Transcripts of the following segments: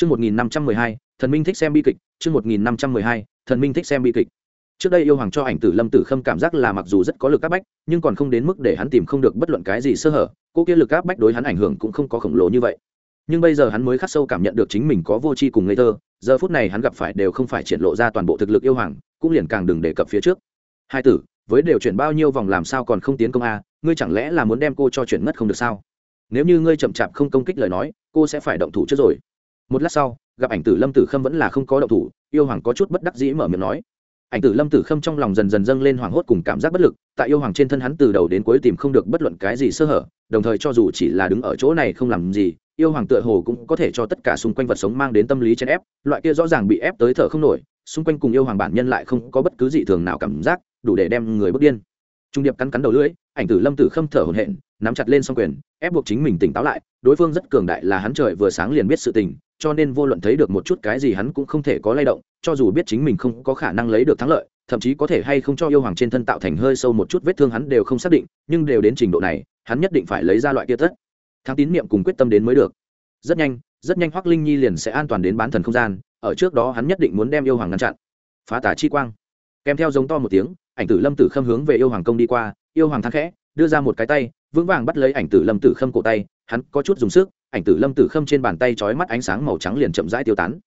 Chương 1512, thần minh thích xem bi kịch, chương 1512, thần minh thích xem bi kịch. Trước đây yêu hoàng cho ảnh tử Lâm Tử Khâm cảm giác là mặc dù rất có lực áp bách, nhưng còn không đến mức để hắn tìm không được bất luận cái gì sơ hở, cô kia lực áp bách đối hắn ảnh hưởng cũng không có khổng lồ như vậy. Nhưng bây giờ hắn mới khắc sâu cảm nhận được chính mình có vô tri cùng ngây thơ, giờ phút này hắn gặp phải đều không phải triển lộ ra toàn bộ thực lực yêu hoàng, cũng liền càng đừng đề cập phía trước. Hai tử, với đều chuyển bao nhiêu vòng làm sao còn không tiến công a, ngươi chẳng lẽ là muốn đem cô cho chuyển ngất không được sao? Nếu như ngươi chậm chạp không công kích lời nói, cô sẽ phải động thủ trước rồi một lát sau, gặp ảnh tử lâm tử khâm vẫn là không có động thủ, yêu hoàng có chút bất đắc dĩ mở miệng nói. Ảnh tử lâm tử khâm trong lòng dần dần dâng lên hoảng hốt cùng cảm giác bất lực, tại yêu hoàng trên thân hắn từ đầu đến cuối tìm không được bất luận cái gì sơ hở, đồng thời cho dù chỉ là đứng ở chỗ này không làm gì, yêu hoàng tựa hồ cũng có thể cho tất cả xung quanh vật sống mang đến tâm lý chèn ép, loại kia rõ ràng bị ép tới thở không nổi, xung quanh cùng yêu hoàng bản nhân lại không có bất cứ gì thường nào cảm giác, đủ để đem người bước điên. Trung điệp cắn cắn đầu lưỡi, ảnh tử lâm tử khâm thở hổn hển, nắm chặt lên song quyền, ép buộc chính mình tỉnh táo lại, đối phương rất cường đại là hắn trời vừa sáng liền biết sự tình cho nên vô luận thấy được một chút cái gì hắn cũng không thể có lay động, cho dù biết chính mình không có khả năng lấy được thắng lợi, thậm chí có thể hay không cho yêu hoàng trên thân tạo thành hơi sâu một chút vết thương hắn đều không xác định, nhưng đều đến trình độ này, hắn nhất định phải lấy ra loại kia tất. Thắng tín niệm cùng quyết tâm đến mới được. Rất nhanh rất nhanh hoắc linh nhi liền sẽ an toàn đến bán thần không gian, ở trước đó hắn nhất định muốn đem yêu hoàng ngăn chặn. Phá tả chi quang. Kèm theo giống to một tiếng, ảnh tử lâm tử khâm hướng về yêu hoàng công đi qua, yêu hoàng thang khẽ, đưa ra một cái tay, vững vàng bắt lấy ảnh tử lâm tử khâm cổ tay, hắn có chút dùng sức ảnh tử lâm tử khâm trên bàn tay trói mắt ánh sáng màu trắng liền chậm rãi tiêu tán.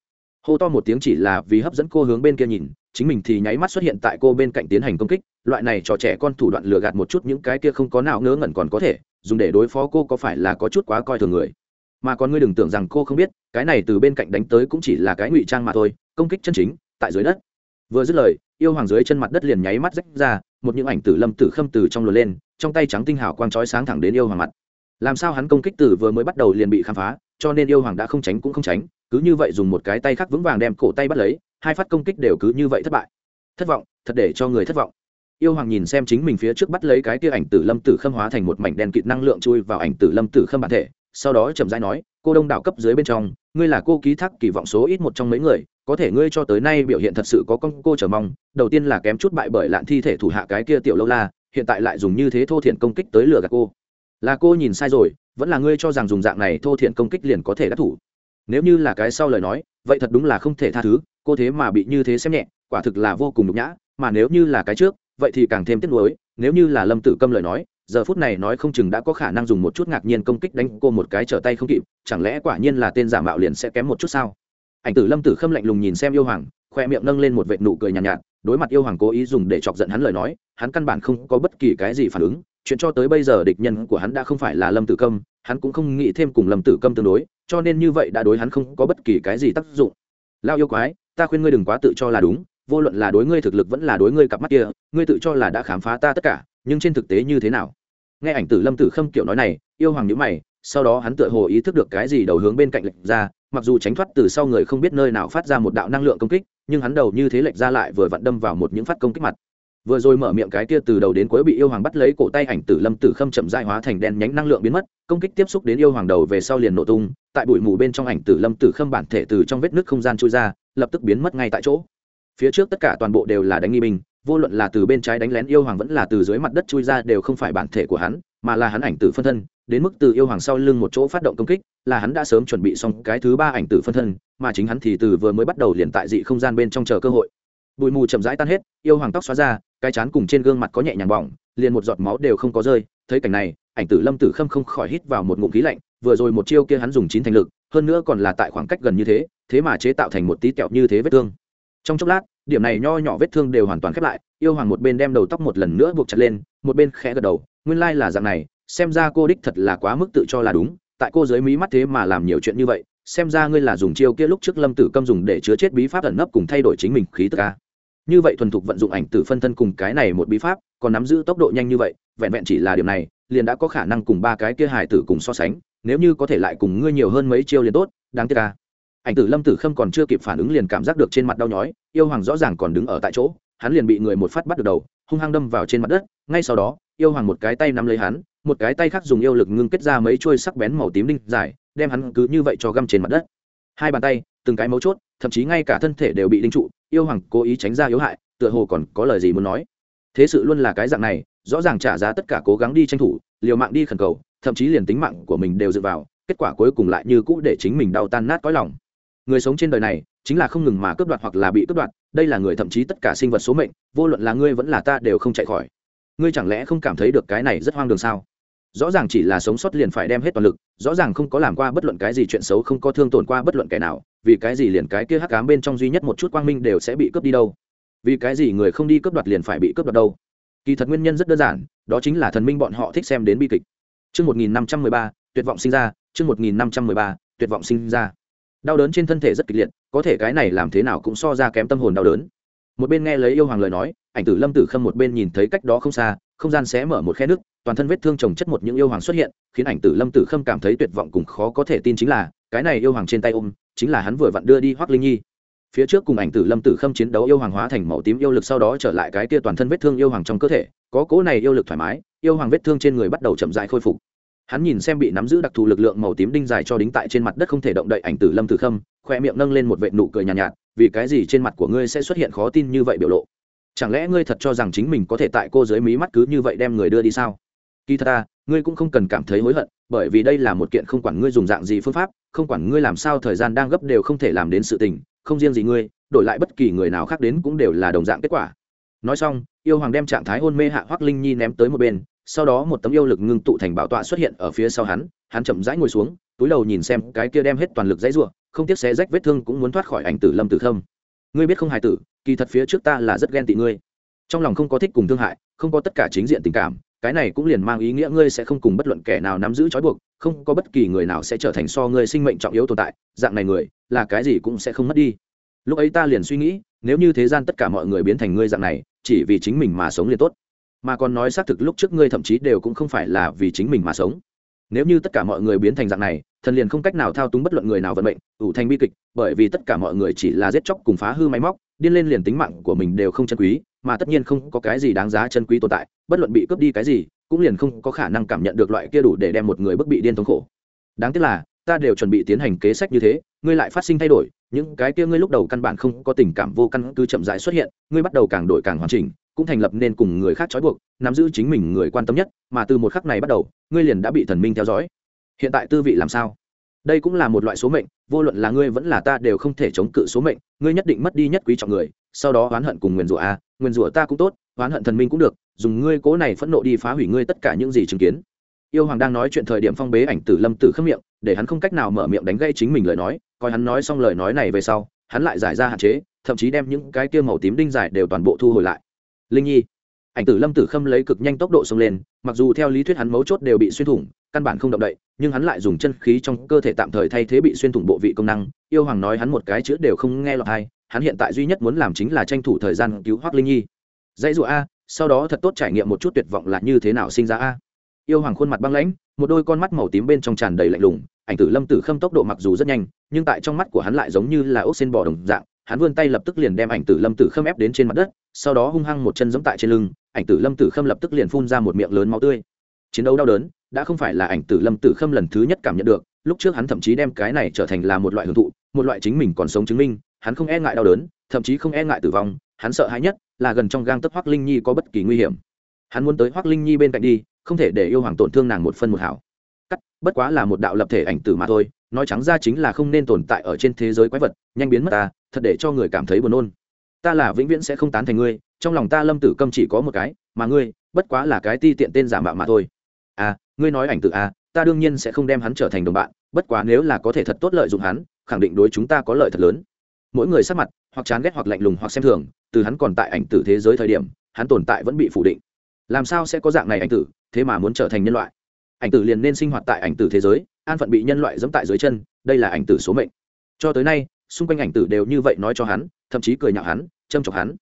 Hô to một tiếng chỉ là vì hấp dẫn cô hướng bên kia nhìn, chính mình thì nháy mắt xuất hiện tại cô bên cạnh tiến hành công kích. Loại này cho trẻ con thủ đoạn lừa gạt một chút những cái kia không có nào ngớ ngẩn còn có thể, dùng để đối phó cô có phải là có chút quá coi thường người? Mà còn ngươi đừng tưởng rằng cô không biết, cái này từ bên cạnh đánh tới cũng chỉ là cái ngụy trang mà thôi, công kích chân chính, tại dưới đất. Vừa dứt lời, yêu hoàng dưới chân mặt đất liền nháy mắt rách ra, một những ảnh tử lâm tử khâm từ trong lùa lên, trong tay trắng tinh hào quang chói sáng thẳng đến yêu hoàng mặt làm sao hắn công kích từ vừa mới bắt đầu liền bị khám phá, cho nên yêu hoàng đã không tránh cũng không tránh, cứ như vậy dùng một cái tay khác vững vàng đem cổ tay bắt lấy, hai phát công kích đều cứ như vậy thất bại. Thất vọng, thật để cho người thất vọng. Yêu hoàng nhìn xem chính mình phía trước bắt lấy cái kia ảnh tử lâm tử khâm hóa thành một mảnh đen kịt năng lượng chui vào ảnh tử lâm tử khâm bản thể, sau đó chậm rãi nói, cô đông đảo cấp dưới bên trong, ngươi là cô ký thác kỳ vọng số ít một trong mấy người, có thể ngươi cho tới nay biểu hiện thật sự có con cô chờ mong, đầu tiên là kém chút bại bởi lạn thi thể thủ hạ cái kia tiểu lâu la, hiện tại lại dùng như thế thô thiện công kích tới lừa gạt cô là cô nhìn sai rồi vẫn là ngươi cho rằng dùng dạng này thô thiện công kích liền có thể đắc thủ? Nếu như là cái sau lời nói vậy thật đúng là không thể tha thứ cô thế mà bị như thế xem nhẹ quả thực là vô cùng nhục nhã mà nếu như là cái trước vậy thì càng thêm tiếc nuối nếu như là lâm tử câm lời nói giờ phút này nói không chừng đã có khả năng dùng một chút ngạc nhiên công kích đánh cô một cái trở tay không kịp chẳng lẽ quả nhiên là tên giả mạo liền sẽ kém một chút sao? Ảnh tử lâm tử khâm lạnh lùng nhìn xem yêu hoàng khoe miệng nâng lên một vệ nụ cười nhàn nhạt, nhạt đối mặt yêu hoàng cố ý dùng để chọc giận hắn lời nói hắn căn bản không có bất kỳ cái gì phản ứng chuyện cho tới bây giờ địch nhân của hắn đã không phải là lâm tử câm, hắn cũng không nghĩ thêm cùng lâm tử câm tương đối, cho nên như vậy đã đối hắn không có bất kỳ cái gì tác dụng. Lao yêu quái, ta khuyên ngươi đừng quá tự cho là đúng, vô luận là đối ngươi thực lực vẫn là đối ngươi cặp mắt kia, ngươi tự cho là đã khám phá ta tất cả, nhưng trên thực tế như thế nào? Nghe ảnh tử lâm tử khâm kiểu nói này, yêu hoàng nhữ mày, sau đó hắn tựa hồ ý thức được cái gì đầu hướng bên cạnh lệch ra, mặc dù tránh thoát từ sau người không biết nơi nào phát ra một đạo năng lượng công kích, nhưng hắn đầu như thế lệch ra lại vừa vặn đâm vào một những phát công kích mặt vừa rồi mở miệng cái kia từ đầu đến cuối bị yêu hoàng bắt lấy cổ tay ảnh tử lâm tử khâm chậm dại hóa thành đen nhánh năng lượng biến mất, công kích tiếp xúc đến yêu hoàng đầu về sau liền nổ tung, tại bụi mù bên trong ảnh tử lâm tử khâm bản thể từ trong vết nước không gian trôi ra, lập tức biến mất ngay tại chỗ. Phía trước tất cả toàn bộ đều là đánh nghi binh, vô luận là từ bên trái đánh lén yêu hoàng vẫn là từ dưới mặt đất chui ra đều không phải bản thể của hắn, mà là hắn ảnh tử phân thân, đến mức từ yêu hoàng sau lưng một chỗ phát động công kích, là hắn đã sớm chuẩn bị xong cái thứ ba ảnh tử phân thân, mà chính hắn thì từ vừa mới bắt đầu liền tại dị không gian bên trong chờ cơ hội bụi mù chậm rãi tan hết, yêu hoàng tóc xóa ra, cái chán cùng trên gương mặt có nhẹ nhàng bỏng, liền một giọt máu đều không có rơi. Thấy cảnh này, ảnh tử lâm tử khâm không khỏi hít vào một ngụm khí lạnh, vừa rồi một chiêu kia hắn dùng chín thành lực, hơn nữa còn là tại khoảng cách gần như thế thế mà chế tạo thành một tí kẹo như thế vết thương. Trong chốc lát, điểm này nho nhỏ vết thương đều hoàn toàn khép lại, yêu hoàng một bên đem đầu tóc một lần nữa buộc chặt lên, một bên khẽ gật đầu, nguyên lai là dạng này, xem ra cô đích thật là quá mức tự cho là đúng, tại cô dưới mí mắt thế mà làm nhiều chuyện như vậy, xem ra ngươi là dùng chiêu kia lúc trước lâm tử câm dùng để chứa chết bí pháp ẩn nấp cùng thay đổi chính mình khí tức ca như vậy thuần thục vận dụng ảnh tử phân thân cùng cái này một bí pháp, còn nắm giữ tốc độ nhanh như vậy, vẹn vẹn chỉ là điều này, liền đã có khả năng cùng ba cái kia hài tử cùng so sánh, nếu như có thể lại cùng ngươi nhiều hơn mấy chiêu liền tốt, đáng tiếc ca ảnh tử lâm tử khâm còn chưa kịp phản ứng liền cảm giác được trên mặt đau nhói, yêu hoàng rõ ràng còn đứng ở tại chỗ, hắn liền bị người một phát bắt được đầu, hung hăng đâm vào trên mặt đất, ngay sau đó, yêu hoàng một cái tay nắm lấy hắn, một cái tay khác dùng yêu lực ngưng kết ra mấy chuôi sắc bén màu tím đinh dài, đem hắn cứ như vậy cho găm trên mặt đất. Hai bàn tay, từng cái mấu chốt, thậm chí ngay cả thân thể đều bị đinh trụ yêu hoàng cố ý tránh ra yếu hại, tựa hồ còn có lời gì muốn nói. Thế sự luôn là cái dạng này, rõ ràng trả giá tất cả cố gắng đi tranh thủ, liều mạng đi khẩn cầu, thậm chí liền tính mạng của mình đều dựa vào, kết quả cuối cùng lại như cũ để chính mình đau tan nát cõi lòng. Người sống trên đời này, chính là không ngừng mà cướp đoạt hoặc là bị cướp đoạt, đây là người thậm chí tất cả sinh vật số mệnh, vô luận là ngươi vẫn là ta đều không chạy khỏi. Ngươi chẳng lẽ không cảm thấy được cái này rất hoang đường sao? Rõ ràng chỉ là sống sót liền phải đem hết toàn lực rõ ràng không có làm qua bất luận cái gì chuyện xấu không có thương tổn qua bất luận kẻ nào vì cái gì liền cái kia hắc cám bên trong duy nhất một chút quang minh đều sẽ bị cướp đi đâu vì cái gì người không đi cướp đoạt liền phải bị cướp đoạt đâu kỳ thật nguyên nhân rất đơn giản đó chính là thần minh bọn họ thích xem đến bi kịch Trước 1513, tuyệt vọng sinh ra, trước 1513, tuyệt vọng sinh ra. Đau đớn trên thân thể rất kịch liệt, có thể cái này làm thế nào cũng so ra kém tâm hồn đau đớn. Một bên nghe lấy yêu hoàng lời nói, ảnh tử Lâm Tử Khâm một bên nhìn thấy cách đó không xa, không gian xé mở một khe nước, toàn thân vết thương trồng chất một những yêu hoàng xuất hiện, khiến ảnh tử Lâm Tử Khâm cảm thấy tuyệt vọng cùng khó có thể tin chính là, cái này yêu hoàng trên tay ôm, chính là hắn vừa vặn đưa đi hoác Linh Nhi. Phía trước cùng ảnh tử lâm tử khâm chiến đấu yêu hoàng hóa thành màu tím yêu lực sau đó trở lại cái tia toàn thân vết thương yêu hoàng trong cơ thể có cỗ này yêu lực thoải mái yêu hoàng vết thương trên người bắt đầu chậm dại khôi phục. Hắn nhìn xem bị nắm giữ đặc thù lực lượng màu tím đinh dài cho đính tại trên mặt đất không thể động đậy ảnh tử lâm tử khâm khoe miệng nâng lên một vệ nụ cười nhàn nhạt, nhạt vì cái gì trên mặt của ngươi sẽ xuất hiện khó tin như vậy? biểu lộ chẳng lẽ ngươi thật cho rằng chính mình có thể tại cô dưới mí mắt cứ như vậy đem người đưa đi sao? Kỳ thật ta, ngươi cũng không cần cảm thấy hối hận, bởi vì đây là một kiện không quản ngươi dùng dạng gì phương pháp, không quản ngươi làm sao thời gian đang gấp đều không thể làm đến sự tình, không riêng gì ngươi, đổi lại bất kỳ người nào khác đến cũng đều là đồng dạng kết quả. Nói xong, yêu hoàng đem trạng thái hôn mê hạ hoắc linh nhi ném tới một bên, sau đó một tấm yêu lực ngưng tụ thành bảo tọa xuất hiện ở phía sau hắn hắn chậm rãi ngồi xuống, túi đầu nhìn xem cái kia đem hết toàn lực dãy ruộng không tiếc xé rách vết thương cũng muốn thoát khỏi ảnh tử lâm tử khâm ngươi biết không hài tử, kỳ thật phía trước ta là rất ghen tị ngươi. Trong lòng không có thích cùng thương hại, không có tất cả chính diện tình cảm, cái này cũng liền mang ý nghĩa ngươi sẽ không cùng bất luận kẻ nào nắm giữ trói buộc, không có bất kỳ người nào sẽ trở thành so ngươi sinh mệnh trọng yếu tồn tại, dạng này người, là cái gì cũng sẽ không mất đi. Lúc ấy ta liền suy nghĩ, nếu như thế gian tất cả mọi người biến thành ngươi dạng này, chỉ vì chính mình mà sống liền tốt. Mà còn nói xác thực lúc trước ngươi thậm chí đều cũng không phải là vì chính mình mà sống nếu như tất cả mọi người biến thành dạng này, thần liền không cách nào thao túng bất luận người nào vận mệnh, ủ thành bi kịch, bởi vì tất cả mọi người chỉ là giết chóc cùng phá hư máy móc, điên lên liền tính mạng của mình đều không chân quý, mà tất nhiên không có cái gì đáng giá chân quý tồn tại, bất luận bị cướp đi cái gì, cũng liền không có khả năng cảm nhận được loại kia đủ để đem một người bức bị điên thống khổ. Đáng tiếc là, ta đều chuẩn bị tiến hành kế sách như thế, ngươi lại phát sinh thay đổi, những cái kia ngươi lúc đầu căn bản không có tình cảm vô căn cứ chậm rãi xuất hiện, ngươi bắt đầu càng đổi càng hoàn chỉnh cũng thành lập nên cùng người khác trói buộc nắm giữ chính mình người quan tâm nhất mà từ một khắc này bắt đầu ngươi liền đã bị thần minh theo dõi. Hiện tại tư vị làm sao? Đây cũng là một loại số mệnh vô luận là ngươi vẫn là ta đều không thể chống cự số mệnh ngươi nhất định mất đi nhất quý trọng người sau đó oán hận cùng nguyền rủa a à, nguyền rủa ta cũng tốt oán hận thần minh cũng được dùng ngươi cố này phẫn nộ đi phá hủy ngươi tất cả những gì chứng kiến. Yêu hoàng đang nói chuyện thời điểm phong bế ảnh tử lâm tử khâm miệng để hắn không cách nào mở miệng đánh gây chính mình lời nói coi hắn nói xong lời nói này về sau hắn lại giải ra hạn chế thậm chí đem những cái kia màu tím đinh giải đều toàn bộ thu hồi lại linh nhi. Ảnh tử lâm tử khâm lấy cực nhanh tốc độ xông lên, mặc dù theo lý thuyết hắn mấu chốt đều bị xuyên thủng, căn bản không động đậy, nhưng hắn lại dùng chân khí trong cơ thể tạm thời thay thế bị xuyên thủng bộ vị công năng. Yêu hoàng nói hắn một cái chữ đều không nghe lọt hay hắn hiện tại duy nhất muốn làm chính là tranh thủ thời gian cứu hoác linh nhi. Dãy dụ a, sau đó thật tốt trải nghiệm một chút tuyệt vọng là như thế nào sinh ra a. Yêu hoàng khuôn mặt băng lãnh, một đôi con mắt màu tím bên trong tràn đầy lạnh lùng. Ảnh tử lâm tử khâm tốc độ mặc dù rất nhanh, nhưng tại trong mắt của hắn lại giống như là ốc xin bò đồng dạng, hắn vươn tay lập tức liền đem ảnh tử lâm tử khâm ép đến trên mặt đất sau đó hung hăng một chân giẫm tại trên lưng, ảnh tử lâm tử khâm lập tức liền phun ra một miệng lớn máu tươi. Chiến đấu đau đớn, đã không phải là ảnh tử lâm tử khâm lần thứ nhất cảm nhận được, lúc trước hắn thậm chí đem cái này trở thành là một loại hưởng thụ, một loại chính mình còn sống chứng minh, hắn không e ngại đau đớn, thậm chí không e ngại tử vong, hắn sợ hãi nhất là gần trong gang tấc hoắc linh nhi có bất kỳ nguy hiểm. Hắn muốn tới hoắc linh nhi bên cạnh đi, không thể để yêu hoàng tổn thương nàng một phân một hảo. Cắt, bất quá là một đạo lập thể ảnh tử mà thôi, nói trắng ra chính là không nên tồn tại ở trên thế giới quái vật, nhanh biến mất ta, thật để cho người cảm thấy buồn nôn ta là vĩnh viễn sẽ không tán thành ngươi, trong lòng ta lâm tử câm chỉ có một cái, mà ngươi, bất quá là cái ti tiện tên giả mạo mà thôi. À ngươi nói ảnh tử à ta đương nhiên sẽ không đem hắn trở thành đồng bạn, bất quá nếu là có thể thật tốt lợi dụng hắn, khẳng định đối chúng ta có lợi thật lớn. Mỗi người sắc mặt, hoặc chán ghét hoặc lạnh lùng hoặc xem thường, từ hắn còn tại ảnh tử thế giới thời điểm, hắn tồn tại vẫn bị phủ định. Làm sao sẽ có dạng này ảnh tử, thế mà muốn trở thành nhân loại? Ảnh tử liền nên sinh hoạt tại ảnh tử thế giới, an phận bị nhân loại dẫm tại dưới chân, đây là ảnh tử số mệnh. Cho tới nay, xung quanh ảnh tử đều như vậy nói cho hắn thậm chí cười nhạo hắn, châm chọc hắn.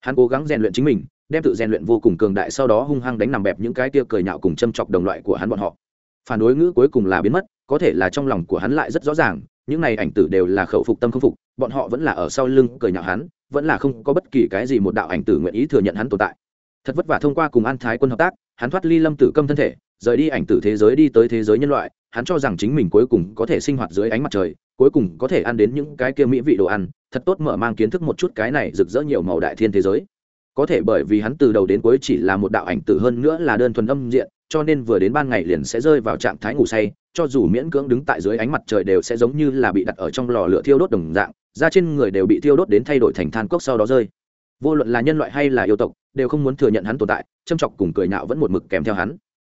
Hắn cố gắng rèn luyện chính mình, đem tự rèn luyện vô cùng cường đại sau đó hung hăng đánh nằm bẹp những cái tia cười nhạo cùng châm chọc đồng loại của hắn bọn họ. Phản đối ngữ cuối cùng là biến mất, có thể là trong lòng của hắn lại rất rõ ràng, những này ảnh tử đều là khẩu phục tâm không phục, bọn họ vẫn là ở sau lưng cười nhạo hắn, vẫn là không có bất kỳ cái gì một đạo ảnh tử nguyện ý thừa nhận hắn tồn tại. Thật vất vả thông qua cùng an thái quân hợp tác, hắn thoát ly lâm tử câm thân thể, rời đi ảnh tử thế giới đi tới thế giới nhân loại hắn cho rằng chính mình cuối cùng có thể sinh hoạt dưới ánh mặt trời, cuối cùng có thể ăn đến những cái kia mỹ vị đồ ăn, thật tốt mở mang kiến thức một chút cái này rực rỡ nhiều màu đại thiên thế giới. Có thể bởi vì hắn từ đầu đến cuối chỉ là một đạo ảnh tử hơn nữa là đơn thuần âm diện, cho nên vừa đến ban ngày liền sẽ rơi vào trạng thái ngủ say, cho dù miễn cưỡng đứng tại dưới ánh mặt trời đều sẽ giống như là bị đặt ở trong lò lửa thiêu đốt đồng dạng, da trên người đều bị thiêu đốt đến thay đổi thành than cốc sau đó rơi. Vô luận là nhân loại hay là yêu tộc, đều không muốn thừa nhận hắn tồn tại, châm chọc cùng cười nhạo vẫn một mực kèm theo hắn.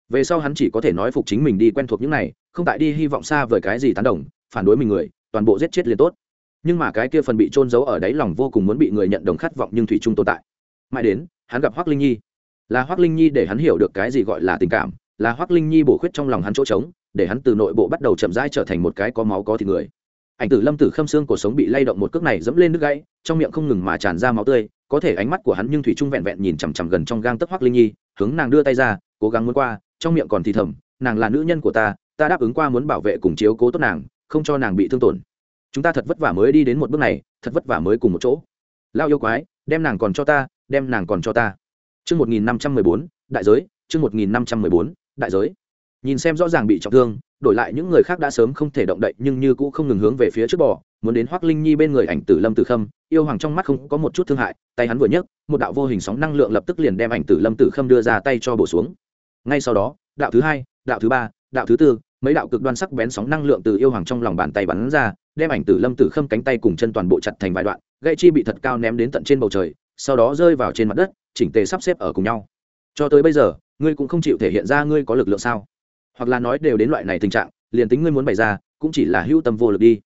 Về sau hắn chỉ có thể nói phục chính mình đi quen thuộc những này không tại đi hy vọng xa vời cái gì tán đồng, phản đối mình người, toàn bộ giết chết liền tốt. Nhưng mà cái kia phần bị trôn giấu ở đáy lòng vô cùng muốn bị người nhận đồng khát vọng nhưng thủy chung tồn tại. Mãi đến, hắn gặp hoác linh nhi. Là hoác linh nhi để hắn hiểu được cái gì gọi là tình cảm, là hoác linh nhi bổ khuyết trong lòng hắn chỗ trống, để hắn từ nội bộ bắt đầu chậm rãi trở thành một cái có máu có thịt người. Ảnh tử lâm tử khâm xương cuộc sống bị lay động một cước này dẫm lên nước gãy, trong miệng không ngừng mà tràn ra máu tươi, có thể ánh mắt của hắn nhưng thủy trung vẹn vẹn nhìn chằm chằm gần trong gang tấc hoác linh nhi, hướng nàng đưa tay ra, cố gắng muốn qua, trong miệng còn thì thầm, nàng là nữ nhân của ta ta đáp ứng qua muốn bảo vệ cùng chiếu cố tốt nàng không cho nàng bị thương tổn chúng ta thật vất vả mới đi đến một bước này thật vất vả mới cùng một chỗ lao yêu quái đem nàng còn cho ta đem nàng còn cho ta Chương 1514, đại giới, chương 1514, đại giới. Nhìn xem rõ ràng bị trọng thương, đổi lại những người khác đã sớm không thể động đậy nhưng như cũng không ngừng hướng về phía trước bò, muốn đến Hoắc Linh Nhi bên người ảnh tử Lâm Tử Khâm, yêu hoàng trong mắt không có một chút thương hại, tay hắn vừa nhấc, một đạo vô hình sóng năng lượng lập tức liền đem ảnh tử Lâm Tử Khâm đưa ra tay cho bổ xuống. Ngay sau đó, đạo thứ hai, đạo thứ ba, đạo thứ tư, mấy đạo cực đoan sắc bén sóng năng lượng từ yêu hoàng trong lòng bàn tay bắn ra, đem ảnh tử Lâm Tử Khâm cánh tay cùng chân toàn bộ chặt thành vài đoạn, gây chi bị thật cao ném đến tận trên bầu trời, sau đó rơi vào trên mặt đất, chỉnh tề sắp xếp ở cùng nhau. Cho tới bây giờ ngươi cũng không chịu thể hiện ra ngươi có lực lượng sao? Hoặc là nói đều đến loại này tình trạng liền tính ngươi muốn bày ra cũng chỉ là hữu tâm vô lực đi.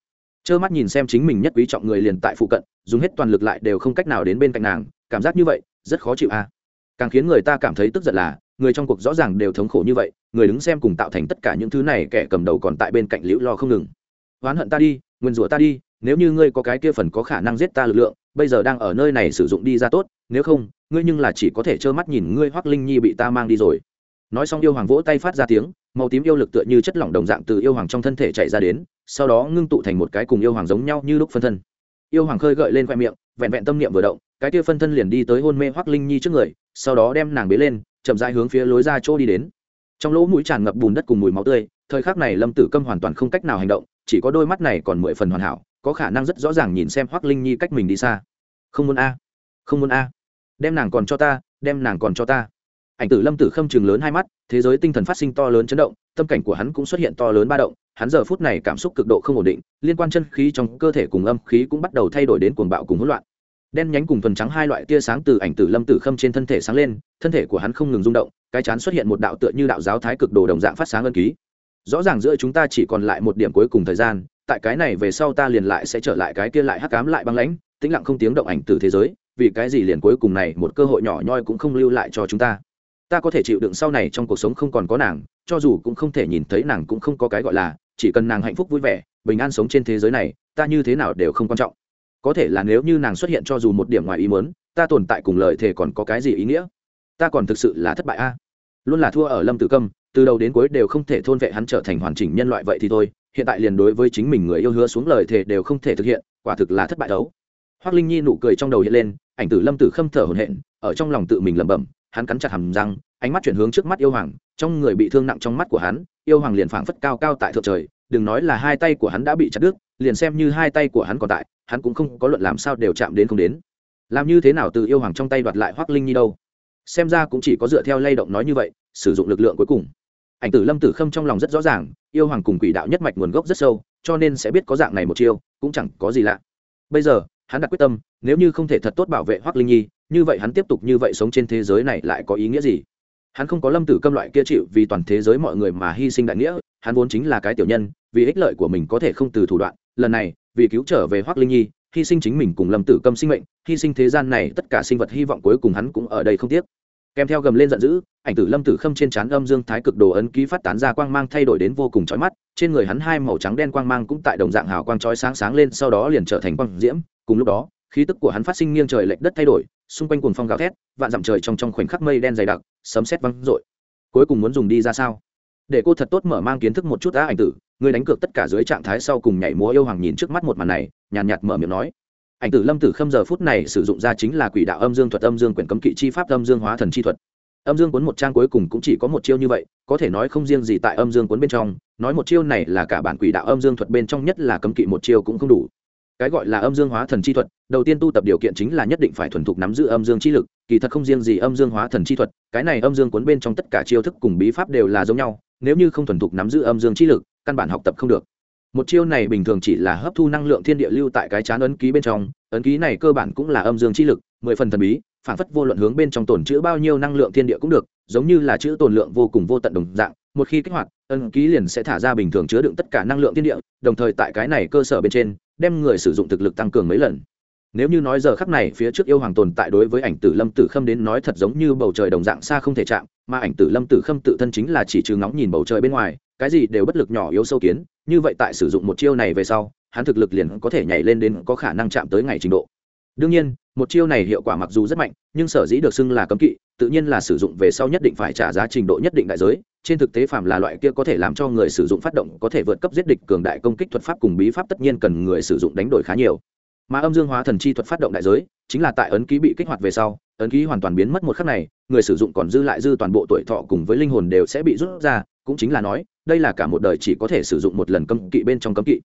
Trơ mắt nhìn xem chính mình nhất quý trọng người liền tại phụ cận dùng hết toàn lực lại đều không cách nào đến bên cạnh nàng cảm giác như vậy rất khó chịu à? Càng khiến người ta cảm thấy tức giận là người trong cuộc rõ ràng đều thống khổ như vậy, người đứng xem cùng tạo thành tất cả những thứ này kẻ cầm đầu còn tại bên cạnh liễu lo không ngừng. Oán hận ta đi nguyên rủa ta đi, nếu như ngươi có cái kia phần có khả năng giết ta lực lượng, bây giờ đang ở nơi này sử dụng đi ra tốt, nếu không, ngươi nhưng là chỉ có thể trơ mắt nhìn ngươi hoắc linh nhi bị ta mang đi rồi. Nói xong yêu hoàng vỗ tay phát ra tiếng, màu tím yêu lực tựa như chất lỏng đồng dạng từ yêu hoàng trong thân thể chạy ra đến, sau đó ngưng tụ thành một cái cùng yêu hoàng giống nhau như lúc phân thân. Yêu hoàng khơi gợi lên khoe miệng, vẹn vẹn tâm niệm vừa động, cái kia phân thân liền đi tới hôn mê hoắc linh nhi trước người, sau đó đem nàng bế lên chậm rãi hướng phía lối ra chỗ đi đến. Trong lỗ mũi tràn ngập bùn đất cùng mùi máu tươi, thời khắc này lâm tử câm hoàn toàn không cách nào hành động, chỉ có đôi mắt này còn mười phần hoàn hảo, có khả năng rất rõ ràng nhìn xem hoắc linh nhi cách mình đi xa. Không muốn a, không muốn a. Đem nàng còn cho ta, đem nàng còn cho ta. Ảnh tử lâm tử khâm chừng lớn hai mắt, thế giới tinh thần phát sinh to lớn chấn động, tâm cảnh của hắn cũng xuất hiện to lớn ba động, hắn giờ phút này cảm xúc cực độ không ổn định, liên quan chân khí trong cơ thể cùng âm khí cũng bắt đầu thay đổi đến cuồng bạo cùng hỗn loạn đen nhánh cùng thuần trắng hai loại tia sáng từ ảnh tử lâm tử khâm trên thân thể sáng lên, thân thể của hắn không ngừng rung động, cái chán xuất hiện một đạo tựa như đạo giáo thái cực đồ đồng dạng phát sáng ân ký. Rõ ràng giữa chúng ta chỉ còn lại một điểm cuối cùng thời gian, tại cái này về sau ta liền lại sẽ trở lại cái kia lại hắc cám lại băng lãnh, tĩnh lặng không tiếng động ảnh từ thế giới, vì cái gì liền cuối cùng này một cơ hội nhỏ nhoi cũng không lưu lại cho chúng ta. Ta có thể chịu đựng sau này trong cuộc sống không còn có nàng, cho dù cũng không thể nhìn thấy nàng cũng không có cái gọi là, chỉ cần nàng hạnh phúc vui vẻ, bình an sống trên thế giới này, ta như thế nào đều không quan trọng có thể là nếu như nàng xuất hiện cho dù một điểm ngoài ý mớn ta tồn tại cùng lời thề còn có cái gì ý nghĩa? Ta còn thực sự là thất bại a. Luôn là thua ở lâm tử câm, từ đầu đến cuối đều không thể thôn vệ hắn trở thành hoàn chỉnh nhân loại vậy thì thôi, hiện tại liền đối với chính mình người yêu hứa xuống lời thề đều không thể thực hiện, quả thực là thất bại đấu. Hoác linh nhi nụ cười trong đầu hiện lên, ảnh tử lâm tử khâm thở hồn hện ở trong lòng tự mình lẩm bẩm, hắn cắn chặt hầm răng, ánh mắt chuyển hướng trước mắt yêu hoàng, trong người bị thương nặng trong mắt của hắn, yêu hoàng liền phảng phất cao cao tại thượng trời, đừng nói là hai tay của hắn đã bị chặt đứt, liền xem như hai tay của hắn còn tại hắn cũng không có luận làm sao đều chạm đến không đến. Làm như thế nào từ yêu hoàng trong tay đoạt lại hoác linh nhi đâu? Xem ra cũng chỉ có dựa theo lay động nói như vậy, sử dụng lực lượng cuối cùng. Ảnh tử lâm tử khâm trong lòng rất rõ ràng, yêu hoàng cùng quỷ đạo nhất mạch nguồn gốc rất sâu, cho nên sẽ biết có dạng này một chiêu, cũng chẳng có gì lạ. Bây giờ, hắn đặt quyết tâm, nếu như không thể thật tốt bảo vệ hoác linh nhi, như vậy hắn tiếp tục như vậy sống trên thế giới này lại có ý nghĩa gì? Hắn không có lâm tử câm loại kia chịu vì toàn thế giới mọi người mà hy sinh đại nghĩa, hắn vốn chính là cái tiểu nhân, vì ích lợi của mình có thể không từ thủ đoạn, lần này vì cứu trở về hoác linh nhi, hy sinh chính mình cùng lâm tử câm sinh mệnh, hy sinh thế gian này tất cả sinh vật hy vọng cuối cùng hắn cũng ở đây không tiếc. Kèm theo gầm lên giận dữ, ảnh tử lâm tử khâm trên trán âm dương thái cực đồ ấn ký phát tán ra quang mang thay đổi đến vô cùng chói mắt, trên người hắn hai màu trắng đen quang mang cũng tại đồng dạng hào quang chói sáng sáng lên, sau đó liền trở thành quang diễm. Cùng lúc đó, khí tức của hắn phát sinh nghiêng trời lệch đất thay đổi, xung quanh cuồng phong gào thét, vạn dặm trời trong trong khoảnh khắc mây đen dày đặc, sấm sét văng rội cuối cùng muốn dùng đi ra sao? Để cô thật tốt mở mang kiến thức một chút á ảnh tử, người đánh cược tất cả dưới trạng thái sau cùng nhảy múa yêu hoàng nhìn trước mắt một màn này, nhàn nhạt mở miệng nói. Ảnh tử lâm tử khâm giờ phút này sử dụng ra chính là quỷ đạo âm dương thuật, âm dương quyển cấm kỵ chi pháp, âm dương hóa thần chi thuật. Âm dương cuốn một trang cuối cùng cũng chỉ có một chiêu như vậy, có thể nói không riêng gì tại âm dương cuốn bên trong, nói một chiêu này là cả bản quỷ đạo âm dương thuật bên trong nhất là cấm kỵ một chiêu cũng không đủ cái gọi là âm dương hóa thần chi thuật, đầu tiên tu tập điều kiện chính là nhất định phải thuần thục nắm giữ âm dương chi lực, kỳ thật không riêng gì âm dương hóa thần chi thuật, cái này âm dương cuốn bên trong tất cả chiêu thức cùng bí pháp đều là giống nhau, nếu như không thuần thục nắm giữ âm dương chi lực, căn bản học tập không được. Một chiêu này bình thường chỉ là hấp thu năng lượng thiên địa lưu tại cái chán ấn ký bên trong, ấn ký này cơ bản cũng là âm dương chi lực, mười phần thần bí, phản phất vô luận hướng bên trong tồn chữ bao nhiêu năng lượng thiên địa cũng được, giống như là chữ tồn lượng vô cùng vô tận đồng dạng, một khi kích hoạt, ấn ký liền sẽ thả ra bình thường chứa đựng tất cả năng lượng thiên địa, đồng thời tại cái này cơ sở bên trên đem người sử dụng thực lực tăng cường mấy lần. Nếu như nói giờ khắc này phía trước yêu hoàng tồn tại đối với ảnh tử lâm tử khâm đến nói thật giống như bầu trời đồng dạng xa không thể chạm, mà ảnh tử lâm tử khâm tự thân chính là chỉ trừ ngóng nhìn bầu trời bên ngoài, cái gì đều bất lực nhỏ yếu sâu kiến, như vậy tại sử dụng một chiêu này về sau, hắn thực lực liền có thể nhảy lên đến có khả năng chạm tới ngày trình độ. Đương nhiên, một chiêu này hiệu quả mặc dù rất mạnh, nhưng sở dĩ được xưng là cấm kỵ, tự nhiên là sử dụng về sau nhất định phải trả giá trình độ nhất định đại giới trên thực tế phạm là loại kia có thể làm cho người sử dụng phát động có thể vượt cấp giết địch cường đại công kích thuật pháp cùng bí pháp tất nhiên cần người sử dụng đánh đổi khá nhiều. Mà âm dương hóa thần chi thuật phát động đại giới, chính là tại ấn ký bị kích hoạt về sau, ấn ký hoàn toàn biến mất một khắc này, người sử dụng còn dư lại dư toàn bộ tuổi thọ cùng với linh hồn đều sẽ bị rút ra, cũng chính là nói, đây là cả một đời chỉ có thể sử dụng một lần cấm kỵ bên trong cấm kỵ.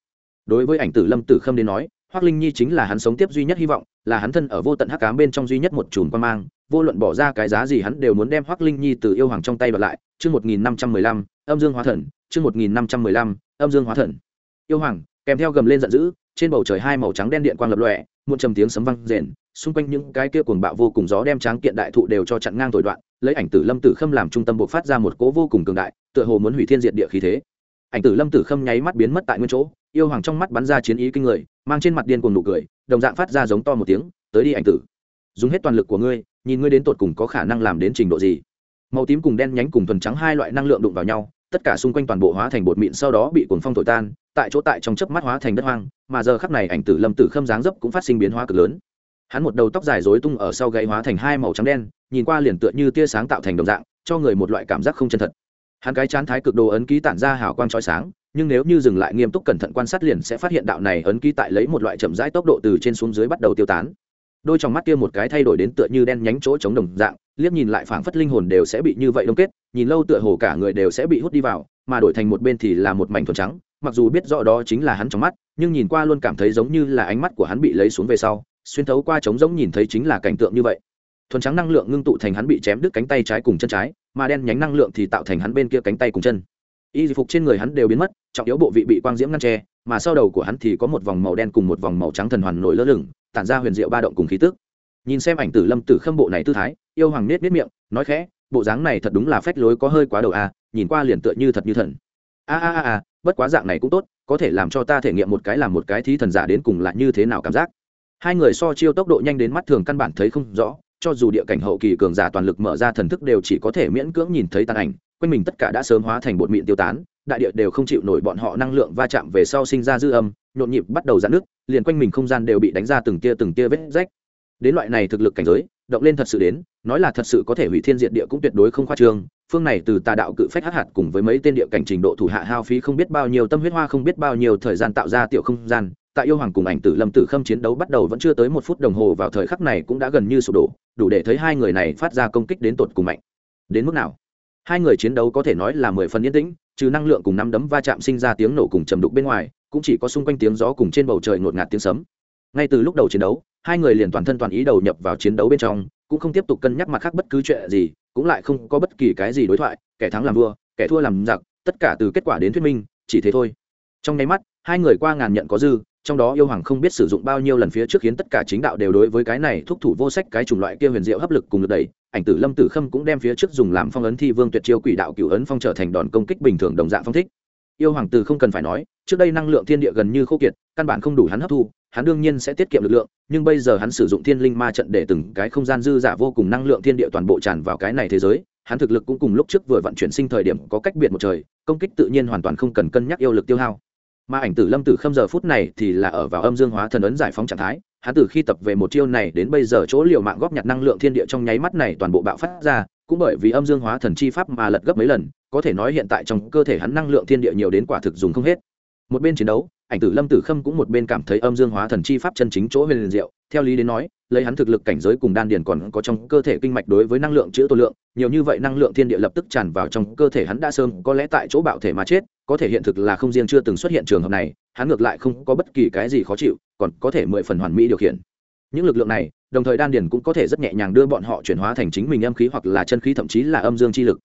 Đối với ảnh tử lâm tử khâm đến nói Hoắc linh nhi chính là hắn sống tiếp duy nhất hy vọng, là hắn thân ở vô tận hắc ám bên trong duy nhất một chùm quan mang, vô luận bỏ ra cái giá gì hắn đều muốn đem Hoắc linh nhi từ yêu hoàng trong tay đoạt lại. Chương một nghìn năm trăm mười lăm, âm dương hóa thần. Chương một nghìn năm trăm mười lăm, âm dương hóa thần. Yêu hoàng, kèm theo gầm lên giận dữ, trên bầu trời hai màu trắng đen điện quang lập lòe muôn trầm tiếng sấm vang rền, xung quanh những cái kia cuồng bạo vô cùng gió đem tráng kiện đại thụ đều cho chặn ngang thổi đoạn, lấy ảnh tử lâm tử khâm làm trung tâm bộc phát ra một cỗ vô cùng cường đại, tựa hồ muốn hủy thiên diệt địa khí thế ảnh tử lâm tử khâm nháy mắt biến mất tại nguyên chỗ, yêu hoàng trong mắt bắn ra chiến ý kinh người, mang trên mặt điên cuồng nụ cười, đồng dạng phát ra giống to một tiếng, tới đi ảnh tử. Dùng hết toàn lực của ngươi, nhìn ngươi đến tột cùng có khả năng làm đến trình độ gì. Màu tím cùng đen nhánh cùng thuần trắng hai loại năng lượng đụng vào nhau, tất cả xung quanh toàn bộ hóa thành bột mịn sau đó bị cuồng phong thổi tan, tại chỗ tại trong chớp mắt hóa thành đất hoang, mà giờ khắc này ảnh tử lâm tử khâm dáng dấp cũng phát sinh biến hóa cực lớn. Hắn một đầu tóc dài rối tung ở sau gáy hóa thành hai màu trắng đen, nhìn qua liền tựa như tia sáng tạo thành đồng dạng, cho người một loại cảm giác không chân thật hắn cái chán thái cực đồ ấn ký tản ra hào quang trói sáng, nhưng nếu như dừng lại nghiêm túc cẩn thận quan sát liền sẽ phát hiện đạo này ấn ký tại lấy một loại chậm rãi tốc độ từ trên xuống dưới bắt đầu tiêu tán. Đôi trong mắt kia một cái thay đổi đến tựa như đen nhánh chỗ chống đồng dạng, liếc nhìn lại phảng phất linh hồn đều sẽ bị như vậy đông kết, nhìn lâu tựa hồ cả người đều sẽ bị hút đi vào, mà đổi thành một bên thì là một mảnh thuần trắng, mặc dù biết rõ đó chính là hắn trong mắt, nhưng nhìn qua luôn cảm thấy giống như là ánh mắt của hắn bị lấy xuống về sau, xuyên thấu qua trống giống nhìn thấy chính là cảnh tượng như vậy. Thuần trắng năng lượng ngưng tụ thành hắn bị chém đứt cánh tay trái cùng chân trái mà đen nhánh năng lượng thì tạo thành hắn bên kia cánh tay cùng chân. Y phục trên người hắn đều biến mất, trọng yếu bộ vị bị quang diễm ngăn tre mà sau đầu của hắn thì có một vòng màu đen cùng một vòng màu trắng thần hoàn nổi lơ lửng, tản ra huyền diệu ba động cùng khí tức. Nhìn xem ảnh tử lâm tử khâm bộ này tư thái, yêu hoàng nết nết miệng, nói khẽ, bộ dáng này thật đúng là phách lối có hơi quá đầu a, nhìn qua liền tựa như thật như thần. A a a a, bất quá dạng này cũng tốt, có thể làm cho ta thể nghiệm một cái làm một cái thí thần giả đến cùng là như thế nào cảm giác. Hai người so chiêu tốc độ nhanh đến mắt thường căn bản thấy không rõ cho dù địa cảnh hậu kỳ cường giả toàn lực mở ra thần thức đều chỉ có thể miễn cưỡng nhìn thấy tàn ảnh quanh mình tất cả đã sớm hóa thành bột mịn tiêu tán, đại địa đều không chịu nổi bọn họ năng lượng va chạm về sau sinh ra dư âm, nhộn nhịp bắt đầu giãn nước liền quanh mình không gian đều bị đánh ra từng tia từng tia vết rách. Đến loại này thực lực cảnh giới, động lên thật sự đến, nói là thật sự có thể hủy thiên diệt địa cũng tuyệt đối không khoa trương, phương này từ tà đạo cự phách hắc hạt cùng với mấy tên địa cảnh trình độ thủ hạ hao phí không biết bao nhiêu, tâm huyết hoa không biết bao nhiêu thời gian tạo ra tiểu không gian tại yêu hoàng cùng ảnh tử lâm tử khâm chiến đấu bắt đầu vẫn chưa tới một phút đồng hồ vào thời khắc này cũng đã gần như sụp đổ, đủ để thấy hai người này phát ra công kích đến tột cùng mạnh. Đến mức nào? Hai người chiến đấu có thể nói là mười phần yên tĩnh, trừ năng lượng cùng nắm đấm va chạm sinh ra tiếng nổ cùng trầm đục bên ngoài, cũng chỉ có xung quanh tiếng gió cùng trên bầu trời ngột ngạt tiếng sấm. Ngay từ lúc đầu chiến đấu, hai người liền toàn thân toàn ý đầu nhập vào chiến đấu bên trong, cũng không tiếp tục cân nhắc mặt khác bất cứ chuyện gì, cũng lại không có bất kỳ cái gì đối thoại, kẻ thắng làm vua, kẻ thua làm giặc, tất cả từ kết quả đến thuyết minh, chỉ thế thôi. Trong nháy mắt, hai người qua ngàn nhận có dư trong đó yêu hoàng không biết sử dụng bao nhiêu lần phía trước khiến tất cả chính đạo đều đối với cái này thúc thủ vô sách cái chủng loại kia huyền diệu hấp lực cùng lực đẩy. Ảnh tử lâm tử khâm cũng đem phía trước dùng làm phong ấn thi vương tuyệt chiêu quỷ đạo cựu ấn phong trở thành đòn công kích bình thường đồng dạng phong thích. Yêu hoàng tử không cần phải nói, trước đây năng lượng thiên địa gần như khô kiệt, căn bản không đủ hắn hấp thu, hắn đương nhiên sẽ tiết kiệm lực lượng, nhưng bây giờ hắn sử dụng thiên linh ma trận để từng cái không gian dư giả vô cùng năng lượng thiên địa toàn bộ tràn vào cái này thế giới, hắn thực lực cũng cùng lúc trước vừa vận chuyển sinh thời điểm có cách biệt một trời, công kích tự nhiên hoàn toàn không cần cân nhắc yêu lực tiêu hao mà ảnh tử lâm tử khâm giờ phút này thì là ở vào âm dương hóa thần ấn giải phóng trạng thái. Hắn từ khi tập về một chiêu này đến bây giờ chỗ liều mạng góp nhặt năng lượng thiên địa trong nháy mắt này toàn bộ bạo phát ra, cũng bởi vì âm dương hóa thần chi pháp mà lật gấp mấy lần, có thể nói hiện tại trong cơ thể hắn năng lượng thiên địa nhiều đến quả thực dùng không hết. Một bên chiến đấu, ảnh tử lâm tử khâm cũng một bên cảm thấy âm dương hóa thần chi pháp chân chính chỗ huyền liền diệu. Theo lý đến nói lấy hắn thực lực cảnh giới cùng đan điền còn có trong cơ thể kinh mạch đối với năng lượng chữa tổ lượng, nhiều như vậy năng lượng thiên địa lập tức tràn vào trong cơ thể hắn đã sớm, có lẽ tại chỗ bạo thể mà chết, có thể hiện thực là không riêng chưa từng xuất hiện trường hợp này, hắn ngược lại không có bất kỳ cái gì khó chịu, còn có thể mười phần hoàn mỹ điều khiển. Những lực lượng này, đồng thời đan điền cũng có thể rất nhẹ nhàng đưa bọn họ chuyển hóa thành chính mình âm khí hoặc là chân khí, thậm chí là âm dương chi lực.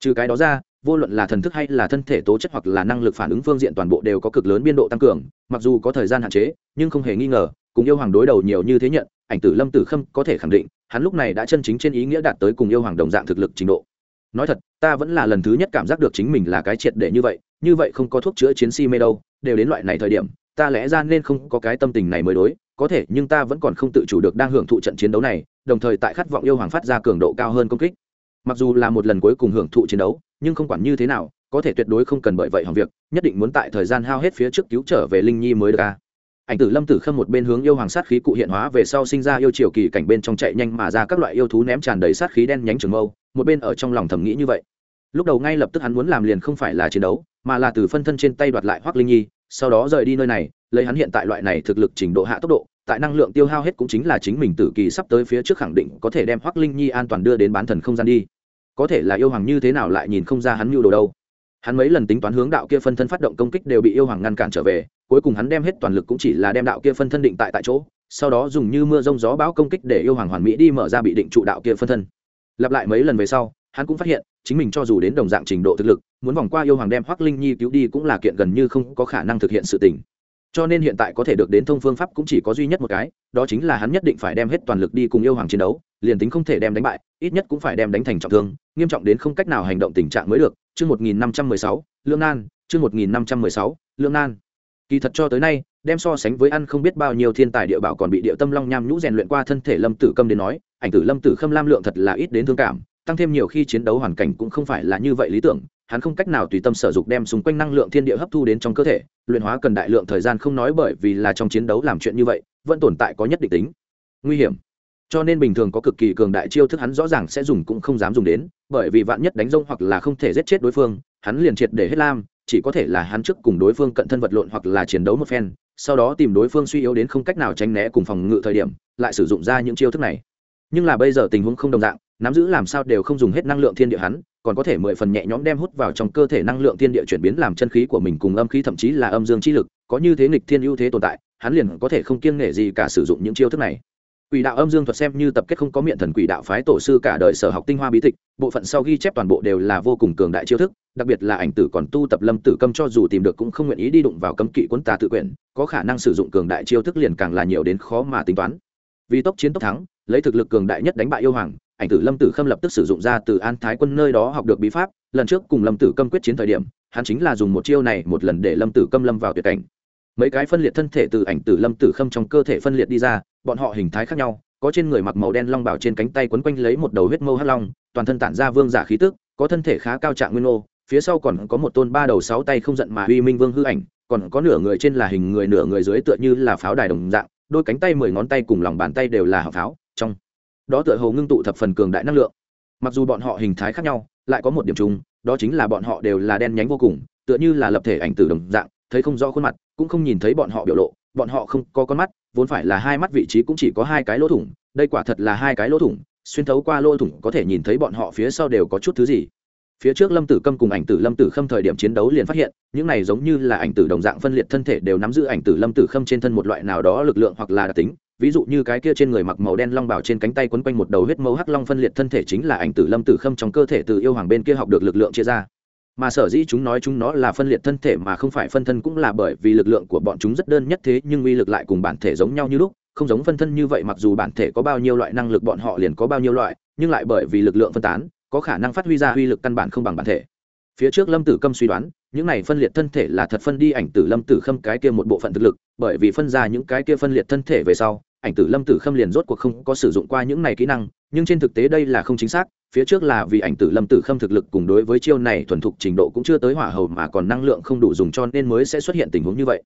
Trừ cái đó ra, vô luận là thần thức hay là thân thể tố chất hoặc là năng lực phản ứng phương diện toàn bộ đều có cực lớn biên độ tăng cường, mặc dù có thời gian hạn chế, nhưng không hề nghi ngờ cùng yêu hoàng đối đầu nhiều như thế nhận, ảnh tử lâm tử khâm có thể khẳng định, hắn lúc này đã chân chính trên ý nghĩa đạt tới cùng yêu hoàng đồng dạng thực lực trình độ. Nói thật, ta vẫn là lần thứ nhất cảm giác được chính mình là cái triệt để như vậy như vậy không có thuốc chữa chiến si mê đâu, đều đến loại này thời điểm, ta lẽ ra nên không có cái tâm tình này mới đối, có thể, nhưng ta vẫn còn không tự chủ được đang hưởng thụ trận chiến đấu này, đồng thời tại khát vọng yêu hoàng phát ra cường độ cao hơn công kích. Mặc dù là một lần cuối cùng hưởng thụ chiến đấu, nhưng không quản như thế nào, có thể tuyệt đối không cần bởi vậy hỏng việc, nhất định muốn tại thời gian hao hết phía trước cứu trở về linh nhi mới được a ảnh tử lâm tử khâm một bên hướng yêu hoàng sát khí cụ hiện hóa về sau sinh ra yêu triều kỳ cảnh bên trong chạy nhanh mà ra các loại yêu thú ném tràn đầy sát khí đen nhánh trường mâu, một bên ở trong lòng thầm nghĩ như vậy. Lúc đầu ngay lập tức hắn muốn làm liền không phải là chiến đấu, mà là từ phân thân trên tay đoạt lại hoác linh nhi, sau đó rời đi nơi này, lấy hắn hiện tại loại này thực lực trình độ hạ tốc độ, tại năng lượng tiêu hao hết cũng chính là chính mình tử kỳ sắp tới phía trước khẳng định có thể đem hoác linh nhi an toàn đưa đến bán thần không gian đi. Có thể là yêu hoàng như thế nào lại nhìn không ra hắn mưu đồ đâu. Hắn mấy lần tính toán hướng đạo kia phân thân phát động công kích đều bị yêu hoàng ngăn cản trở về cuối cùng hắn đem hết toàn lực cũng chỉ là đem đạo kia phân thân định tại tại chỗ, sau đó dùng như mưa rông gió bão công kích để yêu hoàng hoàn mỹ đi mở ra bị định trụ đạo kia phân thân. Lặp lại mấy lần về sau, hắn cũng phát hiện, chính mình cho dù đến đồng dạng trình độ thực lực, muốn vòng qua yêu hoàng đem hoác linh nhi cứu đi cũng là kiện gần như không có khả năng thực hiện sự tình. Cho nên hiện tại có thể được đến thông phương pháp cũng chỉ có duy nhất một cái, đó chính là hắn nhất định phải đem hết toàn lực đi cùng yêu hoàng chiến đấu, liền tính không thể đem đánh bại, ít nhất cũng phải đem đánh thành trọng thương, nghiêm trọng đến không cách nào hành động tình trạng mới được. Chương một nghìn năm trăm mười sáu, lương nan chương một nghìn năm trăm mười sáu, lương nan kỳ thật cho tới nay, đem so sánh với ăn không biết bao nhiêu thiên tài địa bảo còn bị địa tâm long nham nhũ rèn luyện qua thân thể lâm tử câm đến nói, ảnh tử lâm tử khâm lam lượng thật là ít đến thương cảm, tăng thêm nhiều khi chiến đấu hoàn cảnh cũng không phải là như vậy lý tưởng, hắn không cách nào tùy tâm sở dục đem xung quanh năng lượng thiên địa hấp thu đến trong cơ thể, luyện hóa cần đại lượng thời gian không nói bởi vì là trong chiến đấu làm chuyện như vậy, vẫn tồn tại có nhất định tính. Nguy hiểm. Cho nên bình thường có cực kỳ cường đại chiêu thức hắn rõ ràng sẽ dùng cũng không dám dùng đến, bởi vì vạn nhất đánh rông hoặc là không thể giết chết đối phương, hắn liền triệt để hết lam chỉ có thể là hắn trước cùng đối phương cận thân vật lộn hoặc là chiến đấu một phen, sau đó tìm đối phương suy yếu đến không cách nào tránh né cùng phòng ngự thời điểm, lại sử dụng ra những chiêu thức này. Nhưng là bây giờ tình huống không đồng dạng, nắm giữ làm sao đều không dùng hết năng lượng thiên địa hắn, còn có thể mười phần nhẹ nhõm đem hút vào trong cơ thể năng lượng thiên địa chuyển biến làm chân khí của mình cùng âm khí thậm chí là âm dương chi lực, có như thế nghịch thiên ưu thế tồn tại, hắn liền có thể không kiêng nể gì cả sử dụng những chiêu thức này quỷ đạo âm dương thuật xem như tập kết không có miệng thần quỷ đạo phái tổ sư cả đời sở học tinh hoa bí tịch, bộ phận sau ghi chép toàn bộ đều là vô cùng cường đại chiêu thức, đặc biệt là ảnh tử còn tu tập lâm tử câm cho dù tìm được cũng không nguyện ý đi đụng vào cấm kỵ quân tà tự quyển có khả năng sử dụng cường đại chiêu thức liền càng là nhiều đến khó mà tính toán. Vì tốc chiến tốc thắng, lấy thực lực cường đại nhất đánh bại yêu hoàng, ảnh tử lâm tử khâm lập tức sử dụng ra từ an thái quân nơi đó học được bí pháp, lần trước cùng lâm tử câm quyết chiến thời điểm, hắn chính là dùng một chiêu này một lần để lâm tử câm lâm vào tuyệt cảnh. Mấy cái phân liệt thân thể từ ảnh tử lâm tử khâm trong cơ thể phân liệt đi ra bọn họ hình thái khác nhau, có trên người mặc màu đen long bảo trên cánh tay quấn quanh lấy một đầu huyết mâu hắc long, toàn thân tản ra vương giả khí tức, có thân thể khá cao trạng nguyên ô phía sau còn có một tôn ba đầu sáu tay không giận mà uy minh vương hư ảnh, còn có nửa người trên là hình người nửa người dưới tựa như là pháo đài đồng dạng, đôi cánh tay mười ngón tay cùng lòng bàn tay đều là hào pháo, trong đó tựa hồ ngưng tụ thập phần cường đại năng lượng. Mặc dù bọn họ hình thái khác nhau, lại có một điểm chung, đó chính là bọn họ đều là đen nhánh vô cùng, tựa như là lập thể ảnh tử đồng dạng, thấy không rõ khuôn mặt, cũng không nhìn thấy bọn họ biểu lộ bọn họ không có con mắt, vốn phải là hai mắt vị trí cũng chỉ có hai cái lỗ thủng, đây quả thật là hai cái lỗ thủng, xuyên thấu qua lỗ thủng có thể nhìn thấy bọn họ phía sau đều có chút thứ gì. Phía trước lâm tử câm cùng ảnh tử lâm tử khâm thời điểm chiến đấu liền phát hiện, những này giống như là ảnh tử đồng dạng phân liệt thân thể đều nắm giữ ảnh tử lâm tử khâm trên thân một loại nào đó lực lượng hoặc là đặc tính. Ví dụ như cái kia trên người mặc màu đen long bảo trên cánh tay quấn quanh một đầu huyết mâu hắc long phân liệt thân thể chính là ảnh tử lâm tử khâm trong cơ thể từ yêu hoàng bên kia học được lực lượng chia ra mà sở dĩ chúng nói chúng nó là phân liệt thân thể mà không phải phân thân cũng là bởi vì lực lượng của bọn chúng rất đơn nhất thế nhưng uy lực lại cùng bản thể giống nhau như lúc, không giống phân thân như vậy mặc dù bản thể có bao nhiêu loại năng lực bọn họ liền có bao nhiêu loại, nhưng lại bởi vì lực lượng phân tán, có khả năng phát huy ra uy lực căn bản không bằng bản thể. Phía trước lâm tử câm suy đoán, những này phân liệt thân thể là thật phân đi ảnh tử lâm tử khâm cái kia một bộ phận thực lực, bởi vì phân ra những cái kia phân liệt thân thể về sau, ảnh tử lâm tử khâm liền rốt cuộc không có sử dụng qua những này kỹ năng nhưng trên thực tế đây là không chính xác, phía trước là vì ảnh tử lâm tử khâm thực lực cùng đối với chiêu này thuần thục trình độ cũng chưa tới hỏa hầu mà còn năng lượng không đủ dùng cho nên mới sẽ xuất hiện tình huống như vậy.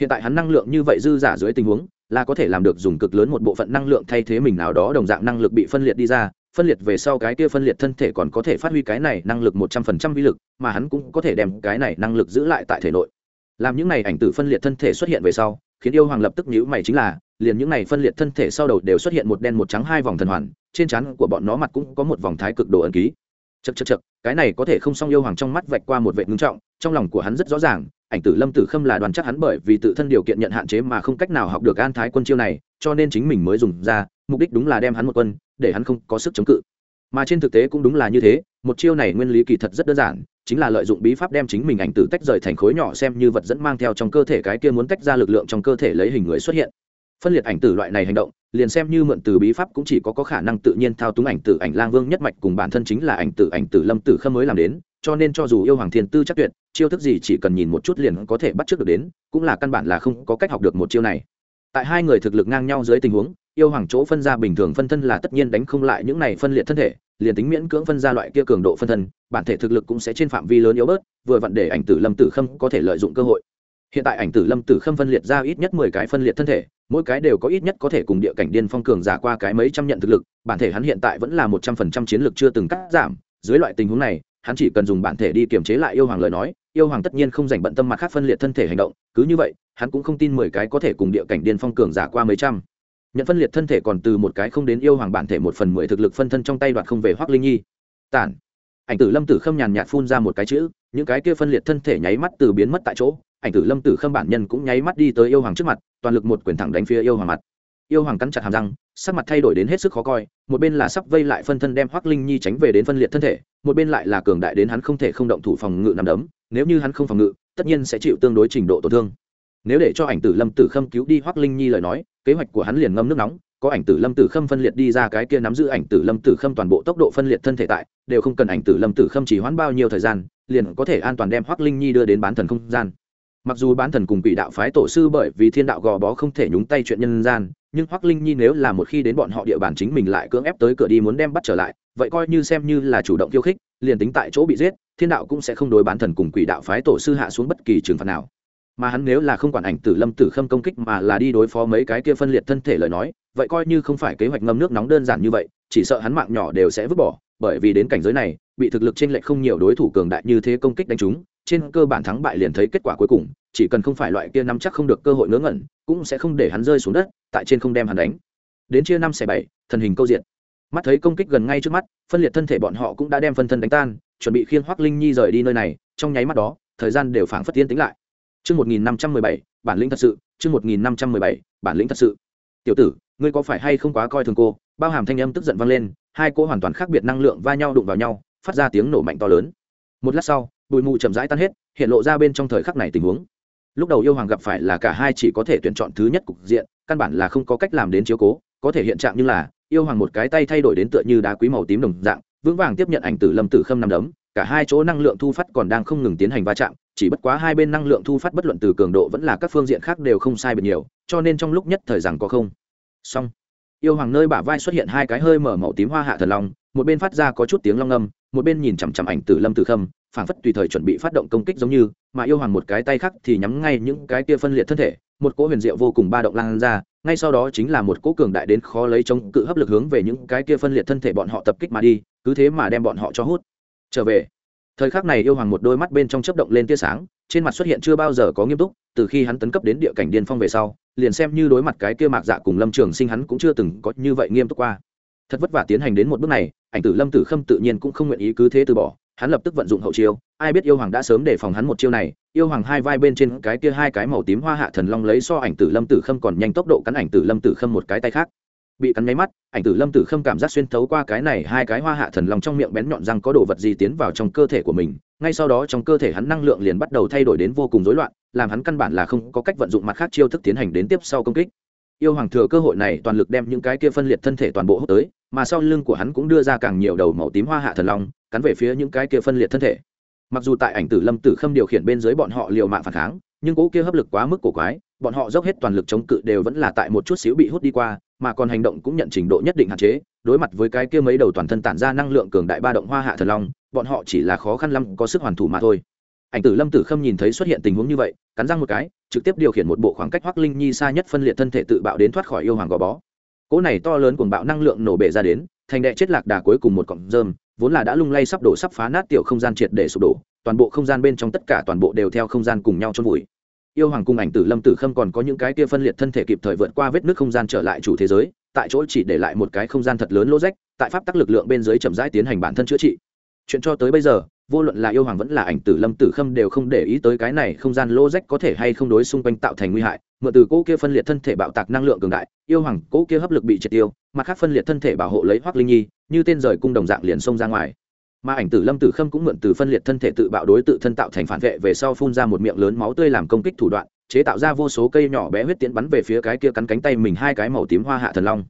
Hiện tại hắn năng lượng như vậy dư giả dưới tình huống, là có thể làm được dùng cực lớn một bộ phận năng lượng thay thế mình nào đó đồng dạng năng lực bị phân liệt đi ra, phân liệt về sau cái kia phân liệt thân thể còn có thể phát huy cái này năng lực một trăm phần trăm vi lực, mà hắn cũng có thể đem cái này năng lực giữ lại tại thể nội. Làm những này ảnh tử phân liệt thân thể xuất hiện về sau, khiến yêu hoàng lập tức nhíu mày chính là, liền những này phân liệt thân thể sau đầu đều xuất hiện một đen một trắng hai vòng thần hoàn trên trán của bọn nó mặt cũng có một vòng thái cực đồ ẩn ký. Chật chật chật cái này có thể không xong yêu hoàng trong mắt vạch qua một vệ ngưng trọng, trong lòng của hắn rất rõ ràng, ảnh tử lâm tử khâm là đoàn chắc hắn bởi vì tự thân điều kiện nhận hạn chế mà không cách nào học được an thái quân chiêu này, cho nên chính mình mới dùng ra, mục đích đúng là đem hắn một quân, để hắn không có sức chống cự. Mà trên thực tế cũng đúng là như thế, một chiêu này nguyên lý kỳ thật rất đơn giản, chính là lợi dụng bí pháp đem chính mình ảnh tử tách rời thành khối nhỏ xem như vật dẫn mang theo trong cơ thể cái kia muốn tách ra lực lượng trong cơ thể lấy hình người xuất hiện phân liệt ảnh tử loại này hành động liền xem như mượn từ bí pháp cũng chỉ có, có khả năng tự nhiên thao túng ảnh tử ảnh lang vương nhất mạch cùng bản thân chính là ảnh tử ảnh tử lâm tử khâm mới làm đến cho nên cho dù yêu hoàng thiên tư chắc tuyệt chiêu thức gì chỉ cần nhìn một chút liền có thể bắt trước được đến cũng là căn bản là không có cách học được một chiêu này. Tại hai người thực lực ngang nhau dưới tình huống yêu hoàng chỗ phân ra bình thường phân thân là tất nhiên đánh không lại những này phân liệt thân thể liền tính miễn cưỡng phân ra loại kia cường độ phân thân bản thể thực lực cũng sẽ trên phạm vi lớn yếu bớt vừa vặn để ảnh tử lâm tử khâm có thể lợi dụng cơ hội. Hiện tại ảnh tử lâm tử khâm phân liệt ra ít nhất mười cái phân liệt thân thể mỗi cái đều có ít nhất có thể cùng địa cảnh điên phong cường giả qua cái mấy trăm nhận thực lực, bản thể hắn hiện tại vẫn là một trăm phần trăm chiến lược chưa từng cắt giảm, dưới loại tình huống này, hắn chỉ cần dùng bản thể đi kiềm chế lại yêu hoàng lời nói, yêu hoàng tất nhiên không dành bận tâm mặt khác phân liệt thân thể hành động, cứ như vậy, hắn cũng không tin mười cái có thể cùng địa cảnh điên phong cường giả qua mấy trăm. Nhận phân liệt thân thể còn từ một cái không đến yêu hoàng bản thể một phần mười thực lực phân thân trong tay đoạt không về hoác linh nhi. Tản. Ảnh tử lâm tử khâm nhàn nhạt phun ra một cái chữ, những cái kia phân liệt thân thể nháy mắt từ biến mất tại chỗ ảnh tử lâm tử khâm bản nhân cũng nháy mắt đi tới yêu hoàng trước mặt, toàn lực một quyền thẳng đánh phía yêu hoàng mặt. Yêu hoàng cắn chặt hàm răng, sắc mặt thay đổi đến hết sức khó coi, một bên là sắp vây lại phân thân đem hoác linh nhi tránh về đến phân liệt thân thể, một bên lại là cường đại đến hắn không thể không động thủ phòng ngự nằm đấm, nếu như hắn không phòng ngự, tất nhiên sẽ chịu tương đối trình độ tổn thương. Nếu để cho ảnh tử lâm tử khâm cứu đi hoác linh nhi lời nói, kế hoạch của hắn liền ngâm nước nóng, có ảnh tử lâm tử khâm phân liệt đi ra cái kia nắm giữ ảnh tử lâm tử khâm toàn bộ tốc độ phân liệt thân thể tại, đều không cần ảnh tử lâm tử khâm chỉ hoãn bao nhiêu thời gian, liền có thể an toàn đem hoác linh nhi đưa đến bán thần không gian mặc dù bán thần cùng quỷ đạo phái tổ sư bởi vì thiên đạo gò bó không thể nhúng tay chuyện nhân gian, nhưng Hoắc linh nhi nếu là một khi đến bọn họ địa bàn chính mình lại cưỡng ép tới cửa đi muốn đem bắt trở lại, vậy coi như xem như là chủ động khiêu khích, liền tính tại chỗ bị giết, thiên đạo cũng sẽ không đối bán thần cùng quỷ đạo phái tổ sư hạ xuống bất kỳ trường phạt nào. Mà hắn nếu là không quản ảnh tử lâm tử khâm công kích mà là đi đối phó mấy cái kia phân liệt thân thể lời nói, vậy coi như không phải kế hoạch ngâm nước nóng đơn giản như vậy, chỉ sợ hắn mạng nhỏ đều sẽ vứt bỏ, bởi vì đến cảnh giới này, bị thực lực trên lệch không nhiều đối thủ cường đại như thế công kích đánh chúng trên cơ bản thắng bại liền thấy kết quả cuối cùng chỉ cần không phải loại kia nắm chắc không được cơ hội ngớ ngẩn cũng sẽ không để hắn rơi xuống đất tại trên không đem hắn đánh đến chia năm xẻ bảy thần hình câu diện mắt thấy công kích gần ngay trước mắt phân liệt thân thể bọn họ cũng đã đem phân thân đánh tan chuẩn bị khiêng hoác linh nhi rời đi nơi này trong nháy mắt đó thời gian đều phảng phất tiên tính lại Chương 1517, bản lĩnh thật sự, chương 1517, bản lĩnh thật sự. Tiểu tử, ngươi có phải hay không quá coi thường cô? Bao hàm thanh âm tức giận vang lên, hai cô hoàn toàn khác biệt năng lượng va nhau đụng vào nhau, phát ra tiếng nổ mạnh to lớn. Một lát sau, bụi mù chậm rãi tan hết, hiện lộ ra bên trong thời khắc này tình huống. Lúc đầu yêu hoàng gặp phải là cả hai chỉ có thể tuyển chọn thứ nhất cục diện, căn bản là không có cách làm đến chiếu cố, có thể hiện trạng như là yêu hoàng một cái tay thay đổi đến tựa như đá quý màu tím đồng dạng, vững vàng tiếp nhận ảnh tử lâm tử khâm năm đấm, cả hai chỗ năng lượng thu phát còn đang không ngừng tiến hành va chạm chỉ bất quá hai bên năng lượng thu phát bất luận từ cường độ vẫn là các phương diện khác đều không sai biệt nhiều cho nên trong lúc nhất thời rằng có không xong yêu hoàng nơi bả vai xuất hiện hai cái hơi mở màu tím hoa hạ thần long một bên phát ra có chút tiếng long âm một bên nhìn chằm chằm ảnh tử lâm tử khâm phảng phất tùy thời chuẩn bị phát động công kích giống như, mà yêu hoàng một cái tay khác thì nhắm ngay những cái kia phân liệt thân thể, một cỗ huyền diệu vô cùng ba động lan ra, ngay sau đó chính là một cỗ cường đại đến khó lấy chống cự hấp lực hướng về những cái kia phân liệt thân thể bọn họ tập kích mà đi, cứ thế mà đem bọn họ cho hút. Trở về. Thời khắc này yêu hoàng một đôi mắt bên trong chớp động lên tia sáng, trên mặt xuất hiện chưa bao giờ có nghiêm túc, từ khi hắn tấn cấp đến địa cảnh điên phong về sau, liền xem như đối mặt cái kia mạc dạ cùng lâm trường sinh hắn cũng chưa từng có như vậy nghiêm túc qua. Thật vất vả tiến hành đến một bước này, ảnh tử lâm tử khâm tự nhiên cũng không nguyện ý cứ thế từ bỏ hắn lập tức vận dụng hậu chiêu, ai biết yêu hoàng đã sớm đề phòng hắn một chiêu này, yêu hoàng hai vai bên trên cái kia hai cái màu tím hoa hạ thần long lấy so ảnh tử lâm tử khâm còn nhanh tốc độ cắn ảnh tử lâm tử khâm một cái tay khác. Bị cắn nháy mắt, ảnh tử lâm tử khâm cảm giác xuyên thấu qua cái này hai cái hoa hạ thần long trong miệng bén nhọn răng có đồ vật gì tiến vào trong cơ thể của mình, ngay sau đó trong cơ thể hắn năng lượng liền bắt đầu thay đổi đến vô cùng rối loạn, làm hắn căn bản là không có cách vận dụng mặt khác chiêu thức tiến hành đến tiếp sau công kích yêu hoàng thừa cơ hội này toàn lực đem những cái kia phân liệt thân thể toàn bộ hút tới, mà sau lưng của hắn cũng đưa ra càng nhiều đầu màu tím hoa hạ thần long, cắn về phía những cái kia phân liệt thân thể. Mặc dù tại ảnh tử lâm tử khâm điều khiển bên dưới bọn họ liều mạng phản kháng, nhưng cỗ kia hấp lực quá mức cổ quái, bọn họ dốc hết toàn lực chống cự đều vẫn là tại một chút xíu bị hút đi qua, mà còn hành động cũng nhận trình độ nhất định hạn chế, đối mặt với cái kia mấy đầu toàn thân tản ra năng lượng cường đại ba động hoa hạ thần long, bọn họ chỉ là khó khăn lắm có sức hoàn thủ mà thôi ảnh tử lâm tử khâm nhìn thấy xuất hiện tình huống như vậy, cắn răng một cái, trực tiếp điều khiển một bộ khoảng cách hoắc linh nhi xa nhất phân liệt thân thể tự bạo đến thoát khỏi yêu hoàng gò bó. Cỗ này to lớn cuồng bạo năng lượng nổ bể ra đến, thành đệ chết lạc đà cuối cùng một cọng rơm, vốn là đã lung lay sắp đổ sắp phá nát tiểu không gian triệt để sụp đổ, toàn bộ không gian bên trong tất cả toàn bộ đều theo không gian cùng nhau trôn vùi. Yêu hoàng cung ảnh tử lâm tử khâm còn có những cái kia phân liệt thân thể kịp thời vượt qua vết nước không gian trở lại chủ thế giới, tại chỗ chỉ để lại một cái không gian thật lớn lỗ rách, tại pháp tắc lực lượng bên dưới chậm rãi tiến hành bản thân chữa trị. Chuyện cho tới bây giờ vô luận là yêu hoàng vẫn là ảnh tử lâm tử khâm đều không để ý tới cái này không gian lô rách có thể hay không đối xung quanh tạo thành nguy hại. Mượn từ cỗ kia phân liệt thân thể bạo tạc năng lượng cường đại, yêu hoàng cỗ kia hấp lực bị triệt tiêu, mặt khác phân liệt thân thể bảo hộ lấy hoác linh nhi, như tên rời cung đồng dạng liền xông ra ngoài. Mà ảnh tử lâm tử khâm cũng mượn từ phân liệt thân thể tự bạo đối tự thân tạo thành phản vệ về sau phun ra một miệng lớn máu tươi làm công kích thủ đoạn, chế tạo ra vô số cây nhỏ bé huyết tiễn bắn về phía cái kia cắn cánh tay mình hai cái màu tím hoa hạ thần long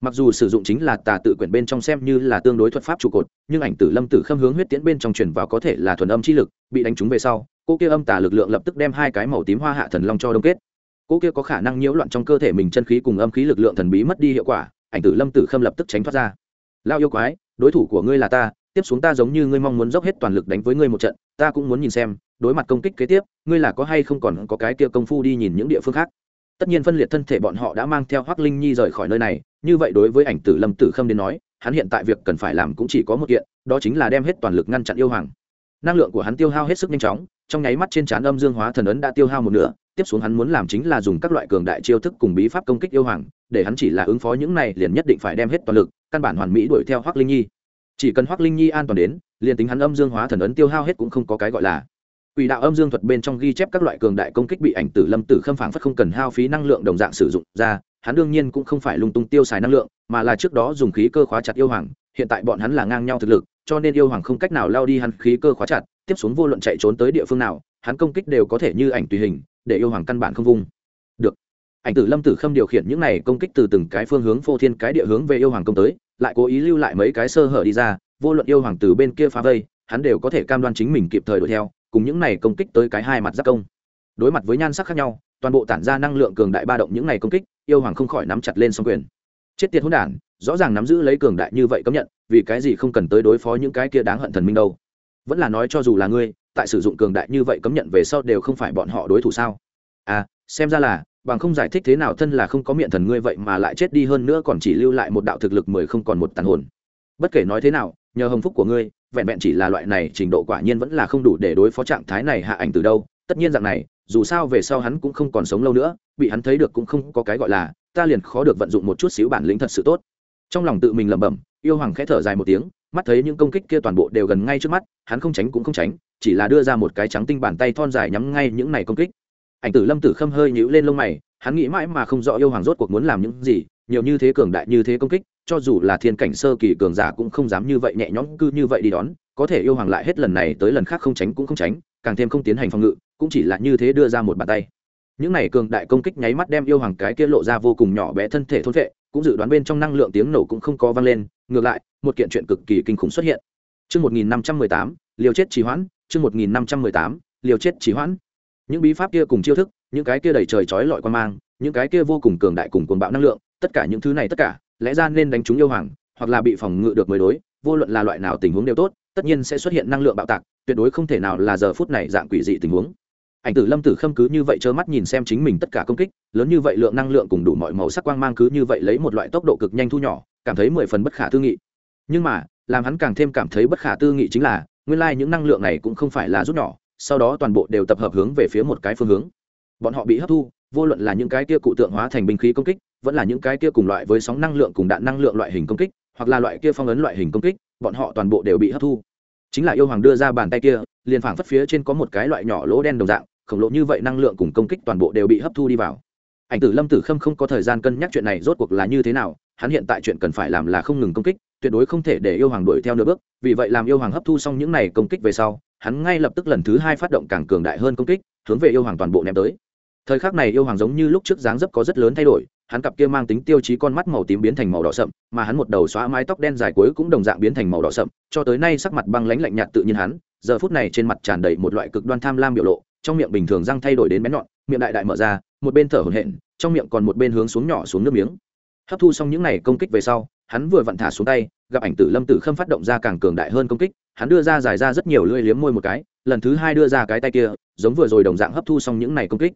mặc dù sử dụng chính là tà tự quyển bên trong xem như là tương đối thuật pháp trụ cột, nhưng ảnh tử lâm tử khâm hướng huyết tiễn bên trong truyền vào có thể là thuần âm chi lực, bị đánh trúng về sau, cô kia âm tà lực lượng lập tức đem hai cái màu tím hoa hạ thần long cho đông kết. Cô kia có khả năng nhiễu loạn trong cơ thể mình chân khí cùng âm khí lực lượng thần bí mất đi hiệu quả, ảnh tử lâm tử khâm lập tức tránh thoát ra. Lao yêu quái, đối thủ của ngươi là ta, tiếp xuống ta giống như ngươi mong muốn dốc hết toàn lực đánh với ngươi một trận, ta cũng muốn nhìn xem, đối mặt công kích kế tiếp, ngươi là có hay không còn có cái kia công phu đi nhìn những địa phương khác. Tất nhiên phân liệt thân thể bọn họ đã mang theo hoác linh nhi rời khỏi nơi này như vậy đối với ảnh tử lâm tử khâm đến nói, hắn hiện tại việc cần phải làm cũng chỉ có một kiện, đó chính là đem hết toàn lực ngăn chặn yêu hoàng. Năng lượng của hắn tiêu hao hết sức nhanh chóng, trong nháy mắt trên trán âm dương hóa thần ấn đã tiêu hao một nửa, tiếp xuống hắn muốn làm chính là dùng các loại cường đại chiêu thức cùng bí pháp công kích yêu hoàng, để hắn chỉ là ứng phó những này liền nhất định phải đem hết toàn lực, căn bản hoàn mỹ đuổi theo hoác linh nhi. Chỉ cần hoác linh nhi an toàn đến, liền tính hắn âm dương hóa thần ấn tiêu hao hết cũng không có cái gọi là. Quỷ đạo âm dương thuật bên trong ghi chép các loại cường đại công kích bị ảnh tử lâm tử khâm phảng phất không cần hao phí năng lượng đồng dạng sử dụng ra hắn đương nhiên cũng không phải lung tung tiêu xài năng lượng, mà là trước đó dùng khí cơ khóa chặt yêu hoàng, hiện tại bọn hắn là ngang nhau thực lực, cho nên yêu hoàng không cách nào lao đi hắn khí cơ khóa chặt, tiếp xuống vô luận chạy trốn tới địa phương nào, hắn công kích đều có thể như ảnh tùy hình, để yêu hoàng căn bản không vung. Được. Ảnh tử lâm tử khâm điều khiển những này công kích từ từng cái phương hướng phô thiên cái địa hướng về yêu hoàng công tới, lại cố ý lưu lại mấy cái sơ hở đi ra, vô luận yêu hoàng từ bên kia phá vây, hắn đều có thể cam đoan chính mình kịp thời đuổi theo, cùng những này công kích tới cái hai mặt giáp công. Đối mặt với nhan sắc khác nhau, toàn bộ tản ra năng lượng cường đại ba động những này công kích yêu hoàng không khỏi nắm chặt lên song quyền. Chết tiệt hỗn đản, rõ ràng nắm giữ lấy cường đại như vậy cấm nhận, vì cái gì không cần tới đối phó những cái kia đáng hận thần minh đâu? Vẫn là nói cho dù là ngươi, tại sử dụng cường đại như vậy cấm nhận về sau đều không phải bọn họ đối thủ sao? À xem ra là, bằng không giải thích thế nào thân là không có miệng thần ngươi vậy mà lại chết đi hơn nữa còn chỉ lưu lại một đạo thực lực mười không còn một tàn hồn. Bất kể nói thế nào, nhờ hồng phúc của ngươi, vẹn vẹn chỉ là loại này trình độ quả nhiên vẫn là không đủ để đối phó trạng thái này hạ ảnh từ đâu. Tất nhiên dạng này dù sao về sau hắn cũng không còn sống lâu nữa, bị hắn thấy được cũng không có cái gọi là, ta liền khó được vận dụng một chút xíu bản lĩnh thật sự tốt. Trong lòng tự mình lẩm bẩm, yêu hoàng khẽ thở dài một tiếng, mắt thấy những công kích kia toàn bộ đều gần ngay trước mắt, hắn không tránh cũng không tránh, chỉ là đưa ra một cái trắng tinh bàn tay thon dài nhắm ngay những này công kích. Ảnh tử lâm tử khâm hơi nhíu lên lông mày, hắn nghĩ mãi mà không rõ yêu hoàng rốt cuộc muốn làm những gì, nhiều như thế cường đại như thế công kích, cho dù là thiên cảnh sơ kỳ cường giả cũng không dám như vậy nhẹ nhõm cư như vậy đi đón, có thể yêu hoàng lại hết lần này tới lần khác không tránh cũng không tránh, càng thêm không tiến hành phòng ngự cũng chỉ là như thế đưa ra một bàn tay. Những này cường đại công kích nháy mắt đem yêu hoàng cái kia lộ ra vô cùng nhỏ bé thân thể thôn vệ cũng dự đoán bên trong năng lượng tiếng nổ cũng không có vang lên ngược lại một kiện chuyện cực kỳ kinh khủng xuất hiện. Trước 1518, liều chết trì hoãn, trước 1518, liều chết trì hoãn. Những bí pháp kia cùng chiêu thức, những cái kia đầy trời trói lọi quan mang, những cái kia vô cùng cường đại cùng cuồng bạo năng lượng, tất cả những thứ này tất cả, lẽ ra nên đánh trúng yêu hoàng, hoặc là bị phòng ngự được mới đối, vô luận là loại nào tình huống đều tốt, tất nhiên sẽ xuất hiện năng lượng bạo tạc, tuyệt đối không thể nào là giờ phút này dạng quỷ dị tình huống ảnh tử lâm tử khâm cứ như vậy trơ mắt nhìn xem chính mình tất cả công kích, lớn như vậy lượng năng lượng cùng đủ mọi màu sắc quang mang cứ như vậy lấy một loại tốc độ cực nhanh thu nhỏ, cảm thấy mười phần bất khả tư nghị. Nhưng mà, làm hắn càng thêm cảm thấy bất khả tư nghị chính là, nguyên lai、like、những năng lượng này cũng không phải là rút nhỏ, sau đó toàn bộ đều tập hợp hướng về phía một cái phương hướng. Bọn họ bị hấp thu, vô luận là những cái kia cụ tượng hóa thành binh khí công kích, vẫn là những cái kia cùng loại với sóng năng lượng cùng đạn năng lượng loại hình công kích, hoặc là loại kia phong ấn loại hình công kích, bọn họ toàn bộ đều bị hấp thu. Chính là yêu hoàng đưa ra bàn tay kia, liền phảng phất phía trên có một cái loại nhỏ lỗ đen đồng dạng khổng lồ như vậy năng lượng cùng công kích toàn bộ đều bị hấp thu đi vào. Ảnh tử lâm tử khâm không có thời gian cân nhắc chuyện này rốt cuộc là như thế nào, hắn hiện tại chuyện cần phải làm là không ngừng công kích, tuyệt đối không thể để yêu hoàng đuổi theo nửa bước, vì vậy làm yêu hoàng hấp thu xong những này công kích về sau, hắn ngay lập tức lần thứ hai phát động càng cường đại hơn công kích, hướng về yêu hoàng toàn bộ ném tới. Thời khắc này yêu hoàng giống như lúc trước dáng dấp có rất lớn thay đổi, hắn cặp kia mang tính tiêu chí con mắt màu tím biến thành màu đỏ sậm, mà hắn một đầu xóa mái tóc đen dài cuối cũng đồng dạng biến thành màu đỏ sậm, cho tới nay sắc mặt băng lãnh lạnh nhạt tự nhiên hắn, giờ phút này trên mặt tràn đầy một loại cực đoan tham lam biểu lộ trong miệng bình thường răng thay đổi đến bén nhọn, miệng đại đại mở ra, một bên thở hổn hển, trong miệng còn một bên hướng xuống nhỏ xuống nước miếng. Hấp thu xong những này công kích về sau, hắn vừa vặn thả xuống tay, gặp ảnh tử lâm tử khâm phát động ra càng cường đại hơn công kích, hắn đưa ra dài ra rất nhiều lưỡi liếm môi một cái, lần thứ hai đưa ra cái tay kia, giống vừa rồi đồng dạng hấp thu xong những này công kích.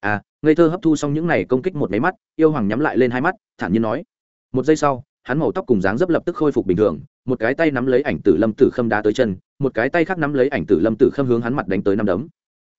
À ngây thơ hấp thu xong những này công kích một máy mắt, yêu hoàng nhắm lại lên hai mắt, thản nhiên nói. Một giây sau, hắn màu tóc cùng dáng dấp lập tức khôi phục bình thường, một cái tay nắm lấy ảnh tử lâm tử khâm đá tới chân, một cái tay khác nắm lấy ảnh tử lâm tử khâm hướng hắn mặt đánh tới năm đấm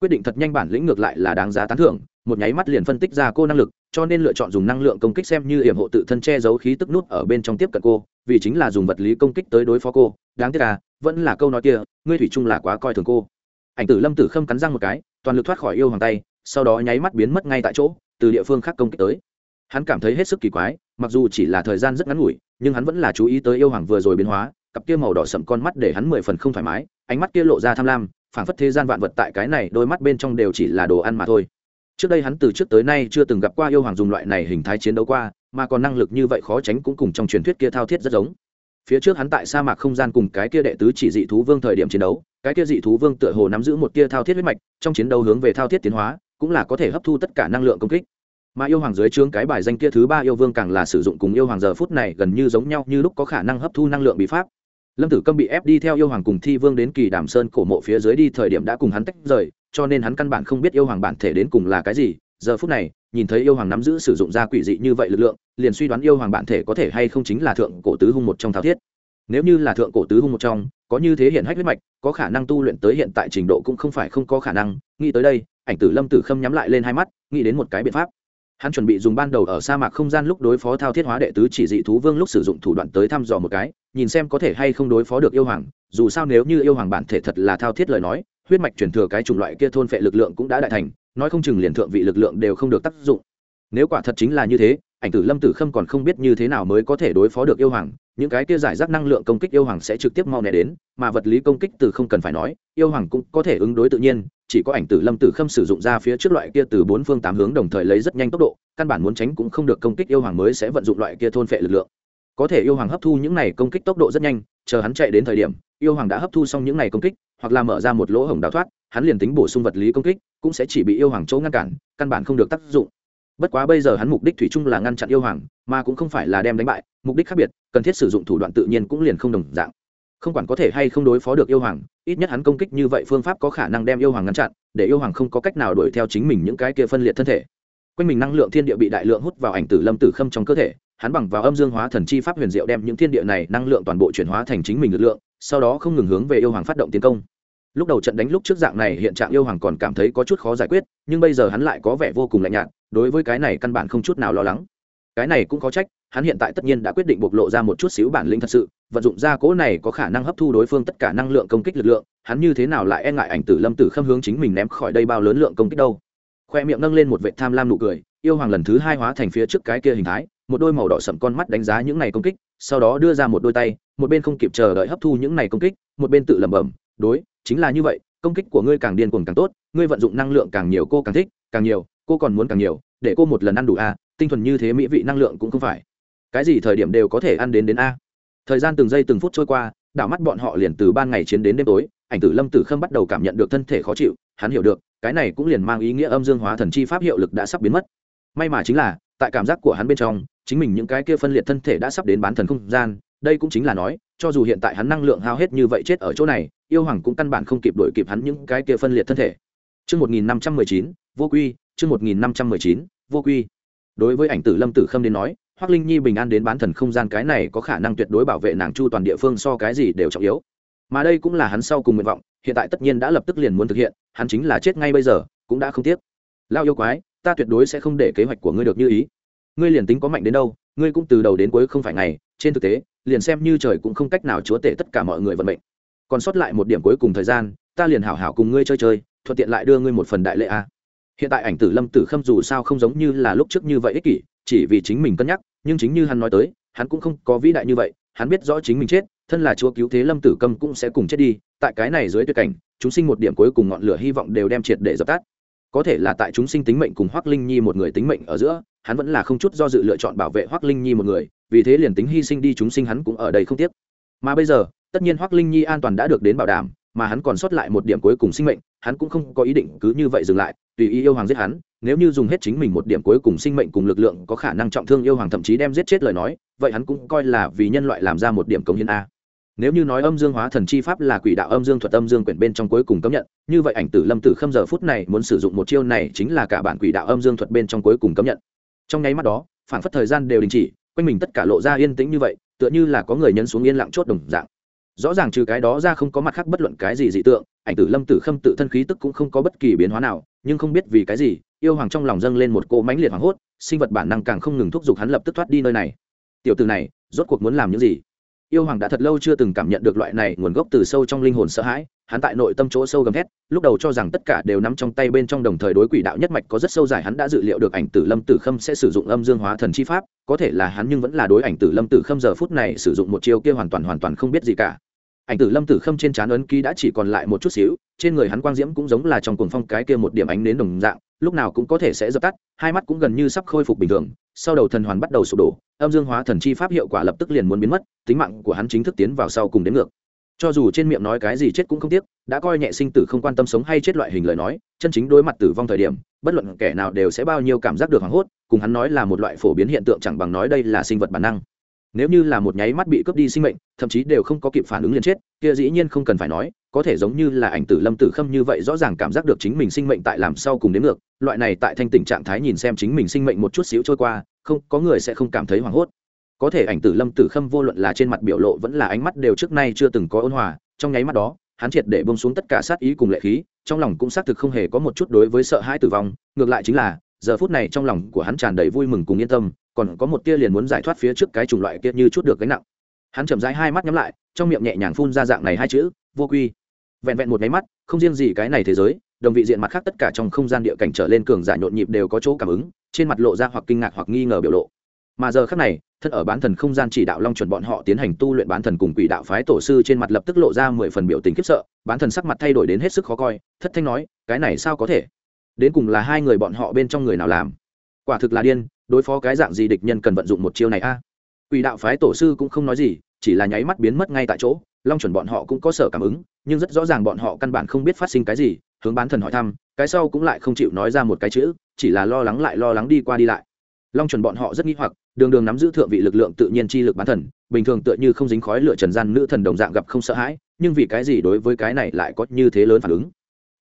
quyết định thật nhanh bản lĩnh ngược lại là đáng giá tán thưởng, một nháy mắt liền phân tích ra cô năng lực, cho nên lựa chọn dùng năng lượng công kích xem như hiểm hộ tự thân che giấu khí tức nút ở bên trong tiếp cận cô, vì chính là dùng vật lý công kích tới đối phó cô. Đáng tiếc là vẫn là câu nói kia, ngươi thủy chung là quá coi thường cô. Ảnh tử lâm tử khâm cắn răng một cái, toàn lực thoát khỏi yêu hoàng tay, sau đó nháy mắt biến mất ngay tại chỗ, từ địa phương khác công kích tới. Hắn cảm thấy hết sức kỳ quái, mặc dù chỉ là thời gian rất ngắn ngủi, nhưng hắn vẫn là chú ý tới yêu hoàng vừa rồi biến hóa, cặp kia màu đỏ sậm con mắt để hắn mười phần không thoải mái, ánh mắt kia lộ ra tham lam phảng phất thế gian vạn vật tại cái này đôi mắt bên trong đều chỉ là đồ ăn mà thôi. Trước đây hắn từ trước tới nay chưa từng gặp qua yêu hoàng dùng loại này hình thái chiến đấu qua, mà còn năng lực như vậy khó tránh cũng cùng trong truyền thuyết kia thao thiết rất giống. Phía trước hắn tại sa mạc không gian cùng cái kia đệ tứ chỉ dị thú vương thời điểm chiến đấu, cái kia dị thú vương tựa hồ nắm giữ một tia thao thiết huyết mạch, trong chiến đấu hướng về thao thiết tiến hóa, cũng là có thể hấp thu tất cả năng lượng công kích. Mà yêu hoàng dưới trướng cái bài danh kia thứ ba yêu vương càng là sử dụng cùng yêu hoàng giờ phút này gần như giống nhau như lúc có khả năng hấp thu năng lượng bị pháp lâm tử câm bị ép đi theo yêu hoàng cùng thi vương đến kỳ đàm sơn cổ mộ phía dưới đi, thời điểm đã cùng hắn tách rời, cho nên hắn căn bản không biết yêu hoàng bản thể đến cùng là cái gì. Giờ phút này, nhìn thấy yêu hoàng nắm giữ sử dụng ra quỷ dị như vậy lực lượng, liền suy đoán yêu hoàng bản thể có thể hay không chính là thượng cổ tứ hung một trong thao thiết. Nếu như là thượng cổ tứ hung một trong, có như thế hiện hách huyết mạch, có khả năng tu luyện tới hiện tại trình độ cũng không phải không có khả năng. Nghĩ tới đây, ảnh tử lâm tử khâm nhắm lại lên hai mắt, nghĩ đến một cái biện pháp hắn chuẩn bị dùng ban đầu ở sa mạc không gian lúc đối phó thao thiết hóa đệ tứ chỉ dị thú vương lúc sử dụng thủ đoạn tới thăm dò một cái, nhìn xem có thể hay không đối phó được yêu hoàng, dù sao nếu như yêu hoàng bản thể thật là thao thiết lời nói, huyết mạch chuyển thừa cái chủng loại kia thôn phệ lực lượng cũng đã đại thành, nói không chừng liền thượng vị lực lượng đều không được tác dụng. Nếu quả thật chính là như thế, ảnh tử lâm tử khâm còn không biết như thế nào mới có thể đối phó được yêu hoàng, những cái kia giải rác năng lượng công kích yêu hoàng sẽ trực tiếp mau nẻ đến, mà vật lý công kích từ không cần phải nói, yêu hoàng cũng có thể ứng đối tự nhiên chỉ có ảnh tử lâm tử khâm sử dụng ra phía trước loại kia từ bốn phương tám hướng đồng thời lấy rất nhanh tốc độ, căn bản muốn tránh cũng không được công kích yêu hoàng mới sẽ vận dụng loại kia thôn phệ lực lượng. Có thể yêu hoàng hấp thu những này công kích tốc độ rất nhanh, chờ hắn chạy đến thời điểm, yêu hoàng đã hấp thu xong những này công kích, hoặc là mở ra một lỗ hổng đào thoát, hắn liền tính bổ sung vật lý công kích, cũng sẽ chỉ bị yêu hoàng chỗ ngăn cản, căn bản không được tác dụng. Bất quá bây giờ hắn mục đích thủy chung là ngăn chặn yêu hoàng, mà cũng không phải là đem đánh bại, mục đích khác biệt, cần thiết sử dụng thủ đoạn tự nhiên cũng liền không đồng dạng không quản có thể hay không đối phó được yêu hoàng, ít nhất hắn công kích như vậy phương pháp có khả năng đem yêu hoàng ngăn chặn, để yêu hoàng không có cách nào đuổi theo chính mình những cái kia phân liệt thân thể. Quanh mình năng lượng thiên địa bị đại lượng hút vào ảnh tử lâm tử khâm trong cơ thể, hắn bằng vào âm dương hóa thần chi pháp huyền diệu đem những thiên địa này năng lượng toàn bộ chuyển hóa thành chính mình lực lượng, sau đó không ngừng hướng về yêu hoàng phát động tiến công. Lúc đầu trận đánh lúc trước dạng này hiện trạng yêu hoàng còn cảm thấy có chút khó giải quyết, nhưng bây giờ hắn lại có vẻ vô cùng lạnh nhạt, đối với cái này căn bản không chút nào lo lắng cái này cũng có trách, hắn hiện tại tất nhiên đã quyết định bộc lộ ra một chút xíu bản lĩnh thật sự, vận dụng ra cố này có khả năng hấp thu đối phương tất cả năng lượng công kích lực lượng, hắn như thế nào lại e ngại ảnh tử lâm tử khâm hướng chính mình ném khỏi đây bao lớn lượng công kích đâu. Khoe miệng nâng lên một vệ tham lam nụ cười, yêu hoàng lần thứ hai hóa thành phía trước cái kia hình thái, một đôi màu đỏ sậm con mắt đánh giá những này công kích, sau đó đưa ra một đôi tay, một bên không kịp chờ đợi hấp thu những này công kích, một bên tự lẩm bẩm, đối, chính là như vậy, công kích của ngươi càng điên cuồng càng tốt, ngươi vận dụng năng lượng càng nhiều cô càng thích, càng nhiều, cô còn muốn càng nhiều, để cô một lần ăn đủ a tinh thuần như thế mỹ vị năng lượng cũng không phải. Cái gì thời điểm đều có thể ăn đến đến a. Thời gian từng giây từng phút trôi qua đảo mắt bọn họ liền từ ban ngày chiến đến đêm tối ảnh tử lâm tử khâm bắt đầu cảm nhận được thân thể khó chịu hắn hiểu được cái này cũng liền mang ý nghĩa âm dương hóa thần chi pháp hiệu lực đã sắp biến mất. May mà chính là tại cảm giác của hắn bên trong chính mình những cái kia phân liệt thân thể đã sắp đến bán thần không gian đây cũng chính là nói cho dù hiện tại hắn năng lượng hao hết như vậy chết ở chỗ này yêu hoàng cũng căn bản không kịp đổi kịp hắn những cái kia phân liệt thân thể. Trước 1519, vô quy, trước 1519, vô quy. Đối với ảnh tử Lâm Tử Khâm đến nói, Hoắc Linh Nhi bình an đến bán thần không gian cái này có khả năng tuyệt đối bảo vệ nàng chu toàn địa phương so cái gì đều trọng yếu. Mà đây cũng là hắn sau cùng nguyện vọng, hiện tại tất nhiên đã lập tức liền muốn thực hiện, hắn chính là chết ngay bây giờ, cũng đã không tiếc. Lao yêu quái, ta tuyệt đối sẽ không để kế hoạch của ngươi được như ý. Ngươi liền tính có mạnh đến đâu, ngươi cũng từ đầu đến cuối không phải ngày, trên thực tế, liền xem như trời cũng không cách nào chúa tể tất cả mọi người vận mệnh còn sót lại một điểm cuối cùng thời gian ta liền hảo hảo cùng ngươi chơi chơi thuận tiện lại đưa ngươi một phần đại lệ a hiện tại ảnh tử lâm tử khâm dù sao không giống như là lúc trước như vậy ích kỷ, chỉ vì chính mình cân nhắc, nhưng chính như hắn nói tới, hắn cũng không có vĩ đại như vậy, hắn biết rõ chính mình chết, thân là chúa cứu thế lâm tử câm cũng sẽ cùng chết đi, tại cái này dưới tuyệt cảnh, chúng sinh một điểm cuối cùng ngọn lửa hy vọng đều đem triệt để dập tắt. Có thể là tại chúng sinh tính mệnh cùng hoác linh nhi một người tính mệnh ở giữa, hắn vẫn là không chút do dự lựa chọn bảo vệ hoác linh nhi một người, vì thế liền tính hy sinh đi chúng sinh hắn cũng ở đây không tiếc. Mà bây giờ, tất nhiên hoác linh nhi an toàn đã được đến bảo đảm mà hắn còn sót lại một điểm cuối cùng sinh mệnh, hắn cũng không có ý định cứ như vậy dừng lại, tùy ý yêu hoàng giết hắn, nếu như dùng hết chính mình một điểm cuối cùng sinh mệnh cùng lực lượng có khả năng trọng thương yêu hoàng thậm chí đem giết chết lời nói, vậy hắn cũng coi là vì nhân loại làm ra một điểm cống hiến a. Nếu như nói âm dương hóa thần chi pháp là quỷ đạo âm dương thuật âm dương quyển bên trong cuối cùng cấm nhận, như vậy ảnh tử lâm tử khâm giờ phút này muốn sử dụng một chiêu này chính là cả bản quỷ đạo âm dương thuật bên trong cuối cùng cấm nhận. Trong nháy mắt đó phản phất thời gian đều đình chỉ, quanh mình tất cả lộ ra yên tĩnh như vậy, tựa như là có người nhấn xuống yên lặng chốt đồng dạng rõ ràng trừ cái đó ra không có mặt khác bất luận cái gì dị tượng, ảnh tử lâm tử khâm tự thân khí tức cũng không có bất kỳ biến hóa nào, nhưng không biết vì cái gì, yêu hoàng trong lòng dâng lên một cỗ mãnh liệt hoảng hốt, sinh vật bản năng càng không ngừng thúc giục hắn lập tức thoát đi nơi này. Tiểu từ này, rốt cuộc muốn làm những gì? Yêu hoàng đã thật lâu chưa từng cảm nhận được loại này nguồn gốc từ sâu trong linh hồn sợ hãi, hắn tại nội tâm chỗ sâu gầm thét, lúc đầu cho rằng tất cả đều nắm trong tay bên trong đồng thời đối quỷ đạo nhất mạch có rất sâu dài, hắn đã dự liệu được ảnh tử lâm tử khâm sẽ sử dụng âm dương hóa thần chi pháp, có thể là hắn nhưng vẫn là đối ảnh tử lâm tử khâm giờ phút này sử dụng một chiêu kia hoàn toàn hoàn toàn không biết gì cả ảnh tử lâm tử khâm trên trán ấn ký đã chỉ còn lại một chút xíu, trên người hắn quang diễm cũng giống là trong cuồng phong cái kia một điểm ánh nến đồng dạng, lúc nào cũng có thể sẽ dập tắt, hai mắt cũng gần như sắp khôi phục bình thường, sau đầu thần hoàn bắt đầu sụp đổ, âm dương hóa thần chi pháp hiệu quả lập tức liền muốn biến mất, tính mạng của hắn chính thức tiến vào sau cùng đến ngược. Cho dù trên miệng nói cái gì chết cũng không tiếc, đã coi nhẹ sinh tử không quan tâm sống hay chết loại hình lời nói, chân chính đối mặt tử vong thời điểm, bất luận kẻ nào đều sẽ bao nhiêu cảm giác được hoảng hốt, cùng hắn nói là một loại phổ biến hiện tượng chẳng bằng nói đây là sinh vật bản năng nếu như là một nháy mắt bị cướp đi sinh mệnh, thậm chí đều không có kịp phản ứng liền chết, kia dĩ nhiên không cần phải nói, có thể giống như là ảnh tử lâm tử khâm như vậy rõ ràng cảm giác được chính mình sinh mệnh tại làm sau cùng đến ngược, loại này tại thanh tỉnh trạng thái nhìn xem chính mình sinh mệnh một chút xíu trôi qua, không, có người sẽ không cảm thấy hoảng hốt. Có thể ảnh tử lâm tử khâm vô luận là trên mặt biểu lộ vẫn là ánh mắt đều trước nay chưa từng có ôn hòa, trong nháy mắt đó, hắn triệt để bông xuống tất cả sát ý cùng lệ khí, trong lòng cũng xác thực không hề có một chút đối với sợ hãi tử vong, ngược lại chính là, giờ phút này trong lòng của hắn tràn đầy vui mừng cùng yên tâm còn có một tia liền muốn giải thoát phía trước cái chủng loại kia như chút được gánh nặng. Hắn chậm rãi hai mắt nhắm lại, trong miệng nhẹ nhàng phun ra dạng này hai chữ, vô quy. Vẹn vẹn một máy mắt, không riêng gì cái này thế giới, đồng vị diện mặt khác tất cả trong không gian địa cảnh trở lên cường giả nhộn nhịp đều có chỗ cảm ứng, trên mặt lộ ra hoặc kinh ngạc hoặc nghi ngờ biểu lộ. Mà giờ khác này, thân ở bán thần không gian chỉ đạo long chuẩn bọn họ tiến hành tu luyện bán thần cùng quỷ đạo phái tổ sư trên mặt lập tức lộ ra mười phần biểu tình khiếp sợ, bán thần sắc mặt thay đổi đến hết sức khó coi, thất thanh nói, cái này sao có thể? Đến cùng là hai người bọn họ bên trong người nào làm? Quả thực là điên, đối phó cái dạng gì địch nhân cần vận dụng một chiêu này a? Quỷ đạo phái tổ sư cũng không nói gì, chỉ là nháy mắt biến mất ngay tại chỗ, long chuẩn bọn họ cũng có sở cảm ứng, nhưng rất rõ ràng bọn họ căn bản không biết phát sinh cái gì, hướng bán thần hỏi thăm, cái sau cũng lại không chịu nói ra một cái chữ, chỉ là lo lắng lại lo lắng đi qua đi lại. Long chuẩn bọn họ rất nghĩ hoặc, đường đường nắm giữ thượng vị lực lượng tự nhiên chi lực bán thần, bình thường tựa như không dính khói lửa trần gian nữ thần đồng dạng gặp không sợ hãi, nhưng vì cái gì đối với cái này lại có như thế lớn phản ứng?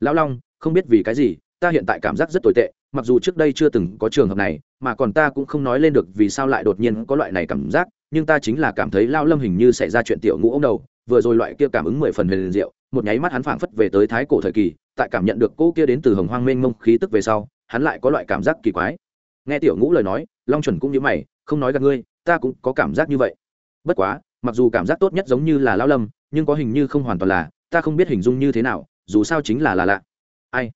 Lão long, không biết vì cái gì ta hiện tại cảm giác rất tồi tệ, mặc dù trước đây chưa từng có trường hợp này, mà còn ta cũng không nói lên được vì sao lại đột nhiên có loại này cảm giác, nhưng ta chính là cảm thấy lao lâm hình như xảy ra chuyện tiểu ngũ ông đầu, vừa rồi loại kia cảm ứng mười phần huyền diệu, một nháy mắt hắn phảng phất về tới thái cổ thời kỳ, tại cảm nhận được cô kia đến từ hồng hoang mênh mông khí tức về sau, hắn lại có loại cảm giác kỳ quái. Nghe tiểu ngũ lời nói, long chuẩn cũng như mày, không nói gặp ngươi, ta cũng có cảm giác như vậy. Bất quá, mặc dù cảm giác tốt nhất giống như là lao lâm, nhưng có hình như không hoàn toàn là, ta không biết hình dung như thế nào, dù sao chính là là lạ. Ai?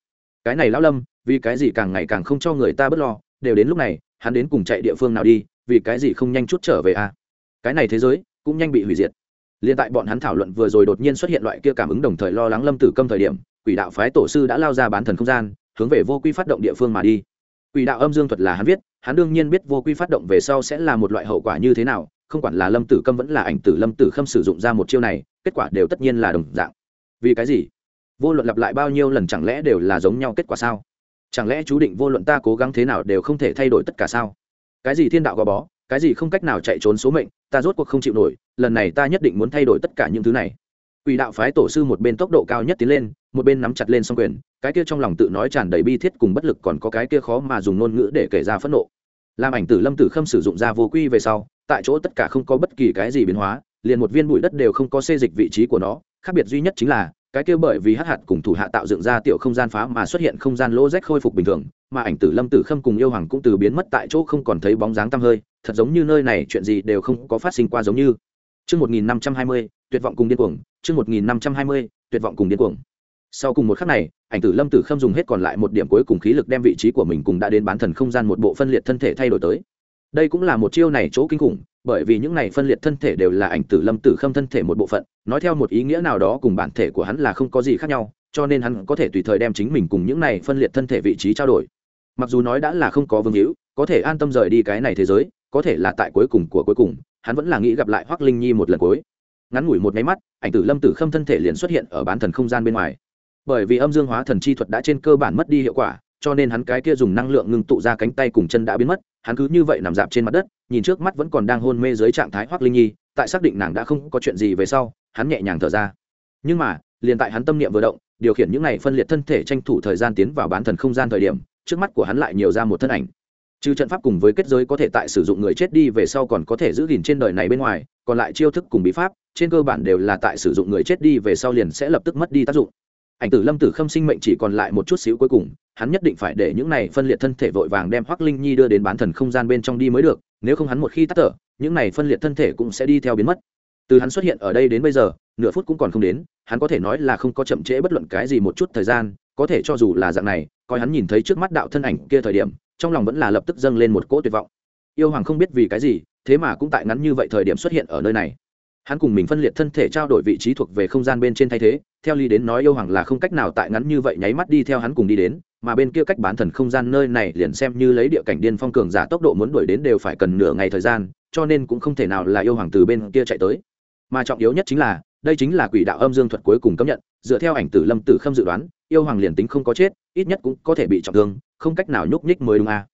Cái này lão lâm, vì cái gì càng ngày càng không cho người ta bớt lo, đều đến lúc này, hắn đến cùng chạy địa phương nào đi, vì cái gì không nhanh chút trở về à? Cái này thế giới cũng nhanh bị hủy diệt. Liên tại bọn hắn thảo luận vừa rồi đột nhiên xuất hiện loại kia cảm ứng đồng thời lo lắng lâm tử câm thời điểm, quỷ đạo phái tổ sư đã lao ra bán thần không gian, hướng về vô quy phát động địa phương mà đi. Quỷ đạo âm dương thuật là hắn viết, hắn đương nhiên biết vô quy phát động về sau sẽ là một loại hậu quả như thế nào, không quản là lâm tử câm vẫn là ảnh tử lâm tử khâm sử dụng ra một chiêu này, kết quả đều tất nhiên là đồng dạng. Vì cái gì? Vô luận lặp lại bao nhiêu lần chẳng lẽ đều là giống nhau kết quả sao? Chẳng lẽ chú định vô luận ta cố gắng thế nào đều không thể thay đổi tất cả sao? Cái gì thiên đạo gò bó, cái gì không cách nào chạy trốn số mệnh, ta rốt cuộc không chịu nổi, lần này ta nhất định muốn thay đổi tất cả những thứ này. Quỷ đạo phái tổ sư một bên tốc độ cao nhất tiến lên, một bên nắm chặt lên song quyền, cái kia trong lòng tự nói tràn đầy bi thiết cùng bất lực còn có cái kia khó mà dùng ngôn ngữ để kể ra phẫn nộ. Làm ảnh tử lâm tử khâm sử dụng ra vô quy về sau, tại chỗ tất cả không có bất kỳ cái gì biến hóa, liền một viên bụi đất đều không có xê dịch vị trí của nó, khác biệt duy nhất chính là cái kia bởi vì hắc hạt cùng thủ hạ tạo dựng ra tiểu không gian phá mà xuất hiện không gian lỗ rách khôi phục bình thường mà ảnh tử lâm tử khâm cùng yêu hoàng cũng từ biến mất tại chỗ không còn thấy bóng dáng tăm hơi thật giống như nơi này chuyện gì đều không có phát sinh qua giống như Chương 1520, tuyệt vọng cùng điên cuồng, chương 1520, tuyệt vọng cùng điên cuồng. Sau cùng một khắc này, ảnh tử Lâm Tử Khâm dùng hết còn lại một điểm cuối cùng khí lực đem vị trí của mình cùng đã đến bán thần không gian một bộ phân liệt thân thể thay đổi tới. Đây cũng là một chiêu này chỗ kinh khủng, bởi vì những này phân liệt thân thể đều là ảnh tử Lâm Tử Khâm thân thể một bộ phận, nói theo một ý nghĩa nào đó cùng bản thể của hắn là không có gì khác nhau, cho nên hắn có thể tùy thời đem chính mình cùng những này phân liệt thân thể vị trí trao đổi. Mặc dù nói đã là không có vương hữu, có thể an tâm rời đi cái này thế giới, có thể là tại cuối cùng của cuối cùng, hắn vẫn là nghĩ gặp lại hoắc linh nhi một lần cuối ngắn ngủi một nháy mắt ảnh tử lâm tử khâm thân thể liền xuất hiện ở bán thần không gian bên ngoài bởi vì âm dương hóa thần chi thuật đã trên cơ bản mất đi hiệu quả cho nên hắn cái kia dùng năng lượng ngưng tụ ra cánh tay cùng chân đã biến mất, hắn cứ như vậy nằm dạp trên mặt đất, nhìn trước mắt vẫn còn đang hôn mê dưới trạng thái hoắc linh nhi, tại xác định nàng đã không có chuyện gì về sau, hắn nhẹ nhàng thở ra. Nhưng mà, liền tại hắn tâm niệm vừa động, điều khiển những này phân liệt thân thể tranh thủ thời gian tiến vào bán thần không gian thời điểm, trước mắt của hắn lại nhiều ra một thân ảnh. Trừ trận pháp cùng với kết giới có thể tại sử dụng người chết đi về sau còn có thể giữ gìn trên đời này bên ngoài, còn lại chiêu thức cùng bí pháp, trên cơ bản đều là tại sử dụng người chết đi về sau liền sẽ lập tức mất đi tác dụng ảnh tử lâm tử khâm sinh mệnh chỉ còn lại một chút xíu cuối cùng, hắn nhất định phải để những này phân liệt thân thể vội vàng đem hoắc linh nhi đưa đến bán thần không gian bên trong đi mới được, nếu không hắn một khi tắt thở, những này phân liệt thân thể cũng sẽ đi theo biến mất. Từ hắn xuất hiện ở đây đến bây giờ, nửa phút cũng còn không đến, hắn có thể nói là không có chậm trễ bất luận cái gì một chút thời gian, có thể cho dù là dạng này, coi hắn nhìn thấy trước mắt đạo thân ảnh kia thời điểm, trong lòng vẫn là lập tức dâng lên một cỗ tuyệt vọng. Yêu hoàng không biết vì cái gì, thế mà cũng tại ngắn như vậy thời điểm xuất hiện ở nơi này hắn cùng mình phân liệt thân thể trao đổi vị trí thuộc về không gian bên trên thay thế, theo lý đến nói yêu hoàng là không cách nào tại ngắn như vậy nháy mắt đi theo hắn cùng đi đến, mà bên kia cách bán thần không gian nơi này liền xem như lấy địa cảnh điên phong cường giả tốc độ muốn đuổi đến đều phải cần nửa ngày thời gian, cho nên cũng không thể nào là yêu hoàng từ bên kia chạy tới. Mà trọng yếu nhất chính là, đây chính là quỷ đạo âm dương thuật cuối cùng công nhận, dựa theo ảnh tử lâm tử khâm dự đoán, yêu hoàng liền tính không có chết, ít nhất cũng có thể bị trọng thương, không cách nào nhúc nhích mới đúng a.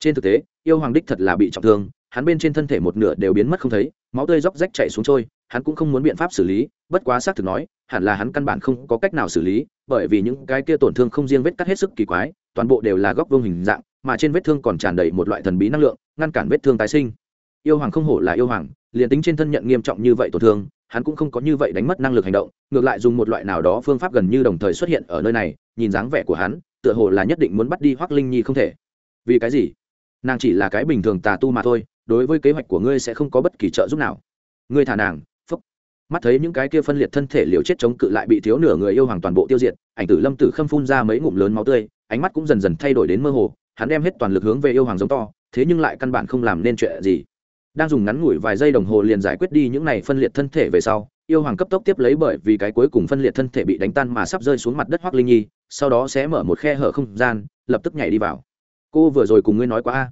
Trên thực tế, yêu hoàng đích thật là bị trọng thương, hắn bên trên thân thể một nửa đều biến mất không thấy, máu tươi róc rách chạy xuống trôi hắn cũng không muốn biện pháp xử lý, bất quá xác thực nói, hẳn là hắn căn bản không có cách nào xử lý, bởi vì những cái kia tổn thương không riêng vết cắt hết sức kỳ quái, toàn bộ đều là góc vương hình dạng, mà trên vết thương còn tràn đầy một loại thần bí năng lượng, ngăn cản vết thương tái sinh. Yêu hoàng không hổ là yêu hoàng, liền tính trên thân nhận nghiêm trọng như vậy tổn thương, hắn cũng không có như vậy đánh mất năng lực hành động, ngược lại dùng một loại nào đó phương pháp gần như đồng thời xuất hiện ở nơi này, nhìn dáng vẻ của hắn, tựa hồ là nhất định muốn bắt đi hoác linh nhi không thể. Vì cái gì? Nàng chỉ là cái bình thường tà tu mà thôi, đối với kế hoạch của ngươi sẽ không có bất kỳ trợ giúp nào. Ngươi thả nàng mắt thấy những cái kia phân liệt thân thể liều chết chống cự lại bị thiếu nửa người yêu hoàng toàn bộ tiêu diệt, ảnh tử lâm tử khâm phun ra mấy ngụm lớn máu tươi, ánh mắt cũng dần dần thay đổi đến mơ hồ, hắn đem hết toàn lực hướng về yêu hoàng giống to, thế nhưng lại căn bản không làm nên chuyện gì. Đang dùng ngắn ngủi vài giây đồng hồ liền giải quyết đi những này phân liệt thân thể về sau, yêu hoàng cấp tốc tiếp lấy bởi vì cái cuối cùng phân liệt thân thể bị đánh tan mà sắp rơi xuống mặt đất hoác linh nhi, sau đó sẽ mở một khe hở không gian, lập tức nhảy đi vào. Cô vừa rồi cùng ngươi nói quá a.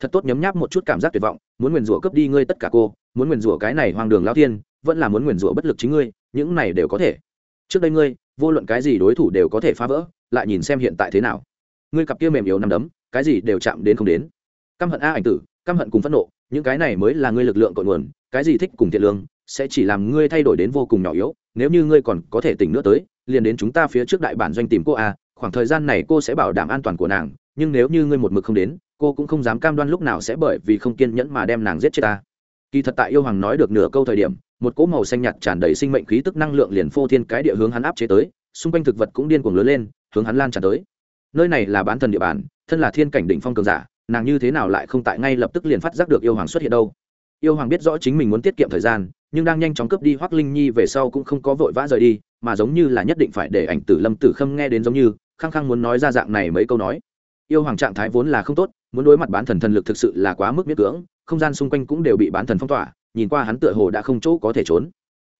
Thật tốt nhấm nháp một chút cảm giác tuyệt vọng, muốn nguyền rủa cướp đi ngươi tất cả cô, muốn nguyền rủa cái này hoang đường lao thiên vẫn là muốn nguyền rủa bất lực chính ngươi, những này đều có thể. Trước đây ngươi, vô luận cái gì đối thủ đều có thể phá vỡ, lại nhìn xem hiện tại thế nào. Ngươi cặp kia mềm yếu nằm đấm, cái gì đều chạm đến không đến. Căm hận a ảnh tử, căm hận cùng phẫn nộ, những cái này mới là ngươi lực lượng cội nguồn, cái gì thích cùng thiện lương, sẽ chỉ làm ngươi thay đổi đến vô cùng nhỏ yếu, nếu như ngươi còn có thể tỉnh nữa tới, liền đến chúng ta phía trước đại bản doanh tìm cô a, khoảng thời gian này cô sẽ bảo đảm an toàn của nàng, nhưng nếu như ngươi một mực không đến, cô cũng không dám cam đoan lúc nào sẽ bởi vì không kiên nhẫn mà đem nàng giết chết ta kỳ thật tại yêu hoàng nói được nửa câu thời điểm, một cỗ màu xanh nhạt tràn đầy sinh mệnh khí tức năng lượng liền phô thiên cái địa hướng hắn áp chế tới, xung quanh thực vật cũng điên cuồng lớn lên, hướng hắn lan tràn tới. Nơi này là bán thần địa bàn, thân là thiên cảnh đỉnh phong cường giả, nàng như thế nào lại không tại ngay lập tức liền phát giác được yêu hoàng xuất hiện đâu? Yêu hoàng biết rõ chính mình muốn tiết kiệm thời gian, nhưng đang nhanh chóng cướp đi hoác linh nhi về sau cũng không có vội vã rời đi, mà giống như là nhất định phải để ảnh tử lâm tử khâm nghe đến giống như, khăng khăng muốn nói ra dạng này mấy câu nói. Yêu hoàng trạng thái vốn là không tốt, muốn đối mặt bán thần thần lực thực sự là quá mức miết cưỡng không gian xung quanh cũng đều bị bán thần phong tỏa, nhìn qua hắn tựa hồ đã không chỗ có thể trốn.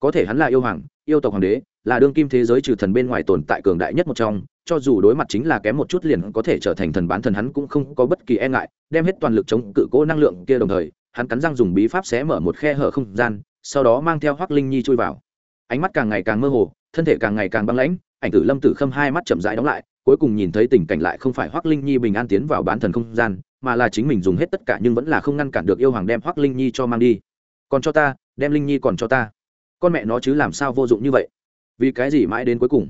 Có thể hắn là yêu hoàng, yêu tộc hoàng đế, là đương kim thế giới trừ thần bên ngoài tồn tại cường đại nhất một trong, cho dù đối mặt chính là kém một chút liền có thể trở thành thần bán thần hắn cũng không có bất kỳ e ngại, đem hết toàn lực chống cự cố năng lượng kia đồng thời, hắn cắn răng dùng bí pháp xé mở một khe hở không gian, sau đó mang theo hoác linh nhi chui vào. Ánh mắt càng ngày càng mơ hồ, thân thể càng ngày càng băng lãnh, ảnh tử lâm tử khâm hai mắt chậm rãi đóng lại, cuối cùng nhìn thấy tình cảnh lại không phải hoác linh nhi bình an tiến vào bán thần không gian mà là chính mình dùng hết tất cả nhưng vẫn là không ngăn cản được yêu hoàng đem hoắc linh nhi cho mang đi. Còn cho ta, đem linh nhi còn cho ta. Con mẹ nó chứ làm sao vô dụng như vậy? Vì cái gì mãi đến cuối cùng?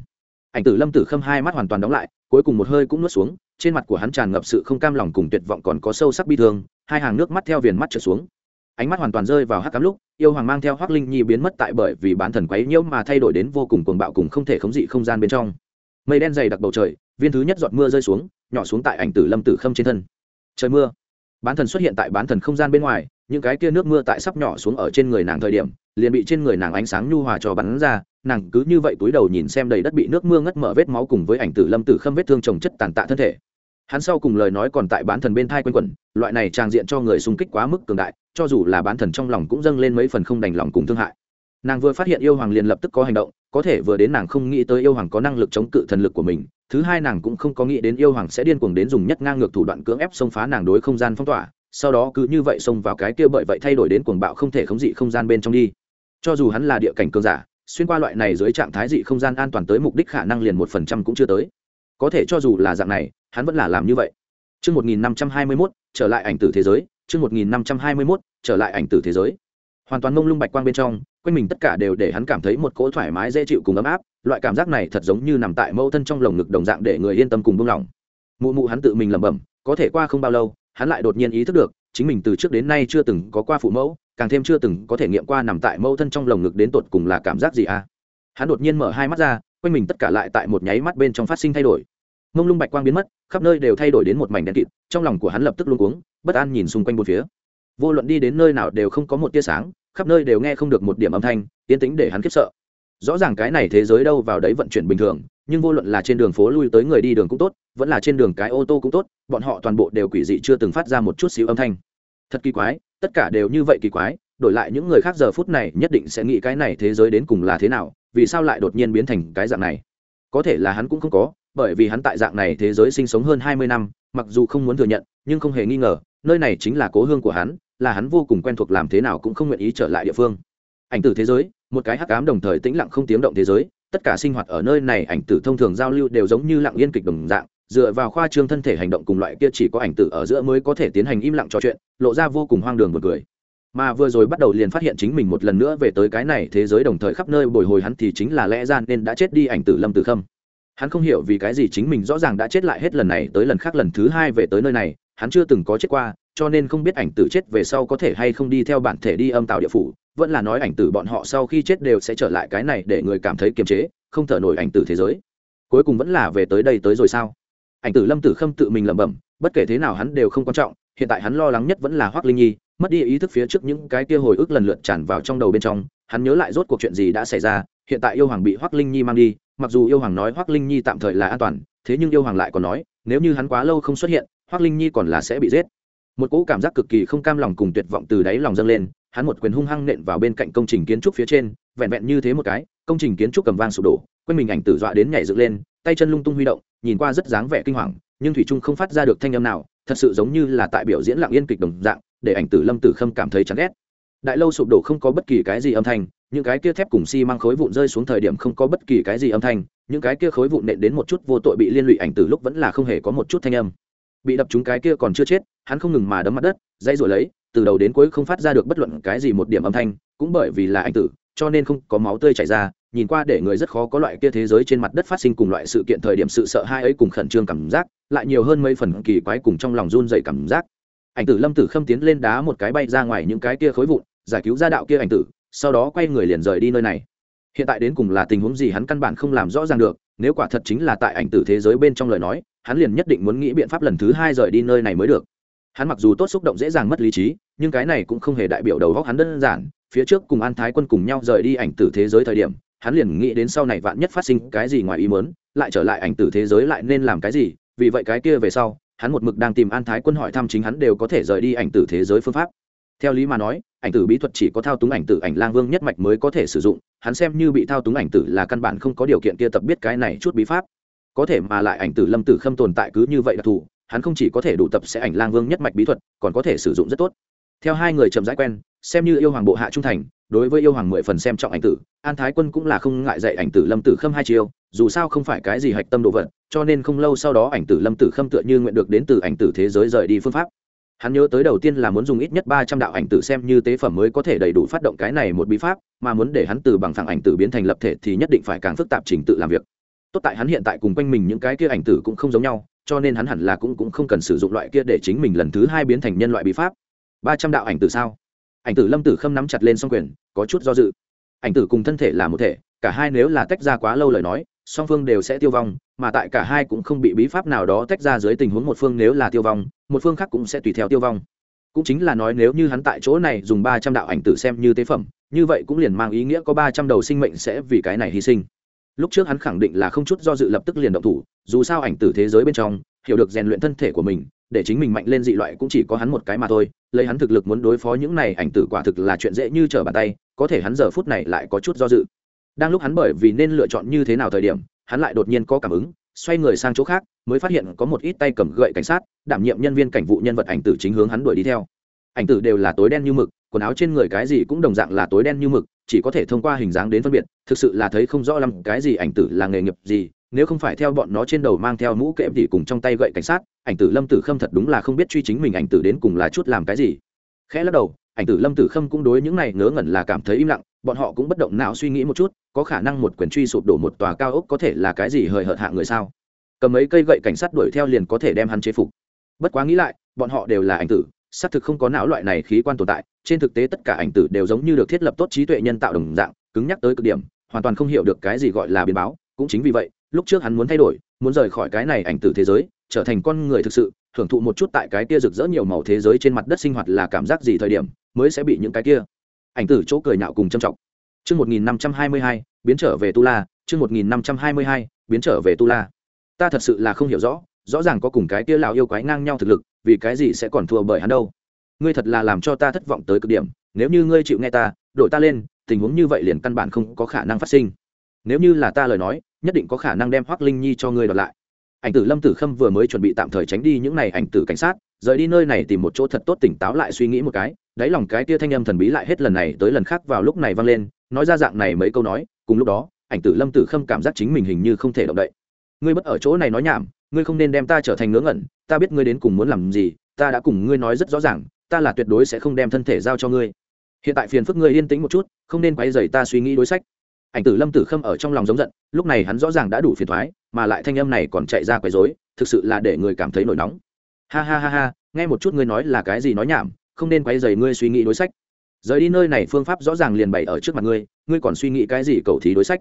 Ảnh tử lâm tử khâm hai mắt hoàn toàn đóng lại, cuối cùng một hơi cũng nuốt xuống, trên mặt của hắn tràn ngập sự không cam lòng cùng tuyệt vọng còn có sâu sắc bi thương, hai hàng nước mắt theo viền mắt trở xuống. Ánh mắt hoàn toàn rơi vào hắc cám lúc, yêu hoàng mang theo hoác linh nhi biến mất tại bởi vì bán thần quấy nhiễu mà thay đổi đến vô cùng cuồng bạo cùng không thể khống dị không gian bên trong. Mây đen dày đặc bầu trời, viên thứ nhất giọt mưa rơi xuống, nhỏ xuống tại ảnh tử lâm tử khâm trên thân trời mưa. Bán thần xuất hiện tại bán thần không gian bên ngoài, những cái kia nước mưa tại sắp nhỏ xuống ở trên người nàng thời điểm, liền bị trên người nàng ánh sáng nhu hòa cho bắn ra, nàng cứ như vậy túi đầu nhìn xem đầy đất bị nước mưa ngất mở vết máu cùng với ảnh tử lâm tử khâm vết thương trồng chất tàn tạ thân thể. Hắn sau cùng lời nói còn tại bán thần bên thai quanh quẩn, loại này trang diện cho người xung kích quá mức cường đại, cho dù là bán thần trong lòng cũng dâng lên mấy phần không đành lòng cùng thương hại nàng vừa phát hiện yêu hoàng liền lập tức có hành động có thể vừa đến nàng không nghĩ tới yêu hoàng có năng lực chống cự thần lực của mình thứ hai nàng cũng không có nghĩ đến yêu hoàng sẽ điên cuồng đến dùng nhất ngang ngược thủ đoạn cưỡng ép xông phá nàng đối không gian phong tỏa sau đó cứ như vậy xông vào cái kia bởi vậy thay đổi đến cuồng bạo không thể khống dị không gian bên trong đi. Cho dù hắn là địa cảnh cường giả xuyên qua loại này dưới trạng thái dị không gian an toàn tới mục đích khả năng liền một phần trăm cũng chưa tới. Có thể cho dù là dạng này hắn vẫn là làm như vậy. Trước 1521, trở lại ảnh tử thế giới, trước 1521, trở lại ảnh tử thế giới. Hoàn toàn mông lung bạch quang bên trong, quanh mình tất cả đều để hắn cảm thấy một cỗ thoải mái dễ chịu cùng ấm áp, loại cảm giác này thật giống như nằm tại mâu thân trong lồng ngực đồng dạng để người yên tâm cùng buông lỏng. Mụ mụ hắn tự mình lẩm bẩm, có thể qua không bao lâu, hắn lại đột nhiên ý thức được, chính mình từ trước đến nay chưa từng có qua phụ mẫu, càng thêm chưa từng có thể nghiệm qua nằm tại mâu thân trong lồng ngực đến tột cùng là cảm giác gì à. Hắn đột nhiên mở hai mắt ra, quanh mình tất cả lại tại một nháy mắt bên trong phát sinh thay đổi mông lung bạch quang biến mất khắp nơi đều thay đổi đến một mảnh đen kịt trong lòng của hắn lập tức luôn cuống bất an nhìn xung quanh bốn phía vô luận đi đến nơi nào đều không có một tia sáng khắp nơi đều nghe không được một điểm âm thanh tiến tính để hắn khiếp sợ. Rõ ràng cái này thế giới đâu vào đấy vận chuyển bình thường, nhưng vô luận là trên đường phố lui tới người đi đường cũng tốt, vẫn là trên đường cái ô tô cũng tốt, bọn họ toàn bộ đều quỷ dị chưa từng phát ra một chút xíu âm thanh. Thật kỳ quái, tất cả đều như vậy kỳ quái, đổi lại những người khác giờ phút này nhất định sẽ nghĩ cái này thế giới đến cùng là thế nào, vì sao lại đột nhiên biến thành cái dạng này? Có thể là hắn cũng không có, bởi vì hắn tại dạng này thế giới sinh sống hơn hai mươi năm, mặc dù không muốn thừa nhận, nhưng không hề nghi ngờ, nơi này chính là cố hương của hắn là hắn vô cùng quen thuộc làm thế nào cũng không nguyện ý trở lại địa phương. Ảnh tử thế giới, một cái hắc ám đồng thời tĩnh lặng không tiếng động thế giới, tất cả sinh hoạt ở nơi này ảnh tử thông thường giao lưu đều giống như lặng yên kịch đồng dạng, dựa vào khoa trương thân thể hành động cùng loại kia chỉ có ảnh tử ở giữa mới có thể tiến hành im lặng trò chuyện, lộ ra vô cùng hoang đường một người mà vừa rồi bắt đầu liền phát hiện chính mình một lần nữa về tới cái này thế giới đồng thời khắp nơi bồi hồi hắn thì chính là lẽ ra nên đã chết đi ảnh tử lâm tử khâm. Hắn không hiểu vì cái gì chính mình rõ ràng đã chết lại hết lần này tới lần khác lần thứ hai về tới nơi này, hắn chưa từng có chết qua cho nên không biết ảnh tử chết về sau có thể hay không đi theo bản thể đi âm tạo địa phủ, vẫn là nói ảnh tử bọn họ sau khi chết đều sẽ trở lại cái này để người cảm thấy kiềm chế, không thở nổi ảnh tử thế giới. Cuối cùng vẫn là về tới đây tới rồi sao? Ảnh tử lâm tử khâm tự mình lẩm bẩm, bất kể thế nào hắn đều không quan trọng, hiện tại hắn lo lắng nhất vẫn là hoác linh nhi, mất đi ý thức phía trước những cái kia hồi ức lần lượt tràn vào trong đầu bên trong, hắn nhớ lại rốt cuộc chuyện gì đã xảy ra, hiện tại yêu hoàng bị hoác linh nhi mang đi, mặc dù yêu hoàng nói hoác linh nhi tạm thời là an toàn, thế nhưng yêu hoàng lại còn nói, nếu như hắn quá lâu không xuất hiện hoác linh nhi còn là sẽ bị giết một cỗ cảm giác cực kỳ không cam lòng cùng tuyệt vọng từ đáy lòng dâng lên, hắn một quyền hung hăng nện vào bên cạnh công trình kiến trúc phía trên, vẹn vẹn như thế một cái, công trình kiến trúc cầm vang sụp đổ, quanh mình ảnh tử dọa đến nhảy dựng lên, tay chân lung tung huy động, nhìn qua rất dáng vẻ kinh hoàng, nhưng thủy trung không phát ra được thanh âm nào, thật sự giống như là tại biểu diễn lặng yên kịch đồng dạng, để ảnh tử lâm tử khâm cảm thấy chán ghét. Đại lâu sụp đổ không có bất kỳ cái gì âm thanh, những cái kia thép cùng xi si khối vụn rơi xuống thời điểm không có bất kỳ cái gì âm thanh, những cái kia khối vụn nện đến một chút vô tội bị liên lụy ảnh tử lúc vẫn là không hề có một chút thanh âm bị đập chúng cái kia còn chưa chết, hắn không ngừng mà đấm mặt đất dây rồi lấy, từ đầu đến cuối không phát ra được bất luận cái gì một điểm âm thanh, cũng bởi vì là anh tử, cho nên không có máu tươi chảy ra, nhìn qua để người rất khó có loại kia thế giới trên mặt đất phát sinh cùng loại sự kiện thời điểm sự sợ hai ấy cùng khẩn trương cảm giác, lại nhiều hơn mấy phần kỳ quái cùng trong lòng run dày cảm giác. Ảnh tử lâm tử khâm tiến lên đá một cái bay ra ngoài những cái kia khối vụn, giải cứu ra đạo kia ảnh tử, sau đó quay người liền rời đi nơi này. Hiện tại đến cùng là tình huống gì hắn căn bản không làm rõ ràng được, nếu quả thật chính là tại ảnh tử thế giới bên trong lời nói hắn liền nhất định muốn nghĩ biện pháp lần thứ hai rời đi nơi này mới được. Hắn mặc dù tốt xúc động dễ dàng mất lý trí, nhưng cái này cũng không hề đại biểu đầu góc hắn đơn giản. Phía trước cùng an thái quân cùng nhau rời đi ảnh tử thế giới thời điểm, hắn liền nghĩ đến sau này vạn nhất phát sinh cái gì ngoài ý mớn lại trở lại ảnh tử thế giới lại nên làm cái gì. Vì vậy cái kia về sau, hắn một mực đang tìm an thái quân hỏi thăm chính hắn đều có thể rời đi ảnh tử thế giới phương pháp. Theo lý mà nói, ảnh tử bí thuật chỉ có thao túng ảnh tử ảnh lang vương nhất mạch mới có thể sử dụng. Hắn xem như bị thao túng ảnh tử là căn bản không có điều kiện kia tập biết cái này chút bí pháp có thể mà lại ảnh tử lâm tử khâm tồn tại cứ như vậy đặc thù hắn không chỉ có thể đủ tập sẽ ảnh lang vương nhất mạch bí thuật, còn có thể sử dụng rất tốt. Theo hai người chậm rãi quen, xem như yêu hoàng bộ hạ trung thành, đối với yêu hoàng mười phần xem trọng ảnh tử, an thái quân cũng là không ngại dạy ảnh tử lâm tử khâm hai chiêu, dù sao không phải cái gì hạch tâm đồ vật, cho nên không lâu sau đó ảnh tử lâm tử khâm tựa như nguyện được đến từ ảnh tử thế giới rời đi phương pháp. Hắn nhớ tới đầu tiên là muốn dùng ít nhất ba trăm đạo ảnh tử xem như tế phẩm mới có thể đầy đủ phát động cái này một bí pháp, mà muốn để hắn từ bằng phẳng ảnh tử biến thành lập thể thì nhất định phải càng phức tạp trình tự làm việc tốt tại hắn hiện tại cùng quanh mình những cái kia ảnh tử cũng không giống nhau, cho nên hắn hẳn là cũng cũng không cần sử dụng loại kia để chính mình lần thứ hai biến thành nhân loại bí pháp. Ba trăm đạo ảnh tử sao? Ảnh tử lâm tử khâm nắm chặt lên s o n g quyền, có chút do dự. Ảnh tử cùng thân thể là một thể, cả hai nếu là tách ra quá lâu lời nói, song phương đều sẽ tiêu vong, mà tại cả hai cũng không bị bí pháp nào đó tách ra dưới tình huống một phương nếu là tiêu vong, một phương khác cũng sẽ tùy theo tiêu vong. Cũng chính là nói nếu như hắn tại chỗ này dùng ba trăm đạo ảnh tử xem như tế phẩm, như vậy cũng liền mang ý nghĩa có ba trăm đầu sinh mệnh sẽ vì cái này hy sinh lúc trước hắn khẳng định là không chút do dự lập tức liền động thủ, dù sao ảnh tử thế giới bên trong, hiểu được rèn luyện thân thể của mình, để chính mình mạnh lên dị loại cũng chỉ có hắn một cái mà thôi, lấy hắn thực lực muốn đối phó những này ảnh tử quả thực là chuyện dễ như trở bàn tay, có thể hắn giờ phút này lại có chút do dự. Đang lúc hắn bởi vì nên lựa chọn như thế nào thời điểm, hắn lại đột nhiên có cảm ứng, xoay người sang chỗ khác, mới phát hiện có một ít tay cầm gậy cảnh sát, đảm nhiệm nhân viên cảnh vụ nhân vật ảnh tử chính hướng hắn đuổi đi theo. Ảnh tử đều là tối đen như mực, quần áo trên người cái gì cũng đồng dạng là tối đen như mực chỉ có thể thông qua hình dáng đến phân biệt, thực sự là thấy không rõ lắm cái gì ảnh tử là nghề nghiệp gì, nếu không phải theo bọn nó trên đầu mang theo mũ kệm thì cùng trong tay gậy cảnh sát, ảnh tử lâm tử khâm thật đúng là không biết truy chính mình ảnh tử đến cùng là chút làm cái gì. Khẽ lắc đầu, ảnh tử lâm tử khâm cũng đối những này ngớ ngẩn là cảm thấy im lặng, bọn họ cũng bất động não suy nghĩ một chút, có khả năng một quyền truy sụp đổ một tòa cao ốc có thể là cái gì hời hợt hạ người sao? Cầm mấy cây gậy cảnh sát đuổi theo liền có thể đem hắn chế phục. Bất quá nghĩ lại, bọn họ đều là ảnh tử xác thực không có não loại này khí quan tồn tại trên thực tế tất cả ảnh tử đều giống như được thiết lập tốt trí tuệ nhân tạo đồng dạng cứng nhắc tới cực điểm hoàn toàn không hiểu được cái gì gọi là biến báo cũng chính vì vậy lúc trước hắn muốn thay đổi muốn rời khỏi cái này ảnh tử thế giới trở thành con người thực sự thưởng thụ một chút tại cái kia rực rỡ nhiều màu thế giới trên mặt đất sinh hoạt là cảm giác gì thời điểm mới sẽ bị những cái kia ảnh tử chỗ cười nhạo cùng châm trọng Chương 1522, biến trở về Tu La, chương 1522, biến trở về Tu La. Ta thật sự là không hiểu rõ, rõ ràng có cùng cái kia lão yêu quái ngang nhau thực lực, vì cái gì sẽ còn thua bởi hắn đâu? Ngươi thật là làm cho ta thất vọng tới cực điểm, nếu như ngươi chịu nghe ta, đổi ta lên, tình huống như vậy liền căn bản không có khả năng phát sinh. Nếu như là ta lời nói, nhất định có khả năng đem Hoắc Linh Nhi cho ngươi đoạt lại. Ảnh tử Lâm Tử Khâm vừa mới chuẩn bị tạm thời tránh đi những này ảnh tử cảnh sát, rời đi nơi này tìm một chỗ thật tốt tỉnh táo lại suy nghĩ một cái, đáy lòng cái kia thanh âm thần bí lại hết lần này tới lần khác vào lúc này vang lên, nói ra dạng này mấy câu nói cùng lúc đó ảnh tử lâm tử khâm cảm giác chính mình hình như không thể động đậy ngươi bất ở chỗ này nói nhảm ngươi không nên đem ta trở thành ngớ ngẩn, ta biết ngươi đến cùng muốn làm gì, ta đã cùng ngươi nói rất rõ ràng, ta là tuyệt đối sẽ không đem thân thể giao cho ngươi. Hiện tại phiền phức ngươi yên tĩnh một chút, không nên quay dày ta suy nghĩ đối sách. Ảnh tử lâm tử khâm ở trong lòng giống giận, lúc này hắn rõ ràng đã đủ phiền thoái mà lại thanh âm này còn chạy ra quấy dối thực sự là để người cảm thấy nổi nóng. Ha ha ha ha, nghe một chút ngươi nói là cái gì nói nhảm, không nên quay dày ngươi suy nghĩ đối sách. Rời đi nơi này phương pháp rõ ràng liền bày ở trước mặt ngươi ngươi còn suy nghĩ cái gì cầu thí đối sách?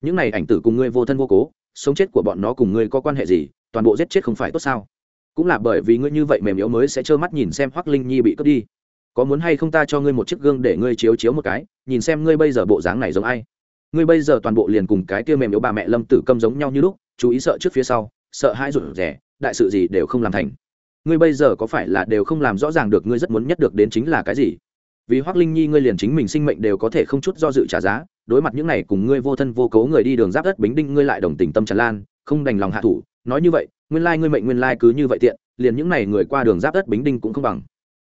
Những này ảnh tử cùng ngươi vô thân vô cố sống chết của bọn nó cùng ngươi có quan hệ gì, toàn bộ giết chết không phải tốt sao? Cũng là bởi vì ngươi như vậy mềm yếu mới sẽ trơ mắt nhìn xem hoắc linh nhi bị cướp đi. Có muốn hay không ta cho ngươi một chiếc gương để ngươi chiếu chiếu một cái, nhìn xem ngươi bây giờ bộ dáng này giống ai. Ngươi bây giờ toàn bộ liền cùng cái kia mềm yếu bà mẹ lâm tử câm giống nhau như lúc, chú ý sợ trước phía sau, sợ hãi rụt rẻ đại sự gì đều không làm thành. Ngươi bây giờ có phải là đều không làm rõ ràng được ngươi rất muốn nhất được đến chính là cái gì? Vì hoác linh nhi ngươi liền chính mình sinh mệnh đều có thể không chút do dự trả giá đối mặt những này cùng ngươi vô thân vô cấu người đi đường giáp đất bính đinh ngươi lại đồng tình tâm tràn lan, không đành lòng hạ thủ. Nói như vậy, nguyên lai ngươi mệnh nguyên lai cứ như vậy tiện, liền những này người qua đường giáp đất bính đinh cũng không bằng.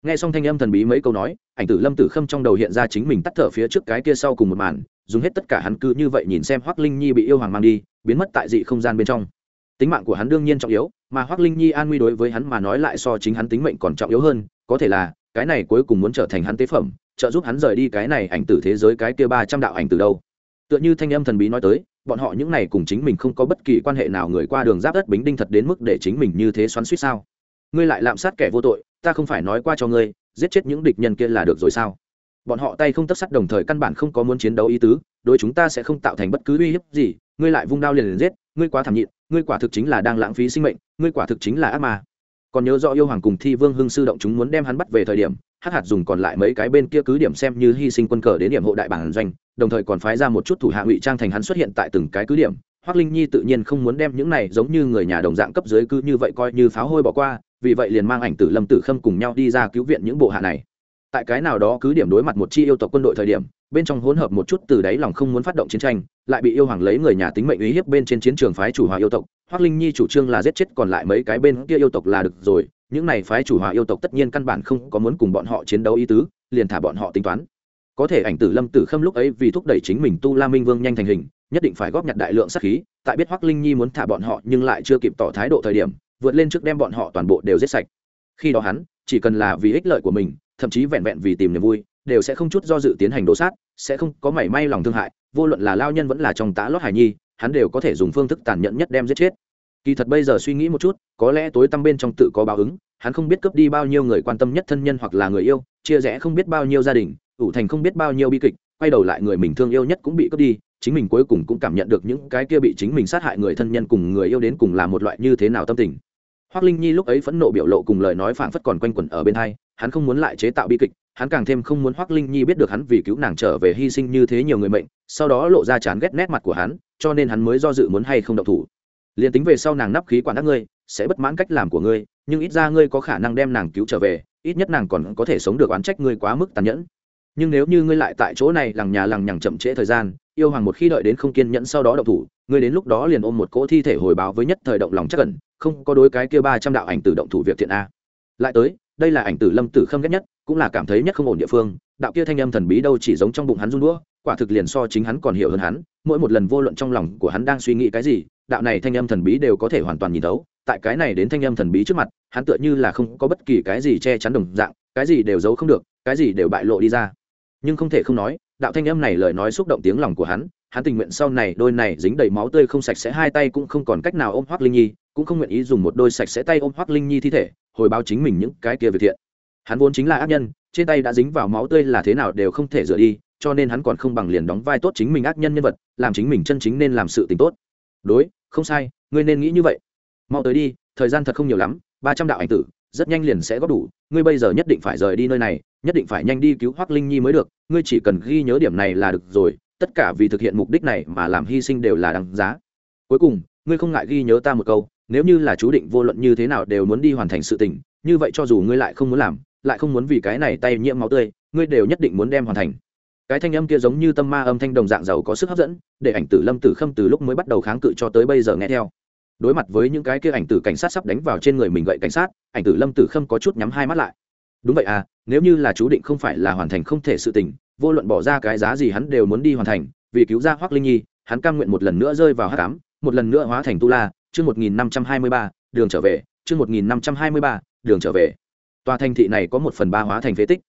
Nghe xong thanh âm thần bí mấy câu nói, ảnh tử lâm tử khâm trong đầu hiện ra chính mình tắt thở phía trước cái kia sau cùng một màn, dùng hết tất cả hắn cứ như vậy nhìn xem hoác linh nhi bị yêu hoàng mang đi, biến mất tại dị không gian bên trong. Tính mạng của hắn đương nhiên trọng yếu, mà hoác linh nhi an nguy đối với hắn mà nói lại so chính hắn tính mệnh còn trọng yếu hơn, có thể là, cái này cuối cùng muốn trở thành hắn tế phẩm trợ giúp hắn rời đi cái này ảnh tử thế giới cái kia ba trăm đạo ảnh từ đâu. Tựa như thanh âm thần bí nói tới, bọn họ những này cùng chính mình không có bất kỳ quan hệ nào người qua đường giáp đất bính đinh thật đến mức để chính mình như thế xoắn suýt sao? Ngươi lại lạm sát kẻ vô tội, ta không phải nói qua cho ngươi, giết chết những địch nhân kia là được rồi sao? Bọn họ tay không tất sắt đồng thời căn bản không có muốn chiến đấu ý tứ, đối chúng ta sẽ không tạo thành bất cứ uy hiếp gì, ngươi lại vung đao liền liền giết, ngươi quá thảm nhịn, ngươi quả thực chính là đang lãng phí sinh mệnh, ngươi quả thực chính là ác ma. Còn nhớ rõ yêu hoàng cùng thi vương hưng sư động chúng muốn đem hắn bắt về thời điểm hắc hạt dùng còn lại mấy cái bên kia cứ điểm xem như hy sinh quân cờ đến điểm hộ đại bản doanh, đồng thời còn phái ra một chút thủ hạ ngụy trang thành hắn xuất hiện tại từng cái cứ điểm. Hoắc linh nhi tự nhiên không muốn đem những này giống như người nhà đồng dạng cấp dưới cứ như vậy coi như pháo hôi bỏ qua, vì vậy liền mang ảnh tử lâm tử khâm cùng nhau đi ra cứu viện những bộ hạ này. Tại cái nào đó cứ điểm đối mặt một chi yêu tộc quân đội thời điểm, bên trong hỗn hợp một chút từ đáy lòng không muốn phát động chiến tranh, lại bị yêu hoàng lấy người nhà tính mệnh uy hiếp bên trên chiến trường phái chủ hòa yêu tộc. Hoắc linh nhi chủ trương là giết chết còn lại mấy cái bên kia yêu tộc là được rồi những này phái chủ hòa yêu tộc tất nhiên căn bản không có muốn cùng bọn họ chiến đấu ý tứ, liền thả bọn họ tính toán. Có thể ảnh tử lâm tử khâm lúc ấy vì thúc đẩy chính mình tu la minh vương nhanh thành hình, nhất định phải góp nhặt đại lượng sát khí, tại biết hoắc linh nhi muốn thả bọn họ nhưng lại chưa kịp tỏ thái độ thời điểm, vượt lên trước đem bọn họ toàn bộ đều giết sạch. Khi đó hắn, chỉ cần là vì ích lợi của mình, thậm chí vẹn vẹn vì tìm niềm vui, đều sẽ không chút do dự tiến hành đổ sát, sẽ không có mảy may lòng thương hại, vô luận là lao nhân vẫn là trong tá lót hải nhi, hắn đều có thể dùng phương thức tàn nhẫn nhất đem giết chết kỳ thật bây giờ suy nghĩ một chút có lẽ tối tăm bên trong tự có báo ứng hắn không biết cướp đi bao nhiêu người quan tâm nhất thân nhân hoặc là người yêu chia rẽ không biết bao nhiêu gia đình ủ thành không biết bao nhiêu bi kịch quay đầu lại người mình thương yêu nhất cũng bị cướp đi chính mình cuối cùng cũng cảm nhận được những cái kia bị chính mình sát hại người thân nhân cùng người yêu đến cùng là một loại như thế nào tâm tình Hoắc Linh Nhi lúc ấy phẫn nộ biểu lộ cùng lời nói phảng phất còn quanh quẩn ở bên hai, hắn không muốn lại chế tạo bi kịch, hắn càng thêm không muốn Hoắc Linh Nhi biết được hắn vì cứu nàng trở về hy sinh như thế nhiều người mệnh, sau đó lộ ra chán ghét nét mặt của hắn, cho nên hắn mới do dự muốn hay không động thủ liền tính về sau nàng nắp khí quản đắc ngươi, sẽ bất mãn cách làm của ngươi, nhưng ít ra ngươi có khả năng đem nàng cứu trở về, ít nhất nàng còn có thể sống được oán trách ngươi quá mức tàn nhẫn. Nhưng nếu như ngươi lại tại chỗ này lằng nhà lằng nhằng chậm trễ thời gian, yêu hoàng một khi đợi đến không kiên nhẫn sau đó động thủ, ngươi đến lúc đó liền ôm một cỗ thi thể hồi báo với nhất thời động lòng chắc cẩn, không có đối cái kia ba trăm đạo ảnh tử động thủ việc thiện a lại tới đây là ảnh tử lâm tử khâm ghét nhất cũng là cảm thấy nhất không ổn địa phương đạo kia thanh âm thần bí đâu chỉ giống trong bụng hắn run đũa quả thực liền so chính hắn còn hiểu hơn hắn mỗi một lần vô luận trong lòng của hắn đang suy nghĩ cái gì đạo này thanh âm thần bí đều có thể hoàn toàn nhìn thấu, tại cái này đến thanh âm thần bí trước mặt, hắn tựa như là không có bất kỳ cái gì che chắn đồng dạng, cái gì đều giấu không được, cái gì đều bại lộ đi ra. Nhưng không thể không nói, đạo thanh âm này lời nói xúc động tiếng lòng của hắn hắn tình nguyện sau này đôi này dính đầy máu tươi không sạch sẽ hai tay cũng không còn cách nào ôm hoác linh nhi, cũng không nguyện ý dùng một đôi sạch sẽ tay ôm hoác linh nhi thi thể, hồi báo chính mình những cái kia việc thiện. Hắn vốn chính là ác nhân, trên tay đã dính vào máu tươi là thế nào đều không thể rửa đi, cho nên hắn còn không bằng liền đóng vai tốt chính mình ác nhân nhân vật, làm chính mình chân chính nên làm sự tình tốt. Đối không sai, ngươi nên nghĩ như vậy. Mau tới đi, thời gian thật không nhiều lắm, ba trăm đạo ảnh tử, rất nhanh liền sẽ góp đủ, ngươi bây giờ nhất định phải rời đi nơi này, nhất định phải nhanh đi cứu hoác linh nhi mới được, ngươi chỉ cần ghi nhớ điểm này là được rồi, tất cả vì thực hiện mục đích này mà làm hy sinh đều là đáng giá. Cuối cùng, ngươi không ngại ghi nhớ ta một câu, nếu như là chú định vô luận như thế nào đều muốn đi hoàn thành sự tình, như vậy cho dù ngươi lại không muốn làm, lại không muốn vì cái này tay nhiễm máu tươi, ngươi đều nhất định muốn đem hoàn thành cái thanh âm kia giống như tâm ma âm thanh đồng dạng giàu có sức hấp dẫn, để ảnh tử lâm tử khâm từ lúc mới bắt đầu kháng cự cho tới bây giờ nghe theo. Đối mặt với những cái kia ảnh tử cảnh sát sắp đánh vào trên người mình gậy cảnh sát, ảnh tử lâm tử khâm có chút nhắm hai mắt lại. Đúng vậy à nếu như là chú định không phải là hoàn thành không thể sự tình, vô luận bỏ ra cái giá gì hắn đều muốn đi hoàn thành, vì cứu ra hoác linh nhi, hắn cam nguyện một lần nữa rơi vào hát cám một lần nữa hóa thành tu la. Chương một nghìn năm trăm hai mươi ba, đường trở về, chương một nghìn năm trăm hai mươi ba, đường trở về. Tòa thành thị này có một phần ba hóa thành phế tích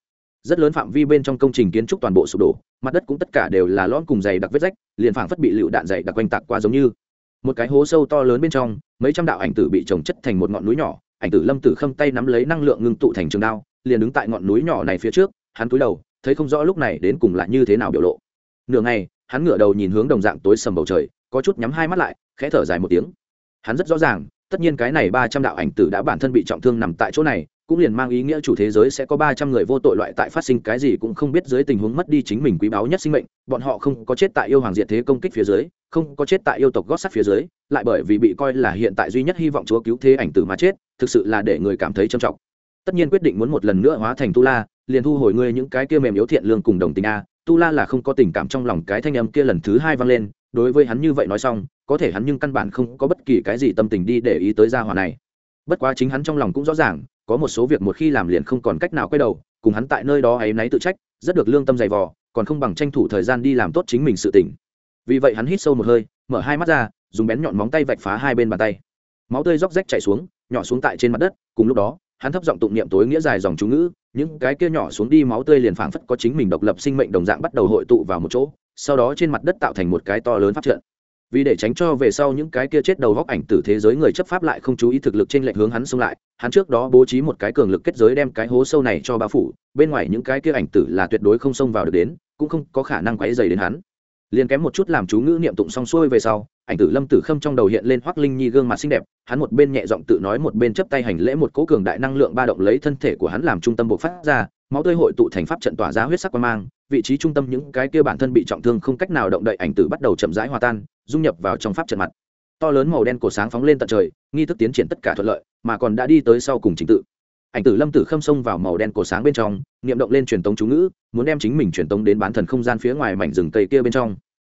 rất lớn phạm vi bên trong công trình kiến trúc toàn bộ sụp đổ, mặt đất cũng tất cả đều là lõm cùng dày đặc vết rách, liền phảng phất bị lựu đạn dày đặc quanh tạc qua giống như. Một cái hố sâu to lớn bên trong, mấy trăm đạo ảnh tử bị trồng chất thành một ngọn núi nhỏ, ảnh tử lâm tử khâm tay nắm lấy năng lượng ngưng tụ thành trường đao, liền đứng tại ngọn núi nhỏ này phía trước, hắn cúi đầu, thấy không rõ lúc này đến cùng là như thế nào biểu lộ. Nửa ngày, hắn ngửa đầu nhìn hướng đồng dạng tối sầm bầu trời, có chút nhắm hai mắt lại, khẽ thở dài một tiếng. Hắn rất rõ ràng, tất nhiên cái này ba trăm đạo ảnh tử đã bản thân bị trọng thương nằm tại chỗ này cũng liền mang ý nghĩa chủ thế giới sẽ có ba trăm người vô tội loại tại phát sinh cái gì cũng không biết dưới tình huống mất đi chính mình quý báu nhất sinh mệnh, bọn họ không có chết tại yêu hoàng diệt thế công kích phía dưới, không có chết tại yêu tộc gót sắt phía dưới, lại bởi vì bị coi là hiện tại duy nhất hy vọng chúa cứu thế ảnh tử mà chết, thực sự là để người cảm thấy trầm trọng. Tất nhiên quyết định muốn một lần nữa hóa thành tu la, liền thu hồi ngươi những cái kia mềm yếu thiện lương cùng đồng tình a. Tu la là không có tình cảm trong lòng cái thanh âm kia lần thứ hai vang lên, đối với hắn như vậy nói xong, có thể hắn nhưng căn bản không có bất kỳ cái gì tâm tình đi để ý tới gia hỏa này. Bất quá chính hắn trong lòng cũng rõ ràng có một số việc một khi làm liền không còn cách nào quay đầu, cùng hắn tại nơi đó ấy náy tự trách, rất được lương tâm dày vò, còn không bằng tranh thủ thời gian đi làm tốt chính mình sự tỉnh vì vậy hắn hít sâu một hơi, mở hai mắt ra, dùng bén nhọn móng tay vạch phá hai bên bàn tay. Máu tươi róc rách chảy xuống, nhỏ xuống tại trên mặt đất, cùng lúc đó, hắn thấp giọng tụng niệm tối nghĩa dài dòng chú ngữ, những cái kia nhỏ xuống đi máu tươi liền phảng phất có chính mình độc lập sinh mệnh đồng dạng bắt đầu hội tụ vào một chỗ, sau đó trên mặt đất tạo thành một cái to lớn phát trận vì để tránh cho về sau những cái kia chết đầu góc ảnh tử thế giới người chấp pháp lại không chú ý thực lực trên lệnh hướng hắn xông lại, hắn trước đó bố trí một cái cường lực kết giới đem cái hố sâu này cho bao phủ, bên ngoài những cái kia ảnh tử là tuyệt đối không xông vào được đến, cũng không có khả năng quấy dày đến hắn. Liền kém một chút làm chú ngữ niệm tụng xong xuôi về sau, ảnh tử lâm tử khâm trong đầu hiện lên hoắc linh nhi gương mặt xinh đẹp, hắn một bên nhẹ giọng tự nói một bên chấp tay hành lễ một cố cường đại năng lượng ba động lấy thân thể của hắn làm trung tâm bộc phát ra, máu tươi hội tụ thành pháp trận tỏa ra huyết sắc quan mang, vị trí trung tâm những cái kia bản thân bị trọng thương không cách nào động đậy ảnh tử bắt đầu chậm rãi hòa tan dung nhập vào trong pháp trận mặt. To lớn màu đen cổ sáng phóng lên tận trời, nghi thức tiến triển tất cả thuận lợi, mà còn đã đi tới sau cùng trình tự. Ảnh tử lâm tử khâm xông vào màu đen cổ sáng bên trong, niệm động lên truyền tống chú ngữ, muốn đem chính mình truyền tống đến bán thần không gian phía ngoài mảnh rừng cây kia bên trong.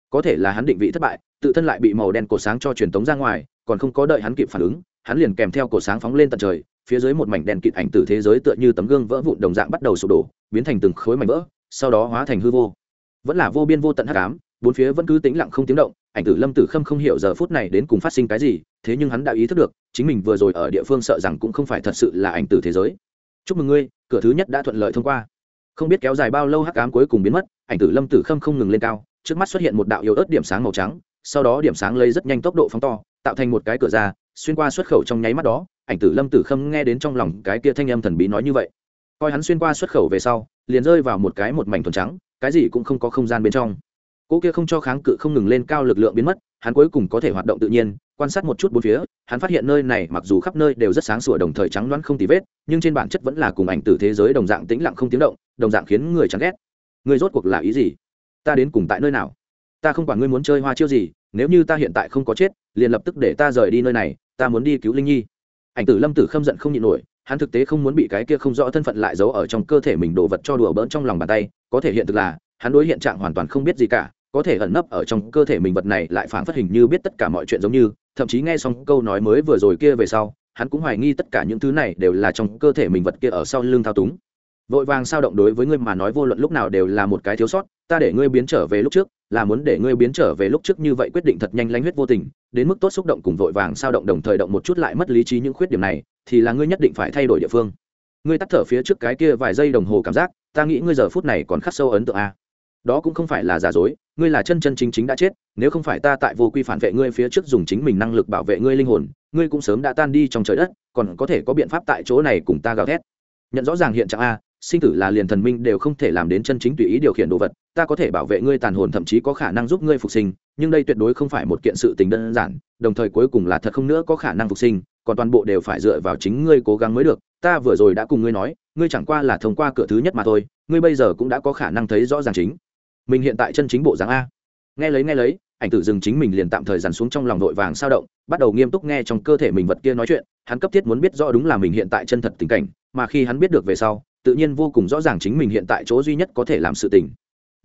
Có thể là hắn định vị thất bại, tự thân lại bị màu đen cổ sáng cho truyền tống ra ngoài, còn không có đợi hắn kịp phản ứng, hắn liền kèm theo cổ sáng phóng lên tận trời, phía dưới một mảnh đèn kịt ảnh tử thế giới tựa như tấm gương vỡ vụn đồng dạng bắt đầu sụp đổ, biến thành từng khối mảnh vỡ, sau đó hóa thành hư vô. Vẫn là vô biên vô tận hắc ám bốn phía vẫn cứ tĩnh lặng không tiếng động, ảnh tử lâm tử khâm không hiểu giờ phút này đến cùng phát sinh cái gì, thế nhưng hắn đã ý thức được, chính mình vừa rồi ở địa phương sợ rằng cũng không phải thật sự là ảnh tử thế giới. Chúc mừng ngươi, cửa thứ nhất đã thuận lợi thông qua. Không biết kéo dài bao lâu hắc ám cuối cùng biến mất, ảnh tử lâm tử khâm không ngừng lên cao, trước mắt xuất hiện một đạo yếu ớt điểm sáng màu trắng, sau đó điểm sáng lấy rất nhanh tốc độ phóng to, tạo thành một cái cửa ra, xuyên qua xuất khẩu trong nháy mắt đó, ảnh tử lâm tử khâm nghe đến trong lòng cái kia thanh âm thần bí nói như vậy. Coi hắn xuyên qua xuất khẩu về sau, liền rơi vào một cái một mảnh thuần trắng, cái gì cũng không có không gian bên trong cỗ kia không cho kháng cự không ngừng lên cao lực lượng biến mất, hắn cuối cùng có thể hoạt động tự nhiên, quan sát một chút bốn phía, hắn phát hiện nơi này mặc dù khắp nơi đều rất sáng sủa đồng thời trắng loãng không tì vết, nhưng trên bản chất vẫn là cùng ảnh tử thế giới đồng dạng tĩnh lặng không tiếng động, đồng dạng khiến người chán ghét. Người rốt cuộc là ý gì? Ta đến cùng tại nơi nào? Ta không quản ngươi muốn chơi hoa chiêu gì, nếu như ta hiện tại không có chết, liền lập tức để ta rời đi nơi này, ta muốn đi cứu linh nhi. Ảnh tử lâm tử khâm giận không nhịn nổi, hắn thực tế không muốn bị cái kia không rõ thân phận lại giấu ở trong cơ thể mình đồ vật cho đùa bỡn trong lòng bàn tay, có thể hiện thực là, hắn đối hiện trạng hoàn toàn không biết gì cả có thể ẩn nấp ở trong cơ thể mình vật này lại phản phát hình như biết tất cả mọi chuyện giống như, thậm chí nghe xong câu nói mới vừa rồi kia về sau, hắn cũng hoài nghi tất cả những thứ này đều là trong cơ thể mình vật kia ở sau lưng thao túng. Vội vàng sao động đối với ngươi mà nói vô luận lúc nào đều là một cái thiếu sót, ta để ngươi biến trở về lúc trước, là muốn để ngươi biến trở về lúc trước như vậy quyết định thật nhanh lanh huyết vô tình, đến mức tốt xúc động cùng vội vàng sao động đồng thời động một chút lại mất lý trí những khuyết điểm này, thì là ngươi nhất định phải thay đổi địa phương. Ngươi tắt thở phía trước cái kia vài giây đồng hồ cảm giác, ta nghĩ ngươi giờ phút này còn khắc sâu ấn tượng a đó cũng không phải là giả dối, ngươi là chân chân chính chính đã chết, nếu không phải ta tại vô quy phản vệ ngươi phía trước dùng chính mình năng lực bảo vệ ngươi linh hồn, ngươi cũng sớm đã tan đi trong trời đất, còn có thể có biện pháp tại chỗ này cùng ta gào thét. Nhận rõ ràng hiện trạng a, sinh tử là liền thần minh đều không thể làm đến chân chính tùy ý điều khiển đồ vật, ta có thể bảo vệ ngươi tàn hồn thậm chí có khả năng giúp ngươi phục sinh, nhưng đây tuyệt đối không phải một kiện sự tình đơn giản, đồng thời cuối cùng là thật không nữa có khả năng phục sinh, còn toàn bộ đều phải dựa vào chính ngươi cố gắng mới được. Ta vừa rồi đã cùng ngươi nói, ngươi chẳng qua là thông qua cửa thứ nhất mà thôi, ngươi bây giờ cũng đã có khả năng thấy rõ ràng chính mình hiện tại chân chính bộ dáng a. Nghe lấy nghe lấy, ảnh tử dừng chính mình liền tạm thời dằn xuống trong lòng vội vàng sao động, bắt đầu nghiêm túc nghe trong cơ thể mình vật kia nói chuyện, hắn cấp thiết muốn biết rõ đúng là mình hiện tại chân thật tình cảnh, mà khi hắn biết được về sau, tự nhiên vô cùng rõ ràng chính mình hiện tại chỗ duy nhất có thể làm sự tình.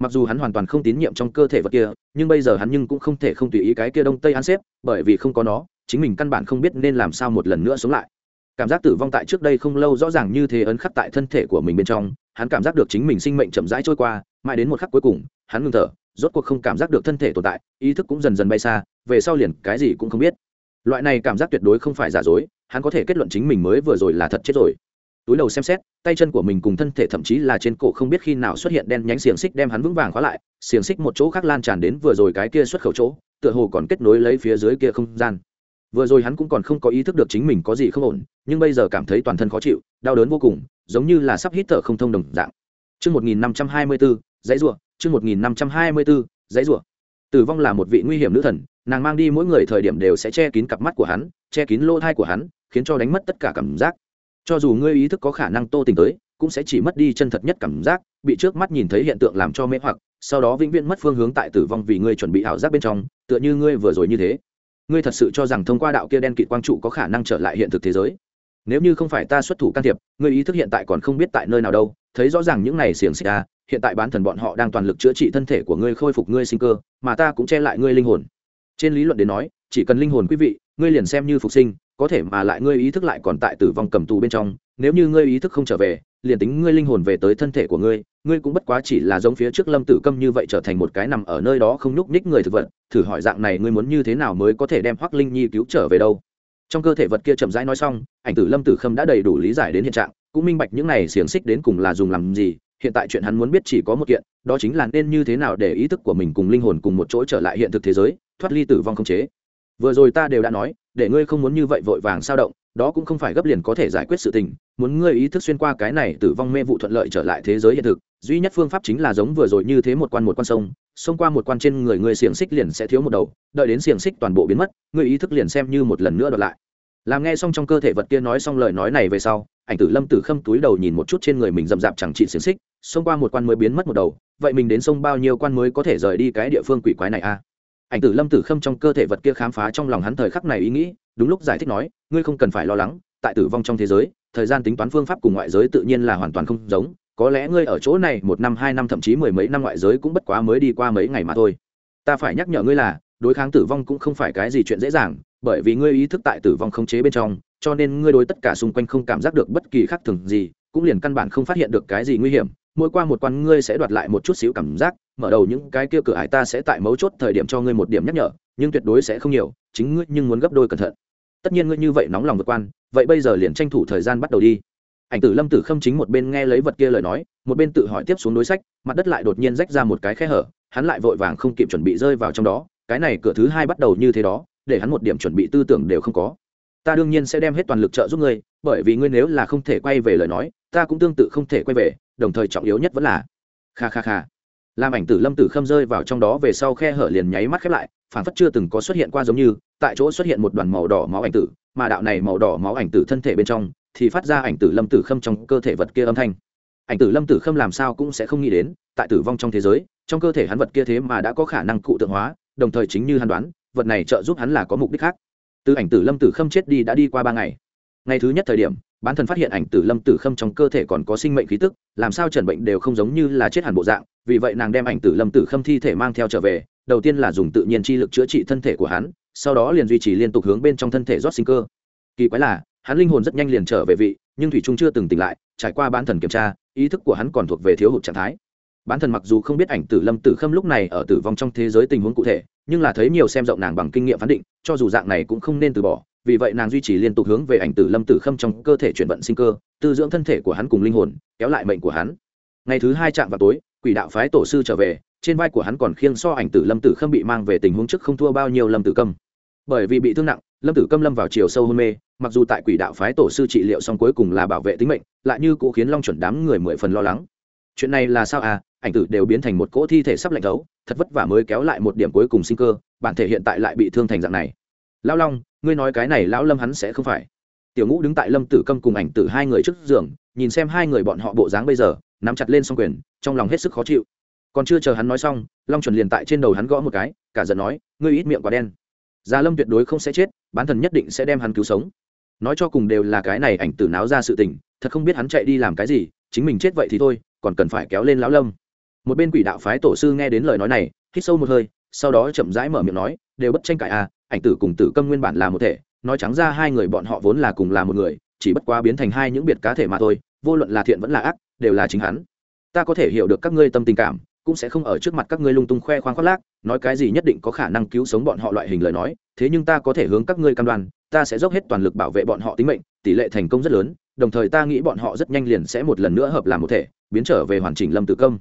Mặc dù hắn hoàn toàn không tín nhiệm trong cơ thể vật kia, nhưng bây giờ hắn nhưng cũng không thể không tùy ý cái kia đông tây ăn xếp, bởi vì không có nó, chính mình căn bản không biết nên làm sao một lần nữa sống lại cảm giác tử vong tại trước đây không lâu rõ ràng như thế ấn khắc tại thân thể của mình bên trong, hắn cảm giác được chính mình sinh mệnh chậm rãi trôi qua, mãi đến một khắc cuối cùng, hắn ngừng thở, rốt cuộc không cảm giác được thân thể tồn tại, ý thức cũng dần dần bay xa, về sau liền cái gì cũng không biết. Loại này cảm giác tuyệt đối không phải giả dối, hắn có thể kết luận chính mình mới vừa rồi là thật chết rồi. Túi đầu xem xét, tay chân của mình cùng thân thể thậm chí là trên cổ không biết khi nào xuất hiện đen nhánh xiềng xích đem hắn vững vàng khóa lại, xiềng xích một chỗ khác lan tràn đến vừa rồi cái kia xuất khẩu chỗ, tựa hồ còn kết nối lấy phía dưới kia không gian vừa rồi hắn cũng còn không có ý thức được chính mình có gì không ổn nhưng bây giờ cảm thấy toàn thân khó chịu đau đớn vô cùng giống như là sắp hít thở không thông đồng dạng. Trước 1524, dãy rùa trước 1524, dãy rùa Tử vong là một vị nguy hiểm nữ thần, nàng mang đi mỗi người thời điểm đều sẽ che kín cặp mắt của hắn, che kín lỗ tai của hắn, khiến cho đánh mất tất cả cảm giác. Cho dù ngươi ý thức có khả năng tô tình tới, cũng sẽ chỉ mất đi chân thật nhất cảm giác, bị trước mắt nhìn thấy hiện tượng làm cho mê hoặc, sau đó vĩnh viễn mất phương hướng tại tử vong vì ngươi chuẩn bị ảo giác bên trong, tựa như ngươi vừa rồi như thế ngươi thật sự cho rằng thông qua đạo kia đen kịt quang trụ có khả năng trở lại hiện thực thế giới? Nếu như không phải ta xuất thủ can thiệp, ngươi ý thức hiện tại còn không biết tại nơi nào đâu. Thấy rõ ràng những này xiềng xích ta hiện tại bán thần bọn họ đang toàn lực chữa trị thân thể của ngươi khôi phục ngươi sinh cơ, mà ta cũng che lại ngươi linh hồn. Trên lý luận đến nói, chỉ cần linh hồn quý vị, ngươi liền xem như phục sinh, có thể mà lại ngươi ý thức lại còn tại tử vong cầm tù bên trong. Nếu như ngươi ý thức không trở về liền tính ngươi linh hồn về tới thân thể của ngươi ngươi cũng bất quá chỉ là giống phía trước lâm tử câm như vậy trở thành một cái nằm ở nơi đó không nhúc nhích người thực vật, thử hỏi dạng này ngươi muốn như thế nào mới có thể đem hoắc linh nhi cứu trở về đâu? Trong cơ thể vật kia chậm rãi nói xong, ảnh tử lâm tử khâm đã đầy đủ lý giải đến hiện trạng, cũng minh bạch những này xiềng xích đến cùng là dùng làm gì, hiện tại chuyện hắn muốn biết chỉ có một kiện, đó chính là nên như thế nào để ý thức của mình cùng linh hồn cùng một chỗ trở lại hiện thực thế giới, thoát ly tử vong không chế. Vừa rồi ta đều đã nói, để ngươi không muốn như vậy vội vàng sao động, đó cũng không phải gấp liền có thể giải quyết sự tình muốn ngươi ý thức xuyên qua cái này tử vong mê vụ thuận lợi trở lại thế giới hiện thực, duy nhất phương pháp chính là giống vừa rồi như thế một quan một quan sông xông qua một quan trên người người xiềng xích liền sẽ thiếu một đầu, đợi đến xiềng xích toàn bộ biến mất người ý thức liền xem như một lần nữa đợt lại làm nghe xong trong cơ thể vật kia nói xong lời nói này về sau, ảnh tử lâm tử khâm túi đầu nhìn một chút trên người mình rậm rạp chẳng trị xiềng xích xông qua một quan mới biến mất một đầu, vậy mình đến sông bao nhiêu quan mới có thể rời đi cái địa phương quỷ quái này a à? ảnh tử lâm tử khâm trong cơ thể vật kia khám phá trong lòng hắn thời khắc này ý nghĩ, đúng lúc giải thích nói, ngươi không cần phải lo lắng tại tử vong trong thế giới, thời gian tính toán phương pháp cùng ngoại giới tự nhiên là hoàn toàn không giống, có lẽ ngươi ở chỗ này một năm, hai năm, thậm chí mười mấy năm ngoại giới cũng bất quá mới đi qua mấy ngày mà thôi. Ta phải nhắc nhở ngươi là, đối kháng tử vong cũng không phải cái gì chuyện dễ dàng, bởi vì ngươi ý thức tại tử vong không chế bên trong, cho nên ngươi đối tất cả xung quanh không cảm giác được bất kỳ khác thường gì, cũng liền căn bản không phát hiện được cái gì nguy hiểm. Mỗi qua một quan ngươi sẽ đoạt lại một chút xíu cảm giác, mở đầu những cái kia cửa ải ta sẽ tại mấu chốt thời điểm cho ngươi một điểm nhắc nhở, nhưng tuyệt đối sẽ không nhiều, chính ngươi nhưng muốn gấp đôi cẩn thận. Tất nhiên ngươi như vậy nóng lòng vượt quan vậy bây giờ liền tranh thủ thời gian bắt đầu đi. Ảnh tử lâm tử khâm chính một bên nghe lấy vật kia lời nói, một bên tự hỏi tiếp xuống đối sách, mặt đất lại đột nhiên rách ra một cái khe hở, hắn lại vội vàng không kịp chuẩn bị rơi vào trong đó, cái này cửa thứ hai bắt đầu như thế đó, để hắn một điểm chuẩn bị tư tưởng đều không có. Ta đương nhiên sẽ đem hết toàn lực trợ giúp ngươi, bởi vì ngươi nếu là không thể quay về lời nói, ta cũng tương tự không thể quay về, đồng thời trọng yếu nhất vẫn là kha kha kha. Làm ảnh tử lâm tử khâm rơi vào trong đó về sau khe hở liền nháy mắt khép lại phản phất chưa từng có xuất hiện qua giống như, tại chỗ xuất hiện một đoàn màu đỏ máu ảnh tử mà đạo này màu đỏ máu ảnh tử thân thể bên trong, thì phát ra ảnh tử lâm tử khâm trong cơ thể vật kia âm thanh. Ảnh tử lâm tử khâm làm sao cũng sẽ không nghĩ đến, tại tử vong trong thế giới, trong cơ thể hắn vật kia thế mà đã có khả năng cụ tượng hóa, đồng thời chính như hắn đoán, vật này trợ giúp hắn là có mục đích khác. Từ ảnh tử lâm tử khâm chết đi đã đi qua ba ngày. Ngày thứ nhất thời điểm bán thần phát hiện ảnh tử lâm tử khâm trong cơ thể còn có sinh mệnh khí tức, làm sao trần bệnh đều không giống như là chết hẳn bộ dạng, vì vậy nàng đem ảnh tử lâm tử khâm thi thể mang theo trở về, đầu tiên là dùng tự nhiên chi lực chữa trị thân thể của hắn sau đó liền duy trì liên tục hướng bên trong thân thể rót sinh cơ. Kỳ quái là, hắn linh hồn rất nhanh liền trở về vị, nhưng thủy trung chưa từng tỉnh lại, trải qua bán thần kiểm tra, ý thức của hắn còn thuộc về thiếu hụt trạng thái. Bán thần mặc dù không biết ảnh tử lâm tử khâm lúc này ở tử vong trong thế giới tình huống cụ thể, nhưng là thấy nhiều xem rộng nàng bằng kinh nghiệm phán định, cho dù dạng này cũng không nên từ bỏ, vì vậy nàng duy trì liên tục hướng về ảnh tử lâm tử khâm trong cơ thể chuyển vận sinh cơ, tư dưỡng thân thể của hắn cùng linh hồn, kéo lại mệnh của hắn. Ngày thứ hai chạm vào tối, quỷ đạo phái tổ sư trở về, trên vai của hắn còn khiêng so ảnh tử lâm tử khâm bị mang về tình huống trước không thua bao nhiêu lâm tử câm bởi vì bị thương nặng, lâm tử câm lâm vào chiều sâu hôn mê, mặc dù tại quỷ đạo phái tổ sư trị liệu xong cuối cùng là bảo vệ tính mệnh, lại như cũng khiến long chuẩn đám người mười phần lo lắng. Chuyện này là sao à? Ảnh tử đều biến thành một cỗ thi thể sắp lạnh thấu, thật vất vả mới kéo lại một điểm cuối cùng sinh cơ, bản thể hiện tại lại bị thương thành dạng này. Lão long, ngươi nói cái này lão lâm hắn sẽ không phải. Tiểu ngũ đứng tại lâm tử câm cùng ảnh tử hai người trước giường, nhìn xem hai người bọn họ bộ dáng bây giờ, nắm chặt lên xong quyền, trong lòng hết sức khó chịu. Còn chưa chờ hắn nói xong, long chuẩn liền tại trên đầu hắn gõ một cái, cả giận nói, ngươi ít miệng quá đen gia lâm tuyệt đối không sẽ chết, bán thần nhất định sẽ đem hắn cứu sống. Nói cho cùng đều là cái này ảnh tử náo ra sự tình, thật không biết hắn chạy đi làm cái gì, chính mình chết vậy thì thôi, còn cần phải kéo lên lão lâm. Một bên quỷ đạo phái tổ sư nghe đến lời nói này, hít sâu một hơi, sau đó chậm rãi mở miệng nói, đều bất tranh cãi à ảnh tử cùng tử câm nguyên bản là một thể, nói trắng ra hai người bọn họ vốn là cùng là một người, chỉ bất quá biến thành hai những biệt cá thể mà thôi, vô luận là thiện vẫn là ác, đều là chính hắn. Ta có thể hiểu được các ngươi tâm tình cảm cũng sẽ không ở trước mặt các ngươi lung tung khoe khoang khoác lác, nói cái gì nhất định có khả năng cứu sống bọn họ loại hình lời nói, thế nhưng ta có thể hướng các ngươi cam đoan, ta sẽ dốc hết toàn lực bảo vệ bọn họ tính mệnh, tỷ lệ thành công rất lớn, đồng thời ta nghĩ bọn họ rất nhanh liền sẽ một lần nữa hợp làm một thể, biến trở về hoàn chỉnh lâm tử công.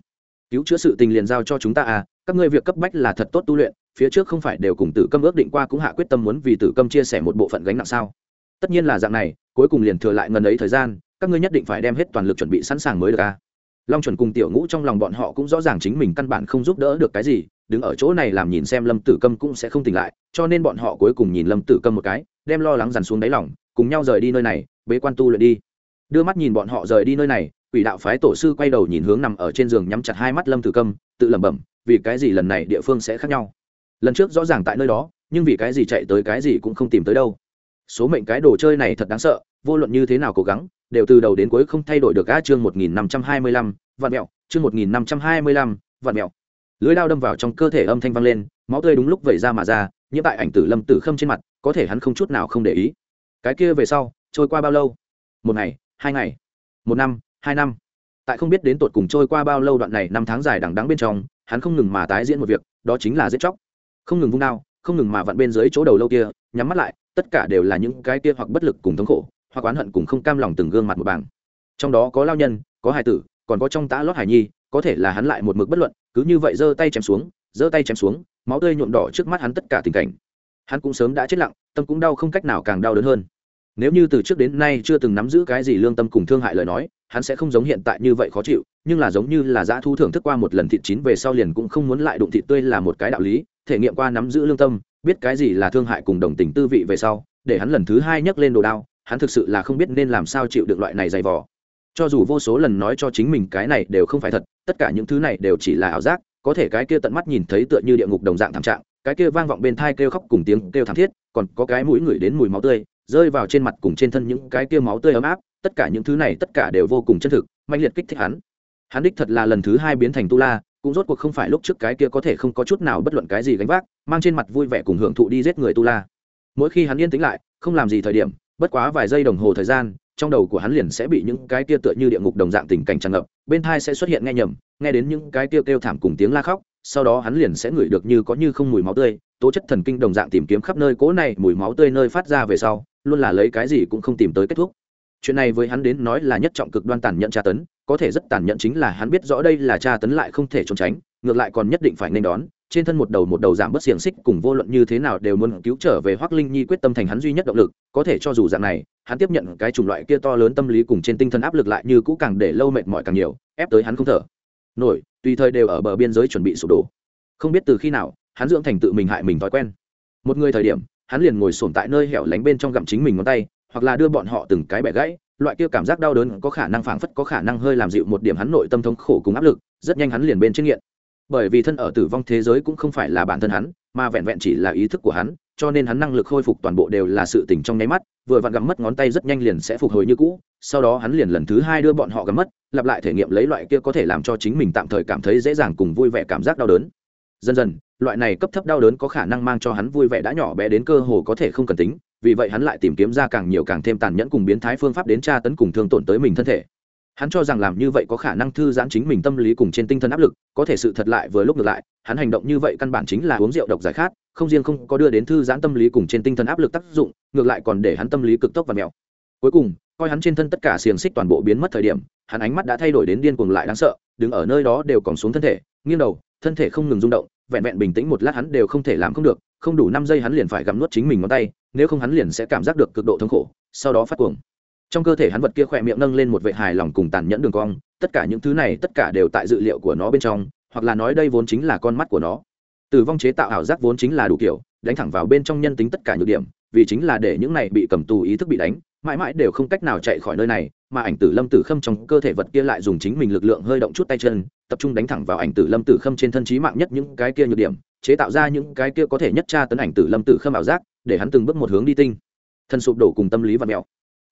Cứu chữa sự tình liền giao cho chúng ta à các ngươi việc cấp bách là thật tốt tu luyện, phía trước không phải đều cùng tử câm ước định qua cũng hạ quyết tâm muốn vì tử câm chia sẻ một bộ phận gánh nặng sao? Tất nhiên là dạng này, cuối cùng liền thừa lại ngần ấy thời gian, các ngươi nhất định phải đem hết toàn lực chuẩn bị sẵn sàng mới được à long chuẩn cùng tiểu ngũ trong lòng bọn họ cũng rõ ràng chính mình căn bản không giúp đỡ được cái gì, đứng ở chỗ này làm nhìn xem lâm tử câm cũng sẽ không tỉnh lại, cho nên bọn họ cuối cùng nhìn lâm tử câm một cái, đem lo lắng dằn xuống đáy lòng, cùng nhau rời đi nơi này, bế quan tu luyện đi. Đưa mắt nhìn bọn họ rời đi nơi này, quỷ đạo phái tổ sư quay đầu nhìn hướng nằm ở trên giường nhắm chặt hai mắt lâm tử câm, tự lẩm bẩm, vì cái gì lần này địa phương sẽ khác nhau? Lần trước rõ ràng tại nơi đó, nhưng vì cái gì chạy tới cái gì cũng không tìm tới đâu số mệnh cái đồ chơi này thật đáng sợ, vô luận như thế nào cố gắng, đều từ đầu đến cuối không thay đổi được a chương một nghìn năm trăm hai mươi lăm, vạn mẹo, chương một nghìn năm trăm hai mươi lăm, vạn mẹo. Lưới lao đâm vào trong cơ thể âm thanh vang lên, máu tươi đúng lúc vẩy ra mà ra nhiễm tại ảnh tử lâm tử khâm trên mặt, có thể hắn không chút nào không để ý. Cái kia về sau, trôi qua bao lâu? Một ngày, hai ngày, một năm, hai năm. Tại không biết đến tột cùng trôi qua bao lâu đoạn này năm tháng dài đằng đắng bên trong, hắn không ngừng mà tái diễn một việc, đó chính là giết chóc. Không ngừng vung đao không ngừng mà vặn bên dưới chỗ đầu lâu kia, nhắm mắt lại, tất cả đều là những cái kia hoặc bất lực cùng thống khổ, hoặc oán hận cùng không cam lòng từng gương mặt một bảng. Trong đó có lao nhân, có hài tử, còn có trong tã lót hải nhi, có thể là hắn lại một mực bất luận, cứ như vậy giơ tay chém xuống, giơ tay chém xuống, máu tươi nhuộm đỏ trước mắt hắn tất cả tình cảnh. Hắn cũng sớm đã chết lặng, tâm cũng đau không cách nào càng đau đớn hơn. Nếu như từ trước đến nay chưa từng nắm giữ cái gì lương tâm cùng thương hại lời nói, hắn sẽ không giống hiện tại như vậy khó chịu, nhưng là giống như là dã thu thưởng thức qua một lần thịt chín về sau liền cũng không muốn lại đụng thịt tươi là một cái đạo lý thể nghiệm qua nắm giữ lương tâm, biết cái gì là thương hại cùng đồng tình tư vị về sau, để hắn lần thứ hai nhấc lên đồ đao, hắn thực sự là không biết nên làm sao chịu được loại này dày vò. Cho dù vô số lần nói cho chính mình cái này đều không phải thật, tất cả những thứ này đều chỉ là ảo giác, có thể cái kia tận mắt nhìn thấy tựa như địa ngục đồng dạng thảm trạng, cái kia vang vọng bên thai kêu khóc cùng tiếng kêu thảm thiết, còn có cái mũi ngửi đến mùi máu tươi, rơi vào trên mặt cùng trên thân những cái kia máu tươi ấm áp, tất cả những thứ này tất cả đều vô cùng chân thực mạnh liệt kích thích hắn. Hắn đích thật là lần thứ hai biến thành tu la cũng rốt cuộc không phải lúc trước cái kia có thể không có chút nào bất luận cái gì gánh vác, mang trên mặt vui vẻ cùng hưởng thụ đi giết người tu la. Mỗi khi hắn yên tĩnh lại, không làm gì thời điểm, bất quá vài giây đồng hồ thời gian, trong đầu của hắn liền sẽ bị những cái kia tựa như địa ngục đồng dạng tình cảnh tràn ngập, bên thai sẽ xuất hiện nghe nhầm, nghe đến những cái kia kêu thảm cùng tiếng la khóc, sau đó hắn liền sẽ ngửi được như có như không mùi máu tươi, tố chất thần kinh đồng dạng tìm kiếm khắp nơi cố này mùi máu tươi nơi phát ra về sau, luôn là lấy cái gì cũng không tìm tới kết thúc chuyện này với hắn đến nói là nhất trọng cực đoan tàn nhẫn tra tấn, có thể rất tàn nhẫn chính là hắn biết rõ đây là tra tấn lại không thể trốn tránh, ngược lại còn nhất định phải nên đón, trên thân một đầu một đầu giảm bớt xiềng xích cùng vô luận như thế nào đều muốn cứu trở về hoác linh nhi quyết tâm thành hắn duy nhất động lực, có thể cho dù dạng này, hắn tiếp nhận cái chủng loại kia to lớn tâm lý cùng trên tinh thần áp lực lại như cũ càng để lâu mệt mỏi càng nhiều, ép tới hắn không thở. Nổi, tùy thời đều ở bờ biên giới chuẩn bị sụp đổ. Không biết từ khi nào, hắn dưỡng thành tự mình hại mình thói quen. Một người thời điểm, hắn liền ngồi sồn tại nơi hẻo lánh bên trong gặm chính mình ngón tay hoặc là đưa bọn họ từng cái bẻ gãy, loại kia cảm giác đau đớn có khả năng phảng phất có khả năng hơi làm dịu một điểm hắn nội tâm thống khổ cùng áp lực, rất nhanh hắn liền bên trên nghiện. Bởi vì thân ở tử vong thế giới cũng không phải là bản thân hắn, mà vẹn vẹn chỉ là ý thức của hắn, cho nên hắn năng lực khôi phục toàn bộ đều là sự tình trong nháy mắt, vừa vặn gắm mất ngón tay rất nhanh liền sẽ phục hồi như cũ, sau đó hắn liền lần thứ hai đưa bọn họ gắm mất, lặp lại thể nghiệm lấy loại kia có thể làm cho chính mình tạm thời cảm thấy dễ dàng cùng vui vẻ cảm giác đau đớn. Dần dần, loại này cấp thấp đau đớn có khả năng mang cho hắn vui vẻ đã nhỏ bé đến cơ hồ có thể không cần tính vì vậy hắn lại tìm kiếm ra càng nhiều càng thêm tàn nhẫn cùng biến thái phương pháp đến tra tấn cùng thương tổn tới mình thân thể. Hắn cho rằng làm như vậy có khả năng thư giãn chính mình tâm lý cùng trên tinh thần áp lực, có thể sự thật lại vừa lúc ngược lại, hắn hành động như vậy căn bản chính là uống rượu độc giải khát, không riêng không có đưa đến thư giãn tâm lý cùng trên tinh thần áp lực tác dụng, ngược lại còn để hắn tâm lý cực tốc và mèo. Cuối cùng, coi hắn trên thân tất cả xiềng xích toàn bộ biến mất thời điểm, hắn ánh mắt đã thay đổi đến điên cuồng lại đáng sợ, đứng ở nơi đó đều còn xuống thân thể, nghiêng đầu, thân thể không ngừng rung động, vẹn vẹn bình tĩnh một lát hắn đều không thể làm không được không đủ năm giây hắn liền phải gặm nuốt chính mình ngón tay, nếu không hắn liền sẽ cảm giác được cực độ thống khổ, sau đó phát cuồng. Trong cơ thể hắn vật kia khỏe miệng nâng lên một vệ hài lòng cùng tàn nhẫn đường cong, tất cả những thứ này tất cả đều tại dự liệu của nó bên trong, hoặc là nói đây vốn chính là con mắt của nó. Tử vong chế tạo ảo giác vốn chính là đủ kiểu, đánh thẳng vào bên trong nhân tính tất cả nhược điểm, vì chính là để những này bị cầm tù ý thức bị đánh, mãi mãi đều không cách nào chạy khỏi nơi này, mà ảnh tử lâm tử khâm trong cơ thể vật kia lại dùng chính mình lực lượng hơi động chút tay chân, tập trung đánh thẳng vào ảnh tử lâm tử khâm trên thân trí mạng nhất những cái kia nhược điểm chế tạo ra những cái kia có thể nhất tra tấn ảnh tử lâm tử khâm ảo giác, để hắn từng bước một hướng đi tinh. Thân sụp đổ cùng tâm lý và mẹo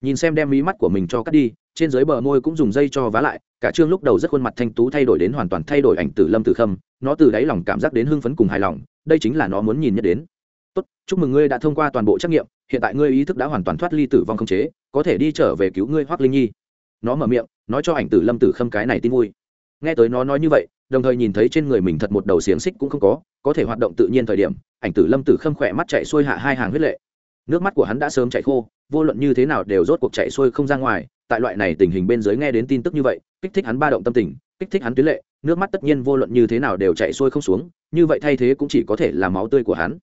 nhìn xem đem mí mắt của mình cho cắt đi, trên dưới bờ môi cũng dùng dây cho vá lại, cả trương lúc đầu rất khuôn mặt thanh tú thay đổi đến hoàn toàn thay đổi ảnh tử lâm tử khâm, nó từ đáy lòng cảm giác đến hưng phấn cùng hài lòng, đây chính là nó muốn nhìn nhất đến. Tốt, chúc mừng ngươi đã thông qua toàn bộ trắc nghiệm, hiện tại ngươi ý thức đã hoàn toàn thoát ly tử vong không chế, có thể đi trở về cứu ngươi hoác linh nhi. Nó mở miệng, nói cho ảnh tử lâm tử khâm cái này tin vui. Nghe tới nó nói như vậy đồng thời nhìn thấy trên người mình thật một đầu xiềng xích cũng không có có thể hoạt động tự nhiên thời điểm, ảnh tử lâm tử khâm khỏe mắt chạy xuôi hạ hai hàng huyết lệ. Nước mắt của hắn đã sớm chạy khô, vô luận như thế nào đều rốt cuộc chạy xuôi không ra ngoài, tại loại này tình hình bên dưới nghe đến tin tức như vậy, kích thích hắn ba động tâm tình, kích thích hắn tuyến lệ, nước mắt tất nhiên vô luận như thế nào đều chạy xuôi không xuống, như vậy thay thế cũng chỉ có thể là máu tươi của hắn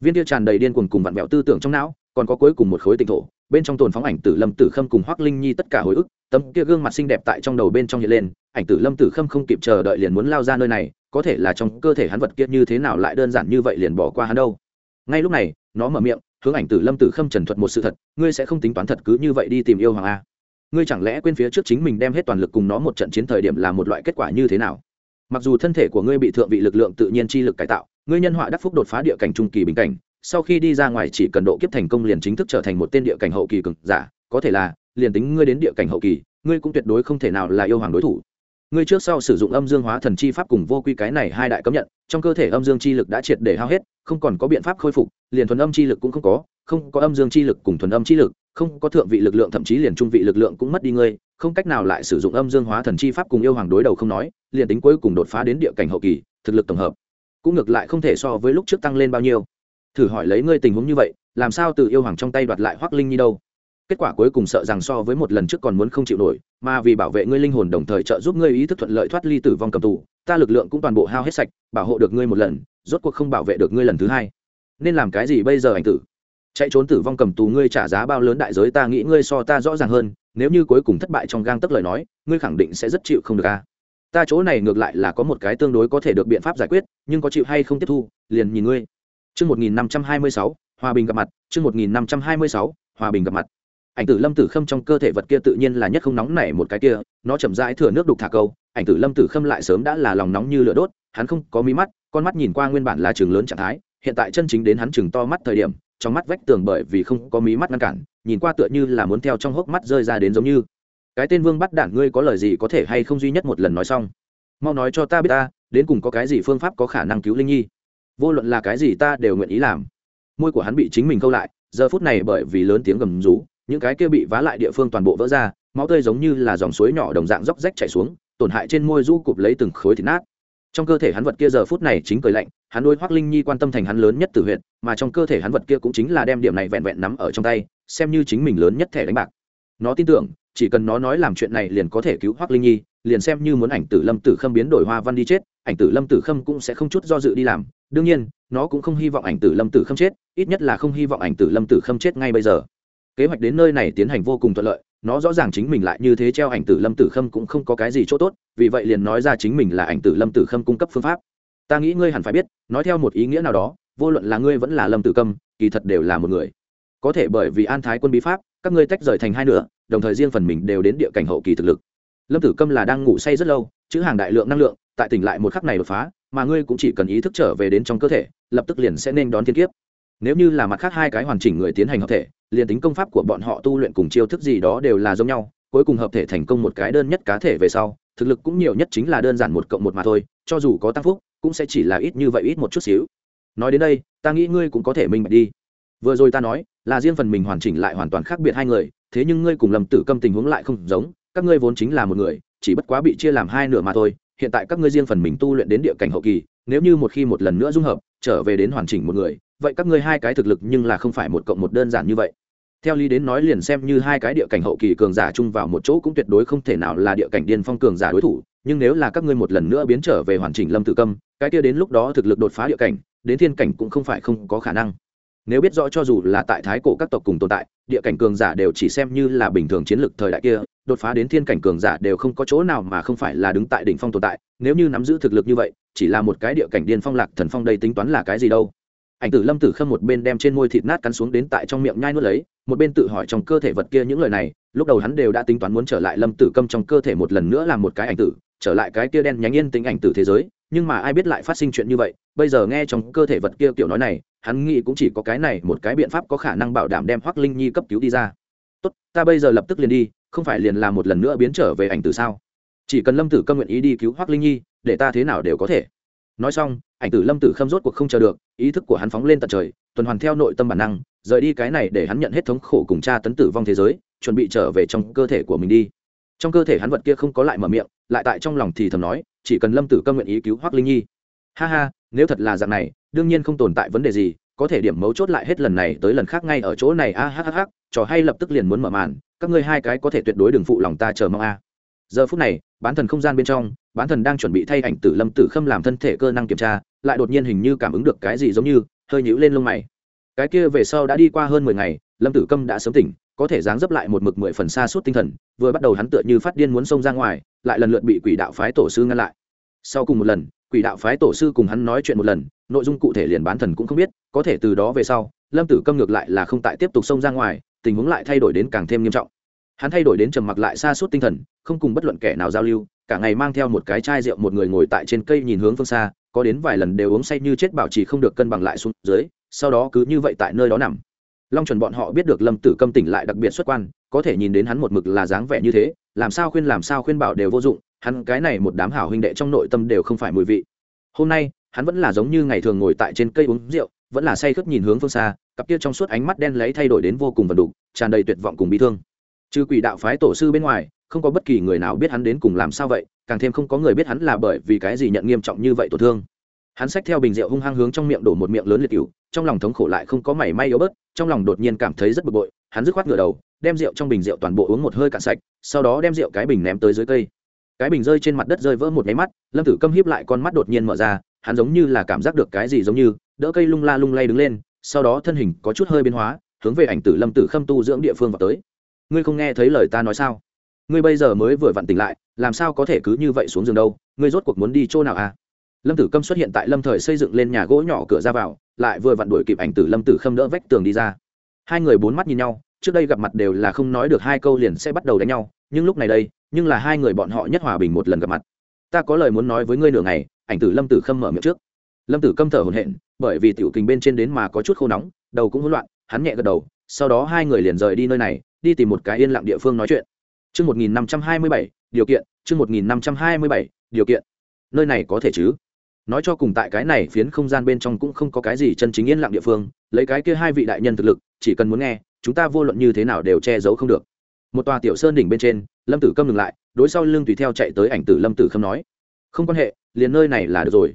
viên tiêu tràn đầy điên cuồng cùng vặn vẹo tư tưởng trong não, còn có cuối cùng một khối tinh thổ, bên trong tồn phóng ảnh tử lâm tử khâm cùng hoác linh nhi tất cả hồi ức, tấm kia gương mặt xinh đẹp tại trong đầu bên trong hiện lên, ảnh tử lâm tử khâm không kịp chờ đợi liền muốn lao ra nơi này, có thể là trong cơ thể hắn vật kia như thế nào lại đơn giản như vậy liền bỏ qua hắn đâu. Ngay lúc này, nó mở miệng, hướng ảnh tử lâm tử khâm trần thuật một sự thật, ngươi sẽ không tính toán thật cứ như vậy đi tìm yêu hoàng a. Ngươi chẳng lẽ quên phía trước chính mình đem hết toàn lực cùng nó một trận chiến thời điểm là một loại kết quả như thế nào? Mặc dù thân thể của ngươi bị thượng vị lực lượng tự nhiên chi lực cải tạo ngươi nhân họa đắc phúc đột phá địa cảnh trung kỳ bình cảnh, sau khi đi ra ngoài chỉ cần độ kiếp thành công liền chính thức trở thành một tên địa cảnh hậu kỳ cực giả, có thể là, liền tính ngươi đến địa cảnh hậu kỳ, ngươi cũng tuyệt đối không thể nào là yêu hoàng đối thủ. Ngươi trước sau sử dụng âm dương hóa thần chi pháp cùng vô quy cái này hai đại cấm nhận, trong cơ thể âm dương chi lực đã triệt để hao hết, không còn có biện pháp khôi phục, liền thuần âm chi lực cũng không có không có âm dương chi lực cùng thuần âm chi lực, không có thượng vị lực lượng, thậm chí liền trung vị lực lượng cũng mất đi ngươi, không cách nào lại sử dụng âm dương hóa thần chi pháp cùng yêu hoàng đối đầu không nói, liền tính cuối cùng đột phá đến địa cảnh hậu kỳ, thực lực tổng hợp cũng ngược lại không thể so với lúc trước tăng lên bao nhiêu. Thử hỏi lấy ngươi tình huống như vậy, làm sao từ yêu hoàng trong tay đoạt lại hoác linh nhi đâu? Kết quả cuối cùng sợ rằng so với một lần trước còn muốn không chịu nổi, mà vì bảo vệ ngươi linh hồn đồng thời trợ giúp ngươi ý thức thuận lợi thoát ly tử vong cầm tù, ta lực lượng cũng toàn bộ hao hết sạch, bảo hộ được ngươi một lần, rốt cuộc không bảo vệ được ngươi lần thứ hai. Nên làm cái gì bây giờ anh tử? Chạy trốn tử vong cầm tù ngươi trả giá bao lớn đại giới ta nghĩ ngươi so ta rõ ràng hơn, nếu như cuối cùng thất bại trong gang tấc lời nói, ngươi khẳng định sẽ rất chịu không được a ta chỗ này ngược lại là có một cái tương đối có thể được biện pháp giải quyết nhưng có chịu hay không tiếp thu liền nhìn ngươi Chương 1526, Hòa bình gặp mặt, chương 1526, Hòa bình gặp mặt. Ảnh tử Lâm Tử Khâm trong cơ thể vật kia tự nhiên là nhất không nóng nảy một cái kia, nó chậm rãi thừa nước đục thả câu, ảnh tử Lâm Tử Khâm lại sớm đã là lòng nóng như lửa đốt, hắn không có mí mắt, con mắt nhìn qua nguyên bản là trường lớn trạng thái, hiện tại chân chính đến hắn chừng to mắt thời điểm, trong mắt vách tường bởi vì không có mí mắt ngăn cản, nhìn qua tựa như là muốn theo trong hốc mắt rơi ra đến giống như. Cái tên Vương bắt đản ngươi có lời gì có thể hay không duy nhất một lần nói xong. Mau nói cho ta biết ta, đến cùng có cái gì phương pháp có khả năng cứu Linh Nhi? Vô luận là cái gì ta đều nguyện ý làm. Môi của hắn bị chính mình câu lại giờ phút này bởi vì lớn tiếng gầm rú những cái kia bị vá lại địa phương toàn bộ vỡ ra máu tươi giống như là dòng suối nhỏ đồng dạng róc rách chảy xuống tổn hại trên môi du cụp lấy từng khối thịt nát. Trong cơ thể hắn vật kia giờ phút này chính cười lạnh hắn đôi hoác linh nhi quan tâm thành hắn lớn nhất từ huyện mà trong cơ thể hắn vật kia cũng chính là đem điểm này vẹn vẹn nắm ở trong tay xem như chính mình lớn nhất thẻ đánh bạc nó tin tưởng, chỉ cần nó nói làm chuyện này liền có thể cứu hoác linh nhi, liền xem như muốn ảnh tử lâm tử khâm biến đổi hoa văn đi chết, ảnh tử lâm tử khâm cũng sẽ không chút do dự đi làm. Đương nhiên, nó cũng không hy vọng ảnh tử lâm tử khâm chết, ít nhất là không hy vọng ảnh tử lâm tử khâm chết ngay bây giờ. Kế hoạch đến nơi này tiến hành vô cùng thuận lợi, nó rõ ràng chính mình lại như thế treo ảnh tử lâm tử khâm cũng không có cái gì chỗ tốt, vì vậy liền nói ra chính mình là ảnh tử lâm tử khâm cung cấp phương pháp. Ta nghĩ ngươi hẳn phải biết, nói theo một ý nghĩa nào đó, vô luận là ngươi vẫn là lâm tử khâm, kỳ thật đều là một người. Có thể bởi vì an thái quân bí pháp các ngươi tách rời thành hai nửa, đồng thời riêng phần mình đều đến địa cảnh hậu kỳ thực lực. Lâm tử câm là đang ngủ say rất lâu, chữ hàng đại lượng năng lượng, tại tỉnh lại một khắc này đột phá, mà ngươi cũng chỉ cần ý thức trở về đến trong cơ thể, lập tức liền sẽ nên đón thiên kiếp. Nếu như là mặt khác hai cái hoàn chỉnh người tiến hành hợp thể, liền tính công pháp của bọn họ tu luyện cùng chiêu thức gì đó đều là giống nhau, cuối cùng hợp thể thành công một cái đơn nhất cá thể về sau, thực lực cũng nhiều nhất chính là đơn giản một cộng một mà thôi, cho dù có tăng phúc, cũng sẽ chỉ là ít như vậy ít một chút xíu. Nói đến đây, ta nghĩ ngươi cũng có thể minh bạch đi. Vừa rồi ta nói là riêng phần mình hoàn chỉnh lại hoàn toàn khác biệt hai người, thế nhưng ngươi cùng lầm tử câm tình huống lại không giống, các ngươi vốn chính là một người, chỉ bất quá bị chia làm hai nửa mà thôi, hiện tại các ngươi riêng phần mình tu luyện đến địa cảnh hậu kỳ, nếu như một khi một lần nữa dung hợp, trở về đến hoàn chỉnh một người, vậy các ngươi hai cái thực lực nhưng là không phải một cộng một đơn giản như vậy. Theo lý đến nói liền xem như hai cái địa cảnh hậu kỳ cường giả chung vào một chỗ cũng tuyệt đối không thể nào là địa cảnh điên phong cường giả đối thủ, nhưng nếu là các ngươi một lần nữa biến trở về hoàn chỉnh lâm tử câm, cái kia đến lúc đó thực lực đột phá địa cảnh, đến thiên cảnh cũng không phải không có khả năng nếu biết rõ cho dù là tại thái cổ các tộc cùng tồn tại, địa cảnh cường giả đều chỉ xem như là bình thường chiến lược thời đại kia, đột phá đến thiên cảnh cường giả đều không có chỗ nào mà không phải là đứng tại đỉnh phong tồn tại. Nếu như nắm giữ thực lực như vậy, chỉ là một cái địa cảnh điên phong lạc thần phong đây tính toán là cái gì đâu? Ảnh tử lâm tử khâm một bên đem trên môi thịt nát cắn xuống đến tại trong miệng nhai nuốt lấy, một bên tự hỏi trong cơ thể vật kia những lời này, lúc đầu hắn đều đã tính toán muốn trở lại lâm tử câm trong cơ thể một lần nữa làm một cái ảnh tử, trở lại cái kia đen nhánh yên tính ảnh tử thế giới nhưng mà ai biết lại phát sinh chuyện như vậy, bây giờ nghe trong cơ thể vật kia kiểu nói này, hắn nghĩ cũng chỉ có cái này một cái biện pháp có khả năng bảo đảm đem hoác linh nhi cấp cứu đi ra. Tốt, ta bây giờ lập tức liền đi, không phải liền làm một lần nữa biến trở về ảnh tử sao? Chỉ cần lâm tử câm nguyện ý đi cứu hoác linh nhi, để ta thế nào đều có thể. Nói xong, ảnh tử lâm tử khâm rốt cuộc không chờ được, ý thức của hắn phóng lên tận trời, tuần hoàn theo nội tâm bản năng, rời đi cái này để hắn nhận hết thống khổ cùng cha tấn tử vong thế giới, chuẩn bị trở về trong cơ thể của mình đi trong cơ thể hắn vật kia không có lại mở miệng lại tại trong lòng thì thầm nói chỉ cần lâm tử câm nguyện ý cứu hoác linh nhi. Ha ha nếu thật là dạng này đương nhiên không tồn tại vấn đề gì có thể điểm mấu chốt lại hết lần này tới lần khác ngay ở chỗ này a ha ha, h trò hay lập tức liền muốn mở màn các ngươi hai cái có thể tuyệt đối đừng phụ lòng ta chờ mong a. Giờ phút này bán thần không gian bên trong bán thần đang chuẩn bị thay ảnh tử lâm tử khâm làm thân thể cơ năng kiểm tra lại đột nhiên hình như cảm ứng được cái gì giống như hơi nhũ lên lông mày. Cái kia về sau đã đi qua hơn mười ngày lâm tử câm đã sớm tỉnh có thể dáng dấp lại một mực mười phần xa suốt tinh thần, vừa bắt đầu hắn tựa như phát điên muốn xông ra ngoài, lại lần lượt bị quỷ đạo phái tổ sư ngăn lại. Sau cùng một lần, quỷ đạo phái tổ sư cùng hắn nói chuyện một lần, nội dung cụ thể liền bán thần cũng không biết, có thể từ đó về sau, lâm tử câm ngược lại là không tại tiếp tục xông ra ngoài, tình huống lại thay đổi đến càng thêm nghiêm trọng. Hắn thay đổi đến trầm mặc lại xa suốt tinh thần, không cùng bất luận kẻ nào giao lưu, cả ngày mang theo một cái chai rượu một người ngồi tại trên cây nhìn hướng phương xa, có đến vài lần đều uống say như chết bảo trì không được cân bằng lại xuống dưới, sau đó cứ như vậy tại nơi đó nằm long chuẩn bọn họ biết được lâm tử câm tỉnh lại đặc biệt xuất quan, có thể nhìn đến hắn một mực là dáng vẻ như thế, làm sao khuyên làm sao khuyên bảo đều vô dụng, hắn cái này một đám hảo huynh đệ trong nội tâm đều không phải mùi vị. Hôm nay, hắn vẫn là giống như ngày thường ngồi tại trên cây uống rượu, vẫn là say khướt nhìn hướng phương xa, cặp kia trong suốt ánh mắt đen lấy thay đổi đến vô cùng vần đục, tràn đầy tuyệt vọng cùng bi thương. Trừ quỷ đạo phái tổ sư bên ngoài, không có bất kỳ người nào biết hắn đến cùng làm sao vậy, càng thêm không có người biết hắn là bởi vì cái gì nhận nghiêm trọng như vậy tổn thương hắn xách theo bình rượu hung hăng hướng trong miệng đổ một miệng lớn liệt cựu trong lòng thống khổ lại không có mảy may yếu bớt, trong lòng đột nhiên cảm thấy rất bực bội, hắn dứt khoát ngửa đầu, đem rượu trong bình rượu toàn bộ uống một hơi cạn sạch, sau đó đem rượu cái bình ném tới dưới cây. Cái bình rơi trên mặt đất rơi vỡ một máy mắt, lâm tử câm hiếp lại con mắt đột nhiên mở ra, hắn giống như là cảm giác được cái gì giống như, đỡ cây lung la lung lay đứng lên, sau đó thân hình có chút hơi biến hóa, hướng về ảnh tử lâm tử khâm tu dưỡng địa phương vào tới. Ngươi không nghe thấy lời ta nói sao? Ngươi bây giờ mới vừa vặn tỉnh lại, làm sao có thể cứ như vậy xuống giường đâu? Ngươi rốt cuộc muốn đi chỗ nào à? Lâm tử câm xuất hiện tại lâm thời xây dựng lên nhà gỗ nhỏ cửa ra vào lại vừa vặn đuổi kịp ảnh tử lâm tử khâm đỡ vách tường đi ra hai người bốn mắt nhìn nhau trước đây gặp mặt đều là không nói được hai câu liền sẽ bắt đầu đánh nhau nhưng lúc này đây nhưng là hai người bọn họ nhất hòa bình một lần gặp mặt ta có lời muốn nói với ngươi nửa ngày ảnh tử lâm tử khâm mở miệng trước lâm tử câm thở hồn hện bởi vì tiểu kình bên trên đến mà có chút khô nóng đầu cũng hỗn loạn hắn nhẹ gật đầu sau đó hai người liền rời đi nơi này đi tìm một cái yên lặng địa phương nói chuyện Chương 1527, điều kiện, chương 1527, điều kiện. Nơi này có thể chứ? Nói cho cùng tại cái này phiến không gian bên trong cũng không có cái gì chân chính yên lặng địa phương, lấy cái kia hai vị đại nhân thực lực, chỉ cần muốn nghe, chúng ta vô luận như thế nào đều che giấu không được. Một tòa tiểu sơn đỉnh bên trên, Lâm Tử Câm ngừng lại, đối sau lưng tùy theo chạy tới ảnh tử Lâm Tử Khâm nói: "Không quan hệ, liền nơi này là được rồi."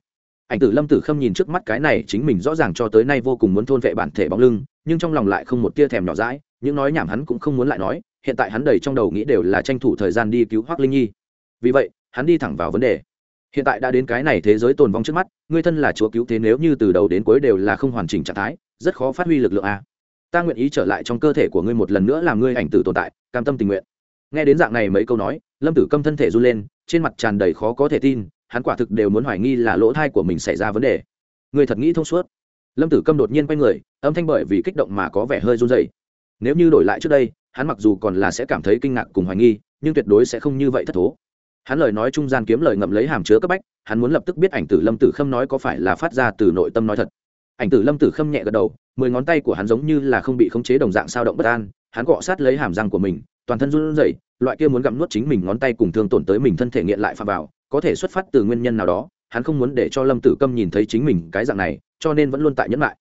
Ảnh tử Lâm Tử Khâm nhìn trước mắt cái này, chính mình rõ ràng cho tới nay vô cùng muốn thôn vệ bản thể bóng lưng, nhưng trong lòng lại không một tia thèm nhỏ dãi, những nói nhảm hắn cũng không muốn lại nói, hiện tại hắn đầy trong đầu nghĩ đều là tranh thủ thời gian đi cứu hoác linh nhi vì vậy hắn đi thẳng vào vấn đề hiện tại đã đến cái này thế giới tồn vong trước mắt, ngươi thân là chúa cứu thế nếu như từ đầu đến cuối đều là không hoàn chỉnh trạng thái, rất khó phát huy lực lượng a. Ta nguyện ý trở lại trong cơ thể của ngươi một lần nữa làm ngươi ảnh tử tồn tại, cam tâm tình nguyện. Nghe đến dạng này mấy câu nói, lâm tử câm thân thể run lên, trên mặt tràn đầy khó có thể tin, hắn quả thực đều muốn hoài nghi là lỗ thai của mình xảy ra vấn đề. Người thật nghĩ thông suốt. Lâm tử câm đột nhiên quay người, âm thanh bởi vì kích động mà có vẻ hơi run dày nếu như đổi lại trước đây, hắn mặc dù còn là sẽ cảm thấy kinh ngạc cùng hoài nghi, nhưng tuyệt đối sẽ không như vậy thất thố hắn lời nói trung gian kiếm lời ngậm lấy hàm chứa cấp bách, hắn muốn lập tức biết ảnh tử lâm tử khâm nói có phải là phát ra từ nội tâm nói thật. Ảnh tử lâm tử khâm nhẹ gật đầu, mười ngón tay của hắn giống như là không bị khống chế đồng dạng sao động bất an, hắn cọ sát lấy hàm răng của mình, toàn thân run rẩy, loại kia muốn gặm nuốt chính mình ngón tay cùng thương tổn tới mình thân thể nghiện lại phạm vào, có thể xuất phát từ nguyên nhân nào đó, hắn không muốn để cho lâm tử câm nhìn thấy chính mình cái dạng này, cho nên vẫn luôn tại nhẫn lại.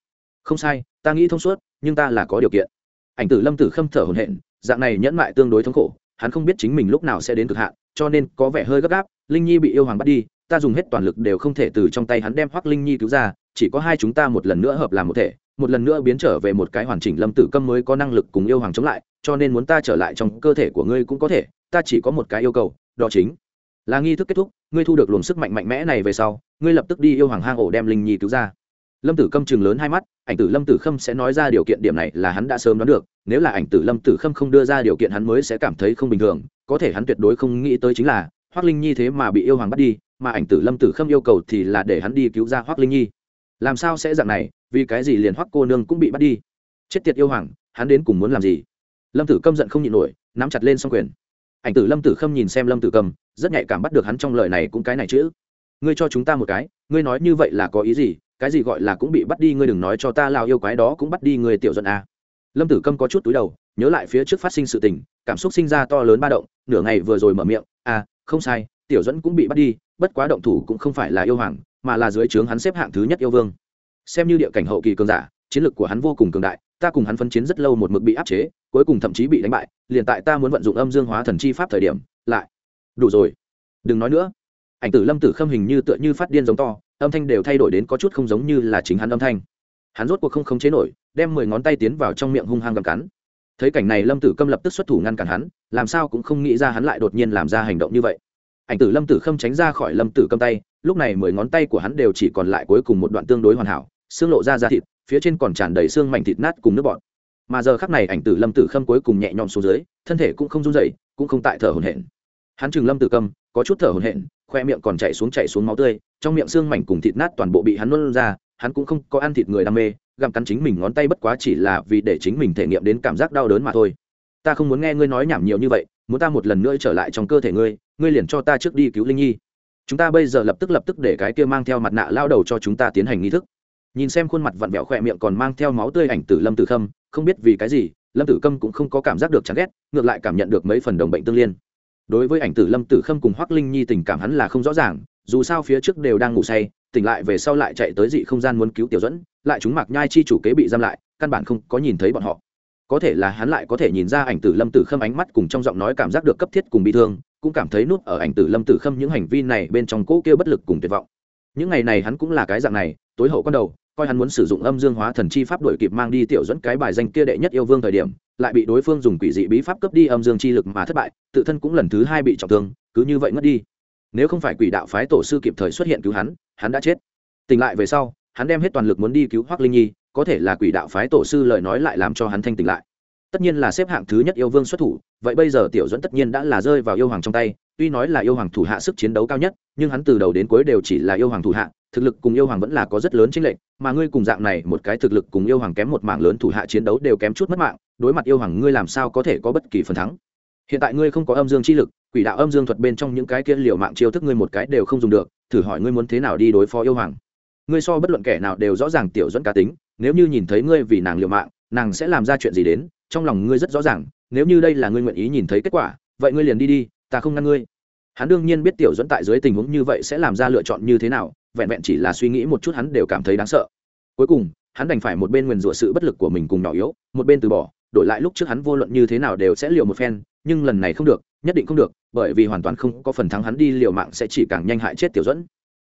Không sai, ta nghĩ thông suốt, nhưng ta là có điều kiện. Ảnh tử lâm tử khâm thở hổn hển, dạng này nhẫn mại tương đối thống khổ, hắn không biết chính mình lúc nào sẽ đến cực hạn cho nên có vẻ hơi gấp gáp, linh nhi bị yêu hoàng bắt đi, ta dùng hết toàn lực đều không thể từ trong tay hắn đem hoắc linh nhi cứu ra, chỉ có hai chúng ta một lần nữa hợp làm một thể, một lần nữa biến trở về một cái hoàn chỉnh lâm tử câm mới có năng lực cùng yêu hoàng chống lại, cho nên muốn ta trở lại trong cơ thể của ngươi cũng có thể, ta chỉ có một cái yêu cầu, đó chính là nghi thức kết thúc, ngươi thu được luồng sức mạnh mạnh mẽ này về sau, ngươi lập tức đi yêu hoàng hang ổ đem linh nhi cứu ra. Lâm tử câm chừng lớn hai mắt, ảnh tử lâm tử khâm sẽ nói ra điều kiện điểm này là hắn đã sớm đoán được, nếu là ảnh tử lâm tử khâm không đưa ra điều kiện hắn mới sẽ cảm thấy không bình thường có thể hắn tuyệt đối không nghĩ tới chính là hoác linh nhi thế mà bị yêu hoàng bắt đi, mà ảnh tử lâm tử khâm yêu cầu thì là để hắn đi cứu ra hoác linh nhi. Làm sao sẽ dạng này, vì cái gì liền hoắc cô nương cũng bị bắt đi? Chết tiệt yêu hoàng, hắn đến cùng muốn làm gì? Lâm tử câm giận không nhịn nổi, nắm chặt lên s o n g quyền. Ảnh tử lâm tử khâm nhìn xem lâm tử cầm, rất nhạy cảm bắt được hắn trong lời này cũng cái này chữ ngươi cho chúng ta một cái, ngươi nói như vậy là có ý gì? Cái gì gọi là cũng bị bắt đi, ngươi đừng nói cho ta lao yêu quái đó cũng bắt đi người tiểu dân a à. lâm tử câm có chút túi đầu, nhớ lại phía trước phát sinh sự tình, cảm xúc sinh ra to lớn ba động nửa ngày vừa rồi mở miệng à không sai, tiểu dẫn cũng bị bắt đi, bất quá động thủ cũng không phải là yêu hoàng, mà là dưới trướng hắn xếp hạng thứ nhất yêu vương. Xem như địa cảnh hậu kỳ cường giả, chiến lược của hắn vô cùng cường đại, ta cùng hắn phân chiến rất lâu một mực bị áp chế, cuối cùng thậm chí bị đánh bại, liền tại ta muốn vận dụng âm dương hóa thần chi pháp thời điểm, lại đủ rồi. Đừng nói nữa. Ảnh tử lâm tử khâm hình như tựa như phát điên giống to, âm thanh đều thay đổi đến có chút không giống như là chính hắn âm thanh. Hắn rốt cuộc không khống chế nổi, đem mười ngón tay tiến vào trong miệng hung hăng gặm cắn thấy cảnh này lâm tử câm lập tức xuất thủ ngăn cản hắn, làm sao cũng không nghĩ ra hắn lại đột nhiên làm ra hành động như vậy. Ảnh tử lâm tử khâm tránh ra khỏi lâm tử câm tay, lúc này mười ngón tay của hắn đều chỉ còn lại cuối cùng một đoạn tương đối hoàn hảo, xương lộ ra da thịt, phía trên còn tràn đầy xương mảnh thịt nát cùng nước bọt. Mà giờ khắc này ảnh tử lâm tử khâm cuối cùng nhẹ nhõm xuống dưới, thân thể cũng không run dậy cũng không tại thở hổn hển. Hắn chừng lâm tử câm, có chút thở hổn hển, khoe miệng còn chạy xuống chạy xuống máu tươi, trong miệng xương mảnh cùng thịt nát toàn bộ bị hắn nuốt ra, hắn cũng không có ăn thịt người đam mê gặm cắn chính mình ngón tay bất quá chỉ là vì để chính mình thể nghiệm đến cảm giác đau đớn mà thôi. Ta không muốn nghe ngươi nói nhảm nhiều như vậy, muốn ta một lần nữa trở lại trong cơ thể ngươi ngươi liền cho ta trước đi cứu linh nhi. Chúng ta bây giờ lập tức lập tức để cái kia mang theo mặt nạ lao đầu cho chúng ta tiến hành nghi thức. Nhìn xem khuôn mặt vặn vẹo khỏe miệng còn mang theo máu tươi ảnh tử lâm tử khâm, không biết vì cái gì, lâm tử khâm cũng không có cảm giác được chán ghét, ngược lại cảm nhận được mấy phần đồng bệnh tương liên. Đối với ảnh tử lâm tử khâm cùng hoác linh nhi tình cảm hắn là không rõ ràng, dù sao phía trước đều đang ngủ say, tỉnh lại về sau lại chạy tới dị không gian muốn cứu tiểu dẫn lại chúng mặc nhai chi chủ kế bị giam lại, căn bản không có nhìn thấy bọn họ. Có thể là hắn lại có thể nhìn ra ảnh tử lâm tử khâm ánh mắt cùng trong giọng nói cảm giác được cấp thiết cùng bị thương, cũng cảm thấy nút ở ảnh tử lâm tử khâm những hành vi này bên trong cỗ kia bất lực cùng tuyệt vọng. Những ngày này hắn cũng là cái dạng này, tối hậu con đầu, coi hắn muốn sử dụng âm dương hóa thần chi pháp đổi kịp mang đi tiểu dẫn cái bài danh kia đệ nhất yêu vương thời điểm, lại bị đối phương dùng quỷ dị bí pháp cấp đi âm dương chi lực mà thất bại, tự thân cũng lần thứ hai bị trọng thương, cứ như vậy ngất đi. Nếu không phải quỷ đạo phái tổ sư kịp thời xuất hiện cứu hắn hắn đã chết. Tỉnh lại về sau hắn đem hết toàn lực muốn đi cứu hoác linh nhi, có thể là quỷ đạo phái tổ sư lời nói lại làm cho hắn thanh tỉnh lại. Tất nhiên là xếp hạng thứ nhất yêu vương xuất thủ, vậy bây giờ tiểu dẫn tất nhiên đã là rơi vào yêu hoàng trong tay, tuy nói là yêu hoàng thủ hạ sức chiến đấu cao nhất, nhưng hắn từ đầu đến cuối đều chỉ là yêu hoàng thủ hạ, thực lực cùng yêu hoàng vẫn là có rất lớn chính lệnh mà ngươi cùng dạng này một cái thực lực cùng yêu hoàng kém một mạng lớn thủ hạ chiến đấu đều kém chút mất mạng, đối mặt yêu hoàng ngươi làm sao có thể có bất kỳ phần thắng. Hiện tại ngươi không có âm dương chi lực, quỷ đạo âm dương thuật bên trong những cái kia liều mạng chiêu thức ngươi một cái đều không dùng được, thử hỏi ngươi muốn thế nào đi đối phó yêu hoàng ngươi so bất luận kẻ nào đều rõ ràng tiểu dẫn cá tính, nếu như nhìn thấy ngươi vì nàng liều mạng, nàng sẽ làm ra chuyện gì đến, trong lòng ngươi rất rõ ràng, nếu như đây là ngươi nguyện ý nhìn thấy kết quả, vậy ngươi liền đi đi, ta không ngăn ngươi. Hắn đương nhiên biết tiểu dẫn tại dưới tình huống như vậy sẽ làm ra lựa chọn như thế nào, vẹn vẹn chỉ là suy nghĩ một chút hắn đều cảm thấy đáng sợ. Cuối cùng, hắn đành phải một bên nguyền rủa sự bất lực của mình cùng nhỏ yếu, một bên từ bỏ, đổi lại lúc trước hắn vô luận như thế nào đều sẽ liều một phen, nhưng lần này không được, nhất định không được, bởi vì hoàn toàn không có phần thắng hắn đi liều mạng sẽ chỉ càng nhanh hại chết tiểu dẫn.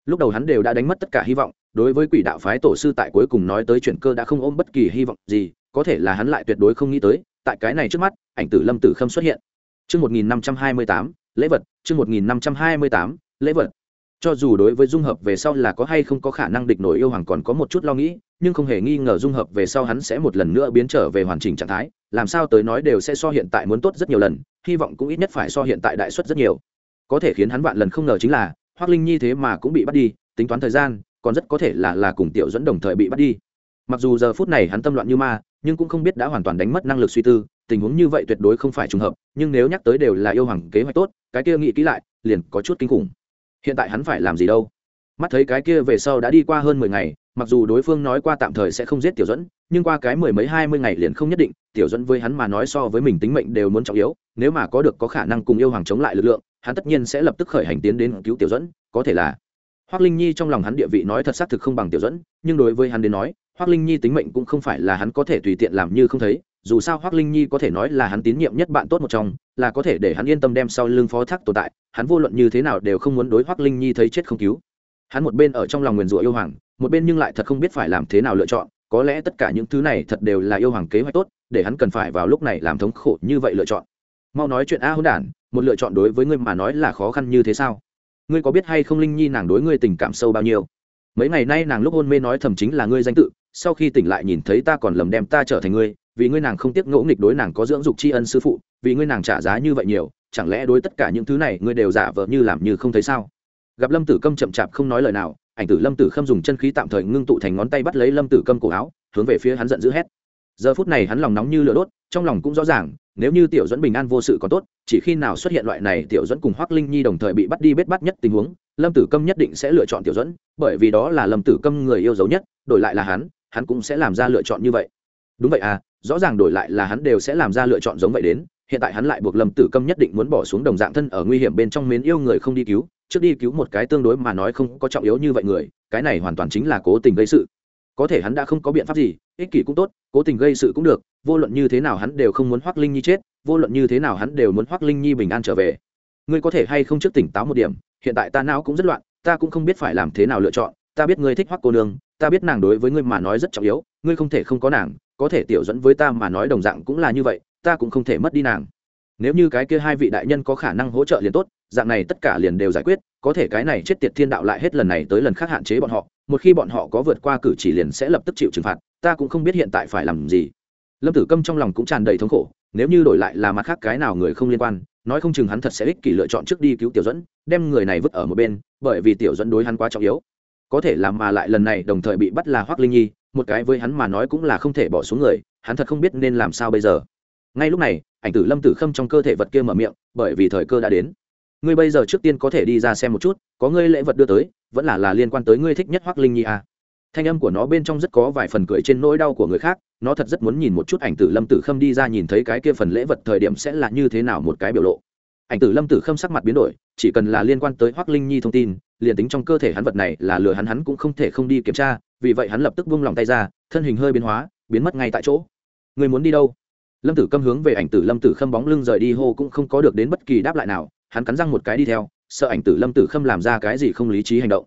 Lúc đầu hắn đều đã đánh mất tất cả hy vọng đối với quỷ đạo phái tổ sư tại cuối cùng nói tới chuyện cơ đã không ôm bất kỳ hy vọng gì, có thể là hắn lại tuyệt đối không nghĩ tới, tại cái này trước mắt, ảnh tử lâm tử khâm xuất hiện. Chương một nghìn năm trăm hai mươi tám, lễ vật, chương một nghìn năm trăm hai mươi tám, lễ vật. Cho dù đối với dung hợp về sau là có hay không có khả năng địch nổi yêu hoàng còn có một chút lo nghĩ, nhưng không hề nghi ngờ dung hợp về sau hắn sẽ một lần nữa biến trở về hoàn chỉnh trạng thái, làm sao tới nói đều sẽ so hiện tại muốn tốt rất nhiều lần, hy vọng cũng ít nhất phải so hiện tại đại suất rất nhiều. Có thể khiến hắn vạn lần không ngờ chính là hoác linh nhi thế mà cũng bị bắt đi, tính toán thời gian còn rất có thể là là cùng tiểu dẫn đồng thời bị bắt đi. Mặc dù giờ phút này hắn tâm loạn như ma, nhưng cũng không biết đã hoàn toàn đánh mất năng lực suy tư, tình huống như vậy tuyệt đối không phải trùng hợp, nhưng nếu nhắc tới đều là yêu hoàng kế hoạch tốt, cái kia nghĩ kỹ lại, liền có chút kinh khủng. Hiện tại hắn phải làm gì đâu? Mắt thấy cái kia về sau đã đi qua hơn mười ngày, mặc dù đối phương nói qua tạm thời sẽ không giết tiểu dẫn, nhưng qua cái mười mấy hai mươi ngày liền không nhất định, tiểu dẫn với hắn mà nói so với mình tính mệnh đều muốn trọng yếu, nếu mà có được có khả năng cùng yêu hoàng chống lại lực lượng, hắn tất nhiên sẽ lập tức khởi hành tiến đến cứu tiểu dẫn, có thể là Hoắc Linh Nhi trong lòng hắn địa vị nói thật xác thực không bằng Tiểu Dẫn, nhưng đối với hắn đến nói, Hoắc Linh Nhi tính mệnh cũng không phải là hắn có thể tùy tiện làm như không thấy, dù sao Hoắc Linh Nhi có thể nói là hắn tín nhiệm nhất bạn tốt một trong, là có thể để hắn yên tâm đem sau lưng phó thác tồn tại, hắn vô luận như thế nào đều không muốn đối Hoắc Linh Nhi thấy chết không cứu. Hắn một bên ở trong lòng nguyền rủa yêu hoàng, một bên nhưng lại thật không biết phải làm thế nào lựa chọn, có lẽ tất cả những thứ này thật đều là yêu hoàng kế hoạch tốt, để hắn cần phải vào lúc này làm thống khổ như vậy lựa chọn. Mau nói chuyện a hỗn đản, một lựa chọn đối với ngươi mà nói là khó khăn như thế sao? Ngươi có biết hay không linh nhi nàng đối ngươi tình cảm sâu bao nhiêu? Mấy ngày nay nàng lúc hôn mê nói thầm chính là ngươi danh tự, sau khi tỉnh lại nhìn thấy ta còn lầm đem ta trở thành ngươi, vì ngươi nàng không tiếc ngỗ nghịch đối nàng có dưỡng dục tri ân sư phụ, vì ngươi nàng trả giá như vậy nhiều, chẳng lẽ đối tất cả những thứ này ngươi đều giả vờ như làm như không thấy sao? Gặp lâm tử câm chậm chạp không nói lời nào, ảnh tử lâm tử khâm dùng chân khí tạm thời ngưng tụ thành ngón tay bắt lấy lâm tử câm cổ áo, hướng về phía hắn giận dữ hét. Giờ phút này hắn lòng nóng như lửa đốt, trong lòng cũng rõ ràng nếu như tiểu dẫn bình an vô sự có tốt, chỉ khi nào xuất hiện loại này, tiểu dẫn cùng hoác linh nhi đồng thời bị bắt đi bết bắt nhất tình huống, lâm tử câm nhất định sẽ lựa chọn tiểu dẫn bởi vì đó là lâm tử câm người yêu dấu nhất, đổi lại là hắn hắn cũng sẽ làm ra lựa chọn như vậy. Đúng vậy à rõ ràng đổi lại là hắn đều sẽ làm ra lựa chọn giống vậy đến, hiện tại hắn lại buộc lâm tử câm nhất định muốn bỏ xuống đồng dạng thân ở nguy hiểm bên trong mến yêu người không đi cứu, trước đi cứu một cái tương đối mà nói không có trọng yếu như vậy người, cái này hoàn toàn chính là cố tình gây sự. Có thể hắn đã không có biện pháp gì ích kỷ cũng tốt, cố tình gây sự cũng được, vô luận như thế nào hắn đều không muốn hoác linh nhi chết, vô luận như thế nào hắn đều muốn hoác linh nhi bình an trở về. Ngươi có thể hay không trước tỉnh táo một điểm, hiện tại ta não cũng rất loạn, ta cũng không biết phải làm thế nào lựa chọn, ta biết ngươi thích hoác cô nương, ta biết nàng đối với ngươi mà nói rất trọng yếu, ngươi không thể không có nàng, có thể tiểu dẫn với ta mà nói đồng dạng cũng là như vậy, ta cũng không thể mất đi nàng nếu như cái kia hai vị đại nhân có khả năng hỗ trợ liền tốt, dạng này tất cả liền đều giải quyết, có thể cái này chết tiệt thiên đạo lại hết lần này tới lần khác hạn chế bọn họ, một khi bọn họ có vượt qua cử chỉ liền sẽ lập tức chịu trừng phạt, ta cũng không biết hiện tại phải làm gì. Lâm tử câm trong lòng cũng tràn đầy thống khổ, nếu như đổi lại là mặt khác cái nào người không liên quan, nói không chừng hắn thật sẽ ích kỷ lựa chọn trước đi cứu tiểu dẫn đem người này vứt ở một bên, bởi vì tiểu dẫn đối hắn quá trọng yếu. Có thể làm mà lại lần này đồng thời bị bắt là hoác linh nhi, một cái với hắn mà nói cũng là không thể bỏ xuống người, hắn thật không biết nên làm sao bây giờ ngay lúc này, ảnh tử lâm tử khâm trong cơ thể vật kia mở miệng, bởi vì thời cơ đã đến. Ngươi bây giờ trước tiên có thể đi ra xem một chút, có ngươi lễ vật đưa tới, vẫn là là liên quan tới ngươi thích nhất hoác linh nhi à. thanh âm của nó bên trong rất có vài phần cười trên nỗi đau của người khác, nó thật rất muốn nhìn một chút ảnh tử lâm tử khâm đi ra nhìn thấy cái kia phần lễ vật thời điểm sẽ là như thế nào một cái biểu lộ. Ảnh tử lâm tử khâm sắc mặt biến đổi, chỉ cần là liên quan tới hoác linh nhi thông tin, liền tính trong cơ thể hắn vật này là lừa hắn hắn cũng không thể không đi kiểm tra, vì vậy hắn lập tức vung lòng tay ra, thân hình hơi biến hóa, biến mất ngay tại chỗ. Người muốn đi đâu? Lâm tử câm hướng về ảnh tử lâm tử khâm bóng lưng rời đi hô cũng không có được đến bất kỳ đáp lại nào, hắn cắn răng một cái đi theo, sợ ảnh tử lâm tử khâm làm ra cái gì không lý trí hành động.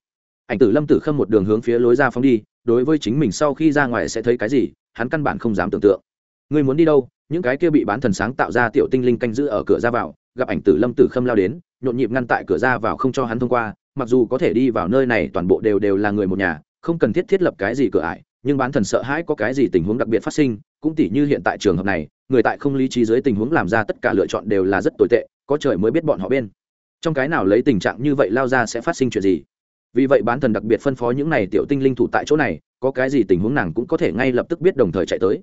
Ảnh tử lâm tử khâm một đường hướng phía lối ra phóng đi, đối với chính mình sau khi ra ngoài sẽ thấy cái gì, hắn căn bản không dám tưởng tượng. Người muốn đi đâu, những cái kia bị bán thần sáng tạo ra tiểu tinh linh canh giữ ở cửa ra vào, gặp ảnh tử lâm tử khâm lao đến, nhộn nhịp ngăn tại cửa ra vào không cho hắn thông qua, mặc dù có thể đi vào nơi này toàn bộ đều đều là người một nhà, không cần thiết thiết lập cái gì cửa ải, nhưng bán thần sợ hãi có cái gì tình huống đặc biệt phát sinh, cũng tỉ như hiện tại trường hợp này người tại không lý trí dưới tình huống làm ra tất cả lựa chọn đều là rất tồi tệ, có trời mới biết bọn họ bên. Trong cái nào lấy tình trạng như vậy lao ra sẽ phát sinh chuyện gì? Vì vậy bán thần đặc biệt phân phó những này tiểu tinh linh thủ tại chỗ này, có cái gì tình huống nàng cũng có thể ngay lập tức biết đồng thời chạy tới.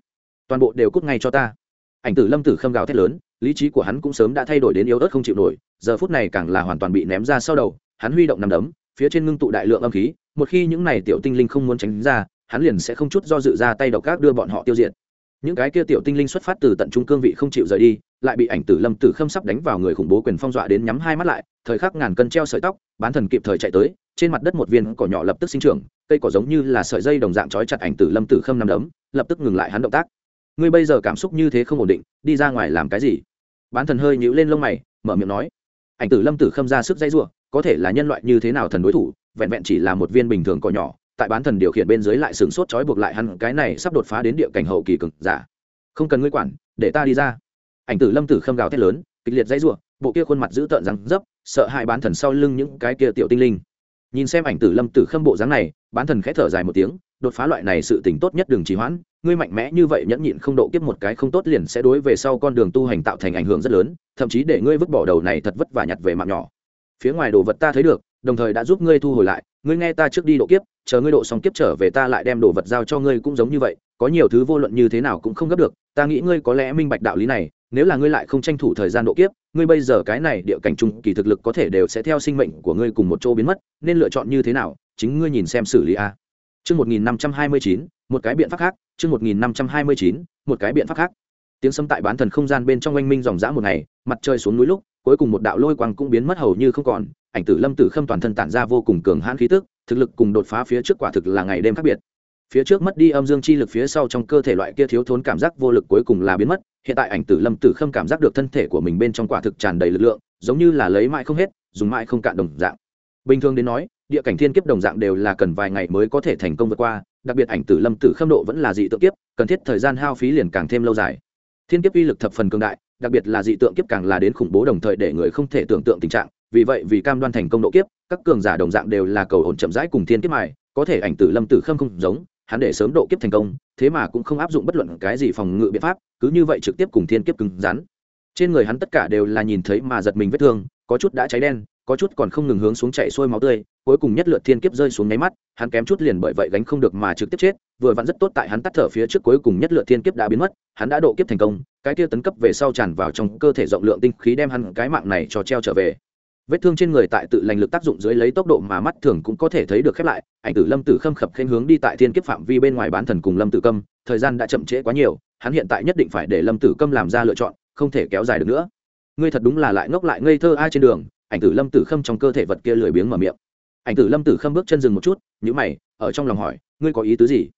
Toàn bộ đều cút ngay cho ta. Ảnh tử lâm tử khâm gào thét lớn, lý trí của hắn cũng sớm đã thay đổi đến yếu ớt không chịu nổi, giờ phút này càng là hoàn toàn bị ném ra sau đầu, hắn huy động nằm đấm, phía trên ngưng tụ đại lượng âm khí, một khi những này tiểu tinh linh không muốn tránh ra, hắn liền sẽ không chút do dự ra tay độc các đưa bọn họ tiêu diệt những cái kia tiểu tinh linh xuất phát từ tận trung cương vị không chịu rời đi, lại bị ảnh tử lâm tử khâm sắp đánh vào người khủng bố quyền phong dọa đến nhắm hai mắt lại, thời khắc ngàn cân treo sợi tóc, bán thần kịp thời chạy tới, trên mặt đất một viên cỏ nhỏ lập tức sinh trưởng, cây cỏ giống như là sợi dây đồng dạng trói chặt ảnh tử lâm tử khâm nằm đấm, lập tức ngừng lại hắn động tác. Ngươi bây giờ cảm xúc như thế không ổn định, đi ra ngoài làm cái gì? Bán thần hơi nhũ lên lông mày, mở miệng nói. Ảnh tử lâm tử khâm ra sức dây giụa có thể là nhân loại như thế nào thần đối thủ, vẹn vẹn chỉ là một viên bình thường cỏ nhỏ tại bán thần điều khiển bên dưới lại sừng sốt trói buộc lại hắn, cái này sắp đột phá đến địa cảnh hậu kỳ cực giả. Không cần ngươi quản, để ta đi ra. Ảnh tử lâm tử khâm gào thét lớn, kịch liệt dãy r u ộ bộ kia khuôn mặt dữ tợn răng dấp, sợ hãi bán thần sau lưng những cái kia tiểu tinh linh. Nhìn xem ảnh tử lâm tử khâm bộ dáng này, bán thần khẽ thở dài một tiếng, đột phá loại này sự tỉnh tốt nhất đường trì hoãn, ngươi mạnh mẽ như vậy nhẫn nhịn không độ kiếp một cái không tốt liền sẽ đối về sau con đường tu hành tạo thành ảnh hưởng rất lớn, thậm chí để ngươi vứt bỏ đầu này thật vất vả nhặt về mạng nhỏ. Phía ngoài đồ vật ta thấy được, đồng thời đã giúp ngươi thu hồi lại ngươi nghe ta trước đi độ kiếp, chờ ngươi độ xong kiếp trở về ta lại đem đồ vật giao cho ngươi cũng giống như vậy, có nhiều thứ vô luận như thế nào cũng không gấp được, ta nghĩ ngươi có lẽ minh bạch đạo lý này, nếu là ngươi lại không tranh thủ thời gian độ kiếp, ngươi bây giờ cái này địa cảnh trung kỳ thực lực có thể đều sẽ theo sinh mệnh của ngươi cùng một chỗ biến mất, nên lựa chọn như thế nào, chính ngươi nhìn xem xử lý a. Chương một nghìn năm trăm hai mươi chín, một cái biện pháp khác, chương một nghìn năm trăm hai mươi chín, một cái biện pháp khác. Tiếng sấm tại bán thần không gian bên trong oanh minh dòng dã một ngày, mặt trời xuống núi lúc, cuối cùng một đạo lôi quang cũng biến mất hầu như không còn ảnh tử lâm tử khâm toàn thân tản ra vô cùng cường hãn khí tức, thực lực cùng đột phá phía trước quả thực là ngày đêm khác biệt. Phía trước mất đi âm dương chi lực phía sau trong cơ thể loại kia thiếu thốn cảm giác vô lực cuối cùng là biến mất, hiện tại ảnh tử lâm tử khâm cảm giác được thân thể của mình bên trong quả thực tràn đầy lực lượng, giống như là lấy mãi không hết, dùng mãi không cạn đồng dạng. Bình thường đến nói, địa cảnh thiên kiếp đồng dạng đều là cần vài ngày mới có thể thành công vượt qua, đặc biệt ảnh tử lâm tử khâm độ vẫn là dị tượng kiếp, cần thiết thời gian hao phí liền càng thêm lâu dài. Thiên kiếp uy lực thập phần cường đại, đặc biệt là dị tượng kiếp càng là đến khủng bố đồng thời để người không thể tưởng tượng tình trạng vì vậy vì cam đoan thành công độ kiếp, các cường giả đồng dạng đều là cầu ổn chậm rãi cùng thiên kiếp mài, có thể ảnh tử lâm tử khâm không giống, hắn để sớm độ kiếp thành công, thế mà cũng không áp dụng bất luận cái gì phòng ngự biện pháp, cứ như vậy trực tiếp cùng thiên kiếp cứng rắn. Trên người hắn tất cả đều là nhìn thấy mà giật mình vết thương, có chút đã cháy đen, có chút còn không ngừng hướng xuống chạy xuôi máu tươi, cuối cùng nhất lượt thiên kiếp rơi xuống nháy mắt, hắn kém chút liền bởi vậy gánh không được mà trực tiếp chết, vừa vặn rất tốt tại hắn tắt thở phía trước cuối cùng nhất lượt thiên kiếp đã biến mất, hắn đã độ kiếp thành công, cái kia tấn cấp về sau tràn vào trong cơ thể rộng lượng tinh khí đem hắn cái mạng này cho treo trở về vết thương trên người tại tự lành lực tác dụng dưới lấy tốc độ mà mắt thường cũng có thể thấy được khép lại, ảnh tử lâm tử khâm khập khen hướng đi tại thiên kiếp phạm vi bên ngoài bán thần cùng lâm tử câm, thời gian đã chậm trễ quá nhiều, hắn hiện tại nhất định phải để lâm tử câm làm ra lựa chọn, không thể kéo dài được nữa. Ngươi thật đúng là lại ngốc lại ngây thơ ai trên đường, ảnh tử lâm tử khâm trong cơ thể vật kia lười biếng mở miệng. Ảnh tử lâm tử khâm bước chân dừng một chút nhữ mày, ở trong lòng hỏi, ngươi có ý tứ gì?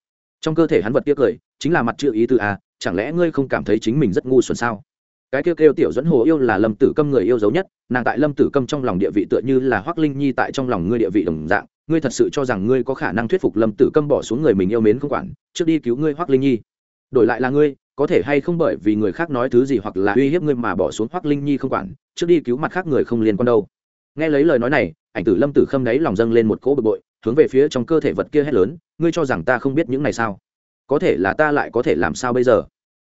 Trong cơ thể hắn vật kia cười, chính là mặt chữ ý tứ à chẳng lẽ ngươi không cảm thấy chính mình rất ngu xuẩn sao? Cái kêu kêu tiểu dẫn hồ yêu là lâm tử câm người yêu dấu nhất, nàng tại lâm tử câm trong lòng địa vị tựa như là hoác linh nhi tại trong lòng ngươi địa vị đồng dạng, ngươi thật sự cho rằng ngươi có khả năng thuyết phục lâm tử câm bỏ xuống người mình yêu mến không quản, trước đi cứu ngươi hoác linh nhi. Đổi lại là ngươi, có thể hay không bởi vì người khác nói thứ gì hoặc là uy hiếp ngươi mà bỏ xuống hoác linh nhi không quản, trước đi cứu mặt khác người không liên quan đâu. Nghe lấy lời nói này, ảnh tử lâm tử khâm đáy lòng dâng lên một cỗ bực bội, hướng về phía trong cơ thể vật kia hét lớn, ngươi cho rằng ta không biết những này sao? Có thể là ta lại có thể làm sao bây giờ?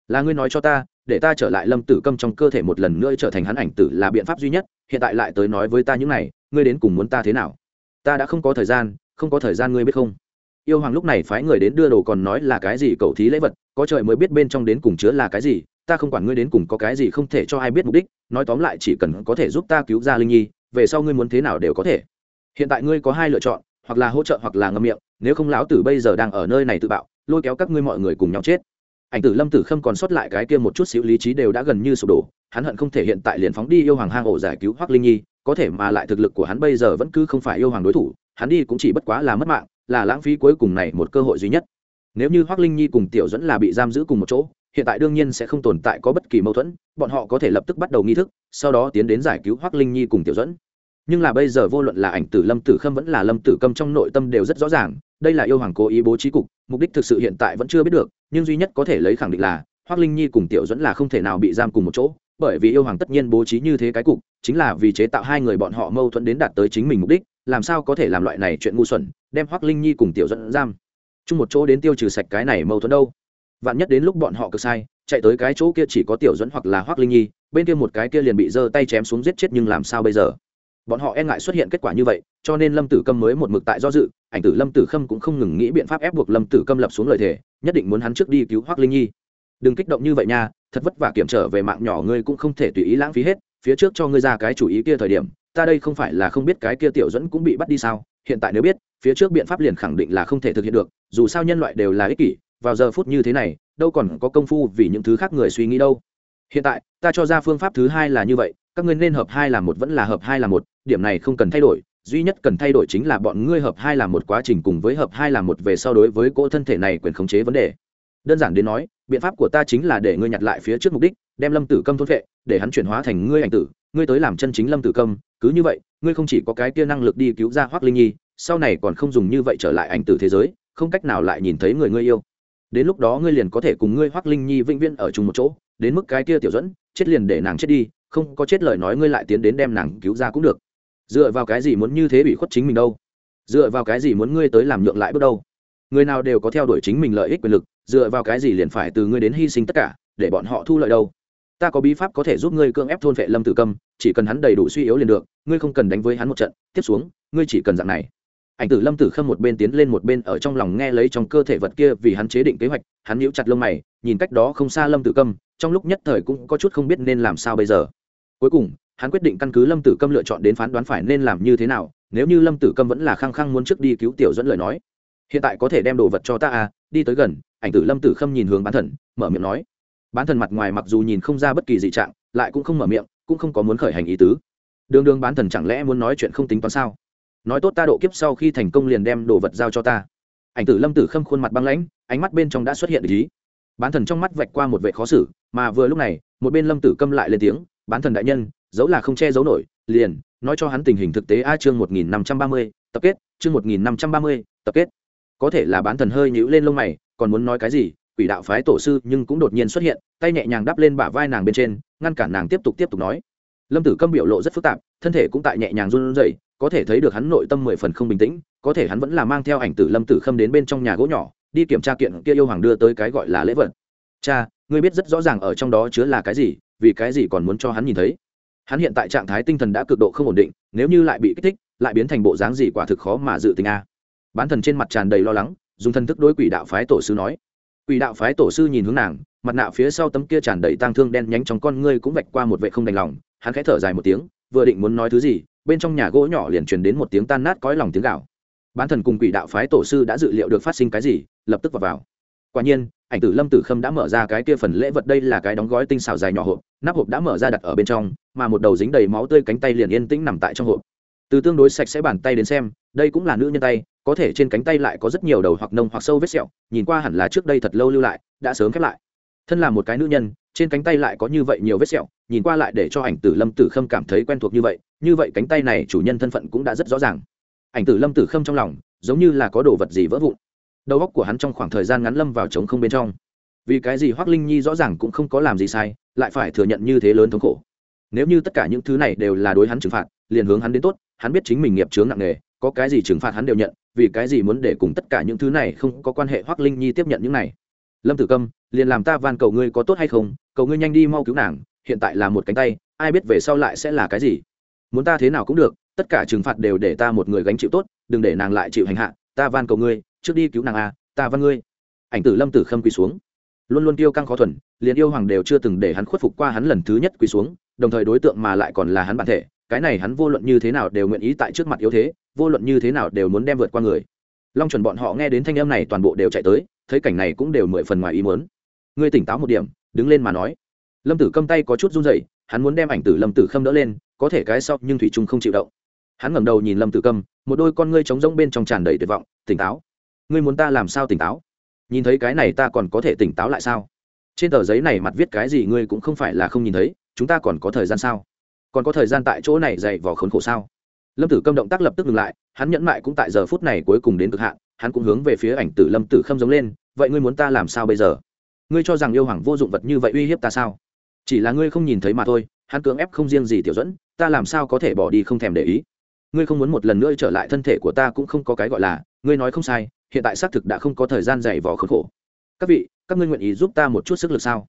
Là ngươi nói cho ta để ta trở lại lâm tử câm trong cơ thể một lần nữa trở thành hắn ảnh tử là biện pháp duy nhất, hiện tại lại tới nói với ta những này, ngươi đến cùng muốn ta thế nào? Ta đã không có thời gian, không có thời gian ngươi biết không? Yêu hoàng lúc này phái người đến đưa đồ còn nói là cái gì cầu thí lễ vật, có trời mới biết bên trong đến cùng chứa là cái gì, ta không quản ngươi đến cùng có cái gì không thể cho ai biết mục đích, nói tóm lại chỉ cần có thể giúp ta cứu ra linh nhi, về sau ngươi muốn thế nào đều có thể. Hiện tại ngươi có hai lựa chọn, hoặc là hỗ trợ hoặc là ngâm miệng, nếu không lão tử bây giờ đang ở nơi này tự bạo, lôi kéo các ngươi mọi người cùng nhau chết ảnh tử lâm tử khâm còn sót lại cái kia một chút xíu lý trí đều đã gần như sụp đổ, hắn hận không thể hiện tại liền phóng đi yêu hoàng hang ổ giải cứu hoác linh nhi, có thể mà lại thực lực của hắn bây giờ vẫn cứ không phải yêu hoàng đối thủ, hắn đi cũng chỉ bất quá là mất mạng, là lãng phí cuối cùng này một cơ hội duy nhất. Nếu như hoác linh nhi cùng tiểu dẫn là bị giam giữ cùng một chỗ, hiện tại đương nhiên sẽ không tồn tại có bất kỳ mâu thuẫn, bọn họ có thể lập tức bắt đầu nghi thức, sau đó tiến đến giải cứu hoác linh nhi cùng tiểu dẫn nhưng là bây giờ vô luận là ảnh tử lâm tử khâm vẫn là lâm tử câm trong nội tâm đều rất rõ ràng đây là yêu hoàng cố ý bố trí cục, mục đích thực sự hiện tại vẫn chưa biết được, nhưng duy nhất có thể lấy khẳng định là hoác linh nhi cùng tiểu dẫn là không thể nào bị giam cùng một chỗ, bởi vì yêu hoàng tất nhiên bố trí như thế cái cục, chính là vì chế tạo hai người bọn họ mâu thuẫn đến đạt tới chính mình mục đích, làm sao có thể làm loại này chuyện ngu xuẩn, đem hoác linh nhi cùng tiểu dẫn giam. Chung một chỗ đến tiêu trừ sạch cái này mâu thuẫn đâu. Vạn nhất đến lúc bọn họ cực sai, chạy tới cái chỗ kia chỉ có tiểu dẫn hoặc là hoác linh nhi, bên kia một cái kia liền bị giơ tay chém xuống giết chết nhưng làm sao bây giờ? Bọn họ e ngại xuất hiện kết quả như vậy, cho nên lâm tử câm mới một mực tại do dự, ảnh tử lâm tử khâm cũng không ngừng nghĩ biện pháp ép buộc lâm tử câm lập xuống lời thề, nhất định muốn hắn trước đi cứu hoác linh nhi. Đừng kích động như vậy nha, thật vất vả kiểm trở về mạng nhỏ ngươi cũng không thể tùy ý lãng phí hết, phía trước cho ngươi ra cái chủ ý kia thời điểm, ta đây không phải là không biết cái kia tiểu dẫn cũng bị bắt đi sao, hiện tại nếu biết, phía trước biện pháp liền khẳng định là không thể thực hiện được, dù sao nhân loại đều là ích kỷ, vào giờ phút như thế này, đâu còn có công phu vì những thứ khác người suy nghĩ đâu. Hiện tại, ta cho ra phương pháp thứ hai là như vậy các ngươi nên hợp hai là một vẫn là hợp hai là một, điểm này không cần thay đổi, duy nhất cần thay đổi chính là bọn ngươi hợp hai là một quá trình cùng với hợp hai là một về so đối với cỗ thân thể này quyền khống chế vấn đề. Đơn giản đến nói, biện pháp của ta chính là để ngươi nhặt lại phía trước mục đích, đem lâm tử câm thốt vệ để hắn chuyển hóa thành ngươi ảnh tử, ngươi tới làm chân chính lâm tử câm, cứ như vậy, ngươi không chỉ có cái kia năng lực đi cứu ra hoác linh nhi, sau này còn không dùng như vậy trở lại ảnh tử thế giới, không cách nào lại nhìn thấy người ngươi yêu. Đến lúc đó ngươi liền có thể cùng ngươi hoác linh nhi vĩnh viễn ở chung một chỗ, đến mức cái kia tiểu dẫn chết liền để nàng chết đi không có chết lời nói ngươi lại tiến đến đem nàng cứu ra cũng được. Dựa vào cái gì muốn như thế bị khuất chính mình đâu? Dựa vào cái gì muốn ngươi tới làm nhượng lại bước đâu? Người nào đều có theo đuổi chính mình lợi ích quyền lực, dựa vào cái gì liền phải từ ngươi đến hy sinh tất cả, để bọn họ thu lợi đâu? Ta có bí pháp có thể giúp ngươi cưỡng ép thôn vệ lâm tử câm chỉ cần hắn đầy đủ suy yếu liền được, ngươi không cần đánh với hắn một trận. Tiếp xuống, ngươi chỉ cần dạng này. Ảnh tử lâm tử khâm một bên tiến lên một bên ở trong lòng nghe lấy trong cơ thể vật kia vì hắn chế định kế hoạch, hắn níu chặt lông mày, nhìn cách đó không xa lâm tử câm trong lúc nhất thời cũng có chút không biết nên làm sao bây giờ cuối cùng, hắn quyết định căn cứ lâm tử câm lựa chọn đến phán đoán phải nên làm như thế nào, nếu như lâm tử câm vẫn là khăng khăng muốn trước đi cứu tiểu dẫn lời nói. Hiện tại có thể đem đồ vật cho ta à? Đi tới gần, ảnh tử lâm tử khâm nhìn hướng bán thần, mở miệng nói. Bán thần mặt ngoài mặc dù nhìn không ra bất kỳ dị trạng, lại cũng không mở miệng, cũng không có muốn khởi hành ý tứ. Đường đường bán thần chẳng lẽ muốn nói chuyện không tính toán sao? Nói tốt ta độ kiếp sau khi thành công liền đem đồ vật giao cho ta. Ảnh tử lâm tử khâm khuôn mặt băng lãnh, ánh mắt bên trong đã xuất hiện ý. Bán thần trong mắt vạch qua một vệ khó xử, mà vừa lúc này, một bên lâm tử câm lại lên tiếng bán thần đại nhân dấu là không che giấu nổi, liền, nói cho hắn tình hình thực tế a chương một nghìn năm trăm ba mươi, tập kết, chương một nghìn năm trăm ba mươi, tập kết. Có thể là bán thần hơi nhíu lên lông mày, còn muốn nói cái gì, quỷ đạo phái tổ sư nhưng cũng đột nhiên xuất hiện, tay nhẹ nhàng đắp lên bả vai nàng bên trên, ngăn cản nàng tiếp tục tiếp tục nói. Lâm tử câm biểu lộ rất phức tạp, thân thể cũng tại nhẹ nhàng run rẩy, có thể thấy được hắn nội tâm mười phần không bình tĩnh, có thể hắn vẫn là mang theo ảnh tử lâm tử khâm đến bên trong nhà gỗ nhỏ, đi kiểm tra kiện kia yêu hoàng đưa tới cái gọi là lễ vật. Cha, ngươi biết rất rõ ràng ở trong đó chứa là cái gì vì cái gì còn muốn cho hắn nhìn thấy? Hắn hiện tại trạng thái tinh thần đã cực độ không ổn định, nếu như lại bị kích thích, lại biến thành bộ dáng gì quả thực khó mà dự tính a. Bán thần trên mặt tràn đầy lo lắng, dùng thân thức đối quỷ đạo phái tổ sư nói. Quỷ đạo phái tổ sư nhìn hướng nàng, mặt nạ phía sau tấm kia tràn đầy tang thương đen nhánh trong con ngươi cũng vạch qua một vệ không đành lòng, hắn khẽ thở dài một tiếng, vừa định muốn nói thứ gì, bên trong nhà gỗ nhỏ liền truyền đến một tiếng tan nát cõi lòng tiếng gạo bán thần cùng quỷ đạo phái tổ sư đã dự liệu được phát sinh cái gì, lập tức vào vào quả nhiên, ảnh tử lâm tử khâm đã mở ra cái kia phần lễ vật đây là cái đóng gói tinh xảo dài nhỏ hộp, nắp hộp đã mở ra đặt ở bên trong, mà một đầu dính đầy máu tươi cánh tay liền yên tĩnh nằm tại trong hộp. Từ tương đối sạch sẽ bàn tay đến xem, đây cũng là nữ nhân tay, có thể trên cánh tay lại có rất nhiều đầu hoặc nông hoặc sâu vết sẹo, nhìn qua hẳn là trước đây thật lâu lưu lại, đã sớm khép lại. Thân là một cái nữ nhân, trên cánh tay lại có như vậy nhiều vết sẹo, nhìn qua lại để cho ảnh tử lâm tử khâm cảm thấy quen thuộc như vậy như vậy cánh tay này chủ nhân thân phận cũng đã rất rõ ràng. Ảnh tử lâm tử khâm trong lòng, giống như là có đồ vật gì vỡ vụn đầu óc của hắn trong khoảng thời gian ngắn lâm vào trống không bên trong. Vì cái gì hoác linh nhi rõ ràng cũng không có làm gì sai, lại phải thừa nhận như thế lớn thống khổ. Nếu như tất cả những thứ này đều là đối hắn trừng phạt, liền hướng hắn đến tốt, hắn biết chính mình nghiệp chướng nặng nề, có cái gì trừng phạt hắn đều nhận, vì cái gì muốn để cùng tất cả những thứ này không có quan hệ hoác linh nhi tiếp nhận những này. Lâm tử câm, liền làm ta van cầu ngươi có tốt hay không, cầu ngươi nhanh đi mau cứu nàng, hiện tại là một cánh tay, ai biết về sau lại sẽ là cái gì. Muốn ta thế nào cũng được, tất cả trừng phạt đều để ta một người gánh chịu tốt, đừng để nàng lại chịu hành hạ, ta van cầu ngươi trước đi cứu nàng a ta văn ngươi. Ảnh tử lâm tử khâm quỳ xuống. Luôn luôn tiêu căng khó thuần, liền yêu hoàng đều chưa từng để hắn khuất phục qua hắn lần thứ nhất quỳ xuống, đồng thời đối tượng mà lại còn là hắn bản thể, cái này hắn vô luận như thế nào đều nguyện ý tại trước mặt yếu thế, vô luận như thế nào đều muốn đem vượt qua người. Long chuẩn bọn họ nghe đến thanh âm này toàn bộ đều chạy tới, thấy cảnh này cũng đều mười phần ngoài ý muốn. Ngươi tỉnh táo một điểm, đứng lên mà nói. Lâm tử câm tay có chút run rẩy, hắn muốn đem ảnh tử lâm tử khâm đỡ lên, có thể cái sau, nhưng thủy trung không chịu động. Hắn ngẩng đầu nhìn lâm tử câm, một đôi con ngươi trống rỗng bên trong tràn đầy tuyệt vọng, tỉnh táo ngươi muốn ta làm sao tỉnh táo? Nhìn thấy cái này ta còn có thể tỉnh táo lại sao? Trên tờ giấy này mặt viết cái gì ngươi cũng không phải là không nhìn thấy, chúng ta còn có thời gian sao? Còn có thời gian tại chỗ này dày vò khốn khổ sao? Lâm tử câm động tác lập tức ngừng lại, hắn nhẫn mại cũng tại giờ phút này cuối cùng đến cực hạn, hắn cũng hướng về phía ảnh tử lâm tử khâm giống lên, vậy ngươi muốn ta làm sao bây giờ? Ngươi cho rằng yêu hoàng vô dụng vật như vậy uy hiếp ta sao? Chỉ là ngươi không nhìn thấy mà thôi, hắn cưỡng ép không riêng gì tiểu dẫn, ta làm sao có thể bỏ đi không thèm để ý? Ngươi không muốn một lần nữa trở lại thân thể của ta cũng không có cái gọi là, ngươi nói không sai hiện tại xác thực đã không có thời gian dày vò khốn khổ. Các vị, các ngươi nguyện ý giúp ta một chút sức lực sao?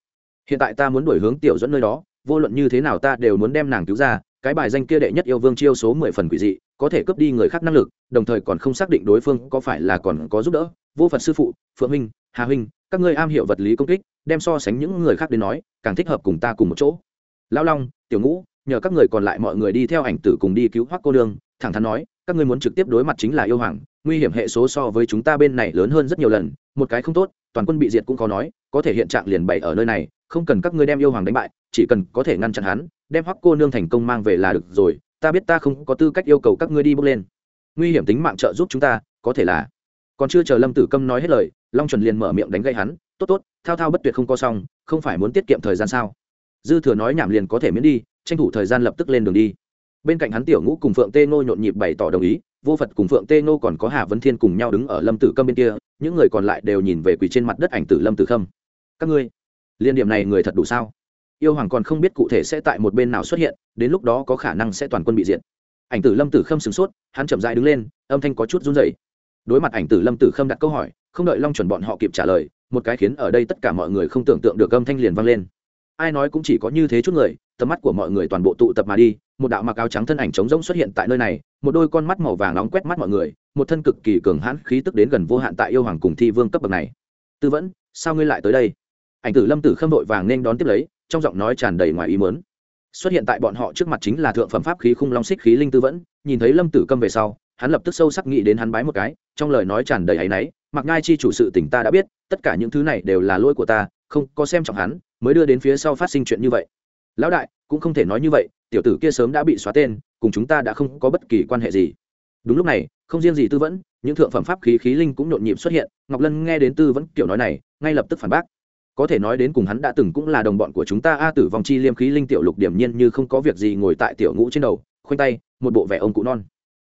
Hiện tại ta muốn đổi hướng tiểu dẫn nơi đó, vô luận như thế nào ta đều muốn đem nàng cứu ra, cái bài danh kia đệ nhất yêu vương chiêu số mười phần quỷ dị, có thể cướp đi người khác năng lực, đồng thời còn không xác định đối phương có phải là còn có giúp đỡ. Vô phật sư phụ, phượng huynh, hà huynh, các ngươi am hiểu vật lý công kích, đem so sánh những người khác đến nói, càng thích hợp cùng ta cùng một chỗ. Lão long, tiểu ngũ, nhờ các người còn lại mọi người đi theo ảnh tử cùng đi cứu hoác cô đương thẳng thắn nói các ngươi muốn trực tiếp đối mặt chính là yêu hoàng, nguy hiểm hệ số so với chúng ta bên này lớn hơn rất nhiều lần, một cái không tốt, toàn quân bị diệt cũng khó nói, có thể hiện trạng liền bày ở nơi này, không cần các ngươi đem yêu hoàng đánh bại, chỉ cần có thể ngăn chặn hắn, đem hoắc cô nương thành công mang về là được rồi, ta biết ta không có tư cách yêu cầu các ngươi đi bước lên. Nguy hiểm tính mạng trợ giúp chúng ta, có thể là. Còn chưa chờ lâm tử câm nói hết lời, long chuẩn liền mở miệng đánh gây hắn, tốt tốt, thao thao bất tuyệt không có xong, không phải muốn tiết kiệm thời gian sao? Dư thừa nói nhảm liền có thể miễn đi, tranh thủ thời gian lập tức lên đường đi bên cạnh hắn tiểu ngũ cùng phượng tê ngô nhộn nhịp bày tỏ đồng ý, vô phật cùng phượng tê ngô còn có hà vấn thiên cùng nhau đứng ở lâm tử câm bên kia, những người còn lại đều nhìn về quỳ trên mặt đất ảnh tử lâm tử khâm. Các ngươi, liên điểm này người thật đủ sao? Yêu hoàng còn không biết cụ thể sẽ tại một bên nào xuất hiện, đến lúc đó có khả năng sẽ toàn quân bị diệt. Ảnh tử lâm tử khâm sửng sốt, hắn chậm dại đứng lên, âm thanh có chút run rẩy. Đối mặt ảnh tử lâm tử khâm đặt câu hỏi, không đợi long chuẩn bọn họ kịp trả lời, một cái khiến ở đây tất cả mọi người không tưởng tượng được âm thanh liền vang lên. Ai nói cũng chỉ có như thế chút người, tầm mắt của mọi người toàn bộ tụ tập mà đi một đạo mặc áo trắng thân ảnh trống rỗng xuất hiện tại nơi này, một đôi con mắt màu vàng nóng quét mắt mọi người, một thân cực kỳ cường hãn khí tức đến gần vô hạn tại yêu hoàng cùng thi vương cấp bậc này. Tư vẫn, sao ngươi lại tới đây? Ảnh tử lâm tử khâm đội vàng nên đón tiếp lấy, trong giọng nói tràn đầy ngoài ý mớn xuất hiện tại bọn họ trước mặt chính là thượng phẩm pháp khí khung long xích khí linh tư vẫn, nhìn thấy lâm tử câm về sau, hắn lập tức sâu sắc nghĩ đến hắn bái một cái, trong lời nói tràn đầy áy náy, mặc ngai chi chủ sự tỉnh ta đã biết, tất cả những thứ này đều là lỗi của ta, không có xem trọng hắn, mới đưa đến phía sau phát sinh chuyện như vậy. Lão đại, cũng không thể nói như vậy tiểu tử kia sớm đã bị xóa tên, cùng chúng ta đã không có bất kỳ quan hệ gì. Đúng lúc này, không riêng gì tư vẫn, những thượng phẩm pháp khí khí linh cũng nhộn nhịp xuất hiện. Ngọc lân nghe đến tư vẫn kiểu nói này, ngay lập tức phản bác. Có thể nói đến cùng hắn đã từng cũng là đồng bọn của chúng ta, a tử vong chi liêm khí linh tiểu lục điểm nhiên như không có việc gì ngồi tại tiểu ngũ trên đầu, khoanh tay, một bộ vẻ ông cụ non.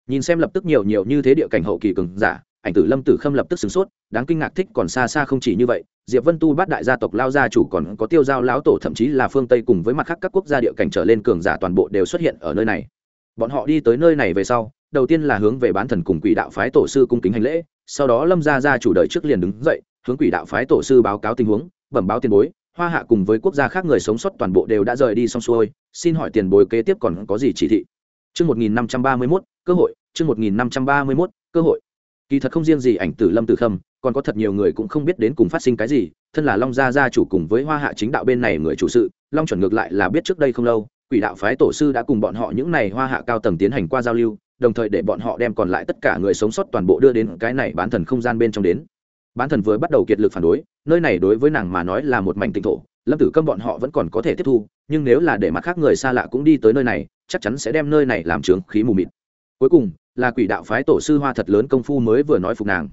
Nhìn xem lập tức nhiều nhiều như thế địa cảnh hậu kỳ cường giả ảnh tử lâm tử khâm lập tức sửng sốt đáng kinh ngạc thích còn xa xa không chỉ như vậy diệp vân tu bát đại gia tộc lao gia chủ còn có tiêu giao lão tổ thậm chí là phương tây cùng với mặt khác các quốc gia địa cảnh trở lên cường giả toàn bộ đều xuất hiện ở nơi này bọn họ đi tới nơi này về sau đầu tiên là hướng về bán thần cùng quỷ đạo phái tổ sư cung kính hành lễ sau đó lâm gia gia chủ đời trước liền đứng dậy hướng quỷ đạo phái tổ sư báo cáo tình huống bẩm báo tiền bối hoa hạ cùng với quốc gia khác người sống sót toàn bộ đều đã rời đi xong xuôi xin hỏi tiền bối kế tiếp còn có gì chỉ thị Chương 1531, cơ hội, chương 1531, cơ hội. Kỳ thật không riêng gì ảnh tử Lâm Tử Khâm, còn có thật nhiều người cũng không biết đến cùng phát sinh cái gì, thân là Long gia gia chủ cùng với Hoa Hạ chính đạo bên này người chủ sự, Long chuẩn ngược lại là biết trước đây không lâu, Quỷ đạo phái tổ sư đã cùng bọn họ những này Hoa Hạ cao tầng tiến hành qua giao lưu, đồng thời để bọn họ đem còn lại tất cả người sống sót toàn bộ đưa đến cái này bán thần không gian bên trong đến. Bán thần vừa bắt đầu kiệt lực phản đối, nơi này đối với nàng mà nói là một mảnh tịnh thổ, Lâm Tử Câm bọn họ vẫn còn có thể tiếp thu, nhưng nếu là để mặt khác người xa lạ cũng đi tới nơi này, chắc chắn sẽ đem nơi này làm trướng khí mù mịt cuối cùng là quỷ đạo phái tổ sư hoa thật lớn công phu mới vừa nói phục nàng.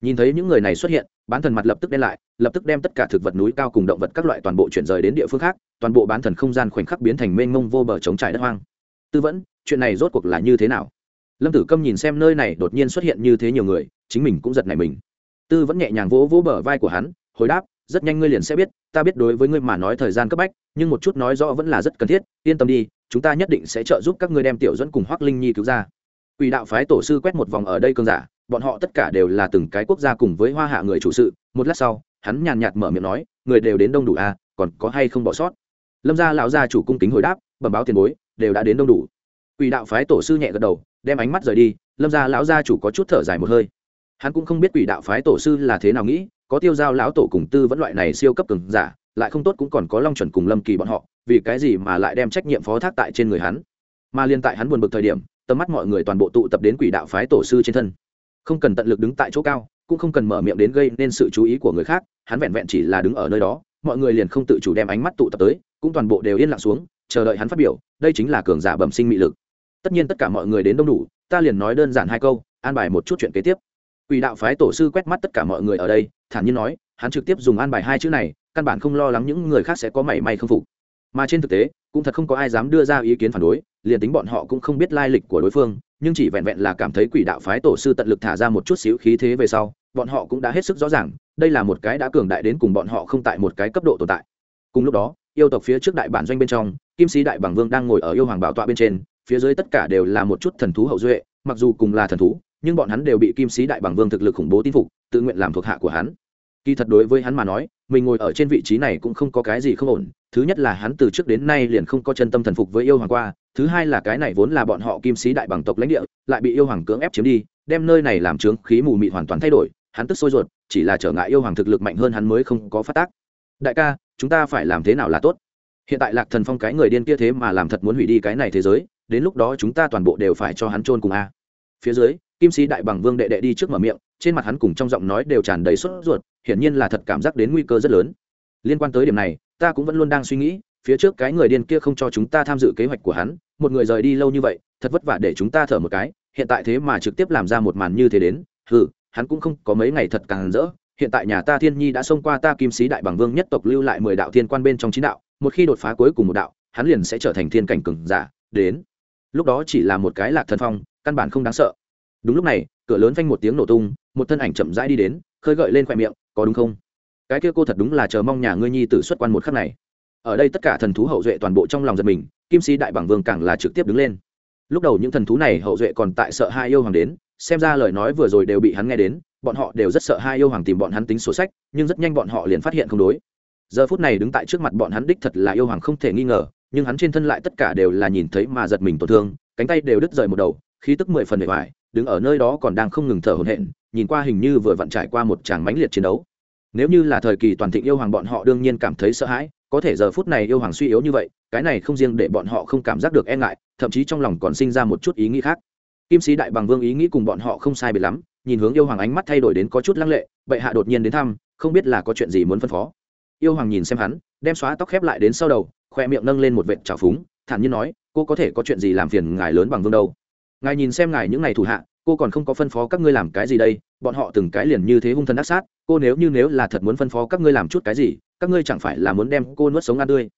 Nhìn thấy những người này xuất hiện, bán thần mặt lập tức đen lại, lập tức đem tất cả thực vật núi cao cùng động vật các loại toàn bộ chuyển rời đến địa phương khác, toàn bộ bán thần không gian khoảnh khắc biến thành mênh mông vô bờ chống trải đất hoang. Tư vẫn, chuyện này rốt cuộc là như thế nào? Lâm tử câm nhìn xem nơi này đột nhiên xuất hiện như thế nhiều người, chính mình cũng giật nảy mình. Tư vẫn nhẹ nhàng vỗ vỗ bờ vai của hắn, hồi đáp, rất nhanh ngươi liền sẽ biết, ta biết đối với ngươi mà nói thời gian cấp bách, nhưng một chút nói rõ vẫn là rất cần thiết, yên tâm đi, chúng ta nhất định sẽ trợ giúp các ngươi đem tiểu dẫn cùng hoác linh nhi cứu ra quỷ đạo phái tổ sư quét một vòng ở đây cơn giả, bọn họ tất cả đều là từng cái quốc gia cùng với hoa hạ người chủ sự. Một lát sau, hắn nhàn nhạt mở miệng nói, người đều đến đông đủ à còn có hay không bỏ sót? Lâm gia lão gia chủ cung kính hồi đáp, bẩm báo tiền bối, đều đã đến đông đủ. Quỷ đạo phái tổ sư nhẹ gật đầu, đem ánh mắt rời đi, lâm gia lão gia chủ có chút thở dài một hơi. Hắn cũng không biết quỷ đạo phái tổ sư là thế nào nghĩ, có tiêu giao lão tổ cùng tư vẫn loại này siêu cấp cường giả, lại không tốt cũng còn có long chuẩn cùng lâm kỳ bọn họ, vì cái gì mà lại đem trách nhiệm phó thác tại trên người hắn? Mà liên tại hắn buồn bực thời điểm tầm mắt mọi người toàn bộ tụ tập đến quỷ đạo phái tổ sư trên thân. Không cần tận lực đứng tại chỗ cao, cũng không cần mở miệng đến gây nên sự chú ý của người khác, hắn vẹn vẹn chỉ là đứng ở nơi đó, mọi người liền không tự chủ đem ánh mắt tụ tập tới, cũng toàn bộ đều yên lặng xuống, chờ đợi hắn phát biểu, đây chính là cường giả bẩm sinh mị lực. Tất nhiên tất cả mọi người đến đông đủ, ta liền nói đơn giản hai câu, an bài một chút chuyện kế tiếp. Quỷ đạo phái tổ sư quét mắt tất cả mọi người ở đây, thản nhiên nói, hắn trực tiếp dùng an bài hai chữ này, căn bản không lo lắng những người khác sẽ có mảy may không phục. Mà trên thực tế, cũng thật không có ai dám đưa ra ý kiến phản đối liền tính bọn họ cũng không biết lai lịch của đối phương, nhưng chỉ vẹn vẹn là cảm thấy quỷ đạo phái tổ sư tận lực thả ra một chút xíu khí thế về sau, bọn họ cũng đã hết sức rõ ràng, đây là một cái đã cường đại đến cùng bọn họ không tại một cái cấp độ tồn tại. Cùng lúc đó, yêu tộc phía trước đại bản doanh bên trong, kim sĩ đại bằng vương đang ngồi ở yêu hoàng bảo tọa bên trên, phía dưới tất cả đều là một chút thần thú hậu duệ, mặc dù cùng là thần thú, nhưng bọn hắn đều bị kim sĩ đại bằng vương thực lực khủng bố tin phục, tự nguyện làm thuộc hạ của hắn kỳ thật đối với hắn mà nói, mình ngồi ở trên vị trí này cũng không có cái gì không ổn. Thứ nhất là hắn từ trước đến nay liền không có chân tâm thần phục với yêu hoàng qua. Thứ hai là cái này vốn là bọn họ kim sĩ đại bằng tộc lãnh địa, lại bị yêu hoàng cưỡng ép chiếm đi, đem nơi này làm trướng, khí mù mịt hoàn toàn thay đổi. Hắn tức sôi ruột, chỉ là trở ngại yêu hoàng thực lực mạnh hơn hắn mới không có phát tác. Đại ca, chúng ta phải làm thế nào là tốt? Hiện tại lạc thần phong cái người điên kia thế mà làm thật muốn hủy đi cái này thế giới, đến lúc đó chúng ta toàn bộ đều phải cho hắn trôn cùng a. Phía dưới, kim sĩ đại bằng vương đệ đệ đi trước mở miệng, trên mặt hắn cùng trong giọng nói đều tràn đầy sốt ruột hiển nhiên là thật cảm giác đến nguy cơ rất lớn. Liên quan tới điểm này, ta cũng vẫn luôn đang suy nghĩ, phía trước cái người điên kia không cho chúng ta tham dự kế hoạch của hắn, một người rời đi lâu như vậy, thật vất vả để chúng ta thở một cái, hiện tại thế mà trực tiếp làm ra một màn như thế đến ừ hắn cũng không có mấy ngày thật càng rỡ, hiện tại nhà ta thiên nhi đã xông qua ta kim sĩ đại bằng vương nhất tộc lưu lại mười đạo thiên quan bên trong chín đạo, một khi đột phá cuối cùng một đạo, hắn liền sẽ trở thành thiên cảnh cường giả, đến. Lúc đó chỉ là một cái lạc thần phong, căn bản không đáng sợ. Đúng lúc này, cửa lớn phanh một tiếng nổ tung, một thân ảnh chậm rãi đi đến, khơi gợi lên khoe miệng có đúng không? Cái kia cô thật đúng là chờ mong nhà ngươi nhi tử xuất quan một khắc này. Ở đây tất cả thần thú hậu duệ toàn bộ trong lòng giật mình, kim sĩ đại bằng vương càng là trực tiếp đứng lên. Lúc đầu những thần thú này hậu duệ còn tại sợ hai yêu hoàng đến, xem ra lời nói vừa rồi đều bị hắn nghe đến, bọn họ đều rất sợ hai yêu hoàng tìm bọn hắn tính sổ sách, nhưng rất nhanh bọn họ liền phát hiện không đối. Giờ phút này đứng tại trước mặt bọn hắn đích thật là yêu hoàng không thể nghi ngờ, nhưng hắn trên thân lại tất cả đều là nhìn thấy mà giật mình tổn thương, cánh tay đều đứt rời một đầu, khí tức mười phần bề ngoài đứng ở nơi đó còn đang không ngừng thở hổn hển nhìn qua hình như vừa vặn trải qua một tràng mãnh liệt chiến đấu. Nếu như là thời kỳ toàn thịnh yêu hoàng bọn họ đương nhiên cảm thấy sợ hãi, có thể giờ phút này yêu hoàng suy yếu như vậy, cái này không riêng để bọn họ không cảm giác được e ngại, thậm chí trong lòng còn sinh ra một chút ý nghĩ khác. Kim sĩ đại bằng vương ý nghĩ cùng bọn họ không sai biệt lắm, nhìn hướng yêu hoàng ánh mắt thay đổi đến có chút lăng lệ, bệ hạ đột nhiên đến thăm, không biết là có chuyện gì muốn phân phó. Yêu hoàng nhìn xem hắn, đem xóa tóc khép lại đến sau đầu, khoe miệng nâng lên một vệt trào phúng, thản nhiên nói, cô có thể có chuyện gì làm phiền ngài lớn bằng vương đâu? Ngài nhìn xem ngài những ngày thủ hạ cô còn không có phân phó các ngươi làm cái gì đây, bọn họ từng cái liền như thế hung thần ác sát, cô nếu như nếu là thật muốn phân phó các ngươi làm chút cái gì, các ngươi chẳng phải là muốn đem cô nuốt sống ăn tươi.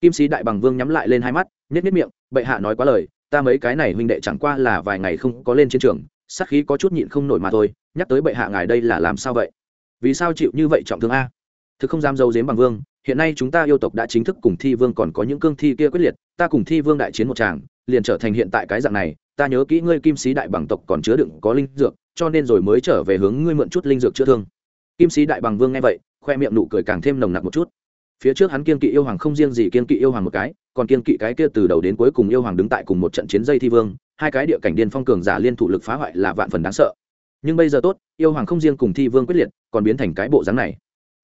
Kim sĩ đại bằng vương nhắm lại lên hai mắt nhét nhét miệng, bệ hạ nói quá lời, ta mấy cái này huynh đệ chẳng qua là vài ngày không có lên chiến trường, sát khí có chút nhịn không nổi mà thôi, nhắc tới bệ hạ ngài đây là làm sao vậy? Vì sao chịu như vậy trọng thương a? Thực không dám dâu dếm bằng vương, hiện nay chúng ta yêu tộc đã chính thức cùng thi vương còn có những cương thi kia quyết liệt, ta cùng thi vương đại chiến một tràng, liền trở thành hiện tại cái dạng này ta nhớ kỹ ngươi kim sĩ đại bằng tộc còn chứa đựng có linh dược, cho nên rồi mới trở về hướng ngươi mượn chút linh dược chữa thương. Kim sĩ đại bằng vương nghe vậy, khoe miệng nụ cười càng thêm nồng nặc một chút. Phía trước hắn kiên kỵ yêu hoàng không riêng gì kiên kỵ yêu hoàng một cái, còn kiên kỵ cái kia từ đầu đến cuối cùng yêu hoàng đứng tại cùng một trận chiến dây thi vương, hai cái địa cảnh điên phong cường giả liên thủ lực phá hoại là vạn phần đáng sợ. Nhưng bây giờ tốt, yêu hoàng không riêng cùng thi vương quyết liệt, còn biến thành cái bộ dáng này.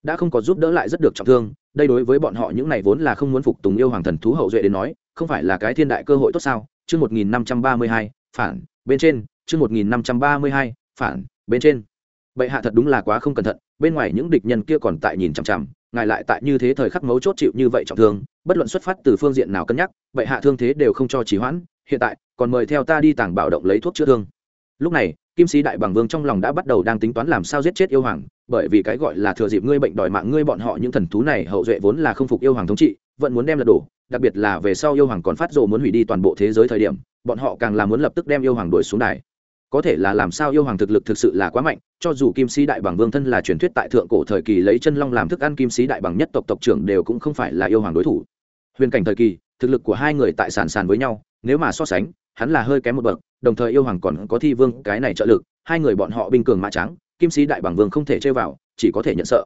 Đã không có giúp đỡ lại rất được trọng thương, đây đối với bọn họ những này vốn là không muốn phục tùng yêu hoàng thần thú hậu duệ đến nói, không phải là cái thiên đại cơ hội tốt sao? Chương một nghìn năm trăm ba mươi hai, phản, bên trên, chương một nghìn năm trăm ba mươi hai, phản, bên trên. Bệ hạ thật đúng là quá không cẩn thận, bên ngoài những địch nhân kia còn tại nhìn chằm chằm, ngài lại tại như thế thời khắc mấu chốt chịu như vậy trọng thương, bất luận xuất phát từ phương diện nào cân nhắc, bệ hạ thương thế đều không cho trì hoãn, hiện tại, còn mời theo ta đi tàng bảo động lấy thuốc chữa thương. Lúc này, kim sĩ đại bằng vương trong lòng đã bắt đầu đang tính toán làm sao giết chết yêu hoàng, bởi vì cái gọi là thừa dịp ngươi bệnh đòi mạng ngươi bọn họ những thần thú này hậu duệ vốn là không phục yêu hoàng thống trị, vẫn muốn đem lật đổ đặc biệt là về sau yêu hoàng còn phát rồ muốn hủy đi toàn bộ thế giới thời điểm, bọn họ càng là muốn lập tức đem yêu hoàng đuổi xuống đài. Có thể là làm sao yêu hoàng thực lực thực sự là quá mạnh, cho dù kim sĩ đại bằng vương thân là truyền thuyết tại thượng cổ thời kỳ lấy chân long làm thức ăn kim sĩ đại bằng nhất tộc tộc trưởng đều cũng không phải là yêu hoàng đối thủ. Huyền cảnh thời kỳ, thực lực của hai người tại sàn sàn với nhau, nếu mà so sánh, hắn là hơi kém một bậc, đồng thời yêu hoàng còn có thi vương, cái này trợ lực, hai người bọn họ binh cường mã trắng kim sĩ đại bằng vương không thể chơi vào, chỉ có thể nhận sợ.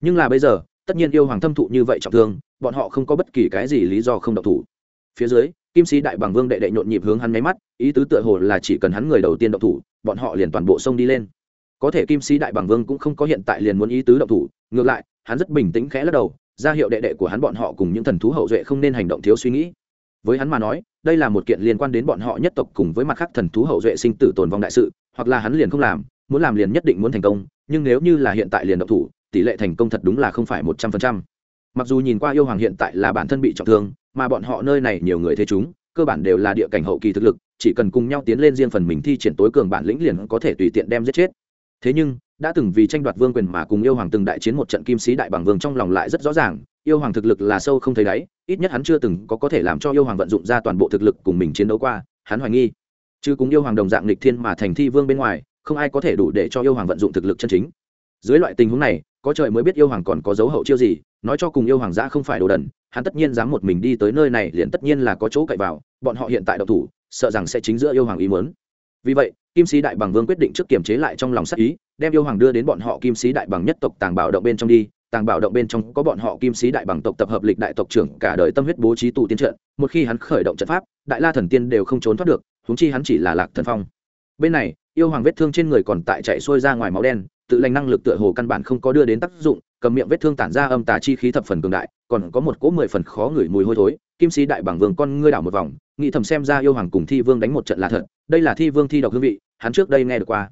Nhưng là bây giờ, tất nhiên yêu hoàng thâm thụ như vậy trọng thương bọn họ không có bất kỳ cái gì lý do không độc thủ. Phía dưới, kim sĩ đại bằng vương đệ đệ nhộn nhịp hướng hắn máy mắt, ý tứ tựa hồ là chỉ cần hắn người đầu tiên độc thủ, bọn họ liền toàn bộ sông đi lên. Có thể kim sĩ đại bằng vương cũng không có hiện tại liền muốn ý tứ độc thủ, ngược lại, hắn rất bình tĩnh khẽ lắc đầu, ra hiệu đệ đệ của hắn bọn họ cùng những thần thú hậu duệ không nên hành động thiếu suy nghĩ. Với hắn mà nói, đây là một kiện liên quan đến bọn họ nhất tộc cùng với mặt khác thần thú hậu duệ sinh tử tồn vong đại sự, hoặc là hắn liền không làm, muốn làm liền nhất định muốn thành công, nhưng nếu như là hiện tại liền độc thủ, tỷ lệ thành công thật đúng là không phải một trăm phần trăm mặc dù nhìn qua yêu hoàng hiện tại là bản thân bị trọng thương, mà bọn họ nơi này nhiều người thế chúng, cơ bản đều là địa cảnh hậu kỳ thực lực, chỉ cần cùng nhau tiến lên riêng phần mình thi triển tối cường bản lĩnh liền có thể tùy tiện đem giết chết. Thế nhưng, đã từng vì tranh đoạt vương quyền mà cùng yêu hoàng từng đại chiến một trận kim sĩ đại bằng vương trong lòng lại rất rõ ràng, yêu hoàng thực lực là sâu không thấy đáy, ít nhất hắn chưa từng có có thể làm cho yêu hoàng vận dụng ra toàn bộ thực lực cùng mình chiến đấu qua, hắn hoài nghi. Chứ cùng yêu hoàng đồng dạng lịch thiên mà thành thi vương bên ngoài, không ai có thể đủ để cho yêu hoàng vận dụng thực lực chân chính. Dưới loại tình huống này, có trời mới biết yêu hoàng còn có dấu hậu chiêu gì nói cho cùng yêu hoàng gia không phải đồ đần, hắn tất nhiên dám một mình đi tới nơi này liền tất nhiên là có chỗ cậy vào, bọn họ hiện tại độc thủ, sợ rằng sẽ chính giữa yêu hoàng ý muốn. Vì vậy, kim sĩ đại bằng vương quyết định trước kiềm chế lại trong lòng sắc ý, đem yêu hoàng đưa đến bọn họ kim sĩ đại bằng nhất tộc tàng bảo động bên trong đi, tàng bảo động bên trong có bọn họ kim sĩ đại bằng tộc tập hợp lịch đại tộc trưởng cả đời tâm huyết bố trí tù tiên trận, một khi hắn khởi động trận pháp, đại la thần tiên đều không trốn thoát được húng chi hắn chỉ là lạc thần phong. Bên này, yêu hoàng vết thương trên người còn tại chạy xuôi ra ngoài máu đen, tự lành năng lực tựa hồ căn bản không có đưa đến tác dụng cầm miệng vết thương tản ra âm tà chi khí thập phần cường đại, còn có một cỗ mười phần khó ngửi mùi hôi thối. Kim sĩ đại bảng vương con ngươi đảo một vòng, nghĩ thầm xem ra yêu hoàng cùng thi vương đánh một trận là thật, đây là thi vương thi độc hương vị, hắn trước đây nghe được qua.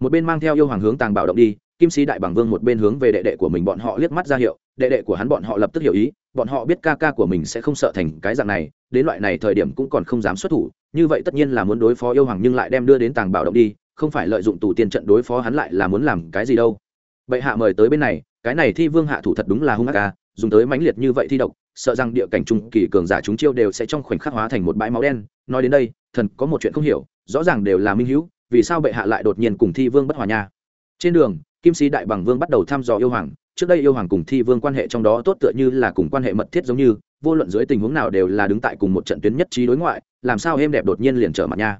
Một bên mang theo yêu hoàng hướng tàng bảo động đi, kim sĩ đại bảng vương một bên hướng về đệ đệ của mình bọn họ liếc mắt ra hiệu, đệ đệ của hắn bọn họ lập tức hiểu ý, bọn họ biết ca ca của mình sẽ không sợ thành cái dạng này, đến loại này thời điểm cũng còn không dám xuất thủ, như vậy tất nhiên là muốn đối phó yêu hoàng nhưng lại đem đưa đến tàng bảo động đi, không phải lợi dụng tù tiền trận đối phó hắn lại là muốn làm cái gì đâu. Bệ hạ mời tới bên này cái này thi vương hạ thủ thật đúng là hung ác ca dùng tới mãnh liệt như vậy thi độc, sợ rằng địa cảnh trung kỳ cường giả chúng chiêu đều sẽ trong khoảnh khắc hóa thành một bãi máu đen. Nói đến đây, thần có một chuyện không hiểu, rõ ràng đều là minh hữu, vì sao bệ hạ lại đột nhiên cùng thi vương bất hòa nha? Trên đường, kim sĩ đại bằng vương bắt đầu thăm dò yêu hoàng. Trước đây yêu hoàng cùng thi vương quan hệ trong đó tốt tựa như là cùng quan hệ mật thiết giống như, vô luận dưới tình huống nào đều là đứng tại cùng một trận tuyến nhất trí đối ngoại, làm sao êm đẹp đột nhiên liền trở mặt nha?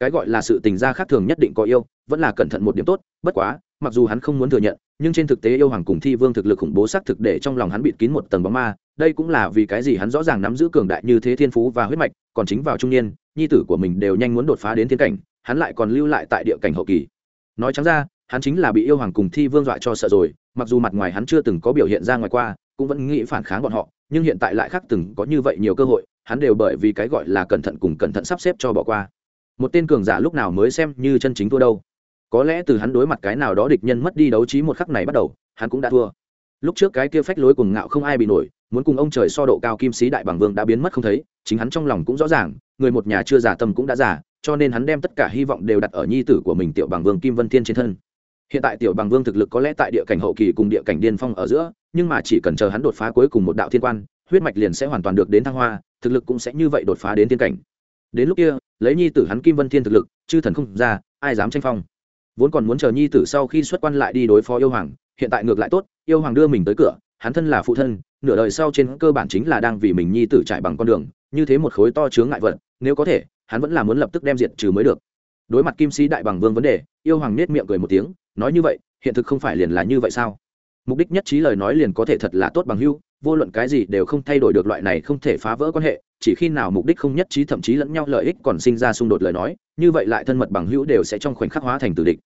Cái gọi là sự tình gia khác thường nhất định có yêu, vẫn là cẩn thận một điểm tốt, bất quá mặc dù hắn không muốn thừa nhận, nhưng trên thực tế yêu hoàng cùng thi vương thực lực khủng bố xác thực để trong lòng hắn bịt kín một tầng bóng ma. Đây cũng là vì cái gì hắn rõ ràng nắm giữ cường đại như thế thiên phú và huyết mạch, còn chính vào trung niên, nhi tử của mình đều nhanh muốn đột phá đến thiên cảnh, hắn lại còn lưu lại tại địa cảnh hậu kỳ. Nói trắng ra, hắn chính là bị yêu hoàng cùng thi vương dọa cho sợ rồi, mặc dù mặt ngoài hắn chưa từng có biểu hiện ra ngoài qua, cũng vẫn nghĩ phản kháng bọn họ, nhưng hiện tại lại khác từng có như vậy nhiều cơ hội, hắn đều bởi vì cái gọi là cẩn thận cùng cẩn thận sắp xếp cho bỏ qua. Một tên cường giả lúc nào mới xem như chân chính thua đâu? Có lẽ từ hắn đối mặt cái nào đó địch nhân mất đi đấu trí một khắc này bắt đầu, hắn cũng đã thua. Lúc trước cái kia phách lối cùng ngạo không ai bị nổi, muốn cùng ông trời so độ cao kim sĩ đại bằng vương đã biến mất không thấy, chính hắn trong lòng cũng rõ ràng, người một nhà chưa giả tâm cũng đã giả cho nên hắn đem tất cả hy vọng đều đặt ở nhi tử của mình tiểu bằng vương kim vân thiên trên thân. Hiện tại tiểu bằng vương thực lực có lẽ tại địa cảnh hậu kỳ cùng địa cảnh điên phong ở giữa, nhưng mà chỉ cần chờ hắn đột phá cuối cùng một đạo thiên quan, huyết mạch liền sẽ hoàn toàn được đến thăng hoa, thực lực cũng sẽ như vậy đột phá đến thiên cảnh. Đến lúc kia, lấy nhi tử hắn kim vân thiên thực lực, chư thần không ra, ai dám tranh phong? Vốn còn muốn chờ nhi tử sau khi xuất quan lại đi đối phó yêu hoàng, hiện tại ngược lại tốt, yêu hoàng đưa mình tới cửa, hắn thân là phụ thân, nửa đời sau trên cơ bản chính là đang vì mình nhi tử trải bằng con đường, như thế một khối to chướng ngại vật, nếu có thể, hắn vẫn là muốn lập tức đem diệt trừ mới được. Đối mặt kim sĩ đại bằng vương vấn đề, yêu hoàng nết miệng cười một tiếng, nói như vậy, hiện thực không phải liền là như vậy sao? Mục đích nhất trí lời nói liền có thể thật là tốt bằng hưu vô luận cái gì đều không thay đổi được loại này không thể phá vỡ quan hệ, chỉ khi nào mục đích không nhất trí thậm chí lẫn nhau lợi ích còn sinh ra xung đột lời nói, như vậy lại thân mật bằng hữu đều sẽ trong khoảnh khắc hóa thành tử địch.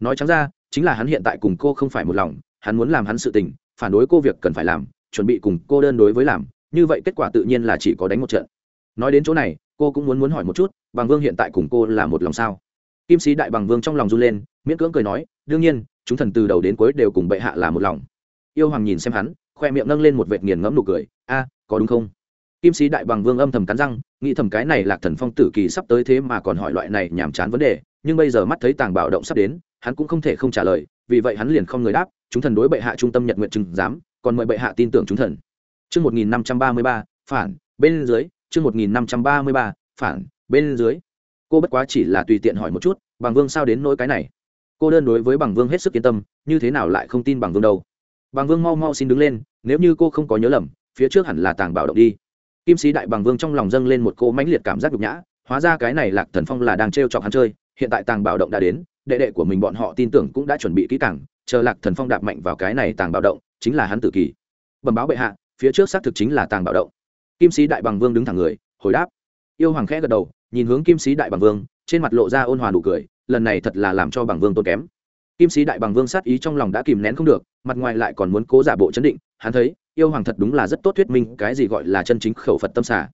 Nói trắng ra, chính là hắn hiện tại cùng cô không phải một lòng, hắn muốn làm hắn sự tình, phản đối cô việc cần phải làm, chuẩn bị cùng cô đơn đối với làm, như vậy kết quả tự nhiên là chỉ có đánh một trận. Nói đến chỗ này, cô cũng muốn muốn hỏi một chút, bằng vương hiện tại cùng cô là một lòng sao? Kim sĩ đại bằng vương trong lòng run lên, miễn cưỡng cười nói, đương nhiên, chúng thần từ đầu đến cuối đều cùng bệ hạ là một lòng. Yêu hoàng nhìn xem hắn khoe miệng nâng lên một vệt nghiền ngẫm nụ cười a có đúng không kim sĩ đại bằng vương âm thầm cắn răng nghĩ thầm cái này lạc thần phong tử kỳ sắp tới thế mà còn hỏi loại này nhàm chán vấn đề nhưng bây giờ mắt thấy tàng bạo động sắp đến hắn cũng không thể không trả lời vì vậy hắn liền không người đáp chúng thần đối bệ hạ trung tâm nhận nguyện chừng dám còn mời bệ hạ tin tưởng chúng thần Trước 1533, phản, bên dưới, trước 1533, phản, bên dưới. Cô bất quá chỉ là tùy tiện hỏi một chút, bằng vương sao đến nỗi cái này. Cô đơn đối với bằng vương hết sức yên tâm, như thế nào lại không tin bằng vương đâu. Bằng vương mau mau xin đứng lên, nếu như cô không có nhớ lầm, phía trước hẳn là tàng bảo động đi. Kim sĩ đại bằng vương trong lòng dâng lên một cô mãnh liệt cảm giác nhục nhã, hóa ra cái này lạc thần phong là đang trêu chọc hắn chơi, hiện tại tàng bảo động đã đến, đệ đệ của mình bọn họ tin tưởng cũng đã chuẩn bị kỹ càng, chờ lạc thần phong đạp mạnh vào cái này tàng bảo động, chính là hắn tự kỷ. Bẩm báo bệ hạ, phía trước xác thực chính là tàng bảo động kim sĩ đại bằng vương đứng thẳng người hồi đáp yêu hoàng khẽ gật đầu nhìn hướng kim sĩ đại bằng vương trên mặt lộ ra ôn hòa nụ cười lần này thật là làm cho bằng vương tôn kém kim sĩ đại bằng vương sát ý trong lòng đã kìm nén không được, mặt ngoài lại còn muốn cố giả bộ chấn định, hắn thấy, yêu hoàng thật đúng là rất tốt thuyết minh cái gì gọi là chân chính khẩu phật tâm xả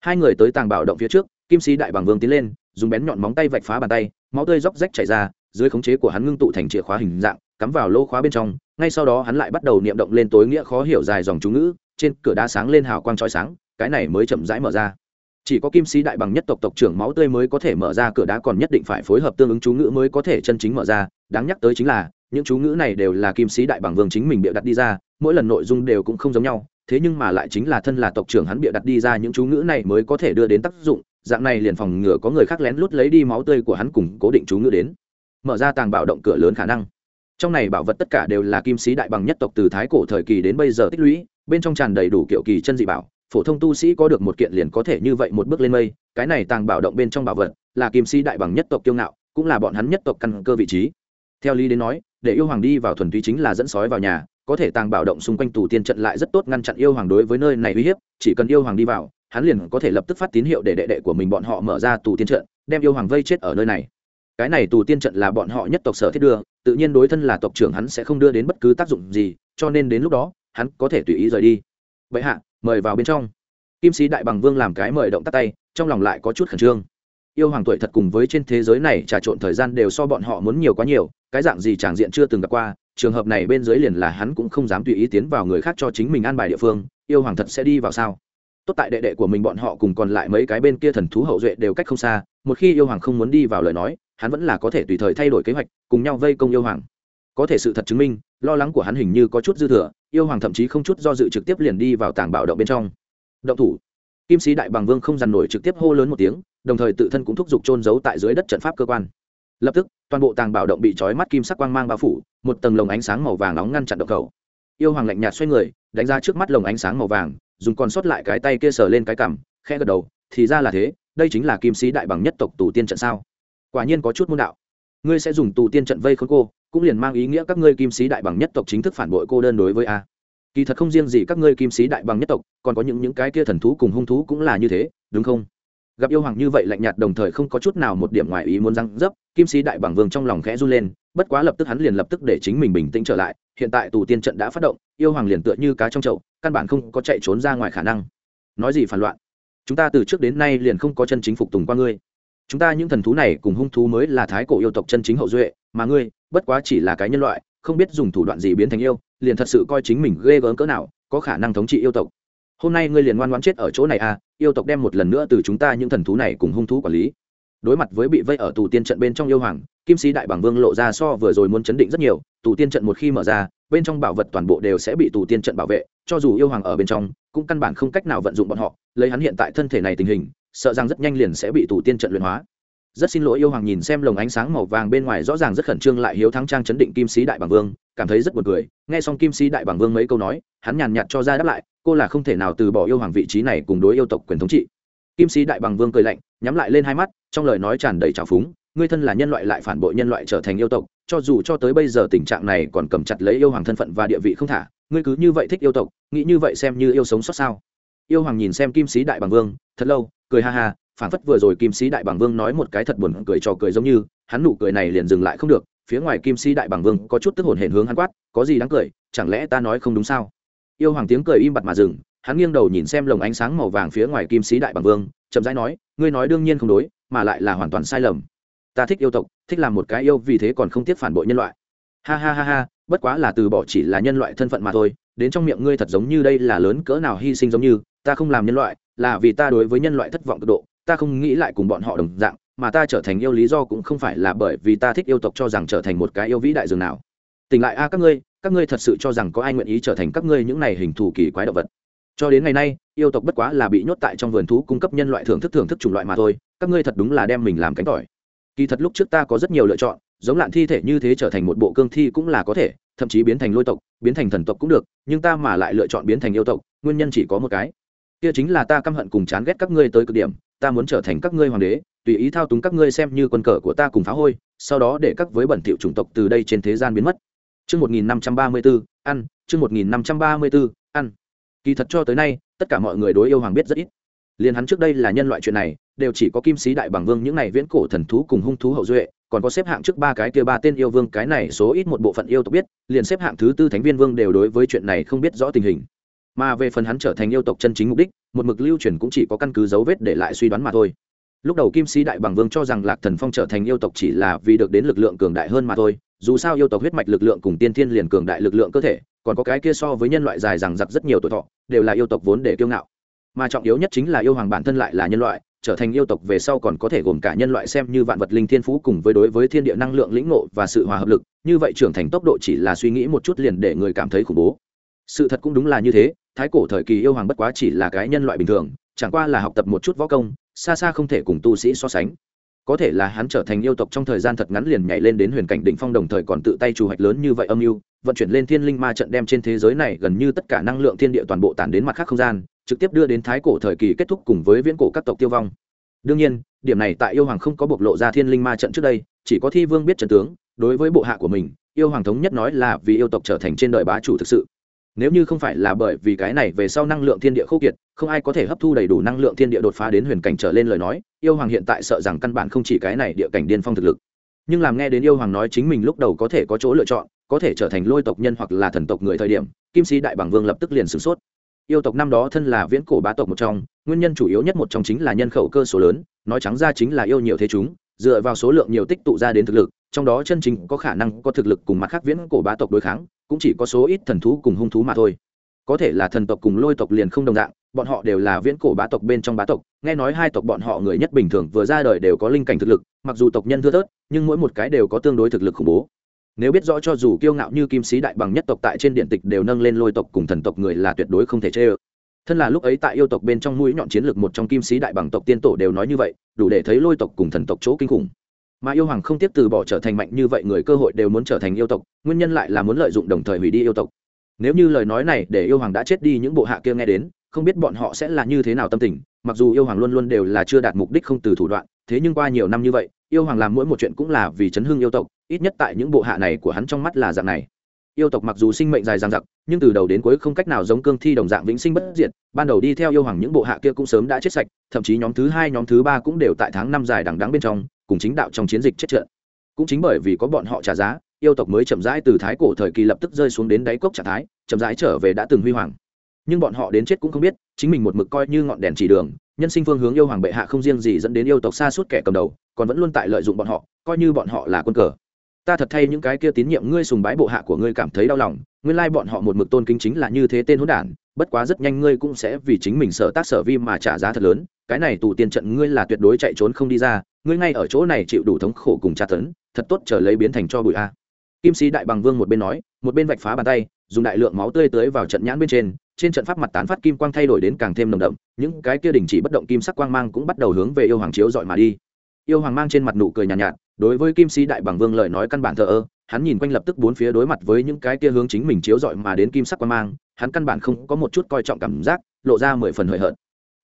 hai người tới tàng bảo động phía trước, kim sĩ đại bằng vương tiến lên, dùng bén nhọn móng tay vạch phá bàn tay, máu tươi róc rách chảy ra, dưới khống chế của hắn ngưng tụ thành chìa khóa hình dạng, cắm vào lô khóa bên trong, ngay sau đó hắn lại bắt đầu niệm động lên tối nghĩa khó hiểu dài dòng chú ngữ, trên cửa đá sáng lên hào quang trói sáng, cái này mới chậm rãi mở ra chỉ có kim sĩ đại bằng nhất tộc tộc trưởng máu tươi mới có thể mở ra cửa đá còn nhất định phải phối hợp tương ứng chú ngữ mới có thể chân chính mở ra. Đáng nhắc tới chính là, những chú ngữ này đều là kim sĩ đại bằng vương chính mình bịa đặt đi ra, mỗi lần nội dung đều cũng không giống nhau. Thế nhưng mà lại chính là thân là tộc trưởng hắn bịa đặt đi ra những chú ngữ này mới có thể đưa đến tác dụng. Dạng này liền phòng ngừa có người khác lén lút lấy đi máu tươi của hắn cùng cố định chú ngữ đến. Mở ra tàng bảo động cửa lớn khả năng. Trong này bảo vật tất cả đều là kim sĩ đại bằng nhất tộc từ thái cổ thời kỳ đến bây giờ tích lũy, bên trong tràn đầy đủ kiểu kỳ chân dị bảo phổ thông tu sĩ có được một kiện liền có thể như vậy một bước lên mây, cái này tàng bảo động bên trong bảo vật là kim sĩ đại bằng nhất tộc kiêu ngạo, cũng là bọn hắn nhất tộc căn cơ vị trí. Theo lý đến nói, để yêu hoàng đi vào thuần túy chính là dẫn sói vào nhà, có thể tàng bảo động xung quanh tù tiên trận lại rất tốt ngăn chặn yêu hoàng đối với nơi này uy hiếp, chỉ cần yêu hoàng đi vào, hắn liền có thể lập tức phát tín hiệu để đệ đệ của mình bọn họ mở ra tù tiên trận, đem yêu hoàng vây chết ở nơi này. Cái này tù tiên trận là bọn họ nhất tộc sở thiết đưa, tự nhiên đối thân là tộc trưởng hắn sẽ không đưa đến bất cứ tác dụng gì, cho nên đến lúc đó, hắn có thể tùy ý rời đi. Vậy hạ mời vào bên trong. Kim sĩ đại bằng vương làm cái mời động tắt tay, trong lòng lại có chút khẩn trương. Yêu hoàng tuổi thật cùng với trên thế giới này trà trộn thời gian đều so bọn họ muốn nhiều quá nhiều, cái dạng gì tràng diện chưa từng gặp qua, trường hợp này bên dưới liền là hắn cũng không dám tùy ý tiến vào người khác cho chính mình an bài địa phương, yêu hoàng thật sẽ đi vào sao? Tốt tại đệ đệ của mình bọn họ cùng còn lại mấy cái bên kia thần thú hậu duệ đều cách không xa, một khi yêu hoàng không muốn đi vào lời nói, hắn vẫn là có thể tùy thời thay đổi kế hoạch, cùng nhau vây công yêu hoàng có thể sự thật chứng minh, lo lắng của hắn hình như có chút dư thừa, yêu hoàng thậm chí không chút do dự trực tiếp liền đi vào tảng bạo động bên trong. Động thủ. Kim sĩ đại bằng vương không dằn nổi trực tiếp hô lớn một tiếng, đồng thời tự thân cũng thúc giục trôn giấu tại dưới đất trận pháp cơ quan. Lập tức, toàn bộ tàng bảo động bị trói mắt kim sắc quang mang bao phủ, một tầng lồng ánh sáng màu vàng nóng ngăn chặn động khẩu. Yêu hoàng lạnh nhạt xoay người, đánh ra trước mắt lồng ánh sáng màu vàng, dùng còn sót lại cái tay kia sờ lên cái cằm khe gật đầu, thì ra là thế, đây chính là kim sĩ đại bằng nhất tộc tù tiên trận sao? Quả nhiên có chút môn đạo. Ngươi sẽ dùng tù tiên trận vây khốn cô cũng liền mang ý nghĩa các ngươi kim sĩ đại bằng nhất tộc chính thức phản bội cô đơn đối với a. Kỳ thật không riêng gì các ngươi kim sĩ đại bằng nhất tộc, còn có những những cái kia thần thú cùng hung thú cũng là như thế, đúng không? Gặp yêu hoàng như vậy lạnh nhạt đồng thời không có chút nào một điểm ngoài ý muốn răng dấp, kim sĩ đại bằng vương trong lòng khẽ run lên, bất quá lập tức hắn liền lập tức để chính mình bình tĩnh trở lại, hiện tại tù tiên trận đã phát động, yêu hoàng liền tựa như cá trong chậu, căn bản không có chạy trốn ra ngoài khả năng. Nói gì phản loạn? Chúng ta từ trước đến nay liền không có chân chính phục tùng qua ngươi chúng ta những thần thú này cùng hung thú mới là thái cổ yêu tộc chân chính hậu duệ, mà ngươi, bất quá chỉ là cái nhân loại, không biết dùng thủ đoạn gì biến thành yêu, liền thật sự coi chính mình ghê gớm cỡ nào, có khả năng thống trị yêu tộc. Hôm nay ngươi liền ngoan ngoãn chết ở chỗ này à yêu tộc đem một lần nữa từ chúng ta những thần thú này cùng hung thú quản lý. Đối mặt với bị vây ở tù tiên trận bên trong yêu hoàng, kim sĩ đại bảng vương lộ ra so vừa rồi muốn chấn định rất nhiều, tù tiên trận một khi mở ra, bên trong bảo vật toàn bộ đều sẽ bị tù tiên trận bảo vệ, cho dù yêu hoàng ở bên trong, cũng căn bản không cách nào vận dụng bọn họ, lấy hắn hiện tại thân thể này tình hình sợ rằng rất nhanh liền sẽ bị tù tiên trận luyện hóa. Rất xin lỗi yêu hoàng nhìn xem lồng ánh sáng màu vàng bên ngoài rõ ràng rất khẩn trương lại hiếu thắng trang chấn định kim sĩ đại bằng vương, cảm thấy rất buồn cười. Nghe xong kim sĩ đại bằng vương mấy câu nói, hắn nhàn nhạt cho ra đáp lại, cô là không thể nào từ bỏ yêu hoàng vị trí này cùng đối yêu tộc quyền thống trị. Kim sĩ đại bằng vương cười lạnh, nhắm lại lên hai mắt, trong lời nói tràn đầy trào phúng, ngươi thân là nhân loại lại phản bội nhân loại trở thành yêu tộc, cho dù cho tới bây giờ tình trạng này còn cầm chặt lấy yêu hoàng thân phận và địa vị không thả, ngươi cứ như vậy thích yêu tộc, nghĩ như vậy xem như yêu sống xót sao? Yêu hoàng nhìn xem kim sĩ đại bằng vương, thật lâu, cười ha ha phản phất vừa rồi kim sĩ đại bằng vương nói một cái thật buồn cười trò cười giống như, hắn nụ cười này liền dừng lại không được, phía ngoài kim sĩ đại bằng vương có chút tức hồn hển hướng hắn quát, có gì đáng cười, chẳng lẽ ta nói không đúng sao? Yêu hoàng tiếng cười im bặt mà dừng, hắn nghiêng đầu nhìn xem lồng ánh sáng màu vàng phía ngoài kim sĩ đại bằng vương, chậm rãi nói, ngươi nói đương nhiên không đối, mà lại là hoàn toàn sai lầm. Ta thích yêu tộc, thích làm một cái yêu vì thế còn không tiếc phản bội nhân loại. Ha ha ha ha, bất quá là từ bỏ chỉ là nhân loại thân phận mà thôi, đến trong miệng ngươi thật giống như đây là lớn cỡ nào hy sinh giống như ta không làm nhân loại là vì ta đối với nhân loại thất vọng cực độ, ta không nghĩ lại cùng bọn họ đồng dạng, mà ta trở thành yêu lý do cũng không phải là bởi vì ta thích yêu tộc cho rằng trở thành một cái yêu vĩ đại dường nào. Tỉnh lại a, các ngươi các ngươi thật sự cho rằng có ai nguyện ý trở thành các ngươi những này hình thù kỳ quái động vật. Cho đến ngày nay, yêu tộc bất quá là bị nhốt tại trong vườn thú cung cấp nhân loại thưởng thức thưởng thức chủng loại mà thôi, các ngươi thật đúng là đem mình làm cánh tỏi. Kỳ thật lúc trước ta có rất nhiều lựa chọn, giống lạn thi thể như thế trở thành một bộ cương thi cũng là có thể, thậm chí biến thành lôi tộc, biến thành thần tộc cũng được, nhưng ta mà lại lựa chọn biến thành yêu tộc, nguyên nhân chỉ có một cái kia chính là ta căm hận cùng chán ghét các ngươi tới cực điểm ta muốn trở thành các ngươi hoàng đế tùy ý thao túng các ngươi xem như quân cờ của ta cùng phá hôi sau đó để các với bẩn thiệu chủng tộc từ đây trên thế gian biến mất Chương 1534, ăn, chương 1534, ăn. Kỳ thật cho tới nay, tất cả mọi người đối yêu hoàng biết rất ít. Liên hắn trước đây là nhân loại chuyện này, đều chỉ có Kim Sĩ Đại Bàng Vương những này viễn cổ thần thú cùng hung thú hậu duệ, còn có xếp hạng trước ba cái kia ba tên yêu vương cái này số ít một bộ phận yêu tộc biết, liền xếp hạng thứ tư Thánh Viên Vương đều đối với chuyện này không biết rõ tình hình. Mà về phần hắn trở thành yêu tộc chân chính mục đích, một mực lưu truyền cũng chỉ có căn cứ dấu vết để lại suy đoán mà thôi. Lúc đầu Kim Sĩ Đại Bằng Vương cho rằng Lạc Thần Phong trở thành yêu tộc chỉ là vì được đến lực lượng cường đại hơn mà thôi, dù sao yêu tộc huyết mạch lực lượng cùng tiên thiên liền cường đại lực lượng cơ thể còn có cái kia so với nhân loại dài rằng giặc rất nhiều tuổi thọ đều là yêu tộc vốn để kiêu ngạo mà trọng yếu nhất chính là yêu hoàng bản thân lại là nhân loại trở thành yêu tộc về sau còn có thể gồm cả nhân loại xem như vạn vật linh thiên phú cùng với đối với thiên địa năng lượng lĩnh ngộ và sự hòa hợp lực như vậy trưởng thành tốc độ chỉ là suy nghĩ một chút liền để người cảm thấy khủng bố sự thật cũng đúng là như thế thái cổ thời kỳ yêu hoàng bất quá chỉ là cái nhân loại bình thường, chẳng qua là học tập một chút võ công, xa xa không thể cùng tu sĩ so sánh. Có thể là hắn trở thành yêu tộc trong thời gian thật ngắn liền nhảy lên đến huyền cảnh đỉnh phong đồng thời còn tự tay chủ hoạch lớn như vậy âm mưu, vận chuyển lên thiên linh ma trận đem trên thế giới này gần như tất cả năng lượng thiên địa toàn bộ tản đến mặt khác không gian, trực tiếp đưa đến thái cổ thời kỳ kết thúc cùng với viễn cổ các tộc tiêu vong. Đương nhiên, điểm này tại yêu hoàng không có bộc lộ ra thiên linh ma trận trước đây, chỉ có thi vương biết trận tướng, đối với bộ hạ của mình, yêu hoàng thống nhất nói là vì yêu tộc trở thành trên đời bá chủ thực sự nếu như không phải là bởi vì cái này về sau năng lượng thiên địa khô kiệt, không ai có thể hấp thu đầy đủ năng lượng thiên địa đột phá đến huyền cảnh trở lên lời nói, yêu hoàng hiện tại sợ rằng căn bản không chỉ cái này địa cảnh điên phong thực lực. Nhưng làm nghe đến yêu hoàng nói chính mình lúc đầu có thể có chỗ lựa chọn, có thể trở thành lôi tộc nhân hoặc là thần tộc người thời điểm, kim sĩ đại bảng vương lập tức liền sửng sốt. Yêu tộc năm đó thân là viễn cổ bá tộc một trong, nguyên nhân chủ yếu nhất một trong chính là nhân khẩu cơ số lớn, nói trắng ra chính là yêu nhiều thế chúng, dựa vào số lượng nhiều tích tụ ra đến thực lực, trong đó chân chính có khả năng có thực lực cùng mặt khác viễn cổ bá tộc đối kháng cũng chỉ có số ít thần thú cùng hung thú mà thôi. Có thể là thần tộc cùng lôi tộc liền không đồng dạng, bọn họ đều là viễn cổ bá tộc bên trong bá tộc, nghe nói hai tộc bọn họ người nhất bình thường vừa ra đời đều có linh cảnh thực lực, mặc dù tộc nhân thưa thớt, nhưng mỗi một cái đều có tương đối thực lực khủng bố. Nếu biết rõ cho dù kiêu ngạo như kim sĩ đại bằng nhất tộc tại trên điện tịch đều nâng lên lôi tộc cùng thần tộc người là tuyệt đối không thể chê ơ. Thân là lúc ấy tại yêu tộc bên trong mũi nhọn chiến lược một trong kim sĩ đại bằng tộc tiên tổ đều nói như vậy, đủ để thấy lôi tộc cùng thần tộc chỗ kinh khủng mà yêu hoàng không tiếp từ bỏ trở thành mạnh như vậy, người cơ hội đều muốn trở thành yêu tộc, nguyên nhân lại là muốn lợi dụng đồng thời hủy đi yêu tộc. Nếu như lời nói này để yêu hoàng đã chết đi, những bộ hạ kia nghe đến, không biết bọn họ sẽ là như thế nào tâm tình. Mặc dù yêu hoàng luôn luôn đều là chưa đạt mục đích không từ thủ đoạn, thế nhưng qua nhiều năm như vậy, yêu hoàng làm mỗi một chuyện cũng là vì chấn hưng yêu tộc, ít nhất tại những bộ hạ này của hắn trong mắt là dạng này. Yêu tộc mặc dù sinh mệnh dài dằng dặc, nhưng từ đầu đến cuối không cách nào giống cương thi đồng dạng vĩnh sinh bất diệt. Ban đầu đi theo yêu hoàng những bộ hạ kia cũng sớm đã chết sạch, thậm chí nhóm thứ hai, nhóm thứ ba cũng đều tại tháng năm dài đằng đắng bên trong cùng chính đạo trong chiến dịch chết trận. Cũng chính bởi vì có bọn họ trả giá, yêu tộc mới chậm rãi từ thái cổ thời kỳ lập tức rơi xuống đến đáy cốc trạng thái, chậm rãi trở về đã từng huy hoàng. Nhưng bọn họ đến chết cũng không biết, chính mình một mực coi như ngọn đèn chỉ đường, nhân sinh phương hướng yêu hoàng bệ hạ không riêng gì dẫn đến yêu tộc xa suốt kẻ cầm đầu, còn vẫn luôn tại lợi dụng bọn họ, coi như bọn họ là quân cờ. Ta thật thay những cái kia tín nhiệm ngươi sùng bái bộ hạ của ngươi cảm thấy đau lòng, nguyên lai bọn họ một mực tôn kính chính là như thế tên hỗn đản, bất quá rất nhanh ngươi cũng sẽ vì chính mình sợ tác sở vi mà trả giá thật lớn, cái này tù tiền trận ngươi là tuyệt đối chạy trốn không đi ra ngươi ngay ở chỗ này chịu đủ thống khổ cùng tra tấn thật tốt trở lấy biến thành cho bụi a. Kim sĩ đại bằng vương một bên nói một bên vạch phá bàn tay dùng đại lượng máu tươi tới vào trận nhãn bên trên trên trận pháp mặt tán phát kim quang thay đổi đến càng thêm nồng đậm những cái kia đình chỉ bất động kim sắc quang mang cũng bắt đầu hướng về yêu hoàng chiếu dọi mà đi. Yêu hoàng mang trên mặt nụ cười nhàn nhạt, nhạt đối với kim sĩ đại bằng vương lời nói căn bản thờ ơ hắn nhìn quanh lập tức bốn phía đối mặt với những cái kia hướng chính mình chiếu dọi mà đến kim sắc quang mang hắn căn bản không có một chút coi trọng cảm giác lộ ra mười phần hời hợt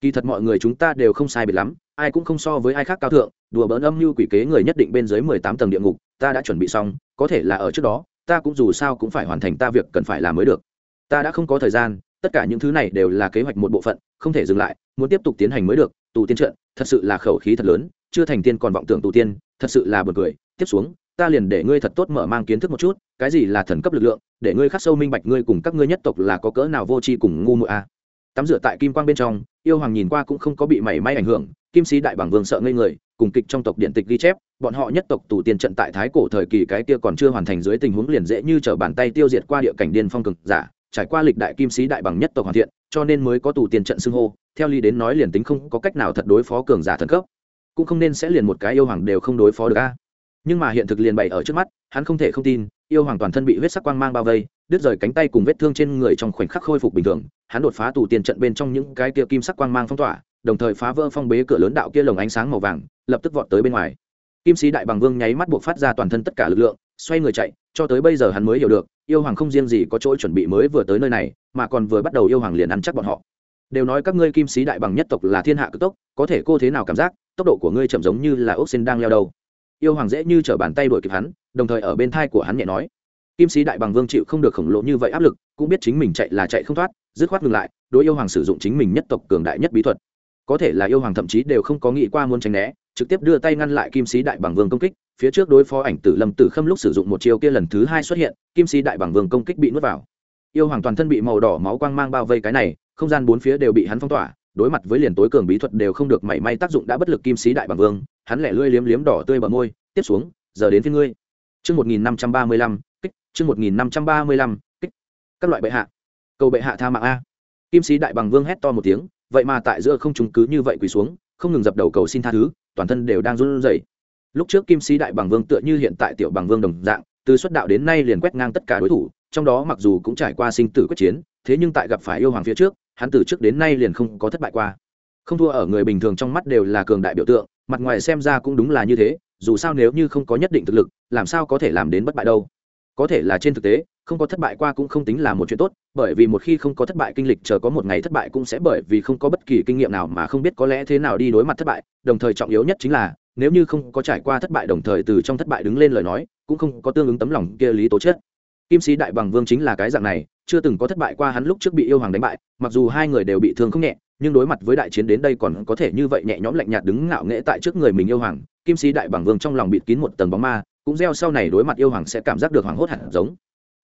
kỳ thật mọi người chúng ta đều không sai biệt lắm, ai cũng không so với ai khác cao thượng, đùa bỡn âm mưu quỷ kế người nhất định bên dưới mười tám tầng địa ngục, ta đã chuẩn bị xong, có thể là ở trước đó, ta cũng dù sao cũng phải hoàn thành ta việc cần phải làm mới được. Ta đã không có thời gian, tất cả những thứ này đều là kế hoạch một bộ phận, không thể dừng lại, muốn tiếp tục tiến hành mới được, tù tiên trận, thật sự là khẩu khí thật lớn, chưa thành tiên còn vọng tưởng tù tiên, thật sự là bật cười. Tiếp xuống, ta liền để ngươi thật tốt mở mang kiến thức một chút, cái gì là thần cấp lực lượng, để ngươi khắc sâu minh bạch ngươi cùng các ngươi nhất tộc là có cỡ nào vô tri cùng ngu muội a tắm rửa tại kim quang bên trong, yêu hoàng nhìn qua cũng không có bị mảy may ảnh hưởng, kim sĩ đại bảng vương sợ ngây người, cùng kịch trong tộc điện tịch ghi chép, bọn họ nhất tộc tù tiền trận tại thái cổ thời kỳ cái kia còn chưa hoàn thành dưới tình huống liền dễ như t bàn tay tiêu diệt qua địa cảnh điên phong cực giả, trải qua lịch đại kim sĩ đại bằng nhất tộc hoàn thiện, cho nên mới có tù tiền trận xưng hô, theo lý đến nói liền tính không có cách nào thật đối phó cường giả thần cấp, cũng không nên sẽ liền một cái yêu hoàng đều không đối phó được a. Nhưng mà hiện thực liền bày ở trước mắt, hắn không thể không tin yêu hoàng toàn thân bị huyết sắc quang mang bao vây, đứt rời cánh tay cùng vết thương trên người trong khoảnh khắc khôi phục bình thường, hắn đột phá tù tiền trận bên trong những cái kia kim sắc quang mang phong tỏa, đồng thời phá vỡ phong bế cửa lớn đạo kia lồng ánh sáng màu vàng, lập tức vọt tới bên ngoài. Kim sĩ đại bằng vương nháy mắt buộc phát ra toàn thân tất cả lực lượng, xoay người chạy, cho tới bây giờ hắn mới hiểu được, yêu hoàng không riêng gì có chỗ chuẩn bị mới vừa tới nơi này, mà còn vừa bắt đầu yêu hoàng liền ăn chắc bọn họ. Đều nói các ngươi kim sĩ đại bằng nhất tộc là thiên hạ cực tốc, có thể cô thế nào cảm giác, tốc độ của ngươi chậm giống như là ốc xin đang leo đầu yêu hoàng dễ như t bàn tay đuổi kịp hắn, đồng thời ở bên thai của hắn nhẹ nói. Kim sĩ đại bằng vương chịu không được khổng lồ như vậy áp lực, cũng biết chính mình chạy là chạy không thoát, dứt khoát ngừng lại, đối yêu hoàng sử dụng chính mình nhất tộc cường đại nhất bí thuật. Có thể là yêu hoàng thậm chí đều không có nghĩ qua muốn tránh né, trực tiếp đưa tay ngăn lại kim sĩ đại bằng vương công kích, phía trước đối phó ảnh tử lâm tử khâm lúc sử dụng một chiêu kia lần thứ hai xuất hiện, kim sĩ đại bằng vương công kích bị nuốt vào. Yêu hoàng toàn thân bị màu đỏ máu quang mang bao vây cái này, không gian bốn phía đều bị hắn phong tỏa, đối mặt với liền tối cường bí thuật đều không được mảy may tác dụng đã bất lực kim sĩ đại bằng vương hắn lẻ lươi liếm liếm đỏ tươi bờ môi, tiếp xuống, giờ đến phía ngươi. Chương một nghìn năm trăm ba mươi lăm, kích, chương một nghìn năm trăm ba mươi lăm, kích. Các loại bệ hạ. Cầu bệ hạ tha mạng a. Kim sĩ đại bằng vương hét to một tiếng, vậy mà tại giữa không chúng cứ như vậy quỳ xuống, không ngừng dập đầu cầu xin tha thứ, toàn thân đều đang run rẩy. Lúc trước kim sĩ đại bằng vương tựa như hiện tại tiểu bằng vương đồng dạng, từ xuất đạo đến nay liền quét ngang tất cả đối thủ, trong đó mặc dù cũng trải qua sinh tử quyết chiến, thế nhưng tại gặp phải yêu hoàng phía trước, hắn từ trước đến nay liền không có thất bại qua. Không thua ở người bình thường trong mắt đều là cường đại biểu tượng mặt ngoài xem ra cũng đúng là như thế, dù sao nếu như không có nhất định thực lực, làm sao có thể làm đến bất bại đâu. Có thể là trên thực tế, không có thất bại qua cũng không tính là một chuyện tốt, bởi vì một khi không có thất bại kinh lịch chờ có một ngày thất bại cũng sẽ bởi vì không có bất kỳ kinh nghiệm nào mà không biết có lẽ thế nào đi đối mặt thất bại, đồng thời trọng yếu nhất chính là, nếu như không có trải qua thất bại đồng thời từ trong thất bại đứng lên lời nói, cũng không có tương ứng tấm lòng kia lý tố chất. Kim sĩ đại bằng vương chính là cái dạng này, chưa từng có thất bại qua hắn lúc trước bị yêu hoàng đánh bại, mặc dù hai người đều bị thương không nhẹ nhưng đối mặt với đại chiến đến đây còn có thể như vậy nhẹ nhõm lạnh nhạt đứng ngạo nghễ tại trước người mình yêu hoàng, kim sĩ đại bằng vương trong lòng bịt kín một tầng bóng ma, cũng gieo sau này đối mặt yêu hoàng sẽ cảm giác được hoàng hốt hẳn giống.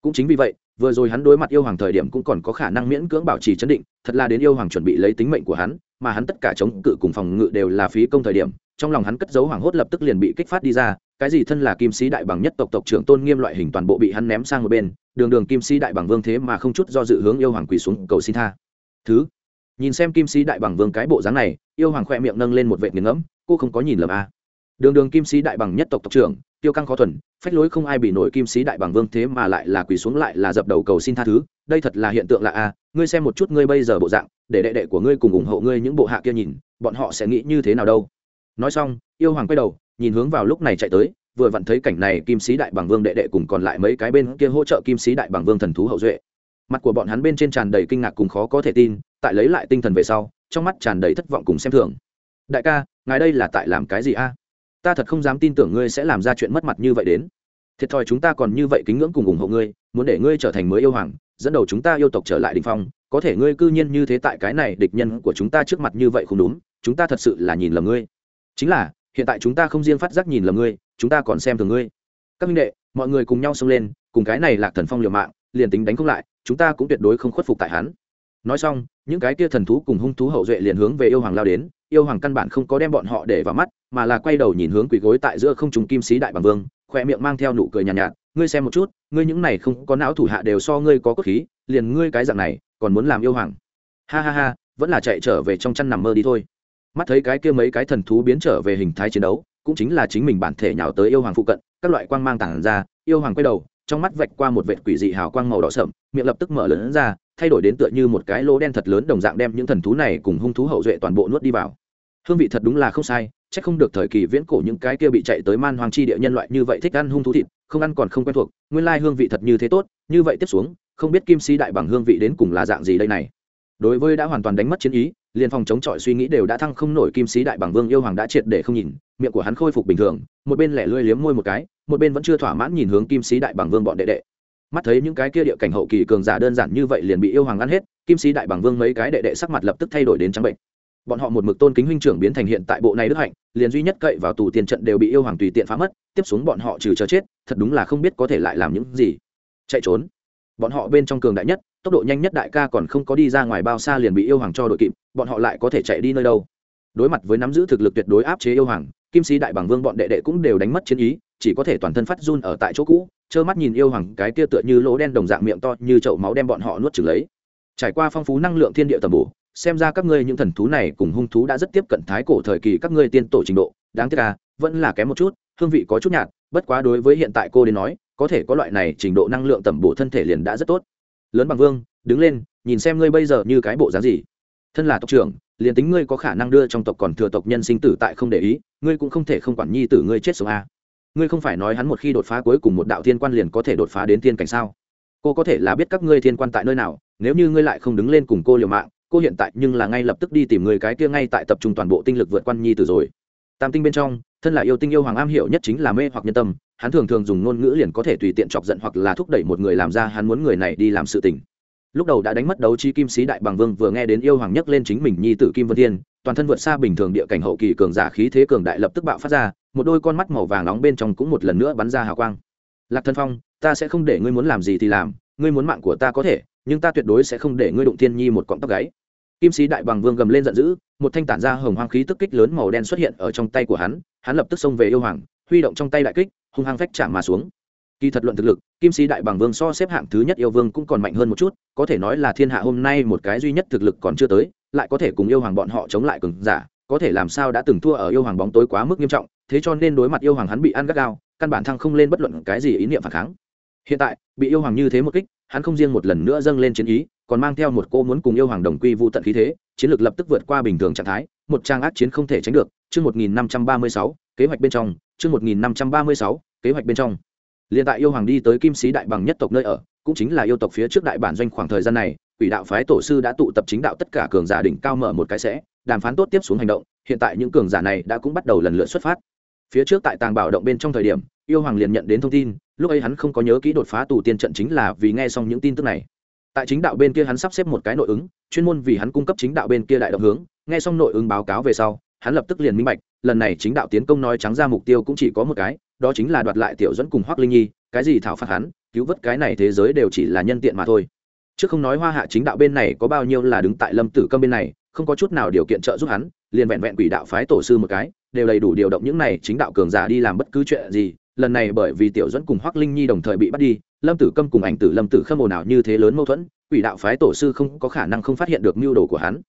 Cũng chính vì vậy, vừa rồi hắn đối mặt yêu hoàng thời điểm cũng còn có khả năng miễn cưỡng bảo trì chấn định, thật là đến yêu hoàng chuẩn bị lấy tính mệnh của hắn, mà hắn tất cả chống cự cùng phòng ngự đều là phí công thời điểm, trong lòng hắn cất giấu hoàng hốt lập tức liền bị kích phát đi ra, cái gì thân là kim sĩ đại bằng nhất tộc tộc trưởng tôn nghiêm loại hình toàn bộ bị hắn ném sang một bên, đường đường kim sĩ đại bằng vương thế mà không chút do dự hướng yêu hoàng quỳ xuống cầu xin tha. Thứ nhìn xem kim sĩ đại bằng vương cái bộ dáng này, yêu hoàng khoe miệng nâng lên một vệ nghiền ngẫm, cô không có nhìn lầm a à. đường đường kim sĩ đại bằng nhất tộc tộc trưởng, tiêu căng khó thuần, phách lối không ai bị nổi kim sĩ đại bằng vương thế mà lại là quỳ xuống lại là dập đầu cầu xin tha thứ, đây thật là hiện tượng lạ a, ngươi xem một chút ngươi bây giờ bộ dạng, để đệ đệ của ngươi cùng ủng hộ ngươi những bộ hạ kia nhìn, bọn họ sẽ nghĩ như thế nào đâu nói xong, yêu hoàng quay đầu, nhìn hướng vào lúc này chạy tới, vừa vặn thấy cảnh này kim sĩ đại bằng vương đệ đệ cùng còn lại mấy cái bên kia hỗ trợ kim sĩ đại bằng vương thần thú hậu duệ mặt của bọn hắn bên trên tràn đầy kinh ngạc cùng khó có thể tin, tại lấy lại tinh thần về sau, trong mắt tràn đầy thất vọng cùng xem thường. Đại ca, ngài đây là tại làm cái gì a? Ta thật không dám tin tưởng ngươi sẽ làm ra chuyện mất mặt như vậy đến. Thiệt thòi chúng ta còn như vậy kính ngưỡng cùng ủng hộ ngươi, muốn để ngươi trở thành mới yêu hoàng, dẫn đầu chúng ta yêu tộc trở lại đình phong, có thể ngươi cư nhiên như thế tại cái này địch nhân của chúng ta trước mặt như vậy không đúng, chúng ta thật sự là nhìn lầm ngươi. Chính là, hiện tại chúng ta không riêng phát giác nhìn lầm ngươi, chúng ta còn xem thường ngươi. Các minh đệ, mọi người cùng nhau xông lên, cùng cái này lạc thần phong liều mạng liền tính đánh không lại chúng ta cũng tuyệt đối không khuất phục tại hắn. Nói xong những cái kia thần thú cùng hung thú hậu duệ liền hướng về yêu hoàng lao đến yêu hoàng căn bản không có đem bọn họ để vào mắt mà là quay đầu nhìn hướng quỳ gối tại giữa không trùng kim sĩ đại bằng vương khoe miệng mang theo nụ cười nhàn nhạt, nhạt ngươi xem một chút ngươi những này không có não thủ hạ đều so ngươi có cốt khí liền ngươi cái dạng này còn muốn làm yêu hoàng? Ha ha ha vẫn là chạy trở về trong chăn nằm mơ đi thôi. Mắt thấy cái kia mấy cái thần thú biến trở về hình thái chiến đấu cũng chính là chính mình bản thể nhào tới yêu hoàng phụ cận các loại quang mang tản ra yêu hoàng quay đầu trong mắt vạch qua một vệt quỷ dị hào quang màu đỏ sậm, miệng lập tức mở lớn ra, thay đổi đến tựa như một cái lỗ đen thật lớn đồng dạng đem những thần thú này cùng hung thú hậu duệ toàn bộ nuốt đi vào. Hương vị thật đúng là không sai, chắc không được thời kỳ viễn cổ những cái kia bị chạy tới man hoang chi địa nhân loại như vậy thích ăn hung thú thịt, không ăn còn không quen thuộc, nguyên lai hương vị thật như thế tốt, như vậy tiếp xuống, không biết kim sĩ đại bằng hương vị đến cùng là dạng gì đây này. Đối với đã hoàn toàn đánh mất chiến ý liền phòng chống chọi suy nghĩ đều đã thăng không nổi kim sĩ đại bằng vương yêu hoàng đã triệt để không nhìn, miệng của hắn khôi phục bình thường, một bên lẻ lươi liếm môi một cái, một bên vẫn chưa thỏa mãn nhìn hướng kim sĩ đại bằng vương bọn đệ đệ. Mắt thấy những cái kia địa cảnh hậu kỳ cường giả đơn giản như vậy liền bị yêu hoàng ăn hết, kim sĩ đại bằng vương mấy cái đệ đệ sắc mặt lập tức thay đổi đến trắng bệnh. Bọn họ một mực tôn kính huynh trưởng biến thành hiện tại bộ này đức hạnh, liền duy nhất cậy vào tù tiền trận đều bị yêu hoàng tùy tiện phá mất, tiếp xuống bọn họ trừ chờ chết, thật đúng là không biết có thể lại làm những gì. Chạy trốn. Bọn họ bên trong cường đại nhất tốc độ nhanh nhất đại ca còn không có đi ra ngoài bao xa liền bị yêu hoàng cho đội kịp, bọn họ lại có thể chạy đi nơi đâu. Đối mặt với nắm giữ thực lực tuyệt đối áp chế yêu hoàng, kim sĩ đại bằng vương bọn đệ đệ cũng đều đánh mất chiến ý, chỉ có thể toàn thân phát run ở tại chỗ cũ, trơ mắt nhìn yêu hoàng cái kia tựa như lỗ đen đồng dạng miệng to như chậu máu đem bọn họ nuốt trừng lấy. Trải qua phong phú năng lượng thiên địa tầm bổ, xem ra các ngươi những thần thú này cùng hung thú đã rất tiếp cận thái cổ thời kỳ các ngươi tiên tổ trình độ, đáng tiếc à vẫn là kém một chút, hương vị có chút nhạt, bất quá đối với hiện tại cô đến nói, có thể có loại này trình độ năng lượng tầm bổ thân thể liền đã rất tốt lớn bằng vương, đứng lên, nhìn xem ngươi bây giờ như cái bộ dáng gì. Thân là tộc trưởng, liền tính ngươi có khả năng đưa trong tộc còn thừa tộc nhân sinh tử tại không để ý, ngươi cũng không thể không quản nhi tử ngươi chết sống a. À. ngươi không phải nói hắn một khi đột phá cuối cùng một đạo thiên quan liền có thể đột phá đến thiên cảnh sao? Cô có thể là biết các ngươi thiên quan tại nơi nào, nếu như ngươi lại không đứng lên cùng cô liều mạng, cô hiện tại nhưng là ngay lập tức đi tìm người cái kia ngay tại tập trung toàn bộ tinh lực vượt quan nhi tử rồi. Tam tinh bên trong, thân là yêu tinh yêu hoàng am hiểu nhất chính là mê hoặc nhân tâm hắn thường thường dùng ngôn ngữ liền có thể tùy tiện chọc giận hoặc là thúc đẩy một người làm ra hắn muốn người này đi làm sự tình. Lúc đầu đã đánh mất đấu chi kim sĩ đại bằng vương, vừa nghe đến yêu hoàng nhắc lên chính mình nhi tử kim vân thiên, toàn thân vượt xa bình thường địa cảnh hậu kỳ cường giả khí thế cường đại lập tức bạo phát ra, một đôi con mắt màu vàng nóng bên trong cũng một lần nữa bắn ra hào quang. Lạc thân phong, ta sẽ không để ngươi muốn làm gì thì làm, ngươi muốn mạng của ta có thể, nhưng ta tuyệt đối sẽ không để ngươi đụng thiên nhi một cọng tóc gáy. Kim sĩ đại bằng vương gầm lên giận dữ, một thanh tản ra hồng hoang khí tức kích lớn màu đen xuất hiện ở trong tay của hắn hắn lập tức xông về yêu hoàng, huy động trong tay đại kích hung hăng phách chạm mà xuống. Kỳ thật luận thực lực kim sĩ đại bằng vương so xếp hạng thứ nhất yêu vương cũng còn mạnh hơn một chút có thể nói là thiên hạ hôm nay một cái duy nhất thực lực còn chưa tới lại có thể cùng yêu hoàng bọn họ chống lại cường giả có thể làm sao đã từng thua ở yêu hoàng bóng tối quá mức nghiêm trọng thế cho nên đối mặt yêu hoàng hắn bị ăn gắt gao căn bản thăng không lên bất luận cái gì ý niệm phản kháng. Hiện tại bị yêu hoàng như thế một kích hắn không riêng một lần nữa dâng lên chiến ý còn mang theo một cô muốn cùng yêu hoàng đồng quy vu tận khí thế chiến lược lập tức vượt qua bình thường trạng thái một trang ác chiến không thể tránh được chương 1536, kế hoạch bên trong, chương một nghìn năm trăm ba mươi sáu, kế hoạch bên trong. Liền tại yêu hoàng đi tới kim sĩ đại bằng nhất tộc nơi ở, cũng chính là yêu tộc phía trước đại bản doanh khoảng thời gian này, quỷ đạo phái tổ sư đã tụ tập chính đạo tất cả cường giả đỉnh cao mở một cái sẽ, đàm phán tốt tiếp xuống hành động, hiện tại những cường giả này đã cũng bắt đầu lần lượt xuất phát. Phía trước tại tàng bảo động bên trong thời điểm, yêu hoàng liền nhận đến thông tin, lúc ấy hắn không có nhớ kỹ đột phá tù tiên trận chính là vì nghe xong những tin tức này. Tại chính đạo bên kia hắn sắp xếp một cái nội ứng, chuyên môn vì hắn cung cấp chính đạo bên kia đại động hướng, nghe xong nội ứng báo cáo về sau hắn lập tức liền minh bạch, lần này chính đạo tiến công nói trắng ra mục tiêu cũng chỉ có một cái, đó chính là đoạt lại tiểu dẫn cùng hoác linh nhi, cái gì thảo phạt hắn, cứu vớt cái này thế giới đều chỉ là nhân tiện mà thôi. Chứ không nói hoa hạ chính đạo bên này có bao nhiêu là đứng tại lâm tử câm bên này, không có chút nào điều kiện trợ giúp hắn, liền vẹn vẹn quỷ đạo phái tổ sư một cái, đều đầy đủ điều động những này chính đạo cường giả đi làm bất cứ chuyện gì. Lần này bởi vì tiểu dẫn cùng hoác linh nhi đồng thời bị bắt đi, lâm tử câm cùng ảnh tử lâm tử khâm ồn ào như thế lớn mâu thuẫn, quỷ đạo phái tổ sư không có khả năng không phát hiện được mưu đồ của hắn.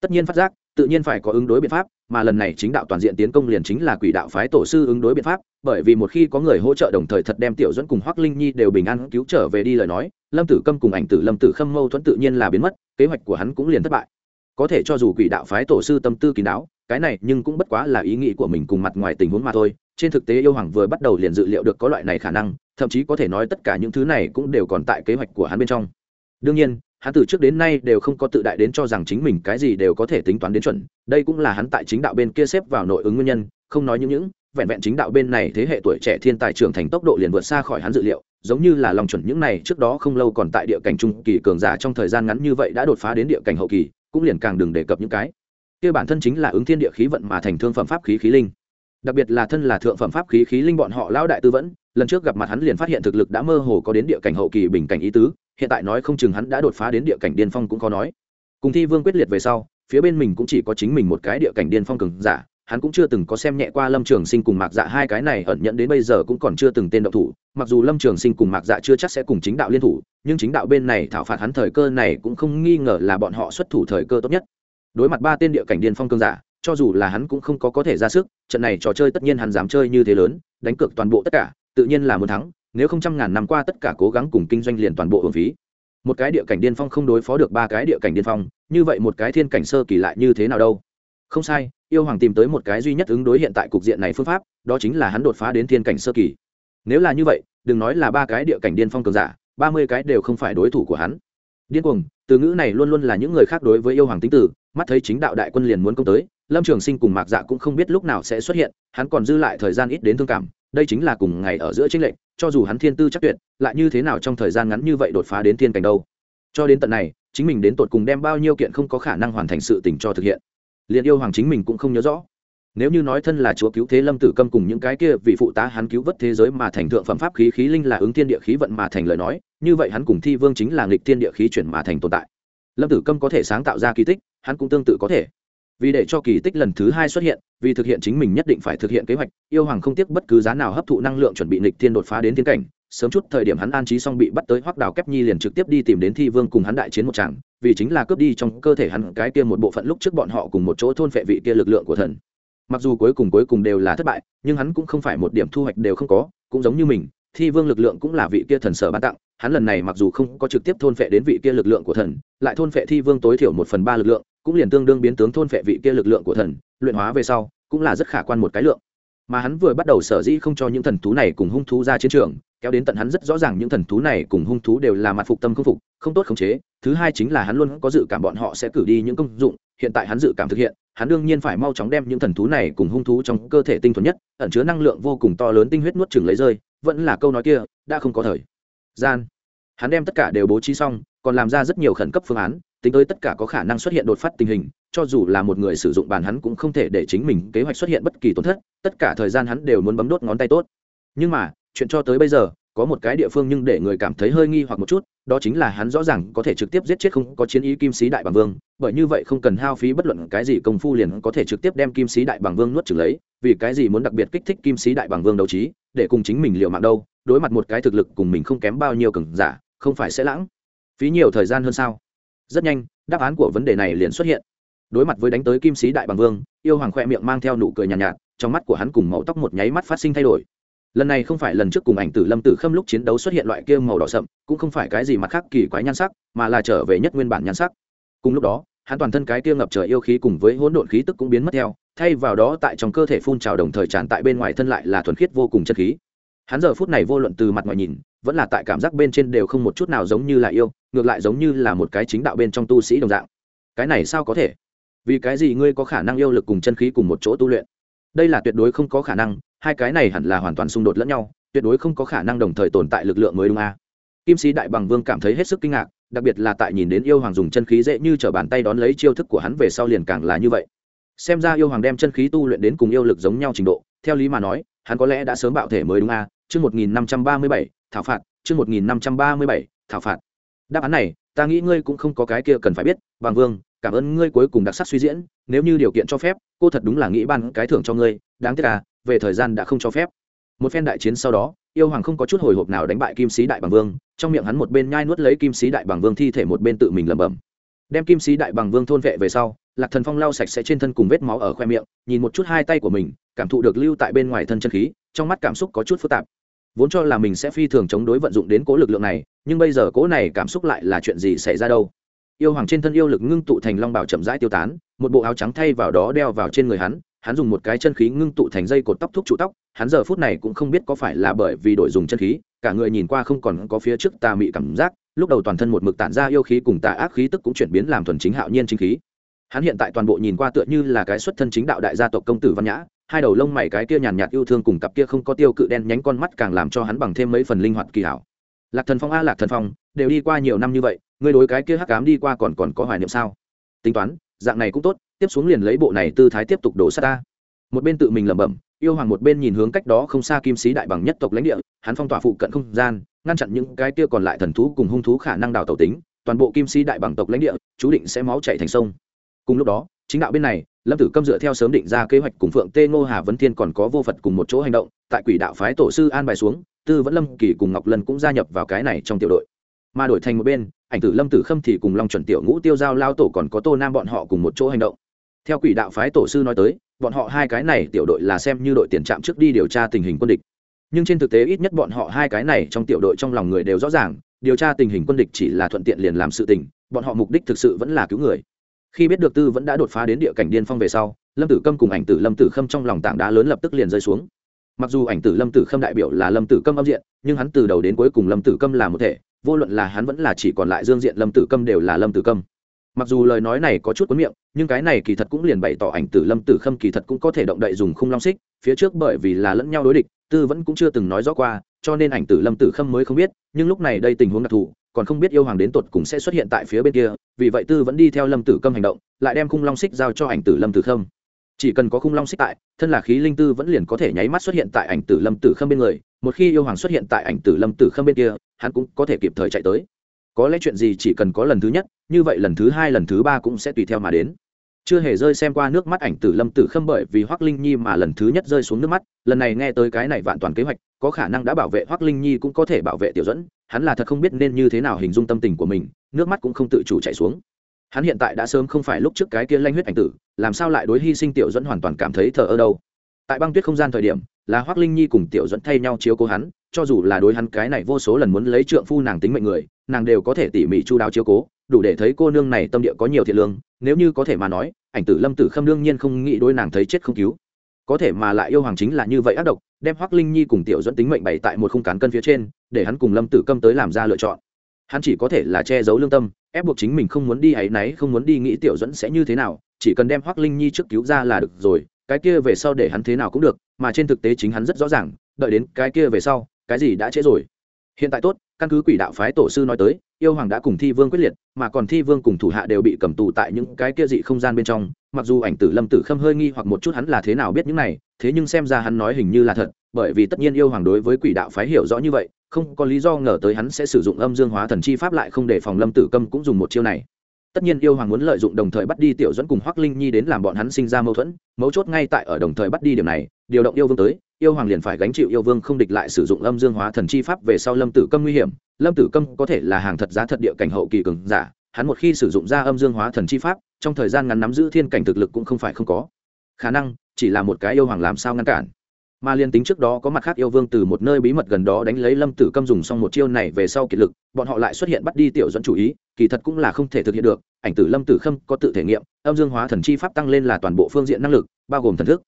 Tất nhiên phát giác tự nhiên phải có ứng đối biện pháp, mà lần này chính đạo toàn diện tiến công liền chính là quỷ đạo phái tổ sư ứng đối biện pháp, bởi vì một khi có người hỗ trợ đồng thời thật đem tiểu dẫn cùng hoác linh nhi đều bình an cứu trở về đi lời nói, lâm tử câm cùng ảnh tử lâm tử khâm mâu thuẫn tự nhiên là biến mất, kế hoạch của hắn cũng liền thất bại. Có thể cho dù quỷ đạo phái tổ sư tâm tư kín đáo, cái này nhưng cũng bất quá là ý nghĩ của mình cùng mặt ngoài tình huống mà thôi, trên thực tế yêu hoàng vừa bắt đầu liền dự liệu được có loại này khả năng, thậm chí có thể nói tất cả những thứ này cũng đều còn tại kế hoạch của hắn bên trong. Đương nhiên hắn từ trước đến nay đều không có tự đại đến cho rằng chính mình cái gì đều có thể tính toán đến chuẩn. Đây cũng là hắn tại chính đạo bên kia xếp vào nội ứng nguyên nhân, không nói những những, vẹn vẹn chính đạo bên này thế hệ tuổi trẻ thiên tài trưởng thành tốc độ liền vượt xa khỏi hắn dự liệu, giống như là lòng chuẩn những này trước đó không lâu còn tại địa cảnh trung kỳ cường giả trong thời gian ngắn như vậy đã đột phá đến địa cảnh hậu kỳ, cũng liền càng đừng đề cập những cái. Kia bản thân chính là ứng thiên địa khí vận mà thành thương phẩm pháp khí khí linh. Đặc biệt là thân là thượng phẩm pháp khí khí linh bọn họ lão đại tư vẫn, lần trước gặp mặt hắn liền phát hiện thực lực đã mơ hồ có đến địa cảnh hậu kỳ bình cảnh ý tứ hiện tại nói không chừng hắn đã đột phá đến địa cảnh điên phong cũng khó nói. Cùng thi vương quyết liệt về sau, phía bên mình cũng chỉ có chính mình một cái địa cảnh điên phong cường giả, hắn cũng chưa từng có xem nhẹ qua lâm trường sinh cùng mạc dạ hai cái này ẩn nhận đến bây giờ cũng còn chưa từng tên động thủ, mặc dù lâm trường sinh cùng mạc dạ chưa chắc sẽ cùng chính đạo liên thủ, nhưng chính đạo bên này thảo phạt hắn thời cơ này cũng không nghi ngờ là bọn họ xuất thủ thời cơ tốt nhất. Đối mặt ba tên địa cảnh điên phong cương giả, cho dù là hắn cũng không có có thể ra sức, trận này trò chơi tất nhiên hắn dám chơi như thế lớn, đánh cược toàn bộ tất cả, tự nhiên là muốn thắng nếu không trăm ngàn năm qua tất cả cố gắng cùng kinh doanh liền toàn bộ hưởng phí. Một cái địa cảnh điên phong không đối phó được ba cái địa cảnh điên phong, như vậy một cái thiên cảnh sơ kỳ lại như thế nào đâu? Không sai, yêu hoàng tìm tới một cái duy nhất ứng đối hiện tại cục diện này phương pháp, đó chính là hắn đột phá đến thiên cảnh sơ kỳ. Nếu là như vậy, đừng nói là ba cái địa cảnh điên phong cường giả, ba mươi cái đều không phải đối thủ của hắn. Điên cuồng, từ ngữ này luôn luôn là những người khác đối với yêu hoàng tính tử mắt thấy chính đạo đại quân liền muốn công tới, lâm trường sinh cùng mạc dạ cũng không biết lúc nào sẽ xuất hiện, hắn còn dư lại thời gian ít đến thương cảm, đây chính là cùng ngày ở giữa tranh lệnh cho dù hắn thiên tư chắc tuyệt, lại như thế nào trong thời gian ngắn như vậy đột phá đến thiên cảnh đâu? Cho đến tận này, chính mình đến tột cùng đem bao nhiêu kiện không có khả năng hoàn thành sự tình cho thực hiện. Liền yêu hoàng chính mình cũng không nhớ rõ. Nếu như nói thân là chúa cứu thế lâm tử câm cùng những cái kia vì phụ tá hắn cứu vớt thế giới mà thành thượng phẩm pháp khí khí linh là ứng thiên địa khí vận mà thành lời nói, như vậy hắn cùng thi vương chính là nghịch thiên địa khí chuyển mà thành tồn tại. Lâm tử câm có thể sáng tạo ra kỳ tích, hắn cũng tương tự có thể vì để cho kỳ tích lần thứ hai xuất hiện, vì thực hiện chính mình nhất định phải thực hiện kế hoạch, yêu hoàng không tiếc bất cứ giá nào hấp thụ năng lượng chuẩn bị nịch thiên đột phá đến thiên cảnh. Sớm chút thời điểm hắn an trí xong bị bắt tới hoắc đào kép nhi liền trực tiếp đi tìm đến thi vương cùng hắn đại chiến một tràng, vì chính là cướp đi trong cơ thể hắn cái kia một bộ phận lúc trước bọn họ cùng một chỗ thôn phệ vị kia lực lượng của thần. Mặc dù cuối cùng cuối cùng đều là thất bại, nhưng hắn cũng không phải một điểm thu hoạch đều không có, cũng giống như mình, thi vương lực lượng cũng là vị kia thần sở ban tặng, hắn lần này mặc dù không có trực tiếp thôn phệ đến vị kia lực lượng của thần, lại thôn phệ thi vương tối thiểu một phần ba lực lượng cũng liền tương đương biến tướng thôn phệ vị kia lực lượng của thần, luyện hóa về sau, cũng là rất khả quan một cái lượng. Mà hắn vừa bắt đầu sở dĩ không cho những thần thú này cùng hung thú ra chiến trường, kéo đến tận hắn rất rõ ràng những thần thú này cùng hung thú đều là mặt phục tâm không phục, không tốt khống chế. Thứ hai chính là hắn luôn có dự cảm bọn họ sẽ cử đi những công dụng, hiện tại hắn dự cảm thực hiện, hắn đương nhiên phải mau chóng đem những thần thú này cùng hung thú trong cơ thể tinh thuần nhất, ẩn chứa năng lượng vô cùng to lớn tinh huyết nuốt chừng lấy rơi, vẫn là câu nói kia, đã không có thời gian. Hắn đem tất cả đều bố trí xong, còn làm ra rất nhiều khẩn cấp phương án tính tới tất cả có khả năng xuất hiện đột phát tình hình, cho dù là một người sử dụng bàn hắn cũng không thể để chính mình kế hoạch xuất hiện bất kỳ tổn thất, tất cả thời gian hắn đều muốn bấm đốt ngón tay tốt. Nhưng mà, chuyện cho tới bây giờ, có một cái địa phương nhưng để người cảm thấy hơi nghi hoặc một chút, đó chính là hắn rõ ràng có thể trực tiếp giết chết không có chiến ý kim sĩ đại bằng vương, bởi như vậy không cần hao phí bất luận cái gì công phu liền có thể trực tiếp đem kim sĩ đại bằng vương nuốt trừng lấy, vì cái gì muốn đặc biệt kích thích kim sĩ đại bằng vương đấu trí, để cùng chính mình liều mạng đâu, đối mặt một cái thực lực cùng mình không kém bao nhiêu cường giả, không phải sẽ lãng phí nhiều thời gian hơn sao? Rất nhanh đáp án của vấn đề này liền xuất hiện. Đối mặt với đánh tới kim sĩ đại bằng vương yêu hoàng khoe miệng mang theo nụ cười nhàn nhạt, nhạt trong mắt của hắn cùng màu tóc một nháy mắt phát sinh thay đổi. Lần này không phải lần trước cùng ảnh tử lâm tử khâm lúc chiến đấu xuất hiện loại kia màu đỏ sậm cũng không phải cái gì mặt khác kỳ quái nhan sắc mà là trở về nhất nguyên bản nhan sắc. Cùng lúc đó hắn toàn thân cái kia ngập trời yêu khí cùng với hỗn độn khí tức cũng biến mất theo thay vào đó tại trong cơ thể phun trào đồng thời tràn tại bên ngoài thân lại là thuần khiết vô cùng chân khí hắn giờ phút này vô luận từ mặt ngoài nhìn, vẫn là tại cảm giác bên trên đều không một chút nào giống như là yêu, ngược lại giống như là một cái chính đạo bên trong tu sĩ đồng dạng cái này sao có thể vì cái gì ngươi có khả năng yêu lực cùng chân khí cùng một chỗ tu luyện đây là tuyệt đối không có khả năng, hai cái này hẳn là hoàn toàn xung đột lẫn nhau, tuyệt đối không có khả năng đồng thời tồn tại lực lượng mới đúng a à? kim sĩ đại bằng vương cảm thấy hết sức kinh ngạc, đặc biệt là tại nhìn đến yêu hoàng dùng chân khí dễ như t r ở bàn tay đón lấy chiêu thức của hắn về sau liền càng là như vậy xem ra yêu hoàng đem chân khí tu luyện đến cùng yêu lực giống nhau trình độ, theo lý mà nói, hắn có lẽ đã sớm bạo thể mới đúng a à? Chương một nghìn năm trăm ba mươi bảy, thảo phạt, chương một nghìn năm trăm ba mươi bảy, thảo phạt. Đáp án này, ta nghĩ ngươi cũng không có cái kia cần phải biết bằng vương, cảm ơn ngươi cuối cùng đặc sắc suy diễn, nếu như điều kiện cho phép, cô thật đúng là nghĩ ban cái thưởng cho ngươi, đáng tiếc à về thời gian đã không cho phép. Một phen đại chiến sau đó, yêu hoàng không có chút hồi hộp nào đánh bại kim sĩ đại bằng vương, trong miệng hắn một bên nhai nuốt lấy kim sĩ đại bằng vương thi thể một bên tự mình lẩm bẩm. Đem kim sĩ đại bằng vương thôn vệ về sau, lạc thần phong lau sạch sẽ trên thân cùng vết máu ở khoe miệng, nhìn một chút hai tay của mình, cảm thụ được lưu tại bên ngoài thân chân khí, trong mắt cảm xúc có chút phức tạp vốn cho là mình sẽ phi thường chống đối vận dụng đến cố lực lượng này, nhưng bây giờ cố này cảm xúc lại là chuyện gì xảy ra đâu? Yêu hoàng trên thân yêu lực ngưng tụ thành long bảo chậm rãi tiêu tán, một bộ áo trắng thay vào đó đeo vào trên người hắn hắn dùng một cái chân khí ngưng tụ thành dây cột tóc thúc trụ tóc, hắn giờ phút này cũng không biết có phải là bởi vì đổi dùng chân khí, cả người nhìn qua không còn có phía trước tà mị cảm giác, lúc đầu toàn thân một mực tản ra yêu khí cùng tà ác khí tức cũng chuyển biến làm thuần chính hạo nhiên chính khí. Hắn hiện tại toàn bộ nhìn qua tựa như là cái xuất thân chính đạo đại gia tộc công tử văn nhã hai đầu lông mày cái kia nhàn nhạt yêu thương cùng cặp kia không có tiêu cự đen nhánh con mắt càng làm cho hắn bằng thêm mấy phần linh hoạt kỳ hảo. Lạc thần phong a, lạc thần phong, đều đi qua nhiều năm như vậy, ngươi đối cái kia hắc cám đi qua còn còn có hoài niệm sao? Tính toán, dạng này cũng tốt, tiếp xuống liền lấy bộ này tư thái tiếp tục đổ sát ta. Một bên tự mình lẩm bẩm, yêu hoàng một bên nhìn hướng cách đó không xa kim sĩ đại bằng nhất tộc lãnh địa, hắn phong tỏa phụ cận không gian, ngăn chặn những cái kia còn lại thần thú cùng hung thú khả năng đào tẩu tính, toàn bộ kim sĩ đại bằng tộc lãnh địa, chú định sẽ máu chảy thành sông. Cùng lúc đó, chính đạo bên này lâm tử câm dựa theo sớm định ra kế hoạch cùng phượng tê ngô hà vấn thiên còn có vô phật cùng một chỗ hành động, tại quỷ đạo phái tổ sư an bài xuống, tư vẫn lâm, kỳ cùng ngọc lân cũng gia nhập vào cái này trong tiểu đội. Mà đổi thành một bên, ảnh tử lâm tử khâm thì cùng long chuẩn tiểu ngũ tiêu giao lao tổ còn có tô nam bọn họ cùng một chỗ hành động. Theo quỷ đạo phái tổ sư nói tới, bọn họ hai cái này tiểu đội là xem như đội tiền trạm trước đi điều tra tình hình quân địch. Nhưng trên thực tế ít nhất bọn họ hai cái này trong tiểu đội trong lòng người đều rõ ràng, điều tra tình hình quân địch chỉ là thuận tiện liền làm sự tình, bọn họ mục đích thực sự vẫn là cứu người khi biết được tư vẫn đã đột phá đến địa cảnh điên phong về sau, lâm tử câm cùng ảnh tử lâm tử khâm trong lòng tảng đá lớn lập tức liền rơi xuống. Mặc dù ảnh tử lâm tử khâm đại biểu là lâm tử câm âm diện, nhưng hắn từ đầu đến cuối cùng lâm tử câm là một thể, vô luận là hắn vẫn là chỉ còn lại dương diện lâm tử câm đều là lâm tử câm. Mặc dù lời nói này có chút cuốn miệng, nhưng cái này kỳ thật cũng liền bày tỏ ảnh tử lâm tử khâm kỳ thật cũng có thể động đậy dùng khung long xích, phía trước bởi vì là lẫn nhau đối địch, tư vẫn cũng chưa từng nói rõ qua, cho nên ảnh tử lâm tử khâm mới không biết, nhưng lúc này đây tình huống đặc thù còn không biết yêu hoàng đến tột cùng sẽ xuất hiện tại phía bên kia, vì vậy tư vẫn đi theo lâm tử câm hành động, lại đem khung long xích giao cho ảnh tử lâm tử khâm. Chỉ cần có khung long xích tại, thân là khí linh tư vẫn liền có thể nháy mắt xuất hiện tại ảnh tử lâm tử khâm bên người, một khi yêu hoàng xuất hiện tại ảnh tử lâm tử khâm bên kia, hắn cũng có thể kịp thời chạy tới. Có lẽ chuyện gì chỉ cần có lần thứ nhất, như vậy lần thứ hai, lần thứ ba cũng sẽ tùy theo mà đến. Chưa hề rơi xem qua nước mắt ảnh tử lâm tử khâm bởi vì hoác linh nhi mà lần thứ nhất rơi xuống nước mắt, lần này nghe tới cái này vạn toàn kế hoạch, có khả năng đã bảo vệ hoác linh nhi cũng có thể bảo vệ tiểu dẫn hắn là thật không biết nên như thế nào hình dung tâm tình của mình, nước mắt cũng không tự chủ chạy xuống. Hắn hiện tại đã sớm không phải lúc trước cái kia lanh huyết ảnh tử, làm sao lại đối hy sinh tiểu dẫn hoàn toàn cảm thấy thờ ơ đâu? Tại băng tuyết không gian thời điểm, là hoác linh nhi cùng tiểu dẫn thay nhau chiếu cố hắn, cho dù là đối hắn cái này vô số lần muốn lấy trượng phu nàng tính mệnh người, nàng đều có thể tỉ mỉ chu đáo chiếu cố, đủ để thấy cô nương này tâm địa có nhiều thiện lương, nếu như có thể mà nói, ảnh tử lâm tử khâm đương nhiên không nghĩ đôi nàng thấy chết không cứu. Có thể mà lại yêu hoàng chính là như vậy ác độc đem hoác linh nhi cùng tiểu dẫn tính mệnh bày tại một khung cán cân phía trên, để hắn cùng lâm tử câm tới làm ra lựa chọn. Hắn chỉ có thể là che giấu lương tâm, ép buộc chính mình không muốn đi ấ y náy không muốn đi nghĩ tiểu dẫn sẽ như thế nào, chỉ cần đem hoác linh nhi trước cứu ra là được rồi, cái kia về sau để hắn thế nào cũng được, mà trên thực tế chính hắn rất rõ ràng, đợi đến cái kia về sau, cái gì đã trễ rồi. Hiện tại tốt, căn cứ quỷ đạo phái tổ sư nói tới, yêu hoàng đã cùng thi vương quyết liệt, mà còn thi vương cùng thủ hạ đều bị cầm tù tại những cái kia dị không gian bên trong mặc dù ảnh tử lâm tử khâm hơi nghi hoặc một chút hắn là thế nào biết những này, thế nhưng xem ra hắn nói hình như là thật, bởi vì tất nhiên yêu hoàng đối với quỷ đạo phái hiểu rõ như vậy, không có lý do ngờ tới hắn sẽ sử dụng âm dương hóa thần chi pháp lại không để phòng lâm tử câm cũng dùng một chiêu này. Tất nhiên yêu hoàng muốn lợi dụng đồng thời bắt đi tiểu dẫn cùng hoắc linh nhi đến làm bọn hắn sinh ra mâu thuẫn, mấu chốt ngay tại ở đồng thời bắt đi điểm này, điều động yêu vương tới, yêu hoàng liền phải gánh chịu yêu vương không địch lại sử dụng âm dương hóa thần chi pháp về sau lâm tử câm nguy hiểm, lâm tử câm có thể là hàng thật giá thật địa cảnh hậu kỳ cường giả, hắn một khi sử dụng ra âm dương hóa thần chi pháp trong thời gian ngắn nắm giữ thiên cảnh thực lực cũng không phải không có. Khả năng, chỉ là một cái yêu hoàng làm sao ngăn cản. Mà liên tính trước đó có mặt khác yêu vương từ một nơi bí mật gần đó đánh lấy lâm tử câm dùng xong một chiêu này về sau kiệt lực, bọn họ lại xuất hiện bắt đi tiểu dẫn chủ ý, kỳ thật cũng là không thể thực hiện được, ảnh tử lâm tử khâm có tự thể nghiệm, âm dương hóa thần chi pháp tăng lên là toàn bộ phương diện năng lực, bao gồm thần thức.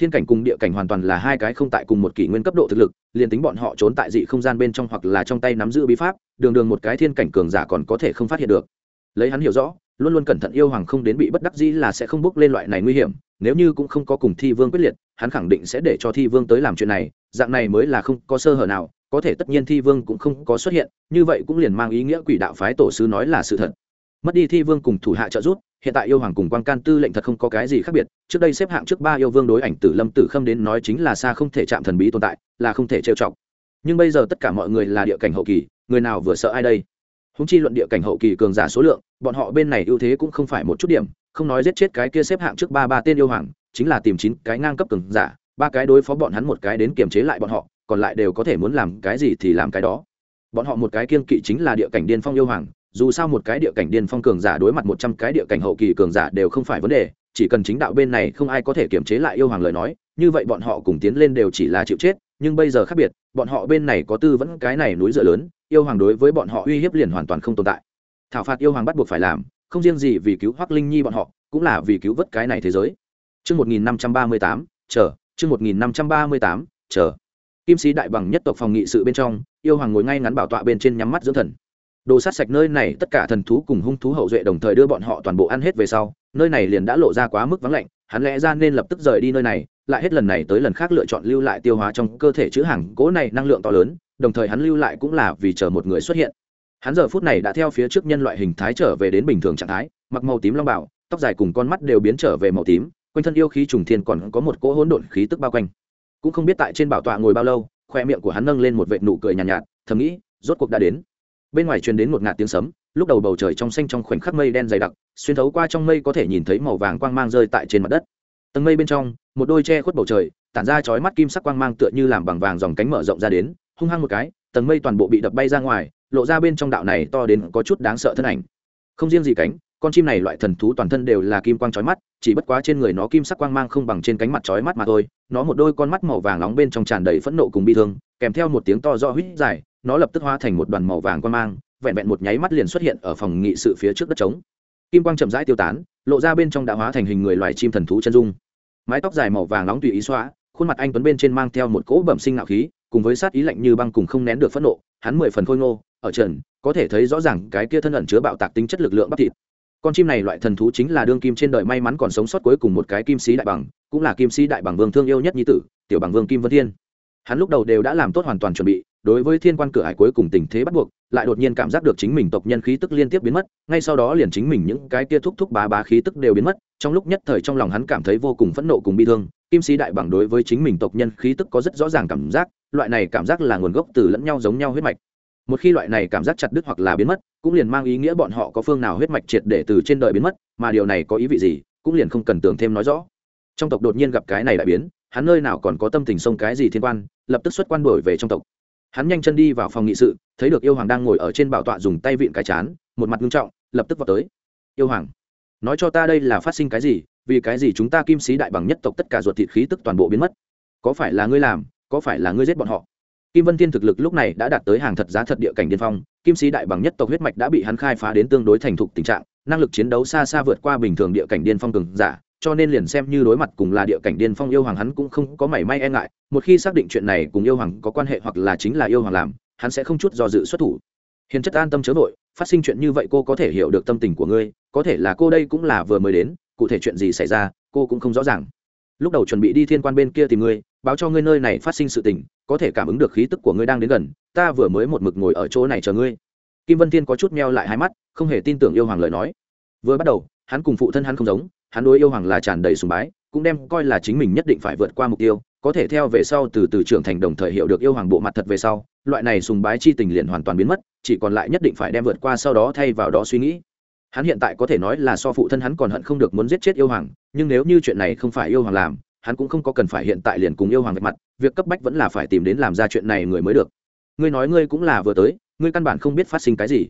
Thiên cảnh cùng địa cảnh hoàn toàn là hai cái không tại cùng một kỷ nguyên cấp độ thực lực liền tính bọn họ trốn tại dị không gian bên trong hoặc là trong tay nắm giữ bí pháp, đường đường một cái thiên cảnh cường giả còn có thể không phát hiện được. Lấy hắn hiểu rõ luôn luôn cẩn thận yêu hoàng không đến bị bất đắc dĩ là sẽ không bước lên loại này nguy hiểm, nếu như cũng không có cùng thi vương quyết liệt, hắn khẳng định sẽ để cho thi vương tới làm chuyện này, dạng này mới là không có sơ hở nào, có thể tất nhiên thi vương cũng không có xuất hiện, như vậy cũng liền mang ý nghĩa quỷ đạo phái tổ sư nói là sự thật. Mất đi thi vương cùng thủ hạ trợ giúp, hiện tại yêu hoàng cùng quan can tư lệnh thật không có cái gì khác biệt, trước đây xếp hạng trước ba yêu vương đối ảnh tử lâm tử khâm đến nói chính là xa không thể chạm thần bí tồn tại, là không thể trêu chọc. Nhưng bây giờ tất cả mọi người là địa cảnh hậu kỳ, người nào vừa sợ ai đây? Húng chi luận địa cảnh hậu kỳ cường giả số lượng, bọn họ bên này ưu thế cũng không phải một chút điểm, không nói giết chết cái kia xếp hạng trước ba ba tên yêu hoàng, chính là tìm chín cái ngang cấp cường giả, ba cái đối phó bọn hắn một cái đến kiềm chế lại bọn họ, còn lại đều có thể muốn làm cái gì thì làm cái đó. Bọn họ một cái kiên kỵ chính là địa cảnh điên phong yêu hoàng, dù sao một cái địa cảnh điên phong cường giả đối mặt một trăm cái địa cảnh hậu kỳ cường giả đều không phải vấn đề, chỉ cần chính đạo bên này không ai có thể kiềm chế lại yêu hoàng lời nói, như vậy bọn họ cùng tiến lên đều chỉ là chịu chết, nhưng bây giờ khác biệt, bọn họ bên này có tư vẫn cái này núi dựa lớn yêu hoàng đối với bọn họ uy hiếp liền hoàn toàn không tồn tại. Thảo phạt yêu hoàng bắt buộc phải làm, không riêng gì vì cứu hoắc linh nhi bọn họ, cũng là vì cứu vớt cái này thế giới. Chương một nghìn năm trăm ba mươi tám, chờ, chương một nghìn năm trăm ba mươi tám, chờ. Kim sĩ đại bằng nhất tộc phòng nghị sự bên trong, yêu hoàng ngồi ngay ngắn bảo tọa bên trên nhắm mắt dưỡng thần. Đồ sát sạch nơi này, tất cả thần thú cùng hung thú hậu duệ đồng thời đưa bọn họ toàn bộ ăn hết về sau, nơi này liền đã lộ ra quá mức vắng lạnh, hắn lẽ ra nên lập tức rời đi nơi này, lại hết lần này tới lần khác lựa chọn lưu lại tiêu hóa trong cơ thể chữ hàng gỗ này năng lượng to lớn đồng thời hắn lưu lại cũng là vì chờ một người xuất hiện. Hắn giờ phút này đã theo phía trước nhân loại hình thái trở về đến bình thường trạng thái mặc màu tím long bảo tóc dài cùng con mắt đều biến trở về màu tím quanh thân yêu khí trùng thiên còn có một cỗ hỗn độn khí tức bao quanh. Cũng không biết tại trên bảo tọa ngồi bao lâu khoe miệng của hắn nâng lên một vệt nụ cười nhàn nhạt, nhạt thầm nghĩ rốt cuộc đã đến. Bên ngoài truyền đến một ngạt tiếng sấm lúc đầu bầu trời trong xanh trong khoảnh khắc mây đen dày đặc xuyên thấu qua trong mây có thể nhìn thấy màu vàng quang mang rơi tại trên mặt đất. Tầng mây bên trong một đôi che khuất bầu trời tản ra chói mắt kim sắc quang mang tựa như làm bằng vàng dòng cánh mở rộng ra đến hung hăng một cái, tầng mây toàn bộ bị đập bay ra ngoài, lộ ra bên trong đạo này to đến có chút đáng sợ thân ảnh. Không riêng gì cánh, con chim này loại thần thú toàn thân đều là kim quang chói mắt, chỉ bất quá trên người nó kim sắc quang mang không bằng trên cánh mặt chói mắt mà thôi. Nó một đôi con mắt màu vàng nóng bên trong tràn đầy phẫn nộ cùng bi thương, kèm theo một tiếng to do huýt dài, nó lập tức hóa thành một đoàn màu vàng quang mang, vẹn vẹn một nháy mắt liền xuất hiện ở phòng nghị sự phía trước đất trống. Kim quang chậm rãi tiêu tán, lộ ra bên trong đã hóa thành hình người loài chim thần thú chân dung. Mái tóc dài màu vàng nóng tùy ý xóa, khuôn mặt anh tuấn bên trên mang theo một cỗ bẩm sinh ngạo khí cùng với sát ý lạnh như băng cùng không nén được phẫn nộ, hắn mười phần khôi ngô, ở trần, có thể thấy rõ ràng cái kia thân ẩn chứa bạo tạc tính chất lực lượng bắp thịt. Con chim này loại thần thú chính là đương kim trên đời may mắn còn sống sót cuối cùng một cái kim sĩ đại bằng, cũng là kim sĩ đại bằng vương thương yêu nhất nhi tử, tiểu bằng vương kim vân thiên. Hắn lúc đầu đều đã làm tốt hoàn toàn chuẩn bị, đối với thiên quan cửa hải cuối cùng tình thế bắt buộc, lại đột nhiên cảm giác được chính mình tộc nhân khí tức liên tiếp biến mất, ngay sau đó liền chính mình những cái kia thúc thúc bá bá khí tức đều biến mất, trong lúc nhất thời trong lòng hắn cảm thấy vô cùng phẫn nộ cùng bi thương, kim sĩ đại bằng đối với chính mình tộc nhân khí tức có rất rõ ràng cảm giác loại này cảm giác là nguồn gốc từ lẫn nhau giống nhau huyết mạch. Một khi loại này cảm giác chặt đứt hoặc là biến mất, cũng liền mang ý nghĩa bọn họ có phương nào huyết mạch triệt để từ trên đời biến mất, mà điều này có ý vị gì, cũng liền không cần tưởng thêm nói rõ. Trong tộc đột nhiên gặp cái này đại biến, hắn nơi nào còn có tâm tình xông cái gì thiên quan, lập tức xuất quan đổi về trong tộc. Hắn nhanh chân đi vào phòng nghị sự, thấy được yêu hoàng đang ngồi ở trên bảo tọa dùng tay vịn cái chán, một mặt nghiêm trọng, lập tức vào tới. Yêu hoàng, nói cho ta đây là phát sinh cái gì, vì cái gì chúng ta kim sĩ đại bằng nhất tộc tất cả ruột thịt khí tức toàn bộ biến mất? Có phải là ngươi làm có phải là ngươi giết bọn họ? Kim vân thiên thực lực lúc này đã đạt tới hàng thật giá thật địa cảnh điên phong, kim sĩ đại bằng nhất tộc huyết mạch đã bị hắn khai phá đến tương đối thành thục tình trạng, năng lực chiến đấu xa xa vượt qua bình thường địa cảnh điên phong cường giả, cho nên liền xem như đối mặt cùng là địa cảnh điên phong yêu hoàng hắn cũng không có mảy may e ngại, một khi xác định chuyện này cùng yêu hoàng có quan hệ hoặc là chính là yêu hoàng làm, hắn sẽ không chút do dự xuất thủ. Hiền chất an tâm chớ vội, phát sinh chuyện như vậy cô có thể hiểu được tâm tình của ngươi, có thể là cô đây cũng là vừa mới đến, cụ thể chuyện gì xảy ra, cô cũng không rõ ràng lúc đầu chuẩn bị đi thiên quan bên kia tìm ngươi, báo cho ngươi nơi này phát sinh sự tình, có thể cảm ứng được khí tức của ngươi đang đến gần, ta vừa mới một mực ngồi ở chỗ này chờ ngươi. Kim vân thiên có chút meo lại hai mắt, không hề tin tưởng yêu hoàng lời nói. Vừa bắt đầu, hắn cùng phụ thân hắn không giống, hắn đối yêu hoàng là tràn đầy sùng bái, cũng đem coi là chính mình nhất định phải vượt qua mục tiêu, có thể theo về sau từ từ trưởng thành đồng thời hiểu được yêu hoàng bộ mặt thật về sau, loại này sùng bái chi tình liền hoàn toàn biến mất, chỉ còn lại nhất định phải đem vượt qua sau đó thay vào đó suy nghĩ hắn hiện tại có thể nói là so phụ thân hắn còn hận không được muốn giết chết yêu hoàng, nhưng nếu như chuyện này không phải yêu hoàng làm, hắn cũng không có cần phải hiện tại liền cùng yêu hoàng vạch mặt, việc cấp bách vẫn là phải tìm đến làm ra chuyện này người mới được. Ngươi nói ngươi cũng là vừa tới, ngươi căn bản không biết phát sinh cái gì.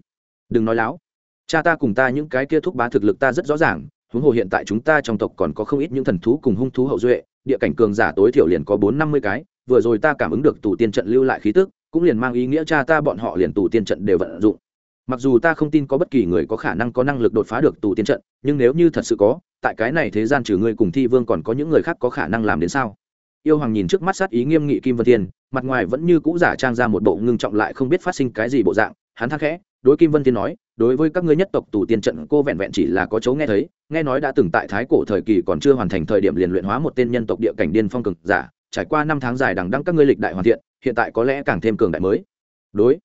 Đừng nói láo. Cha ta cùng ta những cái kia thúc bá thực lực ta rất rõ ràng, huống hồ hiện tại chúng ta trong tộc còn có không ít những thần thú cùng hung thú hậu duệ, địa cảnh cường giả tối thiểu liền có bốn năm mươi cái, vừa rồi ta cảm ứng được tù tiên trận lưu lại khí tức, cũng liền mang ý nghĩa cha ta bọn họ liền tù tiên trận đều vận dụng mặc dù ta không tin có bất kỳ người có khả năng có năng lực đột phá được tù tiên trận, nhưng nếu như thật sự có, tại cái này thế gian trừ ngươi cùng thi vương còn có những người khác có khả năng làm đến sao? Yêu hoàng nhìn trước mắt sát ý nghiêm nghị kim vân thiên, mặt ngoài vẫn như cũ giả trang ra một bộ ngưng trọng lại không biết phát sinh cái gì bộ dạng, hắn thắc khẽ, đối kim vân thiên nói, đối với các ngươi nhất tộc tù tiên trận, cô vẹn vẹn chỉ là có chấu nghe thấy, nghe nói đã từng tại thái cổ thời kỳ còn chưa hoàn thành thời điểm liền luyện hóa một tên nhân tộc địa cảnh điên phong cực giả, trải qua năm tháng dài đằng đăng các ngươi lịch đại hoàn thiện, hiện tại có lẽ càng thêm cường đại mới. Đối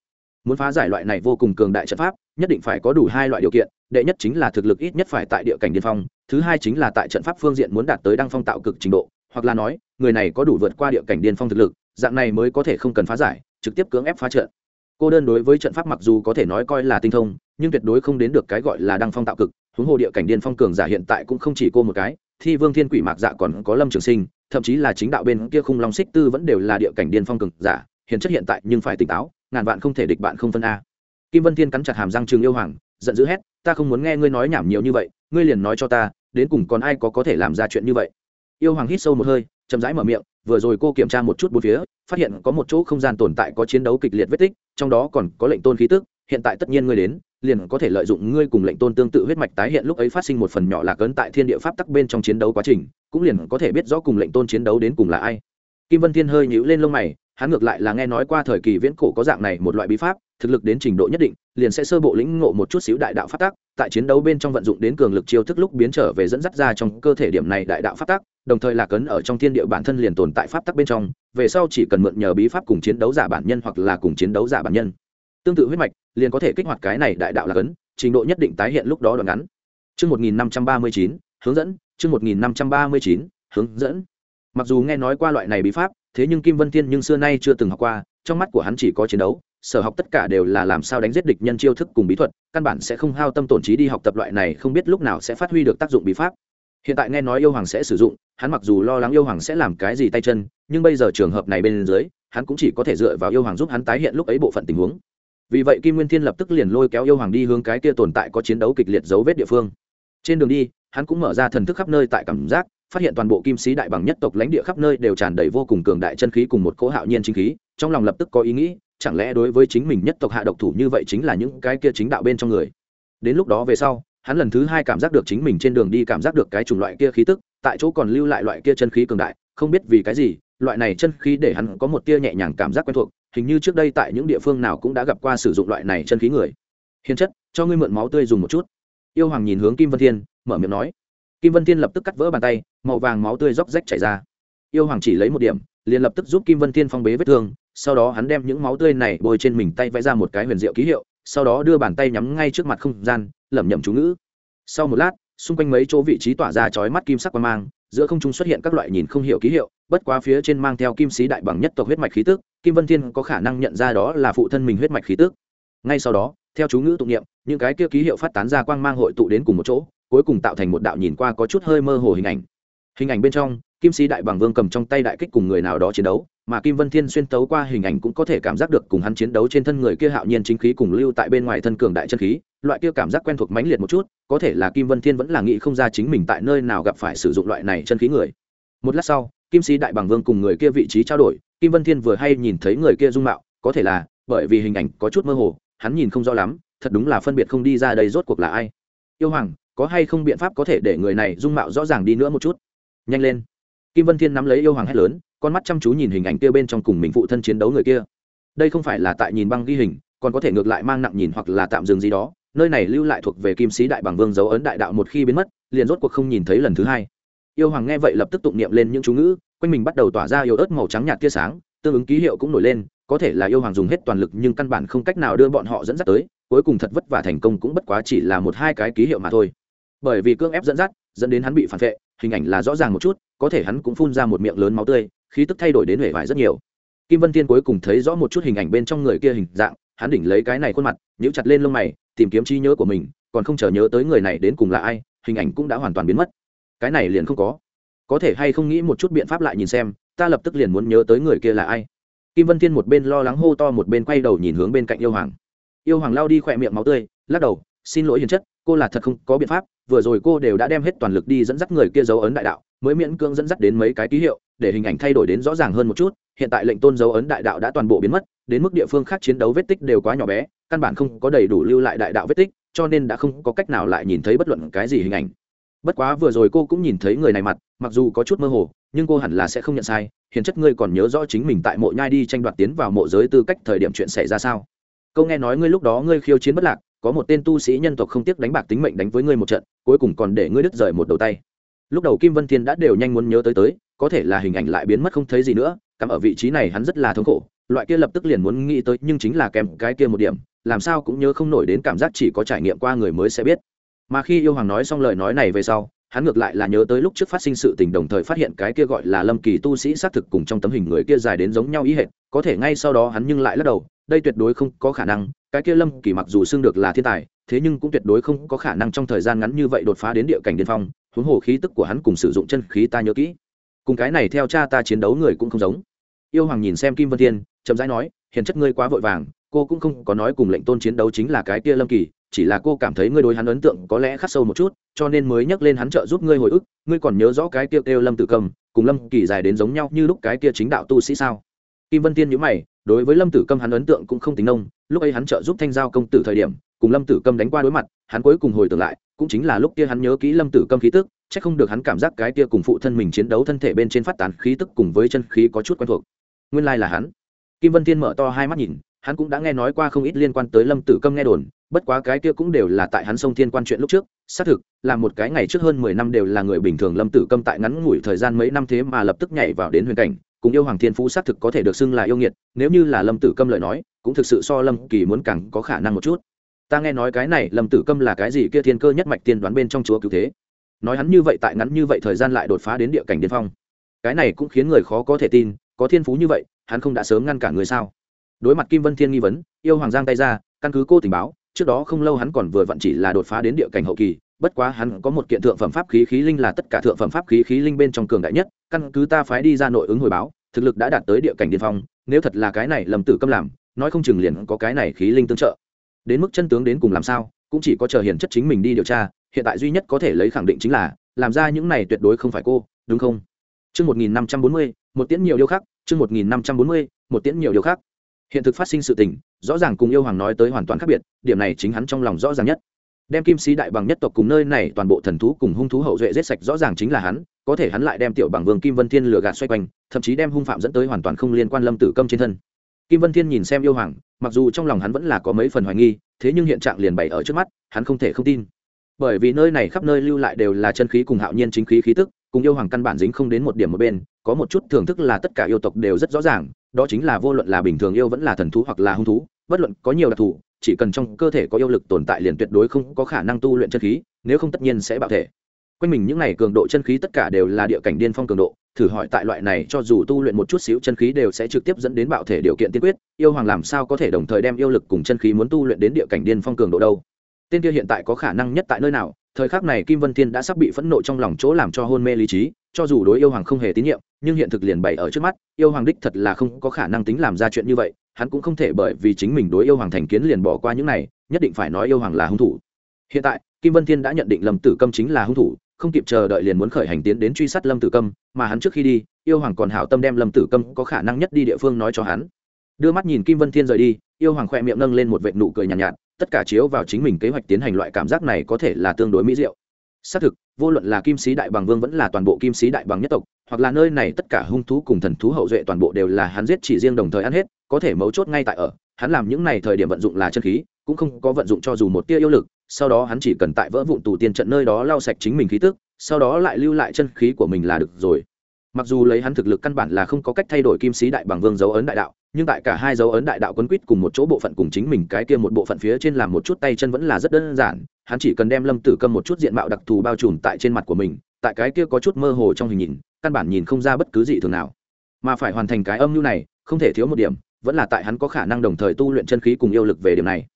muốn phá giải loại này vô cùng cường đại trận pháp, nhất định phải có đủ hai loại điều kiện, đệ nhất chính là thực lực ít nhất phải tại địa cảnh điên phong, thứ hai chính là tại trận pháp phương diện muốn đạt tới đăng phong tạo cực trình độ, hoặc là nói, người này có đủ vượt qua địa cảnh điên phong thực lực, dạng này mới có thể không cần phá giải, trực tiếp cưỡng ép phá trận. Cô đơn đối với trận pháp mặc dù có thể nói coi là tinh thông, nhưng tuyệt đối không đến được cái gọi là đăng phong tạo cực, huống hồ địa cảnh điên phong cường giả hiện tại cũng không chỉ cô một cái, thi vương thiên quỷ mạc dạ còn có lâm trường sinh, thậm chí là chính đạo bên kia khung long xích tư vẫn đều là địa cảnh điên phong cường giả hiện chất hiện tại nhưng phải tỉnh táo ngàn vạn không thể địch bạn không phân a. Kim vân thiên cắn chặt hàm răng trường yêu hoàng, giận dữ hét, ta không muốn nghe ngươi nói nhảm nhiều như vậy, ngươi liền nói cho ta, đến cùng còn ai có có thể làm ra chuyện như vậy? Yêu hoàng hít sâu một hơi, chậm rãi mở miệng, vừa rồi cô kiểm tra một chút bốn phía, phát hiện có một chỗ không gian tồn tại có chiến đấu kịch liệt vết tích, trong đó còn có lệnh tôn khí tức, hiện tại tất nhiên ngươi đến, liền có thể lợi dụng ngươi cùng lệnh tôn tương tự huyết mạch tái hiện lúc ấy phát sinh một phần nhỏ là cấn tại thiên địa pháp tắc bên trong chiến đấu quá trình, cũng liền có thể biết rõ cùng lệnh tôn chiến đấu đến cùng là ai. Kim vân thiên hơi nhíu lên lông mày hắn ngược lại là nghe nói qua thời kỳ viễn cổ có dạng này một loại bí pháp thực lực đến trình độ nhất định liền sẽ sơ bộ lĩnh ngộ một chút xíu đại đạo pháp tác. tại chiến đấu bên trong vận dụng đến cường lực chiêu thức lúc biến trở về dẫn dắt ra trong cơ thể điểm này đại đạo pháp tác, đồng thời là cấn ở trong thiên địa bản thân liền tồn tại pháp tắc bên trong về sau chỉ cần mượn nhờ bí pháp cùng chiến đấu giả bản nhân hoặc là cùng chiến đấu giả bản nhân tương tự huyết mạch liền có thể kích hoạt cái này đại đạo là cấn trình độ nhất định tái hiện lúc đó đoạn ngắn Trước 1539, hướng dẫn, trước 1539, hướng dẫn. Mặc dù nghe nói qua loại này bí pháp, thế nhưng Kim Vân Thiên nhưng xưa nay chưa từng học qua, trong mắt của hắn chỉ có chiến đấu, sở học tất cả đều là làm sao đánh giết địch nhân chiêu thức cùng bí thuật, căn bản sẽ không hao tâm tổn trí đi học tập loại này không biết lúc nào sẽ phát huy được tác dụng bí pháp. Hiện tại nghe nói yêu hoàng sẽ sử dụng, hắn mặc dù lo lắng yêu hoàng sẽ làm cái gì tay chân, nhưng bây giờ trường hợp này bên dưới, hắn cũng chỉ có thể dựa vào yêu hoàng giúp hắn tái hiện lúc ấy bộ phận tình huống vì vậy kim nguyên thiên lập tức liền lôi kéo yêu hoàng đi hướng cái kia tồn tại có chiến đấu kịch liệt dấu vết địa phương trên đường đi hắn cũng mở ra thần thức khắp nơi tại cảm giác phát hiện toàn bộ kim sĩ đại bằng nhất tộc lãnh địa khắp nơi đều tràn đầy vô cùng cường đại chân khí cùng một cỗ hạo nhiên chính khí, trong lòng lập tức có ý nghĩ, chẳng lẽ đối với chính mình nhất tộc hạ độc thủ như vậy chính là những cái kia chính đạo bên trong người? Đến lúc đó về sau, hắn lần thứ hai cảm giác được chính mình trên đường đi cảm giác được cái chủng loại kia khí tức, tại chỗ còn lưu lại loại kia chân khí cường đại, không biết vì cái gì, loại này chân khí để hắn có một tia nhẹ nhàng cảm giác quen thuộc, hình như trước đây tại những địa phương nào cũng đã gặp qua sử dụng loại này chân khí người. Hiền chất, cho ngươi mượn máu tươi dùng một chút. Yêu hoàng nhìn hướng kim vân thiên, mở miệng nói kim vân thiên lập tức cắt vỡ bàn tay, màu vàng máu tươi róc rách chảy ra. Yêu hoàng chỉ lấy một điểm, liền lập tức giúp kim vân thiên phong bế vết thương, sau đó hắn đem những máu tươi này bôi trên mình tay vẽ ra một cái huyền diệu ký hiệu, sau đó đưa bàn tay nhắm ngay trước mặt không gian, lẩm nhẩm chú ngữ. Sau một lát, xung quanh mấy chỗ vị trí tỏa ra chói mắt kim sắc quang mang, giữa không trung xuất hiện các loại nhìn không hiểu ký hiệu, bất quá phía trên mang theo kim sĩ đại bằng nhất tộc huyết mạch khí tức, kim vân thiên có khả năng nhận ra đó là phụ thân mình huyết mạch khí tức. Ngay sau đó, theo chú ngữ tụng niệm, những cái kia ký hiệu phát tán ra quang mang hội tụ đến cùng một chỗ cuối cùng tạo thành một đạo nhìn qua có chút hơi mơ hồ hình ảnh. Hình ảnh bên trong, kim sĩ đại bằng vương cầm trong tay đại kích cùng người nào đó chiến đấu, mà kim vân thiên xuyên tấu qua hình ảnh cũng có thể cảm giác được cùng hắn chiến đấu trên thân người kia hạo nhiên chính khí cùng lưu tại bên ngoài thân cường đại chân khí, loại kia cảm giác quen thuộc mãnh liệt một chút, có thể là kim vân thiên vẫn là nghĩ không ra chính mình tại nơi nào gặp phải sử dụng loại này chân khí người. Một lát sau, kim sĩ đại bằng vương cùng người kia vị trí trao đổi, kim vân thiên vừa hay nhìn thấy người kia dung mạo, có thể là bởi vì hình ảnh có chút mơ hồ, hắn nhìn không rõ lắm, thật đúng là phân biệt không đi ra đây rốt cuộc là ai. Yêu hoàng có hay không biện pháp có thể để người này dung mạo rõ ràng đi nữa một chút? Nhanh lên. Kim vân thiên nắm lấy yêu hoàng hét lớn, con mắt chăm chú nhìn hình ảnh kia bên trong cùng mình phụ thân chiến đấu người kia. Đây không phải là tại nhìn băng ghi hình, còn có thể ngược lại mang nặng nhìn hoặc là tạm dừng gì đó. Nơi này lưu lại thuộc về kim sĩ đại bằng vương dấu ấn đại đạo một khi biến mất, liền rốt cuộc không nhìn thấy lần thứ hai. Yêu hoàng nghe vậy lập tức tụng niệm lên những chú ngữ, quanh mình bắt đầu tỏa ra yêu ớt màu trắng nhạt tia sáng, tương ứng ký hiệu cũng nổi lên, có thể là yêu hoàng dùng hết toàn lực nhưng căn bản không cách nào đưa bọn họ dẫn dắt tới, cuối cùng thật vất vả thành công cũng bất quá chỉ là một hai cái ký hiệu mà thôi bởi vì cưỡng ép dẫn dắt, dẫn đến hắn bị phản vệ, hình ảnh là rõ ràng một chút, có thể hắn cũng phun ra một miệng lớn máu tươi, khí tức thay đổi đến hể vải rất nhiều. Kim vân thiên cuối cùng thấy rõ một chút hình ảnh bên trong người kia hình dạng, hắn đỉnh lấy cái này khuôn mặt, nhíu chặt lên lông mày, tìm kiếm trí nhớ của mình, còn không chờ nhớ tới người này đến cùng là ai, hình ảnh cũng đã hoàn toàn biến mất. Cái này liền không có. Có thể hay không nghĩ một chút biện pháp lại nhìn xem, ta lập tức liền muốn nhớ tới người kia là ai. Kim vân thiên một bên lo lắng hô to một bên quay đầu nhìn hướng bên cạnh yêu hoàng. Yêu hoàng lao đi khỏe miệng máu tươi, lắc đầu, xin lỗi hiền chất cô là thật không có biện pháp, vừa rồi cô đều đã đem hết toàn lực đi dẫn dắt người kia dấu ấn đại đạo, mới miễn cưỡng dẫn dắt đến mấy cái ký hiệu, để hình ảnh thay đổi đến rõ ràng hơn một chút, hiện tại lệnh tôn dấu ấn đại đạo đã toàn bộ biến mất, đến mức địa phương khác chiến đấu vết tích đều quá nhỏ bé, căn bản không có đầy đủ lưu lại đại đạo vết tích, cho nên đã không có cách nào lại nhìn thấy bất luận cái gì hình ảnh. Bất quá vừa rồi cô cũng nhìn thấy người này mặt, mặc dù có chút mơ hồ, nhưng cô hẳn là sẽ không nhận sai, hiền chất ngươi còn nhớ rõ chính mình tại mộ nhai đi tranh đoạt tiến vào mộ giới tư cách thời điểm chuyện xảy ra sao? Câu nghe nói ngươi lúc đó ngươi khiêu chiến bất lạc có một tên tu sĩ nhân tộc không tiếc đánh bạc tính mệnh đánh với ngươi một trận, cuối cùng còn để ngươi đứt rời một đầu tay. Lúc đầu kim vân thiên đã đều nhanh muốn nhớ tới tới, có thể là hình ảnh lại biến mất không thấy gì nữa, cắm ở vị trí này hắn rất là thống khổ, loại kia lập tức liền muốn nghĩ tới, nhưng chính là kèm cái kia một điểm, làm sao cũng nhớ không nổi đến cảm giác chỉ có trải nghiệm qua người mới sẽ biết. Mà khi yêu hoàng nói xong lời nói này về sau, hắn ngược lại là nhớ tới lúc trước phát sinh sự tình đồng thời phát hiện cái kia gọi là lâm kỳ tu sĩ xác thực cùng trong tấm hình người kia dài đến giống nhau ý hệt, có thể ngay sau đó hắn nhưng lại lắc đầu, đây tuyệt đối không có khả năng cái kia lâm kỳ mặc dù xưng được là thiên tài, thế nhưng cũng tuyệt đối không có khả năng trong thời gian ngắn như vậy đột phá đến địa cảnh điên phong, huống hồ khí tức của hắn cùng sử dụng chân khí ta nhớ kỹ. Cùng cái này theo cha ta chiến đấu người cũng không giống. Yêu hoàng nhìn xem kim vân thiên, chậm rãi nói, hiền chất ngươi quá vội vàng, cô cũng không có nói cùng lệnh tôn chiến đấu chính là cái kia lâm kỳ, chỉ là cô cảm thấy ngươi đối hắn ấn tượng có lẽ khắc sâu một chút, cho nên mới nhắc lên hắn trợ giúp ngươi hồi ức, ngươi còn nhớ rõ cái kia kêu lâm tử cầm, cùng lâm kỳ dài đến giống nhau như lúc cái kia chính đạo tu sĩ sao? Kim vân tiên nhữ mày đối với lâm tử câm hắn ấn tượng cũng không tính nông lúc ấy hắn trợ giúp thanh giao công tử thời điểm, cùng lâm tử câm đánh qua đối mặt, hắn cuối cùng hồi tưởng lại, cũng chính là lúc kia hắn nhớ kỹ lâm tử câm khí tức c h ắ c không được hắn cảm giác cái kia cùng phụ thân mình chiến đấu thân thể bên trên phát tán khí tức cùng với chân khí có chút quen thuộc. Nguyên lai là hắn. Kim vân Thiên mở to hai mắt nhìn, hắn cũng đã nghe nói qua không ít liên quan tới lâm tử câm nghe đồn, bất quá cái kia cũng đều là tại hắn sông thiên quan chuyện lúc trước, xác thực, là một cái ngày trước hơn mười năm đều là người bình thường lâm tử câm tại ngắn ngủi thời gian mấy năm thế mà lập tức nhảy vào đến huyền cảnh cùng yêu hoàng thiên phú xác thực có thể được xưng là yêu nghiệt, nếu như là lâm tử câm lời nói, cũng thực sự so lâm kỳ muốn càng có khả năng một chút. Ta nghe nói cái này lâm tử câm là cái gì kia thiên cơ nhất mạch tiên đoán bên trong chúa cứu thế. Nói hắn như vậy tại ngắn như vậy thời gian lại đột phá đến địa cảnh điên phong. Cái này cũng khiến người khó có thể tin, có thiên phú như vậy, hắn không đã sớm ngăn cản người sao? Đối mặt kim vân thiên nghi vấn, yêu hoàng giang tay ra, căn cứ cô tình báo, trước đó không lâu hắn còn vừa vặn chỉ là đột phá đến địa cảnh hậu kỳ bất quá hắn có một kiện thượng phẩm pháp khí khí linh là tất cả thượng phẩm pháp khí khí linh bên trong cường đại nhất căn cứ ta phái đi ra nội ứng hồi báo thực lực đã đạt tới địa cảnh điên phong nếu thật là cái này lầm tử câm làm nói không chừng liền có cái này khí linh tương trợ. Đến mức chân tướng đến cùng làm sao cũng chỉ có chờ hiền chất chính mình đi điều tra hiện tại duy nhất có thể lấy khẳng định chính là làm ra những này tuyệt đối không phải cô đúng không? Chương 1540, một tiễn nhiều điều khác, chương 1540, một tiễn nhiều điều khác. Hiện thực phát sinh sự tình, rõ ràng cùng yêu hoàng nói tới hoàn toàn khác biệt, điểm này chính hắn trong lòng rõ ràng nhất đem kim sĩ đại bằng nhất tộc cùng nơi này toàn bộ thần thú cùng hung thú hậu duệ giết sạch rõ ràng chính là hắn, có thể hắn lại đem tiểu bằng vương kim vân thiên lừa gạt xoay quanh, thậm chí đem hung phạm dẫn tới hoàn toàn không liên quan lâm tử câm trên thân. Kim vân thiên nhìn xem yêu hoàng, mặc dù trong lòng hắn vẫn là có mấy phần hoài nghi, thế nhưng hiện trạng liền bày ở trước mắt, hắn không thể không tin. Bởi vì nơi này khắp nơi lưu lại đều là chân khí cùng hạo nhiên chính khí khí tức, cùng yêu hoàng căn bản dính không đến một điểm một bên, có một chút thưởng thức là tất cả yêu tộc đều rất rõ ràng, đó chính là vô luận là bình thường yêu vẫn là thần thú hoặc là hung thú bất luận có nhiều đặc thù, chỉ cần trong cơ thể có yêu lực tồn tại liền tuyệt đối không có khả năng tu luyện chân khí, nếu không tất nhiên sẽ bạo thể. Quanh mình những này cường độ chân khí tất cả đều là địa cảnh điên phong cường độ, thử hỏi tại loại này cho dù tu luyện một chút xíu chân khí đều sẽ trực tiếp dẫn đến bạo thể điều kiện tiên quyết, yêu hoàng làm sao có thể đồng thời đem yêu lực cùng chân khí muốn tu luyện đến địa cảnh điên phong cường độ đâu? Tên kia hiện tại có khả năng nhất tại nơi nào? Thời khắc này kim vân thiên đã sắp bị phẫn nộ trong lòng chỗ làm cho hôn mê lý trí cho dù đối yêu hoàng không hề tín nhiệm nhưng hiện thực liền bày ở trước mắt yêu hoàng đích thật là không có khả năng tính làm ra chuyện như vậy hắn cũng không thể bởi vì chính mình đối yêu hoàng thành kiến liền bỏ qua những này nhất định phải nói yêu hoàng là hung thủ. Hiện tại kim vân thiên đã nhận định lâm tử câm chính là hung thủ không kịp chờ đợi liền muốn khởi hành tiến đến truy sát lâm tử câm mà hắn trước khi đi yêu hoàng còn hảo tâm đem lâm tử câm có khả năng nhất đi địa phương nói cho hắn. Đưa mắt nhìn kim vân thiên rời đi yêu hoàng khoe miệng nâng lên một vệ nụ cười nhàn nhạt, nhạt tất cả chiếu vào chính mình kế hoạch tiến hành loại cảm giác này có thể là tương đối mỹ diệu xác thực, vô luận là kim sĩ đại bằng vương vẫn là toàn bộ kim sĩ đại bằng nhất tộc, hoặc là nơi này tất cả hung thú cùng thần thú hậu duệ toàn bộ đều là hắn giết chỉ riêng đồng thời ăn hết, có thể mấu chốt ngay tại ở. Hắn làm những này thời điểm vận dụng là chân khí, cũng không có vận dụng cho dù một tia yêu lực, sau đó hắn chỉ cần tại vỡ vụn tù tiên trận nơi đó lau sạch chính mình khí tức, sau đó lại lưu lại chân khí của mình là được rồi. Mặc dù lấy hắn thực lực căn bản là không có cách thay đổi kim sĩ đại bằng vương dấu ấn đại đạo nhưng tại cả hai dấu ấn đại đạo quấn quýt cùng một chỗ bộ phận cùng chính mình, cái kia một bộ phận phía trên làm một chút tay chân vẫn là rất đơn giản, hắn chỉ cần đem lâm tử câm một chút diện mạo đặc thù bao trùm tại trên mặt của mình, tại cái kia có chút mơ hồ trong hình nhìn, căn bản nhìn không ra bất cứ gì thường nào. Mà phải hoàn thành cái âm mưu này, không thể thiếu một điểm, vẫn là tại hắn có khả năng đồng thời tu luyện chân khí cùng yêu lực về điểm này.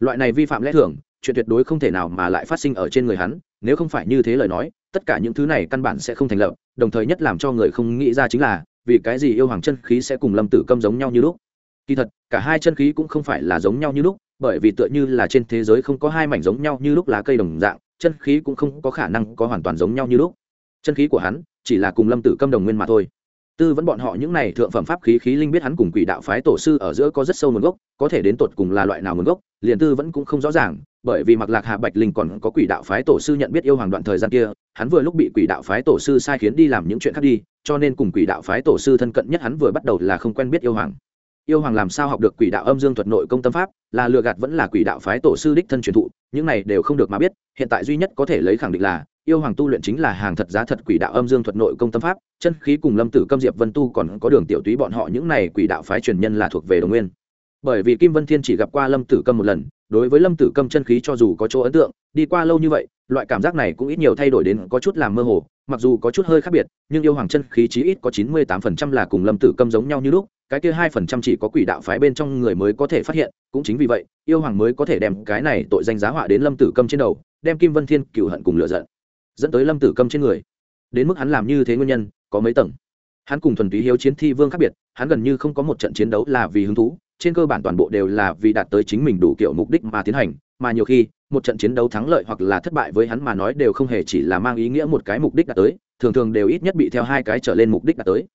Loại này vi phạm lẽ thường, chuyện tuyệt đối không thể nào mà lại phát sinh ở trên người hắn, nếu không phải như thế lời nói, tất cả những thứ này căn bản sẽ không thành lập, đồng thời nhất làm cho người không nghĩ ra chính là vì cái gì yêu hoàng chân khí sẽ cùng lâm tử câm giống nhau như lúc? Kỳ thật, cả hai chân khí cũng không phải là giống nhau như lúc, bởi vì tựa như là trên thế giới không có hai mảnh giống nhau như lúc lá cây đồng dạng, chân khí cũng không có khả năng có hoàn toàn giống nhau như lúc. Chân khí của hắn chỉ là cùng lâm tử câm đồng nguyên mà thôi. Tư vẫn bọn họ những này thượng phẩm pháp khí khí linh biết hắn cùng quỷ đạo phái tổ sư ở giữa có rất sâu nguồn gốc, có thể đến tột cùng là loại nào nguồn gốc, liền tư vẫn cũng không rõ ràng bởi vì mặc lạc hạ bạch linh còn có quỷ đạo phái tổ sư nhận biết yêu hoàng đoạn thời gian kia, hắn vừa lúc bị quỷ đạo phái tổ sư sai khiến đi làm những chuyện khác đi, cho nên cùng quỷ đạo phái tổ sư thân cận nhất hắn vừa bắt đầu là không quen biết yêu hoàng. Yêu hoàng làm sao học được quỷ đạo âm dương thuật nội công tâm pháp, là lừa gạt vẫn là quỷ đạo phái tổ sư đích thân truyền thụ, những này đều không được mà biết, hiện tại duy nhất có thể lấy khẳng định là, yêu hoàng tu luyện chính là hàng thật giá thật quỷ đạo âm dương thuật nội công tâm pháp, chân khí cùng lâm tử câm diệp vân tu còn có đường tiểu túy bọn họ những này quỷ đạo phái truyền nhân là thuộc về đồng nguyên. Bởi vì kim vân thiên chỉ gặp qua lâm tử câm một lần đối với lâm tử câm chân khí cho dù có chỗ ấn tượng, đi qua lâu như vậy, loại cảm giác này cũng ít nhiều thay đổi đến có chút làm mơ hồ, mặc dù có chút hơi khác biệt, nhưng yêu hoàng chân khí chí ít có chín mươi tám phần trăm là cùng lâm tử câm giống nhau như lúc, cái kia hai phần trăm chỉ có quỷ đạo phái bên trong người mới có thể phát hiện, cũng chính vì vậy, yêu hoàng mới có thể đem cái này tội danh giá họa đến lâm tử câm trên đầu, đem kim vân thiên cựu hận cùng lựa giận dẫn tới lâm tử câm trên người. Đến mức hắn làm như thế nguyên nhân, có mấy tầng. Hắn cùng thuần túy hiếu chiến thi vương khác biệt, hắn gần như không có một trận chiến đấu là vì hứng thú trên cơ bản toàn bộ đều là vì đạt tới chính mình đủ kiểu mục đích mà tiến hành, mà nhiều khi, một trận chiến đấu thắng lợi hoặc là thất bại với hắn mà nói đều không hề chỉ là mang ý nghĩa một cái mục đích đạt tới, thường thường đều ít nhất bị theo hai cái trở lên mục đích đạt tới.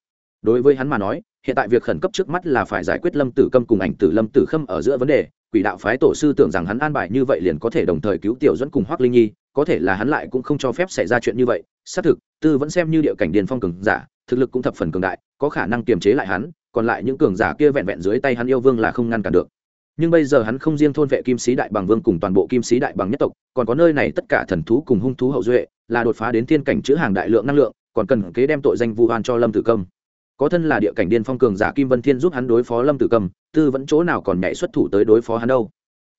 Đối với hắn mà nói, hiện tại việc khẩn cấp trước mắt là phải giải quyết lâm tử câm cùng ảnh tử lâm tử khâm ở giữa vấn đề, quỷ đạo phái tổ sư tưởng rằng hắn an bài như vậy liền có thể đồng thời cứu tiểu dẫn cùng hoác linh nhi, có thể là hắn lại cũng không cho phép xảy ra chuyện như vậy, xác thực, tư vẫn xem như địa cảnh điền phong cường giả, thực lực cũng thập phần cường đại, có khả năng kiềm chế lại hắn còn lại những cường giả kia vẹn vẹn dưới tay hắn yêu vương là không ngăn cản được. Nhưng bây giờ hắn không riêng thôn vệ kim sĩ đại bằng vương cùng toàn bộ kim sĩ đại bằng nhất tộc, còn có nơi này tất cả thần thú cùng hung thú hậu duệ, là đột phá đến thiên cảnh chữ hàng đại lượng năng lượng, còn cần kế đem tội danh vu oan cho lâm tử công có thân là địa cảnh điên phong cường giả kim vân thiên giúp hắn đối phó lâm tử cầm tư vẫn chỗ nào còn nhảy xuất thủ tới đối phó hắn đâu?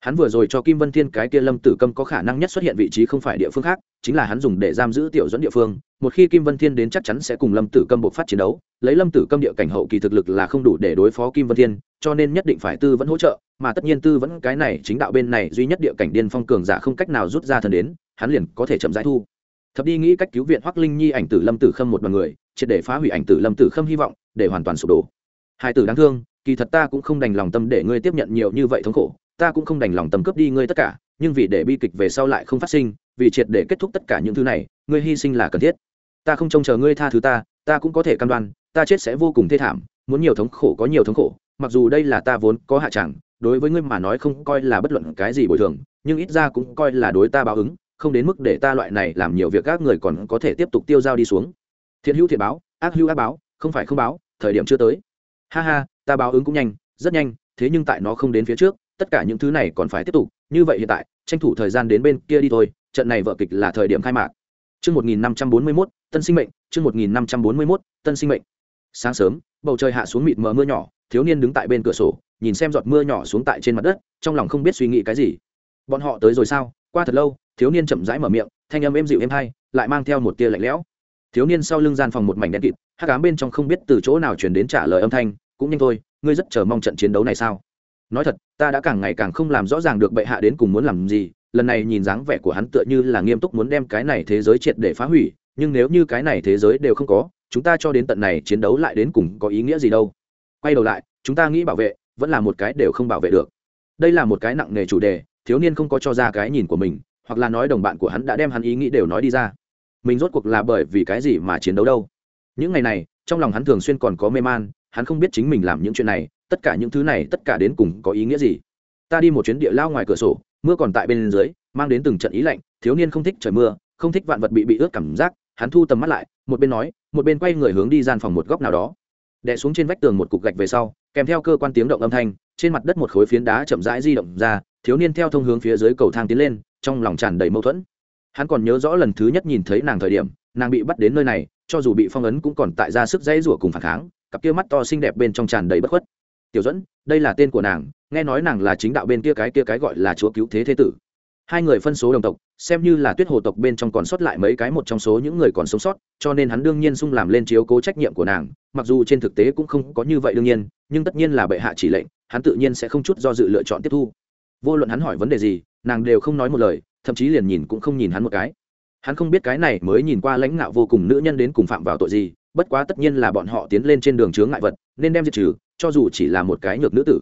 Hắn vừa rồi cho kim vân thiên cái kia lâm tử câm có khả năng nhất xuất hiện vị trí không phải địa phương khác, chính là hắn dùng để giam giữ tiểu dẫn địa phương. Một khi kim vân thiên đến chắc chắn sẽ cùng lâm tử câm bộc phát chiến đấu. Lấy lâm tử câm địa cảnh hậu kỳ thực lực là không đủ để đối phó kim vân thiên, cho nên nhất định phải tư vẫn hỗ trợ, mà tất nhiên tư vẫn cái này chính đạo bên này duy nhất địa cảnh điên phong cường giả không cách nào rút ra thần đến, hắn liền có thể chậm giải thu. Thập đi nghĩ cách cứu viện hoắc linh nhi ảnh tử lâm tử khâm một đ o n người, triệt để phá hủy ảnh tử lâm tử khâm hy vọng, để hoàn toàn sụp đổ. Hai tử đáng thương, kỳ thật ta cũng không đành lòng tâm để ngươi tiếp nhận nhiều như vậy thống khổ ta cũng không đành lòng tâm cướp đi ngươi tất cả, nhưng vì để bi kịch về sau lại không phát sinh, vì triệt để kết thúc tất cả những thứ này, ngươi hy sinh là cần thiết. Ta không trông chờ ngươi tha thứ ta ta cũng có thể căn đoan, ta chết sẽ vô cùng thê thảm, muốn nhiều thống khổ có nhiều thống khổ, mặc dù đây là ta vốn có hạ chẳng, đối với ngươi mà nói không coi là bất luận cái gì bồi thường, nhưng ít ra cũng coi là đối ta báo ứng, không đến mức để ta loại này làm nhiều việc các người còn có thể tiếp tục tiêu dao đi xuống. Thiện hữu thiện báo, ác hữu ác báo, không phải không báo, thời điểm chưa tới. Ha ha, ta báo ứng cũng nhanh, rất nhanh, thế nhưng tại nó không đến phía trước tất cả những thứ này còn phải tiếp tục như vậy hiện tại tranh thủ thời gian đến bên kia đi thôi trận này vợ kịch là thời điểm khai mạc. Chương 1541, tân sinh mệnh, chương 1541, tân sinh mệnh. Sáng sớm, bầu trời hạ xuống mịt mờ mưa nhỏ, thiếu niên đứng tại bên cửa sổ nhìn xem giọt mưa nhỏ xuống tại trên mặt đất trong lòng không biết suy nghĩ cái gì. Bọn họ tới rồi sao? Qua thật lâu thiếu niên chậm rãi mở miệng thanh âm êm dịu êm hay lại mang theo một tia lạnh lẽo. Thiếu niên sau lưng gian phòng một mảnh đen kịt hát cám bên trong không biết từ chỗ nào chuyển đến trả lời âm thanh cũng nhanh thôi ngươi rất chờ mong trận chiến đấu này sao? Nói thật, ta đã càng ngày càng không làm rõ ràng được bệ hạ đến cùng muốn làm gì, lần này nhìn dáng vẻ của hắn tựa như là nghiêm túc muốn đem cái này thế giới triệt để phá hủy, nhưng nếu như cái này thế giới đều không có, chúng ta cho đến tận này chiến đấu lại đến cùng có ý nghĩa gì đâu. Quay đầu lại, chúng ta nghĩ bảo vệ, vẫn là một cái đều không bảo vệ được. Đây là một cái nặng nề chủ đề, thiếu niên không có cho ra cái nhìn của mình, hoặc là nói đồng bạn của hắn đã đem hắn ý nghĩ đều nói đi ra. Mình rốt cuộc là bởi vì cái gì mà chiến đấu đâu? Những ngày này, trong lòng hắn thường xuyên còn có mê man, hắn không biết chính mình làm những chuyện này tất cả những thứ này tất cả đến cùng có ý nghĩa gì? Ta đi một chuyến địa lao ngoài cửa sổ, mưa còn tại bên dưới, mang đến từng trận ý lạnh, thiếu niên không thích trời mưa, không thích vạn vật bị bị ướt cảm giác, hắn thu tầm mắt lại, một bên nói, một bên quay người hướng đi gian phòng một góc nào đó. Đè xuống trên vách tường một cục gạch về sau, kèm theo cơ quan tiếng động âm thanh, trên mặt đất một khối phiến đá chậm rãi di động ra, thiếu niên theo thông hướng phía dưới cầu thang tiến lên, trong lòng tràn đầy mâu thuẫn. Hắn còn nhớ rõ lần thứ nhất nhìn thấy nàng thời điểm, nàng bị bắt đến nơi này, cho dù bị phong ấn cũng còn tại ra sức dãy rủa cùng phản kháng, cặp kia mắt to xinh đẹp bên trong tràn đầy bất khuất tiểu dẫn đây là tên của nàng, nghe nói nàng là chính đạo bên kia cái kia cái gọi là chúa cứu thế thế tử. Hai người phân số đồng tộc, xem như là tuyết hồ tộc bên trong còn sót lại mấy cái một trong số những người còn sống sót, cho nên hắn đương nhiên sung làm lên chiếu cố trách nhiệm của nàng, mặc dù trên thực tế cũng không có như vậy đương nhiên, nhưng tất nhiên là bệ hạ chỉ lệnh, hắn tự nhiên sẽ không chút do dự lựa chọn tiếp thu. Vô luận hắn hỏi vấn đề gì, nàng đều không nói một lời, thậm chí liền nhìn cũng không nhìn hắn một cái. Hắn không biết cái này mới nhìn qua lãnh ngạo vô cùng nữ nhân đến cùng phạm vào tội gì, bất quá tất nhiên là bọn họ tiến lên trên đường chướng ngại vật, nên đem diệt trừ cho dù chỉ là một cái nhược nữ tử.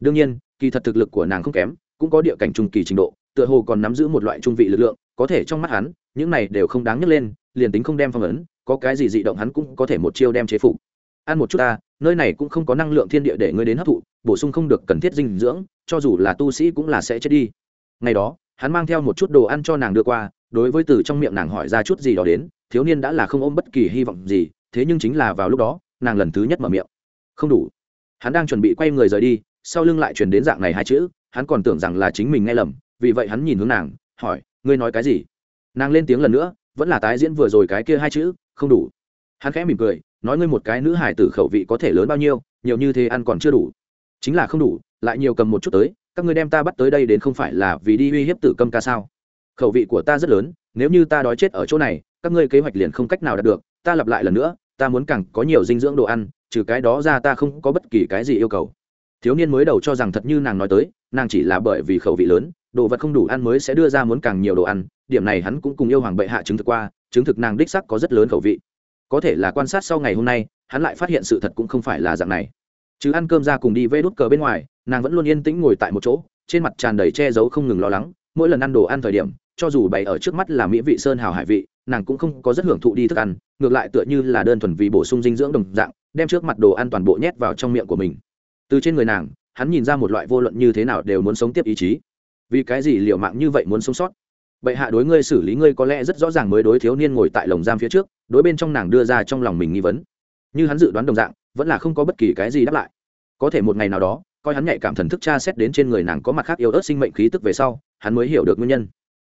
Đương nhiên, kỳ thật thực lực của nàng không kém, cũng có địa cảnh trung kỳ trình độ, tựa hồ còn nắm giữ một loại trung vị lực lượng, có thể trong mắt hắn, những này đều không đáng nhắc lên, liền tính không đem phong ấn, có cái gì dị động hắn cũng có thể một chiêu đem chế phục. Ăn một chút ta, nơi này cũng không có năng lượng thiên địa để ngươi đến hấp thụ, bổ sung không được cần thiết dinh dưỡng, cho dù là tu sĩ cũng là sẽ chết đi. Ngày đó, hắn mang theo một chút đồ ăn cho nàng đưa qua, đối với từ trong miệng nàng hỏi ra chút gì đó đến, thiếu niên đã là không ôm bất kỳ hy vọng gì, thế nhưng chính là vào lúc đó, nàng lần thứ nhất mở miệng. Không đủ hắn đang chuẩn bị quay người rời đi, sau lưng lại truyền đến dạng này hai chữ, hắn còn tưởng rằng là chính mình nghe lầm, vì vậy hắn nhìn hướng nàng, hỏi, ngươi nói cái gì? Nàng lên tiếng lần nữa, vẫn là tái diễn vừa rồi cái kia hai chữ, không đủ. Hắn khẽ mỉm cười, nói ngươi một cái nữ hải tử khẩu vị có thể lớn bao nhiêu, nhiều như thế ăn còn chưa đủ. Chính là không đủ, lại nhiều cầm một chút tới, các ngươi đem ta bắt tới đây đến không phải là vì đi uy hiếp tử câm ca sao? Khẩu vị của ta rất lớn, nếu như ta đói chết ở chỗ này, các ngươi kế hoạch liền không cách nào đạt được, ta lặp lại lần nữa, ta muốn càng có nhiều dinh dưỡng đồ ăn trừ cái đó ra ta không có bất kỳ cái gì yêu cầu. Thiếu niên mới đầu cho rằng thật như nàng nói tới, nàng chỉ là bởi vì khẩu vị lớn, đồ vật không đủ ăn mới sẽ đưa ra muốn càng nhiều đồ ăn, điểm này hắn cũng cùng yêu hoàng bệ hạ chứng thực qua, chứng thực nàng đích sắc có rất lớn khẩu vị. Có thể là quan sát sau ngày hôm nay, hắn lại phát hiện sự thật cũng không phải là dạng này. Chứ ăn cơm ra cùng đi vê đút cờ bên ngoài, nàng vẫn luôn yên tĩnh ngồi tại một chỗ, trên mặt tràn đầy che giấu không ngừng lo lắng, mỗi lần ăn đồ ăn thời điểm, cho dù bày ở trước mắt là mỹ vị sơn hào hải vị nàng cũng không có rất hưởng thụ đi thức ăn, ngược lại tựa như là đơn thuần vì bổ sung dinh dưỡng đồng dạng, đem trước mặt đồ ăn toàn bộ nhét vào trong miệng của mình. Từ trên người nàng, hắn nhìn ra một loại vô luận như thế nào đều muốn sống tiếp ý chí. Vì cái gì liệu mạng như vậy muốn sống sót? Bệ hạ đối ngươi xử lý ngươi có lẽ rất rõ ràng mới đối thiếu niên ngồi tại lồng giam phía trước, đối bên trong nàng đưa ra trong lòng mình nghi vấn. Như hắn dự đoán đồng dạng, vẫn là không có bất kỳ cái gì đáp lại. Có thể một ngày nào đó, coi hắn nhạy cảm thần thức tra xét đến trên người nàng có mặt khác yếu ớt sinh mệnh khí tức về sau, hắn mới hiểu được nguyên nhân.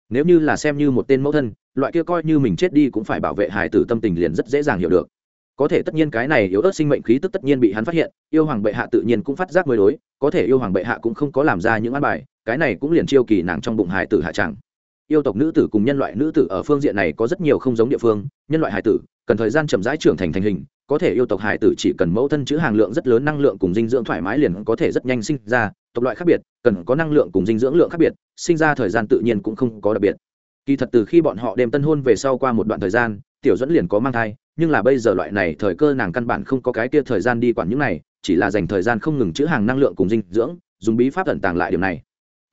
Nếu như là xem như một tên mẫu thân loại kia coi như mình chết đi cũng phải bảo vệ Hải tử tâm tình liền rất dễ dàng hiểu được. Có thể tất nhiên cái này yếu ớt sinh mệnh khí tức tất nhiên bị hắn phát hiện, yêu hoàng bệ hạ tự nhiên cũng phát giác mới đối, có thể yêu hoàng bệ hạ cũng không có làm ra những an bài, cái này cũng liền chiêu kỳ nàng trong bụng Hải tử hạ tràng yêu tộc nữ tử cùng nhân loại nữ tử ở phương diện này có rất nhiều không giống địa phương, nhân loại Hải tử, cần thời gian chậm rãi trưởng thành thành hình, có thể yêu tộc Hải tử chỉ cần mẫu thân chữ hàng lượng rất lớn năng lượng cùng dinh dưỡng thoải mái liền có thể rất nhanh sinh ra, tộc loại khác biệt, cần có năng lượng cùng dinh dưỡng lượng khác biệt, sinh ra thời gian tự nhiên cũng không có đặc biệt kỳ thật từ khi bọn họ đem tân hôn về sau qua một đoạn thời gian, tiểu dẫn liền có mang thai, nhưng là bây giờ loại này thời cơ nàng căn bản không có cái kia thời gian đi quản những này, chỉ là dành thời gian không ngừng chữ hàng năng lượng cùng dinh dưỡng, dùng bí pháp tận tàng lại điều này.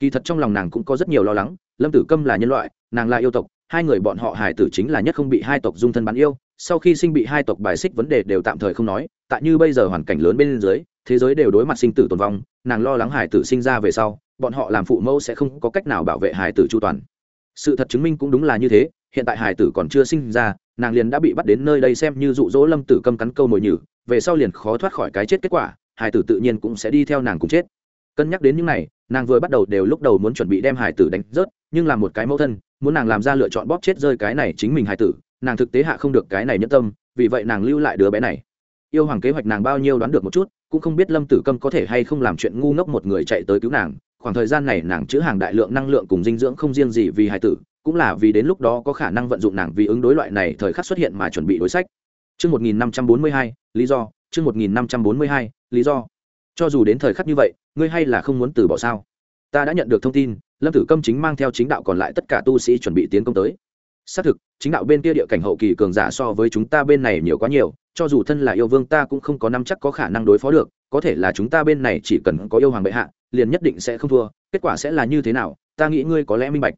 Kỳ thật trong lòng nàng cũng có rất nhiều lo lắng, lâm tử câm là nhân loại, nàng là yêu tộc, hai người bọn họ hải tử chính là nhất không bị hai tộc dung thân bắn yêu, sau khi sinh bị hai tộc bài xích vấn đề đều tạm thời không nói, tại như bây giờ hoàn cảnh lớn bên dưới, thế giới đều đối mặt sinh tử tồn vong, nàng lo lắng hải tử sinh ra về sau, bọn họ làm phụ mẫu sẽ không có cách nào bảo vệ hải tử chu toàn sự thật chứng minh cũng đúng là như thế, hiện tại hải tử còn chưa sinh ra, nàng liền đã bị bắt đến nơi đây xem như dụ dỗ lâm tử câm cắn câu mồi nhử, về sau liền khó thoát khỏi cái chết kết quả, hải tử tự nhiên cũng sẽ đi theo nàng cùng chết. Cân nhắc đến những này, nàng vừa bắt đầu đều lúc đầu muốn chuẩn bị đem hải tử đánh rớt, nhưng là một cái mẫu thân, muốn nàng làm ra lựa chọn bóp chết rơi cái này chính mình hải tử, nàng thực tế hạ không được cái này nhẫn tâm, vì vậy nàng lưu lại đứa bé này. Yêu hoàng kế hoạch nàng bao nhiêu đoán được một chút, cũng không biết lâm tử câm có thể hay không làm chuyện ngu ngốc một người chạy tới cứu nàng khoảng thời gian này nàng chữ hàng đại lượng năng lượng cùng dinh dưỡng không riêng gì vì hài tử cũng là vì đến lúc đó có khả năng vận dụng nàng vì ứng đối loại này thời khắc xuất hiện mà chuẩn bị đối sách Chương 1542, lý do, chương 1542, lý do. Cho dù đến thời khắc như vậy, ngươi hay là không muốn từ bỏ sao? Ta đã nhận được thông tin, Lâm Tử Câm chính mang theo chính đạo còn lại tất cả tu sĩ chuẩn bị tiến công tới. Xác thực, chính đạo bên kia địa cảnh hậu kỳ cường giả so với chúng ta bên này nhiều quá nhiều, cho dù thân là yêu vương ta cũng không có năm chắc có khả năng đối phó được, có thể là chúng ta bên này chỉ cần có yêu hoàng bệ hạ, liền nhất định sẽ không thua, kết quả sẽ là như thế nào, ta nghĩ ngươi có lẽ minh bạch.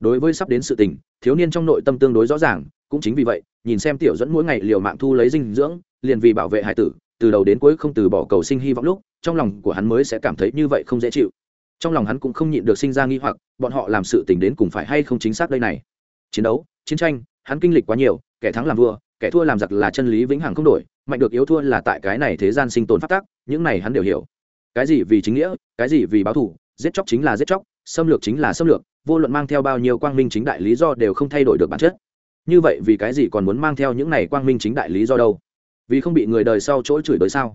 Đối với sắp đến sự tình, thiếu niên trong nội tâm tương đối rõ ràng, cũng chính vì vậy nhìn xem tiểu dẫn mỗi ngày liều mạng thu lấy dinh dưỡng liền vì bảo vệ hải tử từ đầu đến cuối không từ bỏ cầu sinh hy vọng lúc trong lòng của hắn mới sẽ cảm thấy như vậy không dễ chịu. Trong lòng hắn cũng không nhịn được sinh ra nghi hoặc bọn họ làm sự tình đến cùng phải hay không chính xác đây này. Chiến đấu chiến tranh hắn kinh lịch quá nhiều kẻ thắng làm vua kẻ thua làm giặc là chân lý vĩnh hằng không đổi mạnh được yếu thua là tại cái này thế gian sinh tồn phát tác những này hắn đều hiểu cái gì vì chính nghĩa, cái gì vì báo thù, giết chóc chính là giết chóc, xâm lược chính là xâm lược, vô luận mang theo bao nhiêu quang minh chính đại lý do đều không thay đổi được bản chất. Như vậy vì cái gì còn muốn mang theo những này quang minh chính đại lý do đâu? Vì không bị người đời sau chỗ chửi tới sao?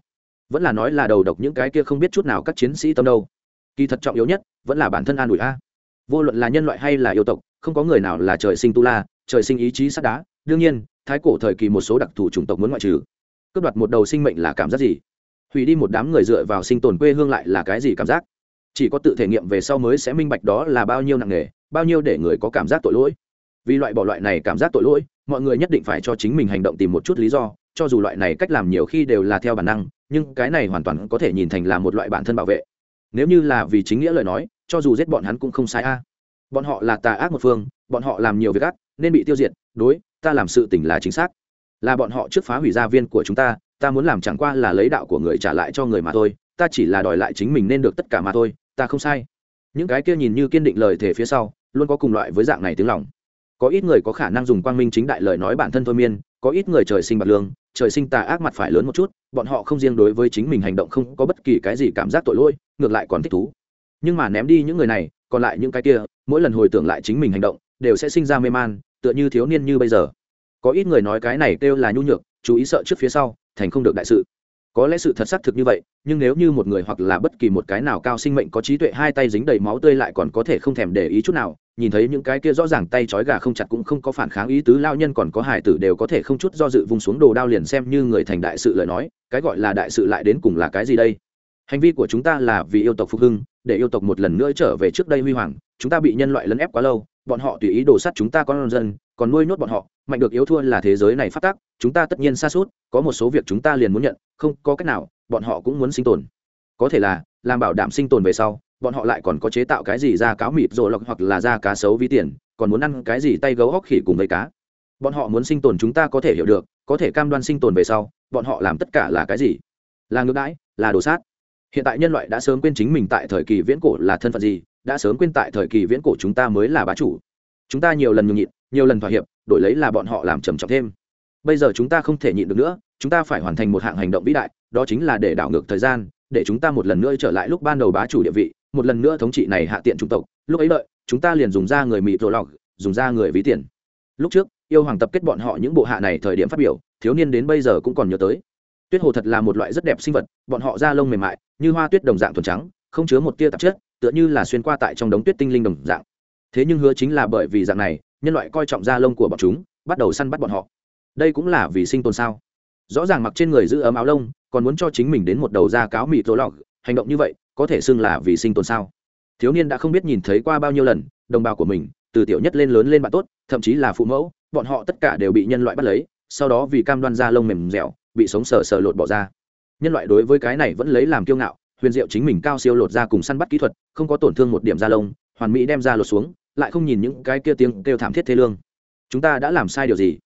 Vẫn là nói là đầu độc những cái kia không biết chút nào các chiến sĩ tâm đâu. Kỳ thật trọng yếu nhất vẫn là bản thân an ủi a. Vô luận là nhân loại hay là yêu tộc, không có người nào là trời sinh tu la, trời sinh ý chí sắt đá. Đương nhiên, thái cổ thời kỳ một số đặc thù chủng tộc muốn ngoại trừ. Cướp đoạt một đầu sinh mệnh là cảm giác gì? Hủy đi một đám người dựa vào sinh tồn quê hương lại là cái gì cảm giác? Chỉ có tự thể nghiệm về sau mới sẽ minh bạch đó là bao nhiêu nặng nề, bao nhiêu để người có cảm giác tội lỗi. Vì loại bỏ loại này cảm giác tội lỗi, mọi người nhất định phải cho chính mình hành động tìm một chút lý do, cho dù loại này cách làm nhiều khi đều là theo bản năng, nhưng cái này hoàn toàn có thể nhìn thành là một loại bản thân bảo vệ. Nếu như là vì chính nghĩa lời nói, cho dù giết bọn hắn cũng không sai a. Bọn họ là tà ác một phương, bọn họ làm nhiều việc ác, nên bị tiêu diệt, đối, ta làm sự tỉnh là chính xác là bọn họ trước phá hủy gia viên của chúng ta ta muốn làm chẳng qua là lấy đạo của người trả lại cho người mà thôi, ta chỉ là đòi lại chính mình nên được tất cả mà thôi, ta không sai. Những cái kia nhìn như kiên định lời thể phía sau, luôn có cùng loại với dạng này tiếng lòng. Có ít người có khả năng dùng quang minh chính đại lời nói bản thân thôi miên, có ít người trời sinh bạc lương, trời sinh tà ác mặt phải lớn một chút, bọn họ không riêng đối với chính mình hành động không có bất kỳ cái gì cảm giác tội lỗi, ngược lại còn thích thú. Nhưng mà ném đi những người này, còn lại những cái kia, mỗi lần hồi tưởng lại chính mình hành động, đều sẽ sinh ra mê man, tựa như thiếu niên như bây giờ có ít người nói cái này kêu là nhu nhược, chú ý sợ trước phía sau, thành không được đại sự. Có lẽ sự thật xác thực như vậy, nhưng nếu như một người hoặc là bất kỳ một cái nào cao sinh mệnh có trí tuệ hai tay dính đầy máu tươi lại còn có thể không thèm để ý chút nào, nhìn thấy những cái kia rõ ràng tay trói gà không chặt cũng không có phản kháng ý tứ lao nhân còn có hải tử đều có thể không chút do dự vùng xuống đồ đao liền xem như người thành đại sự lời nói, cái gọi là đại sự lại đến cùng là cái gì đây? Hành vi của chúng ta là vì yêu tộc phục hưng, để yêu tộc một lần nữa trở về trước đây huy hoàng, chúng ta bị nhân loại lấn ép quá lâu bọn họ tùy ý đổ sát chúng ta con dân, còn nuôi nhốt bọn họ, mạnh được yếu thua là thế giới này phát tác, chúng ta tất nhiên xa suốt có một số việc chúng ta liền muốn nhận, không có cách nào, bọn họ cũng muốn sinh tồn. Có thể là, làm bảo đảm sinh tồn về sau, bọn họ lại còn có chế tạo cái gì ra cáo mịt rồi lọc hoặc là ra cá sấu ví tiền, còn muốn ăn cái gì tay gấu hóc khỉ cùng với cá. Bọn họ muốn sinh tồn chúng ta có thể hiểu được, có thể cam đoan sinh tồn về sau, bọn họ làm tất cả là cái gì? Là ngược đãi, là đồ sát. Hiện tại nhân loại đã sớm quên chính mình tại thời kỳ viễn cổ là thân phận gì đã sớm quên tại thời kỳ viễn cổ chúng ta mới là bá chủ. Chúng ta nhiều lần nhường nhịn, nhiều lần thỏa hiệp, đổi lấy là bọn họ làm trầm trọng thêm. Bây giờ chúng ta không thể nhịn được nữa, chúng ta phải hoàn thành một hạng hành động vĩ đại, đó chính là để đảo ngược thời gian, để chúng ta một lần nữa trở lại lúc ban đầu bá chủ địa vị, một lần nữa thống trị này hạ tiện chủng tộc. Lúc ấy đợi, chúng ta liền dùng ra người mỹ rồ lọc, dùng ra người ví tiền. Lúc trước, yêu hoàng tập kết bọn họ những bộ hạ này thời điểm phát biểu, thiếu niên đến bây giờ cũng còn nhớ tới. Tuyết hồ thật là một loại rất đẹp sinh vật, bọn họ da lông mềm mại, như hoa tuyết đồng dạng thuần trắng, không chứa một tia tạp chất tựa như là xuyên qua tại trong đống tuyết tinh linh đồng dạng. Thế nhưng hứa chính là bởi vì dạng này, nhân loại coi trọng da lông của bọn chúng, bắt đầu săn bắt bọn họ. Đây cũng là vì sinh tồn sao? Rõ ràng mặc trên người giữ ấm áo lông, còn muốn cho chính mình đến một đầu da cáo mịt rỗ lọc hành động như vậy, có thể xưng là vì sinh tồn sao? Thiếu niên đã không biết nhìn thấy qua bao nhiêu lần, đồng bào của mình, từ tiểu nhất lên lớn lên bạn tốt, thậm chí là phụ mẫu, bọn họ tất cả đều bị nhân loại bắt lấy, sau đó vì cam đoan da lông mềm dẻo, bị sống sờ sờ lột bỏ ra. Nhân loại đối với cái này vẫn lấy làm kiêu ngạo huyền diệu chính mình cao siêu lột ra cùng săn bắt kỹ thuật, không có tổn thương một điểm da lông, hoàn mỹ đem ra lột xuống, lại không nhìn những cái kia tiếng kêu thảm thiết thế lương. Chúng ta đã làm sai điều gì?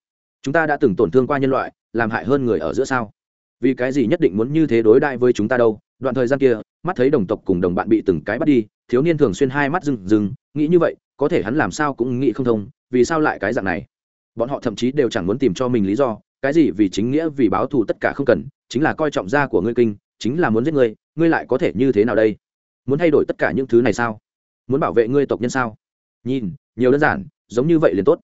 Chúng ta đã từng tổn thương qua nhân loại, làm hại hơn người ở giữa sao? Vì cái gì nhất định muốn như thế đối đại với chúng ta đâu? Đoạn thời gian kia, mắt thấy đồng tộc cùng đồng bạn bị từng cái bắt đi, thiếu niên thường xuyên hai mắt rừng rừng nghĩ như vậy, có thể hắn làm sao cũng nghĩ không thông, vì sao lại cái dạng này? Bọn họ thậm chí đều chẳng muốn tìm cho mình lý do, cái gì vì chính nghĩa, vì báo thù tất cả không cần, chính là coi trọng gia của ngươi kinh, chính là muốn giết ngươi ngươi lại có thể như thế nào đây? Muốn thay đổi tất cả những thứ này sao? Muốn bảo vệ ngươi tộc nhân sao? Nhìn, nhiều đơn giản, giống như vậy liền tốt.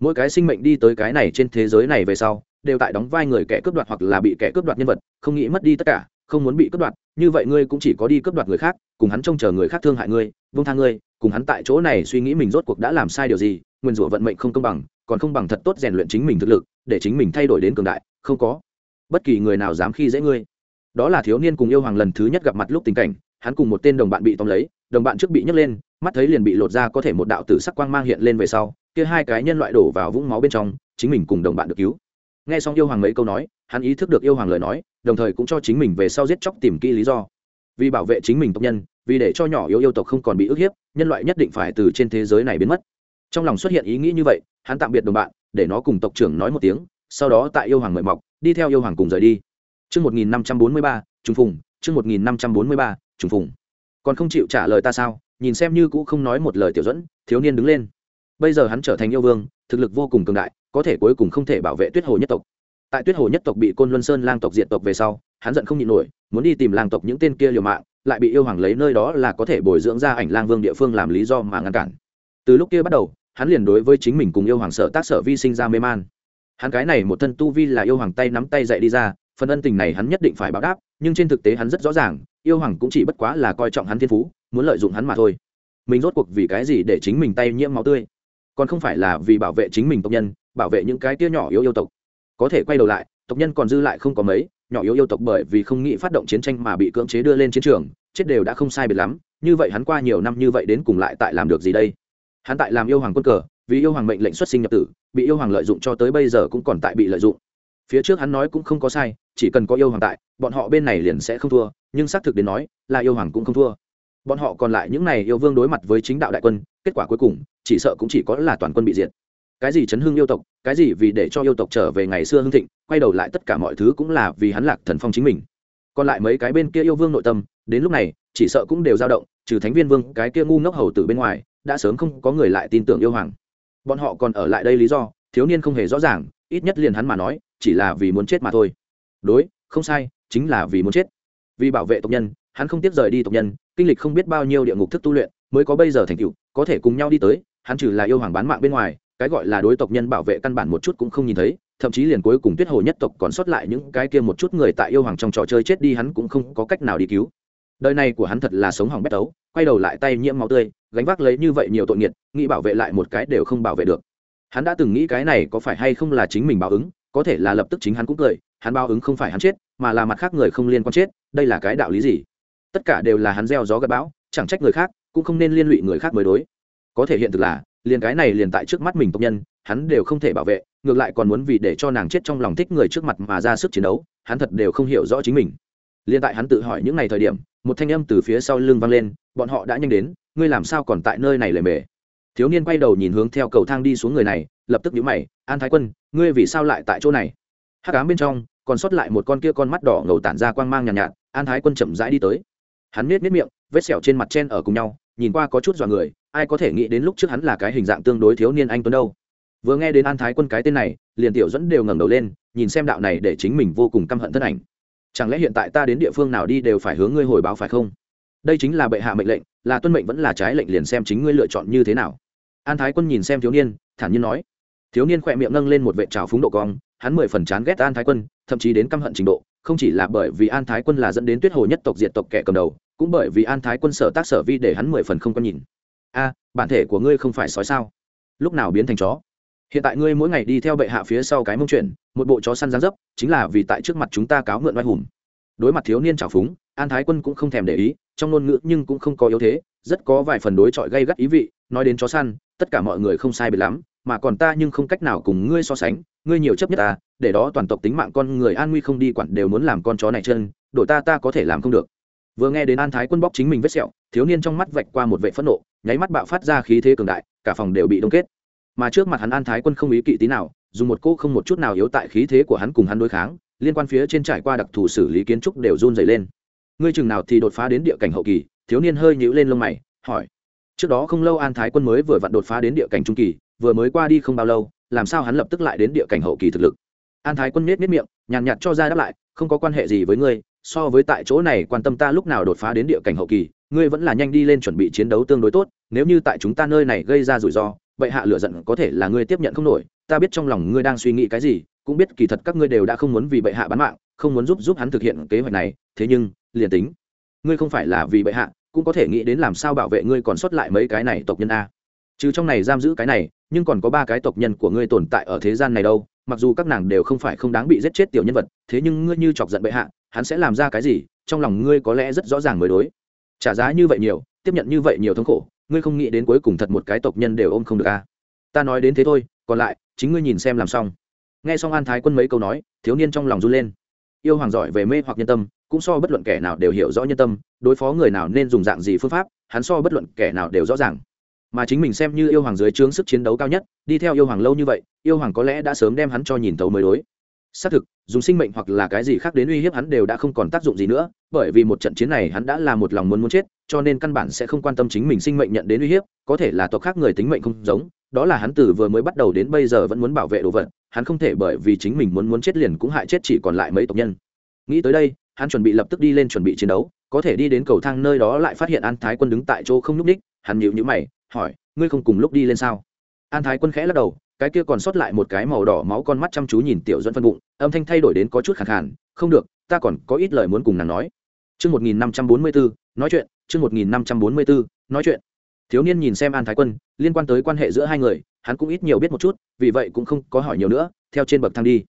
Mỗi cái sinh mệnh đi tới cái này trên thế giới này về sau, đều tại đóng vai người kẻ cướp đoạt hoặc là bị kẻ cướp đoạt nhân vật, không nghĩ mất đi tất cả, không muốn bị cướp đoạt, như vậy ngươi cũng chỉ có đi cướp đoạt người khác, cùng hắn trông chờ người khác thương hại ngươi vung tha ngươi, cùng hắn tại chỗ này suy nghĩ mình rốt cuộc đã làm sai điều gì, nguyên rủa vận mệnh không công bằng, còn không bằng thật tốt rèn luyện chính mình thực lực, để chính mình thay đổi đến cường đại, không có bất kỳ người nào dám khi dễ ngươi đó là thiếu niên cùng yêu hoàng lần thứ nhất gặp mặt lúc tình cảnh, hắn cùng một tên đồng bạn bị tóm lấy, đồng bạn trước bị nhấc lên, mắt thấy liền bị lột ra có thể một đạo tử sắc quang mang hiện lên về sau, kia hai cái nhân loại đổ vào vũng máu bên trong, chính mình cùng đồng bạn được cứu. Nghe xong yêu hoàng mấy câu nói, hắn ý thức được yêu hoàng lời nói, đồng thời cũng cho chính mình về sau giết chóc tìm kỹ lý do. Vì bảo vệ chính mình tộc nhân, vì để cho nhỏ yêu yêu tộc không còn bị ức hiếp, nhân loại nhất định phải từ trên thế giới này biến mất. Trong lòng xuất hiện ý nghĩ như vậy, hắn tạm biệt đồng bạn, để nó cùng tộc trưởng nói một tiếng, sau đó tại yêu hoàng mời mọc, đi theo yêu hoàng cùng rời đi. Chương 1543, trùng phùng, chương 1543, trùng phùng. Còn không chịu trả lời ta sao, nhìn xem như cũ không nói một lời tiểu dẫn, thiếu niên đứng lên. Bây giờ hắn trở thành yêu vương, thực lực vô cùng cường đại, có thể cuối cùng không thể bảo vệ tuyết hồ nhất tộc. Tại tuyết hồ nhất tộc bị côn luân sơn lang tộc diệt tộc về sau, hắn giận không nhịn nổi, muốn đi tìm lang tộc những tên kia liều mạng, lại bị yêu hoàng lấy nơi đó là có thể bồi dưỡng ra ảnh lang vương địa phương làm lý do mà ngăn cản. Từ lúc kia bắt đầu, hắn liền đối với chính mình cùng yêu hoàng sợ tác sở vi sinh ra mê man hắn cái này một thân tu vi là yêu hoàng tay nắm tay dạy đi ra phần ân tình này hắn nhất định phải báo đáp, nhưng trên thực tế hắn rất rõ ràng, yêu hoàng cũng chỉ bất quá là coi trọng hắn thiên phú, muốn lợi dụng hắn mà thôi. Mình rốt cuộc vì cái gì để chính mình tay nhiễm máu tươi? Còn không phải là vì bảo vệ chính mình tộc nhân, bảo vệ những cái tia nhỏ yếu yêu tộc. Có thể quay đầu lại, tộc nhân còn dư lại không có mấy, nhỏ yếu yêu tộc bởi vì không nghĩ phát động chiến tranh mà bị cưỡng chế đưa lên chiến trường, chết đều đã không sai biệt lắm, như vậy hắn qua nhiều năm như vậy đến cùng lại tại làm được gì đây? Hắn tại làm yêu hoàng quân cờ, vì yêu hoàng mệnh lệnh xuất sinh nhập tử, bị yêu hoàng lợi dụng cho tới bây giờ cũng còn tại bị lợi dụng phía trước hắn nói cũng không có sai, chỉ cần có yêu hoàng tại, bọn họ bên này liền sẽ không thua, nhưng xác thực đến nói, là yêu hoàng cũng không thua. Bọn họ còn lại những này yêu vương đối mặt với chính đạo đại quân, kết quả cuối cùng, chỉ sợ cũng chỉ có là toàn quân bị diệt. Cái gì chấn hưng yêu tộc, cái gì vì để cho yêu tộc trở về ngày xưa hưng thịnh, quay đầu lại tất cả mọi thứ cũng là vì hắn lạc thần phong chính mình. Còn lại mấy cái bên kia yêu vương nội tâm, đến lúc này, chỉ sợ cũng đều dao động, trừ thánh viên vương, cái kia ngu ngốc hầu từ bên ngoài, đã sớm không có người lại tin tưởng yêu hoàng. Bọn họ còn ở lại đây lý do, thiếu niên không hề rõ ràng, ít nhất liền hắn mà nói chỉ là vì muốn chết mà thôi. Đối, không sai, chính là vì muốn chết. Vì bảo vệ tộc nhân, hắn không tiếp rời đi tộc nhân, kinh lịch không biết bao nhiêu địa ngục thức tu luyện, mới có bây giờ thành tựu, có thể cùng nhau đi tới, hắn trừ là yêu hoàng bán mạng bên ngoài, cái gọi là đối tộc nhân bảo vệ căn bản một chút cũng không nhìn thấy, thậm chí liền cuối cùng tuyết hồ nhất tộc còn sót lại những cái kia một chút người tại yêu hoàng trong trò chơi chết đi hắn cũng không có cách nào đi cứu. Đời này của hắn thật là sống hỏng bét tấu, quay đầu lại tay nhiễm máu tươi, gánh vác lấy như vậy nhiều tội nghiệt, nghĩ bảo vệ lại một cái đều không bảo vệ được. Hắn đã từng nghĩ cái này có phải hay không là chính mình báo ứng có thể là lập tức chính hắn cũng cười, hắn bao ứng không phải hắn chết, mà là mặt khác người không liên quan chết, đây là cái đạo lý gì? Tất cả đều là hắn gieo gió gặp bão, chẳng trách người khác, cũng không nên liên lụy người khác mới đối. Có thể hiện thực là, liền cái này liền tại trước mắt mình tộc nhân, hắn đều không thể bảo vệ, ngược lại còn muốn vì để cho nàng chết trong lòng thích người trước mặt mà ra sức chiến đấu, hắn thật đều không hiểu rõ chính mình. Liền tại hắn tự hỏi những ngày thời điểm, một thanh âm từ phía sau lưng vang lên, bọn họ đã nhanh đến, ngươi làm sao còn tại nơi này lề mề? Thiếu niên quay đầu nhìn hướng theo cầu thang đi xuống người này lập tức nhíu mày an thái quân ngươi vì sao lại tại chỗ này? Hắc ám bên trong còn sót lại một con kia con mắt đỏ ngầu tản ra quang mang nhàn nhạt, nhạt an thái quân chậm rãi đi tới. Hắn nết nết miệng vết sẹo trên mặt chen ở cùng nhau nhìn qua có chút dọa người ai có thể nghĩ đến lúc trước hắn là cái hình dạng tương đối thiếu niên anh tuấn đâu. Vừa nghe đến an thái quân cái tên này liền tiểu dẫn đều ngẩng đầu lên nhìn xem đạo này để chính mình vô cùng căm hận thân ảnh. Chẳng lẽ hiện tại ta đến địa phương nào đi đều phải hướng ngươi hồi báo phải không? Đây chính là bệ hạ mệnh lệnh là tuân mệnh vẫn là trái lệnh liền xem chính ngươi lựa chọn như thế nào. An thái quân nhìn xem thiếu niên thản nhiên nói thiếu niên khỏe miệng nâng lên một vệ trào phúng độ cong, hắn mười phần chán ghét an thái quân, thậm chí đến căm hận trình độ, không chỉ là bởi vì an thái quân là dẫn đến tuyết hồ nhất tộc diệt tộc kẻ cầm đầu, cũng bởi vì an thái quân sở tác sở vi để hắn mười phần không có nhìn. A, bản thể của ngươi không phải sói sao? Lúc nào biến thành chó? Hiện tại ngươi mỗi ngày đi theo bệ hạ phía sau cái mông chuyển một bộ chó săn gián dấp, chính là vì tại trước mặt chúng ta cáo mượn oai hùng. Đối mặt thiếu niên trào phúng, an thái quân cũng không thèm để ý, trong ngôn ngữ nhưng cũng không có yếu thế, rất có vài phần đối chọi gây gắt ý vị, nói đến chó săn, tất cả mọi người không sai biệt lắm mà còn ta nhưng không cách nào cùng ngươi so sánh, ngươi nhiều chấp nhất ta, để đó toàn tộc tính mạng con người an nguy không đi quản đều muốn làm con chó này chân đội ta ta có thể làm không được. Vừa nghe đến an thái quân bóc chính mình vết sẹo, thiếu niên trong mắt vạch qua một vệ phẫn nộ, nháy mắt bạo phát ra khí thế cường đại, cả phòng đều bị đông kết. Mà trước mặt hắn an thái quân không ý kỵ tí nào, dùng một cô không một chút nào yếu tại khí thế của hắn cùng hắn đối kháng, liên quan phía trên trải qua đặc thù xử lý kiến trúc đều run dày lên. Ngươi chừng nào thì đột phá đến địa cảnh hậu kỳ, thiếu niên hơi nhíu lên lông mày, hỏi. Trước đó không lâu an thái quân mới vừa vặn đột phá đến địa cảnh trung kỳ vừa mới qua đi không bao lâu, làm sao hắn lập tức lại đến địa cảnh hậu kỳ thực lực? An thái quân nết nết miệng, nhàn nhạt cho ra đáp lại, không có quan hệ gì với ngươi, so với tại chỗ này quan tâm ta lúc nào đột phá đến địa cảnh hậu kỳ, ngươi vẫn là nhanh đi lên chuẩn bị chiến đấu tương đối tốt, nếu như tại chúng ta nơi này gây ra rủi ro, vậy hạ lửa giận có thể là ngươi tiếp nhận không nổi, ta biết trong lòng ngươi đang suy nghĩ cái gì, cũng biết kỳ thật các ngươi đều đã không muốn vì bệ hạ bán mạng, không muốn giúp giúp hắn thực hiện kế hoạch này, thế nhưng, liền tính, ngươi không phải là vì bệ hạ, cũng có thể nghĩ đến làm sao bảo vệ ngươi còn sót lại mấy cái này tộc nhân a. Trừ trong này giam giữ cái này nhưng còn có ba cái tộc nhân của ngươi tồn tại ở thế gian này đâu, mặc dù các nàng đều không phải không đáng bị giết chết tiểu nhân vật, thế nhưng ngươi như chọc giận bệ hạ, hắn sẽ làm ra cái gì, trong lòng ngươi có lẽ rất rõ ràng mới đối. Trả giá như vậy nhiều, tiếp nhận như vậy nhiều thống khổ, ngươi không nghĩ đến cuối cùng thật một cái tộc nhân đều ôm không được a ta nói đến thế thôi, còn lại, chính ngươi nhìn xem làm xong. Nghe xong an thái quân mấy câu nói, thiếu niên trong lòng run lên. Yêu hoàng giỏi về mê hoặc nhân tâm, cũng so bất luận kẻ nào đều hiểu rõ nhân tâm, đối phó người nào nên dùng dạng gì phương pháp, hắn so bất luận kẻ nào đều rõ ràng mà chính mình xem như yêu hoàng dưới trướng sức chiến đấu cao nhất, đi theo yêu hoàng lâu như vậy, yêu hoàng có lẽ đã sớm đem hắn cho nhìn thấu mới đối. Xác thực, dùng sinh mệnh hoặc là cái gì khác đến uy hiếp hắn đều đã không còn tác dụng gì nữa, bởi vì một trận chiến này hắn đã là một lòng muốn muốn chết, cho nên căn bản sẽ không quan tâm chính mình sinh mệnh nhận đến uy hiếp, có thể là tộc khác người tính mệnh không giống, đó là hắn từ vừa mới bắt đầu đến bây giờ vẫn muốn bảo vệ đồ vật, hắn không thể bởi vì chính mình muốn muốn chết liền cũng hại chết chỉ còn lại mấy tộc nhân. Nghĩ tới đây, hắn chuẩn bị lập tức đi lên chuẩn bị chiến đấu, có thể đi đến cầu thang nơi đó lại phát hiện an thái quân đứng tại chỗ không n ú c ních hắn nhịu nhữ mày hỏi, ngươi không cùng lúc đi lên sao? An thái quân khẽ lắc đầu, cái kia còn sót lại một cái màu đỏ máu con mắt chăm chú nhìn tiểu dẫn phân bụng, âm thanh thay đổi đến có chút khẳng khản không được, ta còn có ít lời muốn cùng nàng nói. Chương một nghìn năm trăm bốn mươi bốn nói chuyện, chương một nghìn năm trăm bốn mươi bốn nói chuyện. Thiếu niên nhìn xem an thái quân, liên quan tới quan hệ giữa hai người, hắn cũng ít nhiều biết một chút, vì vậy cũng không có hỏi nhiều nữa, theo trên bậc thang đi.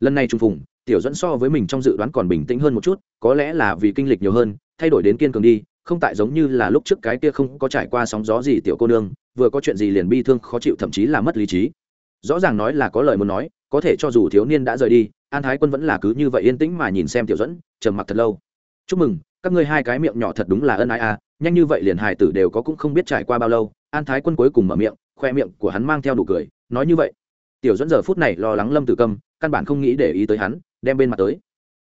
Lần này trùng phùng, tiểu dẫn so với mình trong dự đoán còn bình tĩnh hơn một chút, có lẽ là vì kinh lịch nhiều hơn, thay đổi đến kiên cường đi không tại giống như là lúc trước cái kia không có trải qua sóng gió gì tiểu cô nương, vừa có chuyện gì liền bi thương khó chịu thậm chí là mất lý trí. Rõ ràng nói là có lời muốn nói, có thể cho dù thiếu niên đã rời đi, an thái quân vẫn là cứ như vậy yên tĩnh mà nhìn xem tiểu dẫn trầm mặc thật lâu. Chúc mừng, các ngươi hai cái miệng nhỏ thật đúng là ân ai à nhanh như vậy liền hài tử đều có cũng không biết trải qua bao lâu. An thái quân cuối cùng mở miệng, khoe miệng của hắn mang theo nụ cười, nói như vậy. Tiểu dẫn giờ phút này lo lắng lâm tử câm, căn bản không nghĩ để ý tới hắn, đem bên mặt tới.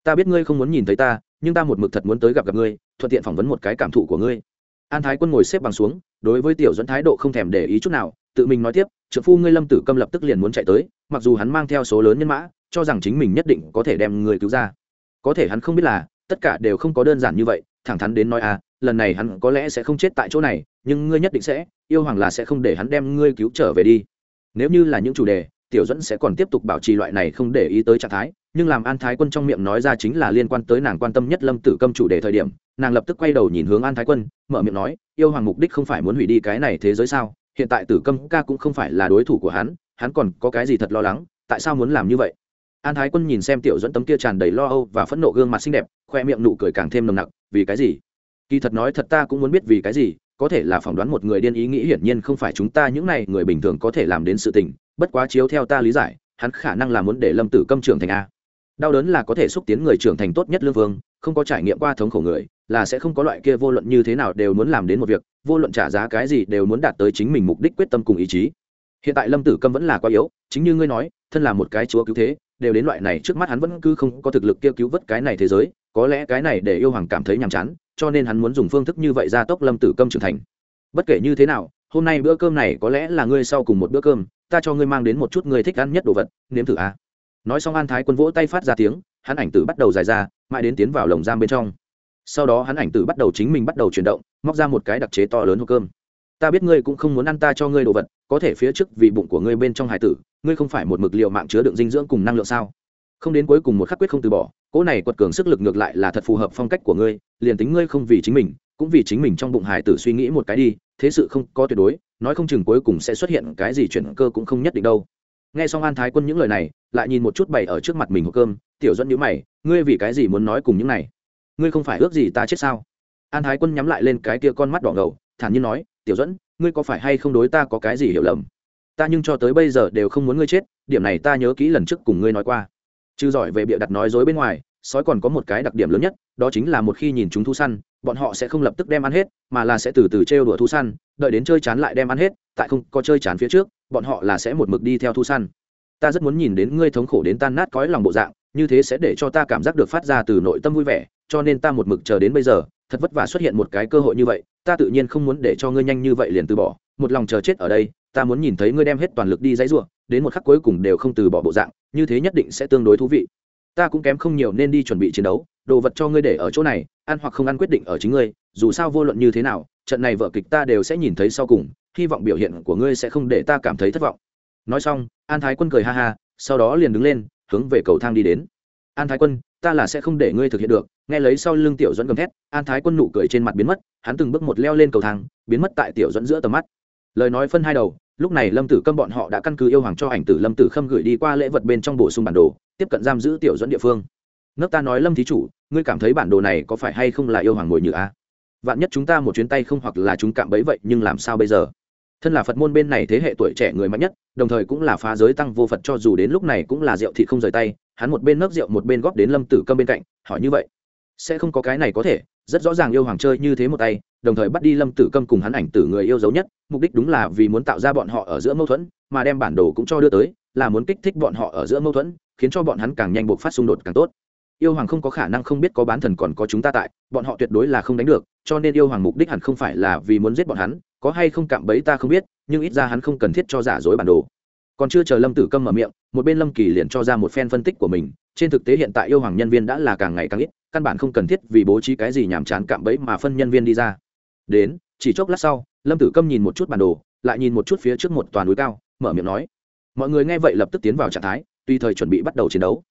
Ta biết ngươi không muốn nhìn thấy ta, nhưng ta một mực thật muốn tới gặp gặp ngươi thuận tiện phỏng vấn một cái cảm thụ của ngươi. An thái quân ngồi xếp bằng xuống, đối với tiểu dẫn thái độ không thèm để ý chút nào, tự mình nói tiếp trợ phu ngươi lâm tử câm lập tức liền muốn chạy tới, mặc dù hắn mang theo số lớn nhân mã, cho rằng chính mình nhất định có thể đem người cứu ra. Có thể hắn không biết là, tất cả đều không có đơn giản như vậy, thẳng thắn đến nói à lần này hắn có lẽ sẽ không chết tại chỗ này, nhưng ngươi nhất định sẽ, yêu hoàng là sẽ không để hắn đem ngươi cứu trở về đi. Nếu như là những chủ đề, tiểu dẫn sẽ còn tiếp tục bảo trì loại này không để ý tới trạng thái, nhưng làm an thái quân trong miệng nói ra chính là liên quan tới nàng quan tâm nhất lâm tử câm chủ đề thời điểm nàng lập tức quay đầu nhìn hướng an thái quân, mở miệng nói, yêu hoàng mục đích không phải muốn hủy đi cái này thế giới sao? Hiện tại tử câm ca cũng không phải là đối thủ của hắn hắn còn có cái gì thật lo lắng? Tại sao muốn làm như vậy? An thái quân nhìn xem tiểu dẫn tấm kia tràn đầy lo âu và phẫn nộ gương mặt xinh đẹp, khoe miệng nụ cười càng thêm nồng nặc, vì cái gì? Kỳ thật nói thật ta cũng muốn biết vì cái gì, có thể là phỏng đoán một người điên ý nghĩ hiển nhiên không phải chúng ta, những này người bình thường có thể làm đến sự tình, bất quá chiếu theo ta lý giải, hắn khả năng là muốn để lâm tử câm trưởng thành a. Đau đớn là có thể xúc tiến người trưởng thành tốt nhất lương vương không có trải nghiệm qua thống khổ người, là sẽ không có loại kia vô luận như thế nào đều muốn làm đến một việc, vô luận trả giá cái gì đều muốn đạt tới chính mình mục đích quyết tâm cùng ý chí hiện tại lâm tử câm vẫn là quá yếu, chính như ngươi nói, thân là một cái chúa cứu thế, đều đến loại này trước mắt hắn vẫn cứ không có thực lực kia cứu vớt cái này thế giới, có lẽ cái này để yêu hoàng cảm thấy nhàm chán, cho nên hắn muốn dùng phương thức như vậy ra tốc lâm tử câm trưởng thành bất kể như thế nào, hôm nay bữa cơm này có lẽ là ngươi sau cùng một bữa cơm, ta cho ngươi mang đến một chút ngươi thích ăn nhất đồ vật, nếm thử a à. nói xong an thái quân vỗ tay phát ra tiếng, hắn ảnh tử bắt đầu dài ra mãi đến tiến vào lồng giam bên trong. Sau đó hắn ảnh tử bắt đầu chính mình bắt đầu chuyển động, móc ra một cái đặc chế to lớn hộp cơm. Ta biết ngươi cũng không muốn ăn ta cho ngươi đồ vật, có thể phía trước vì bụng của ngươi bên trong hải tử, ngươi không phải một mực liệu mạng chứa đựng dinh dưỡng cùng năng lượng sao? Không đến cuối cùng một khắc quyết không từ bỏ, cỗ này quật cường sức lực ngược lại là thật phù hợp phong cách của ngươi, liền tính ngươi không vì chính mình, cũng vì chính mình trong bụng hải tử suy nghĩ một cái đi, thế sự không có tuyệt đối, nói không chừng cuối cùng sẽ xuất hiện cái gì chuyển cơ cũng không nhất định đâu nghe xong an thái quân những lời này, lại nhìn một chút bày ở trước mặt mình hộp cơm, tiểu dẫn nhữ mày, ngươi vì cái gì muốn nói cùng những này? Ngươi không phải ước gì ta chết sao? An thái quân nhắm lại lên cái kia con mắt đỏ ngầu, thản nhiên nói, tiểu dẫn ngươi có phải hay không đối ta có cái gì hiểu lầm? Ta nhưng cho tới bây giờ đều không muốn ngươi chết, điểm này ta nhớ kỹ lần trước cùng ngươi nói qua. Chứ giỏi về bịa đặt nói dối bên ngoài, sói còn có một cái đặc điểm lớn nhất, đó chính là một khi nhìn chúng thu săn bọn họ sẽ không lập tức đem ăn hết, mà là sẽ từ từ trêu đùa thú săn đợi đến chơi chán lại đem ăn hết, tại không có chơi chán phía trước, bọn họ là sẽ một mực đi theo thú săn ta rất muốn nhìn đến ngươi thống khổ đến tan nát cõi lòng bộ dạng, như thế sẽ để cho ta cảm giác được phát ra từ nội tâm vui vẻ, cho nên ta một mực chờ đến bây giờ, thật vất vả xuất hiện một cái cơ hội như vậy, ta tự nhiên không muốn để cho ngươi nhanh như vậy liền từ bỏ, một lòng chờ chết ở đây, ta muốn nhìn thấy ngươi đem hết toàn lực đi dãy ruộng đến một khắc cuối cùng đều không từ bỏ bộ dạng, như thế nhất định sẽ tương đối thú vị ta cũng kém không nhiều nên đi chuẩn bị chiến đấu, đồ vật cho ngươi để ở chỗ này, ăn hoặc không ăn quyết định ở chính ngươi, dù sao vô luận như thế nào, trận này vợ kịch ta đều sẽ nhìn thấy sau cùng, hy vọng biểu hiện của ngươi sẽ không để ta cảm thấy thất vọng. Nói xong, an thái quân cười ha ha, sau đó liền đứng lên, hướng về cầu thang đi đến. An thái quân, ta là sẽ không để ngươi thực hiện được. Nghe lấy sau lưng tiểu dẫn gầm thét, an thái quân nụ cười trên mặt biến mất, hắn từng bước một leo lên cầu thang, biến mất tại tiểu dẫn giữa tầm mắt. Lời nói phân hai đầu, lúc này lâm tử câm bọn họ đã căn cứ yêu hoàng cho ảnh tử lâm tử khâm gửi đi qua lễ vật bên trong bổ sung bản đồ tiếp cận giam giữ tiểu dẫn địa phương. Nước ta nói lâm thí chủ, ngươi cảm thấy bản đồ này có phải hay không là yêu hoàng ngồi như a? Vạn nhất chúng ta một chuyến tay không hoặc là chúng cạm bẫy vậy, nhưng làm sao bây giờ? Thân là phật môn bên này thế hệ tuổi trẻ người mạnh nhất, đồng thời cũng là phá giới tăng vô phật cho dù đến lúc này cũng là rượu thị không rời tay, hắn một bên nấc rượu một bên góp đến lâm tử câm bên cạnh, hỏi như vậy, sẽ không có cái này có thể, rất rõ ràng yêu hoàng chơi như thế một tay, đồng thời bắt đi lâm tử câm cùng hắn ảnh tử người yêu dấu nhất, mục đích đúng là vì muốn tạo ra bọn họ ở giữa mâu thuẫn, mà đem bản đồ cũng cho đưa tới, là muốn kích thích bọn họ ở giữa mâu thuẫn khiến cho bọn hắn càng nhanh buộc phát xung đột càng tốt. Yêu hoàng không có khả năng không biết có bán thần còn có chúng ta tại, bọn họ tuyệt đối là không đánh được, cho nên yêu hoàng mục đích hẳn không phải là vì muốn giết bọn hắn, có hay không cạm bẫy ta không biết, nhưng ít ra hắn không cần thiết cho giả dối bản đồ. Còn chưa chờ lâm tử câm mở miệng, một bên lâm kỳ liền cho ra một phen phân tích của mình, trên thực tế hiện tại yêu hoàng nhân viên đã là càng ngày càng ít, căn bản không cần thiết vì bố trí cái gì nhàm chán cạm bẫy mà phân nhân viên đi ra. Đến, chỉ chốc lát sau, lâm tử câm nhìn một chút bản đồ, lại nhìn một chút phía trước một toàn núi cao, mở miệng nói, mọi người nghe vậy lập tức tiến vào trạng thái tùy thời chuẩn bị bắt đầu chiến đấu.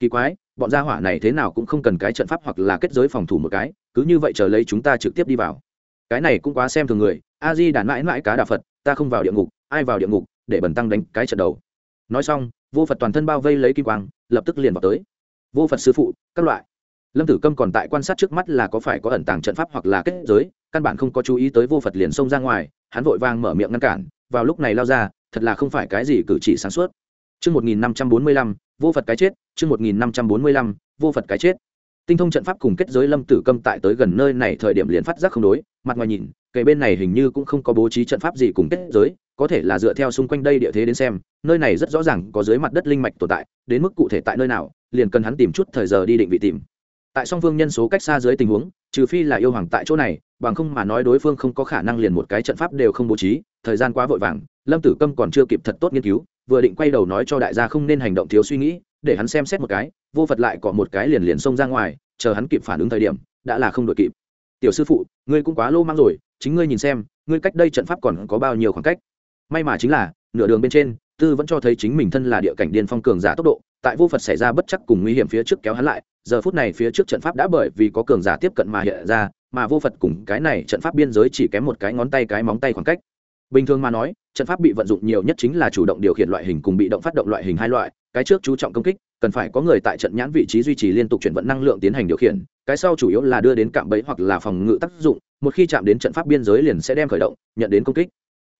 Kỳ quái, bọn gia hỏa này thế nào cũng không cần cái trận pháp hoặc là kết giới phòng thủ một cái, cứ như vậy chờ lấy chúng ta trực tiếp đi vào. Cái này cũng quá xem thường người, a di đàn mãi mãi cá đà phật, ta không vào địa ngục, ai vào địa ngục, để bẩn tăng đánh cái trận đầu. Nói xong, vô phật toàn thân bao vây lấy kim quang, lập tức liền vào tới. Vô phật sư phụ, các loại. Lâm tử câm còn tại quan sát trước mắt là có phải có ẩn tàng trận pháp hoặc là kết giới, căn bản không có chú ý tới vô phật liền xông ra ngoài, hắn vội vang mở miệng ngăn cản, vào lúc này lao ra, thật là không phải cái gì cử chỉ sáng suốt. Chương 1545, vô Phật cái chết, chương 1545, vô Phật cái chết. Tinh thông trận pháp cùng kết giới Lâm Tử Câm tại tới gần nơi này thời điểm liền phát giác không đối, mặt ngoài nhìn, kề bên này hình như cũng không có bố trí trận pháp gì cùng kết giới, có thể là dựa theo xung quanh đây địa thế đến xem, nơi này rất rõ ràng có dưới mặt đất linh mạch tồn tại, đến mức cụ thể tại nơi nào, liền cần hắn tìm chút thời giờ đi định vị tìm. Tại song phương nhân số cách xa dưới tình huống, trừ phi là yêu hoàng tại chỗ này, bằng không mà nói đối phương không có khả năng liền một cái trận pháp đều không bố trí, thời gian quá vội vàng, Lâm Tử Câm còn chưa kịp thật tốt nghiên cứu, vừa định quay đầu nói cho đại gia không nên hành động thiếu suy nghĩ, để hắn xem xét một cái, vô phật lại có một cái liền liền xông ra ngoài, chờ hắn kịp phản ứng thời điểm, đã là không đội kịp. Tiểu sư phụ, ngươi cũng quá lô mang rồi, chính ngươi nhìn xem, ngươi cách đây trận pháp còn có bao nhiêu khoảng cách? May mà chính là, nửa đường bên trên, tư vẫn cho thấy chính mình thân là địa cảnh điên phong cường giả tốc độ, tại vô phật xảy ra bất chắc cùng nguy hiểm phía trước kéo hắn lại, giờ phút này phía trước trận pháp đã bởi vì có cường giả tiếp cận mà hiện ra, mà vô phật cùng cái này trận pháp biên giới chỉ kém một cái ngón tay cái móng tay khoảng cách. Bình thường mà nói trận pháp bị vận dụng nhiều nhất chính là chủ động điều khiển loại hình cùng bị động phát động loại hình hai loại. Cái trước chú trọng công kích, cần phải có người tại trận nhãn vị trí duy trì liên tục chuyển vận năng lượng tiến hành điều khiển. Cái sau chủ yếu là đưa đến cạm bẫy hoặc là phòng ngự tác dụng. Một khi chạm đến trận pháp biên giới liền sẽ đem khởi động, nhận đến công kích.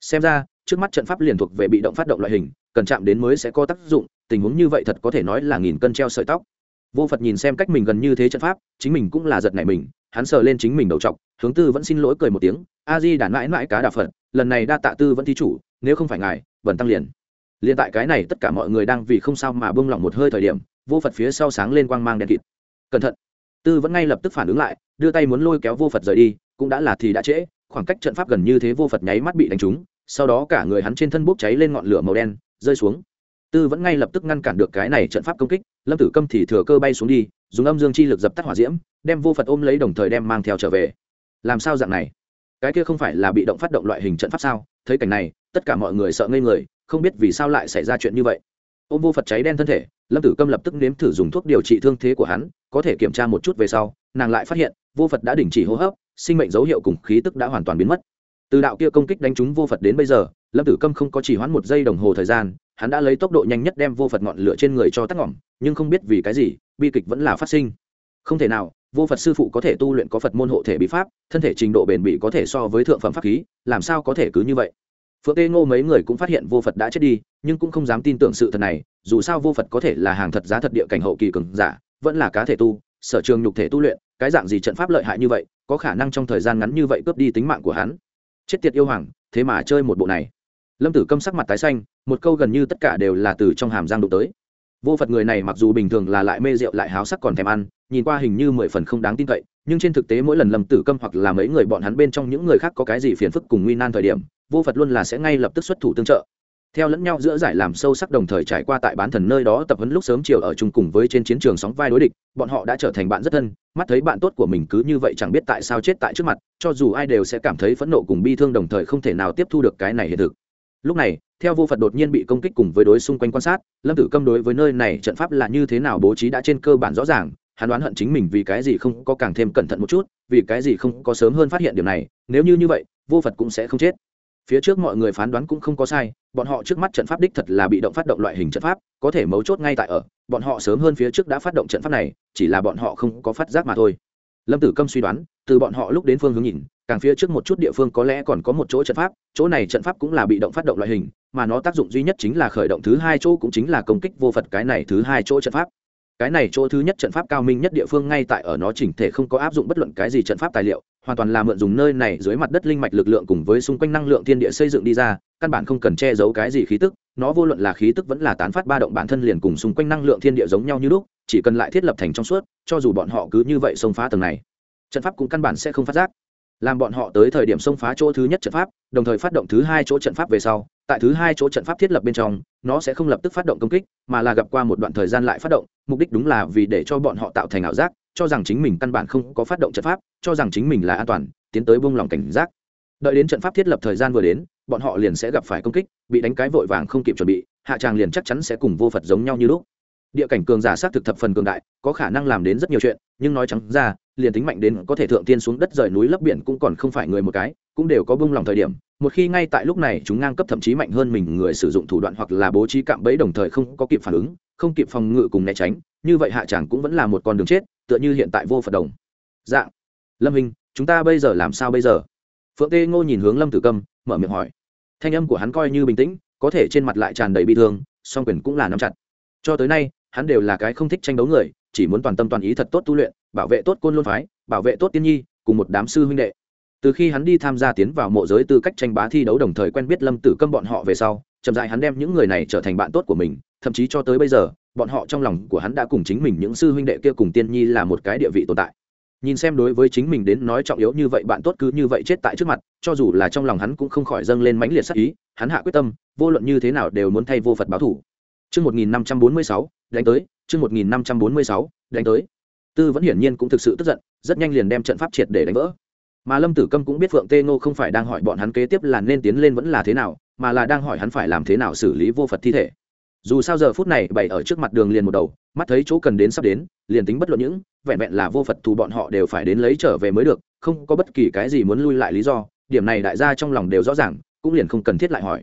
Xem ra, trước mắt trận pháp liền thuộc về bị động phát động loại hình, cần chạm đến mới sẽ có tác dụng. Tình huống như vậy thật có thể nói là nghìn cân treo sợi tóc. Vô phật nhìn xem cách mình gần như thế trận pháp, chính mình cũng là giật nảy mình. Hắn sờ lên chính mình đầu t hướng tư vẫn xin lỗi cười một tiếng. A di đản mãi mãi cá đà phật lần này đa tạ tư vẫn thí chủ, nếu không phải ngài vần tăng liền. Liền tại cái này tất cả mọi người đang vì không sao mà bông lỏng một hơi thời điểm, vô phật phía sau sáng lên quang mang đen kịt. Cẩn thận. Tư vẫn ngay lập tức phản ứng lại, đưa tay muốn lôi kéo vô phật rời đi, cũng đã là thì đã trễ, khoảng cách trận pháp gần như thế vô phật nháy mắt bị đánh trúng, sau đó cả người hắn trên thân bốc cháy lên ngọn lửa màu đen, rơi xuống. Tư vẫn ngay lập tức ngăn cản được cái này trận pháp công kích, lâm tử câm thì thừa cơ bay xuống đi, dùng âm dương chi lực dập tắt hỏa diễm, đem vô phật ôm lấy đồng thời đem mang theo trở về. Làm sao dạng này? Cái kia không phải là bị động phát động loại hình trận pháp sao? Thấy cảnh này, tất cả mọi người sợ ngây người, không biết vì sao lại xảy ra chuyện như vậy. Ôm vô phật cháy đen thân thể, lâm tử câm lập tức nếm thử dùng thuốc điều trị thương thế của hắn, có thể kiểm tra một chút về sau, nàng lại phát hiện, vô phật đã đình chỉ hô hấp, sinh mệnh dấu hiệu cùng khí tức đã hoàn toàn biến mất. Từ đạo kia công kích đánh trúng vô phật đến bây giờ, lâm tử câm không có chỉ hoãn một giây đồng hồ thời gian, hắn đã lấy tốc độ nhanh nhất đem vô phật ngọn lửa trên người cho tắt ngỏm nhưng không biết vì cái gì, bi kịch vẫn là phát sinh. Không thể nào vô phật sư phụ có thể tu luyện có phật môn hộ thể bí pháp, thân thể trình độ bền bỉ có thể so với thượng phẩm pháp khí, làm sao có thể cứ như vậy? Phượng tê ngô mấy người cũng phát hiện vô phật đã chết đi, nhưng cũng không dám tin tưởng sự thật này, dù sao vô phật có thể là hàng thật giá thật địa cảnh hậu kỳ cường giả, vẫn là cá thể tu, sở trường nhục thể tu luyện, cái dạng gì trận pháp lợi hại như vậy, có khả năng trong thời gian ngắn như vậy cướp đi tính mạng của hắn? Chết tiệt yêu hoàng, thế mà chơi một bộ này. Lâm tử câm sắc mặt tái xanh, một câu gần như tất cả đều là từ trong hàm giang đụng tới vô phật người này mặc dù bình thường là lại mê rượu lại háo sắc còn thèm ăn, nhìn qua hình như mười phần không đáng tin cậy, nhưng trên thực tế mỗi lần lâm tử câm hoặc là mấy người bọn hắn bên trong những người khác có cái gì phiền phức cùng nguy nan thời điểm, vô phật luôn là sẽ ngay lập tức xuất thủ tương trợ. Theo lẫn nhau giữa giải làm sâu sắc đồng thời trải qua tại bán thần nơi đó tập huấn lúc sớm chiều ở chung cùng với trên chiến trường sóng vai đối địch, bọn họ đã trở thành bạn rất thân, mắt thấy bạn tốt của mình cứ như vậy chẳng biết tại sao chết tại trước mặt, cho dù ai đều sẽ cảm thấy phẫn nộ cùng bi thương đồng thời không thể nào tiếp thu được cái này hiện thực. Lúc này theo vô phật đột nhiên bị công kích cùng với đối xung quanh quan sát, lâm tử câm đối với nơi này trận pháp là như thế nào bố trí đã trên cơ bản rõ ràng, hắn đoán hận chính mình vì cái gì không có càng thêm cẩn thận một chút, vì cái gì không có sớm hơn phát hiện điểm này, nếu như như vậy, vô phật cũng sẽ không chết. Phía trước mọi người phán đoán cũng không có sai, bọn họ trước mắt trận pháp đích thật là bị động phát động loại hình trận pháp, có thể mấu chốt ngay tại ở, bọn họ sớm hơn phía trước đã phát động trận pháp này, chỉ là bọn họ không có phát giác mà thôi. Lâm tử câm suy đoán, từ bọn họ lúc đến phương hướng nhìn càng phía trước một chút địa phương có lẽ còn có một chỗ trận pháp, chỗ này trận pháp cũng là bị động phát động loại hình, mà nó tác dụng duy nhất chính là khởi động thứ hai chỗ cũng chính là công kích vô phật cái này thứ hai chỗ trận pháp. Cái này chỗ thứ nhất trận pháp cao minh nhất địa phương ngay tại ở nó chỉnh thể không có áp dụng bất luận cái gì trận pháp tài liệu, hoàn toàn là mượn dùng nơi này dưới mặt đất linh mạch lực lượng cùng với xung quanh năng lượng thiên địa xây dựng đi ra, căn bản không cần che giấu cái gì khí tức, nó vô luận là khí tức vẫn là tán phát ba động bản thân liền cùng xung quanh năng lượng thiên địa giống nhau như lúc, chỉ cần lại thiết lập thành trong suốt, cho dù bọn họ cứ như vậy xông phá tầng này, trận pháp cũng căn bản sẽ không phát giác làm bọn họ tới thời điểm xông phá chỗ thứ nhất trận pháp, đồng thời phát động thứ hai chỗ trận pháp về sau, tại thứ hai chỗ trận pháp thiết lập bên trong, nó sẽ không lập tức phát động công kích, mà là gặp qua một đoạn thời gian lại phát động, mục đích đúng là vì để cho bọn họ tạo thành ảo giác, cho rằng chính mình căn bản không có phát động trận pháp, cho rằng chính mình là an toàn, tiến tới buông lòng cảnh giác. Đợi đến trận pháp thiết lập thời gian vừa đến, bọn họ liền sẽ gặp phải công kích, bị đánh cái vội vàng không kịp chuẩn bị, hạ tràng liền chắc chắn sẽ cùng vô phật giống nhau như lúc địa cảnh cường giả sát thực thập phần cường đại, có khả năng làm đến rất nhiều chuyện, nhưng nói trắng ra, liền tính mạnh đến có thể thượng tiên xuống đất rời núi lấp biển cũng còn không phải người một cái, cũng đều có bông lòng thời điểm. Một khi ngay tại lúc này, chúng ngang cấp thậm chí mạnh hơn mình người sử dụng thủ đoạn hoặc là bố trí cạm bẫy đồng thời không có kịp phản ứng, không kịp phòng ngự cùng né tránh, như vậy hạ chẳng cũng vẫn là một con đường chết, tựa như hiện tại vô phật đồng. Dạng lâm hình chúng ta bây giờ làm sao bây giờ? Phượng tê ngô nhìn hướng lâm tử câm, mở miệng hỏi. Thanh âm của hắn coi như bình tĩnh, có thể trên mặt lại tràn đầy bi thương, song quyền cũng là nắm chặt. Cho tới nay hắn đều là cái không thích tranh đấu người, chỉ muốn toàn tâm toàn ý thật tốt tu luyện, bảo vệ tốt côn luân phái, bảo vệ tốt tiên nhi, cùng một đám sư huynh đệ. Từ khi hắn đi tham gia tiến vào mộ giới tư cách tranh bá thi đấu đồng thời quen biết lâm tử câm bọn họ về sau, chậm dại hắn đem những người này trở thành bạn tốt của mình, thậm chí cho tới bây giờ, bọn họ trong lòng của hắn đã cùng chính mình những sư huynh đệ kia cùng tiên nhi là một cái địa vị tồn tại. Nhìn xem đối với chính mình đến nói trọng yếu như vậy, bạn tốt cứ như vậy chết tại trước mặt, cho dù là trong lòng hắn cũng không khỏi dâng lên mãnh liệt sắc ý, hắn hạ quyết tâm, vô luận như thế nào đều muốn thay vô phật báo thủ. Chương 1546, đánh tới, chương 1546, đánh tới. Tư vẫn hiển nhiên cũng thực sự tức giận, rất nhanh liền đem trận pháp triệt để đánh vỡ. Mà Lâm Tử Câm cũng biết Phượng Tê Ngô không phải đang hỏi bọn hắn kế tiếp là nên tiến lên vẫn là thế nào, mà là đang hỏi hắn phải làm thế nào xử lý vô Phật thi thể. Dù sao giờ phút này bày ở trước mặt đường liền một đầu, mắt thấy chỗ cần đến sắp đến, liền tính bất luận những, vẹn vẹn là vô Phật thù bọn họ đều phải đến lấy trở về mới được, không có bất kỳ cái gì muốn lui lại lý do, điểm này đại gia trong lòng đều rõ ràng, cũng liền không cần thiết lại hỏi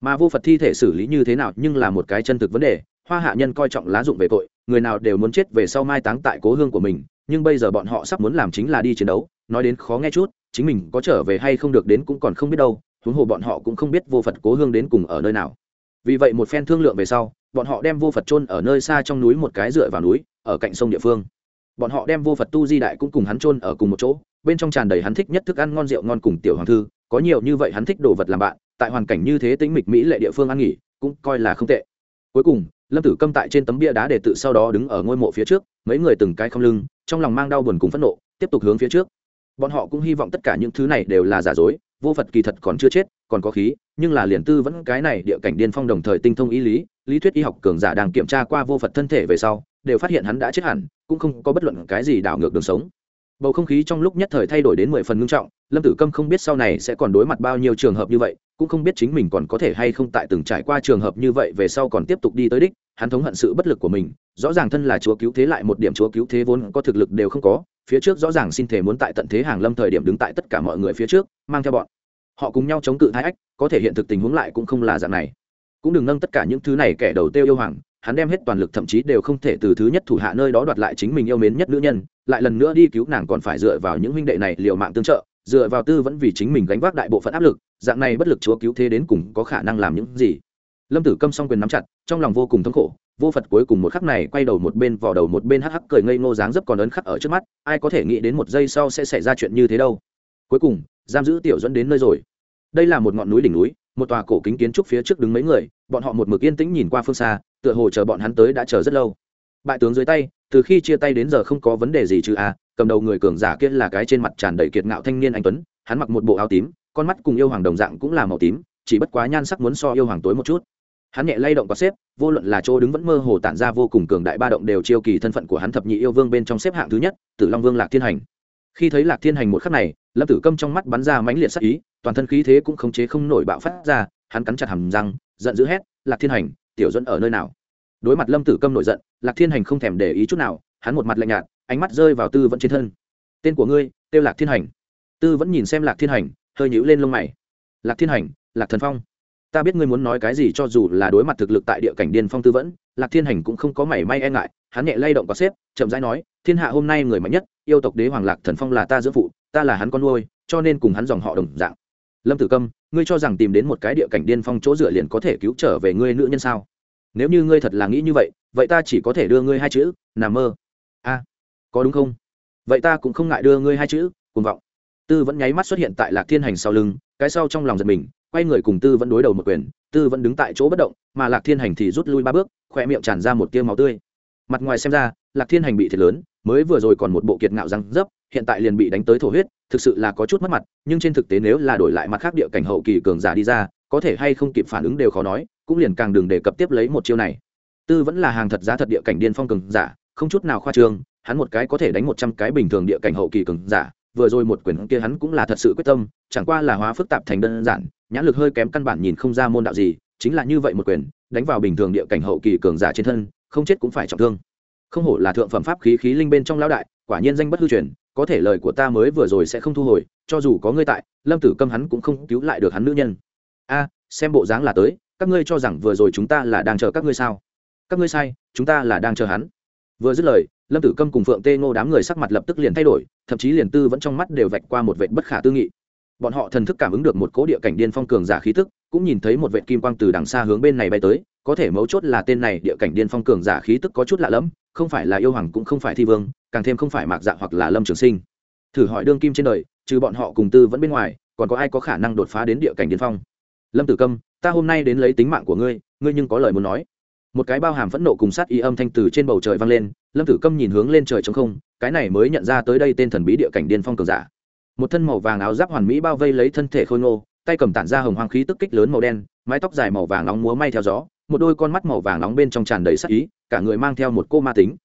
mà vô phật thi thể xử lý như thế nào nhưng là một cái chân thực vấn đề, hoa hạ nhân coi trọng lá dụng về tội, người nào đều muốn chết về sau mai táng tại cố hương của mình, nhưng bây giờ bọn họ sắp muốn làm chính là đi chiến đấu, nói đến khó nghe chút, chính mình có trở về hay không được đến cũng còn không biết đâu, huống hồ bọn họ cũng không biết vô phật cố hương đến cùng ở nơi nào. Vì vậy một phen thương lượng về sau, bọn họ đem vô phật chôn ở nơi xa trong núi một cái dựa vào núi, ở cạnh sông địa phương. Bọn họ đem vô phật tu di đại cũng cùng hắn chôn ở cùng một chỗ, bên trong tràn đầy hắn thích nhất thức ăn ngon rượu ngon cùng tiểu hoàng thư, có nhiều như vậy hắn thích đồ vật làm bạn tại hoàn cảnh như thế tĩnh mịch mỹ lệ địa phương ăn nghỉ, cũng coi là không tệ. Cuối cùng, lâm tử câm tại trên tấm bia đá để tự sau đó đứng ở ngôi mộ phía trước, mấy người từng cái không lưng, trong lòng mang đau buồn cùng phẫn nộ, tiếp tục hướng phía trước. Bọn họ cũng hy vọng tất cả những thứ này đều là giả dối, vô phật kỳ thật còn chưa chết, còn có khí, nhưng là liền tư vẫn cái này địa cảnh điên phong đồng thời tinh thông ý lý lý thuyết y học cường giả đang kiểm tra qua vô phật thân thể về sau, đều phát hiện hắn đã chết hẳn, cũng không có bất luận cái gì đảo ngược đường sống. Bầu không khí trong lúc nhất thời thay đổi đến mười phần ngưng trọng, lâm tử câm không biết sau này sẽ còn đối mặt bao nhiêu trường hợp như vậy cũng không biết chính mình còn có thể hay không tại từng trải qua trường hợp như vậy về sau còn tiếp tục đi tới đích, hắn thống hận sự bất lực của mình, rõ ràng thân là chúa cứu thế lại một điểm chúa cứu thế vốn có thực lực đều không có, phía trước rõ ràng xin thể muốn tại tận thế hàng lâm thời điểm đứng tại tất cả mọi người phía trước, mang theo bọn họ cùng nhau chống cự thái ách, có thể hiện thực tình huống lại cũng không là dạng này. Cũng đừng nâng tất cả những thứ này kẻ đầu tiêu yêu hoàng, hắn đem hết toàn lực thậm chí đều không thể từ thứ nhất thủ hạ nơi đó đoạt lại chính mình yêu mến nhất nữ nhân, lại lần nữa đi cứu nàng còn phải dựa vào những huynh đệ này liều mạng tương trợ dựa vào tư vẫn vì chính mình gánh vác đại bộ phận áp lực, dạng này bất lực chúa cứu thế đến cùng có khả năng làm những gì? Lâm tử câm song quyền nắm chặt, trong lòng vô cùng thống khổ, vô phật cuối cùng một khắc này quay đầu một bên vò đầu một bên hắc hắc cười ngây ngô dáng dấp còn ấn khắc ở trước mắt, ai có thể nghĩ đến một giây sau sẽ xảy ra chuyện như thế đâu. Cuối cùng, giam giữ tiểu dẫn đến nơi rồi. Đây là một ngọn núi đỉnh núi, một tòa cổ kính kiến trúc phía trước đứng mấy người, bọn họ một mực yên tĩnh nhìn qua phương xa, tựa hồ chờ bọn hắn tới đã chờ rất lâu bại tướng dưới tay, từ khi chia tay đến giờ không có vấn đề gì chứ a cầm đầu người cường giả kia là cái trên mặt tràn đầy kiệt ngạo thanh niên anh tuấn, hắn mặc một bộ áo tím, con mắt cùng yêu hoàng đồng dạng cũng là màu tím, chỉ bất quá nhan sắc muốn so yêu hoàng tối một chút. Hắn nhẹ lay động có xếp, vô luận là chỗ đứng vẫn mơ hồ tản ra vô cùng cường đại ba động đều chiêu kỳ thân phận của hắn thập nhị yêu vương bên trong xếp hạng thứ nhất, tử long vương lạc thiên hành. Khi thấy lạc thiên hành một khắc này, lâm tử câm trong mắt bắn ra mãnh liệt sắc ý, toàn thân khí thế cũng khống chế không nổi bạo phát ra, hắn cắn chặt hầm răng, giận dữ hét, lạc thiên hành, tiểu dẫn ở nơi nào? Đối mặt lâm tử câm nổi giận, lạc thiên hành không thèm để ý chút nào, hắn một mặt lạnh nhạt, ánh mắt rơi vào tư vẫn trên thân. Tên của ngươi, kêu lạc thiên hành. Tư vẫn nhìn xem lạc thiên hành, hơi nhíu lên lông mày. Lạc thiên hành, lạc thần phong. Ta biết ngươi muốn nói cái gì cho dù là đối mặt thực lực tại địa cảnh điên phong tư vẫn, lạc thiên hành cũng không có mảy may e ngại. Hắn nhẹ lay động có xếp, chậm rãi nói, thiên hạ hôm nay người mạnh nhất, yêu tộc đế hoàng lạc thần phong là ta dưỡng phụ, ta là hắn con nuôi, cho nên cùng hắn dòng họ đồng dạng. Lâm tử câm, ngươi cho rằng tìm đến một cái địa cảnh điên phong chỗ dựa liền có thể cứu trở về ngươi nữ nhân sao? Nếu như ngươi thật là nghĩ như vậy vậy ta chỉ có thể đưa ngươi hai chữ nằm mơ. A, có đúng không? Vậy ta cũng không ngại đưa ngươi hai chữ, cuồng vọng. Tư vẫn nháy mắt xuất hiện tại lạc thiên hành sau lưng, cái sau trong lòng giật mình, quay người cùng tư vẫn đối đầu một quyền, tư vẫn đứng tại chỗ bất động, mà lạc thiên hành thì rút lui ba bước khoe miệng tràn ra một tiêu máu tươi. Mặt ngoài xem ra, lạc thiên hành bị thiệt lớn, mới vừa rồi còn một bộ kiệt ngạo răng dấp, hiện tại liền bị đánh tới thổ huyết, thực sự là có chút mất mặt, nhưng trên thực tế nếu là đổi lại mặt khác địa cảnh hậu kỳ cường giả đi ra, có thể hay không kịp phản ứng đều khó nói cũng liền càng đừng đề cập tiếp lấy một chiêu này. Tư vẫn là hàng thật giá thật địa cảnh điên phong cường giả, không chút nào khoa trương, hắn một cái có thể đánh một trăm cái bình thường địa cảnh hậu kỳ cường giả, vừa rồi một quyển kia hắn cũng là thật sự quyết tâm, chẳng qua là hóa phức tạp thành đơn giản, nhãn lực hơi kém căn bản nhìn không ra môn đạo gì, chính là như vậy một quyền, đánh vào bình thường địa cảnh hậu kỳ cường giả trên thân, không chết cũng phải trọng thương. Không hổ là thượng phẩm pháp khí khí linh bên trong lão đại, quả nhiên danh bất hư truyền, có thể lời của ta mới vừa rồi sẽ không thu hồi, cho dù có ngươi tại, lâm tử câm hắn cũng không cứu lại được hắn nữ nhân. A, xem bộ dáng là tới các ngươi cho rằng vừa rồi chúng ta là đang chờ các ngươi sao? Các ngươi sai, chúng ta là đang chờ hắn. Vừa dứt lời, lâm tử câm cùng phượng tê ngô đám người sắc mặt lập tức liền thay đổi, thậm chí liền tư vẫn trong mắt đều vạch qua một vệ bất khả tư nghị. Bọn họ thần thức cảm ứng được một cố địa cảnh điên phong cường giả khí tức, cũng nhìn thấy một vệ kim quang từ đằng xa hướng bên này bay tới, có thể mấu chốt là tên này địa cảnh điên phong cường giả khí tức có chút lạ lẫm, không phải là yêu hoàng cũng không phải thi vương, càng thêm không phải mạc dạ hoặc là lâm trường sinh. Thử hỏi đương kim trên đời, trừ bọn họ cùng tư vẫn bên ngoài, còn có ai có khả năng đột phá đến địa cảnh điên phong? Lâm tử câm ta hôm nay đến lấy tính mạng của ngươi ngươi nhưng có lời muốn nói. Một cái bao hàm phẫn nộ cùng sát y âm thanh từ trên bầu trời vang lên, lâm tử câm nhìn hướng lên trời trống không, cái này mới nhận ra tới đây tên thần bí địa cảnh điên phong cường giả. Một thân màu vàng áo giáp hoàn mỹ bao vây lấy thân thể khôi ngô, tay cầm tản ra hồng hoang khí tức kích lớn màu đen, mái tóc dài màu vàng nóng múa may theo gió, một đôi con mắt màu vàng nóng bên trong tràn đầy sắc ý, cả người mang theo một cô ma tính.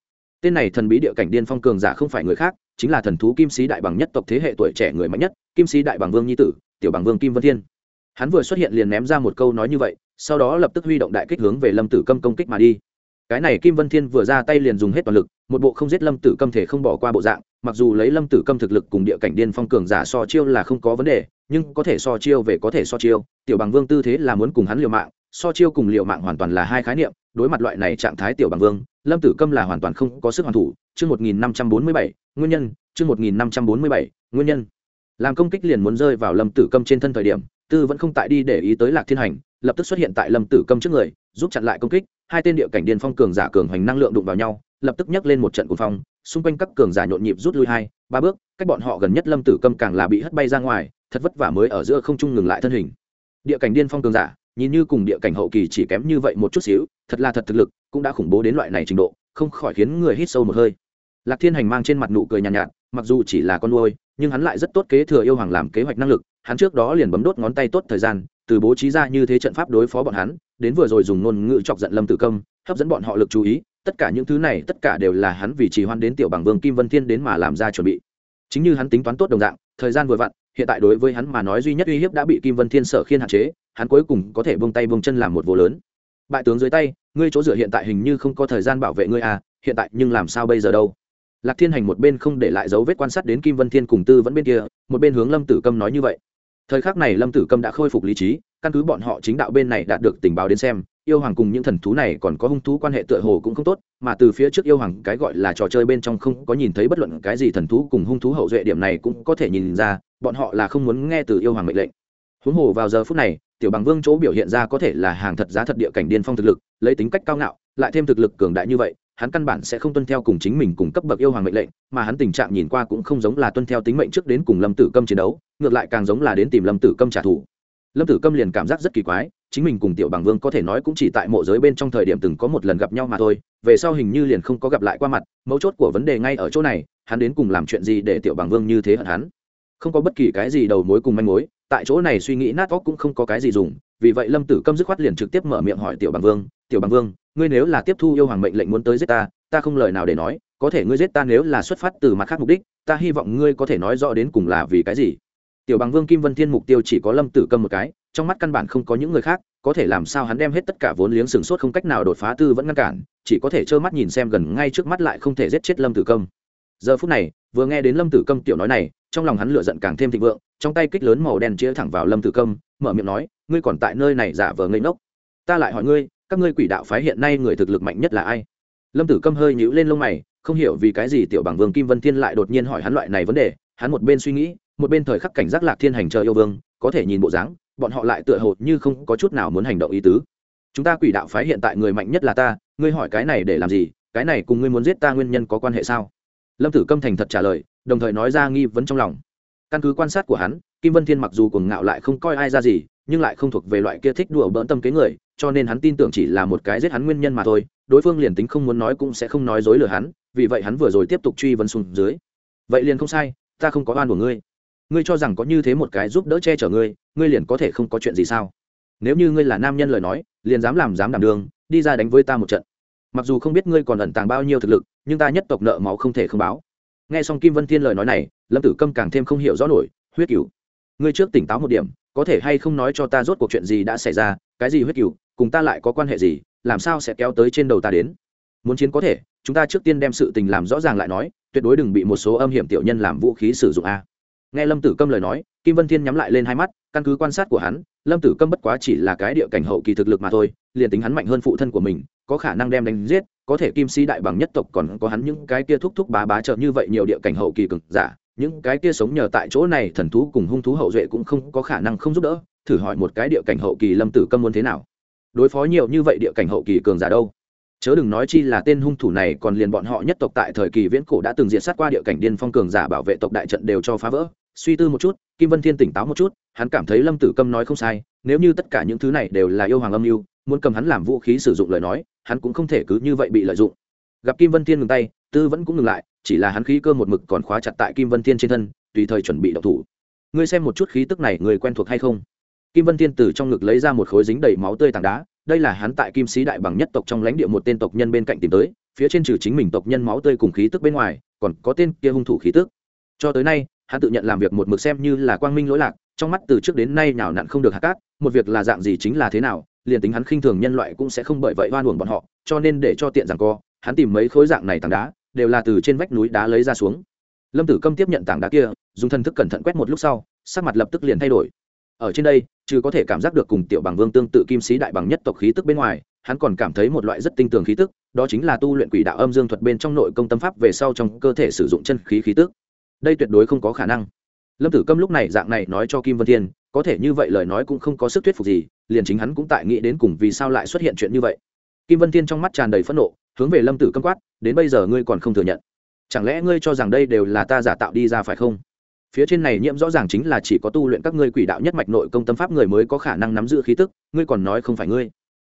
Tên này thần bí địa cảnh điên phong cường giả không phải người khác, chính là thần thú kim sĩ đại bằng nhất tộc thế hệ tuổi trẻ người mạnh nhất, kim sĩ đại bằng vương nhi tử, tiểu bằng vương kim vân thiên hắn vừa xuất hiện liền ném ra một câu nói như vậy, sau đó lập tức huy động đại kích hướng về lâm tử câm công kích mà đi. Cái này kim vân thiên vừa ra tay liền dùng hết toàn lực, một bộ không giết lâm tử câm thể không bỏ qua bộ dạng, mặc dù lấy lâm tử câm thực lực cùng địa cảnh điên phong cường giả so chiêu là không có vấn đề, nhưng có thể so chiêu về có thể so chiêu, tiểu bằng vương tư thế là muốn cùng hắn liều mạng, so chiêu cùng liều mạng hoàn toàn là hai khái niệm, đối mặt loại này trạng thái tiểu bằng vương, lâm tử câm là hoàn toàn không có sức hoàn thủ, chương một nghìn năm trăm bốn mươi bảy, nguyên nhân, chương một nghìn năm trăm bốn mươi bảy, nguyên nhân. Làm công kích liền muốn rơi vào lâm tử câm trên thân thời điểm tư vẫn không tại đi để ý tới lạc thiên hành lập tức xuất hiện tại lâm tử câm trước người giúp chặn lại công kích hai tên địa cảnh điên phong cường giả cường hoành năng lượng đụng vào nhau lập tức nhấc lên một trận cuồng phong xung quanh các cường giả nhộn nhịp rút lui hai ba bước cách bọn họ gần nhất lâm tử câm càng là bị hất bay ra ngoài thật vất vả mới ở giữa không trung ngừng lại thân hình. Địa cảnh điên phong cường giả nhìn như cùng địa cảnh hậu kỳ chỉ kém như vậy một chút xíu thật là thật thực lực cũng đã khủng bố đến loại này trình độ không khỏi khiến người hít sâu một hơi. Lạc thiên hành mang trên mặt nụ cười nhàn nhạt, nhạt mặc dù chỉ là con nuôi nhưng hắn lại rất tốt kế thừa yêu hoàng làm kế hoạch năng lực hắn trước đó liền bấm đốt ngón tay tốt thời gian, từ bố trí ra như thế trận pháp đối phó bọn hắn, đến vừa rồi dùng ngôn ngữ chọc giận lâm tử công, hấp dẫn bọn họ lực chú ý, tất cả những thứ này, tất cả đều là hắn vì trì hoan đến tiểu bằng vương kim vân thiên đến mà làm ra chuẩn bị. Chính như hắn tính toán tốt đồng dạng, thời gian vừa vặn, hiện tại đối với hắn mà nói duy nhất uy hiếp đã bị kim vân thiên sở khiên hạn chế, hắn cuối cùng có thể bông tay bông chân làm một vô lớn. Bại tướng dưới tay, ngươi chỗ dựa hiện tại hình như không có thời gian bảo vệ ngươi à hiện tại nhưng làm sao bây giờ đâu? Lạc thiên hành một bên không để lại dấu vết quan sát đến kim vân thiên cùng tư vẫn bên kia, một bên hướng lâm tử câm nói như vậy thời khắc này lâm tử câm đã khôi phục lý trí, căn cứ bọn họ chính đạo bên này đạt được tình báo đến xem, yêu hoàng cùng những thần thú này còn có hung thú quan hệ tựa hồ cũng không tốt, mà từ phía trước yêu hoàng cái gọi là trò chơi bên trong không có nhìn thấy bất luận cái gì thần thú cùng hung thú hậu duệ điểm này cũng có thể nhìn ra, bọn họ là không muốn nghe từ yêu hoàng mệnh lệnh. Huống hồ vào giờ phút này, tiểu bằng vương chỗ biểu hiện ra có thể là hàng thật giá thật địa cảnh điên phong thực lực, lấy tính cách cao ngạo, lại thêm thực lực cường đại như vậy, hắn căn bản sẽ không tuân theo cùng chính mình cùng cấp bậc yêu hoàng mệnh lệnh, mà hắn tình trạng nhìn qua cũng không giống là tuân theo tính mệnh trước đến cùng lâm tử câm chiến đấu ngược lại càng giống là đến tìm lâm tử câm trả thù. Lâm tử câm liền cảm giác rất kỳ quái, chính mình cùng tiểu bằng vương có thể nói cũng chỉ tại mộ giới bên trong thời điểm từng có một lần gặp nhau mà thôi, về sau hình như liền không có gặp lại qua mặt, mấu chốt của vấn đề ngay ở chỗ này, hắn đến cùng làm chuyện gì để tiểu bằng vương như thế hận hắn? Không có bất kỳ cái gì đầu mối cùng manh mối, tại chỗ này suy nghĩ nát óc cũng không có cái gì dùng, vì vậy lâm tử câm dứt khoát liền trực tiếp mở miệng hỏi tiểu bằng vương, tiểu bằng vương, ngươi nếu là tiếp thu yêu hoàng mệnh lệnh muốn tới giết ta ta không lời nào để nói, có thể ngươi giết ta nếu là xuất phát từ mặt khác mục đích, ta hy vọng ngươi có thể nói rõ đến cùng là vì cái gì? Tiểu bằng vương kim vân thiên mục tiêu chỉ có lâm tử câm một cái, trong mắt căn bản không có những người khác, có thể làm sao hắn đem hết tất cả vốn liếng sừng sốt không cách nào đột phá tư vẫn ngăn cản, chỉ có thể trơ mắt nhìn xem gần ngay trước mắt lại không thể giết chết lâm tử câm. Giờ phút này, vừa nghe đến lâm tử câm tiểu nói này, trong lòng hắn lựa giận càng thêm thịnh vượng, trong tay kích lớn màu đen chĩa thẳng vào lâm tử câm, mở miệng nói, ngươi còn tại nơi này giả vờ ngây ngốc. Ta lại hỏi ngươi, các ngươi quỷ đạo phái hiện nay người thực lực mạnh nhất là ai? Lâm tử câm hơi nhíu lên lông mày, không hiểu vì cái gì tiểu bằng vương kim vân thiên lại đột nhiên hỏi hắn loại này vấn đề, hắn một bên suy nghĩ một bên thời khắc cảnh giác lạc thiên hành chờ yêu vương, có thể nhìn bộ dáng, bọn họ lại tựa hồ như không có chút nào muốn hành động ý tứ. Chúng ta quỷ đạo phái hiện tại người mạnh nhất là ta, ngươi hỏi cái này để làm gì, cái này cùng ngươi muốn giết ta nguyên nhân có quan hệ sao? Lâm tử câm thành thật trả lời, đồng thời nói ra nghi vấn trong lòng. Căn cứ quan sát của hắn, kim vân thiên mặc dù cuồng ngạo lại không coi ai ra gì, nhưng lại không thuộc về loại kia thích đùa bỡn tâm kế người, cho nên hắn tin tưởng chỉ là một cái giết hắn nguyên nhân mà thôi, đối phương liền tính không muốn nói cũng sẽ không nói dối lừa hắn, vì vậy hắn vừa rồi tiếp tục truy vấn xuống dưới. Vậy liền không sai, ta không có oan của ngươi ngươi cho rằng có như thế một cái giúp đỡ che chở ngươi ngươi liền có thể không có chuyện gì sao? Nếu như ngươi là nam nhân lời nói, liền dám làm dám đảm đường đi ra đánh với ta một trận. Mặc dù không biết ngươi còn ẩn tàng bao nhiêu thực lực, nhưng ta nhất tộc nợ máu không thể không báo. Nghe xong kim vân thiên lời nói này, lâm tử câm càng thêm không hiểu rõ nổi, huyết cửu, ngươi trước tỉnh táo một điểm, có thể hay không nói cho ta rốt cuộc chuyện gì đã xảy ra, cái gì huyết cửu, cùng ta lại có quan hệ gì, làm sao sẽ kéo tới trên đầu ta đến? Muốn chiến có thể, chúng ta trước tiên đem sự tình làm rõ ràng lại nói, tuyệt đối đừng bị một số âm hiểm tiểu nhân làm vũ khí sử dụng a nghe lâm tử câm lời nói, kim vân thiên nhắm lại lên hai mắt, căn cứ quan sát của hắn, lâm tử câm bất quá chỉ là cái địa cảnh hậu kỳ thực lực mà thôi, liền tính hắn mạnh hơn phụ thân của mình, có khả năng đem đánh giết, có thể kim si đại bằng nhất tộc còn có hắn những cái kia thúc thúc bá bá trợ như vậy nhiều địa cảnh hậu kỳ cực giả, những cái kia sống nhờ tại chỗ này thần thú cùng hung thú hậu duệ cũng không có khả năng không giúp đỡ, thử hỏi một cái địa cảnh hậu kỳ lâm tử câm muốn thế nào? Đối phó nhiều như vậy địa cảnh hậu kỳ cường giả đâu? Chớ đừng nói chi là tên hung thủ này, còn liền bọn họ nhất tộc tại thời kỳ viễn cổ đã từng diệt sát qua địa cảnh điên phong cường giả bảo vệ tộc đại trận đều cho phá vỡ suy tư một chút, kim vân thiên tỉnh táo một chút, hắn cảm thấy lâm tử câm nói không sai, nếu như tất cả những thứ này đều là yêu hoàng âm mưu, muốn cầm hắn làm vũ khí sử dụng lời nói, hắn cũng không thể cứ như vậy bị lợi dụng. Gặp kim vân thiên ngừng tay, tư vẫn cũng ngừng lại, chỉ là hắn khí cơ một mực còn khóa chặt tại kim vân thiên trên thân, tùy thời chuẩn bị đậu thủ. Ngươi xem một chút khí tức này, người quen thuộc hay không? Kim vân thiên từ trong ngực lấy ra một khối dính đầy máu tươi tảng đá, đây là hắn tại kim sĩ đại bằng nhất tộc trong lãnh địa một tên tộc nhân bên cạnh tìm tới, phía trên trừ chính mình tộc nhân máu tươi cùng khí tức bên ngoài, còn có tên kia hung thủ khí tức. Cho tới nay hắn tự nhận làm việc một mực xem như là quang minh lỗi lạc, trong mắt từ trước đến nay nào nặn không được hạ cát, một việc là dạng gì chính là thế nào, liền tính hắn khinh thường nhân loại cũng sẽ không bởi vậy oan uổng bọn họ, cho nên để cho tiện rằng co, hắn tìm mấy khối dạng này tảng đá, đều là từ trên vách núi đá lấy ra xuống. Lâm tử câm tiếp nhận tảng đá kia, dùng thân thức cẩn thận quét một lúc sau, sắc mặt lập tức liền thay đổi. Ở trên đây chứ có thể cảm giác được cùng tiểu bằng vương tương tự kim sĩ đại bằng nhất tộc khí tức bên ngoài, hắn còn cảm thấy một loại rất tinh tường khí tức, đó chính là tu luyện quỷ đạo âm dương thuật bên trong nội công tâm pháp về sau trong cơ thể sử dụng chân khí khí tức đây tuyệt đối không có khả năng. Lâm tử câm lúc này dạng này nói cho kim vân thiên, có thể như vậy lời nói cũng không có sức thuyết phục gì, liền chính hắn cũng tại nghĩ đến cùng vì sao lại xuất hiện chuyện như vậy. Kim vân thiên trong mắt tràn đầy phẫn nộ, hướng về lâm tử câm quát, đến bây giờ ngươi còn không thừa nhận. Chẳng lẽ ngươi cho rằng đây đều là ta giả tạo đi ra phải không? Phía trên này nhiễm rõ ràng chính là chỉ có tu luyện các ngươi quỷ đạo nhất mạch nội công tâm pháp người mới có khả năng nắm giữ khí tức, ngươi còn nói không phải ngươi.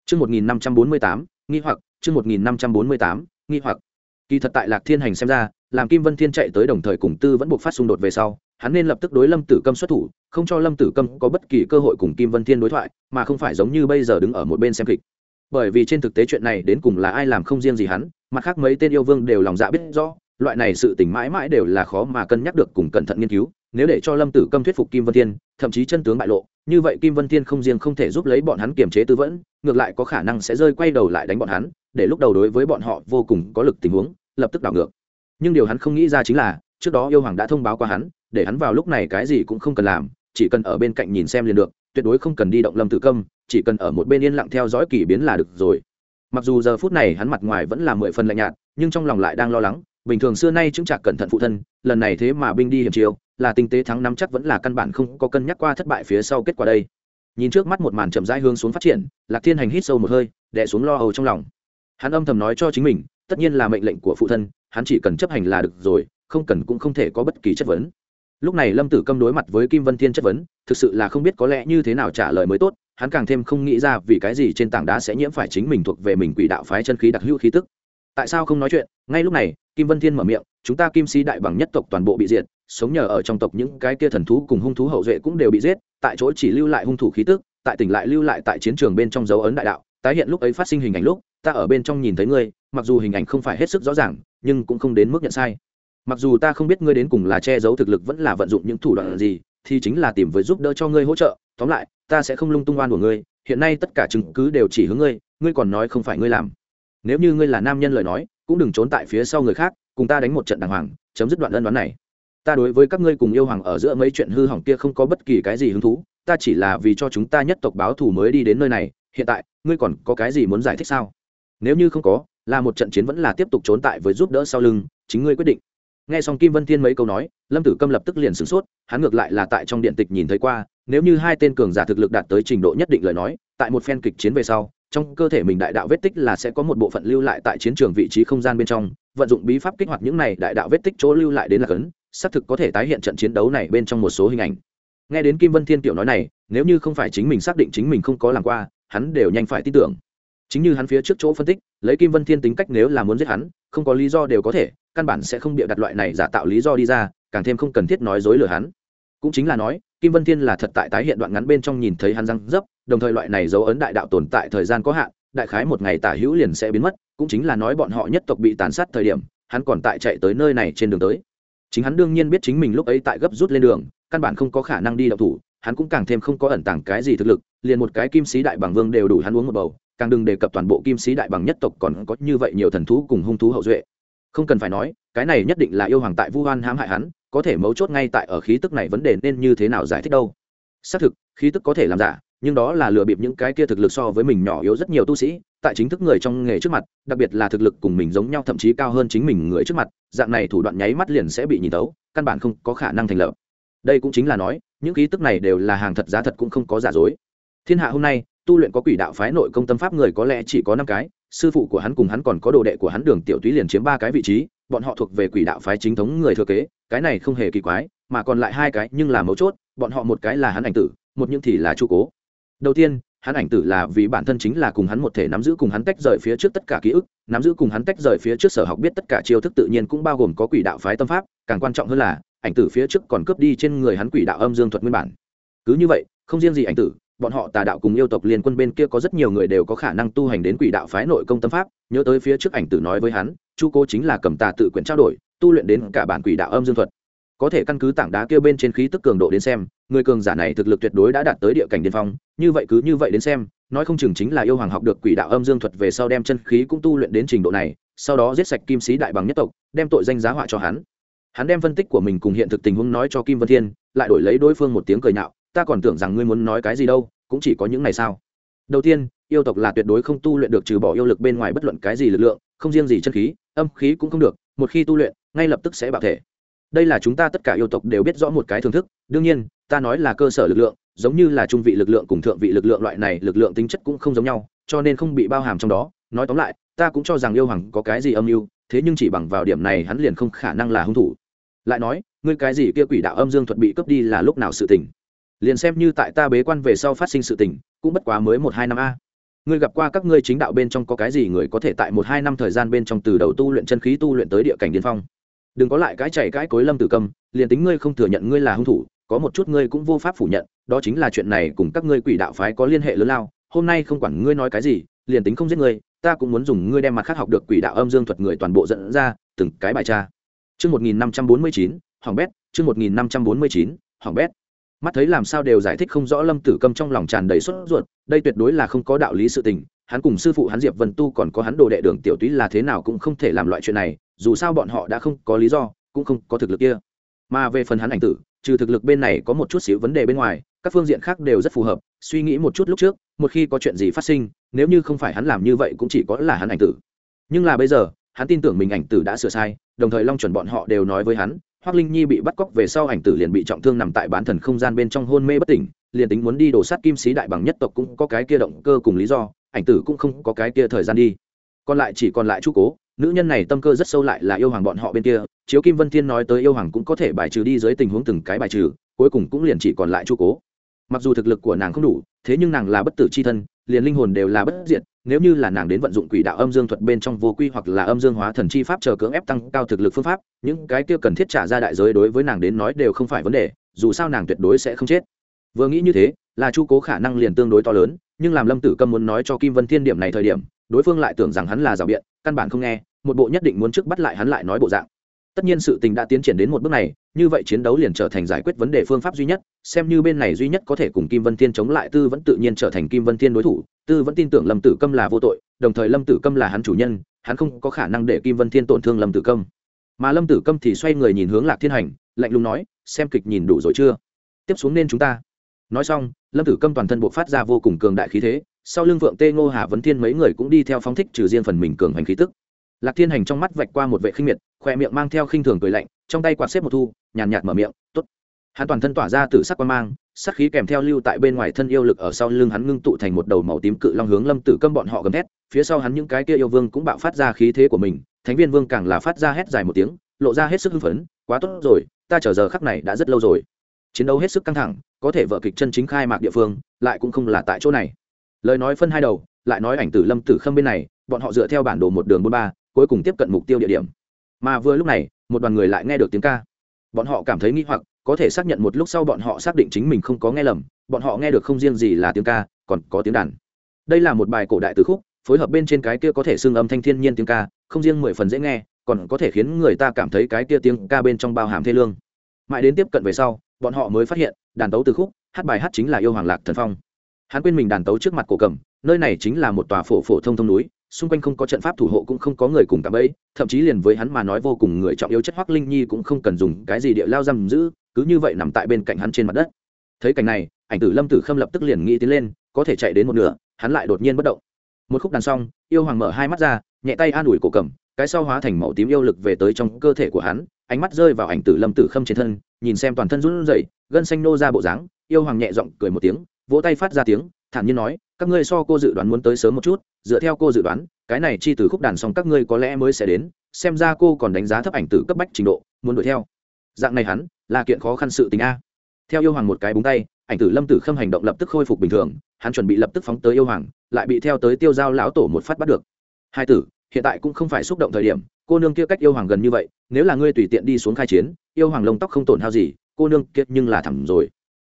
Chương một nghìn năm trăm bốn mươi tám, nghi hoặc, chương một nghìn năm trăm bốn mươi tám, nghi hoặc kỳ thật tại lạc thiên hành xem ra, làm kim vân thiên chạy tới đồng thời cùng tư vẫn buộc phát xung đột về sau, hắn nên lập tức đối lâm tử câm xuất thủ, không cho lâm tử câm có bất kỳ cơ hội cùng kim vân thiên đối thoại, mà không phải giống như bây giờ đứng ở một bên xem kịch. Bởi vì trên thực tế chuyện này đến cùng là ai làm không riêng gì hắn, mặt khác mấy tên yêu vương đều lòng dạ biết rõ, loại này sự tỉnh mãi mãi đều là khó mà cân nhắc được cùng cẩn thận nghiên cứu, nếu để cho lâm tử câm thuyết phục kim vân thiên, thậm chí chân tướng bại lộ, như vậy kim vân thiên không riêng không thể giúp lấy bọn hắn kiềm chế tư vẫn, ngược lại có khả năng sẽ rơi quay đầu lại đánh bọn hắn, để lúc đầu đối với bọn họ vô cùng có lực tình huống lập tức đảo ngược. Nhưng điều hắn không nghĩ ra chính là, trước đó yêu hoàng đã thông báo qua hắn, để hắn vào lúc này cái gì cũng không cần làm, chỉ cần ở bên cạnh nhìn xem liền được, tuyệt đối không cần đi động lâm tử câm, chỉ cần ở một bên yên lặng theo dõi kỳ biến là được rồi. Mặc dù giờ phút này hắn mặt ngoài vẫn là mười phần lạnh nhạt, nhưng trong lòng lại đang lo lắng, bình thường xưa nay chứng trạc cẩn thận phụ thân, lần này thế mà binh đi hiểm chiêu, là tinh tế thắng năm chắc vẫn là căn bản không có cân nhắc qua thất bại phía sau kết quả đây. Nhìn trước mắt một màn chậm rãi hướng xuống phát triển, lạc thiên hành hít sâu một hơi, đè xuống lo âu trong lòng. Hắn âm thầm nói cho chính mình tất nhiên là mệnh lệnh của phụ thân, hắn chỉ cần chấp hành là được rồi, không cần cũng không thể có bất kỳ chất vấn. Lúc này lâm tử câm đối mặt với kim vân thiên chất vấn, thực sự là không biết có lẽ như thế nào trả lời mới tốt, hắn càng thêm không nghĩ ra vì cái gì trên tảng đá sẽ nhiễm phải chính mình thuộc về mình quỷ đạo phái chân khí đặc hữu khí tức. Tại sao không nói chuyện? Ngay lúc này, kim vân thiên mở miệng, chúng ta kim sĩ đại bằng nhất tộc toàn bộ bị diệt, sống nhờ ở trong tộc những cái kia thần thú cùng hung thú hậu duệ cũng đều bị giết, tại chỗ chỉ lưu lại hung thủ khí tức, tại tỉnh lại lưu lại tại chiến trường bên trong dấu ấn đại đạo, tái hiện lúc ấy phát sinh hình ảnh lúc ta ở bên trong nhìn thấy ngươi, mặc dù hình ảnh không phải hết sức rõ ràng, nhưng cũng không đến mức nhận sai. Mặc dù ta không biết ngươi đến cùng là che giấu thực lực vẫn là vận dụng những thủ đoạn gì, thì chính là tìm với giúp đỡ cho ngươi hỗ trợ. Tóm lại, ta sẽ không lung tung oan của ngươi, hiện nay tất cả chứng cứ đều chỉ hướng ngươi ngươi còn nói không phải ngươi làm. Nếu như ngươi là nam nhân lời nói, cũng đừng trốn tại phía sau người khác, cùng ta đánh một trận đàng hoàng, chấm dứt đoạn ân đoán này. Ta đối với các ngươi cùng yêu hoàng ở giữa mấy chuyện hư hỏng kia không có bất kỳ cái gì hứng thú, ta chỉ là vì cho chúng ta nhất tộc báo thù mới đi đến nơi này, hiện tại, ngươi còn có cái gì muốn giải thích sao? Nếu như không có, là một trận chiến vẫn là tiếp tục trốn tại với giúp đỡ sau lưng, chính ngươi quyết định. Nghe xong kim vân thiên mấy câu nói, lâm tử câm lập tức liền sửng sốt, hắn ngược lại là tại trong điện tịch nhìn thấy qua, nếu như hai tên cường giả thực lực đạt tới trình độ nhất định lời nói, tại một phen kịch chiến về sau, trong cơ thể mình đại đạo vết tích là sẽ có một bộ phận lưu lại tại chiến trường vị trí không gian bên trong, vận dụng bí pháp kích hoạt những này đại đạo vết tích chỗ lưu lại đến là cấn, xác thực có thể tái hiện trận chiến đấu này bên trong một số hình ảnh. Nghe đến kim vân thiên tiểu nói này, nếu như không phải chính mình xác định chính mình không có làm qua, hắn đều nhanh phải tin tưởng chính như hắn phía trước chỗ phân tích, lấy kim vân thiên tính cách nếu là muốn giết hắn, không có lý do đều có thể, căn bản sẽ không bịa đặt loại này giả tạo lý do đi ra, càng thêm không cần thiết nói dối lừa hắn. Cũng chính là nói, kim vân thiên là thật tại tái hiện đoạn ngắn bên trong nhìn thấy hắn răng dấp, đồng thời loại này dấu ấn đại đạo tồn tại thời gian có hạn, đại khái một ngày tả hữu liền sẽ biến mất, cũng chính là nói bọn họ nhất tộc bị tàn sát thời điểm, hắn còn tại chạy tới nơi này trên đường tới. Chính hắn đương nhiên biết chính mình lúc ấy tại gấp rút lên đường, căn bản không có khả năng đi đậu thủ, hắn cũng càng thêm không có ẩn tàng cái gì thực lực, liền một cái kim sĩ đại bằng vương đều đủ hắn uống một bầu càng đừng đề cập toàn bộ kim sĩ đại bằng nhất tộc còn có như vậy nhiều thần thú cùng hung thú hậu duệ. Không cần phải nói, cái này nhất định là yêu hoàng tại vu hoan hãm hại hắn, có thể mấu chốt ngay tại ở khí tức này vấn đề nên như thế nào giải thích đâu. Xác thực, khí tức có thể làm giả, nhưng đó là lừa bịp những cái kia thực lực so với mình nhỏ yếu rất nhiều tu sĩ, tại chính thức người trong nghề trước mặt, đặc biệt là thực lực cùng mình giống nhau thậm chí cao hơn chính mình người trước mặt, dạng này thủ đoạn nháy mắt liền sẽ bị nhìn tấu, căn bản không có khả năng thành lập. Đây cũng chính là nói, những khí tức này đều là hàng thật giá thật cũng không có giả dối. Thiên hạ hôm nay tu luyện có quỷ đạo phái nội công tâm pháp người có lẽ chỉ có năm cái, sư phụ của hắn cùng hắn còn có đồ đệ của hắn đường tiểu túy liền chiếm ba cái vị trí, bọn họ thuộc về quỷ đạo phái chính thống người thừa kế, cái này không hề kỳ quái, mà còn lại hai cái nhưng là mấu chốt, bọn họ một cái là hắn ảnh tử, một những thì là chu cố. Đầu tiên, hắn ảnh tử là vì bản thân chính là cùng hắn một thể nắm giữ cùng hắn tách rời phía trước tất cả ký ức, nắm giữ cùng hắn tách rời phía trước sở học biết tất cả chiêu thức tự nhiên cũng bao gồm có quỷ đạo phái tâm pháp, càng quan trọng hơn là, ảnh tử phía trước còn cướp đi trên người hắn quỷ đạo âm dương thuật nguyên bản. Cứ như vậy, không riêng gì ảnh tử bọn họ tà đạo cùng yêu tộc liên quân bên kia có rất nhiều người đều có khả năng tu hành đến quỷ đạo phái nội công tâm pháp, nhớ tới phía trước ảnh tử nói với hắn, chu cô chính là cầm tà tự quyển trao đổi, tu luyện đến cả bản quỷ đạo âm dương thuật. Có thể căn cứ tảng đá kia bên trên khí tức cường độ đến xem, người cường giả này thực lực tuyệt đối đã đạt tới địa cảnh điên phong, như vậy cứ như vậy đến xem, nói không chừng chính là yêu hoàng học được quỷ đạo âm dương thuật về sau đem chân khí cũng tu luyện đến trình độ này, sau đó giết sạch kim sĩ đại bằng nhất tộc, đem tội danh giá họa cho hắn. Hắn đem phân tích của mình cùng hiện thực tình huống nói cho kim vân thiên, lại đổi lấy đối phương một tiếng cười nhạo ta còn tưởng rằng ngươi muốn nói cái gì đâu, cũng chỉ có những này sao? Đầu tiên, yêu tộc là tuyệt đối không tu luyện được trừ bỏ yêu lực bên ngoài bất luận cái gì lực lượng, không riêng gì chân khí, âm khí cũng không được, một khi tu luyện, ngay lập tức sẽ bạo thể. Đây là chúng ta tất cả yêu tộc đều biết rõ một cái thưởng thức, đương nhiên, ta nói là cơ sở lực lượng, giống như là trung vị lực lượng cùng thượng vị lực lượng loại này, lực lượng tính chất cũng không giống nhau, cho nên không bị bao hàm trong đó. Nói tóm lại, ta cũng cho rằng yêu hoàng có cái gì âm mưu, thế nhưng chỉ bằng vào điểm này hắn liền không khả năng là hung thủ. Lại nói, ngươi cái gì kia quỷ đạo âm dương thuật bị cướp đi là lúc nào sự tình? Liền xem như tại ta bế quan về sau phát sinh sự tình cũng bất quá mới một hai năm a. Ngươi gặp qua các ngươi chính đạo bên trong có cái gì người có thể tại một hai năm thời gian bên trong từ đầu tu luyện chân khí tu luyện tới địa cảnh điên phong? Đừng có lại cái chảy cái cối lâm tử cầm liền tính ngươi không thừa nhận ngươi là hung thủ có một chút ngươi cũng vô pháp phủ nhận đó chính là chuyện này cùng các ngươi quỷ đạo phái có liên hệ lớn lao hôm nay không quản ngươi nói cái gì liền tính không giết ngươi ta cũng muốn dùng ngươi đem mặt khác học được quỷ đạo âm dương thuật người toàn bộ dẫn ra từng cái bài tra. Chương 1549, Hoàng Bét, chương 1549, Hoàng Bét. Mắt thấy làm sao đều giải thích không rõ Lâm Tử Câm trong lòng tràn đầy sốt ruột, đây tuyệt đối là không có đạo lý sự tình, hắn cùng sư phụ hắn Diệp Vân Tu còn có hắn đồ đệ Đường Tiểu Túy là thế nào cũng không thể làm loại chuyện này, dù sao bọn họ đã không có lý do, cũng không có thực lực kia. Mà về phần hắn ảnh tử, trừ thực lực bên này có một chút xíu vấn đề bên ngoài, các phương diện khác đều rất phù hợp, suy nghĩ một chút lúc trước, một khi có chuyện gì phát sinh, nếu như không phải hắn làm như vậy cũng chỉ có là hắn ảnh tử. Nhưng là bây giờ, hắn tin tưởng mình ảnh tử đã sửa sai, đồng thời long chuẩn bọn họ đều nói với hắn hoác linh nhi bị bắt cóc về sau ảnh tử liền bị trọng thương nằm tại bán thần không gian bên trong hôn mê bất tỉnh, liền tính muốn đi đổ sát kim sĩ đại bằng nhất tộc cũng có cái kia động cơ cùng lý do, ảnh tử cũng không có cái kia thời gian đi. Còn lại chỉ còn lại chu cố, nữ nhân này tâm cơ rất sâu lại là yêu hoàng bọn họ bên kia, chiếu kim vân thiên nói tới yêu hoàng cũng có thể bài trừ đi dưới tình huống từng cái bài trừ, cuối cùng cũng liền chỉ còn lại chu cố mặc dù thực lực của nàng không đủ, thế nhưng nàng là bất tử c h i thân, liền linh hồn đều là bất diệt, nếu như là nàng đến vận dụng quỷ đạo âm dương thuật bên trong vô quy hoặc là âm dương hóa thần chi pháp chờ cưỡng ép tăng cao thực lực phương pháp, những cái kia cần thiết trả ra đại giới đối với nàng đến nói đều không phải vấn đề, dù sao nàng tuyệt đối sẽ không chết. Vừa nghĩ như thế là chu cố khả năng liền tương đối to lớn, nhưng làm lâm tử câm muốn nói cho kim vân thiên điểm này thời điểm, đối phương lại tưởng rằng hắn là rào biện, căn bản không nghe, một bộ nhất định muốn trước bắt lại hắn lại nói bộ dạng tất nhiên sự tình đã tiến triển đến một bước này, như vậy chiến đấu liền trở thành giải quyết vấn đề phương pháp duy nhất, xem như bên này duy nhất có thể cùng kim vân thiên chống lại, tư vẫn tự nhiên trở thành kim vân thiên đối thủ. Tư vẫn tin tưởng lâm tử câm là vô tội, đồng thời lâm tử câm là hắn chủ nhân, hắn không có khả năng để kim vân thiên tổn thương lâm tử câm. Mà lâm tử câm thì xoay người nhìn hướng lạc thiên hành, lạnh lùng nói, xem kịch nhìn đủ rồi chưa? Tiếp xuống nên chúng ta. Nói xong, lâm tử câm toàn thân buộc phát ra vô cùng cường đại khí thế, sau lưng vượng tê ngô hà vấn thiên mấy người cũng đi theo phóng thích trừ riêng phần mình cường hành khí tức. Lạc thiên hành trong mắt vạch qua một vệ khinh miệt khoe miệng mang theo khinh thường cười lạnh, trong tay quạt xếp một thu, nhàn nhạt mở miệng t ố t hắn toàn thân tỏa ra từ sắc quan mang sắc khí kèm theo lưu tại bên ngoài thân yêu lực ở sau lưng hắn ngưng tụ thành một đầu màu tím cự long hướng lâm tử câm bọn họ gầm thét, phía sau hắn những cái kia yêu vương cũng bạo phát ra khí thế của mình, thánh viên vương càng là phát ra hét dài một tiếng, lộ ra hết sức hưng phấn, quá tốt rồi, ta chờ giờ khắc này đã rất lâu rồi. Chiến đấu hết sức căng thẳng, có thể vợ kịch chân chính khai mạc địa phương, lại cũng không là tại chỗ này. Lời nói phân hai đầu, lại nói ảnh tử lâm tử khâm bên này, bọn họ dựa theo bản đồ một đường bốn ba, cuối cùng tiếp cận mục tiêu địa điểm mà vừa lúc này, một đoàn người lại nghe được tiếng ca. Bọn họ cảm thấy nghi hoặc, có thể xác nhận một lúc sau bọn họ xác định chính mình không có nghe lầm, bọn họ nghe được không riêng gì là tiếng ca, còn có tiếng đàn. Đây là một bài cổ đại từ khúc, phối hợp bên trên cái kia có thể xương âm thanh thiên nhiên tiếng ca, không riêng mười phần dễ nghe, còn có thể khiến người ta cảm thấy cái kia tiếng ca bên trong bao hàm thê lương. Mãi đến tiếp cận về sau, bọn họ mới phát hiện, đàn tấu từ khúc, hát bài hát chính là yêu hoàng lạc thần phong. Hắn quên mình đàn tấu trước mặt cổ cầm, nơi này chính là một tòa phổ phổ thông thông núi xung quanh không có trận pháp thủ hộ cũng không có người cùng cạm ấy thậm chí liền với hắn mà nói vô cùng người trọng yếu chất hoắc linh nhi cũng không cần dùng cái gì địa lao giam giữ, cứ như vậy nằm tại bên cạnh hắn trên mặt đất. Thấy cảnh này, ảnh tử lâm tử khâm lập tức liền nghĩ tiến lên, có thể chạy đến một nửa, hắn lại đột nhiên bất động. Một khúc đàn xong, yêu hoàng mở hai mắt ra, nhẹ tay an ủi cổ cầm, cái sau hóa thành màu tím yêu lực về tới trong cơ thể của hắn, ánh mắt rơi vào ảnh tử lâm tử khâm trên thân, nhìn xem toàn thân run rẩy, gân xanh nô ra bộ dáng, yêu hoàng nhẹ giọng cười một tiếng, vỗ tay phát ra tiếng, thản nhiên nói các ngươi so cô dự đoán muốn tới sớm một chút, dựa theo cô dự đoán, cái này chi từ khúc đàn xong các ngươi có lẽ mới sẽ đến, xem ra cô còn đánh giá thấp ảnh tử cấp bách trình độ, muốn đuổi theo. Dạng này hắn, là kiện khó khăn sự tình a. Theo yêu hoàng một cái búng tay, ảnh tử lâm tử khâm hành động lập tức khôi phục bình thường, hắn chuẩn bị lập tức phóng tới yêu hoàng, lại bị theo tới tiêu giao lão tổ một phát bắt được. Hai tử, hiện tại cũng không phải xúc động thời điểm, cô nương kia cách yêu hoàng gần như vậy, nếu là ngươi tùy tiện đi xuống khai chiến, yêu hoàng lông tóc không tổn hao gì, cô nương kiệt nhưng là thẳng rồi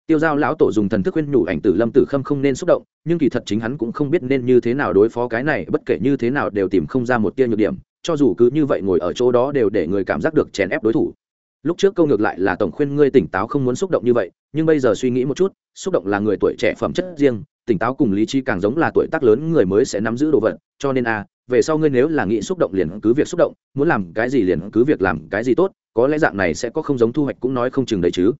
tiêu giao lão tổ dùng thần thức khuyên nhủ ảnh tử lâm tử khâm không nên xúc động, nhưng kỳ thật chính hắn cũng không biết nên như thế nào đối phó cái này, bất kể như thế nào đều tìm không ra một tia nhược điểm, cho dù cứ như vậy ngồi ở chỗ đó đều để người cảm giác được chèn ép đối thủ. Lúc trước câu ngược lại là tổng khuyên ngươi tỉnh táo không muốn xúc động như vậy, nhưng bây giờ suy nghĩ một chút, xúc động là người tuổi trẻ phẩm chất riêng, tỉnh táo cùng lý trí càng giống là tuổi tác lớn người mới sẽ nắm giữ đồ vật, cho nên a, về sau ngươi nếu là nghĩ xúc động liền cứ việc xúc động, muốn làm cái gì liền cứ việc làm cái gì tốt, có lẽ dạng này sẽ có không giống thu hoạch cũng nói không chừng đấy chứ.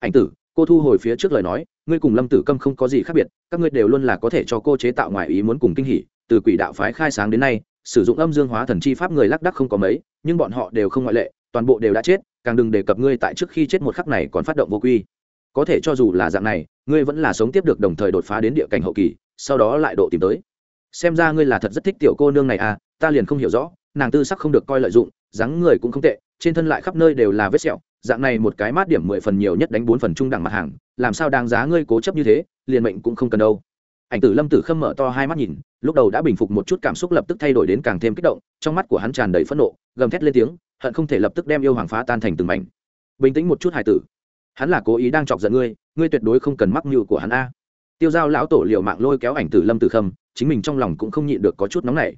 Ảnh tử cô thu hồi phía trước lời nói, ngươi cùng lâm tử câm không có gì khác biệt, các ngươi đều luôn là có thể cho cô chế tạo ngoài ý muốn cùng kinh hỉ, từ quỷ đạo phái khai sáng đến nay, sử dụng âm dương hóa thần chi pháp người lác đắc không có mấy, nhưng bọn họ đều không ngoại lệ, toàn bộ đều đã chết, càng đừng đề cập ngươi tại trước khi chết một khắc này còn phát động vô quy. Có thể cho dù là dạng này, ngươi vẫn là sống tiếp được đồng thời đột phá đến địa cảnh hậu kỳ, sau đó lại độ tìm tới. Xem ra ngươi là thật rất thích tiểu cô nương này à ta liền không hiểu rõ, nàng tư sắc không được coi lợi dụng, dáng người cũng không tệ, trên thân lại khắp nơi đều là vết sẹo dạng này một cái mát điểm mười phần nhiều nhất đánh bốn phần trung đẳng mặt hàng, làm sao đáng giá ngươi cố chấp như thế, liền mệnh cũng không cần đâu. Ảnh tử lâm tử khâm mở to hai mắt nhìn, lúc đầu đã bình phục một chút cảm xúc lập tức thay đổi đến càng thêm kích động, trong mắt của hắn tràn đầy phẫn nộ, gầm thét lên tiếng, hận không thể lập tức đem yêu hoàng phá tan thành từng mảnh. Bình tĩnh một chút hải tử. Hắn là cố ý đang chọc giận ngươi ngươi tuyệt đối không cần mắc mưu của hắn a. Tiêu giao lão tổ liệu mạng lôi kéo ảnh tử lâm tử khâm, chính mình trong lòng cũng không nhịn được có chút nóng nảy.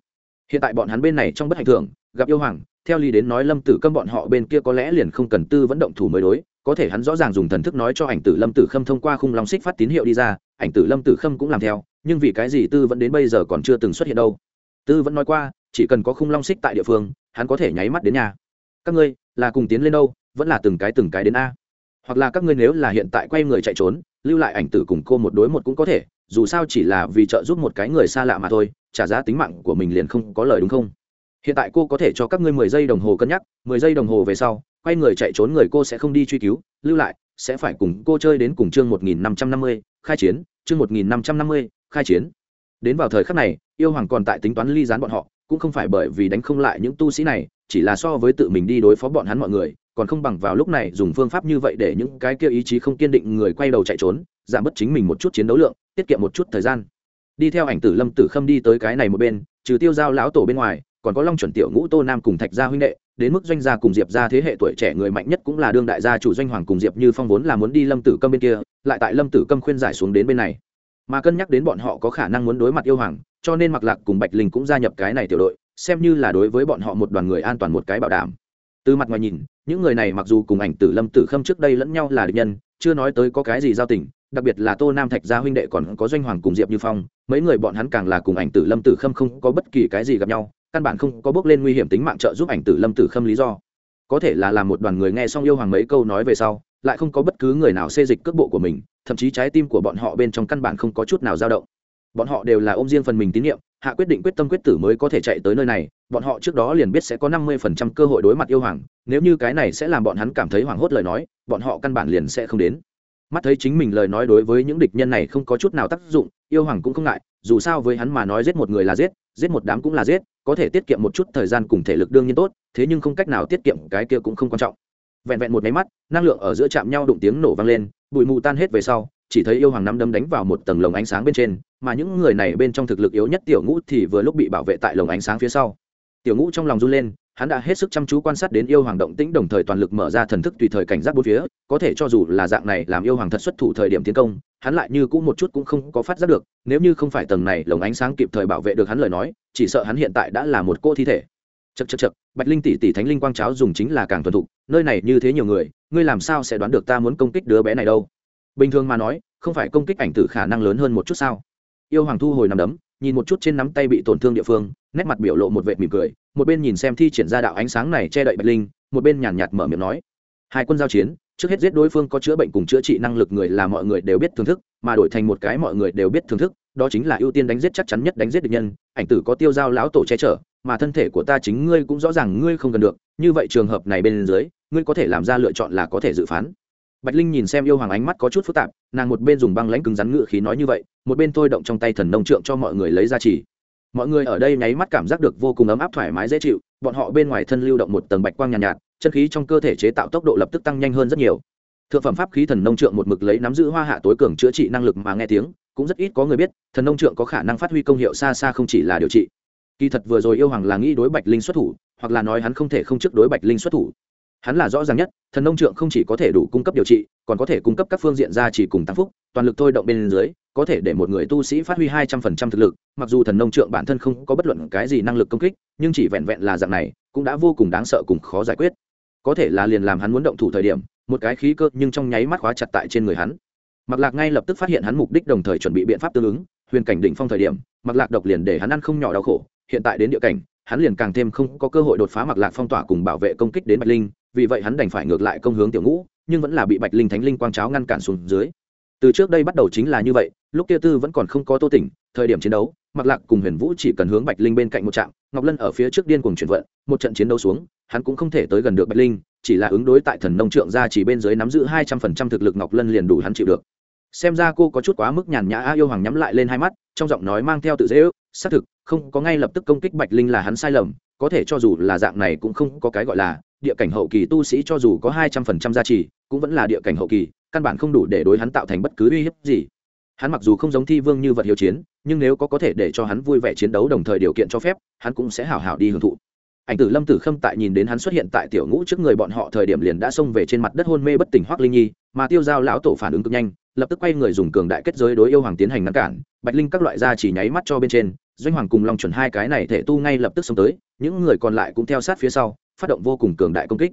Hiện tại bọn hắn bên này trong bất hạnh thường, gặp yêu hoàng theo lý đến nói lâm tử câm bọn họ bên kia có lẽ liền không cần tư vẫn động thủ mới đối, có thể hắn rõ ràng dùng thần thức nói cho ảnh tử lâm tử khâm thông qua khung long xích phát tín hiệu đi ra, ảnh tử lâm tử khâm cũng làm theo, nhưng vì cái gì tư vẫn đến bây giờ còn chưa từng xuất hiện đâu. Tư vẫn nói qua, chỉ cần có khung long xích tại địa phương, hắn có thể nháy mắt đến nhà. Các ngươi, là cùng tiến lên đâu, vẫn là từng cái từng cái đến a. Hoặc là các ngươi nếu là hiện tại quay người chạy trốn, lưu lại ảnh tử cùng cô một đối một cũng có thể, dù sao chỉ là vì trợ giúp một cái người xa lạ mà thôi, trả giá tính mạng của mình liền không có lời đúng không? Hiện tại cô có thể cho các ngươi mười giây đồng hồ cân nhắc, mười giây đồng hồ về sau, quay người chạy trốn người cô sẽ không đi truy cứu, lưu lại, sẽ phải cùng cô chơi đến cùng chương một nghìn năm trăm năm mươi, khai chiến, chương một nghìn năm trăm năm mươi, khai chiến. Đến vào thời khắc này, yêu hoàng còn tại tính toán ly gián bọn họ, cũng không phải bởi vì đánh không lại những tu sĩ này, chỉ là so với tự mình đi đối phó bọn hắn mọi người, còn không bằng vào lúc này dùng phương pháp như vậy để những cái kia ý chí không kiên định người quay đầu chạy trốn, giảm bớt chính mình một chút chiến đấu lượng, tiết kiệm một chút thời gian. Đi theo ảnh tử lâm tử khâm đi tới cái này một bên, trừ tiêu giao lão tổ bên ngoài còn có long chuẩn tiểu ngũ tô nam cùng thạch gia huynh đệ, đến mức doanh gia cùng diệp gia thế hệ tuổi trẻ người mạnh nhất cũng là đương đại gia chủ doanh hoàng cùng diệp như phong vốn là muốn đi lâm tử câm bên kia, lại tại lâm tử câm khuyên giải xuống đến bên này. Mà cân nhắc đến bọn họ có khả năng muốn đối mặt yêu hoàng, cho nên mặc lạc cùng bạch linh cũng gia nhập cái này tiểu đội, xem như là đối với bọn họ một đoàn người an toàn một cái bảo đảm. Từ mặt ngoài nhìn, những người này mặc dù cùng ảnh tử lâm tử khâm trước đây lẫn nhau là địch nhân, chưa nói tới có cái gì giao tình, đặc biệt là tô nam thạch gia huynh đệ còn có doanh hoàng cùng diệp như phong, mấy người bọn hắn càng là cùng ảnh tử lâm tử khâm không có bất kỳ cái gì gặp nhau căn bản không có bước lên nguy hiểm tính mạng trợ giúp ảnh tử lâm tử khâm lý do. Có thể là làm một đoàn người nghe xong yêu hoàng mấy câu nói về sau, lại không có bất cứ người nào xê dịch cước bộ của mình, thậm chí trái tim của bọn họ bên trong căn bản không có chút nào dao động. Bọn họ đều là ôm riêng phần mình tín nhiệm, hạ quyết định quyết tâm quyết tử mới có thể chạy tới nơi này, bọn họ trước đó liền biết sẽ có năm mươi phần trăm cơ hội đối mặt yêu hoàng, nếu như cái này sẽ làm bọn hắn cảm thấy hoảng hốt lời nói, bọn họ căn bản liền sẽ không đến. Mắt thấy chính mình lời nói đối với những địch nhân này không có chút nào tác dụng, yêu hoàng cũng không ngại dù sao với hắn mà nói giết một người là giết giết một đám cũng là giết, có thể tiết kiệm một chút thời gian cùng thể lực đương nhiên tốt, thế nhưng không cách nào tiết kiệm, cái kia cũng không quan trọng. Vẹn vẹn một máy mắt, năng lượng ở giữa chạm nhau đụng tiếng nổ vang lên, bụi mù tan hết về sau, chỉ thấy yêu hoàng năm đấm đánh vào một tầng lồng ánh sáng bên trên, mà những người này bên trong thực lực yếu nhất tiểu ngũ thì vừa lúc bị bảo vệ tại lồng ánh sáng phía sau. Tiểu ngũ trong lòng run lên hắn đã hết sức chăm chú quan sát đến yêu hoàng động tĩnh, đồng thời toàn lực mở ra thần thức tùy thời cảnh giác bốn phía, có thể cho dù là dạng này làm yêu hoàng thật xuất thủ thời điểm tiến công, hắn lại như cũ một chút cũng không có phát giác được, nếu như không phải tầng này lồng ánh sáng kịp thời bảo vệ được hắn lời nói, chỉ sợ hắn hiện tại đã là một cô thi thể. Chật chật chật bạch linh tỷ tỷ thánh linh quang cháo dùng chính là càng thuần thục, nơi này như thế nhiều người, ngươi làm sao sẽ đoán được ta muốn công kích đứa bé này đâu? Bình thường mà nói, không phải công kích ảnh tử khả năng lớn hơn một chút sao? Yêu hoàng thu hồi nằm đấm nhìn một chút trên nắm tay bị tổn thương địa phương, nét mặt biểu lộ một vệt mỉm cười, một bên nhìn xem thi triển ra đạo ánh sáng này che đậy bạch linh, một bên nhàn nhạt mở miệng nói, hai quân giao chiến, trước hết giết đối phương có chữa bệnh cùng chữa trị năng lực người là mọi người đều biết thưởng thức, mà đổi thành một cái mọi người đều biết thưởng thức, đó chính là ưu tiên đánh giết chắc chắn nhất đánh giết địch nhân, ảnh tử có tiêu giao lão tổ che chở, mà thân thể của ta chính ngươi cũng rõ ràng ngươi không cần được, như vậy trường hợp này bên dưới, ngươi có thể làm ra lựa chọn là có thể dự phán. Bạch linh nhìn xem yêu hoàng ánh mắt có chút phức tạp nàng một bên dùng băng lãnh cứng rắn ngự khí nói như vậy một bên thôi động trong tay thần nông trượng cho mọi người lấy ra chỉ. Mọi người ở đây nháy mắt cảm giác được vô cùng ấm áp thoải mái dễ chịu bọn họ bên ngoài thân lưu động một tầng bạch quang nhàn nhạt, nhạt chân khí trong cơ thể chế tạo tốc độ lập tức tăng nhanh hơn rất nhiều. Thượng phẩm pháp khí thần nông trượng một mực lấy nắm giữ hoa hạ tối cường chữa trị năng lực mà nghe tiếng cũng rất ít có người biết thần nông trượng có khả năng phát huy công hiệu xa xa không chỉ là điều trị. Kỳ thật vừa rồi yêu hoàng là nghĩ đối bạch linh xuất thủ hoặc là nói hắn không thể không trước đối bạch linh xuất thủ hắn là rõ ràng nhất, thần nông trượng không chỉ có thể đủ cung cấp điều trị, còn có thể cung cấp các phương diện ra chỉ cùng tăng phúc, toàn lực thôi động bên dưới, có thể để một người tu sĩ phát huy hai trăm phần trăm thực lực, mặc dù thần nông trượng bản thân không có bất luận cái gì năng lực công kích, nhưng chỉ vẹn vẹn là dạng này, cũng đã vô cùng đáng sợ cùng khó giải quyết. Có thể là liền làm hắn muốn động thủ thời điểm, một cái khí cơ nhưng trong nháy mắt khóa chặt tại trên người hắn. Mặc lạc ngay lập tức phát hiện hắn mục đích đồng thời chuẩn bị biện pháp tương ứng, huyền cảnh đỉnh phong thời điểm mặc lạc độc liền để hắn ăn không nhỏ đau khổ, hiện tại đến địa cảnh hắn liền càng thêm không có cơ hội đột phá mặc lạc phong tỏa cùng bảo vệ công kích đến bạch linh, vì vậy hắn đành phải ngược lại công hướng tiểu ngũ, nhưng vẫn là bị bạch linh thánh linh quang cháo ngăn cản xuống dưới. Từ trước đây bắt đầu chính là như vậy, lúc kia tư vẫn còn không có tô tỉnh, thời điểm chiến đấu, mặc lạc cùng huyền vũ chỉ cần hướng bạch linh bên cạnh một trạm, ngọc lân ở phía trước điên cùng chuyển vận, một trận chiến đấu xuống, hắn cũng không thể tới gần được bạch linh, chỉ là ứng đối tại thần nông trượng ra chỉ bên dưới nắm giữ hai trăm phần trăm thực lực ngọc lân liền đủ hắn chịu được. Xem ra cô có chút quá mức nhàn nhã, a yêu hoàng nhắm lại lên hai mắt, trong giọng nói mang theo tự dễ ước, xác thực không có ngay lập tức công kích bạch linh là hắn sai lầm, có thể cho dù là dạng này cũng không có cái gọi là, địa cảnh hậu kỳ tu sĩ cho dù có hai trăm phần trăm gia trì, cũng vẫn là địa cảnh hậu kỳ, căn bản không đủ để đối hắn tạo thành bất cứ uy hiếp gì. Hắn mặc dù không giống thi vương như vật hiếu chiến, nhưng nếu có có thể để cho hắn vui vẻ chiến đấu đồng thời điều kiện cho phép, hắn cũng sẽ hào hào đi hưởng thụ. Ảnh tử lâm tử khâm tại nhìn đến hắn xuất hiện tại tiểu ngũ trước người bọn họ thời điểm liền đã xông về trên mặt đất hôn mê bất tỉnh hoác linh nhi, mà tiêu giao lão tổ phản ứng cực nhanh, lập tức quay người dùng cường đại kết giới đối yêu hoàng tiến hành ngăn cản, bạch linh các loại da chỉ nháy mắt cho bên trên doanh hoàng cùng long chuẩn hai cái này thể tu ngay lập tức xông tới, những người còn lại cũng theo sát phía sau, phát động vô cùng cường đại công kích.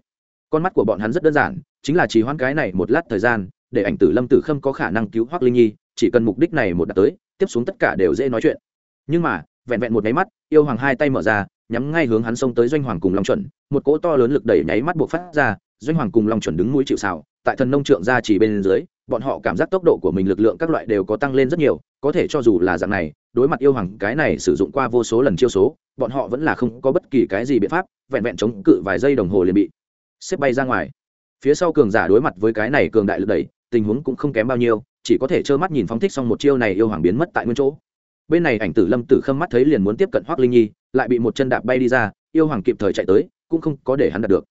Con mắt của bọn hắn rất đơn giản, chính là chỉ hoãn cái này một lát thời gian, để ảnh tử lâm tử khâm có khả năng cứu hoác linh nhi, chỉ cần mục đích này một đạt tới, tiếp xuống tất cả đều dễ nói chuyện. Nhưng mà, vẹn vẹn một nháy mắt, yêu hoàng hai tay mở ra, nhắm ngay hướng hắn xông tới doanh hoàng cùng long chuẩn, một cỗ to lớn lực đẩy nháy mắt buộc phát ra, doanh hoàng cùng long chuẩn đứng mũi chịu xào tại thần nông trượng ra chỉ bên dưới, bọn họ cảm giác tốc độ của mình lực lượng các loại đều có tăng lên rất nhiều, có thể cho dù là dạng này đối mặt yêu hoàng, cái này sử dụng qua vô số lần chiêu số, bọn họ vẫn là không có bất kỳ cái gì biện pháp, vẹn vẹn chống cự vài giây đồng hồ liền bị xếp bay ra ngoài. Phía sau cường giả đối mặt với cái này cường đại lực đẩy, tình huống cũng không kém bao nhiêu, chỉ có thể trơ mắt nhìn phóng thích xong một chiêu này yêu hoàng biến mất tại nguyên chỗ. Bên này ảnh tử lâm tử khâm mắt thấy liền muốn tiếp cận hoác linh nhi, lại bị một chân đạp bay đi ra, yêu hoàng kịp thời chạy tới, cũng không có để hắn đạt được.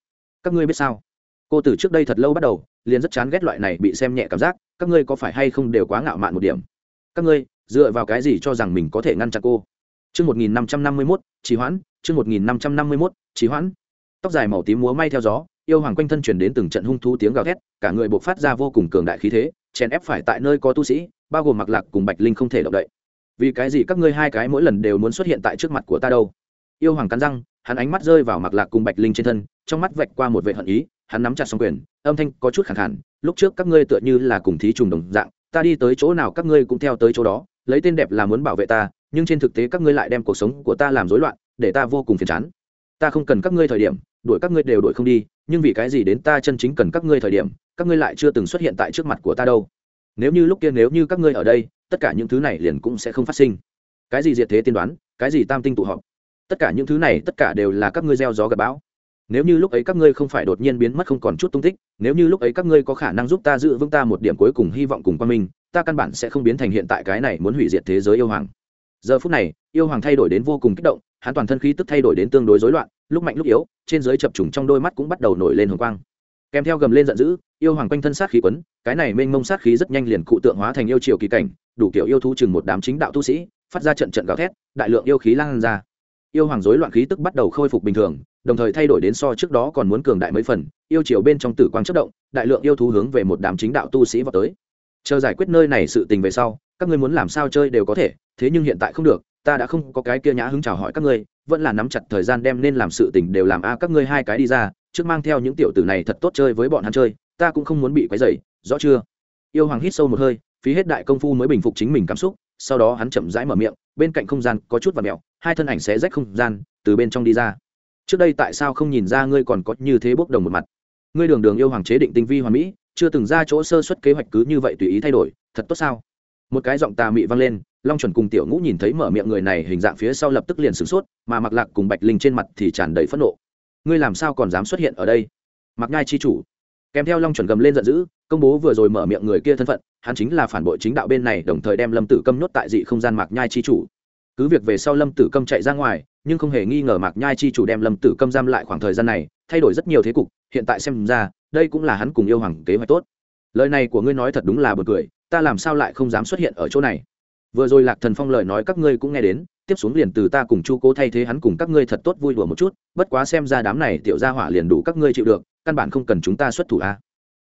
Các ngươi biết sao? Cô từ trước đây thật lâu bắt đầu, liền rất chán ghét loại này bị xem nhẹ cảm giác, các ngươi có phải hay không đều quá ngạo mạn một điểm? Các ngươi dựa vào cái gì cho rằng mình có thể ngăn chặn cô Chương 1551, trì hoãn, chương 1551, trì hoãn. Tóc dài màu tím múa may theo gió, yêu hoàng quanh thân truyền đến từng trận hung thú tiếng gào thét, cả người bộc phát ra vô cùng cường đại khí thế, chèn ép phải tại nơi có tu sĩ, bao gồm Mặc Lạc cùng Bạch Linh không thể động đậy. Vì cái gì các ngươi hai cái mỗi lần đều muốn xuất hiện tại trước mặt của ta đâu? Yêu hoàng cắn răng, hắn ánh mắt rơi vào Mặc Lạc cùng Bạch Linh trên thân, trong mắt vạch qua một vệ hận ý hắn nắm chặt song quyền âm thanh có chút khẳng khàn. lúc trước các ngươi tựa như là cùng thí trùng đồng dạng ta đi tới chỗ nào các ngươi cũng theo tới chỗ đó lấy tên đẹp là muốn bảo vệ ta, nhưng trên thực tế các ngươi lại đem cuộc sống của ta làm rối loạn, để ta vô cùng phiền chán. Ta không cần các ngươi thời điểm, đuổi các ngươi đều đuổi không đi, nhưng vì cái gì đến ta chân chính cần các ngươi thời điểm, các ngươi lại chưa từng xuất hiện tại trước mặt của ta đâu. Nếu như lúc kia nếu như các ngươi ở đây, tất cả những thứ này liền cũng sẽ không phát sinh. Cái gì diệt thế tiên đoán, cái gì tam tinh tụ họp, tất cả những thứ này tất cả đều là các ngươi gieo gió gặp bão. Nếu như lúc ấy các ngươi không phải đột nhiên biến mất không còn chút tung tích, nếu như lúc ấy các ngươi có khả năng giúp ta giữ vững ta một điểm cuối cùng hy vọng cùng qua mình ta căn bản sẽ không biến thành hiện tại cái này muốn hủy diệt thế giới yêu hoàng. Giờ phút này, yêu hoàng thay đổi đến vô cùng kích động, hắn toàn thân khí tức thay đổi đến tương đối rối loạn, lúc mạnh lúc yếu, trên dưới chập trùng trong đôi mắt cũng bắt đầu nổi lên hồng quang. Kèm theo gầm lên giận dữ, yêu hoàng quanh thân sát khí quấn, cái này mênh mông sát khí rất nhanh liền cụ tượng hóa thành yêu triều kỳ cảnh, đủ kiểu yêu thú chừng một đám chính đạo tu sĩ, phát ra trận trận gào thét, đại lượng yêu khí lan ra. Yêu hoàng rối loạn khí tức bắt đầu khôi phục bình thường, đồng thời thay đổi đến so trước đó còn muốn cường đại mấy phần, yêu triều bên trong tử quang chất động, đại lượng yêu thú hướng về một đám chính đạo tu sĩ vào tới chờ giải quyết nơi này sự tình về sau, các ngươi muốn làm sao chơi đều có thể, thế nhưng hiện tại không được, ta đã không có cái kia nhã hứng chào hỏi các ngươi, vẫn là nắm chặt thời gian đem nên làm sự tình đều làm a à, các ngươi hai cái đi ra, trước mang theo những tiểu tử này thật tốt chơi với bọn hắn chơi, ta cũng không muốn bị quấy rầy, rõ chưa? Yêu hoàng hít sâu một hơi, phí hết đại công phu mới bình phục chính mình cảm xúc, sau đó hắn chậm rãi mở miệng, bên cạnh không gian có chút và mẹo hai thân ảnh xé rách không gian, từ bên trong đi ra. Trước đây tại sao không nhìn ra ngươi còn có như thế bốc đồng một mặt? Ngươi đường đường yêu hoàng chế định tinh vi hoàn mỹ chưa từng ra chỗ sơ xuất kế hoạch cứ như vậy tùy ý thay đổi, thật tốt sao? Một cái giọng tà mị vang lên, long chuẩn cùng tiểu ngũ nhìn thấy mở miệng người này, hình dạng phía sau lập tức liền sửng sốt, mà mặc lạc cùng bạch linh trên mặt thì tràn đầy phẫn nộ. Ngươi làm sao còn dám xuất hiện ở đây? Mặc nhai chi chủ. Kèm theo long chuẩn gầm lên giận dữ, công bố vừa rồi mở miệng người kia thân phận, hắn chính là phản bội chính đạo bên này, đồng thời đem lâm tử câm nhốt tại dị không gian mạc nhai chi chủ. Cứ việc về sau lâm tử câm chạy ra ngoài, nhưng không hề nghi ngờ mạc nhai chi chủ đem lâm tử câm giam lại khoảng thời gian này, thay đổi rất nhiều thế cục, hiện tại xem ra đây cũng là hắn cùng yêu hoàng kế hoạch tốt. Lời này của ngươi nói thật đúng là b u ồ n cười, ta làm sao lại không dám xuất hiện ở chỗ này? Vừa rồi lạc thần phong lời nói các ngươi cũng nghe đến, tiếp xuống liền từ ta cùng chu cố thay thế hắn cùng các ngươi thật tốt vui đùa một chút, bất quá xem ra đám này tiểu gia hỏa liền đủ các ngươi chịu được, căn bản không cần chúng ta xuất thủ a.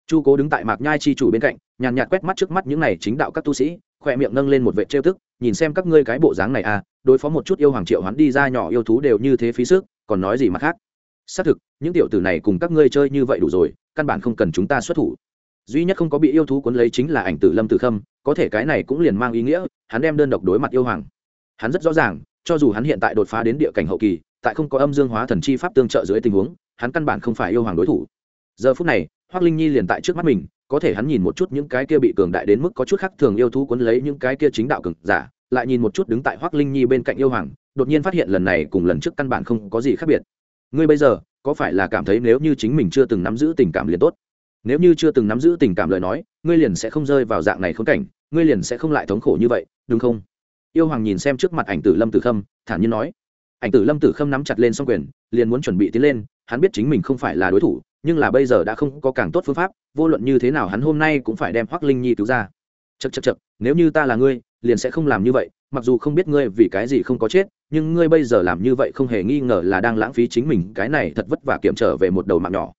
Chu cố đứng tại mạc nhai chi chủ bên cạnh, nhàn nhạt quét mắt trước mắt những này chính đạo các tu sĩ, khỏe miệng nâng lên một vệ trêu tức, nhìn xem các ngươi cái bộ dáng này à đối phó một chút yêu hoàng triệu hắn đi ra nhỏ yêu thú đều như thế phí sức, còn nói gì mà khác xác thực, những tiểu tử này cùng các ngươi chơi như vậy đủ rồi, căn bản không cần chúng ta xuất thủ. Duy nhất không có bị yêu thú cuốn lấy chính là ảnh tử lâm tử khâm, có thể cái này cũng liền mang ý nghĩa, hắn đem đơn độc đối mặt yêu hoàng. Hắn rất rõ ràng, cho dù hắn hiện tại đột phá đến địa cảnh hậu kỳ, tại không có âm dương hóa thần chi pháp tương trợ dưới tình huống, hắn căn bản không phải yêu hoàng đối thủ. Giờ phút này hoác linh nhi liền tại trước mắt mình, có thể hắn nhìn một chút những cái kia bị cường đại đến mức có chút khác thường yêu thú cuốn lấy những cái kia chính đạo cường giả, lại nhìn một chút đứng tại hoác linh nhi bên cạnh yêu hoàng, đột nhiên phát hiện lần này cùng lần trước căn bản không có gì khác biệt ngươi bây giờ, có phải là cảm thấy nếu như chính mình chưa từng nắm giữ tình cảm liền tốt? Nếu như chưa từng nắm giữ tình cảm lời nói, ngươi liền sẽ không rơi vào dạng này khốn cảnh, ngươi liền sẽ không lại thống khổ như vậy, đúng không? Yêu hoàng nhìn xem trước mặt ảnh tử lâm tử khâm, thản nhiên nói. Ảnh tử lâm tử khâm nắm chặt lên s o n g quyền, liền muốn chuẩn bị tiến lên, hắn biết chính mình không phải là đối thủ, nhưng là bây giờ đã không có càng tốt phương pháp, vô luận như thế nào hắn hôm nay cũng phải đem hoác linh nhi cứu ra. Chật chật chật nếu như ta là ngươi, liền sẽ không làm như vậy, mặc dù không biết ngươi vì cái gì không có chết nhưng ngươi bây giờ làm như vậy không hề nghi ngờ là đang lãng phí chính mình. Cái này thật vất vả kiểm trở về một đầu mạng nhỏ.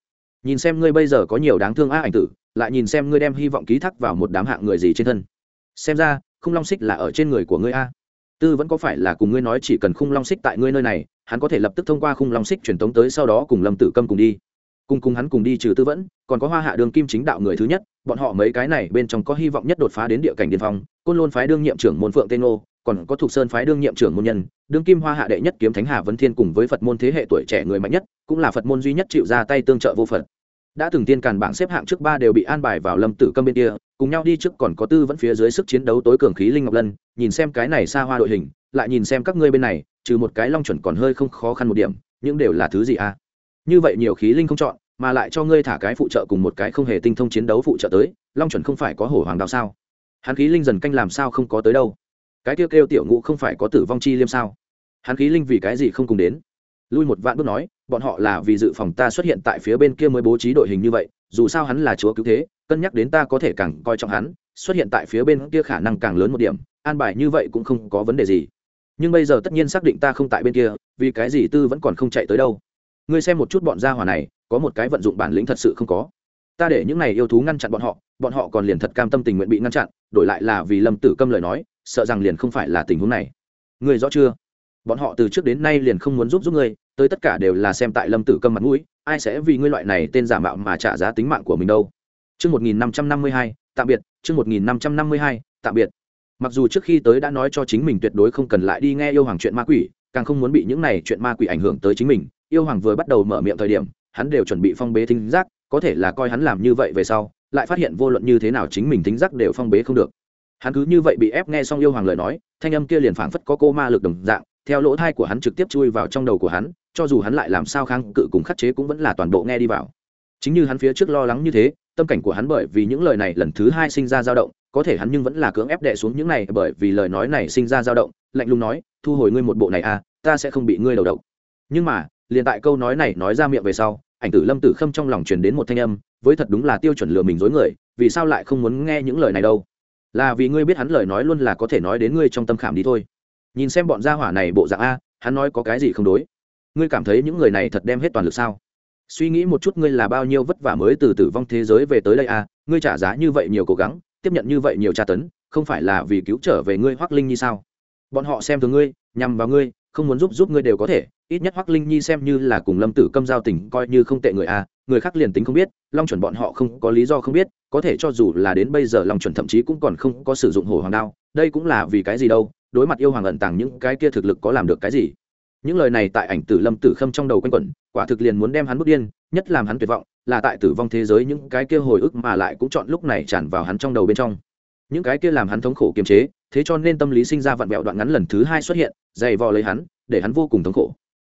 Nhìn xem ngươi bây giờ có nhiều đáng thương á ảnh tử, lại nhìn xem ngươi đem hy vọng ký thác vào một đám hạng người gì trên thân. Xem ra, khung long xích là ở trên người của ngươi a tư vẫn có phải là cùng ngươi nói chỉ cần khung long xích tại ngươi nơi này, hắn có thể lập tức thông qua khung long xích truyền tống tới sau đó cùng lâm tử câm cùng đi. Cùng cùng hắn cùng đi trừ tư vẫn, còn có hoa hạ đường kim chính đạo người thứ nhất, bọn họ mấy cái này bên trong có hy vọng nhất đột phá đến địa cảnh điên phong, côn lôn phái đương nhiệm trưởng môn phượng tên ngô còn có thuộc sơn phái đương nhiệm trưởng môn nhân, đương kim hoa hạ đệ nhất kiếm thánh hà vấn thiên cùng với phật môn thế hệ tuổi trẻ người mạnh nhất, cũng là phật môn duy nhất chịu ra tay tương trợ vô phật. Đã từng tiên càn bảng xếp hạng trước ba đều bị an bài vào lâm tử câm bên kia, cùng nhau đi trước còn có tư vẫn phía dưới sức chiến đấu tối cường khí linh ngọc lân, nhìn xem cái này xa hoa đội hình, lại nhìn xem các ngươi bên này, trừ một cái long chuẩn còn hơi không khó khăn một điểm, những đều là thứ gì à? Như vậy nhiều khí linh không chọn, mà lại cho ngươi thả cái phụ trợ cùng một cái không hề tinh thông chiến đấu phụ trợ tới, long chuẩn không phải có hổ hoàng đạo sao? Hắn khí linh dần canh làm sao không có tới đâu? Cái kêu kêu tiểu ngũ không phải có tử vong chi liêm sao? Hắn khí linh vì cái gì không cùng đến? Lui một vạn bước nói, bọn họ là vì dự phòng ta xuất hiện tại phía bên kia mới bố trí đội hình như vậy, dù sao hắn là chúa cứu thế, cân nhắc đến ta có thể càng coi trọng hắn, xuất hiện tại phía bên kia khả năng càng lớn một điểm, an bài như vậy cũng không có vấn đề gì. Nhưng bây giờ tất nhiên xác định ta không tại bên kia, vì cái gì tư vẫn còn không chạy tới đâu? Ngươi xem một chút bọn gia hỏa này, có một cái vận dụng bản lĩnh thật sự không có. Ta để những này yêu thú ngăn chặn bọn họ bọn họ còn liền thật cam tâm tình nguyện bị ngăn chặn, đổi lại là vì lâm tử câm lời nói sợ rằng liền không phải là tình huống này ngươi rõ chưa bọn họ từ trước đến nay liền không muốn giúp giúp ngươi tới tất cả đều là xem tại lâm tử câm mặt mũi ai sẽ vì ngươi loại này tên giả mạo mà trả giá tính mạng của mình đâu Chương 1552, tạm biệt, chương 1552, tạm biệt. Mặc dù trước khi tới đã nói cho chính mình tuyệt đối không cần lại đi nghe yêu hoàng chuyện ma quỷ, càng không muốn bị những này chuyện ma quỷ ảnh hưởng tới chính mình, yêu hoàng vừa bắt đầu mở miệng thời điểm, hắn đều chuẩn bị phong bế thính giác, có thể là coi hắn làm như vậy về sau, lại phát hiện vô luận như thế nào chính mình thính giác đều phong bế không được. Hắn cứ như vậy bị ép nghe xong yêu hoàng lời nói, thanh âm kia liền phảng phất có cô ma lực đồng dạng, theo lỗ thai của hắn trực tiếp chui vào trong đầu của hắn, cho dù hắn lại làm sao kháng cự cùng khắc chế cũng vẫn là toàn bộ nghe đi vào. Chính như hắn phía trước lo lắng như thế, tâm cảnh của hắn bởi vì những lời này lần thứ hai sinh ra dao động có thể hắn nhưng vẫn là cưỡng ép đệ xuống những này bởi vì lời nói này sinh ra dao động lạnh lùng nói thu hồi ngươi một bộ này à ta sẽ không bị ngươi đầu độc nhưng mà liền tại câu nói này nói ra miệng về sau ảnh tử lâm tử khâm trong lòng truyền đến một thanh âm với thật đúng là tiêu chuẩn lừa mình dối người vì sao lại không muốn nghe những lời này đâu là vì ngươi biết hắn lời nói luôn là có thể nói đến ngươi trong tâm khảm đi thôi. Nhìn xem bọn gia hỏa này bộ dạng a hắn nói có cái gì không đối? Ngươi cảm thấy những người này thật đem hết toàn lực sao? Suy nghĩ một chút ngươi là bao nhiêu vất vả mới từ tử vong thế giới về tới đây a, ngươi trả giá như vậy nhiều cố gắng tiếp nhận như vậy nhiều tra tấn không phải là vì cứu trở về ngươi hoác linh như sao? Bọn họ xem thường ngươi nhằm vào ngươi không muốn giúp giúp ngươi đều có thể, ít nhất hoắc linh nhi xem như là cùng lâm tử câm giao tình coi như không tệ người à người khác liền tính không biết, long chuẩn bọn họ không có lý do không biết, có thể cho dù là đến bây giờ long chuẩn thậm chí cũng còn không có sử dụng hồ hoàng đao, đây cũng là vì cái gì đâu, đối mặt yêu hoàng ẩn tàng những cái kia thực lực có làm được cái gì. Những lời này tại ảnh tử lâm tử khâm trong đầu quanh quẩn, quả thực liền muốn đem hắn bước điên, nhất làm hắn tuyệt vọng, là tại tử vong thế giới những cái kia hồi ức mà lại cũng chọn lúc này tràn vào hắn trong đầu bên trong những cái kia làm hắn thống khổ kiềm chế, thế cho nên tâm lý sinh ra vặn vẹo đoạn ngắn lần thứ hai xuất hiện, dày vò lấy hắn, để hắn vô cùng thống khổ.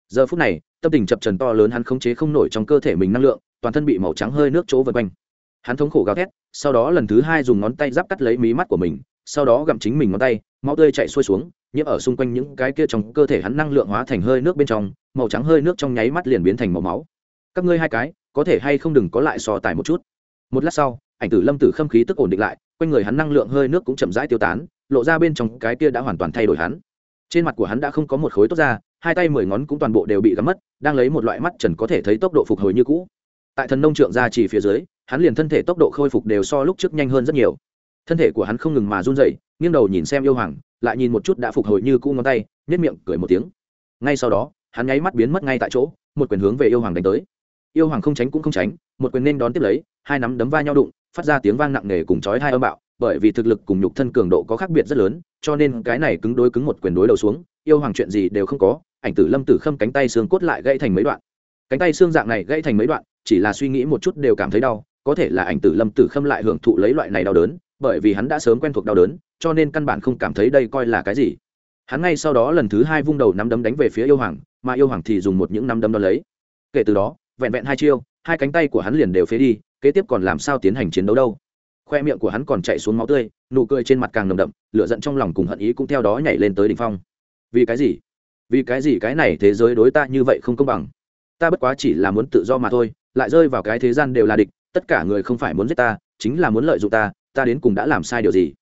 Giờ phút này, tâm tình chập trần to lớn hắn khống chế không nổi trong cơ thể mình năng lượng, toàn thân bị màu trắng hơi nước chỗ vân quanh. Hắn thống khổ gào thét, sau đó lần thứ hai dùng ngón tay giáp cắt lấy mí mắt của mình, sau đó gặm chính mình ngón tay, máu tươi chạy xuôi xuống, nhiễm ở xung quanh những cái kia trong cơ thể hắn năng lượng hóa thành hơi nước bên trong, màu trắng hơi nước trong nháy mắt liền biến thành màu máu. Các ngươi hai cái, có thể hay không đừng có lại so tài một chút. Một lát sau, ảnh tử lâm tử khâm khí tức ổn định lại quanh người hắn năng lượng hơi nước cũng chậm rãi tiêu tán, lộ ra bên trong cái kia đã hoàn toàn thay đổi hắn. Trên mặt của hắn đã không có một khối tốt ra, hai tay mười ngón cũng toàn bộ đều bị gắm mất, đang lấy một loại mắt trần có thể thấy tốc độ phục hồi như cũ. Tại thần nông trượng ra chỉ phía dưới, hắn liền thân thể tốc độ khôi phục đều so lúc trước nhanh hơn rất nhiều. Thân thể của hắn không ngừng mà run rẩy, nghiêng đầu nhìn xem yêu hoàng, lại nhìn một chút đã phục hồi như cũ ngón tay nhét miệng cười một tiếng. Ngay sau đó, hắn nháy mắt biến mất ngay tại chỗ, một quyền hướng về yêu hoàng đánh tới. Yêu hoàng không tránh cũng không tránh, một quyền nên đón tiếp lấy, hai nắm đấm va nhau đụng phát ra tiếng vang nặng nề cùng chói hai âm bạo, bởi vì thực lực cùng nhục thân cường độ có khác biệt rất lớn, cho nên cái này cứng đối cứng một quyền đối đầu xuống, yêu hoàng chuyện gì đều không có, ảnh tử lâm tử khâm cánh tay xương cốt lại gãy thành mấy đoạn. Cánh tay xương dạng này gãy thành mấy đoạn, chỉ là suy nghĩ một chút đều cảm thấy đau, có thể là ảnh tử lâm tử khâm lại hưởng thụ lấy loại này đau đớn, bởi vì hắn đã sớm quen thuộc đau đớn, cho nên căn bản không cảm thấy đây coi là cái gì. Hắn ngay sau đó lần thứ hai vung đầu nắm đấm đánh về phía yêu hoàng, mà yêu hoàng thì dùng một những nắm đấm đó lấy. Kể từ đó, vẹn vẹn hai chiêu, hai cánh tay của hắn liền đều phế đi kế tiếp còn làm sao tiến hành chiến đấu đâu. Khoe miệng của hắn còn chạy xuống máu tươi, nụ cười trên mặt càng nồng đậm, lửa giận trong lòng cùng hận ý cũng theo đó nhảy lên tới đỉnh phong. Vì cái gì? Vì cái gì cái này thế giới đối ta như vậy không công bằng? Ta bất quá chỉ là muốn tự do mà thôi, lại rơi vào cái thế gian đều là địch, tất cả người không phải muốn giết ta, chính là muốn lợi dụng ta ta đến cùng đã làm sai điều gì?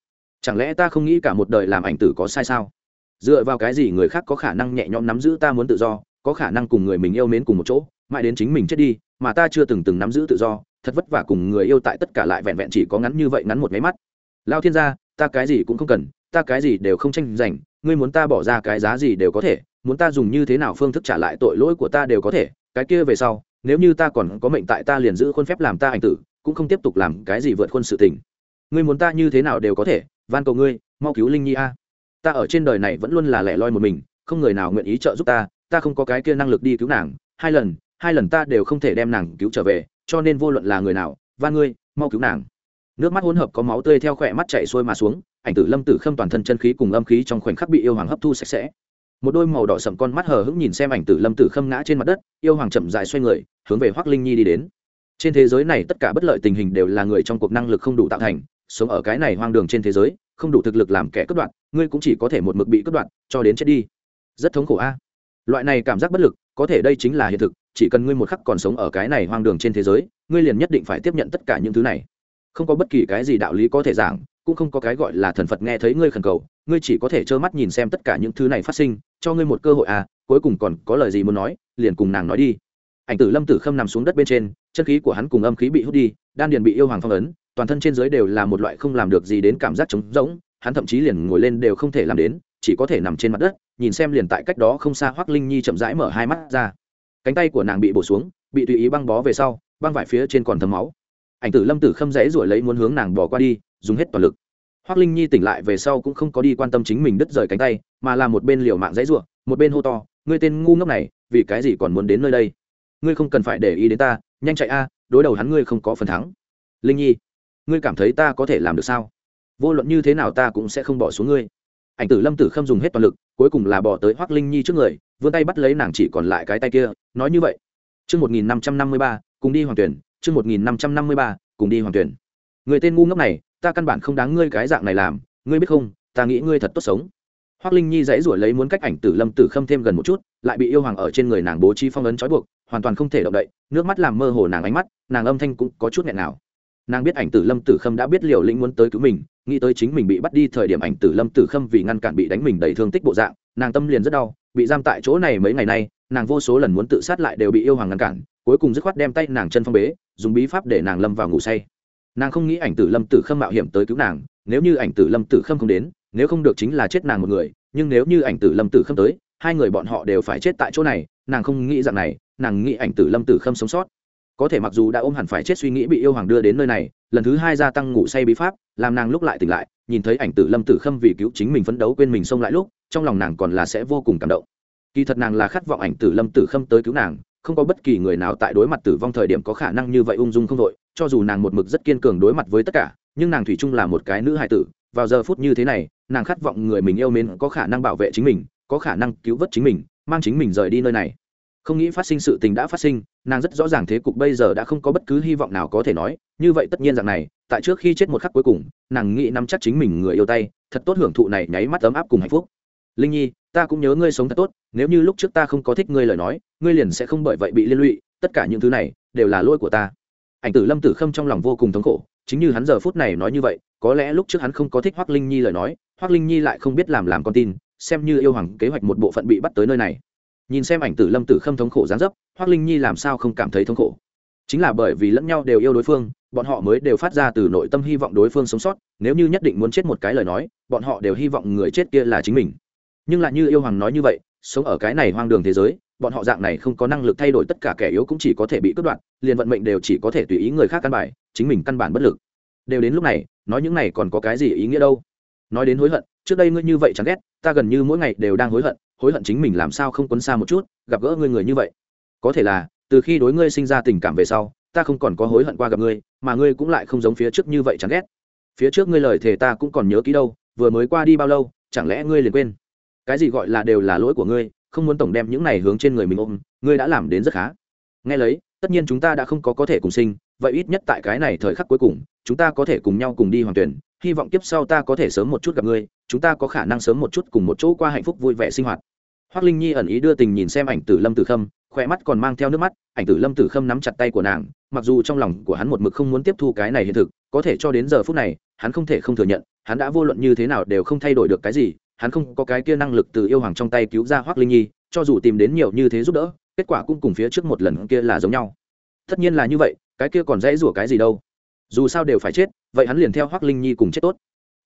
Chẳng lẽ ta không nghĩ cả một đời làm ảnh tử có sai sao? Dựa vào cái gì người khác có khả năng nhẹ nhõm nắm giữ ta muốn tự do, có khả năng cùng người mình yêu mến cùng một chỗ, mãi đến chính mình chết đi, mà ta chưa từng từng nắm giữ tự do thật vất vả cùng người yêu tại tất cả lại vẹn vẹn chỉ có ngắn như vậy ngắn một máy mắt. Lao thiên gia, ta cái gì cũng không cần, ta cái gì đều không tranh giành, ngươi muốn ta bỏ ra cái giá gì đều có thể, muốn ta dùng như thế nào phương thức trả lại tội lỗi của ta đều có thể, cái kia về sau, nếu như ta còn có mệnh tại ta liền giữ khuôn phép làm ta ảnh tử, cũng không tiếp tục làm cái gì vượt khuôn sự tình. Ngươi muốn ta như thế nào đều có thể, van cầu ngươi, mau cứu linh nhi a. Ta ở trên đời này vẫn luôn là lẻ loi một mình, không người nào nguyện ý trợ giúp ta ta không có cái kia năng lực đi cứu nàng, hai lần hai lần ta đều không thể đem nàng cứu trở về cho nên vô luận là người nào, van ngươi, mau cứu nàng. Nước mắt hỗn hợp có máu tươi theo khỏe mắt chạy xuôi mà xuống, ảnh tử lâm tử khâm toàn thân chân khí cùng âm khí trong khoảnh khắc bị yêu hoàng hấp thu sạch sẽ. Một đôi màu đỏ sầm con mắt hờ hững nhìn xem ảnh tử lâm tử khâm ngã trên mặt đất, yêu hoàng chậm dài xoay người, hướng về hoác linh nhi đi đến. Trên thế giới này tất cả bất lợi tình hình đều là người trong cuộc năng lực không đủ tạo thành, sống ở cái này hoang đường trên thế giới, không đủ thực lực làm kẻ cướp đoạt, ngươi cũng chỉ có thể một mực bị cướp đoạt, cho đến chết đi. Rất thống khổ a. Loại này cảm giác bất lực, có thể đây chính là hiện thực chỉ cần ngươi một khắc còn sống ở cái này hoang đường trên thế giới, ngươi liền nhất định phải tiếp nhận tất cả những thứ này. Không có bất kỳ cái gì đạo lý có thể giảng, cũng không có cái gọi là thần phật nghe thấy ngươi khẩn cầu, ngươi chỉ có thể trơ mắt nhìn xem tất cả những thứ này phát sinh, cho ngươi một cơ hội à cuối cùng còn có lời gì muốn nói, liền cùng nàng nói đi. Ảnh tử lâm tử khâm nằm xuống đất bên trên, chân khí của hắn cùng âm khí bị hút đi, đan điền bị yêu hoàng phong ấn, toàn thân trên dưới đều là một loại không làm được gì đến cảm giác trống rỗng, hắn thậm chí liền ngồi lên đều không thể làm đến, chỉ có thể nằm trên mặt đất, nhìn xem liền tại cách đó không xa hoác linh nhi chậm rãi mở hai mắt ra cánh tay của nàng bị bổ xuống, bị tùy ý băng bó về sau, băng vải phía trên còn thấm máu. Ảnh tử lâm tử khâm rẽ ruổi lấy muốn hướng nàng bỏ qua đi, dùng hết toàn lực. Hoác linh nhi tỉnh lại về sau cũng không có đi quan tâm chính mình đứt rời cánh tay, mà là một bên liều mạng dãy ruộng một bên hô to, ngươi tên ngu ngốc này, vì cái gì còn muốn đến nơi đây? Ngươi không cần phải để ý đến ta, nhanh chạy a, đối đầu hắn ngươi không có phần thắng. Linh nhi, ngươi cảm thấy ta có thể làm được sao? Vô luận như thế nào ta cũng sẽ không bỏ xuống ngươi ảnh tử lâm tử khâm dùng hết toàn lực cuối cùng là bỏ tới hoác linh nhi trước người vươn tay bắt lấy nàng chỉ còn lại cái tay kia nói như vậy Trước 1553, cùng đi hoàng tuyển, trước 1553, cùng đi hoàng tuyển. Người tên ngu ngốc này, ta căn bản không đáng ngươi cái dạng này làm, ngươi biết không, ta nghĩ ngươi thật tốt sống. Hoắc Linh Nhi dãy rủa lấy muốn cách ảnh Tử Lâm Tử Khâm thêm gần một chút, lại bị yêu hoàng ở trên người nàng bố trí phong ấn trói buộc, hoàn toàn không thể động đậy, nước mắt làm mơ hồ nàng ánh mắt, nàng âm thanh cũng có chút nghẹn nào. Nàng biết ảnh Tử Lâm Tử Khâm đã biết Liều Lĩnh muốn tới cứu mình, nghĩ tới chính mình bị bắt đi thời điểm ảnh Tử Lâm Tử Khâm vì ngăn cản bị đánh mình đầy thương tích bộ dạng, nàng tâm liền rất đau, bị giam tại chỗ này mấy ngày nay, nàng vô số lần muốn tự sát lại đều bị yêu hoàng ngăn cản, cuối cùng dứt khoát đem tay nàng chân phong bế, dùng bí pháp để nàng lâm vào ngủ say. Nàng không nghĩ ảnh Tử Lâm Tử Khâm mạo hiểm tới cứu nàng, nếu như ảnh Tử Lâm Tử Khâm không đến, nếu không được chính là chết nàng một người, nhưng nếu như ảnh tử lâm tử khâm tới hai người bọn họ đều phải chết tại chỗ này nàng không nghĩ rằng này nàng nghĩ ảnh tử lâm tử khâm sống sót có thể mặc dù đã ôm hẳn phải chết suy nghĩ bị yêu hoàng đưa đến nơi này, lần thứ hai gia tăng ngủ say bí pháp, làm nàng lúc lại tỉnh lại, nhìn thấy ảnh tử lâm tử khâm vì cứu chính mình phấn đấu quên mình xông lại lúc, trong lòng nàng còn là sẽ vô cùng cảm động. Kỳ thật nàng là khát vọng ảnh tử lâm tử khâm tới cứu nàng, không có bất kỳ người nào tại đối mặt tử vong thời điểm có khả năng như vậy ung dung không đội, cho dù nàng một mực rất kiên cường đối mặt với tất cả, nhưng nàng thủy chung là một cái nữ hài tử, vào giờ phút như thế này, nàng khát vọng người mình yêu mến có khả năng bảo vệ chính mình, có khả năng cứu vớt chính mình, mang chính mình rời đi nơi này không nghĩ phát sinh sự tình đã phát sinh, nàng rất rõ ràng thế cục bây giờ đã không có bất cứ hy vọng nào có thể nói, như vậy tất nhiên rằng này, tại trước khi chết một khắc cuối cùng, nàng nghĩ nắm chắc chính mình người yêu tay, thật tốt hưởng thụ này nháy mắt ấm áp cùng hạnh phúc. Linh nhi, ta cũng nhớ ngươi sống thật tốt, nếu như lúc trước ta không có thích ngươi lời nói, ngươi liền sẽ không bởi vậy bị liên lụy, tất cả những thứ này đều là lỗi của ta. Ảnh tử lâm tử khâm trong lòng vô cùng thống khổ, chính như hắn giờ phút này nói như vậy, có lẽ lúc trước hắn không có thích hoác linh nhi lời nói hoác linh nhi lại không biết làm làm con tin, xem như yêu hoàng kế hoạch một bộ phận bị bắt tới nơi này nhìn xem ảnh tử lâm tử khâm thống khổ gián dấp hoác linh nhi làm sao không cảm thấy thống khổ? Chính là bởi vì lẫn nhau đều yêu đối phương, bọn họ mới đều phát ra từ nội tâm hy vọng đối phương sống sót, nếu như nhất định muốn chết một cái lời nói, bọn họ đều hy vọng người chết kia là chính mình. Nhưng lại như yêu hoàng nói như vậy, sống ở cái này hoang đường thế giới, bọn họ dạng này không có năng lực thay đổi tất cả kẻ yếu cũng chỉ có thể bị cướp đoạt, liền vận mệnh đều chỉ có thể tùy ý người khác căn bài, chính mình căn bản bất lực. Đều đến lúc này, nói những này còn có cái gì ý nghĩa đâu? Nói đến hối hận, trước đây ngươi như vậy chẳng ghét, ta gần như mỗi ngày đều đang hối hận hối hận chính mình làm sao không quấn xa một chút, gặp gỡ ngươi người như vậy. Có thể là, từ khi đối ngươi sinh ra tình cảm về sau, ta không còn có hối hận qua gặp ngươi, mà ngươi cũng lại không giống phía trước như vậy chẳng ghét. Phía trước ngươi lời thề ta cũng còn nhớ kỹ đâu, vừa mới qua đi bao lâu, chẳng lẽ ngươi liền quên? Cái gì gọi là đều là lỗi của ngươi, không muốn tổng đem những này hướng trên người mình ôm, ngươi đã làm đến rất khá. Nghe lấy, tất nhiên chúng ta đã không có có thể cùng sinh, vậy ít nhất tại cái này thời khắc cuối cùng, chúng ta có thể cùng nhau cùng đi hoàn tuyển hy vọng kiếp sau ta có thể sớm một chút gặp ngươi, chúng ta có khả năng sớm một chút cùng một chỗ qua hạnh phúc vui vẻ sinh hoạt. Hoác linh nhi ẩn ý đưa tình nhìn xem ảnh tử lâm tử khâm, khỏe mắt còn mang theo nước mắt, ảnh tử lâm tử khâm nắm chặt tay của nàng, mặc dù trong lòng của hắn một mực không muốn tiếp thu cái này hiện thực, có thể cho đến giờ phút này, hắn không thể không thừa nhận, hắn đã vô luận như thế nào đều không thay đổi được cái gì, hắn không có cái kia năng lực từ yêu hoàng trong tay cứu ra hoác linh nhi, cho dù tìm đến nhiều như thế giúp đỡ, kết quả cũng cùng phía trước một lần kia là giống nhau. Tất nhiên là như vậy, cái kia còn dễ rủa cái gì đâu dù sao đều phải chết, vậy hắn liền theo hoác linh nhi cùng chết tốt.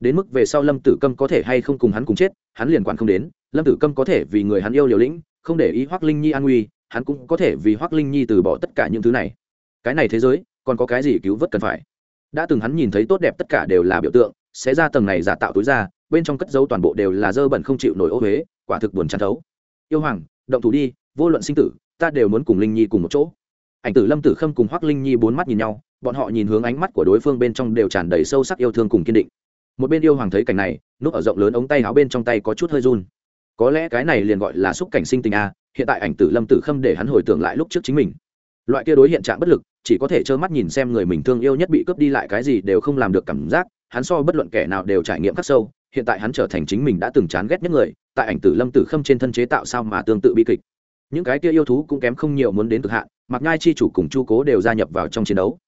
Đến mức về sau lâm tử câm có thể hay không cùng hắn cùng chết, hắn liền quản không đến, lâm tử câm có thể vì người hắn yêu liều lĩnh, không để ý hoác linh nhi an nguy, hắn cũng có thể vì hoác linh nhi từ bỏ tất cả những thứ này. Cái này thế giới, còn có cái gì cứu vớt cần phải? Đã từng hắn nhìn thấy tốt đẹp tất cả đều là biểu tượng, sẽ ra tầng này giả tạo túi ra, bên trong cất dấu toàn bộ đều là dơ bẩn không chịu nổi ô huế quả thực buồn chán thấu. Yêu hoàng, động thủ đi, vô luận sinh tử, ta đều muốn cùng linh nhi cùng một chỗ. Ảnh tử lâm tử khâm cùng hoác linh nhi bốn mắt nhìn nhau bọn họ nhìn hướng ánh mắt của đối phương bên trong đều tràn đầy sâu sắc yêu thương cùng kiên định. Một bên yêu hoàng thấy cảnh này, núp ở rộng lớn ống tay áo bên trong tay có chút hơi run. Có lẽ cái này liền gọi là xúc cảnh sinh tình a, hiện tại ảnh tử lâm tử khâm để hắn hồi tưởng lại lúc trước chính mình. Loại kia đối hiện trạng bất lực, chỉ có thể trơ mắt nhìn xem người mình thương yêu nhất bị cướp đi lại cái gì đều không làm được cảm giác, hắn so bất luận kẻ nào đều trải nghiệm khắc sâu, hiện tại hắn trở thành chính mình đã từng chán ghét nhất người, tại ảnh tử lâm tử khâm trên thân chế tạo sao mà tương tự bi kịch. Những cái kia yêu thú cũng kém không nhiều muốn đến cực hạn mặc nhai chi chủ cùng chu cố đều gia nhập vào trong chiến đấu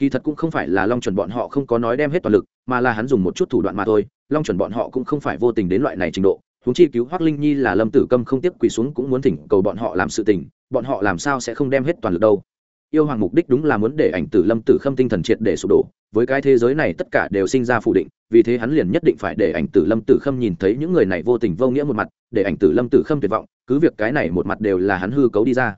kỳ thật cũng không phải là long chuẩn bọn họ không có nói đem hết toàn lực, mà là hắn dùng một chút thủ đoạn mà thôi. Long chuẩn bọn họ cũng không phải vô tình đến loại này trình độ. Huống chi cứu hoác linh nhi là lâm tử câm không tiếp quỳ xuống cũng muốn thỉnh cầu bọn họ làm sự tình, bọn họ làm sao sẽ không đem hết toàn lực đâu? Yêu hoàng mục đích đúng là muốn để ảnh tử lâm tử khâm tinh thần triệt để sụp đổ, với cái thế giới này tất cả đều sinh ra phủ định, vì thế hắn liền nhất định phải để ảnh tử lâm tử khâm nhìn thấy những người này vô tình vô nghĩa một mặt, để ảnh tử lâm tử khâm tuyệt vọng, cứ việc cái này một mặt đều là hắn hư cấu đi ra.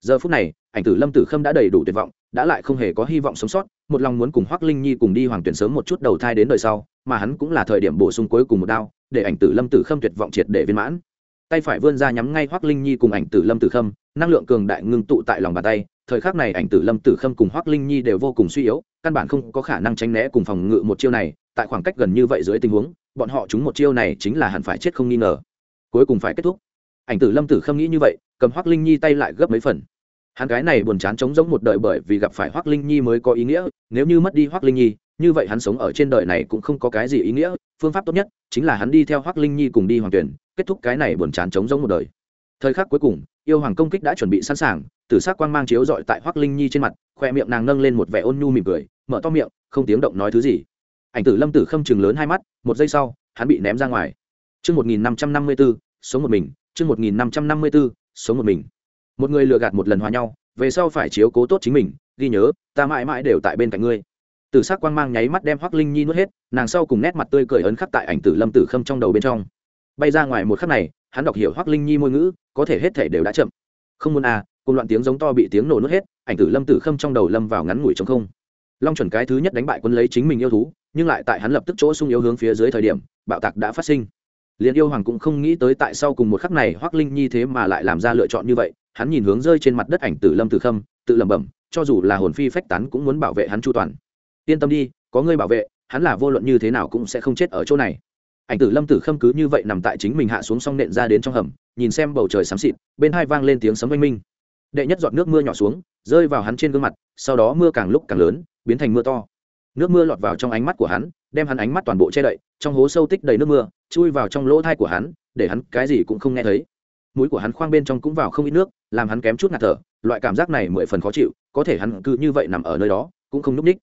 Giờ phút này, ảnh tử lâm tử khâm đã đầy đủ tuyệt vọng đã lại không hề có hy vọng sống sót, một lòng muốn cùng hoác linh nhi cùng đi hoàng tuyển sớm một chút đầu thai đến đời sau, mà hắn cũng là thời điểm bổ sung cuối cùng một đao, để ảnh tử lâm tử khâm tuyệt vọng triệt để viên mãn. Tay phải vươn ra nhắm ngay hoác linh nhi cùng ảnh tử lâm tử khâm, năng lượng cường đại ngưng tụ tại lòng bàn tay, thời khắc này ảnh tử lâm tử khâm cùng hoác linh nhi đều vô cùng suy yếu, căn bản không có khả năng tránh né cùng phòng ngự một chiêu này, tại khoảng cách gần như vậy dưới tình huống, bọn họ chúng một chiêu này chính là hẳn phải chết không nghi ngờ. Cuối cùng phải kết thúc. Ảnh tử lâm tử khâm nghĩ như vậy, cầm hoác linh nhi tay lại gấp mấy phần hắn cái này buồn chán trống giống một đời bởi vì gặp phải hoác linh nhi mới có ý nghĩa nếu như mất đi hoác linh nhi như vậy hắn sống ở trên đời này cũng không có cái gì ý nghĩa phương pháp tốt nhất chính là hắn đi theo hoác linh nhi cùng đi hoàng tuyển kết thúc cái này buồn chán trống giống một đời. Thời khắc cuối cùng yêu hoàng công kích đã chuẩn bị sẵn sàng tử s ắ c quang mang chiếu dọi tại hoác linh nhi trên mặt khoe miệng nàng nâng lên một vẻ ôn nhu mỉm cười mở to miệng không tiếng động nói thứ gì. Ảnh tử lâm tử khâm chừng lớn hai mắt một giây sau hắn bị ném ra ngoài. Trước 1554, sống một mình, trước 1554, sống một mình. Một người lừa gạt một lần hòa nhau, về sau phải chiếu cố tốt chính mình, ghi nhớ, ta mãi mãi đều tại bên cạnh ngươi. Tử sắc quang mang nháy mắt đem Hoắc Linh Nhi nuốt hết, nàng sau cùng nét mặt tươi cười ấn khắc tại ảnh tử Lâm Tử Khâm trong đầu bên trong. Bay ra ngoài một khắc này, hắn đọc hiểu Hoắc Linh Nhi môi ngữ, có thể hết thể đều đã chậm. Không muốn à, cùng loạn tiếng giống to bị tiếng nổ nuốt hết, ảnh tử Lâm Tử Khâm trong đầu lâm vào ngắn ngủi trống không. Long chuẩn cái thứ nhất đánh bại quân lấy chính mình yêu thú, nhưng lại tại hắn lập tức chỗ sung yếu hướng phía dưới thời điểm, bạo tạc đã phát sinh liền yêu hoàng cũng không nghĩ tới tại sau cùng một khắc này hoắc linh nhi thế mà lại làm ra lựa chọn như vậy hắn nhìn hướng rơi trên mặt đất ảnh tử lâm tử khâm, tự lẩm bẩm, cho dù là hồn phi phách tán cũng muốn bảo vệ hắn chu toàn. Yên tâm đi, có ngươi bảo vệ, hắn là vô luận như thế nào cũng sẽ không chết ở chỗ này. Ảnh tử lâm tử khâm cứ như vậy nằm tại chính mình hạ xuống xong nện ra đến trong hầm, nhìn xem bầu trời xám xịt, bên hai vang lên tiếng sấm oanh minh. Đệ nhất giọt nước mưa nhỏ xuống, rơi vào hắn trên gương mặt, sau đó mưa càng lúc càng lớn, biến thành mưa to. Nước mưa lọt vào trong ánh mắt của hắn, đem hắn ánh mắt toàn bộ che đậy, trong hố sâu tích đầy nước mưa, chui vào trong lỗ thai của hắn, để hắn cái gì cũng không nghe thấy mũi của hắn khoang bên trong cũng vào không ít nước, làm hắn kém chút ngạt thở, loại cảm giác này mười phần khó chịu, có thể hắn cứ như vậy nằm ở nơi đó, cũng không núp ních.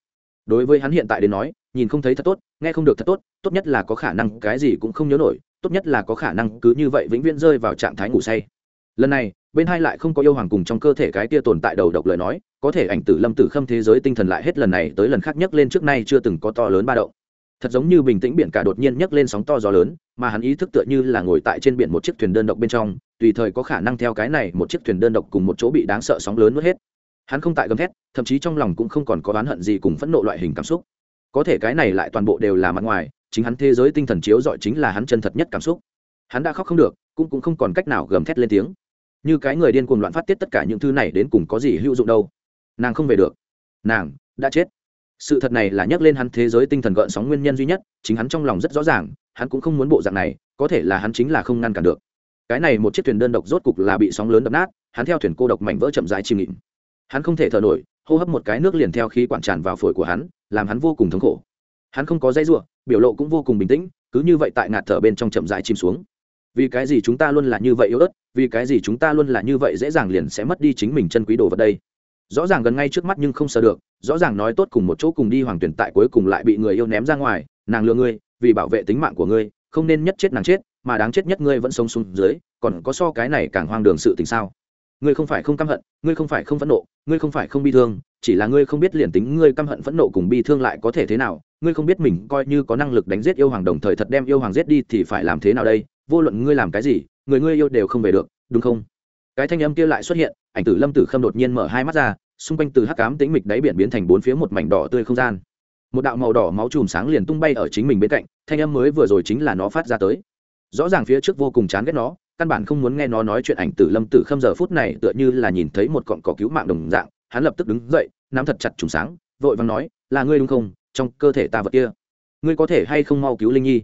Đối với hắn hiện tại đến nói, nhìn không thấy thật tốt, nghe không được thật tốt tốt nhất là có khả năng cái gì cũng không nhớ nổi, tốt nhất là có khả năng cứ như vậy vĩnh viễn rơi vào trạng thái ngủ say. Lần này, bên hai lại không có yêu hoàng cùng trong cơ thể cái kia tồn tại đầu độc lời nói, có thể ảnh tử lâm tử khâm thế giới tinh thần lại hết lần này tới lần khác nhấc lên trước nay chưa từng có to lớn ba động thật giống như bình tĩnh biển cả đột nhiên nhấc lên sóng to gió lớn, mà hắn ý thức tựa như là ngồi tại trên biển một chiếc thuyền đơn độc bên trong, tùy thời có khả năng theo cái này một chiếc thuyền đơn độc cùng một chỗ bị đáng sợ sóng lớn nuốt hết. Hắn không tại gầm thét, thậm chí trong lòng cũng không còn có oán hận gì cùng phẫn nộ loại hình cảm xúc. Có thể cái này lại toàn bộ đều là mặt ngoài, chính hắn thế giới tinh thần chiếu dọi chính là hắn chân thật nhất cảm xúc. Hắn đã khóc không được, cũng cũng không còn cách nào gầm thét lên tiếng. Như cái người điên cuồng loạn phát tiết tất cả những thứ này đến cùng có gì hữu dụng đâu. Nàng không về được. Nàng đã chết sự thật này là nhắc lên hắn thế giới tinh thần gợn sóng nguyên nhân duy nhất, chính hắn trong lòng rất rõ ràng, hắn cũng không muốn bộ dạng này, có thể là hắn chính là không ngăn cản được. Cái này một chiếc thuyền đơn độc rốt cục là bị sóng lớn đập nát, hắn theo thuyền cô độc mảnh vỡ chậm dài chìm nghịm. Hắn không thể thở nổi, hô hấp một cái nước liền theo khí quản tràn vào phổi của hắn, làm hắn vô cùng thống khổ. Hắn không có dây ruộng biểu lộ cũng vô cùng bình tĩnh, cứ như vậy tại ngạt thở bên trong chậm rãi chìm xuống. Vì cái gì chúng ta luôn là như vậy yếu ớt, vì cái gì chúng ta luôn là như vậy dễ dàng liền sẽ mất đi chính mình chân quý đồ vật đây? Rõ ràng gần ngay trước mắt nhưng không sợ được, rõ ràng nói tốt cùng một chỗ cùng đi hoàng tuyển tại cuối cùng lại bị người yêu ném ra ngoài, nàng lừa ngươi, vì bảo vệ tính mạng của ngươi, không nên nhất chết nàng chết, mà đáng chết nhất ngươi vẫn sống xuống dưới, còn có so cái này càng hoang đường sự tình sao? Ngươi không phải không căm hận, ngươi không phải không phẫn nộ, ngươi không phải không bi thương, chỉ là ngươi không biết liền tính ngươi căm hận phẫn nộ cùng bi thương lại có thể thế nào, ngươi không biết mình coi như có năng lực đánh giết yêu hoàng đồng thời thật đem yêu hoàng giết đi thì phải làm thế nào đây, vô luận ngươi làm cái gì, người ngươi yêu đều không về được, đúng không? Cái thanh âm kia lại xuất hiện ảnh tử lâm tử khâm đột nhiên mở hai mắt ra, xung quanh từ hắc cám tĩnh mịch đáy biển biến thành bốn phía một mảnh đỏ tươi không gian. Một đạo màu đỏ máu chùm sáng liền tung bay ở chính mình bên cạnh, thanh âm mới vừa rồi chính là nó phát ra tới. Rõ ràng phía trước vô cùng chán ghét nó, căn bản không muốn nghe nó nói chuyện ảnh tử lâm tử khâm giờ phút này tựa như là nhìn thấy một cọn cỏ cứu mạng đồng dạng, hắn lập tức đứng dậy, nắm thật chặt chùm sáng, vội vàng nói, là ngươi đúng không? Trong cơ thể ta vật kia, ngươi có thể hay không mau cứu linh nhi?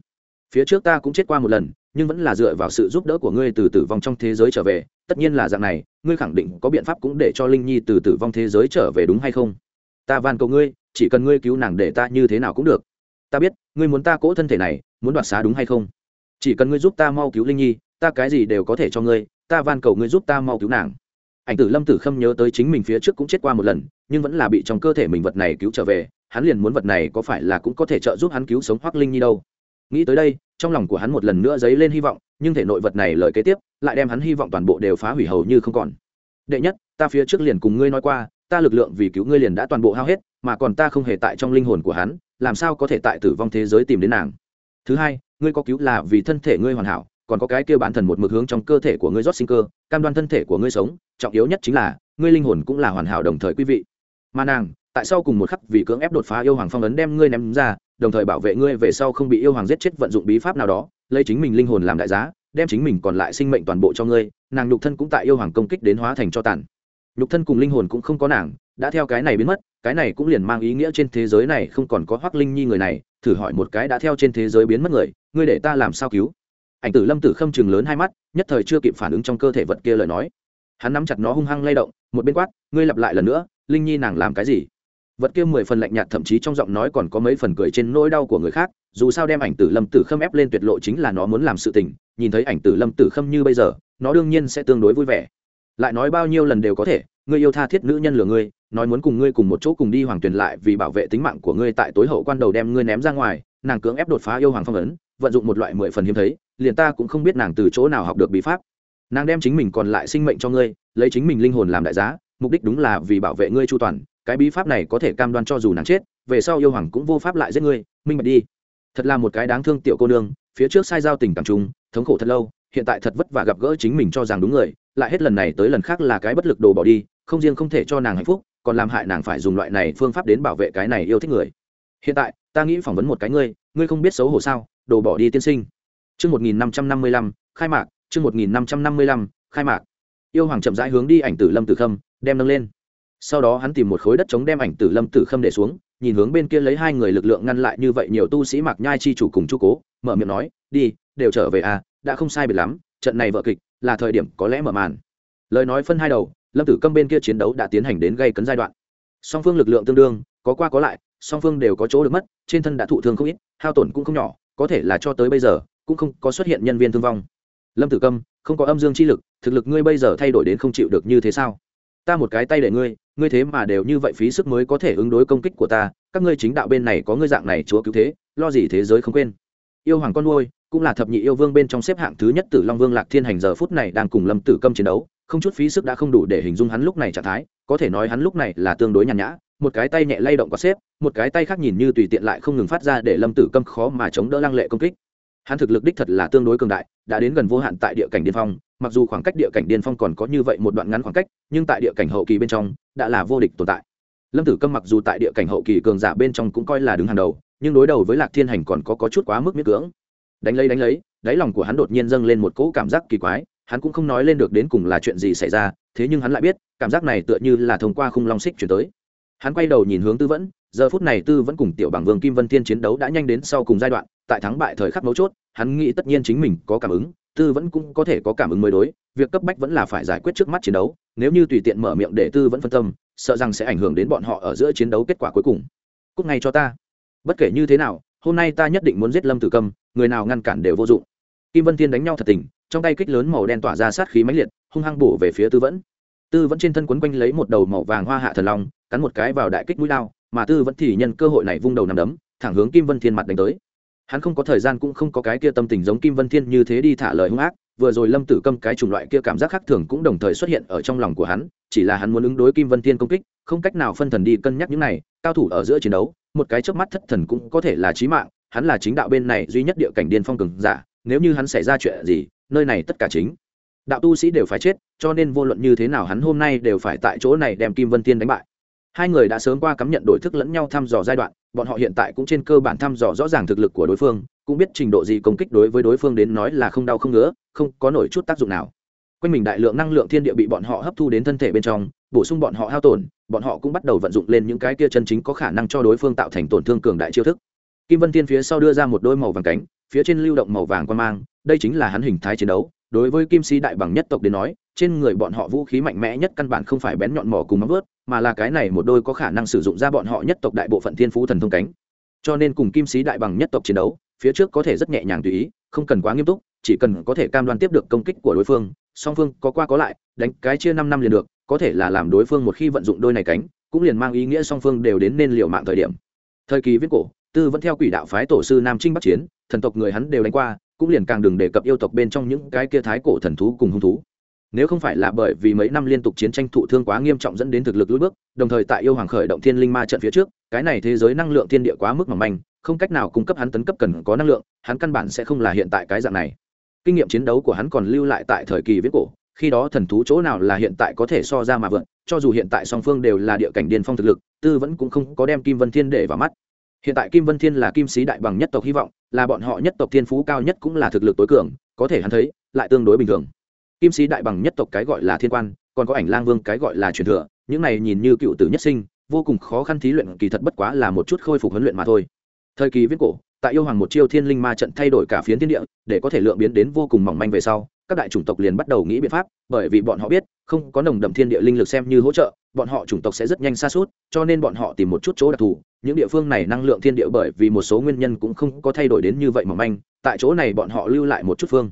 Phía trước ta cũng chết qua một lần, nhưng vẫn là dựa vào sự giúp đỡ của ngươi từ tử vong trong thế giới trở về. Tất nhiên là dạng này, ngươi khẳng định có biện pháp cũng để cho linh nhi từ tử vong thế giới trở về đúng hay không? Ta van cầu ngươi, chỉ cần ngươi cứu nàng để ta như thế nào cũng được. Ta biết, ngươi muốn ta cỗ thân thể này, muốn đoạt xá đúng hay không? Chỉ cần ngươi giúp ta mau cứu linh nhi, ta cái gì đều có thể cho ngươi, ta van cầu ngươi giúp ta mau cứu nàng. Ảnh tử lâm tử khâm nhớ tới chính mình phía trước cũng chết qua một lần, nhưng vẫn là bị trong cơ thể mình vật này cứu trở về, hắn liền muốn vật này có phải là cũng có thể trợ giúp hắn cứu sống hoác linh nhi đâu? Nghĩ tới đây trong lòng của hắn một lần nữa dấy lên hy vọng, nhưng thể nội vật này lời kế tiếp lại đem hắn hy vọng toàn bộ đều phá hủy hầu như không còn. Đệ nhất, ta phía trước liền cùng ngươi nói qua, ta lực lượng vì cứu ngươi liền đã toàn bộ hao hết, mà còn ta không hề tại trong linh hồn của hắn, làm sao có thể tại tử vong thế giới tìm đến nàng? Thứ hai, ngươi có cứu là vì thân thể ngươi hoàn hảo, còn có cái kia bản thần một mực hướng trong cơ thể của ngươi rót sinh cơ, cam đoan thân thể của ngươi sống, trọng yếu nhất chính là, ngươi linh hồn cũng là hoàn hảo đồng thời quý vị. Mà nàng, tại sao cùng một khắc vì cưỡng ép đột phá yêu hoàng phong ấn đem ngươi ném ra đồng thời bảo vệ ngươi về sau không bị yêu hoàng giết chết vận dụng bí pháp nào đó, lấy chính mình linh hồn làm đại giá, đem chính mình còn lại sinh mệnh toàn bộ cho ngươi, nàng nhục thân cũng tại yêu hoàng công kích đến hóa thành cho tàn. Nhục thân cùng linh hồn cũng không có nàng, đã theo cái này biến mất, cái này cũng liền mang ý nghĩa trên thế giới này không còn có hoác linh nhi người này, thử hỏi một cái đã theo trên thế giới biến mất người, ngươi để ta làm sao cứu? Ảnh tử lâm tử khâm chừng lớn hai mắt, nhất thời chưa kịp phản ứng trong cơ thể vật kia lời nói. Hắn nắm chặt nó hung hăng lay động, một bên quát, ngươi lặp lại lần nữa, linh nhi nàng làm cái gì? Vật kia mười phần lạnh nhạt, thậm chí trong giọng nói còn có mấy phần cười trên nỗi đau của người khác, dù sao đem ảnh tử lâm tử khâm ép lên tuyệt lộ chính là nó muốn làm sự tình, nhìn thấy ảnh tử lâm tử khâm như bây giờ, nó đương nhiên sẽ tương đối vui vẻ. Lại nói bao nhiêu lần đều có thể, ngươi yêu tha thiết nữ nhân lừa ngươi, nói muốn cùng ngươi cùng một chỗ cùng đi hoàng tuyền lại vì bảo vệ tính mạng của ngươi tại tối hậu quan đầu đem ngươi ném ra ngoài, nàng cưỡng ép đột phá yêu hoàng phong ấn, vận dụng một loại mười phần hiếm thấy, liền ta cũng không biết nàng từ chỗ nào học được bí pháp. Nàng đem chính mình còn lại sinh mệnh cho ngươi, lấy chính mình linh hồn làm đại giá, mục đích đúng là vì bảo vệ ngươi chu toàn cái bí pháp này có thể cam đoan cho dù nàng chết về sau yêu hoàng cũng vô pháp lại giết ngươi minh bạch đi thật là một cái đáng thương tiểu cô nương phía trước sai giao tình cảm chung thống khổ thật lâu hiện tại thật vất vả gặp gỡ chính mình cho rằng đúng người lại hết lần này tới lần khác là cái bất lực đồ bỏ đi không riêng không thể cho nàng hạnh phúc còn làm hại nàng phải dùng loại này phương pháp đến bảo vệ cái này yêu thích người hiện tại ta nghĩ phỏng vấn một cái ngươi ngươi không biết xấu hổ sao đồ bỏ đi tiên sinh Chương 1555, khai mạc, chương 1555, khai mạc. Yêu hoàng chậm rãi hướng đi ảnh tử Lâm Tử Khâm, đem nâng lên. Sau đó hắn tìm một khối đất chống đem ảnh tử Lâm Tử Khâm để xuống, nhìn hướng bên kia lấy hai người lực lượng ngăn lại như vậy nhiều tu sĩ Mạc Nhai chi chủ cùng Chu Cố, mở miệng nói, "Đi, đều trở về à, đã không sai biệt lắm, trận này vở kịch, là thời điểm có lẽ mở màn." Lời nói phân hai đầu, Lâm Tử Câm bên kia chiến đấu đã tiến hành đến gây cấn giai đoạn. Song phương lực lượng tương đương, có qua có lại, song phương đều có chỗ được mất, trên thân đã thụ thương không ít, hao tổn cũng không nhỏ, có thể là cho tới bây giờ, cũng không có xuất hiện nhân viên thương vong lâm tử câm không có âm dương chi lực thực lực ngươi bây giờ thay đổi đến không chịu được như thế sao ta một cái tay để ngươi ngươi thế mà đều như vậy phí sức mới có thể ứng đối công kích của ta, các ngươi chính đạo bên này có ngươi dạng này chúa cứu thế, lo gì thế giới không quên. Yêu hoàng con nuôi, cũng là thập nhị yêu vương bên trong xếp hạng thứ nhất tử long vương lạc thiên hành giờ phút này đang cùng lâm tử câm chiến đấu, không chút phí sức đã không đủ để hình dung hắn lúc này trạng thái, có thể nói hắn lúc này là tương đối nhàn nhã, một cái tay nhẹ lay động có xếp, một cái tay khác nhìn như tùy tiện lại không ngừng phát ra để lâm tử câm khó mà chống đỡ lăng lệ công kích hắn thực lực đích thật là tương đối cường đại đã đến gần vô hạn tại địa cảnh điên phong mặc dù khoảng cách địa cảnh điên phong còn có như vậy một đoạn ngắn khoảng cách nhưng tại địa cảnh hậu kỳ bên trong đã là vô địch tồn tại. Lâm tử câm mặc dù tại địa cảnh hậu kỳ cường giả bên trong cũng coi là đứng hàng đầu nhưng đối đầu với lạc thiên hành còn có, có chút quá mức miết cưỡng. Đánh lấy đánh lấy đáy lòng của hắn đột nhiên dâng lên một cỗ cảm giác kỳ quái hắn cũng không nói lên được đến cùng là chuyện gì xảy ra thế nhưng hắn lại biết cảm giác này tựa như là thông qua khung long xích chuyển tới hắn quay đầu nhìn hướng tư vẫn, giờ phút này tư vẫn cùng tiểu bằng vương kim vân thiên chiến đấu đã nhanh đến sau cùng giai đoạn, tại thắng bại thời khắc mấu chốt, hắn nghĩ tất nhiên chính mình có cảm ứng, tư vẫn cũng có thể có cảm ứng mới đối, việc cấp bách vẫn là phải giải quyết trước mắt chiến đấu, nếu như tùy tiện mở miệng để tư vẫn phân tâm, sợ rằng sẽ ảnh hưởng đến bọn họ ở giữa chiến đấu kết quả cuối cùng. Cúc ngay cho ta. Bất kể như thế nào, hôm nay ta nhất định muốn giết lâm tử câm người nào ngăn cản đều vô dụng. Kim vân thiên đánh nhau thật tình, trong tay kích lớn màu đen tỏa ra sát khí mãnh liệt, hung hăng bổ về phía tư vẫn. Tư vẫn trên thân quấn quanh lấy một đầu màu vàng hoa hạ thần long cắn một cái vào đại kích mũi lao, mà tư vẫn thì nhân cơ hội này vung đầu nằm đấm, thẳng hướng kim vân thiên mặt đánh tới. Hắn không có thời gian cũng không có cái kia tâm tình giống kim vân thiên như thế đi thả lời hung ác, vừa rồi lâm tử câm cái chủng loại kia cảm giác khác thường cũng đồng thời xuất hiện ở trong lòng của hắn, chỉ là hắn muốn ứng đối kim vân thiên công kích, không cách nào phân thần đi cân nhắc những này, cao thủ ở giữa chiến đấu, một cái chớp mắt thất thần cũng có thể là chí mạng, hắn là chính đạo bên này duy nhất địa cảnh điên phong cường giả, nếu như hắn xảy ra chuyện gì, nơi này tất cả chính đạo tu sĩ đều phải chết, cho nên vô luận như thế nào hắn hôm nay đều phải tại chỗ này đem kim vân thiên đánh bại hai người đã sớm qua cắm nhận đổi thức lẫn nhau thăm dò giai đoạn, bọn họ hiện tại cũng trên cơ bản thăm dò rõ ràng thực lực của đối phương, cũng biết trình độ gì công kích đối với đối phương đến nói là không đau không ngứa, không có nổi chút tác dụng nào. Quanh mình đại lượng năng lượng thiên địa bị bọn họ hấp thu đến thân thể bên trong, bổ sung bọn họ hao tổn, bọn họ cũng bắt đầu vận dụng lên những cái kia chân chính có khả năng cho đối phương tạo thành tổn thương cường đại chiêu thức. Kim vân tiên phía sau đưa ra một đôi màu vàng cánh, phía trên lưu động màu vàng quan mang, đây chính là hắn hình thái chiến đấu đối với kim sĩ đại bằng nhất tộc đến nói, trên người bọn họ vũ khí mạnh mẽ nhất căn bản không phải bén nhọn mỏ cùng móng vớt mà là cái này một đôi có khả năng sử dụng ra bọn họ nhất tộc đại bộ phận thiên phú thần thông cánh. Cho nên cùng kim sĩ đại bằng nhất tộc chiến đấu, phía trước có thể rất nhẹ nhàng tùy ý, không cần quá nghiêm túc, chỉ cần có thể cam đoan tiếp được công kích của đối phương, song phương có qua có lại, đánh cái chia năm năm liền được, có thể là làm đối phương một khi vận dụng đôi này cánh, cũng liền mang ý nghĩa song phương đều đến nên liệu mạng thời điểm. Thời kỳ viết cổ, tư vẫn theo quỷ đạo phái tổ sư nam trinh bắc chiến, thần tộc người hắn đều đánh qua cũng liền càng đừng đề cập yêu tộc bên trong những cái kia thái cổ thần thú cùng hung thú. Nếu không phải là bởi vì mấy năm liên tục chiến tranh thụ thương quá nghiêm trọng dẫn đến thực lực lùi bước, đồng thời tại yêu hoàng khởi động thiên linh ma trận phía trước, cái này thế giới năng lượng thiên địa quá mức mỏng manh, không cách nào cung cấp hắn tấn cấp cần có năng lượng, hắn căn bản sẽ không là hiện tại cái dạng này. Kinh nghiệm chiến đấu của hắn còn lưu lại tại thời kỳ viết cổ, khi đó thần thú chỗ nào là hiện tại có thể so ra mà vượn, cho dù hiện tại song phương đều là địa cảnh điên phong thực lực, tư vẫn cũng không có đem kim vân thiên để vào mắt hiện tại kim vân thiên là kim sĩ đại bằng nhất tộc hy vọng, là bọn họ nhất tộc thiên phú cao nhất cũng là thực lực tối cường, có thể hắn thấy, lại tương đối bình thường. Kim sĩ đại bằng nhất tộc cái gọi là thiên quan, còn có ảnh lang vương cái gọi là truyền thừa, những này nhìn như cựu tử nhất sinh, vô cùng khó khăn thí luyện, kỳ thật bất quá là một chút khôi phục huấn luyện mà thôi. Thời kỳ viết cổ, tại yêu hoàng một chiêu thiên linh ma trận thay đổi cả phiến thiên địa, để có thể lượng biến đến vô cùng mỏng manh về sau các đại chủng tộc liền bắt đầu nghĩ biện pháp, bởi vì bọn họ biết, không có nồng đậm thiên địa linh lực xem như hỗ trợ, bọn họ chủng tộc sẽ rất nhanh xa suốt cho nên bọn họ tìm một chút chỗ đặc thù. Những địa phương này năng lượng thiên địa bởi vì một số nguyên nhân cũng không có thay đổi đến như vậy mà manh, tại chỗ này bọn họ lưu lại một chút phương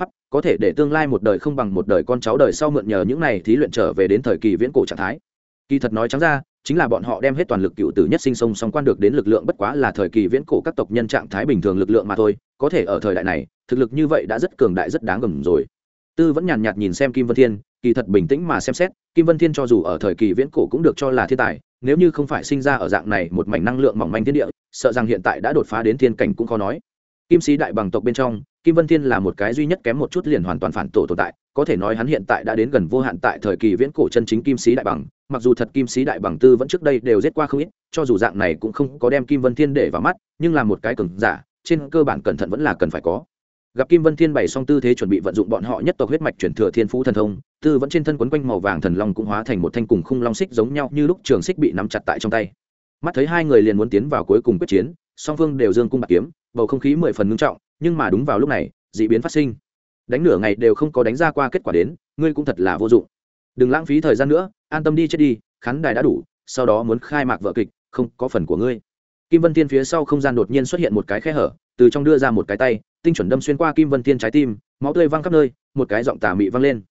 pháp, có thể để tương lai một đời không bằng một đời con cháu đời sau mượn nhờ những này thí luyện trở về đến thời kỳ viễn cổ trạng thái kỳ thật nói trắng ra, chính là bọn họ đem hết toàn lực cựu tử nhất sinh sông song quan được đến lực lượng bất quá là thời kỳ viễn cổ các tộc nhân trạng thái bình thường lực lượng mà thôi, có thể ở thời đại này, thực lực như vậy đã rất cường đại rất đáng gầm rồi. Tư vẫn nhàn nhạt nhìn xem kim vân thiên, kỳ thật bình tĩnh mà xem xét, kim vân thiên cho dù ở thời kỳ viễn cổ cũng được cho là thiên tài, nếu như không phải sinh ra ở dạng này một mảnh năng lượng mỏng manh thiên địa, sợ rằng hiện tại đã đột phá đến thiên cảnh cũng khó nói. Kim sĩ đại bằng tộc bên trong kim vân thiên là một cái duy nhất kém một chút liền hoàn toàn phản tổ tồn tại, có thể nói hắn hiện tại đã đến gần vô hạn tại thời kỳ viễn cổ chân chính kim sĩ đại bằng, mặc dù thật kim sĩ đại bằng tư vẫn trước đây đều giết qua không ít, cho dù dạng này cũng không có đem kim vân thiên để vào mắt, nhưng là một cái cường giả, trên cơ bản cẩn thận vẫn là cần phải có. Gặp kim vân thiên bày xong tư thế chuẩn bị vận dụng bọn họ nhất tộc huyết mạch chuyển thừa thiên phú thần thông, tư vẫn trên thân quấn quanh màu vàng thần long cũng hóa thành một thanh cùng khung long xích giống nhau như lúc trường xích bị nắm chặt tại trong tay. Mắt thấy hai người liền muốn tiến vào cuối cùng quyết chiến, song phương đều dương cung bạc kiếm, bầu không khí mười phần ngưng trọng nhưng mà đúng vào lúc này d ị biến phát sinh đánh nửa ngày đều không có đánh ra qua kết quả đến ngươi cũng thật là vô dụng đừng lãng phí thời gian nữa an tâm đi chết đi khán đài đã đủ sau đó muốn khai mạc vợ kịch không có phần của ngươi kim vân thiên phía sau không gian đột nhiên xuất hiện một cái khe hở từ trong đưa ra một cái tay tinh chuẩn đâm xuyên qua kim vân thiên trái tim máu tươi văng khắp nơi một cái giọng tà mị văng lên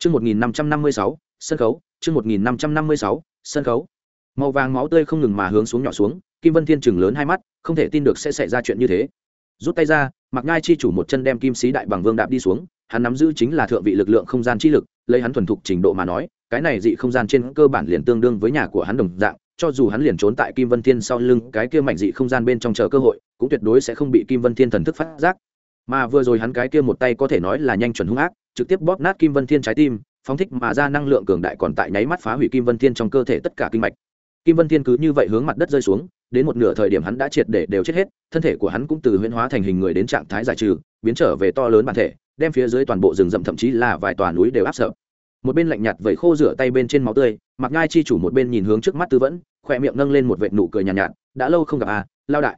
Trước 1556, sân khấu, trước 1556, sân khấu. Màu vàng máu tươi không ngừng mà hướng xuống nhỏ xuống, Kim Vân Thiên trừng lớn hai mắt, không thể tin được sẽ xảy ra chuyện như thế. Rút tay ra, mặc Ngai chi chủ một chân đem Kim Sĩ Đại Bằng Vương đạp đi xuống, hắn nắm giữ chính là thượng vị lực lượng không gian chi lực, lấy hắn thuần thục trình độ mà nói, cái này dị không gian trên cơ bản liền tương đương với nhà của hắn đồng dạng, cho dù hắn liền trốn tại Kim Vân Thiên sau lưng, cái kia mạnh dị không gian bên trong chờ cơ hội, cũng tuyệt đối sẽ không bị Kim Vân Thiên thần thức phát giác. Mà vừa rồi hắn cái kia một tay có thể nói là nhanh chuẩn hung ác, trực tiếp bóp nát Kim Vân Thiên trái tim, phóng thích mà ra năng lượng cường đại còn tại nháy mắt phá hủy Kim Vân Thiên trong cơ thể tất cả kinh mạch. Kim Vân Thiên cứ như vậy hướng mặt đất rơi xuống, đến một nửa thời điểm hắn đã triệt để đều chết hết, thân thể của hắn cũng từ huyễn hóa thành hình người đến trạng thái giải trừ, biến trở về to lớn bản thể, đem phía dưới toàn bộ rừng rậm thậm chí là vài tòa núi đều áp sợ một bên lạnh nhạt vẩy khô rửa tay bên trên máu tươi mặc ngai chi chủ một bên nhìn hướng trước mắt tư vẫn khỏe miệng nâng lên một vệt nụ cười nhàn nhạt, nhạt đã lâu không gặp à lao đại.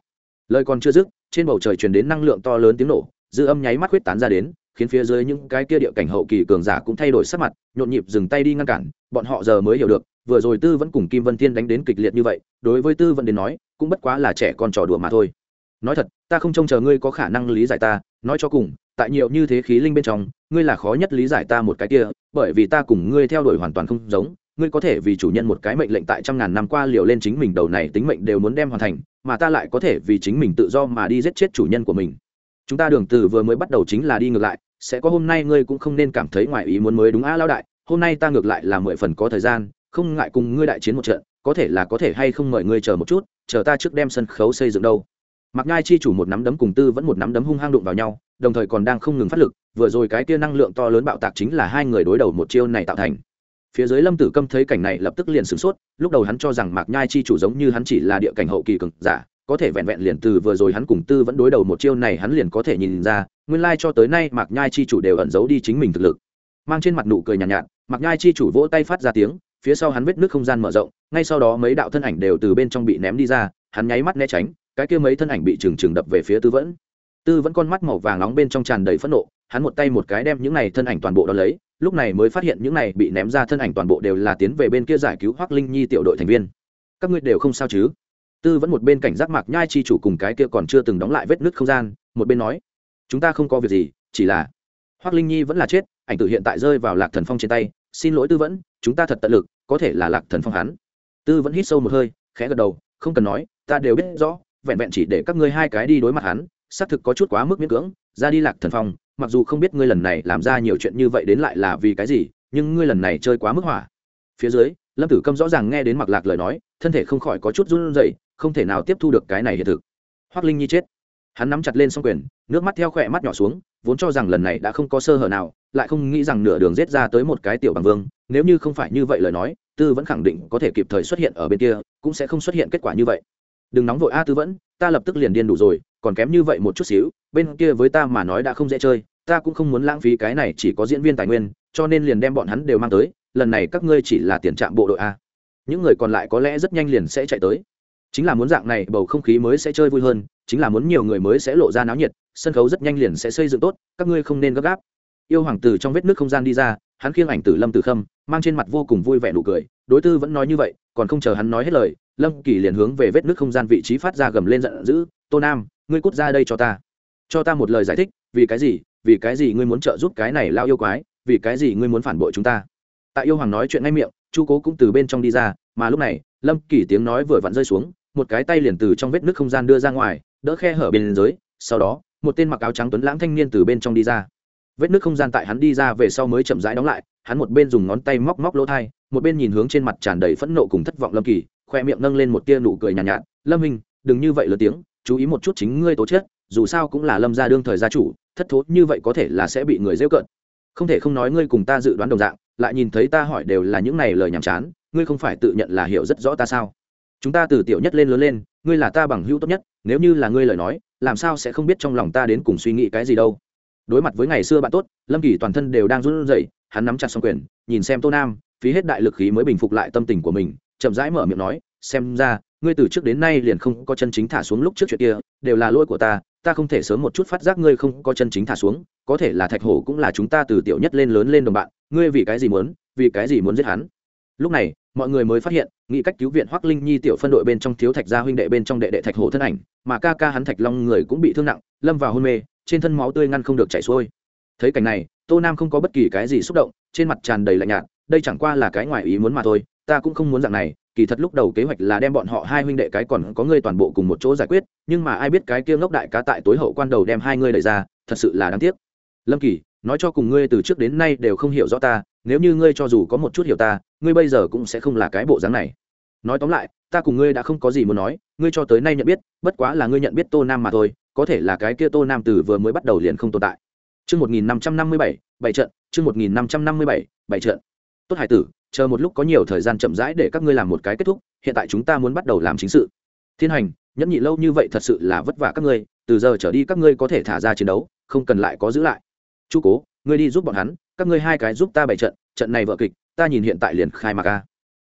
Lời còn chưa dứt trên bầu trời truyền đến năng lượng to lớn tiếng nổ dư âm nháy mắt huyết tán ra đến khiến phía dưới những cái kia địa cảnh hậu kỳ cường giả cũng thay đổi sắc mặt nhộn nhịp dừng tay đi ngăn cản bọn họ giờ mới hiểu được vừa rồi tư vẫn cùng kim vân thiên đánh đến kịch liệt như vậy, đối với tư vẫn đến nói, cũng bất quá là trẻ con trò đùa mà thôi. Nói thật, ta không trông chờ ngươi có khả năng lý giải ta, nói cho cùng, tại nhiều như thế khí linh bên trong, ngươi là khó nhất lý giải ta một cái kia, bởi vì ta cùng ngươi theo đuổi hoàn toàn không giống, ngươi có thể vì chủ nhân một cái mệnh lệnh tại trăm ngàn năm qua liều lên chính mình đầu này tính mệnh đều muốn đem hoàn thành, mà ta lại có thể vì chính mình tự do mà đi giết chết chủ nhân của mình. Chúng ta đường từ vừa mới bắt đầu chính là đi ngược lại, sẽ có hôm nay ngươi cũng không nên cảm thấy ngoài ý muốn mới đúng a lao đại, hôm nay ta ngược lại là mười phần có thời gian không ngại cùng ngươi đại chiến một trận có thể là có thể hay không mời ngươi chờ một chút chờ ta trước đem sân khấu xây dựng đâu. Mặc ngai chi chủ một nắm đấm cùng tư vẫn một nắm đấm hung hăng đụng vào nhau đồng thời còn đang không ngừng phát lực vừa rồi cái kia năng lượng to lớn bạo tạc chính là hai người đối đầu một chiêu này tạo thành. Phía dưới lâm tử câm thấy cảnh này lập tức liền sửng sốt lúc đầu hắn cho rằng mạc nhai chi chủ giống như hắn chỉ là địa cảnh hậu kỳ cực giả có thể vẹn vẹn liền từ vừa rồi hắn cùng tư vẫn đối đầu một chiêu này hắn liền có thể nhìn ra nguyên lai cho tới nay mạc nhai chi chủ đều ẩn giấu đi chính mình thực lực. Mang trên mặt nụ cười nhàn nhạt, nhạt mạc nhai chi chủ vỗ tay phát ra tiếng phía sau hắn vết nước không gian mở rộng, ngay sau đó mấy đạo thân ảnh đều từ bên trong bị ném đi ra, hắn nháy mắt né tránh, cái kia mấy thân ảnh bị trừng trừng đập về phía tư vẫn. Tư vẫn con mắt màu vàng nóng bên trong tràn đầy phẫn nộ, hắn một tay một cái đem những này thân ảnh toàn bộ đ lấy, lúc này mới phát hiện những này bị ném ra thân ảnh toàn bộ đều là tiến về bên kia giải cứu hoác linh nhi tiểu đội thành viên. Các ngươi đều không sao chứ? Tư vẫn một bên cảnh giác mạc nhai chi chủ cùng cái kia còn chưa từng đóng lại vết nứt không gian, một bên nói, chúng ta không có việc gì, chỉ là hoác linh nhi vẫn là chết, ảnh tử hiện tại rơi vào lạc thần phong trên tay, xin lỗi tư vẫn chúng ta thật tận lực, có thể là lạc thần phong hắn. Tư vẫn hít sâu một hơi, khẽ gật đầu, không cần nói, ta đều biết rõ, vẹn vẹn chỉ để các ngươi hai cái đi đối mặt hắn, xác thực có chút quá mức miễn cưỡng, ra đi lạc thần phong, mặc dù không biết ngươi lần này làm ra nhiều chuyện như vậy đến lại là vì cái gì, nhưng ngươi lần này chơi quá mức hỏa. Phía dưới, lâm tử câm rõ ràng nghe đến mặc lạc lời nói, thân thể không khỏi có chút run rẩy, không thể nào tiếp thu được cái này hiện thực. Hoác linh nhi chết. Hắn nắm chặt lên s o n g quyền, nước mắt theo khỏe mắt nhỏ xuống vốn cho rằng lần này đã không có sơ hở nào, lại không nghĩ rằng nửa đường rết ra tới một cái tiểu bằng vương, nếu như không phải như vậy lời nói, tư vẫn khẳng định có thể kịp thời xuất hiện ở bên kia, cũng sẽ không xuất hiện kết quả như vậy. Đừng nóng vội a tư vẫn, ta lập tức liền điên đủ rồi, còn kém như vậy một chút xíu, bên kia với ta mà nói đã không dễ chơi, ta cũng không muốn lãng phí cái này chỉ có diễn viên tài nguyên, cho nên liền đem bọn hắn đều mang tới, lần này các ngươi chỉ là tiền trạm bộ đội a. Những người còn lại có lẽ rất nhanh liền sẽ chạy tới. Chính là muốn dạng này, bầu không khí mới sẽ chơi vui hơn chính là muốn nhiều người mới sẽ lộ ra náo nhiệt, sân khấu rất nhanh liền sẽ xây dựng tốt, các ngươi không nên gấp gáp. Yêu hoàng tử trong vết nước không gian đi ra, hắn khiêng ảnh tử lâm tử khâm, mang trên mặt vô cùng vui vẻ nụ cười, đối tư vẫn nói như vậy, còn không chờ hắn nói hết lời, lâm kỳ liền hướng về vết nước không gian vị trí phát ra gầm lên giận dữ, tô nam, ngươi cút ra đây cho ta. Cho ta một lời giải thích, vì cái gì, vì cái gì ngươi muốn trợ giúp cái này lao yêu quái, vì cái gì ngươi muốn phản bội chúng ta? Tại yêu hoàng nói chuyện ngay miệng, chu cố cũng từ bên trong đi ra, mà lúc này, lâm kỳ tiếng nói vừa vặn rơi xuống, một cái tay liền từ trong vết nước không gian đưa ra ngoài đỡ khe hở bên dưới sau đó một tên mặc áo trắng tuấn lãng thanh niên từ bên trong đi ra. Vết nước không gian tại hắn đi ra về sau mới chậm rãi đóng lại hắn một bên dùng ngón tay móc móc lỗ thai một bên nhìn hướng trên mặt tràn đầy phẫn nộ cùng thất vọng lâm kỳ khoe miệng nâng lên một tia nụ cười nhàn nhạt, nhạt lâm minh đừng như vậy lớn tiếng chú ý một chút chính ngươi tố chết dù sao cũng là lâm gia đương thời gia chủ thất thố như vậy có thể là sẽ bị người rêu cợt. Không thể không nói ngươi cùng ta dự đoán đồng dạng lại nhìn thấy ta hỏi đều là những này lời nhảm chán ngươi không phải tự nhận là hiểu rất rõ ta sao? Chúng ta từ tiểu nhất lên lớn lên, ngươi là ta bằng hữu tốt nhất, nếu như là ngươi lời nói, làm sao sẽ không biết trong lòng ta đến cùng suy nghĩ cái gì đâu. Đối mặt với ngày xưa bạn tốt, lâm kỳ toàn thân đều đang run rẩy, hắn nắm chặt xong quyền, nhìn xem tô nam, phí hết đại lực khí mới bình phục lại tâm tình của mình, chậm rãi mở miệng nói, xem ra, ngươi từ trước đến nay liền không có chân chính thả xuống lúc trước chuyện kia, đều là lỗi của ta ta không thể sớm một chút phát giác ngươi không có chân chính thả xuống, có thể là thạch hổ cũng là chúng ta từ tiểu nhất lên lớn lên đồng bạn, ngươi vì cái gì muốn, vì cái gì muốn giết hắn? Lúc này, mọi người mới phát hiện, nghĩ cách cứu viện hoắc linh nhi tiểu phân đội bên trong thiếu thạch gia huynh đệ bên trong đệ đệ thạch hổ thân ảnh, mà ca ca hắn thạch long người cũng bị thương nặng, lâm vào hôn mê, trên thân máu tươi ngăn không được chảy xuôi. Thấy cảnh này, tô nam không có bất kỳ cái gì xúc động, trên mặt tràn đầy lạnh nhạt, đây chẳng qua là cái ngoài ý muốn mà thôi, ta cũng không muốn dạng này, kỳ thật lúc đầu kế hoạch là đem bọn họ hai huynh đệ cái còn có ngươi toàn bộ cùng một chỗ giải quyết, nhưng mà ai biết cái kia ngốc đại cá tại tối hậu quan đầu đem hai ngươi đẩy ra, thật sự là đáng tiếc. Lâm kỳ nói cho cùng ngươi từ trước đến nay đều không hiểu rõ ta nếu như ngươi cho dù có một chút hiểu ta ngươi bây giờ cũng sẽ không là cái bộ dáng này nói tóm lại ta cùng ngươi đã không có gì muốn nói ngươi cho tới nay nhận biết bất quá là ngươi nhận biết tô nam mà thôi có thể là cái kia tô nam từ vừa mới bắt đầu liền không tồn tại Trước 1557, bảy trận, trước 1557, bảy trận. Tốt hải tử, chờ một lúc có nhiều thời gian chậm rãi để các ngươi làm một cái kết thúc, hiện tại chúng ta muốn bắt đầu làm chính sự. Thiên hành, nhẫn nhị lâu như vậy thật sự là vất vả các ngươi, từ giờ trở đi các ngươi có thể thả ra chiến đấu, không cần lại có giữ lại. Chú cố, ngươi đi giúp bọn hắn, các ngươi hai cái giúp ta bày trận, trận này vợ kịch, ta nhìn hiện tại liền khai mạc a.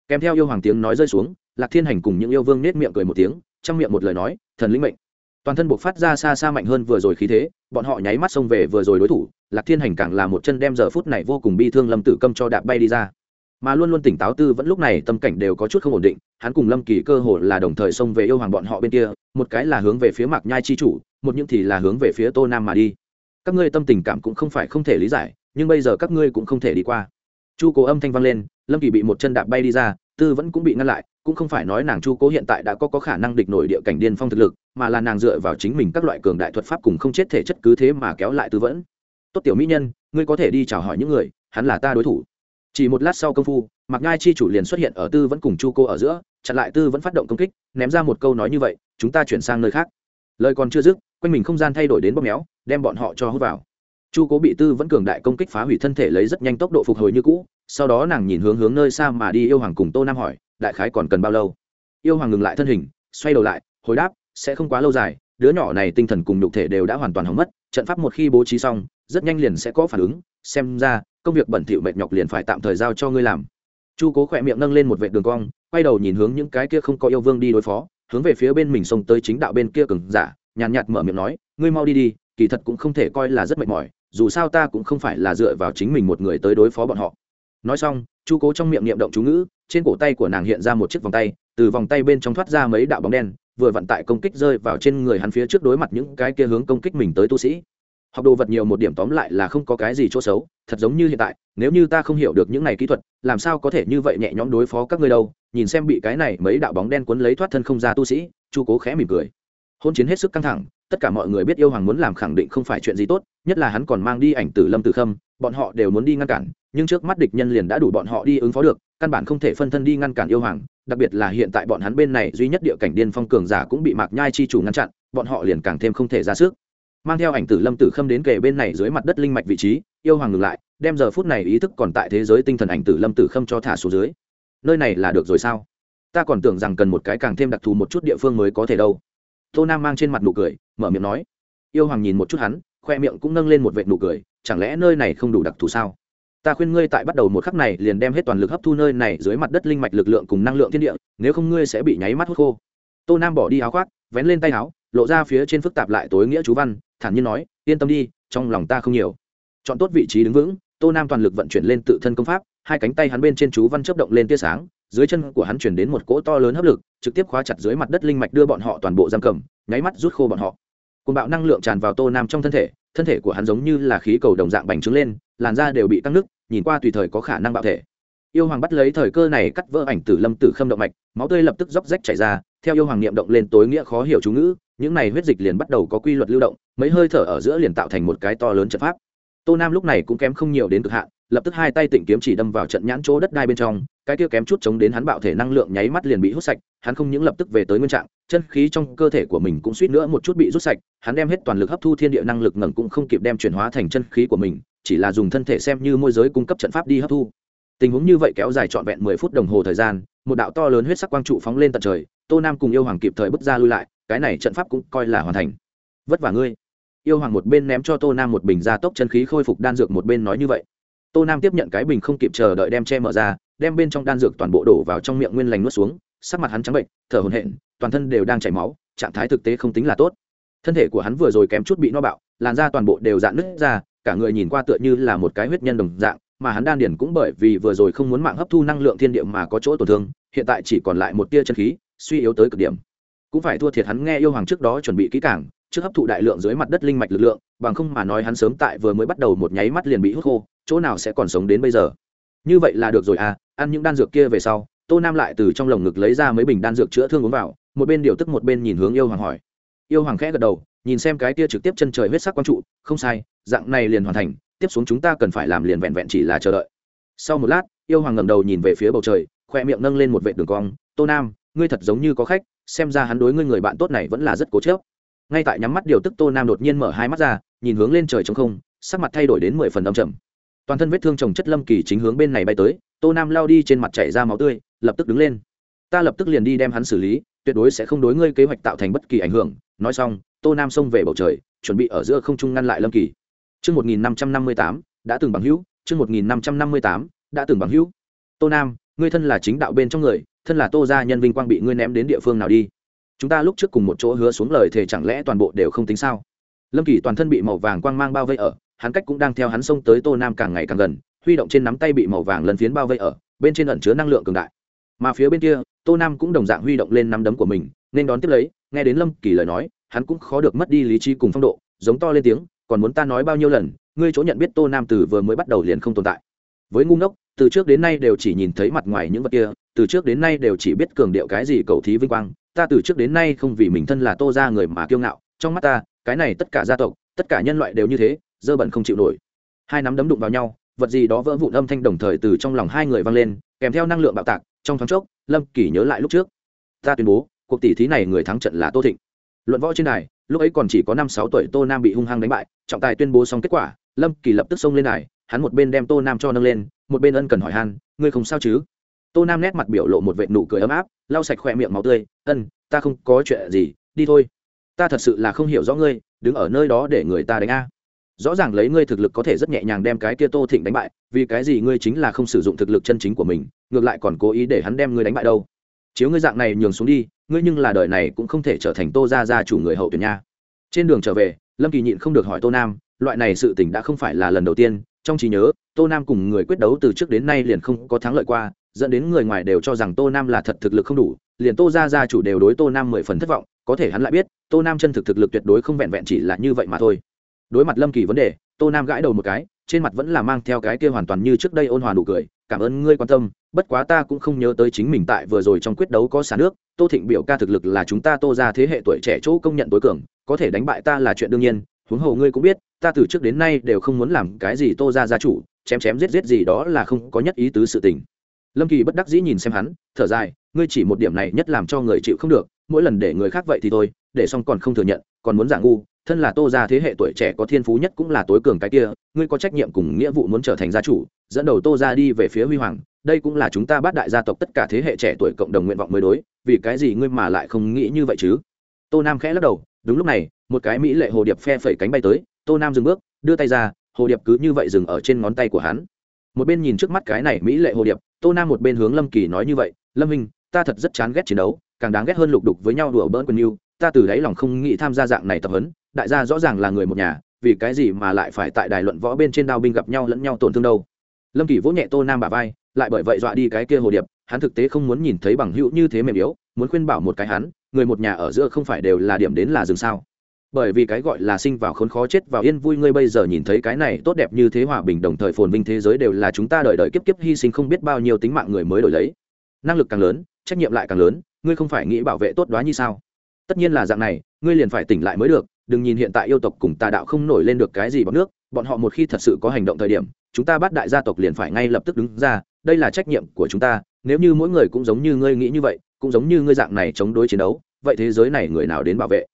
Kèm theo yêu hoàng tiếng nói rơi xuống, Lạc Thiên hành cùng những yêu vương nết miệng cười một tiếng, trong miệng một lời nói, thần linh mệnh. Toàn thân buộc phát ra xa xa mạnh hơn vừa rồi khí thế bọn họ nháy mắt xông về vừa rồi đối thủ lạc thiên hành càng là một chân đem giờ phút này vô cùng bi thương lâm tử câm cho đạp bay đi ra. Mà luôn luôn tỉnh táo tư vẫn lúc này tâm cảnh đều có chút không ổn định hắn cùng lâm kỳ cơ hồ là đồng thời xông về yêu hoàng bọn họ bên kia một cái là hướng về phía mạc nhai chi chủ một những thì là hướng về phía tô nam mà đi các ngươi tâm tình cảm cũng không phải không thể lý giải, nhưng bây giờ các ngươi cũng không thể đi qua. Chu cố âm thanh vang lên, lâm kỳ bị một chân đạp bay đi ra, tư vẫn cũng bị ngăn lại, cũng không phải nói nàng chu cố hiện tại đã có có khả năng địch nổi địa cảnh điên phong thực lực, mà là nàng dựa vào chính mình các loại cường đại thuật pháp cùng không chết thể chất cứ thế mà kéo lại tư vẫn. Tốt tiểu mỹ nhân, ngươi có thể đi chào hỏi những người, hắn là ta đối thủ. Chỉ một lát sau công phu mặc ngai chi chủ liền xuất hiện ở tư vẫn cùng chu cô ở giữa, chặn lại tư vẫn phát động công kích, ném ra một câu nói như vậy, chúng ta chuyển sang nơi khác lời còn chưa dứt, quanh mình không gian thay đổi đến bóp méo, đem bọn họ cho hút vào. Chu cố bị tư vẫn cường đại công kích phá hủy thân thể lấy rất nhanh tốc độ phục hồi như cũ, sau đó nàng nhìn hướng hướng nơi xa mà đi yêu hoàng cùng tô nam hỏi, đại khái còn cần bao lâu? Yêu hoàng ngừng lại thân hình, xoay đầu lại, hồi đáp, sẽ không quá lâu dài, đứa nhỏ này tinh thần cùng nhục thể đều đã hoàn toàn hỏng mất, trận pháp một khi bố trí xong, rất nhanh liền sẽ có phản ứng, xem ra, công việc bẩn thỉu mệt nhọc liền phải tạm thời giao cho ngươi làm. Chu cố khỏe miệng nâng lên một vệ đường cong, quay đầu nhìn hướng những cái kia không có yêu vương đi đối phó hướng về phía bên mình xông tới chính đạo bên kia cường giả nhàn nhạt, mở miệng nói ngươi mau đi đi kỳ thật cũng không thể coi là rất mệt mỏi dù sao ta cũng không phải là dựa vào chính mình một người tới đối phó bọn họ. Nói xong chu cố trong miệng niệm động chú ngữ trên cổ tay của nàng hiện ra một chiếc vòng tay từ vòng tay bên trong thoát ra mấy đạo bóng đen vừa vận tại công kích rơi vào trên người hắn phía trước đối mặt những cái kia hướng công kích mình tới tu sĩ. Học đồ vật nhiều một điểm tóm lại là không có cái gì chỗ xấu thật giống như hiện tại, nếu như ta không hiểu được những này kỹ thuật, làm sao có thể như vậy nhẹ nhõm đối phó các ngươi đâu? Nhìn xem bị cái này mấy đạo bóng đen cuốn lấy thoát thân không ra tu sĩ, chu cố khẽ mỉm cười. Hôn chiến hết sức căng thẳng, tất cả mọi người biết yêu hoàng muốn làm khẳng định không phải chuyện gì tốt, nhất là hắn còn mang đi ảnh tử lâm tử khâm, bọn họ đều muốn đi ngăn cản, nhưng trước mắt địch nhân liền đã đủ bọn họ đi ứng phó được, căn bản không thể phân thân đi ngăn cản yêu hoàng, đặc biệt là hiện tại bọn hắn bên này duy nhất địa cảnh điên phong cường giả cũng bị mạc nhai chi chủ ngăn chặn, bọn họ liền càng thêm không thể ra sức mang theo ảnh tử lâm tử khâm đến kề bên này dưới mặt đất linh mạch vị trí, yêu hoàng ngừng lại, đem giờ phút này ý thức còn tại thế giới tinh thần ảnh tử lâm tử khâm cho thả xuống dưới. Nơi này là được rồi sao? Ta còn tưởng rằng cần một cái càng thêm đặc thù một chút địa phương mới có thể đâu. Tô nam mang trên mặt nụ cười, mở miệng nói. Yêu hoàng nhìn một chút hắn, khoe miệng cũng nâng lên một vệt nụ cười, chẳng lẽ nơi này không đủ đặc thù sao? Ta khuyên ngươi tại bắt đầu một khắc này liền đem hết toàn lực hấp thu nơi này dưới mặt đất linh mạch lực lượng cùng năng lượng thiên địa, nếu không ngươi sẽ bị nháy mắt hút khô. Tô nam bỏ đi áo khoác, vén lên tay áo, lộ ra phía trên phức tạp lại tối nghĩa chú văn thản nhiên nói, yên tâm đi, trong lòng ta không nhiều. Chọn tốt vị trí đứng vững, tô nam toàn lực vận chuyển lên tự thân công pháp, hai cánh tay hắn bên trên chú văn chấp động lên tia sáng, dưới chân của hắn chuyển đến một cỗ to lớn hấp lực, trực tiếp khóa chặt dưới mặt đất linh mạch đưa bọn họ toàn bộ giam cầm, nháy mắt rút khô bọn họ. Côn bạo năng lượng tràn vào tô nam trong thân thể thân thể của hắn giống như là khí cầu đồng dạng bành trướng lên, làn da đều bị căng nứt, nhìn qua tùy thời có khả năng bạo thể. Yêu hoàng bắt lấy thời cơ này cắt vỡ ảnh tử lâm tử khâm động mạch, máu tươi lập tức róc rách chảy ra theo yêu hoàng niệm động lên tối nghĩa khó hiểu chú ngữ, những này huyết dịch liền bắt đầu có quy luật lưu động, mấy hơi thở ở giữa liền tạo thành một cái to lớn trận pháp. Tô nam lúc này cũng kém không nhiều đến cực hạn, lập tức hai tay tỉnh kiếm chỉ đâm vào trận nhãn chỗ đất đai bên trong, cái kia kém chút chống đến hắn bạo thể năng lượng nháy mắt liền bị hút sạch, hắn không những lập tức về tới nguyên trạng, chân khí trong cơ thể của mình cũng suýt nữa một chút bị rút sạch, hắn đem hết toàn lực hấp thu thiên địa năng lực ngẩng cũng không kịp đem chuyển hóa thành chân khí của mình, chỉ là dùng thân thể xem như môi giới cung cấp trận pháp đi hấp thu. Tình huống như vậy kéo dài trọn vẹn mười phút đồng hồ thời gian, một đạo to lớn huyết sắc quang trụ phóng lên tận trời tô nam cùng yêu hoàng kịp thời bước ra lui lại, cái này trận pháp cũng coi là hoàn thành. Vất vả ngươi. Yêu hoàng một bên ném cho tô nam một bình gia tốc chân khí khôi phục đan dược, một bên nói như vậy. Tô nam tiếp nhận cái bình không kịp chờ đợi đem che mở ra, đem bên trong đan dược toàn bộ đổ vào trong miệng nguyên lành nuốt xuống, sắc mặt hắn trắng bệnh, thở hổn hển, toàn thân đều đang chảy máu, trạng thái thực tế không tính là tốt. Thân thể của hắn vừa rồi kém chút bị no bạo, làn da toàn bộ đều dạn nứt ra, cả người nhìn qua tựa như là một cái huyết nhân đồng dạng, mà hắn đan điển cũng bởi vì vừa rồi không muốn mạng hấp thu năng lượng thiên địa mà có chỗ tổn thương, hiện tại chỉ còn lại một tia chân khí suy yếu tới cực điểm. Cũng phải thua thiệt hắn nghe yêu hoàng trước đó chuẩn bị kỹ càng, trước hấp thụ đại lượng dưới mặt đất linh mạch lực lượng, bằng không mà nói hắn sớm tại vừa mới bắt đầu một nháy mắt liền bị hút khô, chỗ nào sẽ còn sống đến bây giờ? Như vậy là được rồi à ăn những đan dược kia về sau, tô nam lại từ trong lồng ngực lấy ra mấy bình đan dược chữa thương uống vào, một bên điều tức một bên nhìn hướng yêu hoàng hỏi. Yêu hoàng khẽ gật đầu, nhìn xem cái kia trực tiếp chân trời huyết sắc quang trụ, không sai, dạng này liền hoàn thành, tiếp xuống chúng ta cần phải làm liền vẹn vẹn chỉ là chờ đợi. Sau một lát, yêu hoàng ngẩng đầu nhìn về phía bầu trời, khoe miệng nâng lên một vệ đường cong, tô nam ngươi thật giống như có khách xem ra hắn đối ngươi người bạn tốt này vẫn là rất cố chớp ngay tại nhắm mắt điều tức tô nam đột nhiên mở hai mắt ra nhìn hướng lên trời trống không sắc mặt thay đổi đến mười phần âm trầm. Toàn thân vết thương trồng chất lâm kỳ chính hướng bên này bay tới tô nam lao đi trên mặt chảy ra máu tươi lập tức đứng lên. Ta lập tức liền đi đem hắn xử lý tuyệt đối sẽ không đối ngươi kế hoạch tạo thành bất kỳ ảnh hưởng. Nói xong tô nam xông về bầu trời chuẩn bị ở giữa không trung ngăn lại lâm kỳ. Trước 1558, đã từng bằng hữu, trước 1558, đã từng bằng hữu. Tô Nam, ngươi thân là chính đạo bên trong người, thân là Tô gia nhân vinh quang bị ngươi ném đến địa phương nào đi? Chúng ta lúc trước cùng một chỗ hứa xuống lời thề chẳng lẽ toàn bộ đều không tính sao? Lâm Kỳ toàn thân bị màu vàng quang mang bao vây ở, hắn cách cũng đang theo hắn xông tới Tô Nam càng ngày càng gần, huy động trên nắm tay bị màu vàng lần phiến bao vây ở, bên trên ẩn chứa năng lượng cường đại. Mà phía bên kia, Tô Nam cũng đồng dạng huy động lên nắm đấm của mình, nên đón tiếp lấy, nghe đến Lâm Kỳ lời nói, hắn cũng khó được mất đi lý trí cùng phong độ, giống to lên tiếng, còn muốn ta nói bao nhiêu lần ngươi chỗ nhận biết tô nam từ vừa mới bắt đầu liền không tồn tại với ngu ngốc từ trước đến nay đều chỉ nhìn thấy mặt ngoài những vật kia từ trước đến nay đều chỉ biết cường điệu cái gì cầu thí vinh quang, ta từ trước đến nay không vì mình thân là tô ra người mà kiêu ngạo, trong mắt ta, cái này tất cả gia tộc, tất cả nhân loại đều như thế, dơ bẩn không chịu nổi. Hai nắm đấm đụng vào nhau, vật gì đó vỡ vụn âm thanh đồng thời từ trong lòng hai người vang lên, kèm theo năng lượng bạo tạc, trong thoáng chốc, lâm kỳ nhớ lại lúc trước. Ta tuyên bố, cuộc tỷ thí này người thắng trận là tô thịnh. Luận võ trên này lúc ấy còn chỉ có năm sáu tuổi tô nam bị hung hăng đánh bại, trọng tài tuyên bố xong kết quả, lâm kỳ lập tức xông lên này hắn một bên đem tô nam cho nâng lên, một bên ân cần hỏi han, ngươi không sao chứ? Tô nam nét mặt biểu lộ một vệ nụ cười ấm áp, lau sạch khoe miệng máu tươi, ân, ta không có chuyện gì, đi thôi. Ta thật sự là không hiểu rõ ngươi, đứng ở nơi đó để người ta đánh a. Rõ ràng lấy ngươi thực lực có thể rất nhẹ nhàng đem cái kia tô thịnh đánh bại, vì cái gì ngươi chính là không sử dụng thực lực chân chính của mình, ngược lại còn cố ý để hắn đem ngươi đánh bại đâu. Chiếu ngươi dạng này nhường xuống đi, ngươi nhưng là đời này cũng không thể trở thành tô gia gia chủ người hậu tuyển nha. Trên đường trở về, lâm kỳ nhịn không được hỏi tô nam, loại này sự tình đã không phải là lần đầu tiên, trong trí nhớ, tô nam cùng người quyết đấu từ trước đến nay liền không có thắng lợi qua dẫn đến người ngoài đều cho rằng tô nam là thật thực lực không đủ, liền tô gia gia chủ đều đối tô nam mười phần thất vọng, có thể hắn lại biết, tô nam chân thực thực lực tuyệt đối không vẹn vẹn chỉ là như vậy mà thôi. Đối mặt lâm kỳ vấn đề, tô nam gãi đầu một cái, trên mặt vẫn là mang theo cái kia hoàn toàn như trước đây ôn hòa nụ cười, cảm ơn ngươi quan tâm, bất quá ta cũng không nhớ tới chính mình tại vừa rồi trong quyết đấu có xả nước, tô thịnh biểu ca thực lực là chúng ta tô ra thế hệ tuổi trẻ chỗ công nhận tối cường, có thể đánh bại ta là chuyện đương nhiên, huống hồ ngươi cũng biết, ta từ trước đến nay đều không muốn làm cái gì tô ra gia chủ, chém chém giết giết gì đó là không có nhất ý tứ sự tình lâm kỳ bất đắc dĩ nhìn xem hắn, thở dài, ngươi chỉ một điểm này nhất làm cho người chịu không được, mỗi lần để người khác vậy thì thôi, để xong còn không thừa nhận, còn muốn giả ngu, thân là tô gia thế hệ tuổi trẻ có thiên phú nhất cũng là tối cường cái kia, ngươi có trách nhiệm cùng nghĩa vụ muốn trở thành gia chủ, dẫn đầu tô gia đi về phía huy hoàng, đây cũng là chúng ta bắt đại gia tộc tất cả thế hệ trẻ tuổi cộng đồng nguyện vọng mới đối, vì cái gì ngươi mà lại không nghĩ như vậy chứ? Tô nam khẽ lắc đầu, đúng lúc này, một cái mỹ lệ hồ điệp phe phẩy cánh bay tới, tô nam dừng bước, đưa tay ra, hồ điệp cứ như vậy dừng ở trên ngón tay của hắn một bên nhìn trước mắt cái này mỹ lệ hồ điệp, tô nam một bên hướng lâm kỳ nói như vậy, lâm hình ta thật rất chán ghét chiến đấu, càng đáng ghét hơn lục đục với nhau đùa bỡn quân yêu ta từ đáy lòng không nghĩ tham gia dạng này tập huấn, đại gia rõ ràng là người một nhà, vì cái gì mà lại phải tại đài luận võ bên trên đao binh gặp nhau lẫn nhau tổn thương đâu? Lâm kỳ vỗ nhẹ tô nam bà vai, lại bởi vậy dọa đi cái kia hồ điệp, hắn thực tế không muốn nhìn thấy bằng hữu như thế mềm yếu, muốn khuyên bảo một cái hắn, người một nhà ở giữa không phải đều là điểm đến là dừng sao? Bởi vì cái gọi là sinh vào khốn khó chết vào yên vui, ngươi bây giờ nhìn thấy cái này tốt đẹp như thế hòa bình đồng thời phồn vinh thế giới đều là chúng ta đợi đợi kiếp kiếp hy sinh không biết bao nhiêu tính mạng người mới đổi lấy. Năng lực càng lớn, trách nhiệm lại càng lớn, ngươi không phải nghĩ bảo vệ tốt đoá như sao? Tất nhiên là dạng này, ngươi liền phải tỉnh lại mới được, đừng nhìn hiện tại yêu tộc cùng tà đạo không nổi lên được cái gì bằng nước, bọn họ một khi thật sự có hành động thời điểm, chúng ta bắt đại gia tộc liền phải ngay lập tức đứng ra, đây là trách nhiệm của chúng ta, nếu như mỗi người cũng giống như ngươi nghĩ như vậy, cũng giống như ngươi dạng này chống đối chiến đấu, vậy thế giới này người nào đến bảo vệ?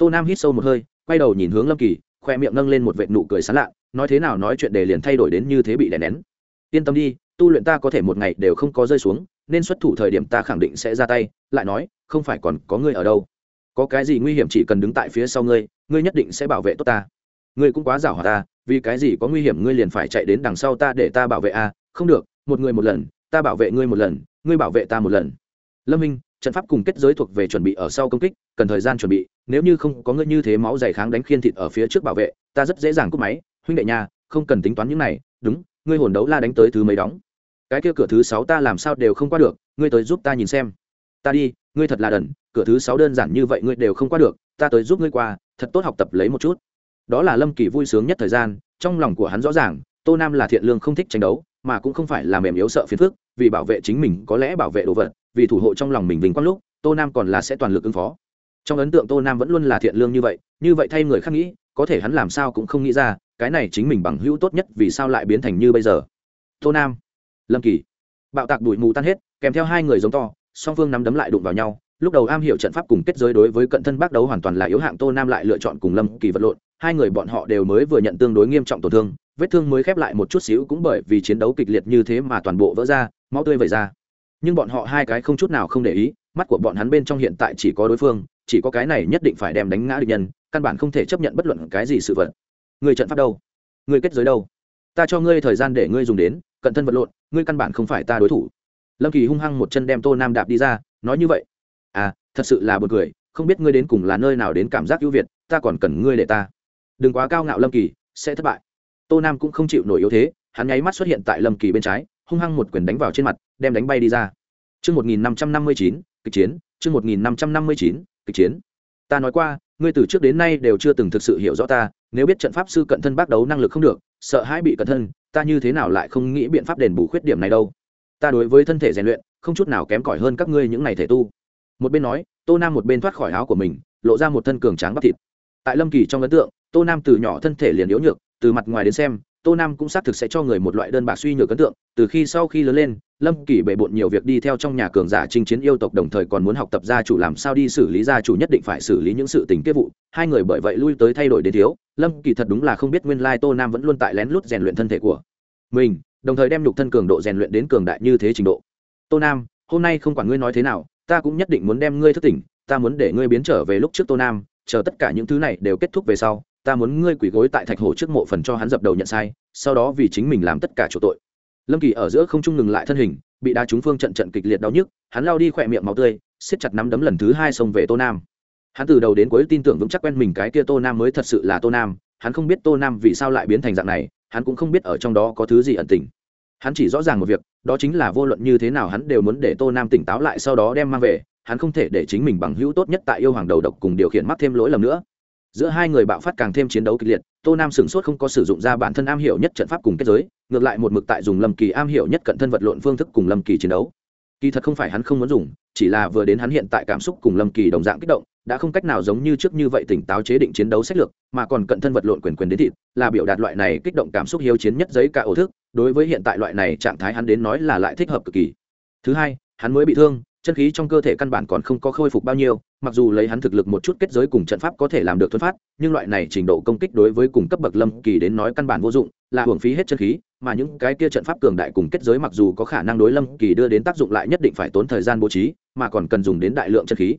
Tô nam hít sâu một hơi, quay đầu nhìn hướng lâm kỳ, khoe miệng nâng lên một vệ nụ cười sán lạ, nói thế nào nói chuyện đề liền thay đổi đến như thế bị đè nén. Yên tâm đi, tu luyện ta có thể một ngày đều không có rơi xuống, nên xuất thủ thời điểm ta khẳng định sẽ ra tay, lại nói, không phải còn có ngươi ở đâu. Có cái gì nguy hiểm chỉ cần đứng tại phía sau ngươi ngươi nhất định sẽ bảo vệ tốt ta. Ngươi cũng quá giảo hòa ta, vì cái gì có nguy hiểm ngươi liền phải chạy đến đằng sau ta để ta bảo vệ a à? không được, một người một lần, ta bảo vệ ngươi một lần, ngươi bảo vệ ta một lần. Lâm minh trận pháp cùng kết giới thuộc về chuẩn bị ở sau công kích, cần thời gian chuẩn bị, nếu như không có ngươi như thế máu dày kháng đánh khiên thịt ở phía trước bảo vệ, ta rất dễ dàng cúp máy. Huynh đệ nha không cần tính toán những này. Đúng, ngươi hồn đấu la đánh tới thứ mấy đóng? Cái kia cửa thứ sáu ta làm sao đều không qua được, ngươi tới giúp ta nhìn xem. Ta đi, ngươi thật là đần, cửa thứ sáu đơn giản như vậy ngươi đều không qua được, ta tới giúp ngươi qua, thật tốt học tập lấy một chút. Đó là lâm kỳ vui sướng nhất thời gian, trong lòng của hắn rõ ràng, tô nam là thiện lương không thích tranh đấu, mà cũng không phải là mềm yếu sợ phiền phức, vì bảo vệ chính mình có lẽ bảo vệ đồ vật vì thủ hộ trong lòng mình vinh quang lúc, tô nam còn là sẽ toàn lực ứng phó. Trong ấn tượng tô nam vẫn luôn là thiện lương như vậy như vậy thay người khác nghĩ, có thể hắn làm sao cũng không nghĩ ra, cái này chính mình bằng hữu tốt nhất vì sao lại biến thành như bây giờ. Tô nam, lâm kỳ, bạo tạc đuổi mù tan hết, kèm theo hai người giống to, song phương nắm đấm lại đụng vào nhau, lúc đầu am hiểu trận pháp cùng kết giới đối với cận thân bác đấu hoàn toàn là yếu hạng tô nam lại lựa chọn cùng lâm kỳ vật lộn, hai người bọn họ đều mới vừa nhận tương đối nghiêm trọng tổn thương, vết thương mới khép lại một chút xíu cũng bởi vì chiến đấu kịch liệt như thế mà toàn bộ vỡ ra, máu tươi vẩy ra nhưng bọn họ hai cái không chút nào không để ý, mắt của bọn hắn bên trong hiện tại chỉ có đối phương, chỉ có cái này nhất định phải đem đánh ngã địch nhân, căn bản không thể chấp nhận bất luận cái gì sự vật. Người trận pháp đâu? Người kết giới đâu? Ta cho ngươi thời gian để ngươi dùng đến, cận thân vật lộn, ngươi căn bản không phải ta đối thủ. Lâm kỳ hung hăng một chân đem tô nam đạp đi ra, nói như vậy. À thật sự là b u ồ n cười, không biết ngươi đến cùng là nơi nào đến cảm giác ưu việt, ta còn cần ngươi để ta. Đừng quá cao ngạo lâm kỳ, sẽ thất bại. Tô nam cũng không chịu nổi yếu thế, hắn nháy mắt xuất hiện tại lâm kỳ bên trái hung hăng một quyền đánh vào trên mặt đem đánh bay đi ra Chương 1559, kịch chiến, chương 1559, kịch chiến. Ta nói qua, ngươi từ trước đến nay đều chưa từng thực sự hiểu rõ ta, nếu biết trận pháp sư cận thân bác đấu năng lực không được, sợ hãi bị cận thân, ta như thế nào lại không nghĩ biện pháp đền bù khuyết điểm này đâu. Ta đối với thân thể rèn luyện, không chút nào kém cỏi hơn các ngươi những này thể tu. Một bên nói, Tô Nam một bên thoát khỏi áo của mình, lộ ra một thân cường tráng bắp thịt. Tại Lâm Kỳ trong ấn tượng, Tô Nam từ nhỏ thân thể liền yếu nhược, từ mặt ngoài đến xem, tô nam cũng xác thực sẽ cho người một loại đơn bạc suy nhược ấn tượng, từ khi sau khi lớn lên, lâm kỳ bệ bộn nhiều việc đi theo trong nhà cường giả chinh chiến yêu tộc đồng thời còn muốn học tập gia chủ làm sao đi xử lý gia chủ nhất định phải xử lý những sự tình kết vụ. Hai người bởi vậy lui tới thay đổi đến thiếu, lâm kỳ thật đúng là không biết nguyên lai tô nam vẫn luôn tại lén lút rèn luyện thân thể của mình, đồng thời đem nhục thân cường độ rèn luyện đến cường đại như thế trình độ. Tô nam, hôm nay không quản ngươi nói thế nào, ta cũng nhất định muốn đem ngươi thức tỉnh, ta muốn để ngươi biến trở về lúc trước tô nam, chờ tất cả những thứ này đều kết thúc về sau ta muốn ngươi quỳ gối tại thạch hồ trước mộ phần cho hắn dập đầu nhận sai, sau đó vì chính mình làm tất cả chỗ tội. Lâm kỳ ở giữa không trung ngừng lại thân hình, bị đá trúng phương trận trận kịch liệt đau nhức, hắn lao đi khỏe miệng máu tươi, siết chặt nắm đấm lần thứ hai xông về tô nam. Hắn từ đầu đến cuối tin tưởng vững chắc quen mình cái kia tô nam mới thật sự là tô nam, hắn không biết tô nam vì sao lại biến thành dạng này, hắn cũng không biết ở trong đó có thứ gì ẩn tình. Hắn chỉ rõ ràng một việc, đó chính là vô luận như thế nào hắn đều muốn để tô nam tỉnh táo lại sau đó đem mang về, hắn không thể để chính mình bằng hữu tốt nhất tại yêu hoàng đầu độc cùng điều khiển mắc thêm lỗi lầm nữa giữa hai người bạo phát càng thêm chiến đấu kịch liệt, tô nam sửng sốt không có sử dụng ra bản thân am hiểu nhất trận pháp cùng kết giới, ngược lại một mực tại dùng lâm kỳ am hiểu nhất cận thân vật lộn phương thức cùng lâm kỳ chiến đấu. Kỳ thật không phải hắn không muốn dùng, chỉ là vừa đến hắn hiện tại cảm xúc cùng lâm kỳ đồng dạng kích động, đã không cách nào giống như trước như vậy tỉnh táo chế định chiến đấu sách lược, mà còn cận thân vật lộn quyền quyền đến thịt, là biểu đạt loại này kích động cảm xúc hiếu chiến nhất giấy cả ổ thức, đối với hiện tại loại này trạng thái hắn đến nói là lại thích hợp cực kỳ. Thứ hai, hắn mới bị thương chân khí trong cơ thể căn bản còn không có khôi phục bao nhiêu, mặc dù lấy hắn thực lực một chút kết giới cùng trận pháp có thể làm được thuấn phát, nhưng loại này trình độ công kích đối với cùng cấp bậc lâm kỳ đến nói căn bản vô dụng, là hưởng phí hết chân khí, mà những cái kia trận pháp cường đại cùng kết giới mặc dù có khả năng đối lâm kỳ đưa đến tác dụng lại nhất định phải tốn thời gian bố trí, mà còn cần dùng đến đại lượng chân khí.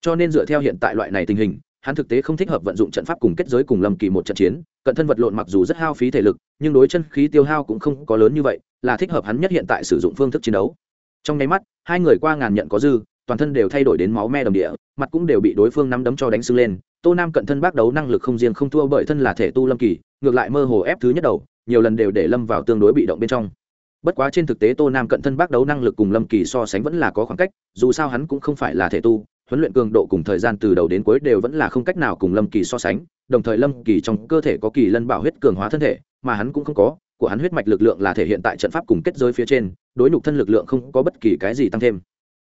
Cho nên dựa theo hiện tại loại này tình hình, hắn thực tế không thích hợp vận dụng trận pháp cùng kết giới cùng lâm kỳ một trận chiến, cận thân vật lộn mặc dù rất hao phí thể lực, nhưng đối chân khí tiêu hao cũng không có lớn như vậy, là thích hợp hắn nhất hiện tại sử dụng phương thức chiến đấu. Trong nháy mắt hai người qua ngàn nhận có dư, toàn thân đều thay đổi đến máu me đồng địa, mặt cũng đều bị đối phương nắm đấm cho đánh sưng lên. Tô nam cận thân bác đấu năng lực không riêng không thua bởi thân là thể tu lâm kỳ, ngược lại mơ hồ ép thứ nhất đầu, nhiều lần đều để lâm vào tương đối bị động bên trong. Bất quá trên thực tế tô nam cận thân bác đấu năng lực cùng lâm kỳ so sánh vẫn là có khoảng cách, dù sao hắn cũng không phải là thể tu, huấn luyện cường độ cùng thời gian từ đầu đến cuối đều vẫn là không cách nào cùng lâm kỳ so sánh, đồng thời lâm kỳ trong cơ thể có kỳ lân bảo huyết cường hóa thân thể, mà hắn cũng không có, của hắn huyết mạch lực lượng là thể hiện tại trận pháp cùng kết giới phía trên đối nhục thân lực lượng không có bất kỳ cái gì tăng thêm.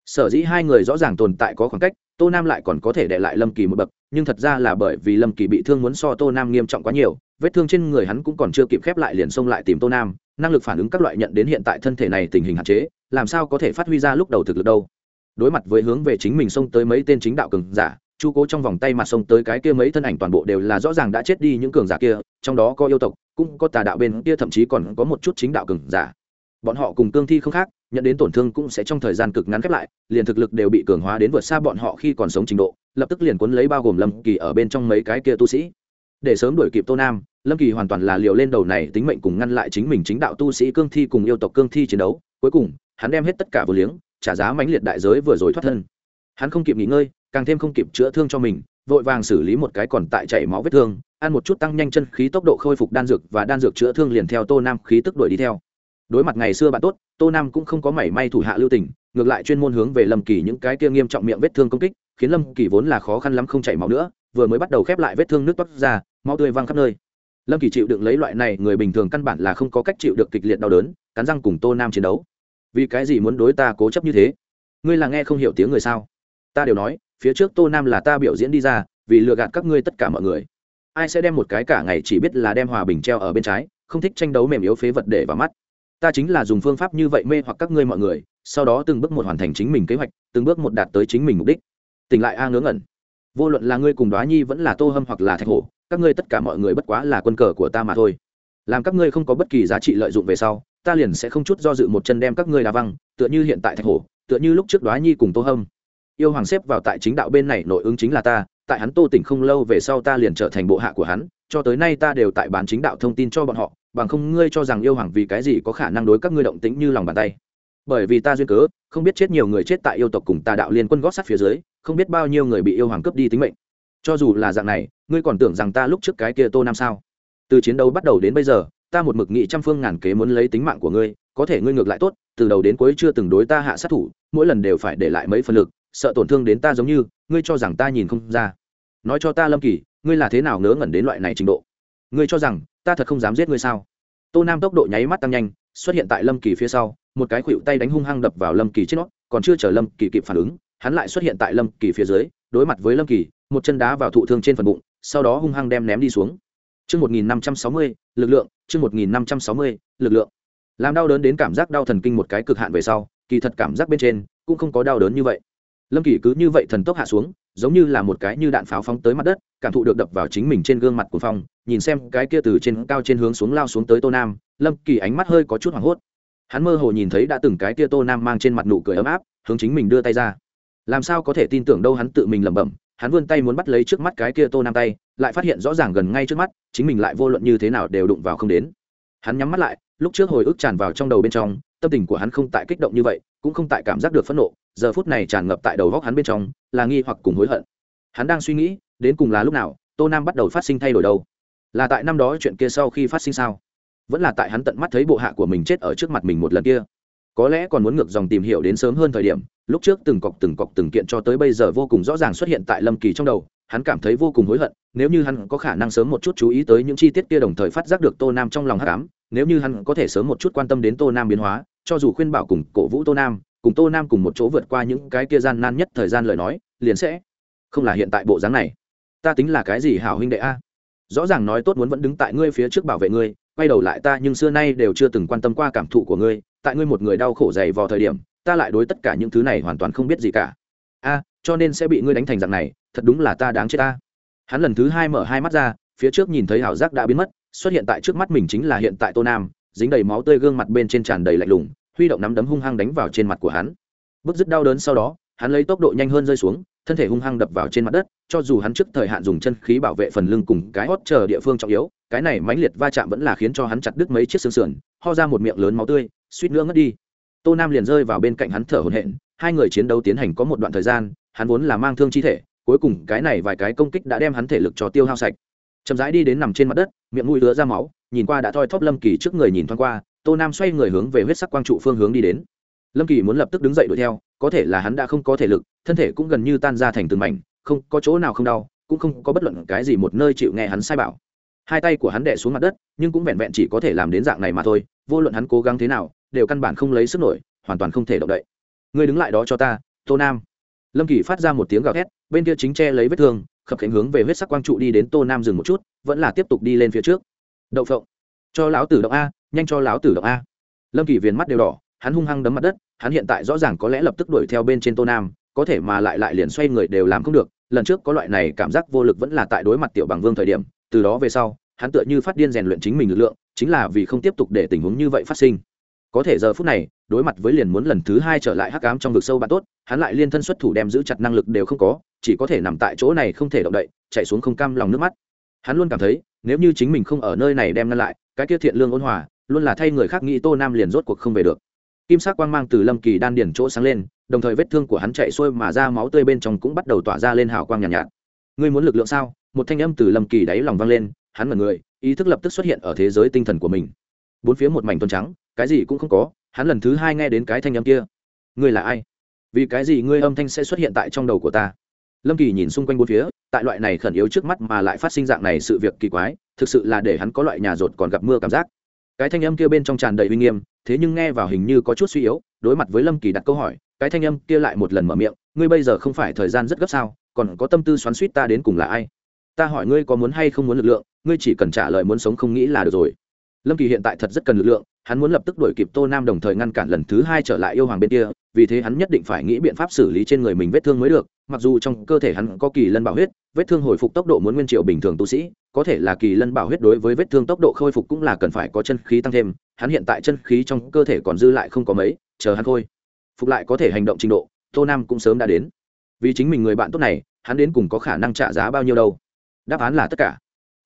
Sở dĩ hai người rõ ràng tồn tại có khoảng cách, tô nam lại còn có thể để lại lâm kỳ một bậc, nhưng thật ra là bởi vì lâm kỳ bị thương muốn so tô nam nghiêm trọng quá nhiều, vết thương trên người hắn cũng còn chưa kịp khép lại liền xông lại tìm tô nam, năng lực phản ứng các loại nhận đến hiện tại thân thể này tình hình hạn chế, làm sao có thể phát huy ra lúc đầu thực lực đâu. Đối mặt với hướng về chính mình xông tới mấy tên chính đạo cường giả, chu cố trong vòng tay mặt xông tới cái kia mấy thân ảnh toàn bộ đều là rõ ràng đã chết đi những cường giả kia, trong đó có yêu tộc, cũng có tà đạo bên kia, thậm chí còn có một chút chính đạo cường giả bọn họ cùng cương thi không khác, nhận đến tổn thương cũng sẽ trong thời gian cực ngắn khép lại, liền thực lực đều bị cường hóa đến vượt xa bọn họ khi còn sống trình độ, lập tức liền cuốn lấy bao gồm lâm kỳ ở bên trong mấy cái kia tu sĩ. Để sớm đuổi kịp tô nam, lâm kỳ hoàn toàn là liều lên đầu này tính mệnh cùng ngăn lại chính mình chính đạo tu sĩ cương thi cùng yêu tộc cương thi chiến đấu, cuối cùng, hắn đem hết tất cả vừa liếng, trả giá mãnh liệt đại giới vừa rồi thoát thân. Hắn không kịp nghỉ ngơi, càng thêm không kịp chữa thương cho mình, vội vàng xử lý một cái còn tại chảy máu vết thương, ăn một chút tăng nhanh chân khí tốc độ khôi phục đan dược và đan dược chữa thương liền theo tô nam khí tức đuổi đi theo đối mặt ngày xưa bạn tốt, tô nam cũng không có mảy may thủ hạ lưu tình, ngược lại chuyên môn hướng về lâm kỳ những cái kia nghiêm trọng miệng vết thương công kích, khiến lâm kỳ vốn là khó khăn lắm không chảy máu nữa, vừa mới bắt đầu khép lại vết thương nước toát ra, máu tươi văng khắp nơi. Lâm kỳ chịu đựng lấy loại này, người bình thường căn bản là không có cách chịu được kịch liệt đau đớn, cắn răng cùng tô nam chiến đấu. Vì cái gì muốn đối ta cố chấp như thế? Ngươi là nghe không hiểu tiếng người sao? Ta đều nói, phía trước tô nam là ta biểu diễn đi ra, vì lừa gạt các ngươi tất cả mọi người. Ai sẽ đem một cái cả ngày chỉ biết là đem hòa bình treo ở bên trái, không thích tranh đấu mềm yếu phế vật để vào mắt? Ta chính là dùng phương pháp như vậy mê hoặc các ngươi mọi người, sau đó từng bước một hoàn thành chính mình kế hoạch, từng bước một đạt tới chính mình mục đích. Tỉnh lại a ngớ ngẩn. Vô luận là ngươi cùng đoá nhi vẫn là tô hâm hoặc là thạch hổ, các ngươi tất cả mọi người bất quá là quân cờ của ta mà thôi. Làm các ngươi không có bất kỳ giá trị lợi dụng về sau, ta liền sẽ không chút do dự một chân đem các ngươi đá văng, tựa như hiện tại thạch hổ, tựa như lúc trước đoá nhi cùng tô hâm. Yêu hoàng xếp vào tại chính đạo bên này nội ứng chính là ta, tại hắn tô tỉnh không lâu về sau ta liền trở thành bộ hạ của hắn, cho tới nay ta đều tại bán chính đạo thông tin cho bọn họ bằng không ngươi cho rằng yêu hoàng vì cái gì có khả năng đối các ngươi động tĩnh như lòng bàn tay. Bởi vì ta duyên cớ, không biết chết nhiều người chết tại yêu tộc cùng tà đạo liên quân gót sát phía dưới, không biết bao nhiêu người bị yêu hoàng cướp đi tính mệnh. Cho dù là dạng này, ngươi còn tưởng rằng ta lúc trước cái kia tô nam sao? Từ chiến đấu bắt đầu đến bây giờ, ta một mực nghị trăm phương ngàn kế muốn lấy tính mạng của ngươi, có thể ngươi ngược lại tốt, từ đầu đến cuối chưa từng đối ta hạ sát thủ, mỗi lần đều phải để lại mấy phần lực, sợ tổn thương đến ta giống như, ngươi cho rằng ta nhìn không ra. Nói cho ta lâm kỳ, ngươi là thế nào ngớ ngẩn đến loại này trình độ? Ngươi cho rằng ta thật không dám giết ngươi sao tô nam tốc độ nháy mắt tăng nhanh xuất hiện tại lâm kỳ phía sau một cái khuỵu tay đánh hung hăng đập vào lâm kỳ trên nó còn chưa chờ lâm kỳ kịp phản ứng hắn lại xuất hiện tại lâm kỳ phía dưới đối mặt với lâm kỳ một chân đá vào thụ thương trên phần bụng sau đó hung hăng đem ném đi xuống Chương 1560, lực lượng, chương 1560, lực lượng. Làm đau đớn đến cảm giác đau thần kinh một cái cực hạn về sau, kỳ thật cảm giác bên trên cũng không có đau đớn như vậy. Lâm Kỳ cứ như vậy thần tốc hạ xuống, giống như là một cái như đạn pháo phóng tới mặt đất, cảm thụ được đập vào chính mình trên gương mặt của phong, nhìn xem cái kia từ trên cao trên hướng xuống lao xuống tới Tô Nam, Lâm Kỳ ánh mắt hơi có chút hoảng hốt. Hắn mơ hồ nhìn thấy đã từng cái kia Tô Nam mang trên mặt nụ cười ấm áp, hướng chính mình đưa tay ra. Làm sao có thể tin tưởng đâu hắn tự mình lẩm bẩm, hắn vươn tay muốn bắt lấy trước mắt cái kia tô nam tay lại phát hiện rõ ràng gần ngay trước mắt chính mình lại vô luận như thế nào đều đụng vào không đến hắn nhắm mắt lại lúc trước hồi ức tràn vào trong đầu bên trong tâm tình của hắn không tại kích động như vậy cũng không tại cảm giác được phẫn nộ giờ phút này tràn ngập tại đầu góc hắn bên trong là nghi hoặc cùng hối hận hắn đang suy nghĩ đến cùng là lúc nào tô nam bắt đầu phát sinh thay đổi đâu là tại năm đó chuyện kia sau khi phát sinh sao? Vẫn là tại hắn tận mắt thấy bộ hạ của mình chết ở trước mặt mình một lần kia. Có lẽ còn muốn ngược dòng tìm hiểu đến sớm hơn thời điểm, lúc trước từng cọc từng cọc từng kiện cho tới bây giờ vô cùng rõ ràng xuất hiện tại lâm kỳ trong đầu, hắn cảm thấy vô cùng hối hận, nếu như hắn có khả năng sớm một chút chú ý tới những chi tiết kia đồng thời phát giác được tô nam trong lòng hát cám nếu như hắn có thể sớm một chút quan tâm đến tô nam biến hóa, cho dù khuyên bảo cùng cổ vũ tô nam, cùng tô nam cùng một chỗ vượt qua những cái kia gian nan nhất thời gian lời nói, liền sẽ không là hiện tại bộ dáng này. Ta tính là cái gì hảo huynh đệ a? Rõ ràng nói tốt muốn vẫn đứng tại ngươi phía trước bảo vệ ngươi, quay đầu lại ta nhưng xưa nay đều chưa từng quan tâm qua cảm thụ của ngươi, tại ngươi một người đau khổ dày vào thời điểm, ta lại đối tất cả những thứ này hoàn toàn không biết gì cả. A, cho nên sẽ bị ngươi đánh thành dạng này, thật đúng là ta đáng chết ta. Hắn lần thứ hai mở hai mắt ra, phía trước nhìn thấy ảo giác đã biến mất, xuất hiện tại trước mắt mình chính là hiện tại tô nam, dính đầy máu tươi gương mặt bên trên tràn đầy lạnh lùng, huy động nắm đấm hung hăng đánh vào trên mặt của hắn. Bức dứt đau đớn sau đó, hắn lấy tốc độ nhanh hơn rơi xuống thân thể hung hăng đập vào trên mặt đất, cho dù hắn trước thời hạn dùng chân khí bảo vệ phần lưng cùng cái hót chờ địa phương trọng yếu, cái này mãnh liệt va chạm vẫn là khiến cho hắn chặt đứt mấy chiếc xương sườn, ho ra một miệng lớn máu tươi, suýt nữa ngất đi. Tô nam liền rơi vào bên cạnh hắn thở hổn hển, hai người chiến đấu tiến hành có một đoạn thời gian, hắn vốn là mang thương chi thể, cuối cùng cái này vài cái công kích đã đem hắn thể lực cho tiêu hao sạch. Chậm rãi đi đến nằm trên mặt đất, miệng mũi lứa ra máu, nhìn qua đã thoi thóp lâm kỳ trước người nhìn thoáng qua, tô nam xoay người hướng về huyết sắc quang trụ phương hướng đi đến. Lâm kỳ muốn lập tức đứng dậy đuổi theo, có thể là hắn đã không có thể lực thân thể cũng gần như tan ra thành từng mảnh, không có chỗ nào không đau, cũng không có bất luận cái gì một nơi chịu nghe hắn sai bảo. Hai tay của hắn đẻ xuống mặt đất, nhưng cũng vẹn vẹn chỉ có thể làm đến dạng này mà thôi, vô luận hắn cố gắng thế nào, đều căn bản không lấy sức nổi, hoàn toàn không thể động đậy. Ngươi đứng lại đó cho ta, tô nam. Lâm kỳ phát ra một tiếng gào thét, bên kia chính che lấy vết thương, khập khánh hướng về huyết sắc quang trụ đi đến tô nam dừng một chút, vẫn là tiếp tục đi lên phía trước. Đậu phộng. Cho lão tử động a, nhanh cho lão tử động a. Lâm kỳ viền mắt đều đỏ, hắn hung hăng đấm mặt đất, hắn hiện tại rõ ràng có lẽ lập tức đuổi theo bên trên tô nam có thể mà lại lại liền xoay người đều làm không được, lần trước có loại này cảm giác vô lực vẫn là tại đối mặt tiểu bằng vương thời điểm, từ đó về sau, hắn tựa như phát điên rèn luyện chính mình lực lượng, chính là vì không tiếp tục để tình huống như vậy phát sinh. Có thể giờ phút này, đối mặt với liền muốn lần thứ hai trở lại hắc ám trong vực sâu bạn tốt, hắn lại liên thân xuất thủ đem giữ chặt năng lực đều không có, chỉ có thể nằm tại chỗ này không thể động đậy, chạy xuống không cam lòng nước mắt. Hắn luôn cảm thấy, nếu như chính mình không ở nơi này đem ngăn lại, cái kia thiện lương ôn hòa, luôn là thay người khác nghĩ tô nam liền rốt cuộc không về được kim sắc quang mang từ lâm kỳ đan điển chỗ sáng lên đồng thời vết thương của hắn chạy xuôi mà ra máu tươi bên trong cũng bắt đầu tỏa ra lên hào quang nhàn nhạt, nhạt. Ngươi muốn lực lượng sao? Một thanh âm từ lâm kỳ đáy lòng vang lên hắn mật người ý thức lập tức xuất hiện ở thế giới tinh thần của mình. Bốn phía một mảnh tuần trắng cái gì cũng không có hắn lần thứ hai nghe đến cái thanh âm kia. Ngươi là ai? Vì cái gì ngươi âm thanh sẽ xuất hiện tại trong đầu của ta? Lâm kỳ nhìn xung quanh bốn phía tại loại này khẩn yếu trước mắt mà lại phát sinh dạng này sự việc kỳ quái thực sự là để hắn có loại nhà rột còn gặp mưa cảm giác cái thanh âm kia bên trong tràn đầy uy nghiêm, thế nhưng nghe vào hình như có chút suy yếu, đối mặt với lâm kỳ đặt câu hỏi, cái thanh âm kia lại một lần mở miệng, ngươi bây giờ không phải thời gian rất gấp sao, còn có tâm tư xoắn suýt ta đến cùng là ai? Ta hỏi ngươi có muốn hay không muốn lực lượng, ngươi chỉ cần trả lời muốn sống không nghĩ là được rồi. Lâm kỳ hiện tại thật rất cần lực lượng hắn muốn lập tức đuổi kịp tô nam đồng thời ngăn cản lần thứ hai trở lại yêu hoàng bên kia, vì thế hắn nhất định phải nghĩ biện pháp xử lý trên người mình vết thương mới được, mặc dù trong cơ thể hắn có kỳ lân bảo huyết, vết thương hồi phục tốc độ muốn nguyên triệu bình thường tu sĩ, có thể là kỳ lân bảo huyết đối với vết thương tốc độ khôi phục cũng là cần phải có chân khí tăng thêm, hắn hiện tại chân khí trong cơ thể còn dư lại không có mấy, chờ hắn khôi phục lại có thể hành động trình độ, tô nam cũng sớm đã đến. Vì chính mình người bạn tốt này, hắn đến cùng có khả năng trả giá bao nhiêu đâu? Đáp án là tất cả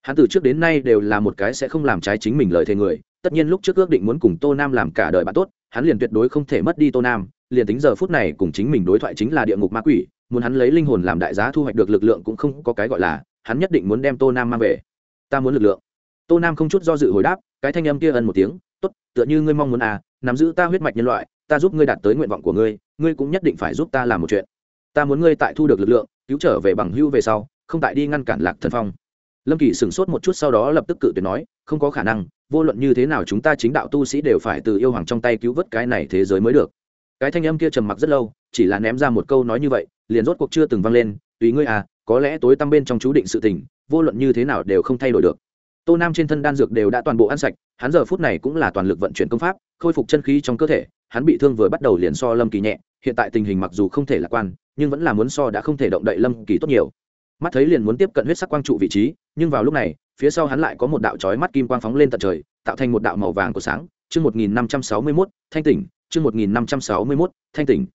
hắn từ trước đến nay đều là một cái sẽ không làm trái chính mình lời thề người, tất nhiên lúc trước ước định muốn cùng tô nam làm cả đời bạn tốt, hắn liền tuyệt đối không thể mất đi tô nam, liền tính giờ phút này cùng chính mình đối thoại chính là địa ngục ma quỷ, muốn hắn lấy linh hồn làm đại giá thu hoạch được lực lượng cũng không có cái gọi là, hắn nhất định muốn đem tô nam mang về. Ta muốn lực lượng. Tô nam không chút do dự hồi đáp, cái thanh âm kia ân một tiếng, tốt, tựa như ngươi mong muốn à nắm giữ ta huyết mạch nhân loại, ta giúp ngươi đạt tới nguyện vọng của ngươi ngươi cũng nhất định phải giúp ta làm một chuyện. Ta muốn ngươi tại thu được lực lượng, cứu trở về bằng hưu về sau, không tại đi ngăn cản lạc thần phong lâm kỳ sửng sốt một chút sau đó lập tức cự tuyệt nói, không có khả năng, vô luận như thế nào chúng ta chính đạo tu sĩ đều phải từ yêu hoàng trong tay cứu vớt cái này thế giới mới được. Cái thanh âm kia trầm mặc rất lâu, chỉ là ném ra một câu nói như vậy, liền rốt cuộc chưa từng vang lên, tùy ngươi à có lẽ tối tăm bên trong chú định sự tình, vô luận như thế nào đều không thay đổi được. Tô nam trên thân đan dược đều đã toàn bộ ăn sạch, hắn giờ phút này cũng là toàn lực vận chuyển công pháp, khôi phục chân khí trong cơ thể, hắn bị thương vừa bắt đầu liền so lâm kỳ nhẹ, hiện tại tình hình mặc dù không thể lạc quan, nhưng vẫn là muốn so đã không thể động đậy lâm kỳ tốt nhiều mắt thấy liền muốn tiếp cận huyết sắc quang trụ vị trí, nhưng vào lúc này, phía sau hắn lại có một đạo chói mắt kim quang phóng lên tận trời, tạo thành một đạo màu vàng của sáng. Chương một nghìn năm trăm sáu mươi mốt, thanh tỉnh. Chương một nghìn năm trăm sáu mươi mốt, thanh tỉnh.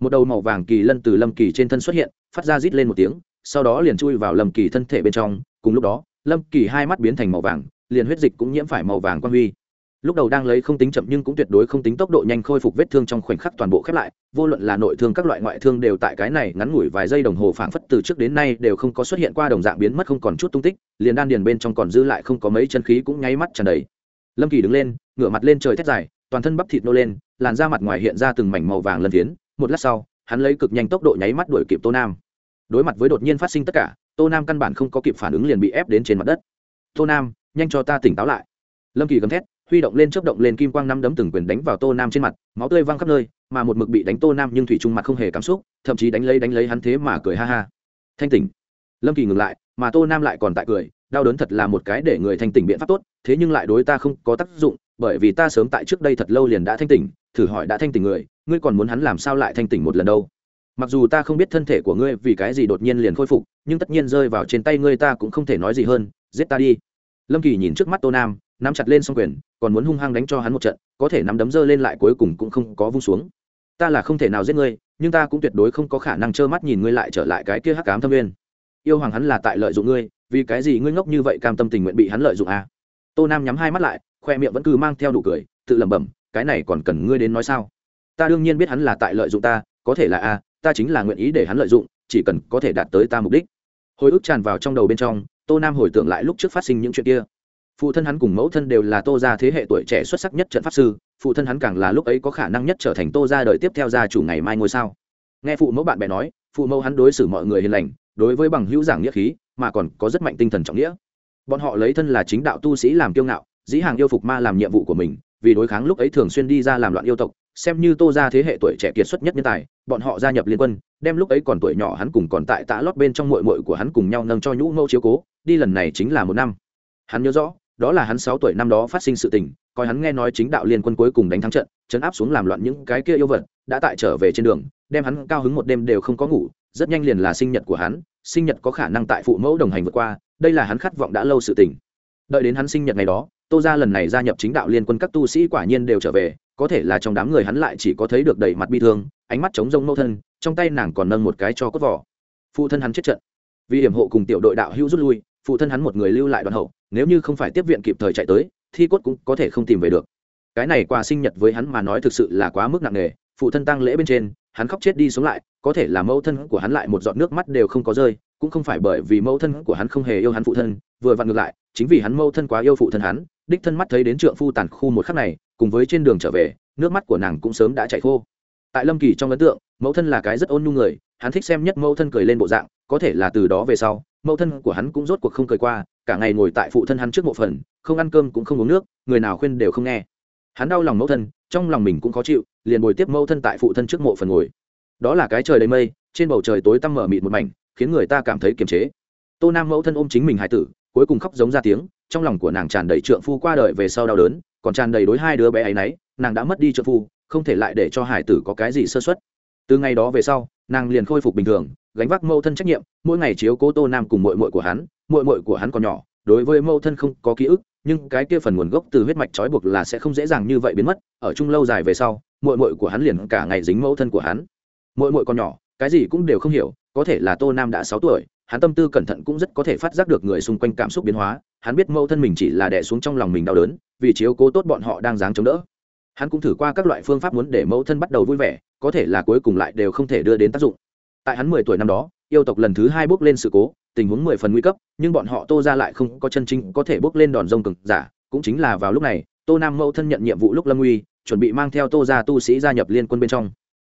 Một đầu màu vàng kỳ lân từ lâm kỳ trên thân xuất hiện, phát ra rít lên một tiếng, sau đó liền chui vào lâm kỳ thân thể bên trong. Cùng lúc đó, lâm kỳ hai mắt biến thành màu vàng, liền huyết dịch cũng nhiễm phải màu vàng quang huy lúc đầu đang lấy không tính chậm nhưng cũng tuyệt đối không tính tốc độ nhanh khôi phục vết thương trong khoảnh khắc toàn bộ khép lại, vô luận là nội thương các loại ngoại thương đều tại cái này ngắn ngủi vài giây đồng hồ phảng phất từ trước đến nay đều không có xuất hiện qua đồng dạng biến mất không còn chút tung tích, liền đan điền bên trong còn dư lại không có mấy chân khí cũng nháy mắt tràn đầy. Lâm kỳ đứng lên, ngửa mặt lên trời thét dài, toàn thân bắp thịt nô lên, làn da mặt ngoài hiện ra từng mảnh màu vàng lân tiến một lát sau, hắn lấy cực nhanh tốc độ nháy mắt đuổi kịp tô nam. Đối mặt với đột nhiên phát sinh tất cả, tô nam căn bản không có kịp phản ứng liền bị ép đến trên mặt đất. Tô nam, nhanh cho ta tỉnh táo lại. Lâm kỳ gầm thét huy động lên, chớp động lên, kim quang năm đấm từng quyền đánh vào tô nam trên mặt, máu tươi văng khắp nơi, mà một mực bị đánh tô nam nhưng thủy trung mặt không hề cảm xúc, thậm chí đánh lấy đánh lấy hắn thế mà cười ha ha. Thanh tỉnh. Lâm kỳ ngừng lại, mà tô nam lại còn tại cười, đau đớn thật là một cái để người thanh tỉnh biện pháp tốt, thế nhưng lại đối ta không có tác dụng, bởi vì ta sớm tại trước đây thật lâu liền đã thanh tỉnh, thử hỏi đã thanh tỉnh người, ngươi còn muốn hắn làm sao lại thanh tỉnh một lần đâu? Mặc dù ta không biết thân thể của ngươi vì cái gì đột nhiên liền khôi phục, nhưng tất nhiên rơi vào trên tay ngươi ta cũng không thể nói gì hơn, giết ta đi. Lâm kỳ nhìn trước mắt tô nam nắm chặt lên s o n g quyền, còn muốn hung hăng đánh cho hắn một trận, có thể nắm đấm dơ lên lại cuối cùng cũng không có vung xuống ta là không thể nào giết ngươi, nhưng ta cũng tuyệt đối không có khả năng trơ mắt nhìn ngươi lại trở lại cái kia hắc cám thâm nguyên. yêu hoàng hắn là tại lợi dụng ngươi, vì cái gì ngươi ngốc như vậy cam tâm tình nguyện bị hắn lợi dụng à? tô nam nhắm hai mắt lại, khoe miệng vẫn cứ mang theo đủ cười, tự lẩm bẩm, cái này còn cần ngươi đến nói sao ta đương nhiên biết hắn là tại lợi dụng ta, có thể là a, ta chính là nguyện ý để hắn lợi dụng, chỉ cần có thể đạt tới ta mục đích hồi ức tràn vào trong đầu bên trong, tô nam hồi tưởng lại lúc trước phát sinh những chuyện kia phụ thân hắn cùng mẫu thân đều là tô gia thế hệ tuổi trẻ xuất sắc nhất trận pháp sư, phụ thân hắn càng là lúc ấy có khả năng nhất trở thành tô gia đời tiếp theo gia chủ ngày mai ngôi sao. Nghe phụ mẫu bạn bè nói, phụ mẫu hắn đối xử mọi người hiền lành, đối với bằng hữu giảng nghĩa khí, mà còn có rất mạnh tinh thần trọng nghĩa. Bọn họ lấy thân là chính đạo tu sĩ làm kiêu ngạo, dĩ hàng yêu phục ma làm nhiệm vụ của mình, vì đối kháng lúc ấy thường xuyên đi ra làm loạn yêu tộc, xem như tô ra thế hệ tuổi trẻ kiệt xuất nhất nhân tài, bọn họ gia nhập liên quân, đem lúc ấy còn tuổi nhỏ hắn cùng còn tại tã lót bên trong mội mội của hắn cùng nhau nâng cho nhũ mẫu chiếu cố, đi lần này chính là một năm. Hắn nhớ rõ đó là hắn sáu tuổi năm đó phát sinh sự tình, coi hắn nghe nói chính đạo liên quân cuối cùng đánh thắng trận, chấn áp xuống làm loạn những cái kia yêu vật, đã tại trở về trên đường, đem hắn cao hứng một đêm đều không có ngủ, rất nhanh liền là sinh nhật của hắn, sinh nhật có khả năng tại phụ mẫu đồng hành vượt qua, đây là hắn khát vọng đã lâu sự tình. Đợi đến hắn sinh nhật ngày đó, tô ra lần này gia nhập chính đạo liên quân các tu sĩ quả nhiên đều trở về, có thể là trong đám người hắn lại chỉ có thấy được đầy mặt bi thương, ánh mắt trống rông mâu thân, trong tay nàng còn nâng một cái cho cốt vỏ. Phụ thân hắn chết trận. Vì hiểm hộ cùng tiểu đội đạo hữu rút lui phụ thân hắn một người lưu lại đoàn hậu, nếu như không phải tiếp viện kịp thời chạy tới, thi cốt cũng có thể không tìm về được. Cái này quà sinh nhật với hắn mà nói thực sự là quá mức nặng nề, phụ thân tăng lễ bên trên, hắn khóc chết đi xuống lại, có thể là mẫu thân của hắn lại một giọt nước mắt đều không có rơi, cũng không phải bởi vì mẫu thân của hắn không hề yêu hắn phụ thân, vừa vặn ngược lại, chính vì hắn mẫu thân quá yêu phụ thân hắn, đích thân mắt thấy đến trượng phu tàn khu một khắc này, cùng với trên đường trở về, nước mắt của nàng cũng sớm đã chảy khô. Tại lâm kỳ trong ấn tượng, mẫu thân là cái rất ôn nhu người, hắn thích xem nhất mẫu thân cười lên bộ dạng, có thể là từ đó về sau mẫu thân của hắn cũng rốt cuộc không cười qua, cả ngày ngồi tại phụ thân hắn trước mộ phần, không ăn cơm cũng không uống nước, người nào khuyên đều không nghe. Hắn đau lòng mẫu thân, trong lòng mình cũng khó chịu, liền bồi tiếp mẫu thân tại phụ thân trước mộ phần ngồi. Đó là cái trời đầy mây, trên bầu trời tối tăm mở mịt một mảnh, khiến người ta cảm thấy kiềm chế. Tô nam mẫu thân ôm chính mình hải tử, cuối cùng khóc giống ra tiếng, trong lòng của nàng tràn đầy trượng phu qua đời về sau đau đớn, còn tràn đầy đối hai đứa bé ấy nấy, nàng đã mất đi trượng phu, không thể lại để cho hải tử có cái gì sơ xuất từ ngày đó về sau nàng liền khôi phục bình thường, gánh vác mẫu thân trách nhiệm, mỗi ngày chiếu cố tô nam cùng mội mội của hắn mội mội của hắn còn nhỏ, đối với mẫu thân không có ký ức, nhưng cái kia phần nguồn gốc từ huyết mạch trói buộc là sẽ không dễ dàng như vậy biến mất, ở chung lâu dài về sau mội mội của hắn liền cả ngày dính mẫu thân của hắn. Mội mội còn nhỏ, cái gì cũng đều không hiểu, có thể là tô nam đã sáu tuổi, hắn tâm tư cẩn thận cũng rất có thể phát giác được người xung quanh cảm xúc biến hóa, hắn biết mẫu thân mình chỉ là đẻ xuống trong lòng mình đau đớn, vì chiếu cố tốt bọn họ đang dáng chống đỡ. Hắn cũng thử qua các loại phương pháp muốn để mẫu thân bắt đầu vui vẻ có thể là cuối cùng lại đều không thể đưa đến tác dụng. Tại hắn mười tuổi năm đó, yêu tộc lần thứ hai bước lên sự cố, tình huống mười phần nguy cấp, nhưng bọn họ tô ra lại không có chân chính có thể bước lên đòn rông cực giả, cũng chính là vào lúc này, tô nam mẫu thân nhận nhiệm vụ lúc lâm uy, chuẩn bị mang theo tô ra tu sĩ gia nhập liên quân bên trong.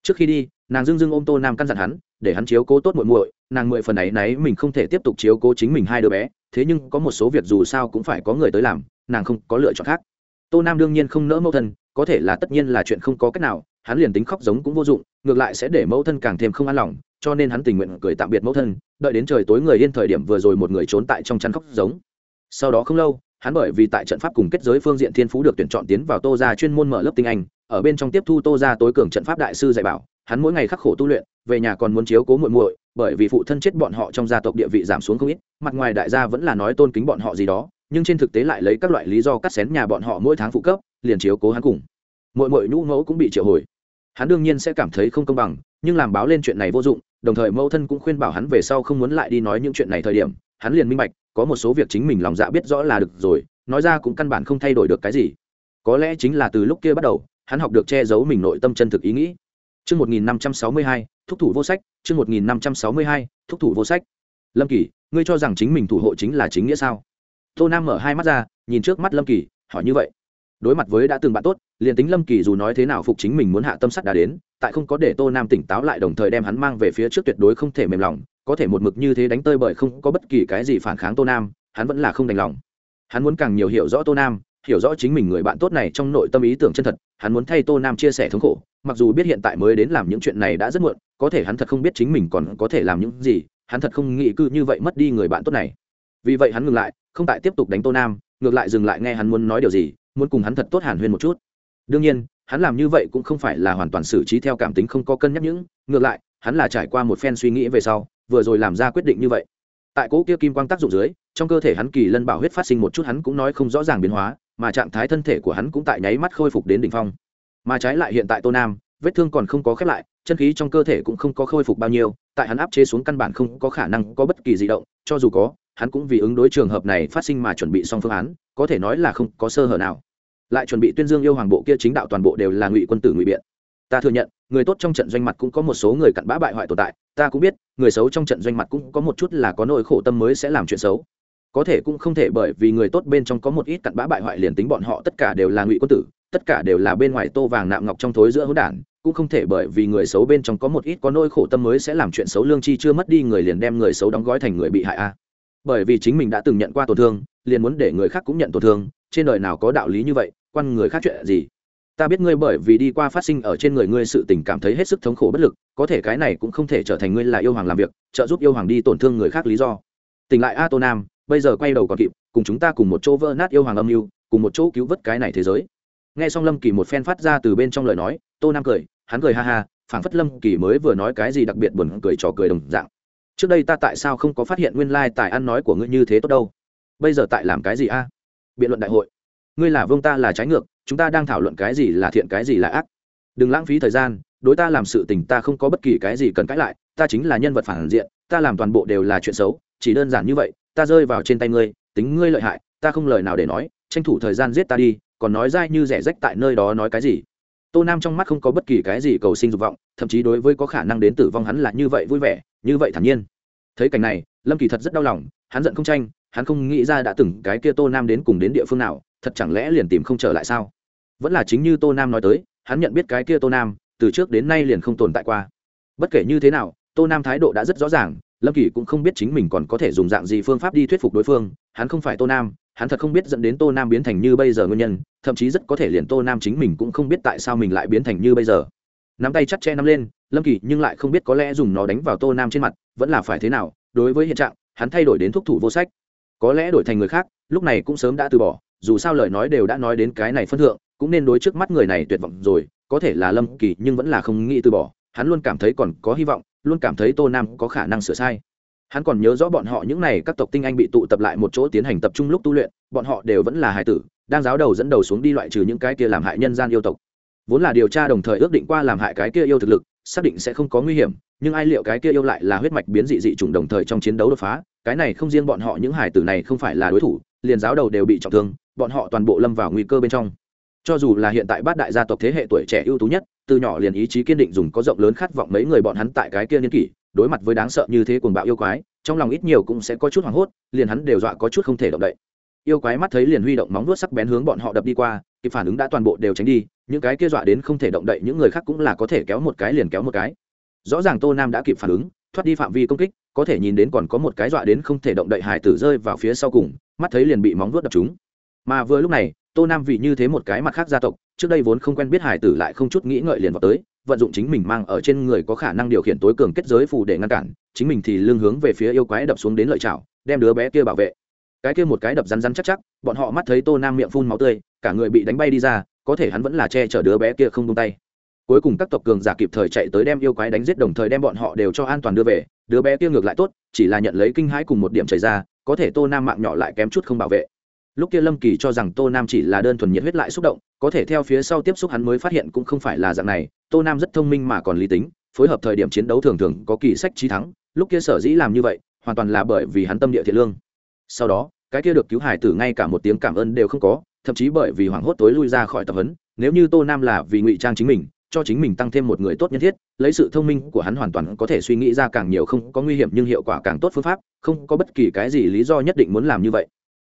Trước khi đi, nàng dưng dưng ôm tô nam căn dặn hắn, để hắn chiếu cố tốt muội muội, nàng mười phần ấy náy mình không thể tiếp tục chiếu cố chính mình hai đứa bé, thế nhưng có một số việc dù sao cũng phải có người tới làm, nàng không có lựa chọn khác. Tô nam đương nhiên không nỡ mẫu thân, có thể là tất nhiên là chuyện không có cách nào hắn liền tính khóc giống cũng vô dụng, ngược lại sẽ để mẫu thân càng thêm không an lòng, cho nên hắn tình nguyện cười tạm biệt mẫu thân, đợi đến trời tối người yên thời điểm vừa rồi một người trốn tại trong chăn khóc giống. Sau đó không lâu, hắn bởi vì tại trận pháp cùng kết giới phương diện thiên phú được tuyển chọn tiến vào tô ra chuyên môn mở lớp tinh anh, ở bên trong tiếp thu tô ra tối cường trận pháp đại sư dạy bảo, hắn mỗi ngày khắc khổ tu luyện, về nhà còn muốn chiếu cố muội muội, bởi vì phụ thân chết bọn họ trong gia tộc địa vị giảm xuống không ít, mặt ngoài đại gia vẫn là nói tôn kính bọn họ gì đó, nhưng trên thực tế lại lấy các loại lý do cắt xén nhà bọn họ mỗi tháng phụ cấp, liền chiếu cố hắn cùng. Muội muội nhũ ngẫu cũng bị triệu hồi hắn đương nhiên sẽ cảm thấy không công bằng nhưng làm báo lên chuyện này vô dụng đồng thời mẫu thân cũng khuyên bảo hắn về sau không muốn lại đi nói những chuyện này thời điểm hắn liền minh bạch có một số việc chính mình lòng dạ biết rõ là được rồi nói ra cũng căn bản không thay đổi được cái gì có lẽ chính là từ lúc kia bắt đầu hắn học được che giấu mình nội tâm chân thực ý nghĩ Trước 1562, thúc thủ vô sách, trước 1562, thúc thủ vô sách. Lâm Kỳ, ngươi cho rằng chính mình thủ hộ chính là chính nghĩa sao? Tô Nam mở hai mắt ra, nhìn trước mắt Lâm Kỳ, hỏi như vậy. Đối mặt với đã từng bạn tốt, liền tính Lâm Kỳ dù nói thế nào phục chính mình muốn hạ tâm sắt đã đến, tại không có để Tô Nam tỉnh táo lại đồng thời đem hắn mang về phía trước tuyệt đối không thể mềm lòng, có thể một mực như thế đánh tơi bởi không có bất kỳ cái gì phản kháng Tô Nam, hắn vẫn là không đành lòng. Hắn muốn càng nhiều hiểu rõ Tô Nam, hiểu rõ chính mình người bạn tốt này trong nội tâm ý tưởng chân thật, hắn muốn thay Tô Nam chia sẻ thống khổ, mặc dù biết hiện tại mới đến làm những chuyện này đã rất muộn có thể hắn thật không biết chính mình còn có thể làm những gì hắn thật không nghĩ cư như vậy mất đi người bạn tốt này vì vậy hắn ngừng lại không tại tiếp tục đánh tô nam ngược lại dừng lại nghe hắn muốn nói điều gì muốn cùng hắn thật tốt hàn huyên một chút. Đương nhiên, hắn làm như vậy cũng không phải là hoàn toàn xử trí theo cảm tính không có cân nhắc những, ngược lại, hắn là trải qua một phen suy nghĩ về sau, vừa rồi làm ra quyết định như vậy. Tại cỗ kia kim quang tác dụng dưới, trong cơ thể hắn kỳ lân bảo huyết phát sinh một chút hắn cũng nói không rõ ràng biến hóa, mà trạng thái thân thể của hắn cũng tại nháy mắt khôi phục đến đỉnh phong. Mà trái lại hiện tại tô nam, vết thương còn không có khép lại, chân khí trong cơ thể cũng không có khôi phục bao nhiêu, tại hắn áp chế xuống căn bản không có khả năng có bất kỳ di động, cho dù có hắn cũng vì ứng đối trường hợp này phát sinh mà chuẩn bị xong phương án, có thể nói là không có sơ hở nào. Lại chuẩn bị tuyên dương yêu hoàng bộ kia chính đạo toàn bộ đều là ngụy quân tử ngụy biện. Ta thừa nhận, người tốt trong trận doanh mặt cũng có một số người cặn bã bại hoại tồn tại, ta cũng biết, người xấu trong trận doanh mặt cũng có một chút là có nỗi khổ tâm mới sẽ làm chuyện xấu. Có thể cũng không thể bởi vì người tốt bên trong có một ít cặn bã bại hoại liền tính bọn họ tất cả đều là ngụy quân tử, tất cả đều là bên ngoài tô vàng nạm ngọc trong thối giữa hỗn đản, cũng không thể bởi vì người xấu bên trong có một ít có nỗi khổ tâm mới sẽ làm chuyện xấu, lương chi chưa mất đi người liền đem người xấu đóng gói thành người bị hại a bởi vì chính mình đã từng nhận qua tổn thương, liền muốn để người khác cũng nhận tổn thương, trên đời nào có đạo lý như vậy, quan người khác chuyện gì? Ta biết ngươi bởi vì đi qua phát sinh ở trên người ngươi sự tình cảm thấy hết sức thống khổ bất lực, có thể cái này cũng không thể trở thành ngươi là yêu hoàng làm việc, trợ giúp yêu hoàng đi tổn thương người khác lý do. Tỉnh lại a tô nam, bây giờ quay đầu còn kịp, cùng chúng ta cùng một chỗ vỡ nát yêu hoàng âm mưu, cùng một chỗ cứu vớt cái này thế giới. Nghe xong lâm kỳ một phen phát ra từ bên trong lời nói, tô nam cười, hắn cười ha ha, phảng phất lâm kỳ mới vừa nói cái gì đặc biệt buồn cười trò cười đồng dạng trước đây ta tại sao không có phát hiện nguyên lai tài ăn nói của ngươi như thế tốt đâu? Bây giờ tại làm cái gì a? Biện luận đại hội. Ngươi là vương ta là trái ngược, chúng ta đang thảo luận cái gì là thiện, cái gì là ác. Đừng lãng phí thời gian, đối ta làm sự tình ta không có bất kỳ cái gì cần cãi lại, ta chính là nhân vật phản diện, ta làm toàn bộ đều là chuyện xấu, chỉ đơn giản như vậy, ta rơi vào trên tay ngươi, tính ngươi lợi hại, ta không lời nào để nói, tranh thủ thời gian giết ta đi, còn nói dai như rẻ rách tại nơi đó nói cái gì? Tô nam trong mắt không có bất kỳ cái gì cầu sinh dục vọng, thậm chí đối với có khả năng đến tử vong hắn là như vậy vui vẻ, như vậy thản nhiên. Thấy cảnh này, lâm kỳ thật rất đau lòng, hắn giận không tranh, hắn không nghĩ ra đã từng cái kia tô nam đến cùng đến địa phương nào, thật chẳng lẽ liền tìm không trở lại sao? Vẫn là chính như tô nam nói tới, hắn nhận biết cái kia tô nam, từ trước đến nay liền không tồn tại qua. Bất kể như thế nào, tô nam thái độ đã rất rõ ràng, lâm kỳ cũng không biết chính mình còn có thể dùng dạng gì phương pháp đi thuyết phục đối phương, hắn không phải tô nam hắn thật không biết dẫn đến tô nam biến thành như bây giờ nguyên nhân, thậm chí rất có thể liền tô nam chính mình cũng không biết tại sao mình lại biến thành như bây giờ. Nắm tay chắt che nắm lên, lâm kỳ nhưng lại không biết có lẽ dùng nó đánh vào tô nam trên mặt, vẫn là phải thế nào, đối với hiện trạng, hắn thay đổi đến thuốc thủ vô sách. Có lẽ đổi thành người khác, lúc này cũng sớm đã từ bỏ, dù sao lời nói đều đã nói đến cái này phân thượng, cũng nên đối trước mắt người này tuyệt vọng rồi, có thể là lâm kỳ nhưng vẫn là không nghĩ từ bỏ, hắn luôn cảm thấy còn có hy vọng, luôn cảm thấy tô nam có khả năng sửa sai hắn còn nhớ rõ bọn họ những n à y các tộc tinh anh bị tụ tập lại một chỗ tiến hành tập trung lúc tu luyện, bọn họ đều vẫn là hải tử, đang giáo đầu dẫn đầu xuống đi loại trừ những cái kia làm hại nhân gian yêu tộc. Vốn là điều tra đồng thời ước định qua làm hại cái kia yêu thực lực, xác định sẽ không có nguy hiểm, nhưng ai liệu cái kia yêu lại là huyết mạch biến dị dị chủng đồng thời trong chiến đấu đột phá, cái này không riêng bọn họ những hải tử này không phải là đối thủ, liền giáo đầu đều bị trọng thương, bọn họ toàn bộ lâm vào nguy cơ bên trong. Cho dù là hiện tại bát đại gia tộc thế hệ tuổi trẻ ưu tú nhất, từ nhỏ liền ý chí kiên định dùng có rộng lớn khát vọng mấy người bọn hắn tại cái kia niên kỷ đối mặt với đáng sợ như thế cuồng bạo yêu quái, trong lòng ít nhiều cũng sẽ có chút hoảng hốt, liền hắn đều dọa có chút không thể động đậy. Yêu quái mắt thấy liền huy động móng vuốt sắc bén hướng bọn họ đập đi qua, kịp phản ứng đã toàn bộ đều tránh đi, những cái kia dọa đến không thể động đậy những người khác cũng là có thể kéo một cái liền kéo một cái. Rõ ràng tô nam đã kịp phản ứng, thoát đi phạm vi công kích, có thể nhìn đến còn có một cái dọa đến không thể động đậy hải tử rơi vào phía sau cùng, mắt thấy liền bị móng vuốt đập chúng mà vừa lúc này, tô nam vì như thế một cái mặt khác gia tộc, trước đây vốn không quen biết hải tử lại không chút nghĩ ngợi liền vào tới vận dụng chính mình mang ở trên người có khả năng điều khiển tối cường kết giới phù để ngăn cản, chính mình thì lưng hướng về phía yêu quái đập xuống đến lợi chảo, đem đứa bé kia bảo vệ. Cái kia một cái đập rắn rắn chắc chắc, bọn họ mắt thấy tô nam miệng phun máu tươi, cả người bị đánh bay đi ra, có thể hắn vẫn là che chở đứa bé kia không tung tay. Cuối cùng các tộc cường giả kịp thời chạy tới đem yêu quái đánh giết, đồng thời đem bọn họ đều cho an toàn đưa về, đứa bé kia ngược lại tốt, chỉ là nhận lấy kinh hãi cùng một điểm chảy ra, có thể tô nam mạng nhỏ lại kém chút không bảo vệ lúc kia lâm kỳ cho rằng tô nam chỉ là đơn thuần nhiệt huyết lại xúc động, có thể theo phía sau tiếp xúc hắn mới phát hiện cũng không phải là dạng này. Tô nam rất thông minh mà còn lý tính, phối hợp thời điểm chiến đấu thường thường có kỳ sách trí thắng, lúc kia sở dĩ làm như vậy, hoàn toàn là bởi vì hắn tâm địa thiện lương. Sau đó, cái kia được cứu hải tử ngay cả một tiếng cảm ơn đều không có, thậm chí bởi vì hoảng hốt tối lui ra khỏi tập huấn, nếu như tô nam là vì ngụy trang chính mình, cho chính mình tăng thêm một người tốt nhân thiết, lấy sự thông minh của hắn hoàn toàn có thể suy nghĩ ra càng nhiều không có nguy hiểm nhưng hiệu quả càng tốt phương pháp, không có bất kỳ cái gì lý do nhất định muốn làm như vậy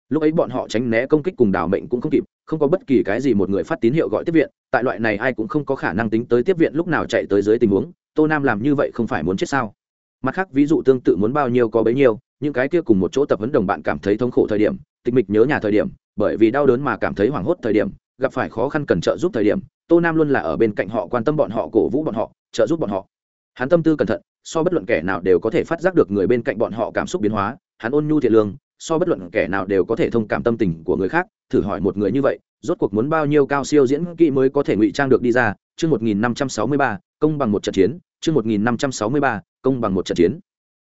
lúc ấy bọn họ tránh né công kích cùng đảo mệnh cũng không kịp, không có bất kỳ cái gì một người phát tín hiệu gọi tiếp viện, tại loại này ai cũng không có khả năng tính tới tiếp viện lúc nào chạy tới dưới tình huống, tô nam làm như vậy không phải muốn chết sao? Mặt khác, ví dụ tương tự muốn bao nhiêu có bấy nhiêu, những cái kia cùng một chỗ tập huấn đồng bạn cảm thấy thống khổ thời điểm, tịch mịch nhớ nhà thời điểm, bởi vì đau đớn mà cảm thấy hoảng hốt thời điểm, gặp phải khó khăn cần trợ giúp thời điểm, tô nam luôn là ở bên cạnh họ, quan tâm bọn họ, cổ vũ bọn họ, trợ giúp bọn họ. Hắn tâm tư cẩn thận, so bất luận kẻ nào đều có thể phát giác được người bên cạnh bọn họ cảm xúc biến hóa, hắn ôn nhu thiện lương so bất luận kẻ nào đều có thể thông cảm tâm tình của người khác, thử hỏi một người như vậy, rốt cuộc muốn bao nhiêu cao siêu diễn kỹ mới có thể ngụy trang được đi ra? Chương một nghìn năm trăm sáu mươi ba, công bằng một trận chiến. Chương một nghìn năm trăm sáu mươi ba, công bằng một trận chiến.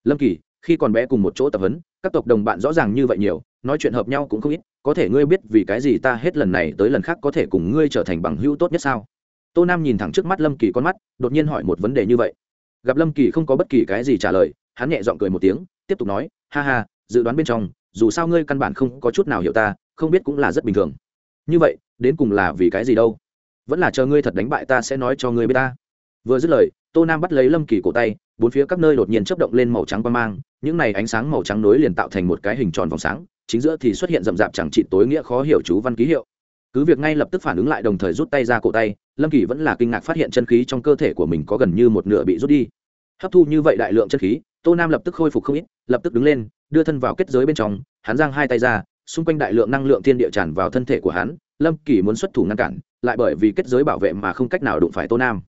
Lâm kỳ, khi còn bé cùng một chỗ tập huấn, các tộc đồng bạn rõ ràng như vậy nhiều, nói chuyện hợp nhau cũng không ít. Có thể ngươi biết vì cái gì ta hết lần này tới lần khác có thể cùng ngươi trở thành bằng hữu tốt nhất sao? Tô nam nhìn thẳng trước mắt lâm kỳ con mắt, đột nhiên hỏi một vấn đề như vậy. Gặp lâm kỳ không có bất kỳ cái gì trả lời, hắn nhẹ g i ọ n g cười một tiếng, tiếp tục nói, ha ha, dự đoán bên trong dù sao ngươi căn bản không có chút nào hiểu ta, không biết cũng là rất bình thường. Như vậy, đến cùng là vì cái gì đâu? Vẫn là chờ ngươi thật đánh bại ta sẽ nói cho ngươi biết ta. Vừa dứt lời, tô nam bắt lấy lâm kỳ cổ tay, bốn phía các nơi đột nhiên chấp động lên màu trắng qua mang, những này ánh sáng màu trắng nối liền tạo thành một cái hình tròn vòng sáng, chính giữa thì xuất hiện rậm rạp chẳng trị tối nghĩa khó hiểu chú văn ký hiệu. Cứ việc ngay lập tức phản ứng lại đồng thời rút tay ra cổ tay, lâm kỳ vẫn là kinh ngạc phát hiện chân khí trong cơ thể của mình có gần như một nửa bị rút đi hấp thu như vậy đại lượng chân khí, tô nam lập tức khôi phục không ít, lập tức đứng lên, đưa thân vào kết giới bên trong, hắn giang hai tay ra, xung quanh đại lượng năng lượng thiên địa tràn vào thân thể của hắn, lâm kỳ muốn xuất thủ ngăn cản, lại bởi vì kết giới bảo vệ mà không cách nào đụng phải tô nam.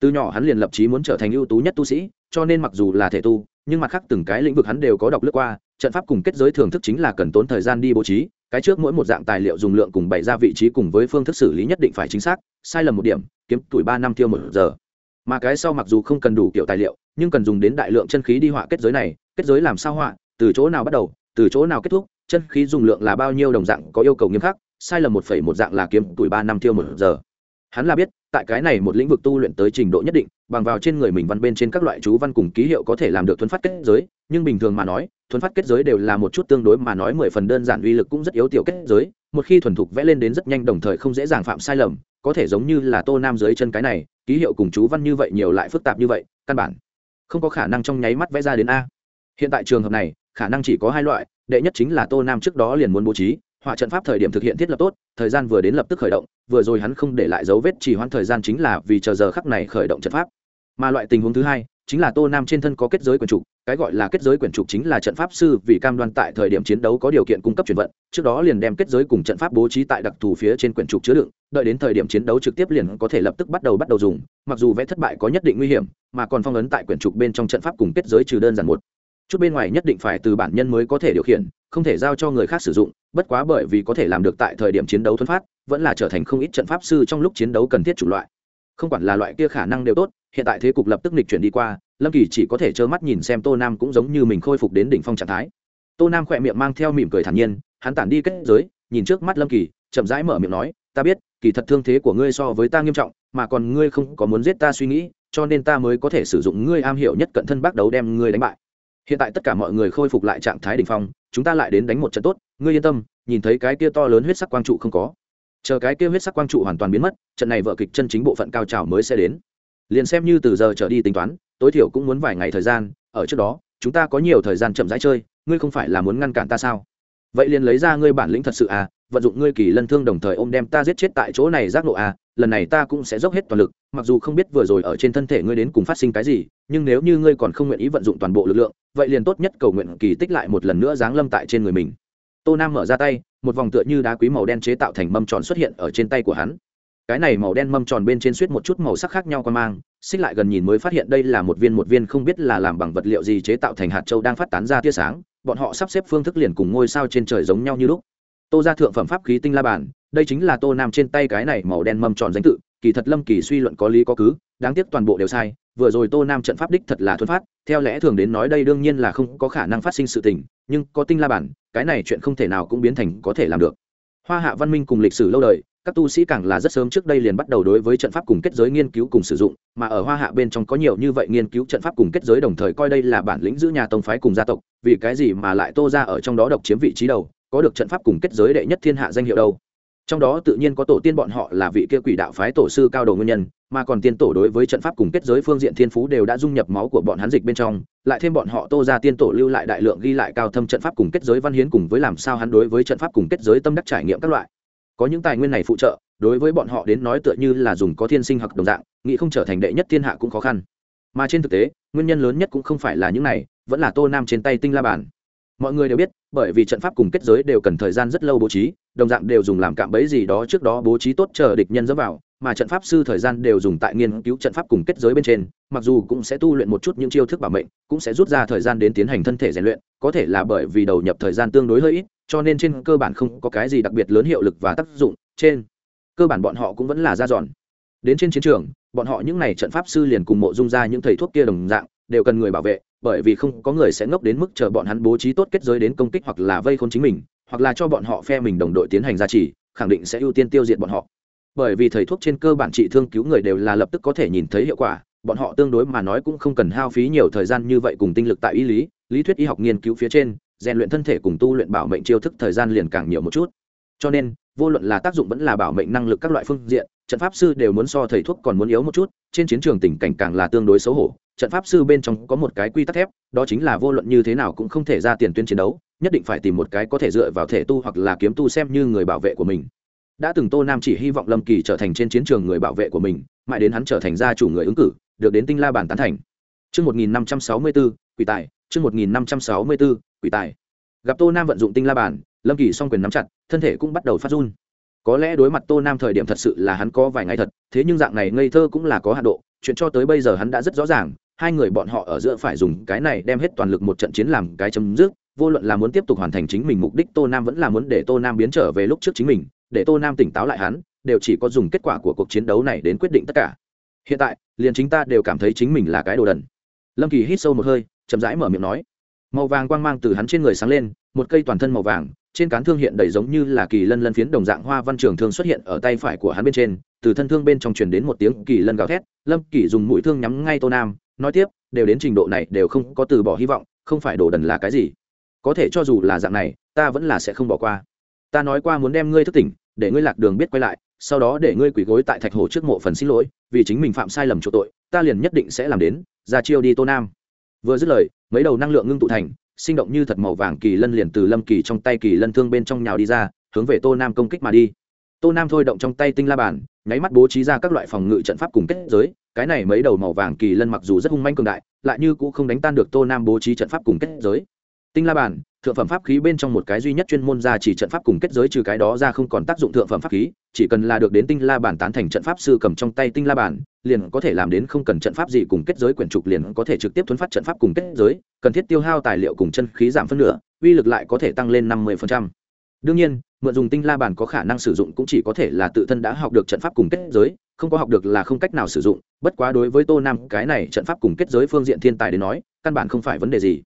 Từ nhỏ hắn liền lập chí muốn trở thành ưu tú nhất tu sĩ, cho nên mặc dù là thể tu, nhưng mặt khác từng cái lĩnh vực hắn đều có đọc lướt qua, trận pháp cùng kết giới thưởng thức chính là cần tốn thời gian đi bố trí, cái trước mỗi một dạng tài liệu dùng lượng cùng bày ra vị trí cùng với phương thức xử lý nhất định phải chính xác, sai lầm một điểm, kiếm tuổi ba năm tiêu một giờ. Mà cái sau mặc dù không cần đủ kiểu tài liệu nhưng cần dùng đến đại lượng chân khí đi họa kết giới này, kết giới làm sao họa, từ chỗ nào bắt đầu, từ chỗ nào kết thúc, chân khí dùng lượng là bao nhiêu đồng dạng có yêu cầu nghiêm khắc, sai lầm một phẩy một dạng là kiếm tuổi ba năm tiêu một giờ. Hắn là biết, tại cái này một lĩnh vực tu luyện tới trình độ nhất định, bằng vào trên người mình văn bên trên các loại chú văn cùng ký hiệu có thể làm được thuấn phát kết giới, nhưng bình thường mà nói thuấn phát kết giới đều là một chút tương đối mà nói mười phần đơn giản uy lực cũng rất yếu tiểu kết giới, một khi thuần thục vẽ lên đến rất nhanh đồng thời không dễ dàng phạm sai lầm, có thể giống như là tô nam dưới chân cái này, ký hiệu cùng chú văn như vậy nhiều lại phức tạp như vậy, căn bản không có khả năng trong nháy mắt vẽ ra đến a. Hiện tại trường hợp này, khả năng chỉ có hai loại, đệ nhất chính là tô nam trước đó liền muốn bố trí, họa trận pháp thời điểm thực hiện thiết lập tốt, thời gian vừa đến lập tức khởi động, vừa rồi hắn không để lại dấu vết chỉ hoãn thời gian chính là vì chờ giờ khắc này khởi động trận pháp. Mà loại tình huống thứ hai chính là tô nam trên thân có kết giới quyển trục, cái gọi là kết giới quyển trục chính là trận pháp sư vì cam đoan tại thời điểm chiến đấu có điều kiện cung cấp chuyển vận, trước đó liền đem kết giới cùng trận pháp bố trí tại đặc thù phía trên quyển trục chứa đựng, đợi đến thời điểm chiến đấu trực tiếp liền có thể lập tức bắt đầu bắt đầu dùng, mặc dù vẽ thất bại có nhất định nguy hiểm, mà còn phong ấn tại quyển trục bên trong trận pháp cùng kết giới trừ đơn giản một. Chút bên ngoài nhất định phải từ bản nhân mới có thể điều khiển, không thể giao cho người khác sử dụng, bất quá bởi vì có thể làm được tại thời điểm chiến đấu thuấn phát, vẫn là trở thành không ít trận pháp sư trong lúc chiến đấu cần thiết chủ loại không quản là loại kia khả năng đều tốt, hiện tại thế cục lập tức nịch chuyển đi qua, lâm kỳ chỉ có thể trơ mắt nhìn xem tô nam cũng giống như mình khôi phục đến đỉnh phong trạng thái. Tô nam khỏe miệng mang theo mỉm cười thản nhiên, hắn tản đi kết giới, nhìn trước mắt lâm kỳ, chậm rãi mở miệng nói, ta biết, kỳ thật thương thế của ngươi so với ta nghiêm trọng, mà còn ngươi không có muốn giết ta suy nghĩ, cho nên ta mới có thể sử dụng ngươi am hiểu nhất cận thân bắt đầu đem ngươi đánh bại. Hiện tại tất cả mọi người khôi phục lại trạng thái đ ỉ n h phong, chúng ta lại đến đánh một trận tốt, ngươi yên tâm, nhìn thấy cái kia to lớn huyết sắc quang trụ không có chờ cái kia huyết sắc quang trụ hoàn toàn biến mất, trận này vợ kịch chân chính bộ phận cao trào mới sẽ đến. Liền xem như từ giờ trở đi tính toán, tối thiểu cũng muốn vài ngày thời gian, ở trước đó, chúng ta có nhiều thời gian chậm rãi chơi, ngươi không phải là muốn ngăn cản ta sao? Vậy liền lấy ra ngươi bản lĩnh thật sự à vận dụng ngươi kỳ lân thương đồng thời ôm đem ta giết chết tại chỗ này giác nộ à lần này ta cũng sẽ dốc hết toàn lực, mặc dù không biết vừa rồi ở trên thân thể ngươi đến cùng phát sinh cái gì, nhưng nếu như ngươi còn không nguyện ý vận dụng toàn bộ lực lượng, vậy liền tốt nhất cầu nguyện kỳ tích lại một lần nữa giáng lâm tại trên người mình. Tô nam mở ra tay một vòng tựa như đá quý màu đen chế tạo thành mâm tròn xuất hiện ở trên tay của hắn. Cái này màu đen mâm tròn bên trên suýt một chút màu sắc khác nhau qua mang, xích lại gần nhìn mới phát hiện đây là một viên một viên không biết là làm bằng vật liệu gì chế tạo thành hạt châu đang phát tán ra tia sáng, bọn họ sắp xếp phương thức liền cùng ngôi sao trên trời giống nhau như lúc. Tô ra thượng phẩm pháp khí tinh la bản đây chính là tô nam trên tay cái này màu đen mâm tròn danh tự, kỳ thật lâm kỳ suy luận có lý có cứ, đáng tiếc toàn bộ đều sai vừa rồi tô nam trận pháp đích thật là thuần phát, theo lẽ thường đến nói đây đương nhiên là không có khả năng phát sinh sự tình, nhưng có tinh la bản, cái này chuyện không thể nào cũng biến thành có thể làm được. Hoa hạ văn minh cùng lịch sử lâu đời, các tu sĩ càng là rất sớm trước đây liền bắt đầu đối với trận pháp cùng kết giới nghiên cứu cùng sử dụng, mà ở hoa hạ bên trong có nhiều như vậy nghiên cứu trận pháp cùng kết giới đồng thời coi đây là bản lĩnh giữ nhà tông phái cùng gia tộc, vì cái gì mà lại tô ra ở trong đó độc chiếm vị trí đầu, có được trận pháp cùng kết giới đệ nhất thiên hạ danh hiệu đâu? Trong đó tự nhiên có tổ tiên bọn họ là vị kia quỷ đạo phái tổ sư cao đầu nguyên nhân, mà còn tiên tổ đối với trận pháp cùng kết giới phương diện thiên phú đều đã dung nhập máu của bọn hắn dịch bên trong, lại thêm bọn họ tô ra tiên tổ lưu lại đại lượng ghi lại cao thâm trận pháp cùng kết giới văn hiến cùng với làm sao hắn đối với trận pháp cùng kết giới tâm đắc trải nghiệm các loại. Có những tài nguyên này phụ trợ, đối với bọn họ đến nói tựa như là dùng có thiên sinh hoặc đồng dạng, nghĩ không trở thành đệ nhất thiên hạ cũng khó khăn. Mà trên thực tế, nguyên nhân lớn nhất cũng không phải là những này, vẫn là tô nam trên tay tinh la bản mọi người đều biết, bởi vì trận pháp cùng kết giới đều cần thời gian rất lâu bố trí đồng dạng đều dùng làm cạm bẫy gì đó trước đó bố trí tốt chờ địch nhân dẫm vào, mà trận pháp sư thời gian đều dùng tại nghiên cứu trận pháp cùng kết giới bên trên, mặc dù cũng sẽ tu luyện một chút những chiêu thức bảo mệnh, cũng sẽ rút ra thời gian đến tiến hành thân thể rèn luyện, có thể là bởi vì đầu nhập thời gian tương đối hơi ít, cho nên trên cơ bản không có cái gì đặc biệt lớn hiệu lực và tác dụng, trên cơ bản bọn họ cũng vẫn là ra dọn đến trên chiến trường, bọn họ những n à y trận pháp sư liền cùng mộ dung ra những thầy thuốc kia đồng dạng, đều cần người bảo vệ, bởi vì không có người sẽ ngốc đến mức chờ bọn hắn bố trí tốt kết giới đến công kích hoặc là vây khôn chính mình hoặc là cho bọn họ phe mình đồng đội tiến hành gia trì, khẳng định sẽ ưu tiên tiêu diệt bọn họ. Bởi vì thầy thuốc trên cơ bản trị thương cứu người đều là lập tức có thể nhìn thấy hiệu quả, bọn họ tương đối mà nói cũng không cần hao phí nhiều thời gian như vậy cùng tinh lực tại y lý lý thuyết y học nghiên cứu phía trên, rèn luyện thân thể cùng tu luyện bảo mệnh chiêu thức thời gian liền càng nhiều một chút. Cho nên, vô luận là tác dụng vẫn là bảo mệnh năng lực các loại phương diện, trận pháp sư đều muốn so thầy thuốc còn muốn yếu một chút, trên chiến trường tình cảnh càng là tương đối xấu hổ. Trận pháp sư bên trong có một cái quy tắc thép, đó chính là vô luận như thế nào cũng không thể ra tiền tuyến chiến đấu nhất định phải tìm một cái có thể dựa vào thể tu hoặc là kiếm tu xem như người bảo vệ của mình đã từng tô nam chỉ hy vọng lâm kỳ trở thành trên chiến trường người bảo vệ của mình mãi đến hắn trở thành gia chủ người ứng cử được đến tinh la bản tán thành Chương 1564, quỷ tài, chương 1564, quỷ tài. Gặp Tô Nam vận dụng tinh la bản, Lâm Kỳ song quyền nắm chặt, thân thể cũng bắt đầu phát run. Có lẽ đối mặt Tô Nam thời điểm thật sự là hắn có vài ngày thật, thế nhưng dạng này ngây thơ cũng là có hạn độ, chuyện cho tới bây giờ hắn đã rất rõ ràng, hai người bọn họ ở giữa phải dùng cái này đem hết toàn lực một trận chiến làm cái chấm dứt, vô luận là muốn tiếp tục hoàn thành chính mình mục đích Tô Nam vẫn là muốn để Tô Nam biến trở về lúc trước chính mình, để Tô Nam tỉnh táo lại hắn, đều chỉ có dùng kết quả của cuộc chiến đấu này đến quyết định tất cả. Hiện tại, liền chính ta đều cảm thấy chính mình là cái đồ đần. Lâm kỳ hít sâu một hơi chậm rãi mở miệng nói. Màu vàng quang mang từ hắn trên người sáng lên một cây toàn thân màu vàng trên cán thương hiện đầy giống như là kỳ lân lân phiến đồng dạng hoa văn trường thương xuất hiện ở tay phải của hắn bên trên từ thân thương bên trong truyền đến một tiếng kỳ lân gào thét lâm kỳ dùng mũi thương nhắm ngay tô nam nói tiếp đều đến trình độ này đều không có từ bỏ hy vọng không phải đồ đần là cái gì có thể cho dù là dạng này, ta vẫn là sẽ không bỏ qua. Ta nói qua muốn đem ngươi thức tỉnh, để ngươi lạc đường biết quay lại, sau đó để ngươi quỳ gối tại thạch hồ trước mộ phần xin lỗi, vì chính mình phạm sai lầm chỗ tội, ta liền nhất định sẽ làm đến, ra chiêu đi tô nam. Vừa dứt lời, mấy đầu năng lượng ngưng tụ thành, sinh động như thật màu vàng kỳ lân liền từ lâm kỳ trong tay kỳ lân thương bên trong nhào đi ra, hướng về tô nam công kích mà đi. Tô nam thôi động trong tay tinh la bàn, nháy mắt bố trí ra các loại phòng ngự trận pháp cùng kết giới, cái này mấy đầu màu vàng kỳ lân mặc dù rất hung manh cường đại, lại như cũng không đánh tan được tô nam bố trí trận pháp cùng kết giới tinh la bàn, thượng phẩm pháp khí bên trong một cái duy nhất chuyên môn ra chỉ trận pháp cùng kết giới trừ cái đó ra không còn tác dụng thượng phẩm pháp khí, chỉ cần là được đến tinh la bản tán thành trận pháp sư cầm trong tay tinh la bản liền có thể làm đến không cần trận pháp gì cùng kết giới quyển trục liền có thể trực tiếp thuấn phát trận pháp cùng kết giới, cần thiết tiêu hao tài liệu cùng chân khí giảm phân nửa, uy lực lại có thể tăng lên năm mươi đương nhiên, mượn dùng tinh la bản có khả năng sử dụng cũng chỉ có thể là tự thân đã học được trận pháp cùng kết giới, không có học được là không cách nào sử dụng, bất quá đối với tô nam, cái này trận pháp cùng kết giới phương diện thiên tài đến nói, căn bản không phải vấn đề gì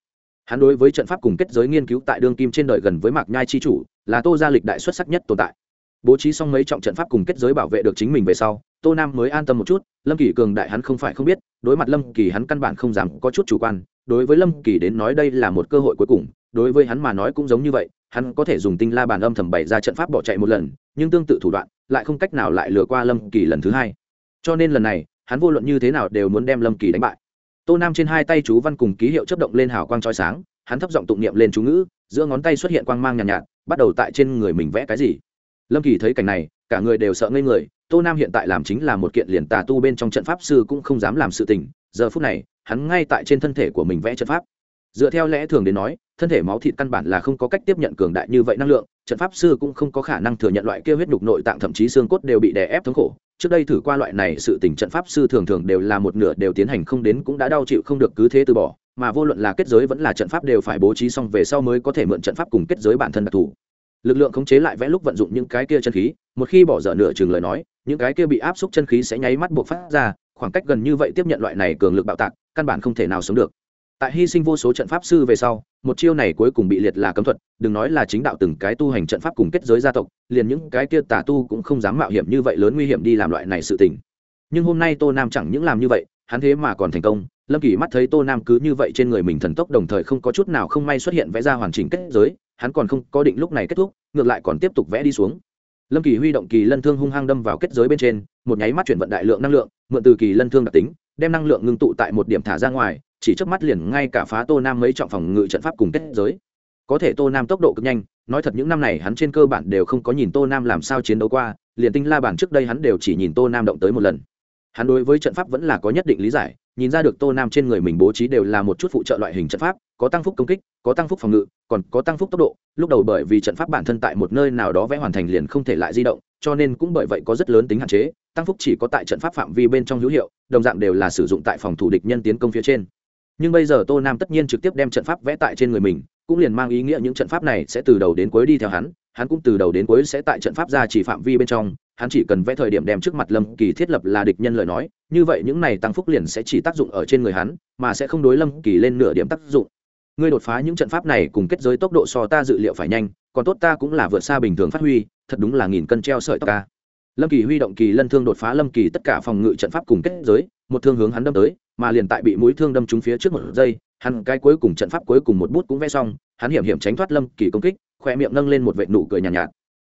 hắn đối với trận pháp cùng kết giới nghiên cứu tại đương kim trên đời gần với mạc nhai chi chủ, là tô gia lịch đại xuất sắc nhất tồn tại. Bố trí xong mấy trọng trận pháp cùng kết giới bảo vệ được chính mình về sau, tô nam mới an tâm một chút, lâm kỳ cường đại hắn không phải không biết, đối mặt lâm kỳ hắn căn bản không dám có chút chủ quan, đối với lâm kỳ đến nói đây là một cơ hội cuối cùng, đối với hắn mà nói cũng giống như vậy, hắn có thể dùng tinh la bàn âm thầm bày ra trận pháp bỏ chạy một lần, nhưng tương tự thủ đoạn, lại không cách nào lại lừa qua lâm kỳ lần thứ hai. Cho nên lần này, hắn vô luận như thế nào đều muốn đem lâm kỳ đánh bại tô nam trên hai tay chú văn cùng ký hiệu chấp động lên hào quang trói sáng hắn thấp giọng tụng niệm lên chú ngữ giữa ngón tay xuất hiện quang mang nhàn nhạt, nhạt bắt đầu tại trên người mình vẽ cái gì. Lâm kỳ thấy cảnh này cả người đều sợ ngây người tô nam hiện tại làm chính là một kiện liền tà tu bên trong trận pháp sư cũng không dám làm sự tình giờ phút này hắn ngay tại trên thân thể của mình vẽ trận pháp. Dựa theo lẽ thường đến nói thân thể máu thịt căn bản là không có cách tiếp nhận cường đại như vậy năng lượng trận pháp sư cũng không có khả năng thừa nhận loại kia huyết đục nội tạng thậm chí xương cốt đều bị đè ép thống khổ trước đây thử qua loại này sự tình trận pháp sư thường thường đều là một nửa đều tiến hành không đến cũng đã đau chịu không được cứ thế từ bỏ, mà vô luận là kết giới vẫn là trận pháp đều phải bố trí xong về sau mới có thể mượn trận pháp cùng kết giới bản thân đặc thù. Lực lượng khống chế lại vẽ lúc vận dụng những cái kia chân khí, một khi bỏ dở nửa chừng lời nói, những cái kia bị áp xúc chân khí sẽ nháy mắt buộc phát ra, khoảng cách gần như vậy tiếp nhận loại này cường lực bạo tạc, căn bản không thể nào sống được tại hy sinh vô số trận pháp sư về sau, một chiêu này cuối cùng bị liệt là cấm thuật, đừng nói là chính đạo từng cái tu hành trận pháp cùng kết giới gia tộc, liền những cái kia tà tu cũng không dám mạo hiểm như vậy lớn nguy hiểm đi làm loại này sự tình. Nhưng hôm nay tô nam chẳng những làm như vậy, hắn thế mà còn thành công. Lâm kỳ mắt thấy tô nam cứ như vậy trên người mình thần tốc đồng thời không có chút nào không may xuất hiện vẽ ra hoàn chỉnh kết giới, hắn còn không có định lúc này kết thúc, ngược lại còn tiếp tục vẽ đi xuống. Lâm kỳ huy động kỳ lân thương hung hăng đâm vào kết giới bên trên, một nháy mắt chuyển vận đại lượng năng lượng, mượn từ kỳ lân thương đặc tính, đem năng lượng ngưng tụ tại một điểm thả ra ngoài chỉ trước mắt liền ngay cả phá tô nam mấy trọng phòng ngự trận pháp cùng kết giới. Có thể tô nam tốc độ cực nhanh, nói thật những năm này hắn trên cơ bản đều không có nhìn tô nam làm sao chiến đấu qua, liền tinh la bản trước đây hắn đều chỉ nhìn tô nam động tới một lần. Hắn đối với trận pháp vẫn là có nhất định lý giải, nhìn ra được tô nam trên người mình bố trí đều là một chút phụ trợ loại hình trận pháp, có tăng phúc công kích, có tăng phúc phòng ngự, còn có tăng phúc tốc độ, lúc đầu bởi vì trận pháp bản thân tại một nơi nào đó vẽ hoàn thành liền không thể lại di động, cho nên cũng bởi vậy có rất lớn tính hạn chế, tăng phúc chỉ có tại trận pháp phạm vi bên trong hữu hiệu, đồng dạng đều là sử dụng tại phòng thủ địch nhân tiến công phía trên nhưng bây giờ tô nam tất nhiên trực tiếp đem trận pháp vẽ tại trên người mình, cũng liền mang ý nghĩa những trận pháp này sẽ từ đầu đến cuối đi theo hắn hắn cũng từ đầu đến cuối sẽ tại trận pháp ra chỉ phạm vi bên trong, hắn chỉ cần vẽ thời điểm đem trước mặt lâm kỳ thiết lập là địch nhân lời nói, như vậy những này tăng phúc liền sẽ chỉ tác dụng ở trên người hắn, mà sẽ không đối lâm kỳ lên nửa điểm tác dụng. Ngươi đột phá những trận pháp này cùng kết giới tốc độ so ta dự liệu phải nhanh, còn tốt ta cũng là vượt xa bình thường phát huy, thật đúng là nghìn cân treo sợi tóc ca lâm kỳ huy động kỳ lân thương đột phá lâm kỳ tất cả phòng ngự trận pháp cùng kết giới, một thương hướng hắn đâm tới mà liền tại bị mũi thương đâm trúng phía trước một giây hắn cái cuối cùng trận pháp cuối cùng một bút cũng vẽ xong hắn hiểm hiểm tránh thoát lâm kỳ công kích khoe miệng nâng lên một vệ nụ cười nhàn nhạt, nhạt.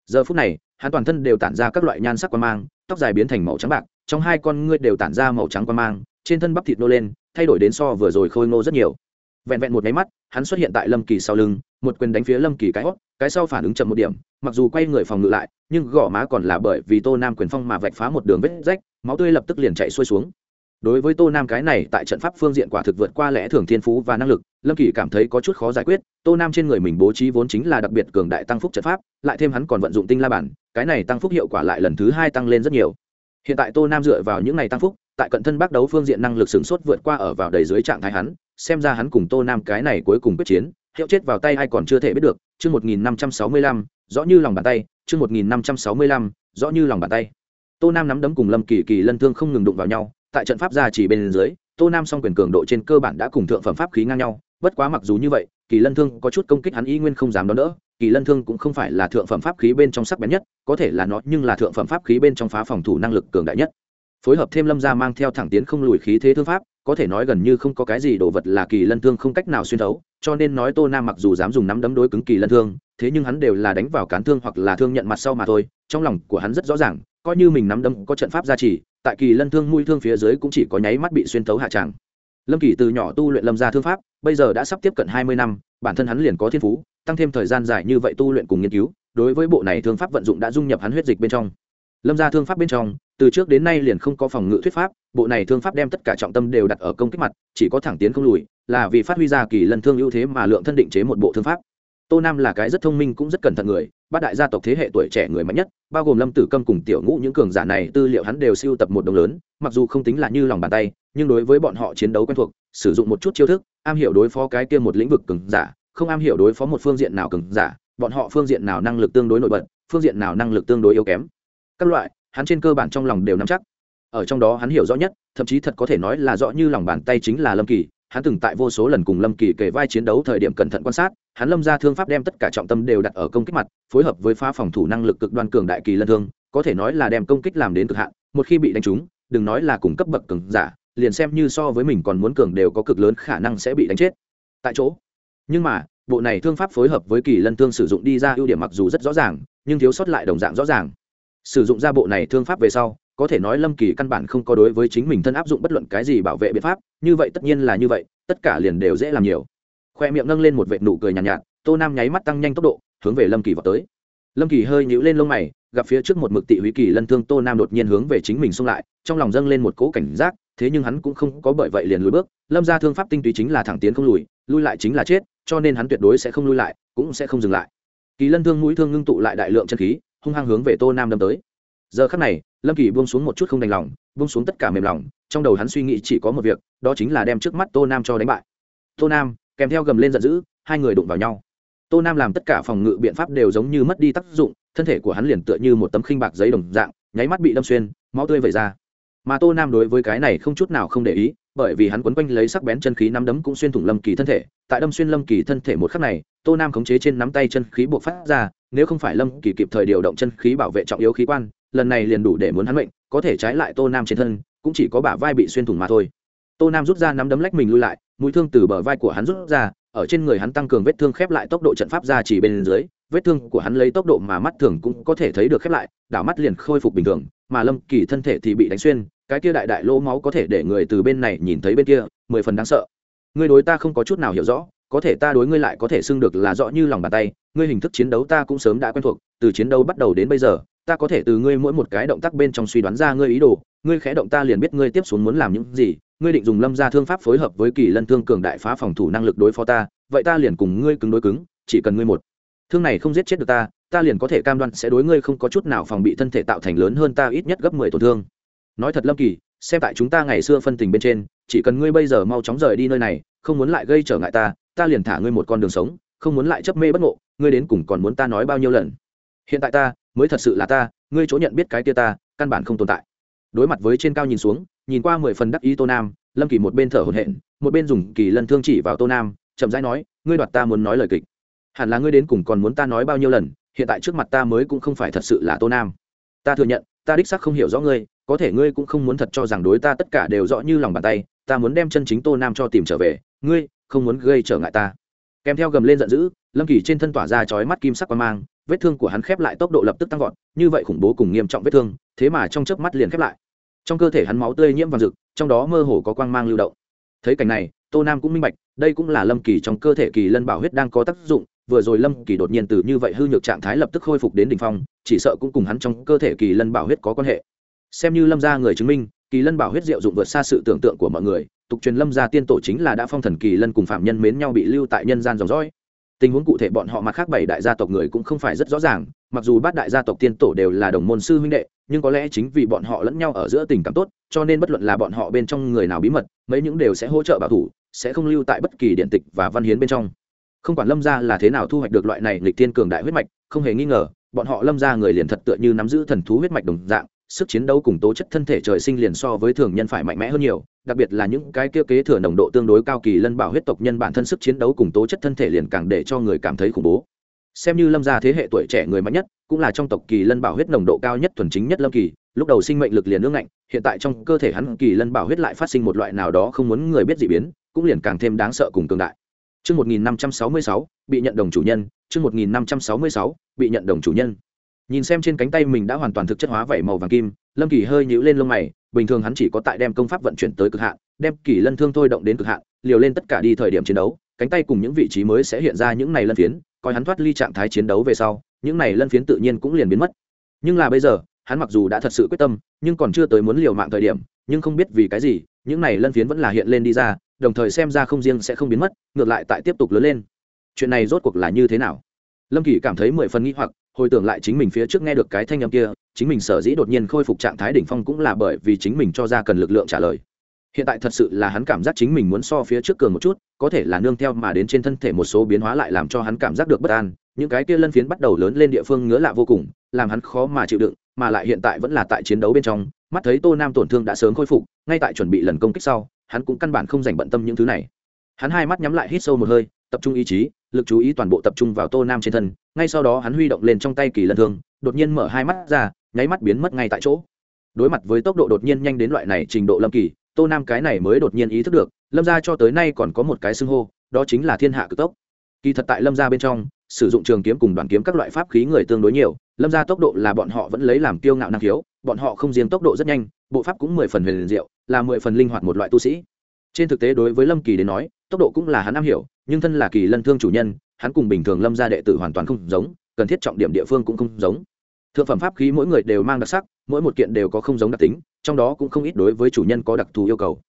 Giờ phút này hắn toàn thân đều tản ra các loại nhan sắc quan mang tóc dài biến thành màu trắng bạc trong hai con ngươi đều tản ra màu trắng quan mang trên thân bắp thịt nô lên thay đổi đến so vừa rồi khôi ngô rất nhiều. Vẹn vẹn một cái mắt hắn xuất hiện tại lâm kỳ sau lưng một quyền đánh phía lâm kỳ cái hót cái sau phản ứng chậm một điểm mặc dù quay người phòng ngự lại nhưng gò má còn là bởi vì tô nam quyền phong mà vạch phá một đường vết rách máu tươi lập tức liền chạy xuôi xuống đối với tô nam cái này, tại trận pháp phương diện quả thực vượt qua lẽ thường thiên phú và năng lực, lâm kỳ cảm thấy có chút khó giải quyết. Tô nam trên người mình bố trí vốn chính là đặc biệt cường đại tăng phúc trận pháp, lại thêm hắn còn vận dụng tinh la bản, cái này tăng phúc hiệu quả lại lần thứ hai tăng lên rất nhiều. Hiện tại tô nam dựa vào những này tăng phúc, tại cận thân bác đấu phương diện năng lực sửng sốt vượt qua ở vào đầy dưới trạng thái hắn, xem ra hắn cùng tô nam cái này cuối cùng quyết chiến, hiệu chết vào tay ai còn chưa thể biết được. Chương một nghìn năm trăm sáu mươi lăm, rõ như lòng bàn tay. Chương một nghìn năm trăm sáu mươi lăm, rõ như lòng bàn tay. Tô nam nắm đấm cùng lâm kỳ kỳ lân thương không ngừng đụng vào nhau tại trận pháp gia chỉ bên dưới, tô nam song quyền cường độ trên cơ bản đã cùng thượng phẩm pháp khí ngang nhau, bất quá mặc dù như vậy, kỳ lân thương có chút công kích hắn y nguyên không dám đón đỡ, kỳ lân thương cũng không phải là thượng phẩm pháp khí bên trong sắc bén nhất, có thể là nó nhưng là thượng phẩm pháp khí bên trong phá phòng thủ năng lực cường đại nhất. Phối hợp thêm lâm gia mang theo thẳng tiến không lùi khí thế thương pháp, có thể nói gần như không có cái gì đồ vật là kỳ lân thương không cách nào xuyên thấu, cho nên nói tô nam mặc dù dám dùng nắm đấm đối cứng kỳ lân thương, thế nhưng hắn đều là đánh vào cán thương hoặc là thương nhận mặt sau mà thôi, trong lòng của hắn rất rõ ràng, coi như mình nắm đấm có trận pháp gia trì tại kỳ lân thương mũi thương phía dưới cũng chỉ có nháy mắt bị xuyên tấu hạ tràng. Lâm kỳ từ nhỏ tu luyện lâm gia thương pháp, bây giờ đã sắp tiếp cận hai mươi năm, bản thân hắn liền có thiên phú, tăng thêm thời gian dài như vậy tu luyện cùng nghiên cứu, đối với bộ này thương pháp vận dụng đã dung nhập hắn huyết dịch bên trong. Lâm gia thương pháp bên trong, từ trước đến nay liền không có phòng ngự thuyết pháp, bộ này thương pháp đem tất cả trọng tâm đều đặt ở công kích mặt, chỉ có thẳng tiến không lùi, là vì phát huy ra kỳ lân thương ưu thế mà lượng thân định chế một bộ thương pháp tô nam là cái rất thông minh cũng rất cẩn thận người, bát đại gia tộc thế hệ tuổi trẻ người mạnh nhất, bao gồm lâm tử câm cùng tiểu ngũ, những cường giả này tư liệu hắn đều siêu tập một đồng lớn, mặc dù không tính là như lòng bàn tay, nhưng đối với bọn họ chiến đấu quen thuộc, sử dụng một chút chiêu thức, am hiểu đối phó cái kia một lĩnh vực cường giả, không am hiểu đối phó một phương diện nào cường giả, bọn họ phương diện nào năng lực tương đối nổi bật, phương diện nào năng lực tương đối yếu kém. Các loại, hắn trên cơ bản trong lòng đều nắm chắc. Ở trong đó hắn hiểu rõ nhất, thậm chí thật có thể nói là rõ như lòng bàn tay chính là lâm kỳ hắn từng tại vô số lần cùng lâm kỳ kể vai chiến đấu thời điểm cẩn thận quan sát, hắn lâm ra thương pháp đem tất cả trọng tâm đều đặt ở công kích mặt, phối hợp với phá phòng thủ năng lực cực đoan cường đại kỳ lân thương, có thể nói là đem công kích làm đến cực hạn, một khi bị đánh trúng, đừng nói là cùng cấp bậc cường giả, liền xem như so với mình còn muốn cường đều có cực lớn khả năng sẽ bị đánh chết. Tại chỗ, nhưng mà, bộ này thương pháp phối hợp với kỳ lân thương sử dụng đi ra ưu điểm mặc dù rất rõ ràng, nhưng thiếu sót lại đồng dạng rõ ràng. Sử dụng ra bộ này thương pháp về sau có thể nói lâm kỳ căn bản không có đối với chính mình thân áp dụng bất luận cái gì bảo vệ biện pháp như vậy tất nhiên là như vậy tất cả liền đều dễ làm nhiều. Khoe miệng nâng lên một vệ nụ cười nhàn nhạt, nhạt tô nam nháy mắt tăng nhanh tốc độ hướng về lâm kỳ vào tới. Lâm kỳ hơi nhíu lên lông mày gặp phía trước một mực tị húy kỳ lân thương tô nam đột nhiên hướng về chính mình xung lại trong lòng dâng lên một cỗ cảnh giác thế nhưng hắn cũng không có bởi vậy liền lùi bước. Lâm ra thương pháp tinh túy chính là thẳng tiến không lùi lui lại chính là chết cho nên hắn tuyệt đối sẽ không lui lại cũng sẽ không dừng lại. Kỳ lân thương mũi thương ngưng tụ lại đại lượng chân khí hung hăng hướng về tô nam đâm tới giờ khắc này, lâm kỳ buông xuống một chút không đành lòng, buông xuống tất cả mềm lòng, trong đầu hắn suy nghĩ chỉ có một việc, đó chính là đem trước mắt tô nam cho đánh bại. Tô nam, kèm theo gầm lên giận dữ, hai người đụng vào nhau. Tô nam làm tất cả phòng ngự biện pháp đều giống như mất đi tác dụng, thân thể của hắn liền tựa như một tấm khinh bạc giấy đồng dạng, nháy mắt bị đâm xuyên, máu tươi vẩy ra. Mà tô nam đối với cái này không chút nào không để ý bởi vì hắn quấn quanh lấy sắc bén chân khí nắm đấm cũng xuyên thủng lâm kỳ thân thể, tại đâm xuyên lâm kỳ thân thể một khắc này, tô nam khống chế trên nắm tay chân khí buộc phát ra, nếu không phải lâm kỳ kịp thời điều động chân khí bảo vệ trọng yếu khí quan, lần này liền đủ để muốn hắn mệnh, có thể trái lại tô nam trên thân, cũng chỉ có bả vai bị xuyên thủng mà thôi. Tô nam rút ra nắm đấm lách mình lui lại, mũi thương từ bờ vai của hắn rút ra, ở trên người hắn tăng cường vết thương khép lại tốc độ trận pháp ra chỉ bên dưới vết thương của hắn lấy tốc độ mà mắt thường cũng có thể thấy được khép lại, đảo mắt liền khôi phục bình thường, mà lâm kỳ thân thể thì bị đánh xuyên, cái kia đại đại lỗ máu có thể để người từ bên này nhìn thấy bên kia, mười phần đáng sợ. Ngươi đối ta không có chút nào hiểu rõ, có thể ta đối ngươi lại có thể xưng được là rõ như lòng bàn tay, ngươi hình thức chiến đấu ta cũng sớm đã quen thuộc, từ chiến đấu bắt đầu đến bây giờ, ta có thể từ ngươi mỗi một cái động tác bên trong suy đoán ra ngươi ý đồ, ngươi khẽ động ta liền biết ngươi tiếp xuống muốn làm những gì, ngươi định dùng lâm gia thương pháp phối hợp với kỳ lân thương cường đại phá phòng thủ năng lực đối phó ta, vậy ta liền cùng ngươi cứng đối cứng, chỉ cần ngươi một thương này không giết chết được ta ta liền có thể cam đoan sẽ đối ngươi không có chút nào phòng bị thân thể tạo thành lớn hơn ta ít nhất gấp mười tổn thương. Nói thật lâm kỳ, xem tại chúng ta ngày xưa phân tình bên trên, chỉ cần ngươi bây giờ mau chóng rời đi nơi này, không muốn lại gây trở ngại ta ta liền thả ngươi một con đường sống, không muốn lại chấp mê bất ngộ, ngươi đến cùng còn muốn ta nói bao nhiêu lần? Hiện tại ta, mới thật sự là ta, ngươi chỗ nhận biết cái kia ta, căn bản không tồn tại. Đối mặt với trên cao nhìn xuống, nhìn qua mười phần đắc ý tô nam, lâm kỳ một bên thở hổn hển, một bên dùng kỳ lân thương chỉ vào tô nam, chậm rãi nói, ngươi đoạt ta muốn nói lời kịch hẳn là ngươi đến cùng còn muốn ta nói bao nhiêu lần, hiện tại trước mặt ta mới cũng không phải thật sự là tô nam. Ta thừa nhận, ta đích sắc không hiểu rõ ngươi, có thể ngươi cũng không muốn thật cho rằng đối ta tất cả đều rõ như lòng bàn tay, ta muốn đem chân chính tô nam cho tìm trở về, ngươi không muốn gây trở ngại ta. Kèm theo gầm lên giận dữ, lâm kỳ trên thân tỏa ra chói mắt kim sắc qua mang, vết thương của hắn khép lại tốc độ lập tức tăng vọt, như vậy khủng bố cùng nghiêm trọng vết thương, thế mà trong chớp mắt liền khép lại. Trong cơ thể hắn máu tươi nhiễm vàng rực, trong đó mơ hồ có quang mang lưu động. Thấy cảnh này, tô nam cũng minh bạch, đây cũng là lâm kỳ trong cơ thể kỳ lân bảo huyết đang có tác dụng vừa rồi lâm kỳ đột nhiên từ như vậy hư nhược trạng thái lập tức khôi phục đến đ ỉ n h phong, chỉ sợ cũng cùng hắn trong cơ thể kỳ lân bảo huyết có quan hệ. Xem như lâm gia người chứng minh, kỳ lân bảo huyết diệu dụng vượt xa sự tưởng tượng của mọi người, tục truyền lâm gia tiên tổ chính là đã phong thần kỳ lân cùng phạm nhân mến nhau bị lưu tại nhân gian dòng dõi. Tình huống cụ thể bọn họ mặt khác bảy đại gia tộc người cũng không phải rất rõ ràng, mặc dù bát đại gia tộc tiên tổ đều là đồng môn sư huynh đệ, nhưng có lẽ chính vì bọn họ lẫn nhau ở giữa tình cảm tốt, cho nên bất luận là bọn họ bên trong người nào bí mật, mấy những đều sẽ hỗ trợ bảo thủ, sẽ không lưu tại bất kỳ điện tịch và văn hiến bên trong không quản lâm gia là thế nào thu hoạch được loại này lịch tiên cường đại huyết mạch, không hề nghi ngờ, bọn họ lâm gia người liền thật tựa như nắm giữ thần thú huyết mạch đồng dạng, sức chiến đấu cùng tố chất thân thể trời sinh liền so với thường nhân phải mạnh mẽ hơn nhiều, đặc biệt là những cái kia kế thừa nồng độ tương đối cao kỳ lân bảo huyết tộc nhân bản thân sức chiến đấu cùng tố chất thân thể liền càng để cho người cảm thấy khủng bố. Xem như lâm gia thế hệ tuổi trẻ người mạnh nhất, cũng là trong tộc kỳ lân bảo huyết nồng độ cao nhất thuần chính nhất lâm kỳ, lúc đầu sinh mệnh lực liền nước ngạnh, hiện tại trong cơ thể hắn kỳ lân bảo huyết lại phát sinh một loại nào đó không muốn người biết dị biến, cũng liền càng thêm đáng sợ cùng cường đại. Chương 1566, bị nhận đồng chủ nhân, chương 1566, bị nhận đồng chủ nhân. Nhìn xem trên cánh tay mình đã hoàn toàn thực chất hóa vảy màu vàng kim, Lâm Kỳ hơi nhíu lên lông mày, bình thường hắn chỉ có tại đem công pháp vận chuyển tới cực hạn, đem kỳ lân thương thôi động đến cực hạn, liều lên tất cả đi thời điểm chiến đấu, cánh tay cùng những vị trí mới sẽ hiện ra những này lân phiến, coi hắn thoát ly trạng thái chiến đấu về sau, những này lân phiến tự nhiên cũng liền biến mất. Nhưng là bây giờ, hắn mặc dù đã thật sự quyết tâm, nhưng còn chưa tới muốn liều mạng thời điểm, nhưng không biết vì cái gì, những này lân phiến vẫn là hiện lên đi ra, đồng thời xem ra không riêng sẽ không biến mất, ngược lại tại tiếp tục lớn lên. Chuyện này rốt cuộc là như thế nào? Lâm kỳ cảm thấy mười phần nghĩ hoặc, hồi tưởng lại chính mình phía trước nghe được cái thanh âm kia, chính mình sở dĩ đột nhiên khôi phục trạng thái đỉnh phong cũng là bởi vì chính mình cho ra cần lực lượng trả lời. Hiện tại thật sự là hắn cảm giác chính mình muốn so phía trước cường một chút, có thể là nương theo mà đến trên thân thể một số biến hóa lại làm cho hắn cảm giác được bất an, những cái kia lân phiến bắt đầu lớn lên địa phương ngứa lạ vô cùng, làm hắn khó mà chịu đựng, mà lại hiện tại vẫn là tại chiến đấu bên trong, mắt thấy tô nam tổn thương đã sớm khôi phục, ngay tại chuẩn bị lần công kích sau hắn cũng căn bản không dành bận tâm những thứ này. Hắn hai mắt nhắm lại hít sâu một hơi, tập trung ý chí, lực chú ý toàn bộ tập trung vào tô nam trên thân. Ngay sau đó hắn huy động lên trong tay kỳ lân thương, đột nhiên mở hai mắt ra, nháy mắt biến mất ngay tại chỗ. Đối mặt với tốc độ đột nhiên nhanh đến loại này trình độ lâm kỳ, tô nam cái này mới đột nhiên ý thức được, lâm gia cho tới nay còn có một cái xưng hô, đó chính là thiên hạ cực tốc. Kỳ thật tại lâm gia bên trong sử dụng trường kiếm cùng đoàn kiếm các loại pháp khí người tương đối nhiều, lâm gia tốc độ là bọn họ vẫn lấy làm kiêu ngạo năng khiếu, bọn họ không riêng tốc độ rất nhanh, bộ pháp cũng mười phần huyền diệu, là mười phần linh hoạt một loại tu sĩ. Trên thực tế đối với lâm kỳ đến nói, tốc độ cũng là hắn am hiểu, nhưng thân là kỳ lân thương chủ nhân, hắn cùng bình thường lâm gia đệ tử hoàn toàn không giống, cần thiết trọng điểm địa phương cũng không giống. Thượng phẩm pháp khí mỗi người đều mang đặc sắc, mỗi một kiện đều có không giống đặc tính, trong đó cũng không ít đối với chủ nhân có đặc thù yêu cầu.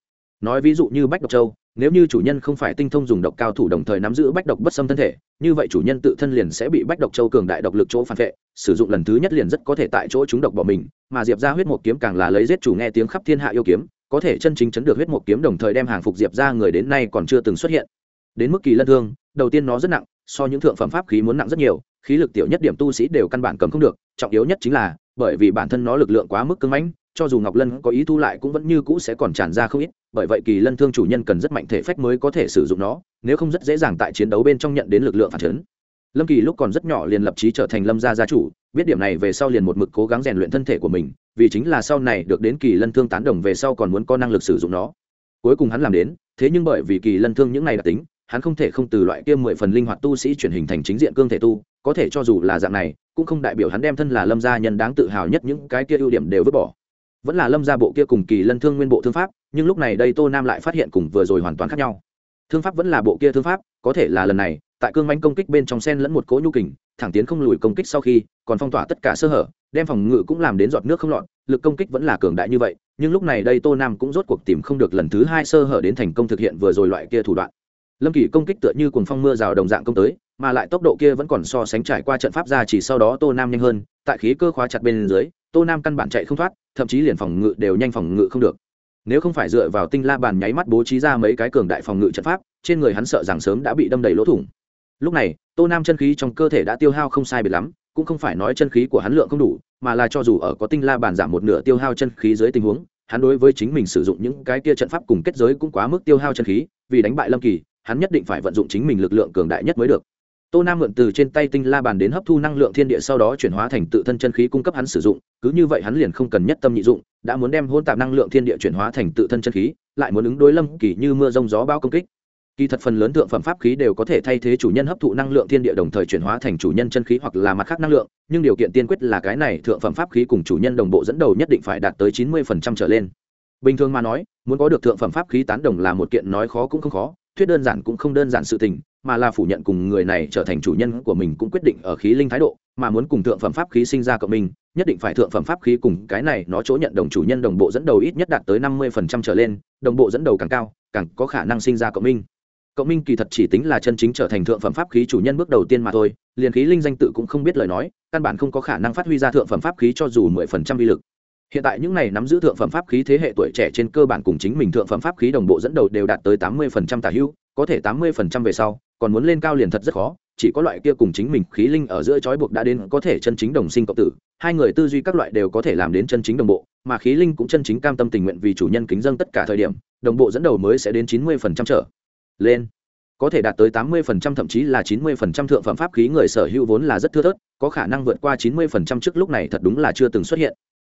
Nói ví dụ như bách độc châu nếu như chủ nhân không phải tinh thông dùng độc cao thủ đồng thời nắm giữ bách độc bất xâm thân thể, như vậy chủ nhân tự thân liền sẽ bị bách độc châu cường đại độc lực chỗ phản vệ, sử dụng lần thứ nhất liền rất có thể tại chỗ chúng độc bỏ mình, mà diệp ra huyết một kiếm càng là lấy giết chủ nghe tiếng khắp thiên hạ yêu kiếm, có thể chân chính chấn được huyết một kiếm đồng thời đem hàng phục diệp ra người đến nay còn chưa từng xuất hiện. Đến mức kỳ lân thương, đầu tiên nó rất nặng, so những thượng phẩm pháp khí muốn nặng rất nhiều, khí lực tiểu nhất điểm tu sĩ đều căn bản cầm không được, trọng yếu nhất chính là, bởi vì bản thân nó lực lượng quá mức cứng mãnh cho dù ngọc lân có ý thu lại cũng vẫn như cũ sẽ còn tràn ra không ít, bởi vậy kỳ lân thương chủ nhân cần rất mạnh thể phách mới có thể sử dụng nó, nếu không rất dễ dàng tại chiến đấu bên trong nhận đến lực lượng phản chấn. Lâm kỳ lúc còn rất nhỏ liền lập trí trở thành lâm gia gia chủ, biết điểm này về sau liền một mực cố gắng rèn luyện thân thể của mình, vì chính là sau này được đến kỳ lân thương tán đồng về sau còn muốn có năng lực sử dụng nó. Cuối cùng hắn làm đến, thế nhưng bởi vì kỳ lân thương những này đặc tính, hắn không thể không từ loại kia mười phần linh hoạt tu sĩ chuyển hình thành chính diện cương thể tu, có thể cho dù là dạng này, cũng không đại biểu hắn đem thân là lâm gia nhân đáng tự hào nhất những cái kia ưu điểm đều vứt bỏ vẫn là lâm gia bộ kia cùng kỳ lân thương nguyên bộ thương pháp, nhưng lúc này đây tô nam lại phát hiện cùng vừa rồi hoàn toàn khác nhau. Thương pháp vẫn là bộ kia thương pháp, có thể là lần này, tại cương manh công kích bên trong sen lẫn một cỗ nhu kình, thẳng tiến không lùi công kích sau khi, còn phong tỏa tất cả sơ hở, đem phòng ngự cũng làm đến giọt nước không lọt, lực công kích vẫn là cường đại như vậy, nhưng lúc này đây tô nam cũng rốt cuộc tìm không được lần thứ hai sơ hở đến thành công thực hiện vừa rồi loại kia thủ đoạn. Lâm kỳ công kích tựa như cùng phong mưa rào đồng dạng công tới, mà lại tốc độ kia vẫn còn so sánh trải qua trận pháp ra chỉ sau đó tô nam nhanh hơn, tại khí cơ khóa chặt bên dưới tô nam căn bản chạy không thoát, thậm chí liền phòng ngự đều nhanh phòng ngự không được. Nếu không phải dựa vào tinh la bàn nháy mắt bố trí ra mấy cái cường đại phòng ngự trận pháp, trên người hắn sợ rằng sớm đã bị đâm đầy lỗ thủng. Lúc này, tô nam chân khí trong cơ thể đã tiêu hao không sai biệt lắm, cũng không phải nói chân khí của hắn lượng không đủ, mà là cho dù ở có tinh la bàn giảm một nửa tiêu hao chân khí dưới tình huống, hắn đối với chính mình sử dụng những cái kia trận pháp cùng kết giới cũng quá mức tiêu hao chân khí, vì đánh bại lâm kỳ, hắn nhất định phải vận dụng chính mình lực lượng cường đại nhất mới được tô nam mượn từ trên tay tinh la bàn đến hấp thu năng lượng thiên địa sau đó chuyển hóa thành tự thân chân khí cung cấp hắn sử dụng, cứ như vậy hắn liền không cần nhất tâm nhị dụng, đã muốn đem hỗn tạp năng lượng thiên địa chuyển hóa thành tự thân chân khí, lại muốn ứng đối lâm kỳ như mưa rông gió bao công kích. Kỳ thật phần lớn thượng phẩm pháp khí đều có thể thay thế chủ nhân hấp thụ năng lượng thiên địa đồng thời chuyển hóa thành chủ nhân chân khí hoặc là mặt khác năng lượng, nhưng điều kiện tiên quyết là cái này thượng phẩm pháp khí cùng chủ nhân đồng bộ dẫn đầu nhất định phải đạt tới chín mươi phần trăm trở lên. Bình thường mà nói, muốn có được thượng phẩm pháp khí tán đồng là một kiện nói khó cũng không khó, thuyết đơn giản cũng không đơn giản sự tình mà là phủ nhận cùng người này trở thành chủ nhân của mình cũng quyết định ở khí linh thái độ, mà muốn cùng thượng phẩm pháp khí sinh ra cộng minh, nhất định phải thượng phẩm pháp khí cùng cái này nó chỗ nhận đồng chủ nhân đồng bộ dẫn đầu ít nhất đạt tới năm mươi phần trăm trở lên, đồng bộ dẫn đầu càng cao, càng có khả năng sinh ra cộng minh. Cộng minh kỳ thật chỉ tính là chân chính trở thành thượng phẩm pháp khí chủ nhân bước đầu tiên mà thôi, liền khí linh danh tự cũng không biết lời nói, căn bản không có khả năng phát huy ra thượng phẩm pháp khí cho dù mười phần trăm vi lực. Hiện tại những này nắm giữ thượng phẩm pháp khí thế hệ tuổi trẻ trên cơ bản cùng chính mình thượng phẩm pháp khí đồng bộ dẫn đầu đều đạt tới tám mươi phần trăm tả hữu có thể tám mươi phần trăm về sau, còn muốn lên cao liền thật rất khó, chỉ có loại kia cùng chính mình khí linh ở giữa trói buộc đã đến có thể chân chính đồng sinh cộng tử, hai người tư duy các loại đều có thể làm đến chân chính đồng bộ, mà khí linh cũng chân chính cam tâm tình nguyện vì chủ nhân kính dâng tất cả thời điểm, đồng bộ dẫn đầu mới sẽ đến chín mươi phần trăm trở lên. Có thể đạt tới tám mươi phần trăm thậm chí là chín mươi phần trăm thượng phẩm pháp khí người sở hữu vốn là rất thưa thớt, có khả năng vượt qua chín mươi phần trăm trước lúc này thật đúng là chưa từng xuất hiện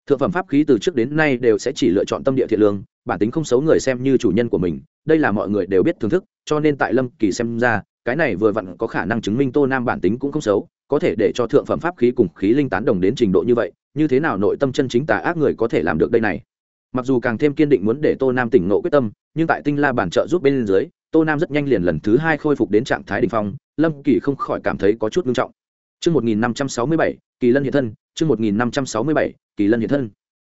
thượng phẩm pháp khí từ trước đến nay đều sẽ chỉ lựa chọn tâm địa thiện lương bản tính không xấu người xem như chủ nhân của mình đây là mọi người đều biết thưởng thức cho nên tại lâm kỳ xem ra cái này vừa vặn có khả năng chứng minh tô nam bản tính cũng không xấu có thể để cho thượng phẩm pháp khí cùng khí linh tán đồng đến trình độ như vậy như thế nào nội tâm chân chính tà ác người có thể làm được đây này? Mặc dù càng thêm kiên định muốn để tô nam tỉnh ngộ quyết tâm nhưng tại tinh la bản trợ giúp bên dưới tô nam rất nhanh liền lần thứ hai khôi phục đến trạng thái đ ỉ n h phong lâm kỳ không khỏi cảm thấy có chút nghiêm trọng. Trước 1567, kỳ lân hiện thân, trước 1567, kỳ lân hiện thân.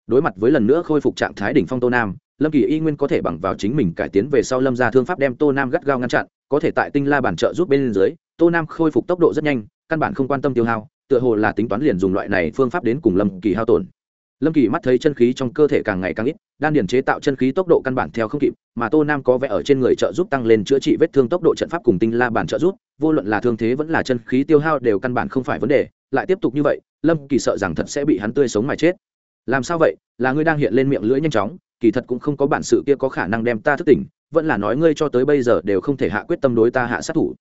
Đối mặt với lần nữa khôi phục trạng thái đỉnh phong Tô Nam, Lâm Kỳ y nguyên có thể bằng vào chính mình cải tiến về sau Lâm gia thương pháp đem Tô Nam gắt gao ngăn chặn, có thể tại tinh la bản trợ giúp bên dưới, Tô Nam khôi phục tốc độ rất nhanh, căn bản không quan tâm tiêu hao, tựa hồ là tính toán liền dùng loại này phương pháp đến cùng Lâm Kỳ hao tổn lâm kỳ mắt thấy chân khí trong cơ thể càng ngày càng ít đan điền chế tạo chân khí tốc độ căn bản theo không kịp mà tô nam có vẻ ở trên người trợ giúp tăng lên chữa trị vết thương tốc độ trận pháp cùng tinh la bản trợ giúp vô luận là thương thế vẫn là chân khí tiêu hao đều căn bản không phải vấn đề lại tiếp tục như vậy lâm kỳ sợ rằng thật sẽ bị hắn tươi sống mà chết. Làm sao vậy? Là ngươi đang hiện lên miệng lưỡi nhanh chóng kỳ thật cũng không có bản sự kia có khả năng đem ta thức tỉnh vẫn là nói ngươi cho tới bây giờ đều không thể hạ quyết tâm đối ta hạ sát thủ.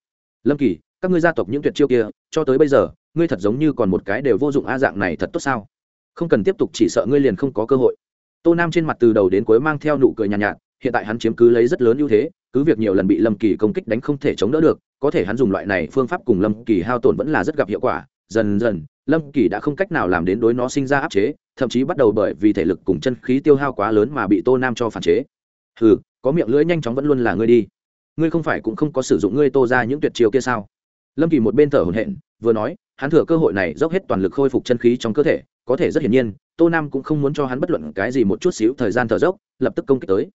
Lâm kỳ các ngươi gia tộc những tuyệt chiêu kia cho tới bây giờ ngươi thật giống như còn một cái đều vô dụng a dạng này thật tốt sao? Không cần tiếp tục chỉ sợ ngươi liền không có cơ hội. Tô nam trên mặt từ đầu đến cuối mang theo nụ cười nhàn nhạt, nhạt hiện tại hắn chiếm cứ lấy rất lớn ưu thế cứ việc nhiều lần bị lâm kỳ công kích đánh không thể chống đỡ được có thể hắn dùng loại này phương pháp cùng lâm kỳ hao tổn vẫn là rất gặp hiệu quả dần dần, lâm kỳ đã không cách nào làm đến đối nó sinh ra áp chế, thậm chí bắt đầu bởi vì thể lực cùng chân khí tiêu hao quá lớn mà bị tô nam cho phản chế. Ừ có miệng lưỡi nhanh chóng vẫn luôn là ngươi đi. Ngươi không phải cũng không có sử dụng ngươi tô ra những tuyệt chiêu kia sao? Lâm kỳ một bên thở hổn hển, vừa nói, hắn thừa cơ hội này dốc hết toàn lực khôi phục chân khí trong cơ thể, có thể rất hiển nhiên, tô nam cũng không muốn cho hắn bất luận cái gì một chút xíu thời gian thở dốc, lập tức công kích tới.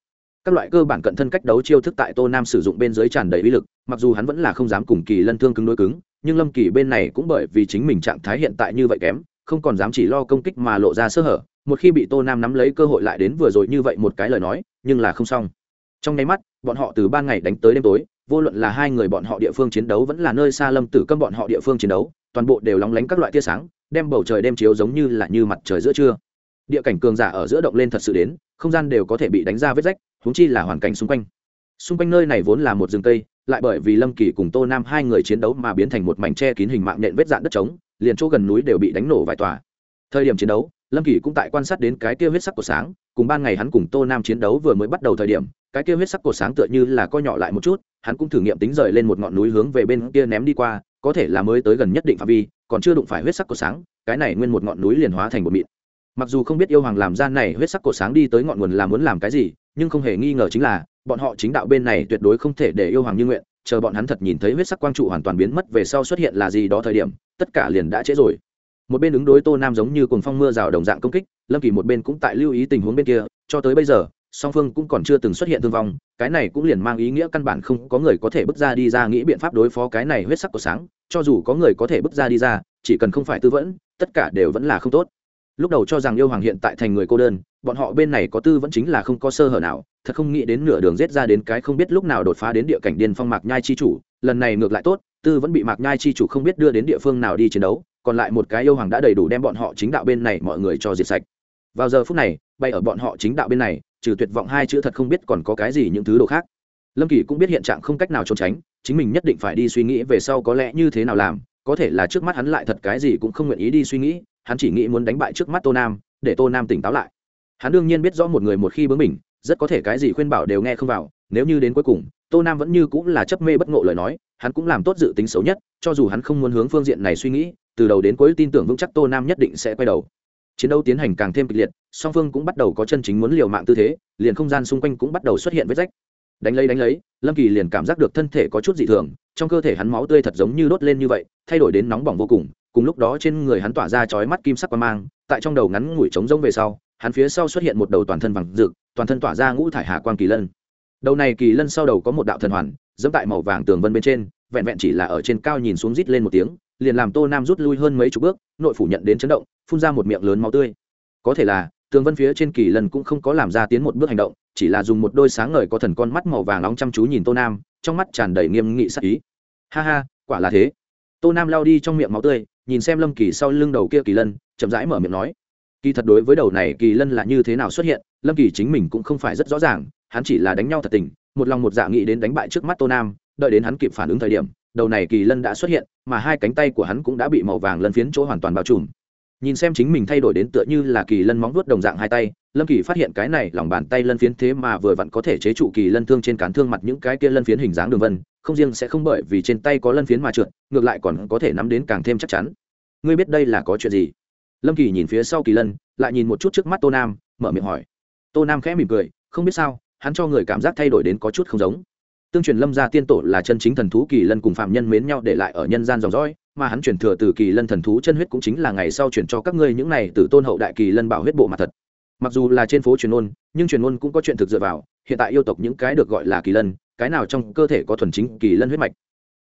Các loại cơ bản cận thân cách đấu chiêu thức tại tô nam sử dụng bên dưới tràn đầy uy lực, mặc dù hắn vẫn là không dám cùng kỳ lân thương cứng đối cứng nhưng lâm kỳ bên này cũng bởi vì chính mình trạng thái hiện tại như vậy kém, không còn dám chỉ lo công kích mà lộ ra sơ hở. Một khi bị tô nam nắm lấy cơ hội lại đến vừa rồi như vậy một cái lời nói, nhưng là không xong. Trong nháy mắt, bọn họ từ ban ngày đánh tới đêm tối, vô luận là hai người bọn họ địa phương chiến đấu vẫn là nơi xa lâm tử câm bọn họ địa phương chiến đấu, toàn bộ đều lóng lánh các loại tia sáng, đem bầu trời đêm chiếu giống như là như mặt trời giữa trưa. Địa cảnh cường giả ở giữa động lên thật sự đến, không gian đều có thể bị đánh ra vết rách húng chi là hoàn cảnh xung quanh. Xung quanh nơi này vốn là một rừng cây lại bởi vì lâm kỳ cùng tô nam hai người chiến đấu mà biến thành một mảnh tre kín hình mạng nhện vết dạn đất trống, liền chỗ gần núi đều bị đánh nổ vài tòa. Thời điểm chiến đấu, lâm kỳ cũng tại quan sát đến cái kia huyết sắc của sáng, cùng ban ngày hắn cùng tô nam chiến đấu vừa mới bắt đầu thời điểm, cái kia huyết sắc của sáng tựa như là co nhỏ lại một chút, hắn cũng thử nghiệm tính rời lên một ngọn núi hướng về bên kia ném đi qua, có thể là mới tới gần nhất định phạm vi, còn chưa đụng phải huyết sắc của sáng, cái này nguyên một ngọn núi liền hóa thành một mịn. Mặc dù không biết yêu hoàng làm gian này huyết sắc của sáng đi tới ngọn nguồn là muốn làm cái gì, nhưng không hề nghi ngờ chính là bọn họ chính đạo bên này tuyệt đối không thể để yêu hoàng như nguyện, chờ bọn hắn thật nhìn thấy huyết sắc quang trụ hoàn toàn biến mất về sau xuất hiện là gì đó thời điểm, tất cả liền đã trễ rồi. Một bên ứng đối tô nam giống như cùng phong mưa rào đồng dạng công kích, lâm kỳ một bên cũng tại lưu ý tình huống bên kia, cho tới bây giờ, song phương cũng còn chưa từng xuất hiện thương vong, cái này cũng liền mang ý nghĩa căn bản không có người có thể bước ra đi ra nghĩ biện pháp đối phó cái này huyết sắc của sáng, cho dù có người có thể bước ra đi ra, chỉ cần không phải tư vẫn, tất cả đều vẫn là không tốt lúc đầu cho rằng yêu hoàng hiện tại thành người cô đơn, bọn họ bên này có tư vẫn chính là không có sơ hở nào, thật không nghĩ đến nửa đường rết ra đến cái không biết lúc nào đột phá đến địa cảnh điên phong mạc nhai chi chủ, lần này ngược lại tốt, tư vẫn bị mạc nhai chi chủ không biết đưa đến địa phương nào đi chiến đấu, còn lại một cái yêu hoàng đã đầy đủ đem bọn họ chính đạo bên này mọi người cho diệt sạch. Vào giờ phút này, bay ở bọn họ chính đạo bên này, trừ tuyệt vọng hai chữ thật không biết còn có cái gì những thứ đồ khác. Lâm kỳ cũng biết hiện trạng không cách nào trốn tránh, chính mình nhất định phải đi suy nghĩ về sau có lẽ như thế nào làm, có thể là trước mắt hắn lại thật cái gì cũng không nguyện ý đi suy nghĩ hắn chỉ nghĩ muốn đánh bại trước mắt tô nam, để tô nam tỉnh táo lại. Hắn đương nhiên biết rõ một người một khi bướng mình rất có thể cái gì khuyên bảo đều nghe không vào, nếu như đến cuối cùng, tô nam vẫn như cũng là chấp mê bất ngộ lời nói, hắn cũng làm tốt dự tính xấu nhất, cho dù hắn không muốn hướng phương diện này suy nghĩ, từ đầu đến cuối tin tưởng vững chắc tô nam nhất định sẽ quay đầu. Chiến đấu tiến hành càng thêm kịch liệt, song phương cũng bắt đầu có chân chính muốn liều mạng tư thế, liền không gian xung quanh cũng bắt đầu xuất hiện vết rách. Đánh lấy đánh lấy, lâm kỳ liền cảm giác được thân thể có chút dị thường, trong cơ thể hắn máu tươi thật giống như đốt lên như vậy, thay đổi đến nóng bỏng vô cùng cùng lúc đó trên người hắn tỏa ra chói mắt kim sắc quang mang, tại trong đầu ngắn ngủi trống rỗng về sau, hắn phía sau xuất hiện một đầu toàn thân vàng rực, toàn thân tỏa ra ngũ thải hạ quang kỳ lân. Đầu này kỳ lân sau đầu có một đạo thần hoàn, dẫm tại màu vàng tường vân bên trên, vẹn vẹn chỉ là ở trên cao nhìn xuống rít lên một tiếng, liền làm tô nam rút lui hơn mấy chục bước, nội phủ nhận đến chấn động, phun ra một miệng lớn máu tươi. Có thể là, tường vân phía trên kỳ lân cũng không có làm ra tiến một bước hành động, chỉ là dùng một đôi sáng ngời có thần con mắt màu vàng nóng chăm chú nhìn tô nam, trong mắt tràn đầy nghiêm nghị sắc ý. Ha ha, quả là thế. Tô nam lao đi trong miệng máu tươi nhìn xem lâm kỳ sau lưng đầu kia kỳ lân, chậm rãi mở miệng nói, kỳ thật đối với đầu này kỳ lân là như thế nào xuất hiện, lâm kỳ chính mình cũng không phải rất rõ ràng, hắn chỉ là đánh nhau thật tình, một lòng một dạ nghĩ đến đánh bại trước mắt tô nam, đợi đến hắn kịp phản ứng thời điểm, đầu này kỳ lân đã xuất hiện, mà hai cánh tay của hắn cũng đã bị màu vàng lân phiến chỗ hoàn toàn bao trùm nhìn xem chính mình thay đổi đến tựa như là kỳ lân móng vuốt đồng dạng hai tay, lâm kỳ phát hiện cái này lòng bàn tay lân phiến thế mà vừa vặn có thể chế trụ kỳ lân thương trên cán thương mặt những cái kia lân phiến hình dáng đường vân, không riêng sẽ không bởi vì trên tay có lân phiến mà trượt, ngược lại còn có thể nắm đến càng thêm chắc chắn. Ngươi biết đây là có chuyện gì? Lâm kỳ nhìn phía sau kỳ lân, lại nhìn một chút trước mắt tô nam, mở miệng hỏi. Tô nam khẽ mỉm cười, không biết sao, hắn cho người cảm giác thay đổi đến có chút không giống tương truyền lâm gia tiên tổ là chân chính thần thú kỳ lân cùng phạm nhân mến nhau để lại ở nhân gian dòng dõi, mà hắn chuyển thừa từ kỳ lân thần thú chân huyết cũng chính là ngày sau chuyển cho các ngươi những này từ tôn hậu đại kỳ lân bảo huyết bộ mặt thật. Mặc dù là trên phố truyền ôn nhưng truyền ôn cũng có chuyện thực dựa vào, hiện tại yêu tộc những cái được gọi là kỳ lân, cái nào trong cơ thể có thuần chính kỳ lân huyết mạch.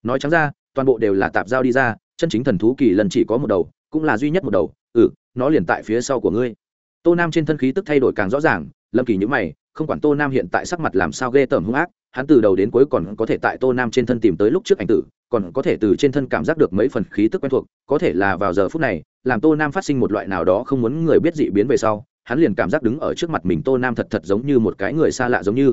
Nói trắng ra, toàn bộ đều là tạp giao đi ra, chân chính thần thú kỳ lân chỉ có một đầu, cũng là duy nhất một đầu ừ nó liền tại phía sau của ngươi. Tô nam trên thân khí tức thay đổi càng rõ ràng, lâm kỳ nhữ mày, không quản tô nam hiện tại sắc mặt làm sao ghê tởm hung ác hắn từ đầu đến cuối còn có thể tại tô nam trên thân tìm tới lúc trước ảnh tử, còn có thể từ trên thân cảm giác được mấy phần khí tức quen thuộc, có thể là vào giờ phút này, làm tô nam phát sinh một loại nào đó không muốn người biết dị biến về sau, hắn liền cảm giác đứng ở trước mặt mình tô nam thật thật giống như một cái người xa lạ giống như.